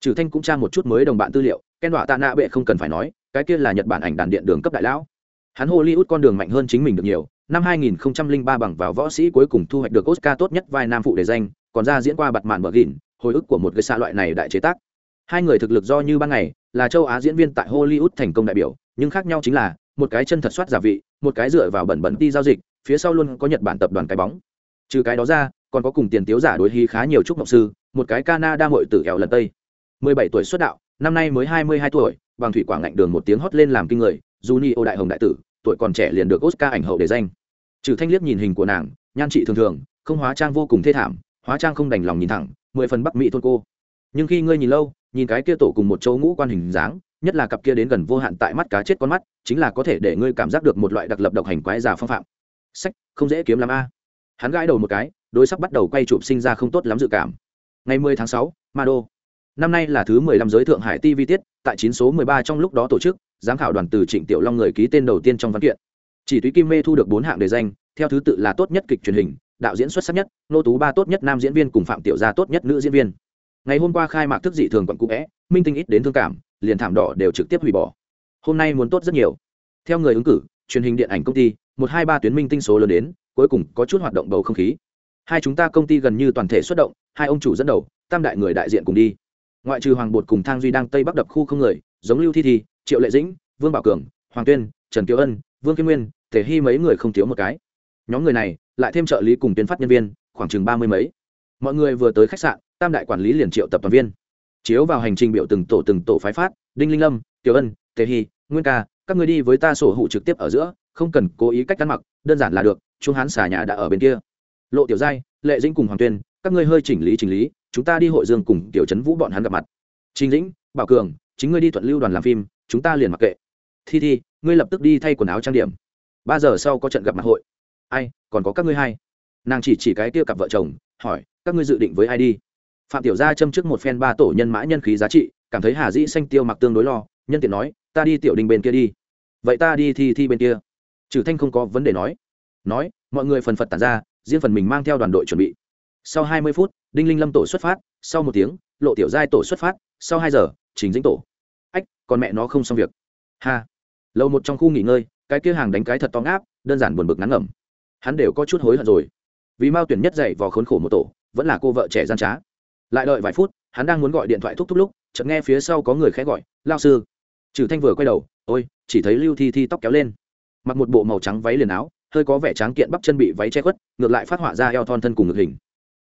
Trừ thanh cũng tra một chút mới đồng bạn tư liệu, ken đọa tạ nạ bệ không cần phải nói, cái kia là nhật bản ảnh đàn điện đường cấp đại lão. Hắn hollywood con đường mạnh hơn chính mình được nhiều, năm 2003 bằng vào võ sĩ cuối cùng thu hoạch được oscar tốt nhất vai nam phụ đề danh, còn ra diễn qua bặt mạn bờ gỉn hồi ức của một cái xa loại này đại chế tác hai người thực lực do như ban ngày, là châu á diễn viên tại hollywood thành công đại biểu, nhưng khác nhau chính là, một cái chân thật soát giả vị, một cái dựa vào bẩn bẩn đi giao dịch, phía sau luôn có nhật bản tập đoàn cái bóng. Trừ cái đó ra, còn có cùng tiền tiếu giả đối hy khá nhiều trúc mộng sư, một cái canada mội tử ẻo lần tây. 17 tuổi xuất đạo, năm nay mới 22 tuổi, bằng thủy quảng ngạnh đường một tiếng hót lên làm kinh người Juni ô đại hồng đại tử, tuổi còn trẻ liền được oscar ảnh hậu để danh. Trừ thanh liếc nhìn hình của nàng, nhan trị thường thường, không hóa trang vô cùng thê thảm, hóa trang không đành lòng nhìn thẳng, mười phần bắc mỹ thôn cô nhưng khi ngươi nhìn lâu nhìn cái kia tổ cùng một chỗ ngũ quan hình dáng nhất là cặp kia đến gần vô hạn tại mắt cá chết con mắt chính là có thể để ngươi cảm giác được một loại đặc lập độc hành quái già phong phạm. Sách không dễ kiếm lắm a. Hắn gãi đầu một cái đối sắc bắt đầu quay chụp sinh ra không tốt lắm dự cảm. Ngày 10 tháng 6, ma đô. Năm nay là thứ 15 giới thượng hải tv tiết tại chín số 13 trong lúc đó tổ chức giám khảo đoàn từ trịnh tiểu long người ký tên đầu tiên trong văn kiện. Chỉ túy kim mê thu được bốn hạng đề danh theo thứ tự là tốt nhất kịch truyền hình đạo diễn xuất sắc nhất nô tú ba tốt nhất nam diễn viên cùng phạm tiểu gia tốt nhất nữ diễn viên ngày hôm qua khai mạc thức dị thường quận cũ vẽ minh tinh ít đến thương cảm, liền thảm đỏ đều trực tiếp hủy bỏ. Hôm nay muốn tốt rất nhiều. Theo người ứng cử, truyền hình điện ảnh công ty, một hai ba tuyến minh tinh số lớn đến, cuối cùng có chút hoạt động bầu không khí. Hai chúng ta công ty gần như toàn thể xuất động, hai ông chủ dẫn đầu, tam đại người đại diện cùng đi. Ngoại trừ hoàng bột cùng thang duy đang tây bắc đập khu không người, giống lưu thi thi, triệu lệ dĩnh, vương bảo cường, hoàng tuyên, trần kiều ân, vương kim nguyên thể hy mấy người không thiếu một cái. Nhóm người này, lại thêm trợ lý cùng tuyến phát nhân viên, khoảng chừng ba mươi mấy mọi người vừa tới khách sạn, tam đại quản lý liền triệu tập toàn viên. Chiếu vào hành trình biểu từng tổ từng tổ phái phát, đinh linh lâm, tiểu ân, tề hy, nguyên ca, các người đi với ta sổ hụ trực tiếp ở giữa, không cần cố ý cách ăn mặc, đơn giản là được trung hán xà nhà đã ở bên kia. Lộ tiểu giai, lệ dĩnh cùng hoàng tuyên, các ngươi hơi chỉnh lý chỉnh lý, chúng ta đi hội dương cùng tiểu trấn vũ bọn hắn gặp mặt. Trình dĩnh, bảo cường, chính ngươi đi thuận lưu đoàn làm phim, chúng ta liền mặc kệ. Thi thi, ngươi lập tức đi thay quần áo trang điểm. Ba giờ sau có trận gặp mặt hội. Ai, còn có các ngươi hai nàng chỉ chỉ cái kia cặp vợ chồng, hỏi các ngươi dự định với ai đi? Phạm tiểu gia châm trước một phen ba tổ nhân mã nhân khí giá trị, cảm thấy hà dĩ xanh tiêu mặc tương đối lo, nhân tiện nói, ta đi tiểu đình bên kia đi. Vậy ta đi thi thi bên kia. Trừ thanh không có vấn đề nói. Nói, mọi người phần phật tản ra, riêng phần mình mang theo đoàn đội chuẩn bị. Sau hai mươi phút, đinh linh lâm tổ xuất phát, sau một tiếng, lộ tiểu giai tổ xuất phát, sau hai giờ chính dĩnh tổ. Ách, còn mẹ nó không xong việc. Ha. Lâu một trong khu nghỉ ngơi, cái kia hàng đánh cái thật to ngáp, đơn giản buồn bực ngắn ngẩm. Hắn đều có chút hối hận rồi. Vì mao tuyển nhất dậy vào khốn khổ một tổ vẫn là cô vợ trẻ gian trá. Lại đợi vài phút, hắn đang muốn gọi điện thoại thúc thúc lúc, chợt nghe phía sau có người khẽ gọi, lao sư. Trừ thanh vừa quay đầu, ôi, chỉ thấy lưu thi thi tóc kéo lên, mặc một bộ màu trắng váy liền áo, hơi có vẻ tráng kiện bắp chân bị váy che khuất, ngược lại phát họa ra eo thon thân cùng ngực hình.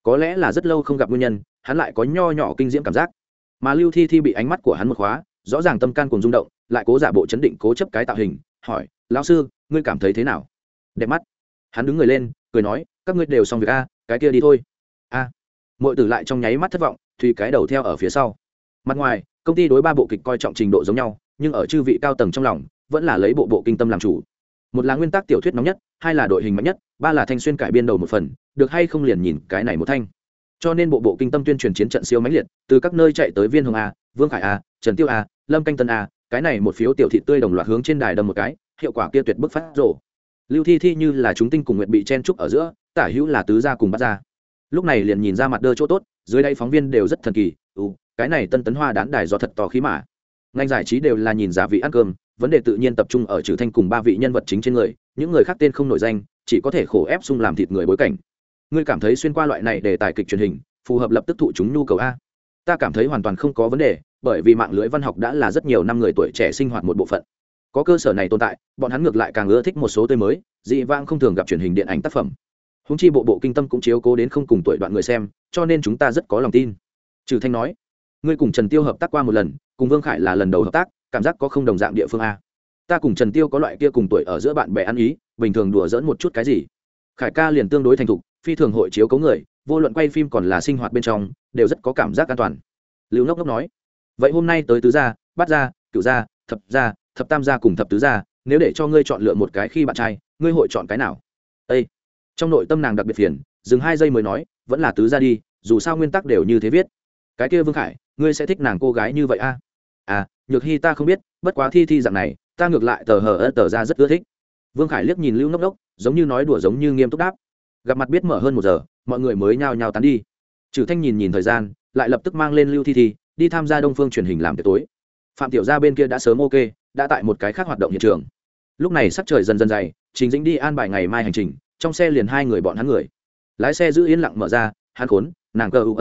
Có lẽ là rất lâu không gặp nguyên nhân, hắn lại có nho nhỏ kinh diễm cảm giác. Mà lưu thi thi bị ánh mắt của hắn một khóa, rõ ràng tâm can cùng rung động, lại cố giả bộ chấn định cố chấp cái tạo hình, hỏi, lão sư, ngươi cảm thấy thế nào? Đẹp mắt. Hắn đứng người lên, cười nói, các ngươi đều xong việc a, cái kia đi thôi mọi tử lại trong nháy mắt thất vọng thùy cái đầu theo ở phía sau. Mặt ngoài, công ty đối ba bộ kịch coi trọng trình độ giống nhau, nhưng ở chư vị cao tầng trong lòng, vẫn là lấy bộ bộ kinh tâm làm chủ. Một là nguyên tắc tiểu thuyết nóng nhất, hai là đội hình mạnh nhất, ba là thanh xuyên cải biên đầu một phần, được hay không liền nhìn cái này một thanh. Cho nên bộ bộ kinh tâm tuyên truyền chiến trận siêu mãnh liệt, từ các nơi chạy tới viên hồng a, vương khải a, trần tiêu a, lâm canh tân a, cái này một phiếu tiểu thị tươi đồng loạt hướng trên đài đâm một cái, hiệu quả kia tuyệt bức phát rổ lưu thi thi như là chúng tinh cùng nguyện bị chen trúc ở giữa, tả hữu là tứ gia cùng bắt ra lúc này liền nhìn ra mặt đơ chỗ tốt dưới đây phóng viên đều rất thần kỳ ừ, cái này tân tấn hoa đán đài do thật to khí mà. Ngành giải trí đều là nhìn giá vị ăn cơm vấn đề tự nhiên tập trung ở trừ thanh cùng ba vị nhân vật chính trên người những người khác tên không nổi danh chỉ có thể khổ ép sung làm thịt người bối cảnh. Ngươi cảm thấy xuyên qua loại này để tài kịch truyền hình phù hợp lập tức thụ chúng nhu cầu a? Ta cảm thấy hoàn toàn không có vấn đề bởi vì mạng lưới văn học đã là rất nhiều năm người tuổi trẻ sinh hoạt một bộ phận. Có cơ sở này tồn tại bọn hắn ngược lại càng ưa thích một số tươi mới dị vang không thường gặp truyền hình điện ảnh tác phẩm húng chi bộ bộ kinh tâm cũng chiếu cố đến không cùng tuổi đoạn người xem, cho nên chúng ta rất có lòng tin. Trừ thanh nói, ngươi cùng trần tiêu hợp tác qua một lần, cùng vương khải là lần đầu hợp tác, cảm giác có không đồng dạng địa phương a. Ta cùng trần tiêu có loại kia cùng tuổi ở giữa bạn bè ăn ý, bình thường đùa dỡn một chút cái gì? Khải ca liền tương đối thành thục, phi thường hội chiếu cấu người, vô luận quay phim còn là sinh hoạt bên trong, đều rất có cảm giác an toàn. Lưu nốc nốc nói, vậy hôm nay tới tứ gia, bát gia, cửu gia, thập gia, thập tam gia cùng thập tứ gia, nếu để cho ngươi chọn lựa một cái khi bạn trai, ngươi hội chọn cái nào? Ê! Trong nội tâm nàng đặc biệt phiền, dừng hai giây mới nói, vẫn là tứ gia đi, dù sao nguyên tắc đều như thế viết. Cái kia vương khải, ngươi sẽ thích nàng cô gái như vậy a à? à nhược hy ta không biết, bất quá thi thi dạng này, ta ngược lại tờ hờ ớt tờ ra rất ưa thích. Vương khải liếc nhìn lưu nốc nốc giống như nói đùa giống như nghiêm túc đáp. Gặp mặt biết mở hơn một giờ, mọi người mới nhao nhao tán đi. Trừ thanh nhìn nhìn thời gian, lại lập tức mang lên lưu thi thi, đi tham gia đông phương truyền hình làm tiệc tối. Phạm tiểu gia bên kia đã sớm ok, đã tại một cái khác hoạt động hiện trường. Lúc này sắc trời dần dần dày, trình dĩnh đi an bài ngày mai hành trình trong xe liền hai người bọn hắn người. Lái xe giữ yên lặng mở ra, hắn khốn, nàng cờ ùn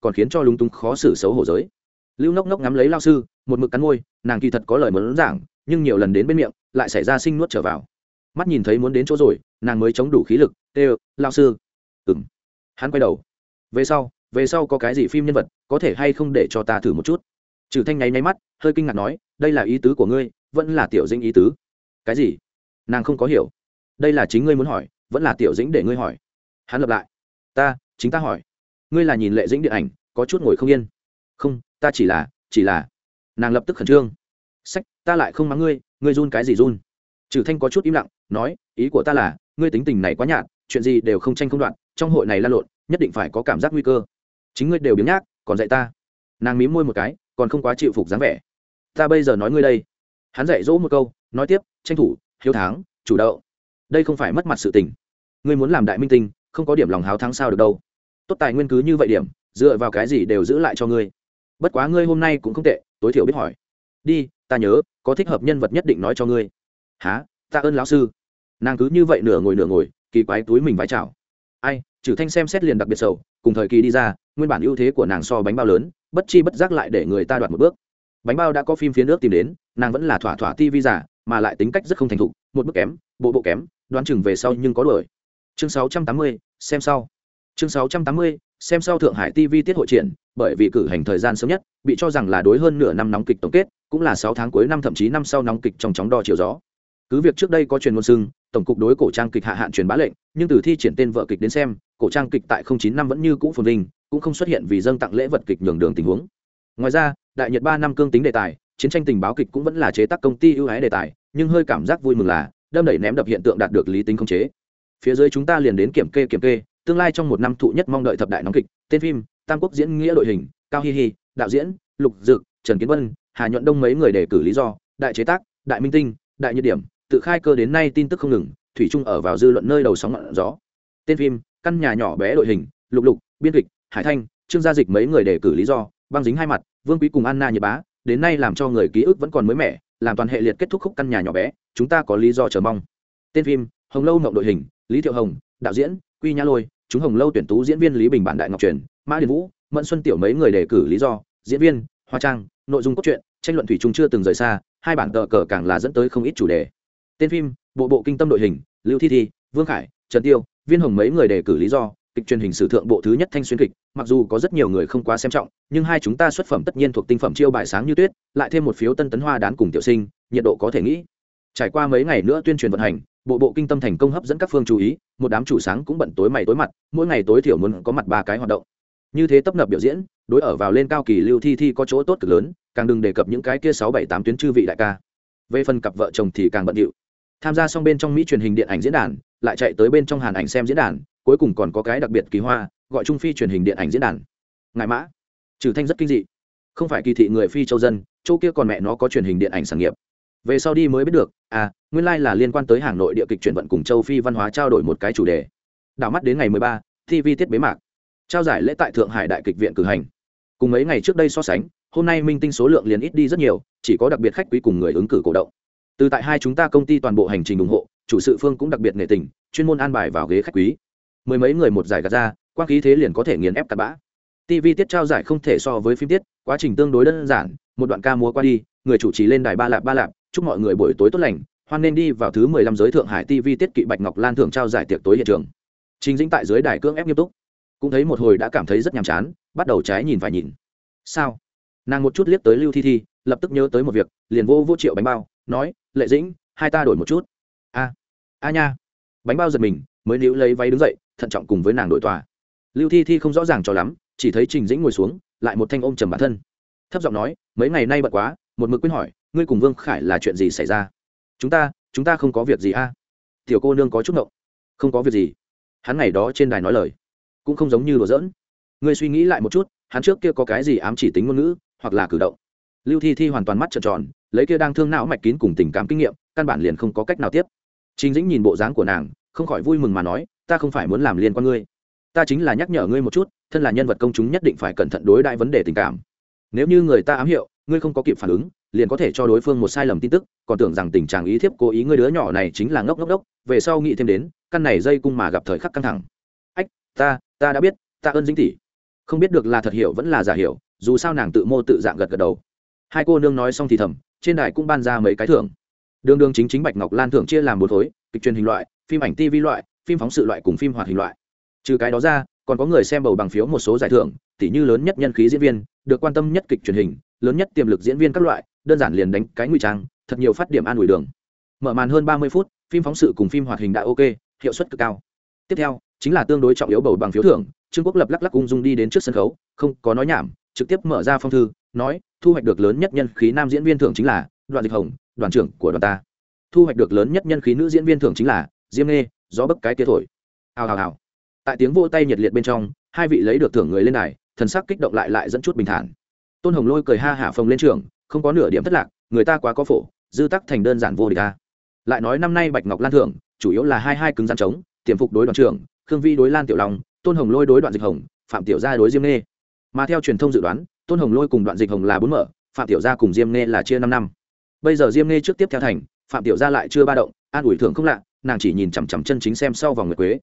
còn khiến cho lúng túng khó xử xấu hổ giới. Lưu nốc nốc ngắm lấy lao sư, một mực cắn môi, nàng kỳ thật có lời muốn giảng, nhưng nhiều lần đến bên miệng, lại xảy ra sinh nuốt trở vào. Mắt nhìn thấy muốn đến chỗ rồi, nàng mới chống đủ khí lực, tê, lao sư. Ừng hắn quay đầu. Về sau về sau có cái gì phim nhân vật, có thể hay không để cho ta thử một chút? Trừ thanh nháy nháy mắt, hơi kinh ngạc nói, đây là ý tứ của ngươi, vẫn là tiểu Dinh ý tứ. Cái gì? Nàng không có hiểu. Đây là chính ngươi muốn hỏi vẫn là tiểu dĩnh để ngươi hỏi. Hắn lập lại. Ta, chính ta hỏi. Ngươi là nhìn lệ dĩnh điện ảnh, có chút ngồi không yên. Không, ta chỉ là chỉ là. Nàng lập tức khẩn trương. Sách, ta lại không mắng ngươi ngươi run cái gì run? Trừ thanh có chút im lặng, nói, ý của ta là, ngươi tính tình này quá nhạt, chuyện gì đều không tranh không đoạn, trong hội này lan lộn, nhất định phải có cảm giác nguy cơ. Chính ngươi đều biếng nhác, còn dạy ta. Nàng mím môi một cái, còn không quá chịu phục dáng vẻ. Ta bây giờ nói ngươi đây. Hắn dạy dỗ một câu, nói tiếp, tranh thủ, hiếu thắng, chủ động. Đây không phải mất mặt sự tình ngươi muốn làm đại minh tinh, không có điểm lòng háo thắng sao được đâu. Tốt tài nguyên cứ như vậy điểm, dựa vào cái gì đều giữ lại cho ngươi. Bất quá ngươi hôm nay cũng không tệ, tối thiểu biết hỏi. Đi, ta nhớ, có thích hợp nhân vật nhất định nói cho ngươi. Há ta ơn lão sư. Nàng cứ như vậy nửa ngồi nửa ngồi, kỳ quái túi mình vái chào. Ai, trừ thanh xem xét liền đặc biệt sầu, cùng thời kỳ đi ra, nguyên bản ưu thế của nàng so bánh bao lớn, bất chi bất giác lại để người ta đoạt một bước. Bánh bao đã có phim phía nước tìm đến, nàng vẫn là thỏa thỏa ti vi giả, mà lại tính cách rất không thành thục, một bước kém, bộ bộ kém, đoán chừng về sau nhưng có đuổi chương 680, xem sau. Chương 680, xem sau thượng hải tv tiết hội triển bởi vì cử hành thời gian sớm nhất bị cho rằng là đối hơn nửa năm nóng kịch tổng kết cũng là sáu tháng cuối năm thậm chí năm sau nóng kịch trong chóng đo chiều gió. Cứ việc trước đây có truyền ngôn xưng tổng cục đối cổ trang kịch hạ hạn truyền bá lệnh nhưng từ thi triển tên vợ kịch đến xem cổ trang kịch tại chín năm vẫn như cũ phồn vinh cũng không xuất hiện vì dâng tặng lễ vật kịch nhường đường tình huống. Ngoài ra đại nhật ba năm cương tính đề tài chiến tranh tình báo kịch cũng vẫn là chế tác công ty ưu ái đề tài nhưng hơi cảm giác vui mừng là đâm đẩy ném đập hiện tượng đạt được lý tính không chế phía dưới chúng ta liền đến kiểm kê kiểm kê, tương lai trong một năm thụ nhất mong đợi thập đại nóng kịch, tên phim, tam quốc diễn nghĩa đội hình, cao hi hi, đạo diễn, lục dực, trần kiến vân, hà nhuận đông mấy người đề cử lý do, đại chế tác, đại minh tinh, đại nhiệt điểm, tự khai cơ đến nay tin tức không ngừng, thủy trung ở vào dư luận nơi đầu sóng ngọn gió. Tên phim, căn nhà nhỏ bé đội hình, lục lục, biên kịch, hải thanh, trương gia dịch mấy người đề cử lý do, băng dính hai mặt, vương quý cùng anna nhật bá, đến nay làm cho người ký ức vẫn còn mới mẻ, làm toàn hệ liệt kết thúc khúc căn nhà nhỏ bé, chúng ta có lý do chờ mong. Tên phim, hồng lâu mộng đội hình lý thiệu hồng, đạo diễn, quy nhã lôi, chúng hồng lâu tuyển tú diễn viên lý bình bản đại ngọc truyền, mã điền vũ, mẫn xuân tiểu mấy người đề cử lý do, diễn viên, hoa trang, nội dung cốt truyện, tranh luận thủy chung chưa từng rời xa, hai bản tờ cờ càng là dẫn tới không ít chủ đề. Tên phim, bộ bộ kinh tâm đội hình, lưu thi thi, vương khải, trần tiêu, viên hồng mấy người đề cử lý do, kịch truyền hình sử thượng bộ thứ nhất thanh xuyên kịch, mặc dù có rất nhiều người không quá xem trọng, nhưng hai chúng ta xuất phẩm tất nhiên thuộc tinh phẩm chiêu bài sáng như tuyết, lại thêm một phiếu tân tấn hoa đán cùng tiểu sinh, nhiệt độ có thể nghĩ. Trải qua mấy ngày nữa tuyên truyền vận hành bộ bộ kinh tâm thành công hấp dẫn các phương chú ý, một đám chủ sáng cũng bận tối mày tối mặt, mỗi ngày tối thiểu muốn có mặt ba cái hoạt động. Như thế tấp nập biểu diễn, đối ở vào lên cao kỳ lưu thi thi có chỗ tốt cực lớn, càng đừng đề cập những cái kia sáu bảy tám tuyến chư vị đại ca. Về phần cặp vợ chồng thì càng bận điệu. Tham gia xong bên trong mỹ truyền hình điện ảnh diễn đàn, lại chạy tới bên trong hàn ảnh xem diễn đàn, cuối cùng còn có cái đặc biệt kỳ hoa, gọi trung phi truyền hình điện ảnh diễn đàn. Ngài mã. Trừ thanh rất kinh dị. Không phải kỳ thị người phi châu dân, chỗ kia còn mẹ nó có truyền hình điện ảnh sản nghiệp. Về sau đi mới biết được à nguyên lai là liên quan tới hàng nội địa kịch chuyển vận cùng châu phi văn hóa trao đổi một cái chủ đề. Đảo mắt đến ngày mười ba tv tiết bế mạc. Trao giải lễ tại thượng hải đại kịch viện cử hành. Cùng mấy ngày trước đây so sánh, hôm nay minh tinh số lượng liền ít đi rất nhiều, chỉ có đặc biệt khách quý cùng người ứng cử cổ động. Từ tại hai chúng ta công ty toàn bộ hành trình ủng hộ, chủ sự phương cũng đặc biệt nghệ tình, chuyên môn an bài vào ghế khách quý. Mười mấy người một giải gạt ra quan khí thế liền có thể nghiền ép tạt bã. Tv tiết trao giải không thể so với phim tiết, quá trình tương đối đơn giản, một đoạn ca múa qua đi, người chủ trì lên đài ba lạp ba lạp, chúc mọi người buổi tối tốt lành hoan nên đi vào thứ mười lăm giới thượng hải tv tiết kỵ bạch ngọc lan thưởng trao giải tiệc tối hiện trường. Chính dĩnh tại dưới đài cưỡng ép nghiêm túc. Cũng thấy một hồi đã cảm thấy rất nhàm chán, bắt đầu trái nhìn phải nhìn. Sao? Nàng một chút liếc tới lưu thi thi, lập tức nhớ tới một việc, liền vô vô triệu bánh bao, nói, lệ dĩnh, hai ta đổi một chút. A a nha. Bánh bao giật mình, mới níu lấy váy đứng dậy, thận trọng cùng với nàng đội tòa. Lưu thi thi không rõ ràng cho lắm, chỉ thấy trình dĩnh ngồi xuống, lại một thanh ôm trầm bản thân. Thấp giọng nói, mấy ngày nay bận quá, một mực quyên hỏi, ngươi cùng vương khải là chuyện gì xảy ra? Chúng ta chúng ta không có việc gì a. Tiểu cô nương có chút ngộng. Không có việc gì. Hắn ngày đó trên đài nói lời. Cũng không giống như đùa giỡn. Ngươi suy nghĩ lại một chút, hắn trước kia có cái gì ám chỉ tính ngôn ngữ, hoặc là cử động. Lưu thi thi hoàn toàn mắt trợn tròn, lấy kia đang thương não mạch kín cùng tình cảm kinh nghiệm, căn bản liền không có cách nào tiếp. Chính dĩnh nhìn bộ dáng của nàng, không khỏi vui mừng mà nói, ta không phải muốn làm liên quan ngươi. Ta chính là nhắc nhở ngươi một chút, thân là nhân vật công chúng nhất định phải cẩn thận đối đại vấn đề tình cảm. Nếu như người ta ám hiệu ngươi không có kịp phản ứng, liền có thể cho đối phương một sai lầm tin tức, còn tưởng rằng tình trạng ý thiếp cố ý ngươi đứa nhỏ này chính là ngốc ngốc ngốc về sau nghĩ thêm đến, căn này dây cung mà gặp thời khắc căng thẳng. Ách, ta ta đã biết, ta ơn dính tỷ. Không biết được là thật hiểu vẫn là giả hiểu, dù sao nàng tự mô tự dạng gật gật đầu. Hai cô nương nói xong thì thầm, trên đài cũng ban ra mấy cái thưởng. Đường đường chính chính bạch ngọc lan thưởng chia làm một khối, kịch truyền hình loại, phim ảnh tv loại, phim phóng sự loại cùng phim hoạt hình loại. Trừ cái đó ra còn có người xem bầu bằng phiếu một số giải thưởng tỷ như lớn nhất nhân khí diễn viên, được quan tâm nhất kịch truyền hình, lớn nhất tiềm lực diễn viên các loại, đơn giản liền đánh cái ngụy trang, thật nhiều phát điểm an ủi đường. Mở màn hơn ba mươi phút, phim phóng sự cùng phim hoạt hình đã ok, hiệu suất cực cao. Tiếp theo, chính là tương đối trọng yếu bầu bằng phiếu thưởng, trương quốc lập lắc lắc ung dung đi đến trước sân khấu, không có nói nhảm, trực tiếp mở ra phong thư, nói, thu hoạch được lớn nhất nhân khí nam diễn viên thưởng chính là đoạn dịch hồng, đoàn trưởng của đoàn ta. Thu hoạch được lớn nhất nhân khí nữ diễn viên thưởng chính là diêm nghê, gió bấc cái kia thổi. Hào hào hào tại tiếng vô tay nhiệt liệt bên trong, hai vị lấy được thưởng người lên đài, thần sắc kích động lại lại dẫn chút bình thản. Tôn hồng lôi cười ha hả phồng lên trường, không có nửa điểm thất lạc, người ta quá có phổ, dư tắc thành đơn giản vô địch ta lại nói năm nay bạch ngọc lan thưởng, chủ yếu là hai hai cứng gian trống tiềm phục đối đoàn trưởng, khương vi đối lan tiểu long, tôn hồng lôi đối đoạn dịch hồng, phạm tiểu gia đối diêm nghê. Mà theo truyền thông dự đoán, tôn hồng lôi cùng đoạn dịch hồng là bốn mở, phạm tiểu gia cùng diêm nghê là chia năm năm. Bây giờ diêm nghê trước tiếp theo thành, phạm tiểu gia lại chưa ba động, an ủi thưởng không lạ, nàng chỉ nhìn chằm chằm chân chính xem sau vòng nguyệt quế.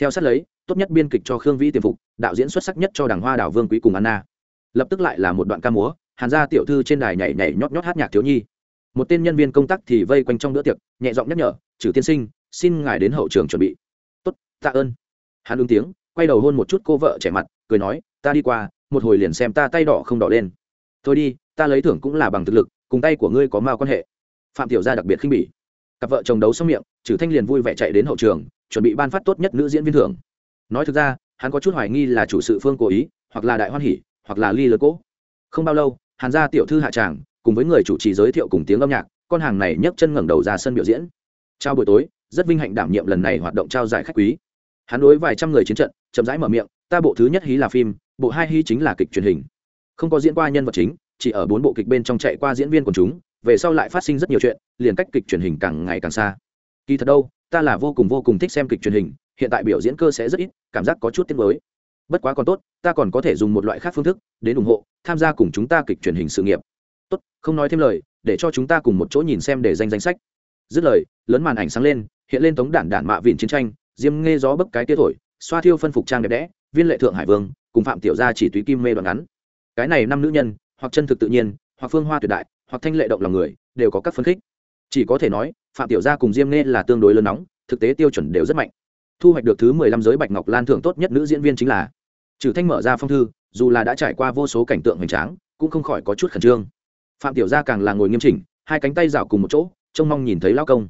Theo sát lấy tốt nhất biên kịch cho khương vĩ tiềm phục, đạo diễn xuất sắc nhất cho đảng hoa đảo vương quý cùng anna. Lập tức lại là một đoạn ca múa, hàn gia tiểu thư trên đài nhảy nhảy nhót nhót hát nhạc thiếu nhi. Một tên nhân viên công tác thì vây quanh trong bữa tiệc, nhẹ giọng nhắc nhở, trừ tiên sinh, xin ngài đến hậu trường chuẩn bị. Tốt, tạ ơn. Hắn ứng tiếng, quay đầu hôn một chút cô vợ trẻ mặt, cười nói, ta đi qua, một hồi liền xem ta tay đỏ không đỏ lên. Thôi đi, ta lấy thưởng cũng là bằng thực lực, cùng tay của ngươi có mao quan hệ. Phạm tiểu gia đặc biệt khinh bỉ. Cặp vợ chồng đấu xong miệng, trừ thanh liền vui vẻ chạy đến hậu trường, chuẩn bị ban phát tốt nhất nữ diễn viên thưởng nói thực ra, hắn có chút hoài nghi là chủ sự phương cố ý, hoặc là đại hoan hỉ, hoặc là ly lơ cỗ không bao lâu, hàn gia tiểu thư hạ tràng, cùng với người chủ trì giới thiệu cùng tiếng âm nhạc, con hàng này nhấc chân ngẩng đầu ra sân biểu diễn. Trao buổi tối, rất vinh hạnh đảm nhiệm lần này hoạt động trao giải khách quý. Hắn đối vài trăm người chiến trận, chậm rãi mở miệng, ta bộ thứ nhất hí là phim, bộ hai hí chính là kịch truyền hình. Không có diễn qua nhân vật chính, chỉ ở bốn bộ kịch bên trong chạy qua diễn viên của chúng, về sau lại phát sinh rất nhiều chuyện, liền cách kịch truyền hình càng ngày càng xa. Kỳ thật đâu, ta là vô cùng vô cùng thích xem kịch truyền hình hiện tại biểu diễn cơ sẽ rất ít, cảm giác có chút tiếng mới bất quá còn tốt, ta còn có thể dùng một loại khác phương thức đến ủng hộ, tham gia cùng chúng ta kịch truyền hình sự nghiệp. Tốt, không nói thêm lời, để cho chúng ta cùng một chỗ nhìn xem để danh danh sách. Dứt lời, lớn màn ảnh sáng lên, hiện lên tống đản đản mạ vịn chiến tranh, diêm nghe gió bấc cái tia thổi, xoa thiêu phân phục trang đẹp đẽ, viên lệ thượng hải vương, cùng phạm tiểu gia chỉ túy kim mê đoạn ngắn. Cái này năm nữ nhân, hoặc chân thực tự nhiên, hoặc phương hoa tuyệt đại, hoặc thanh lệ động lòng người, đều có các phân khích. Chỉ có thể nói, phạm tiểu gia cùng diêm nghe là tương đối lớn nóng, thực tế tiêu chuẩn đều rất mạnh thu hoạch được thứ mười lăm giới bạch ngọc lan thưởng tốt nhất nữ diễn viên chính là trừ thanh mở ra phong thư, dù là đã trải qua vô số cảnh tượng hoành tráng, cũng không khỏi có chút khẩn trương. Phạm tiểu gia càng là ngồi nghiêm chỉnh, hai cánh tay rảo cùng một chỗ, trông mong nhìn thấy lao công.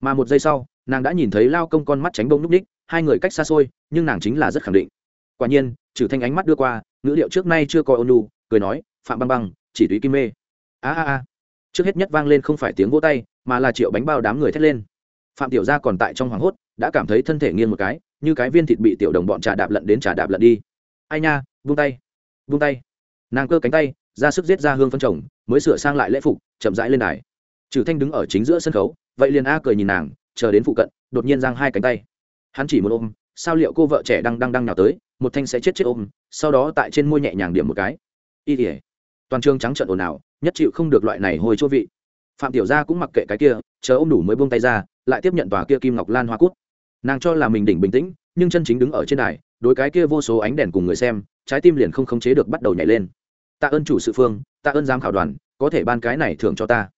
Mà một giây sau, nàng đã nhìn thấy lao công con mắt tránh bông núp ních hai người cách xa xôi, nhưng nàng chính là rất khẳng định. Quả nhiên trừ thanh ánh mắt đưa qua, ngữ liệu trước nay chưa coi ônu cười nói, phạm băng băng, chỉ túy kim mê. A a a. Trước hết nhất vang lên không phải tiếng vỗ tay, mà là triệu bánh bao đám người thét lên. Phạm tiểu gia còn tại trong hoảng hốt đã cảm thấy thân thể nghiêng một cái, như cái viên thịt bị tiểu đồng bọn trà đạp lận đến trà đạp lận đi. Ai nha, vung tay vung tay. Nàng cơ cánh tay, ra sức giết ra hương phân chồng, mới sửa sang lại lễ phục, chậm rãi lên đài. Trừ thanh đứng ở chính giữa sân khấu, vậy liền a cười nhìn nàng, chờ đến phụ cận, đột nhiên giang hai cánh tay. Hắn chỉ một ôm, sao liệu cô vợ trẻ đang đang đang nhào tới, một thanh sẽ chết chết ôm, sau đó tại trên môi nhẹ nhàng điểm một cái. Y tỉa toàn trường trắng trợn ồn ào, nhất chịu không được loại này hồi chỗ vị. Phạm tiểu gia cũng mặc kệ cái kia, chờ ôm đủ mới buông tay ra, lại tiếp nhận tòa kia kim ngọc lan hoa cút nàng cho là mình đỉnh bình tĩnh, nhưng chân chính đứng ở trên đài, đối cái kia vô số ánh đèn cùng người xem, trái tim liền không khống chế được bắt đầu nhảy lên. Tạ ơn chủ sự phương, tạ ơn giám khảo đoàn, có thể ban cái này thưởng cho ta.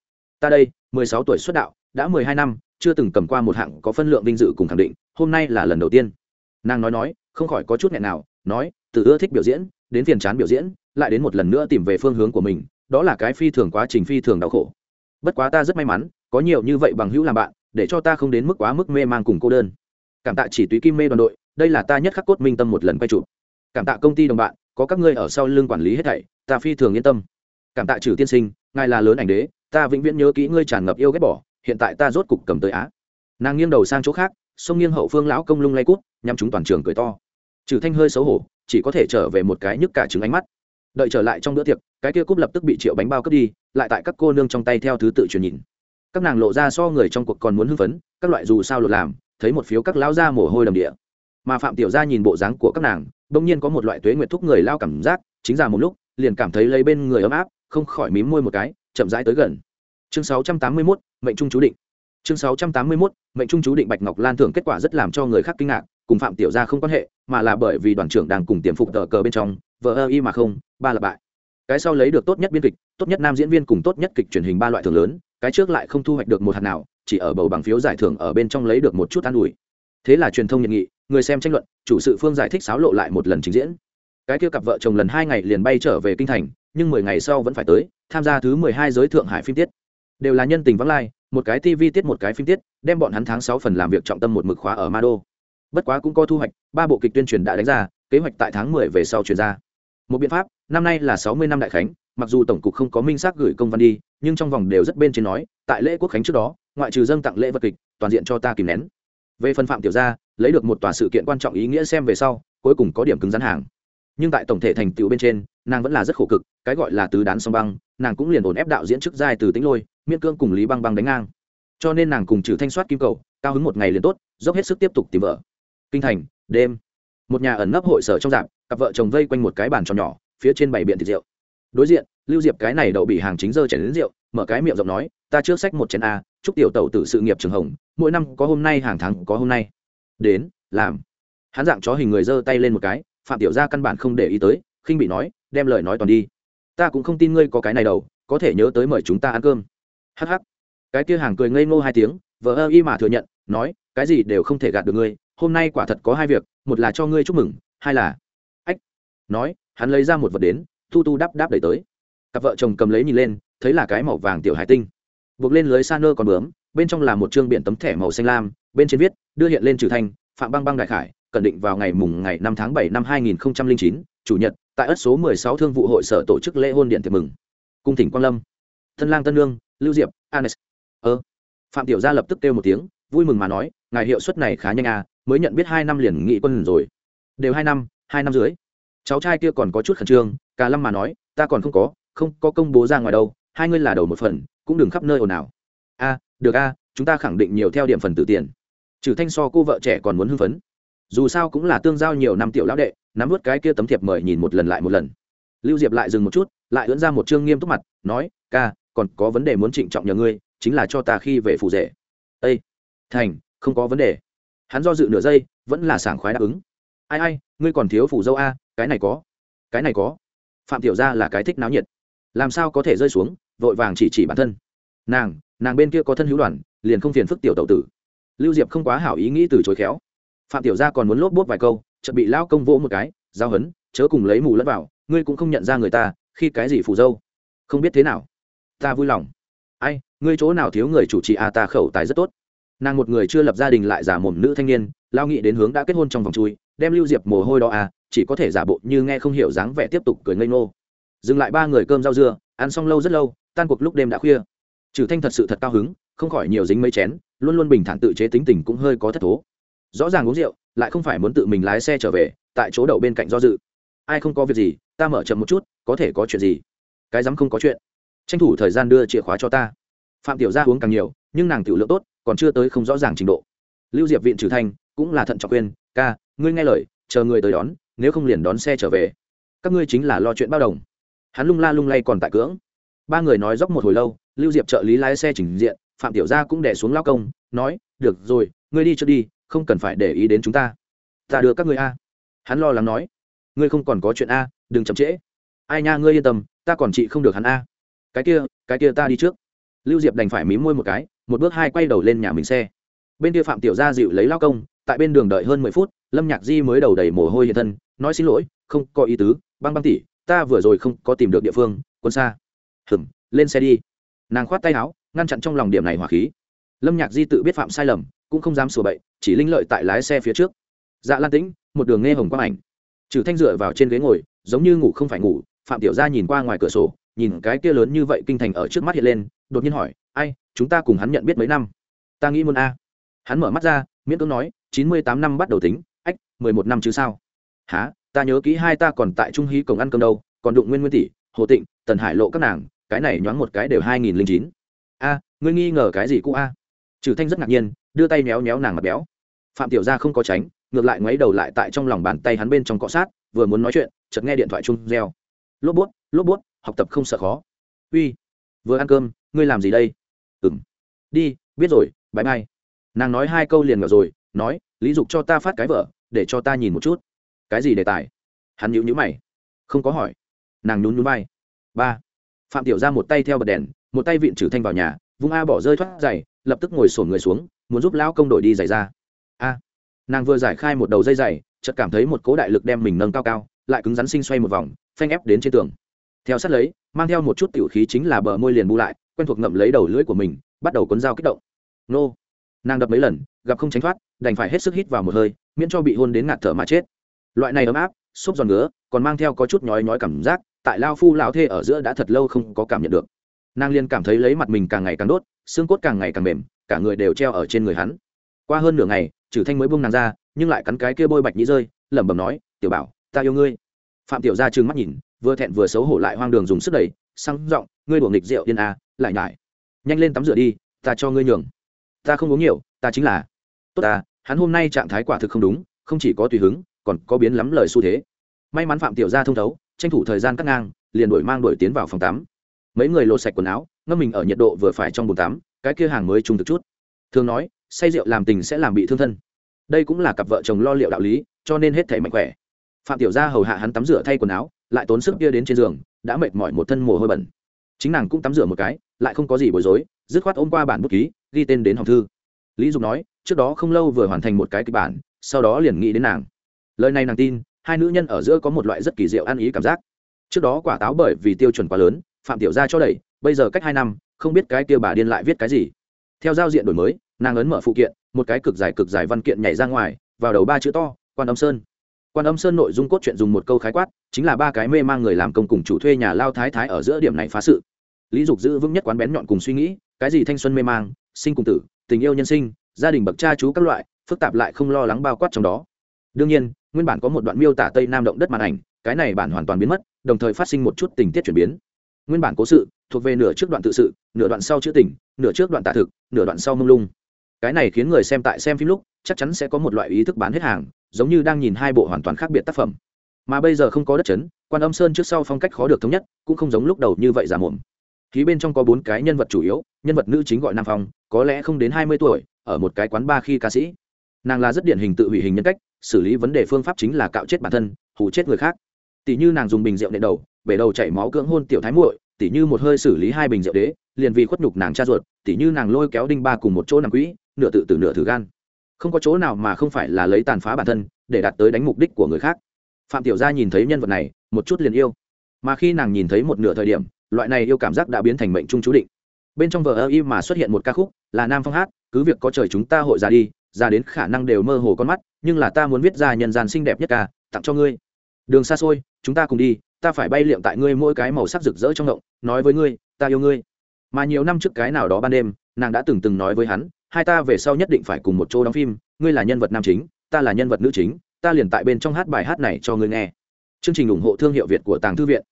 Ta đây, mười sáu tuổi xuất đạo, đã mười hai năm, chưa từng cầm qua một hạng có phân lượng vinh dự cùng khẳng định, hôm nay là lần đầu tiên. Nàng nói nói, không khỏi có chút nghẹn nào, nói, từ ưa thích biểu diễn, đến phiền chán biểu diễn, lại đến một lần nữa tìm về phương hướng của mình, đó là cái phi thường quá trình phi thường đau khổ. Bất quá ta rất may mắn, có nhiều như vậy bằng hữu làm bạn, để cho ta không đến mức quá mức mê mang cùng cô đơn cảm tạ chỉ túy kim mê đoàn đội, đây là ta nhất khắc cốt minh tâm một lần quay chụp. Cảm tạ công ty đồng bạn, có các ngươi ở sau lưng quản lý hết thảy, ta phi thường yên tâm. Cảm tạ trừ tiên sinh, ngài là lớn ảnh đế, ta vĩnh viễn nhớ kỹ ngươi tràn ngập yêu ghét bỏ, hiện tại ta rốt cục cầm tới á. Nàng nghiêng đầu sang chỗ khác, sông nghiêng hậu phương lão công lung lay cút nhằm chúng toàn trường cười to. Trừ thanh hơi xấu hổ, chỉ có thể trở về một cái nhức cả trứng ánh mắt. Đợi trở lại trong bữa tiệc, cái kia cúp lập tức bị triệu bánh bao cướp đi, lại tại các cô nương trong tay theo thứ tự truyền nhìn. Các nàng lộ ra so người trong cuộc còn muốn hưng phấn, các loại dù sao lột làm thấy một phiếu các lão ra mồ hôi đầm địa. Mà phạm tiểu gia nhìn bộ dáng của các nàng bỗng nhiên có một loại tuế nguyệt thúc người lao cảm giác chính ra một lúc liền cảm thấy lấy bên người ấm áp không khỏi mím môi một cái chậm rãi tới gần. Chương 681, mệnh trung chú định. Chương 681, mệnh trung chú định bạch ngọc lan thưởng kết quả rất làm cho người khác kinh ngạc cùng phạm tiểu gia không quan hệ mà là bởi vì đoàn trưởng đang cùng tiềm phục tờ cờ bên trong vợ ơ y mà không ba là bại. Cái sau lấy được tốt nhất biên kịch tốt nhất nam diễn viên cùng tốt nhất kịch truyền hình ba loại thưởng lớn cái trước lại không thu hoạch được một hạt nào chỉ ở bầu bằng phiếu giải thưởng ở bên trong lấy được một chút an ủi. Thế là truyền thông nhận nghị, người xem tranh luận, chủ sự phương giải thích xáo lộ lại một lần trình diễn. Cái kia cặp vợ chồng lần hai ngày liền bay trở về kinh thành, nhưng mười ngày sau vẫn phải tới, tham gia thứ mười hai giới thượng hải phim tiết. Đều là nhân tình vắng lai, một cái tv tiết một cái phim tiết, đem bọn hắn tháng sáu phần làm việc trọng tâm một mực khóa ở ma đô bất quá cũng có thu hoạch, ba bộ kịch tuyên truyền đã đánh ra, kế hoạch tại tháng mười về sau chuyển ra. Một biện pháp, năm nay là sáu mươi năm đại khánh, mặc dù tổng cục không có minh xác gửi công văn đi nhưng trong vòng đều rất bên trên nói, tại lễ quốc khánh trước đó, ngoại trừ dâng tặng lễ vật kịch, toàn diện cho ta kìm nén. Về phần phạm tiểu gia, lấy được một tòa sự kiện quan trọng ý nghĩa xem về sau, cuối cùng có điểm cứng rắn hàng. Nhưng tại tổng thể thành tựu bên trên, nàng vẫn là rất khổ cực, cái gọi là tứ đán song băng, nàng cũng liền ổn ép đạo diễn chức giai từ tính lôi, miễn cương cùng lý băng băng đánh ngang. Cho nên nàng cùng trừ thanh soát kim cầu, cao hứng một ngày liền tốt, dốc hết sức tiếp tục tìm vợ. Kinh thành, đêm, một nhà ẩn nấp hội sở trong dạp, cặp vợ chồng vây quanh một cái bàn tròn nhỏ, phía trên bảy biện thịt rượu. Đối diện lưu diệp cái này đậu bị hàng chính dơ chảy đến rượu, mở cái miệng rộng nói, ta trước sách một chén a, chúc tiểu tẩu tử sự nghiệp trường hồng, mỗi năm có hôm nay hàng tháng có hôm nay. Đến, làm. Hắn dạng chó hình người giơ tay lên một cái, phạm tiểu gia căn bản không để ý tới, khinh bị nói, đem lời nói toàn đi. Ta cũng không tin ngươi có cái này đâu, có thể nhớ tới mời chúng ta ăn cơm. Hh cái kia hàng cười ngây ngô hai tiếng vợ ơ y mà thừa nhận, nói, cái gì đều không thể gạt được ngươi, hôm nay quả thật có hai việc, một là cho ngươi chúc mừng, hai là ách. Nói, hắn lấy ra một vật đến tu tu đáp đáp đẩy tới cặp vợ chồng cầm lấy nhìn lên, thấy là cái màu vàng tiểu hải tinh. Buộc lên lưới sa nơ còn bướm, bên trong là một chương biển tấm thẻ màu xanh lam, bên trên viết, đưa hiện lên trừ thanh, phạm băng băng đại khải cẩn định vào ngày mùng ngày năm tháng bảy năm hai nghìn chín, chủ nhật, tại ất số mười sáu thương vụ hội sở tổ chức lễ hôn điện tiệc mừng. Cung thỉnh quang lâm. Thân lang tân lương lưu diệp, anes. Ơ. Phạm tiểu gia lập tức kêu một tiếng, vui mừng mà nói, ngài hiệu suất này khá nhanh à mới nhận biết hai năm liền nghị quân rồi. Đều hai năm hai năm dưới cháu trai kia còn có chút khẩn trương cả lâm mà nói, ta còn không có không có công bố ra ngoài đâu, hai ngươi là đầu một phần, cũng đừng khắp nơi ồn ào. A, được a, chúng ta khẳng định nhiều theo điểm phần tự tiền. Trừ thanh so cô vợ trẻ còn muốn hưng phấn. Dù sao cũng là tương giao nhiều năm tiểu lão đệ, nắm vớt cái kia tấm thiệp mời nhìn một lần lại một lần. Lưu diệp lại dừng một chút, lại ưỡn ra một chương nghiêm túc mặt, nói, ca, còn có vấn đề muốn trịnh trọng nhờ ngươi, chính là cho ta khi về phủ rể. Ây thành, không có vấn đề. Hắn do dự nửa giây, vẫn là sảng khoái đáp ứng. Ai ai, ngươi còn thiếu phủ dâu a, cái này có, cái này có. Phạm tiểu gia là cái thích náo nhiệt làm sao có thể rơi xuống, vội vàng chỉ chỉ bản thân. Nàng nàng bên kia có thân hữu đoàn, liền không phiền phức tiểu tậu tử. Lưu diệp không quá hảo ý nghĩ từ chối khéo. Phạm tiểu gia còn muốn lốp bốt vài câu, chợt bị lão công vỗ một cái, giao hấn, chớ cùng lấy mù lẫn vào, ngươi cũng không nhận ra người ta, khi cái gì phù dâu. Không biết thế nào. Ta vui lòng. Ai, ngươi chỗ nào thiếu người chủ trì à ta khẩu tài rất tốt. Nàng một người chưa lập gia đình lại giả mồm nữ thanh niên lao nghị đến hướng đã kết hôn trong vòng chui, đem lưu diệp mồ hôi đó à chỉ có thể giả bộ như nghe không hiểu dáng vẻ tiếp tục cười ngây ngô dừng lại ba người cơm rau dưa, ăn xong lâu rất lâu, tan cuộc lúc đêm đã khuya. Trừ thanh thật sự thật cao hứng, không khỏi nhiều dính mấy chén, luôn luôn bình thản tự chế tính tình cũng hơi có thất thố. Rõ ràng uống rượu, lại không phải muốn tự mình lái xe trở về, tại chỗ đậu bên cạnh do dự. Ai không có việc gì, ta mở chậm một chút, có thể có chuyện gì? Cái dám không có chuyện. Tranh thủ thời gian đưa chìa khóa cho ta. Phạm tiểu gia uống càng nhiều, nhưng nàng tiểu lượng tốt, còn chưa tới không rõ ràng trình độ. Lưu diệp viện trừ thanh, cũng là thận trọng khuyên, ca, ngươi nghe lời, chờ người tới đón, nếu không liền đón xe trở về. Các ngươi chính là lo chuyện bao đồng hắn lung la lung lay còn tại cưỡng. Ba người nói dốc một hồi lâu, lưu diệp trợ lý lái xe chỉnh diện, phạm tiểu gia cũng đẻ xuống lao công, nói, được rồi, ngươi đi cho đi, không cần phải để ý đến chúng ta. Ta đưa các ngươi a. Hắn lo lắng nói, ngươi không còn có chuyện a, đừng chậm trễ. Ai nha, ngươi yên tâm, ta còn chị không được hắn a. Cái kia cái kia ta đi trước. Lưu diệp đành phải mím môi một cái, một bước hai quay đầu lên nhà mình xe. Bên kia phạm tiểu gia dịu lấy lao công, tại bên đường đợi hơn mười phút, lâm nhạc di mới đầu đầy mồ hôi hiện thân, nói xin lỗi, không có ý tứ, băng băng tỉ ta vừa rồi không có tìm được địa phương, quân xa. Hừng lên xe đi. Nàng khoát tay áo, ngăn chặn trong lòng điểm này hỏa khí. Lâm nhạc di tự biết phạm sai lầm, cũng không dám sửa bậy, chỉ linh lợi tại lái xe phía trước. Dạ lan tĩnh, một đường nghe hồng quang ảnh. Trừ thanh dựa vào trên ghế ngồi, giống như ngủ không phải ngủ, phạm tiểu gia nhìn qua ngoài cửa sổ, nhìn cái kia lớn như vậy kinh thành ở trước mắt hiện lên, đột nhiên hỏi, ai, chúng ta cùng hắn nhận biết mấy năm? Ta nghĩ muốn a. Hắn mở mắt ra, miễn cưỡng nói, chín mươi tám năm bắt đầu tính, ách, mười một năm chứ sao? Há ta nhớ kỹ hai ta còn tại trung hí cổng ăn cơm đâu, còn đụng nguyên nguyên tỷ, hồ tịnh, tần hải lộ các nàng, cái này nhoáng một cái đều hai nghìn chín. A, ngươi nghi ngờ cái gì cũ a? Trừ thanh rất ngạc nhiên, đưa tay méo méo nàng mặt béo. Phạm tiểu gia không có tránh, ngược lại ngoáy đầu lại tại trong lòng bàn tay hắn bên trong cọ sát, vừa muốn nói chuyện, chợt nghe điện thoại chung reo. Lốp bút lốp bút, học tập không sợ khó. Uy, vừa ăn cơm, ngươi làm gì đây? Ừm. Đi, biết rồi bãi mai nàng nói hai câu liền ngờ rồi, nói, lý dục cho ta phát cái vợ để cho ta nhìn một chút cái gì đề tài? Hắn nhữ nhữ mày. Không có hỏi. Nàng nhún nhún vai. Ba. Phạm tiểu ra một tay theo bật đèn, một tay vịn trừ thanh vào nhà, vung a bỏ rơi thoát giày, lập tức ngồi sổn người xuống, muốn giúp lão công đội đi giày ra. A. Nàng vừa giải khai một đầu dây giày, chợt cảm thấy một cố đại lực đem mình nâng cao cao, lại cứng rắn sinh xoay một vòng, phanh ép đến trên tường. Theo sát lấy, mang theo một chút tiểu khí chính là bờ môi liền bu lại, quen thuộc ngậm lấy đầu lưỡi của mình, bắt đầu cuốn dao kích động. Nô. Nàng đập mấy lần, gặp không tránh thoát, đành phải hết sức hít vào một hơi, miễn cho bị hôn đến ngạt thở mà chết loại này ấm áp, xốp giòn ngứa, còn mang theo có chút nhói nhói cảm giác, tại lao phu lão thê ở giữa đã thật lâu không có cảm nhận được. Nàng liên cảm thấy lấy mặt mình càng ngày càng đốt, xương cốt càng ngày càng mềm, cả người đều treo ở trên người hắn. Qua hơn nửa ngày trừ thanh mới buông nàng ra, nhưng lại cắn cái kia bôi bạch nhĩ rơi, lẩm bẩm nói, tiểu bảo, ta yêu ngươi. Phạm tiểu gia trừng mắt nhìn, vừa thẹn vừa xấu hổ lại hoang đường dùng sức đẩy, sang giọng, ngươi đuổi nghịch rượu điên a lại nhải. Nhanh lên tắm rửa đi, ta cho ngươi nhường. Ta không uống nhiều, ta chính là. Tốt ta, hắn hôm nay trạng thái quả thực không đúng, không chỉ có tùy hứng còn có biến lắm lời xu thế. May mắn phạm tiểu gia thông thấu, tranh thủ thời gian cắt ngang, liền đổi mang đổi tiến vào phòng tắm. Mấy người lột sạch quần áo, ngâm mình ở nhiệt độ vừa phải trong bồn tắm, cái kia hàng mới trung thực chút. Thường nói, say rượu làm tình sẽ làm bị thương thân. Đây cũng là cặp vợ chồng lo liệu đạo lý, cho nên hết thể mạnh khỏe. Phạm tiểu gia hầu hạ hắn tắm rửa thay quần áo, lại tốn sức kia đến trên giường, đã mệt mỏi một thân mồ hôi bẩn. Chính nàng cũng tắm rửa một cái, lại không có gì bối rối, dứt khoát ôm qua bản bút ký, ghi tên đến hòm thư. Lý dục nói, trước đó không lâu vừa hoàn thành một cái kịch bản, sau đó liền nghĩ đến nàng lời này nàng tin, hai nữ nhân ở giữa có một loại rất kỳ diệu ăn ý cảm giác. Trước đó quả táo bởi vì tiêu chuẩn quá lớn, phạm tiểu gia cho đẩy, bây giờ cách hai năm, không biết cái kia bà điên lại viết cái gì. Theo giao diện đổi mới, nàng ấn mở phụ kiện, một cái cực dài cực dài văn kiện nhảy ra ngoài, vào đầu ba chữ to, quan âm sơn. Quan âm sơn nội dung cốt truyện dùng một câu khái quát, chính là ba cái mê mang người làm công cùng chủ thuê nhà lao thái thái ở giữa điểm này phá sự. Lý dục giữ vững nhất quán bén nhọn cùng suy nghĩ, cái gì thanh xuân mê mang, sinh cùng tử, tình yêu nhân sinh, gia đình bậc cha chú các loại, phức tạp lại không lo lắng bao quát trong đó. Đương nhiên nguyên bản có một đoạn miêu tả tây nam động đất màn ảnh, cái này bản hoàn toàn biến mất, đồng thời phát sinh một chút tình tiết chuyển biến. Nguyên bản cố sự, thuộc về nửa trước đoạn tự sự, nửa đoạn sau chữ tình, nửa trước đoạn tả thực, nửa đoạn sau mông lung. Cái này khiến người xem tại xem phim lúc, chắc chắn sẽ có một loại ý thức bán hết hàng, giống như đang nhìn hai bộ hoàn toàn khác biệt tác phẩm. Mà bây giờ không có đất chấn, quan âm sơn trước sau phong cách khó được thống nhất, cũng không giống lúc đầu như vậy giả mồm. Khí bên trong có bốn cái nhân vật chủ yếu, nhân vật nữ chính gọi nam phong, có lẽ không đến hai mươi tuổi, ở một cái quán ba khi ca sĩ. Nàng là rất điển hình tự hủy hình nhân cách xử lý vấn đề phương pháp chính là cạo chết bản thân, hù chết người khác. Tỷ như nàng dùng bình rượu nện đầu, bể đầu chảy máu cưỡng hôn tiểu thái muội, tỷ như một hơi xử lý hai bình rượu đế, liền vì khuất nhục nàng cha ruột, tỷ như nàng lôi kéo đinh ba cùng một chỗ nằm quỹ, nửa tự tử nửa thử gan. Không có chỗ nào mà không phải là lấy tàn phá bản thân, để đạt tới đánh mục đích của người khác. Phạm tiểu gia nhìn thấy nhân vật này, một chút liền yêu. Mà khi nàng nhìn thấy một nửa thời điểm, loại này yêu cảm giác đã biến thành mệnh trung chú định. Bên trong vở ơ y mà xuất hiện một ca khúc, là nam phong hát, cứ việc có trời chúng ta hội ra đi ra đến khả năng đều mơ hồ con mắt, nhưng là ta muốn viết ra nhân gian xinh đẹp nhất ca, tặng cho ngươi. Đường xa xôi, chúng ta cùng đi, ta phải bay liệm tại ngươi mỗi cái màu sắc rực rỡ trong động, nói với ngươi, ta yêu ngươi. Mà nhiều năm trước cái nào đó ban đêm, nàng đã từng từng nói với hắn, hai ta về sau nhất định phải cùng một chỗ đóng phim, ngươi là nhân vật nam chính, ta là nhân vật nữ chính, ta liền tại bên trong hát bài hát này cho ngươi nghe. Chương trình ủng hộ thương hiệu việt của tàng thư viện.